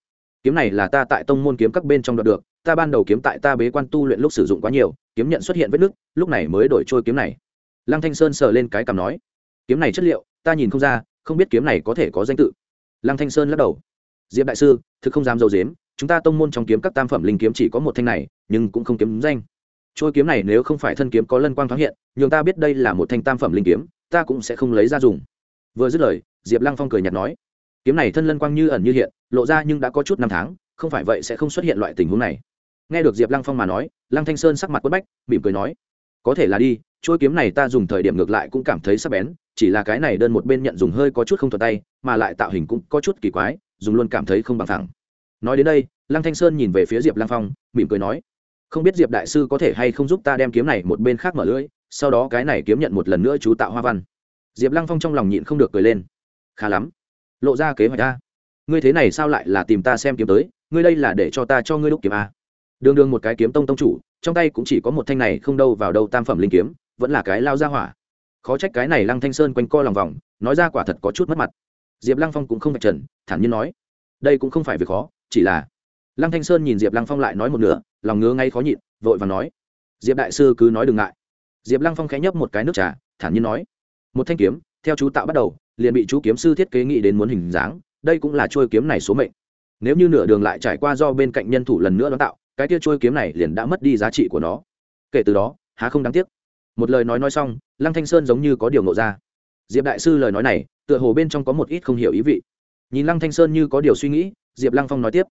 kiếm này là ta tại tông môn kiếm các bên trong đoạt được, ta ban đầu kiếm tại ta bế quan tu luyện lúc sử dụng quá nhiều, kiếm nhận xuất hiện vết nứt, lúc này mới đổi trôi kiếm này. Lăng thanh sơn sờ lên cái cằm nói, kiếm này chất liệu, ta nhìn không ra, không biết kiếm này có thể có danh tự. Lăng thanh sơn lắc đầu, diệp đại sư, thực không dám dầu dếm, chúng ta tông môn trong kiếm các tam phẩm linh kiếm chỉ có một thanh này, nhưng cũng không kiếm danh trôi kiếm này nếu không phải thân kiếm có lân quang thoáng hiện, nhường ta biết đây là một thanh tam phẩm linh kiếm, ta cũng sẽ không lấy ra dùng. Vừa dứt lời, diệp lăng phong cười nhạt nói, kiếm này thân lân quang như ẩn như hiện, lộ ra nhưng đã có chút năm tháng, không phải vậy sẽ không xuất hiện loại tình huống này. Nghe được diệp lăng phong mà nói, lăng thanh sơn sắc mặt quất bách, mỉm cười nói, có thể là đi, trôi kiếm này ta dùng thời điểm ngược lại cũng cảm thấy sắc bén, chỉ là cái này đơn một bên nhận dùng hơi có chút không thuật tay, mà lại tạo hình cũng có chút kỳ quái, dùng luôn cảm thấy không bằng thẳng nói đến đây, lăng thanh sơn nhìn về phía diệp lăng phong, mỉm cười nói không biết diệp đại sư có thể hay không giúp ta đem kiếm này một bên khác mở lưỡi, sau đó cái này kiếm nhận một lần nữa chú tạo hoa văn. Diệp lăng phong trong lòng nhịn không được cười lên. Khá lắm. Lộ ra kế hoạch ta ngươi thế này sao lại là tìm ta xem kiếm tới, ngươi đây là để cho ta cho ngươi đúc kiếm a. Đường đường một cái kiếm tông tông chủ, trong tay cũng chỉ có một thanh này không đâu vào đâu tam phẩm linh kiếm, vẫn là cái lao ra hỏa. Khó trách cái này lăng thanh sơn quanh co lòng vòng, nói ra quả thật có chút mất mặt. Diệp lăng phong cũng không vạch trần, thản nhiên nói. Đây cũng không phải việc khó, chỉ là lăng thanh sơn nhìn diệp lăng phong lại nói một nửa, lòng ngứa ngay khó nhịn, vội và nói, diệp đại sư cứ nói đừng ngại. Diệp lăng phong khẽ nhấp một cái nước trà, thản nhiên nói, một thanh kiếm, theo chú tạo bắt đầu, liền bị chú kiếm sư thiết kế nghĩ đến muốn hình dáng, đây cũng là trôi kiếm này số mệnh. Nếu như nửa đường lại trải qua do bên cạnh nhân thủ lần nữa đón tạo, cái kia trôi kiếm này liền đã mất đi giá trị của nó. Kể từ đó, há không đáng tiếc. Một lời nói nói xong, lăng thanh sơn giống như có điều ngộ ra. Diệp đại sư lời nói này, tựa hồ bên trong có một ít không hiểu ý vị. Nhìn lăng thanh sơn như có điều suy nghĩ, diệp lăng phong nói tiếp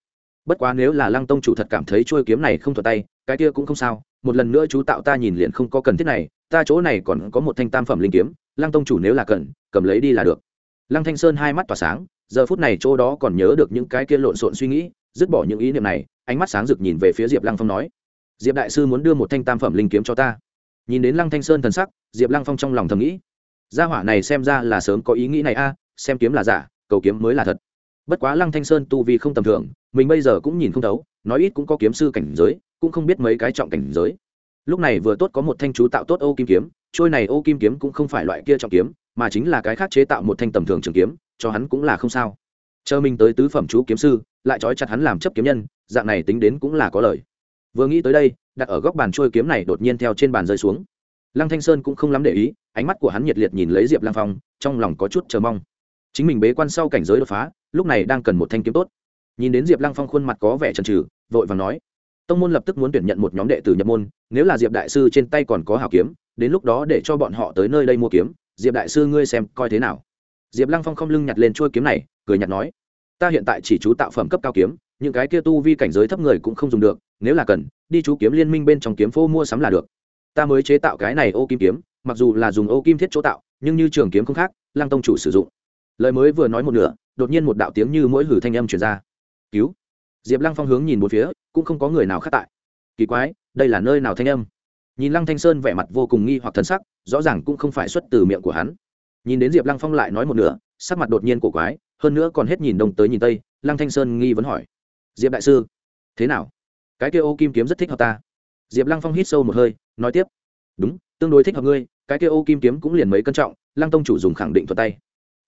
bất quá nếu là lăng tông chủ thật cảm thấy trôi kiếm này không thuật tay, cái kia cũng không sao. Một lần nữa chú tạo ta nhìn liền không có cần thiết này. Ta chỗ này còn có một thanh tam phẩm linh kiếm, lăng tông chủ nếu là cần, cầm lấy đi là được. Lăng thanh sơn hai mắt tỏa sáng, giờ phút này chỗ đó còn nhớ được những cái kia lộn xộn suy nghĩ, dứt bỏ những ý niệm này, ánh mắt sáng rực nhìn về phía diệp lăng phong nói, diệp đại sư muốn đưa một thanh tam phẩm linh kiếm cho ta. Nhìn đến lăng thanh sơn thần sắc, diệp lăng phong trong lòng thầm nghĩ, gia hỏa này xem ra là sớm có ý nghĩ này a, xem kiếm là giả, cầu kiếm mới là thật bất quá lăng thanh sơn tu vi không tầm thường, mình bây giờ cũng nhìn không thấu, nói ít cũng có kiếm sư cảnh giới, cũng không biết mấy cái trọng cảnh giới. Lúc này vừa tốt có một thanh chú tạo tốt ô kim kiếm, trôi này ô kim kiếm cũng không phải loại kia trọng kiếm, mà chính là cái khác chế tạo một thanh tầm thường trường kiếm, cho hắn cũng là không sao. Chờ mình tới tứ phẩm chú kiếm sư, lại trói chặt hắn làm chấp kiếm nhân, dạng này tính đến cũng là có lời. Vừa nghĩ tới đây, đặt ở góc bàn trôi kiếm này đột nhiên theo trên bàn rơi xuống. Lăng thanh sơn cũng không lắm để ý, ánh mắt của hắn nhiệt liệt nhìn lấy diệp lăng phong, trong lòng có chút chờ mong. Chính mình bế quan sau cảnh giới đột phá lúc này đang cần một thanh kiếm tốt. Nhìn đến diệp lăng phong khuôn mặt có vẻ trần trừ vội vàng nói, tông môn lập tức muốn tuyển nhận một nhóm đệ tử nhập môn, nếu là diệp đại sư trên tay còn có hảo kiếm, đến lúc đó để cho bọn họ tới nơi đây mua kiếm, diệp đại sư ngươi xem coi thế nào? Diệp lăng phong không lưng nhặt lên trôi kiếm này, cười nhặt nói, ta hiện tại chỉ chú tạo phẩm cấp cao kiếm, những cái kia tu vi cảnh giới thấp người cũng không dùng được, nếu là cần, đi chú kiếm liên minh bên trong kiếm phô mua sắm là được. Ta mới chế tạo cái này ô kim kiếm, mặc dù là dùng ô kim thiết chỗ tạo, nhưng như trường kiếm không khác, lăng tông chủ sử dụng. Lời mới vừa nói một nửa đột nhiên một đạo tiếng như mỗi hử thanh âm truyền ra. Cứu. Diệp lăng phong hướng nhìn một phía, cũng không có người nào khác tại. Kỳ quái, đây là nơi nào thanh âm? Nhìn lăng thanh sơn vẻ mặt vô cùng nghi hoặc thân sắc, rõ ràng cũng không phải xuất từ miệng của hắn. Nhìn đến diệp lăng phong lại nói một nửa, sắc mặt đột nhiên cổ quái, hơn nữa còn hết nhìn đông tới nhìn tây, lăng thanh sơn nghi vấn hỏi. Diệp đại sư, thế nào? Cái kia ô kim kiếm rất thích hợp ta. Diệp lăng phong hít sâu một hơi, nói tiếp. Đúng, tương đối thích hợp ngươi, cái kia ô kim kiếm cũng liền mấy cân trọng, lăng tông chủ dùng khẳng định thuật tay.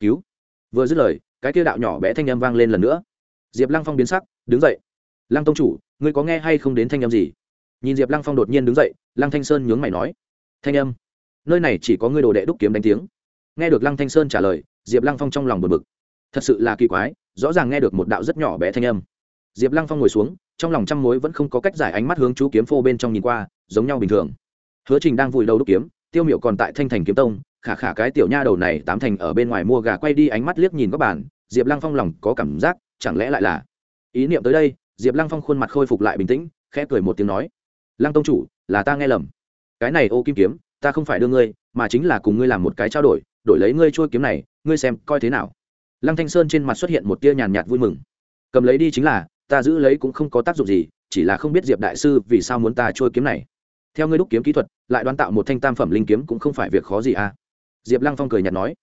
Cứu. Vừa dứt lời cái kia đạo nhỏ bé thanh âm vang lên lần nữa. Diệp lăng phong biến sắc, đứng dậy. Lăng tông chủ, ngươi có nghe hay không đến thanh âm gì? Nhìn diệp lăng phong đột nhiên đứng dậy, lăng thanh sơn nhướng mày nói, thanh âm? Nơi này chỉ có ngươi đồ đệ đúc kiếm đánh tiếng. Nghe được lăng thanh sơn trả lời, diệp lăng phong trong lòng bật bực. Thật sự là kỳ quái, rõ ràng nghe được một đạo rất nhỏ bé thanh âm. Diệp lăng phong ngồi xuống, trong lòng trăm mối vẫn không có cách giải ánh mắt hướng chú kiếm phô bên trong nhìn qua, giống nhau bình thường. Hứa trình đang vùi đầu đúc kiếm, tiêu miệu còn tại thanh thành kiếm tông, khả khả cái tiểu nha đầu này tám thành ở bên ngoài mua gà quay đi ánh mắt liếc nhìn các bạn diệp lăng phong lòng có cảm giác, chẳng lẽ lại là? Ý niệm tới đây, diệp lăng phong khuôn mặt khôi phục lại bình tĩnh, khẽ cười một tiếng nói, lăng tông chủ, là ta nghe lầm. Cái này ô kim kiếm, ta không phải đưa ngươi, mà chính là cùng ngươi làm một cái trao đổi đổi lấy ngươi trôi kiếm này, ngươi xem coi thế nào. Lăng thanh sơn trên mặt xuất hiện một tia nhàn nhạt vui mừng. Cầm lấy đi chính là, ta giữ lấy cũng không có tác dụng gì, chỉ là không biết diệp đại sư vì sao muốn ta trôi kiếm này. Theo ngươi đúc kiếm kỹ thuật, lại đoán tạo một thanh tam phẩm linh kiếm cũng không phải việc khó gì à. Diệp lăng phong cười nhạt nói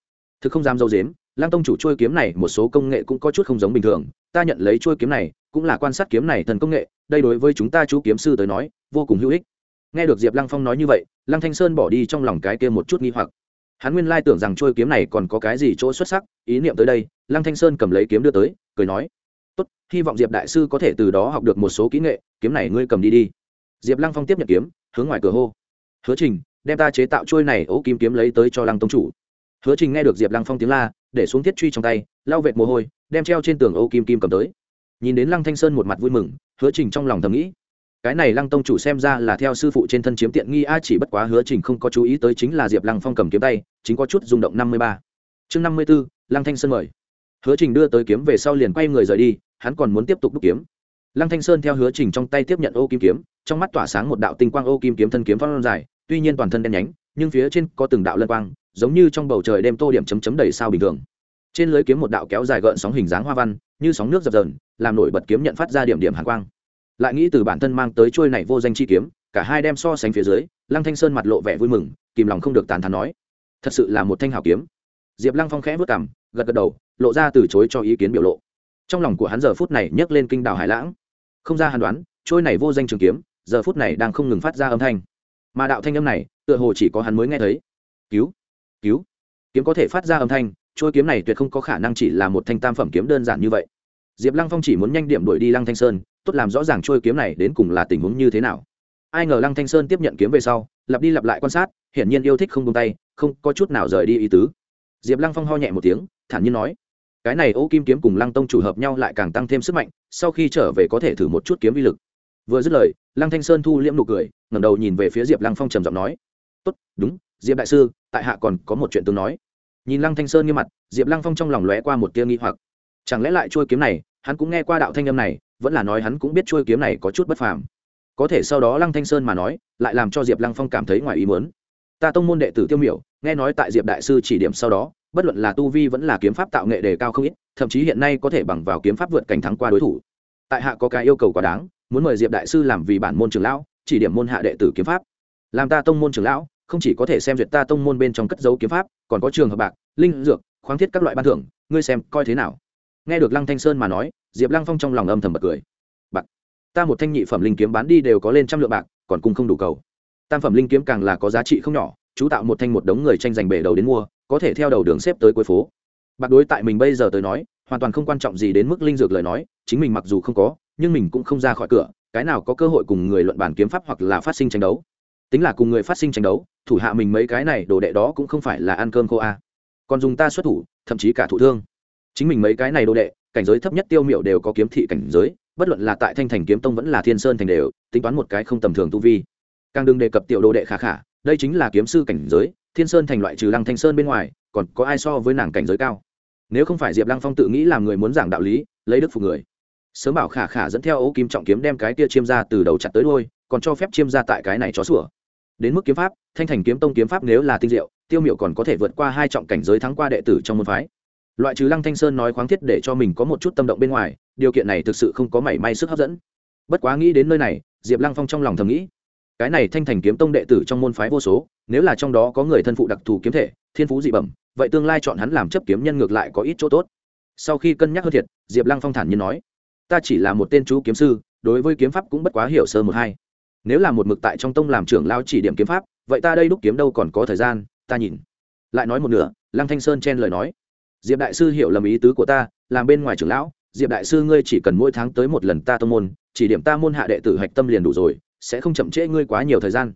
thứ không dám dâu dếm Lang tông chủ trôi kiếm này một số công nghệ cũng có chút không giống bình thường, ta nhận lấy trôi kiếm này cũng là quan sát kiếm này thần công nghệ, đây đối với chúng ta chú kiếm sư tới nói, vô cùng hữu ích. Nghe được diệp lăng phong nói như vậy, lăng thanh sơn bỏ đi trong lòng cái kia một chút nghi hoặc. Hắn nguyên lai tưởng rằng trôi kiếm này còn có cái gì chỗ xuất sắc, ý niệm tới đây, lăng thanh sơn cầm lấy kiếm đưa tới, cười nói, tốt, hy vọng diệp đại sư có thể từ đó học được một số kỹ nghệ, kiếm này ngươi cầm đi đi. Diệp lăng phong tiếp nhận kiếm, hướng ngoài cửa hô, hứa trình, đem ta chế tạo trôi này ố kim kiếm lấy tới cho lăng tông chủ hứa trình nghe được diệp lăng phong tiếng la, để xuống thiết truy trong tay, lau vệt mồ hôi, đem treo trên tường âu kim kim cầm tới. Nhìn đến lăng thanh sơn một mặt vui mừng, hứa trình trong lòng thầm nghĩ, cái này lăng tông chủ xem ra là theo sư phụ trên thân chiếm tiện nghi, a chỉ bất quá hứa trình không có chú ý tới chính là diệp lăng phong cầm kiếm tay, chính có chút rung động năm mươi ba. Chương năm mươi b ố lăng thanh sơn mời. Hứa trình đưa tới kiếm về sau liền quay người rời đi, hắn còn muốn tiếp tục đúc kiếm. Lăng thanh sơn theo hứa trình trong tay tiếp nhận ô kim kiếm, trong mắt tỏa sáng một đạo tinh quang ô kim kiếm thân kiếm phong dài, tuy nhiên toàn thân đen nhánh, nhưng phía trên có từng đạo lân quang giống như trong bầu trời đêm tô điểm chấm chấm đầy sao bình thường. Trên lưới kiếm một đạo kéo dài gợn sóng hình dáng hoa văn, như sóng nước dập dờn, làm nổi bật kiếm nhận phát ra điểm điểm hàn quang. Lại nghĩ từ bản thân mang tới trôi này vô danh chi kiếm, cả hai đem so sánh phía dưới, lăng thanh sơn mặt lộ vẻ vui mừng, kìm lòng không được tàn thắn nói, thật sự là một thanh hảo kiếm. Diệp lăng phong khẽ vất cảm gật gật đầu, lộ ra từ chối cho ý kiến biểu lộ. Trong lòng của hắn giờ phút này nhấc lên kinh đảo hải lãng. Không ra hàn đoán trôi này vô danh trường kiếm, giờ phút này đang không ngừng phát ra âm thanh. Mà đạo thanh âm này, tựa hồ chỉ có hắn mới nghe thấy. Cứu cứu. Kiếm có thể phát ra âm thanh trôi kiếm này tuyệt không có khả năng chỉ là một thanh tam phẩm kiếm đơn giản như vậy. Diệp lăng phong chỉ muốn nhanh điểm đuổi đi lăng thanh sơn, tốt làm rõ ràng trôi kiếm này đến cùng là tình huống như thế nào. Ai ngờ lăng thanh sơn tiếp nhận kiếm về sau, lặp đi lặp lại quan sát, hiển nhiên yêu thích không tung tay, không có chút nào rời đi ý tứ. Diệp lăng phong ho nhẹ một tiếng, thản nhiên nói, cái này ô kim kiếm cùng lăng tông chủ hợp nhau lại càng tăng thêm sức mạnh, sau khi trở về có thể thử một chút kiếm vi lực. Vừa dứt lời, lăng thanh sơn thu liễm nụ cười, ngẩng đầu nhìn về phía diệp lăng phong trầm giọng nói, tốt, đúng diệp đại sư, tại hạ còn có một chuyện tương nói. Nhìn lăng thanh sơn như mặt, diệp lăng phong trong lòng lóe qua một tia nghi hoặc. Chẳng lẽ lại trôi kiếm này, hắn cũng nghe qua đạo thanh âm này, vẫn là nói hắn cũng biết trôi kiếm này có chút bất phàm. Có thể sau đó lăng thanh sơn mà nói, lại làm cho diệp lăng phong cảm thấy ngoài ý muốn. Ta tông môn đệ tử tiêu miểu, nghe nói tại diệp đại sư chỉ điểm sau đó, bất luận là tu vi vẫn là kiếm pháp tạo nghệ đề cao không ít, thậm chí hiện nay có thể bằng vào kiếm pháp vượt cảnh thắng qua đối thủ. Tại hạ có cái yêu cầu quá đáng, muốn mời diệp đại sư làm vì bản môn trường lão, chỉ điểm môn hạ đệ tử kiếm pháp. Làm ta tông môn trường lão không chỉ có thể xem duyệt ta tông môn bên trong cất dấu kiếm pháp, còn có trường hợp bạc, linh dược, khoáng thiết các loại ban thưởng, ngươi xem coi thế nào? Nghe được lăng thanh sơn mà nói, diệp lăng phong trong lòng âm thầm bật cười. Bạc, ta một thanh nhị phẩm linh kiếm bán đi đều có lên trăm lượng bạc, còn cung không đủ cầu. Tam phẩm linh kiếm càng là có giá trị không nhỏ, chú tạo một thanh một đống người tranh giành bể đầu đến mua, có thể theo đầu đường xếp tới cuối phố. Bạc đối tại mình bây giờ tới nói, hoàn toàn không quan trọng gì đến mức linh dược lời nói, chính mình mặc dù không có, nhưng mình cũng không ra khỏi cửa, cái nào có cơ hội cùng người luận bản kiếm pháp hoặc là phát sinh tranh đấu tính là cùng người phát sinh tranh đấu, thủ hạ mình mấy cái này đồ đệ đó cũng không phải là ăn cơm cô a. Còn dùng ta xuất thủ, thậm chí cả thủ thương. Chính mình mấy cái này đồ đệ, cảnh giới thấp nhất tiêu miệu đều có kiếm thị cảnh giới, bất luận là tại thanh thành kiếm tông vẫn là thiên sơn thành đều, tính toán một cái không tầm thường tu vi. Càng đừng đề cập tiểu đồ đệ khả khả, đây chính là kiếm sư cảnh giới, thiên sơn thành loại trừ lăng thanh sơn bên ngoài, còn có ai so với nàng cảnh giới cao? Nếu không phải diệp lăng phong tự nghĩ làm người muốn giảng đạo lý, lấy đức phục người. Sớm bảo khả khả dẫn theo ô kim trọng kiếm đem cái tia chiêm ra từ đầu chặt tới đôi còn cho phép chiêm ra tại cái này chó sủa đến mức kiếm pháp, thanh thành kiếm tông kiếm pháp nếu là tinh diệu, tiêu miệu còn có thể vượt qua hai trọng cảnh giới thắng qua đệ tử trong môn phái. Loại trừ lăng thanh sơn nói khoáng thiết để cho mình có một chút tâm động bên ngoài, điều kiện này thực sự không có mảy may sức hấp dẫn. Bất quá nghĩ đến nơi này, diệp lăng phong trong lòng thầm nghĩ, cái này thanh thành kiếm tông đệ tử trong môn phái vô số, nếu là trong đó có người thân phụ đặc thù kiếm thể, thiên phú dị bẩm, vậy tương lai chọn hắn làm chấp kiếm nhân ngược lại có ít chỗ tốt. Sau khi cân nhắc hơn thiệt, diệp lăng phong thản nhiên nói, ta chỉ là một tên chú kiếm sư, đối với kiếm pháp cũng bất quá hiểu sơ một hai nếu là một mực tại trong tông làm trưởng lao chỉ điểm kiếm pháp, vậy ta đây đúc kiếm đâu còn có thời gian, ta nhìn. Lại nói một nửa, lăng thanh sơn chen lời nói. Diệp đại sư hiểu lầm ý tứ của ta, làm bên ngoài trưởng lão, diệp đại sư ngươi chỉ cần mỗi tháng tới một lần ta tông môn, chỉ điểm ta môn hạ đệ tử hạch tâm liền đủ rồi, sẽ không chậm trễ ngươi quá nhiều thời gian.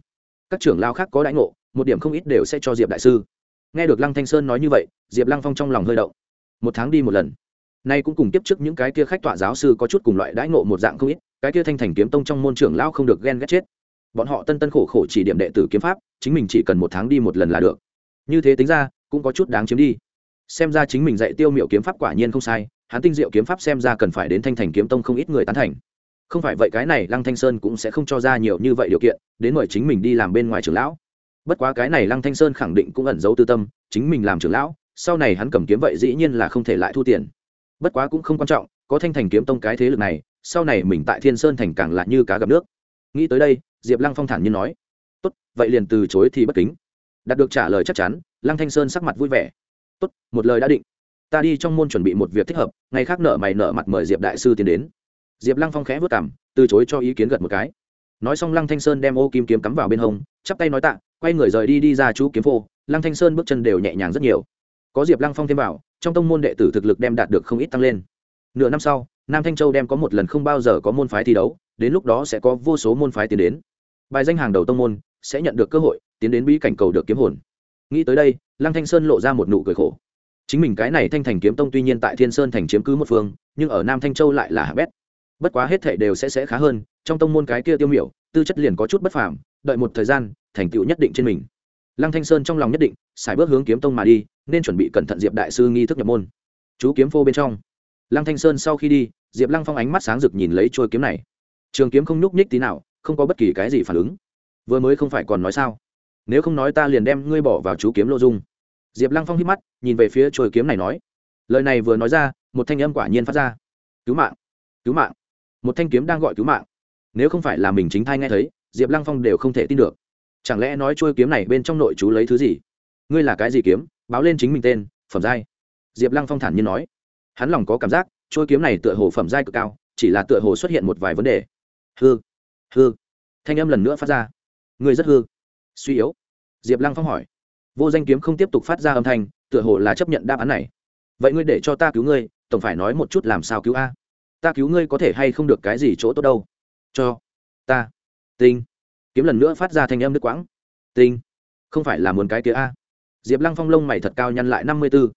Các trưởng lao khác có đãi ngộ, một điểm không ít đều sẽ cho diệp đại sư. Nghe được lăng thanh sơn nói như vậy, diệp lăng phong trong lòng hơi động. Một tháng đi một lần. Nay cũng cùng tiếp trước những cái kia khách tọa giáo sư có chút cùng loại đãi ngộ một dạng không ít cái kia thanh thành kiếm tông trong môn trưởng lao không được ghen ghét chết. Bọn họ tân tân khổ khổ chỉ điểm đệ tử kiếm pháp, chính mình chỉ cần một tháng đi một lần là được. Như thế tính ra, cũng có chút đáng chiếm đi. Xem ra chính mình dạy tiêu miệu kiếm pháp quả nhiên không sai, hắn tinh diệu kiếm pháp xem ra cần phải đến thanh thành kiếm tông không ít người tán thành. Không phải vậy cái này lăng thanh sơn cũng sẽ không cho ra nhiều như vậy điều kiện, đến mời chính mình đi làm bên ngoài trưởng lão. Bất quá cái này lăng thanh sơn khẳng định cũng ẩn giấu tư tâm, chính mình làm trưởng lão, sau này hắn cầm kiếm vậy dĩ nhiên là không thể lại thu tiền. Bất quá cũng không quan trọng, có thanh thành kiếm tông cái thế lực này sau này mình tại thiên sơn thành càng lại như cá gặp nước. Nghĩ tới đây, diệp lăng phong thản nhiên nói, tốt, vậy liền từ chối thì bất kính. Đạt được trả lời chắc chắn, lăng thanh sơn sắc mặt vui vẻ. Tốt, một lời đã định. Ta đi trong môn chuẩn bị một việc thích hợp, ngày khác nợ mày nợ mặt mời diệp đại sư tiến đến. Diệp lăng phong khẽ vất cảm, từ chối cho ý kiến gật một cái. Nói xong lăng thanh sơn đem ô kim kiếm cắm vào bên hông, chắp tay nói tạ, quay người rời đi đi ra chú kiếm phô. Lăng thanh sơn bước chân đều nhẹ nhàng rất nhiều. Có diệp lăng phong thêm vào, trong tông môn đệ tử thực lực đem đạt được không ít tăng lên. Nửa năm sau nam thanh châu đem có một lần không bao giờ có môn phái thi đấu, đến lúc đó sẽ có vô số môn phái tiến đến. Bài danh hàng đầu tông môn sẽ nhận được cơ hội, tiến đến bí cảnh cầu được kiếm hồn. Nghĩ tới đây, lăng thanh sơn lộ ra một nụ cười khổ. Chính mình cái này thanh thành kiếm tông tuy nhiên tại thiên sơn thành chiếm cứ một phương, nhưng ở nam thanh châu lại là hạ bét. Bất quá hết thể đều sẽ sẽ khá hơn, trong tông môn cái kia tiêu miểu, tư chất liền có chút bất phàm, đợi một thời gian, thành tựu nhất định trên mình. Lăng thanh sơn trong lòng nhất định, xài bước hướng kiếm tông mà đi, nên chuẩn bị cẩn thận diệp đại sư nghi thức nhập môn. Chú kiếm phô bên trong lăng thanh sơn sau khi đi, diệp lăng phong ánh mắt sáng rực nhìn lấy trôi kiếm này. Trường kiếm không nhúc nhích tí nào, không có bất kỳ cái gì phản ứng. Vừa mới không phải còn nói sao? Nếu không nói ta liền đem ngươi bỏ vào chú kiếm lô dung. Diệp lăng phong hít mắt, nhìn về phía trôi kiếm này nói. Lời này vừa nói ra, một thanh âm quả nhiên phát ra. Cứu mạng! Cứu mạng! Một thanh kiếm đang gọi cứu mạng. Nếu không phải là mình chính thai nghe thấy, diệp lăng phong đều không thể tin được. Chẳng lẽ nói trôi kiếm này bên trong nội chú lấy thứ gì? Ngươi là cái gì kiếm? Báo lên chính mình tên, phẩm giai. Diệp lăng phong thản nhiên nói hắn lòng có cảm giác trôi kiếm này tựa hồ phẩm giai cực cao, chỉ là tựa hồ xuất hiện một vài vấn đề. Hư hư. Thanh âm lần nữa phát ra. Ngươi rất hư. Suy yếu. Diệp lăng phong hỏi. Vô danh kiếm không tiếp tục phát ra âm thanh, tựa hồ là chấp nhận đáp án này. Vậy ngươi để cho ta cứu ngươi, tổng phải nói một chút làm sao cứu a. Ta cứu ngươi có thể hay không được cái gì chỗ tốt đâu. Cho ta. Tinh. Kiếm lần nữa phát ra thanh âm nước quãng. Tinh. Không phải là muốn cái kia a. Diệp lăng phong lông mày thật cao nhăn lại năm mươi b ố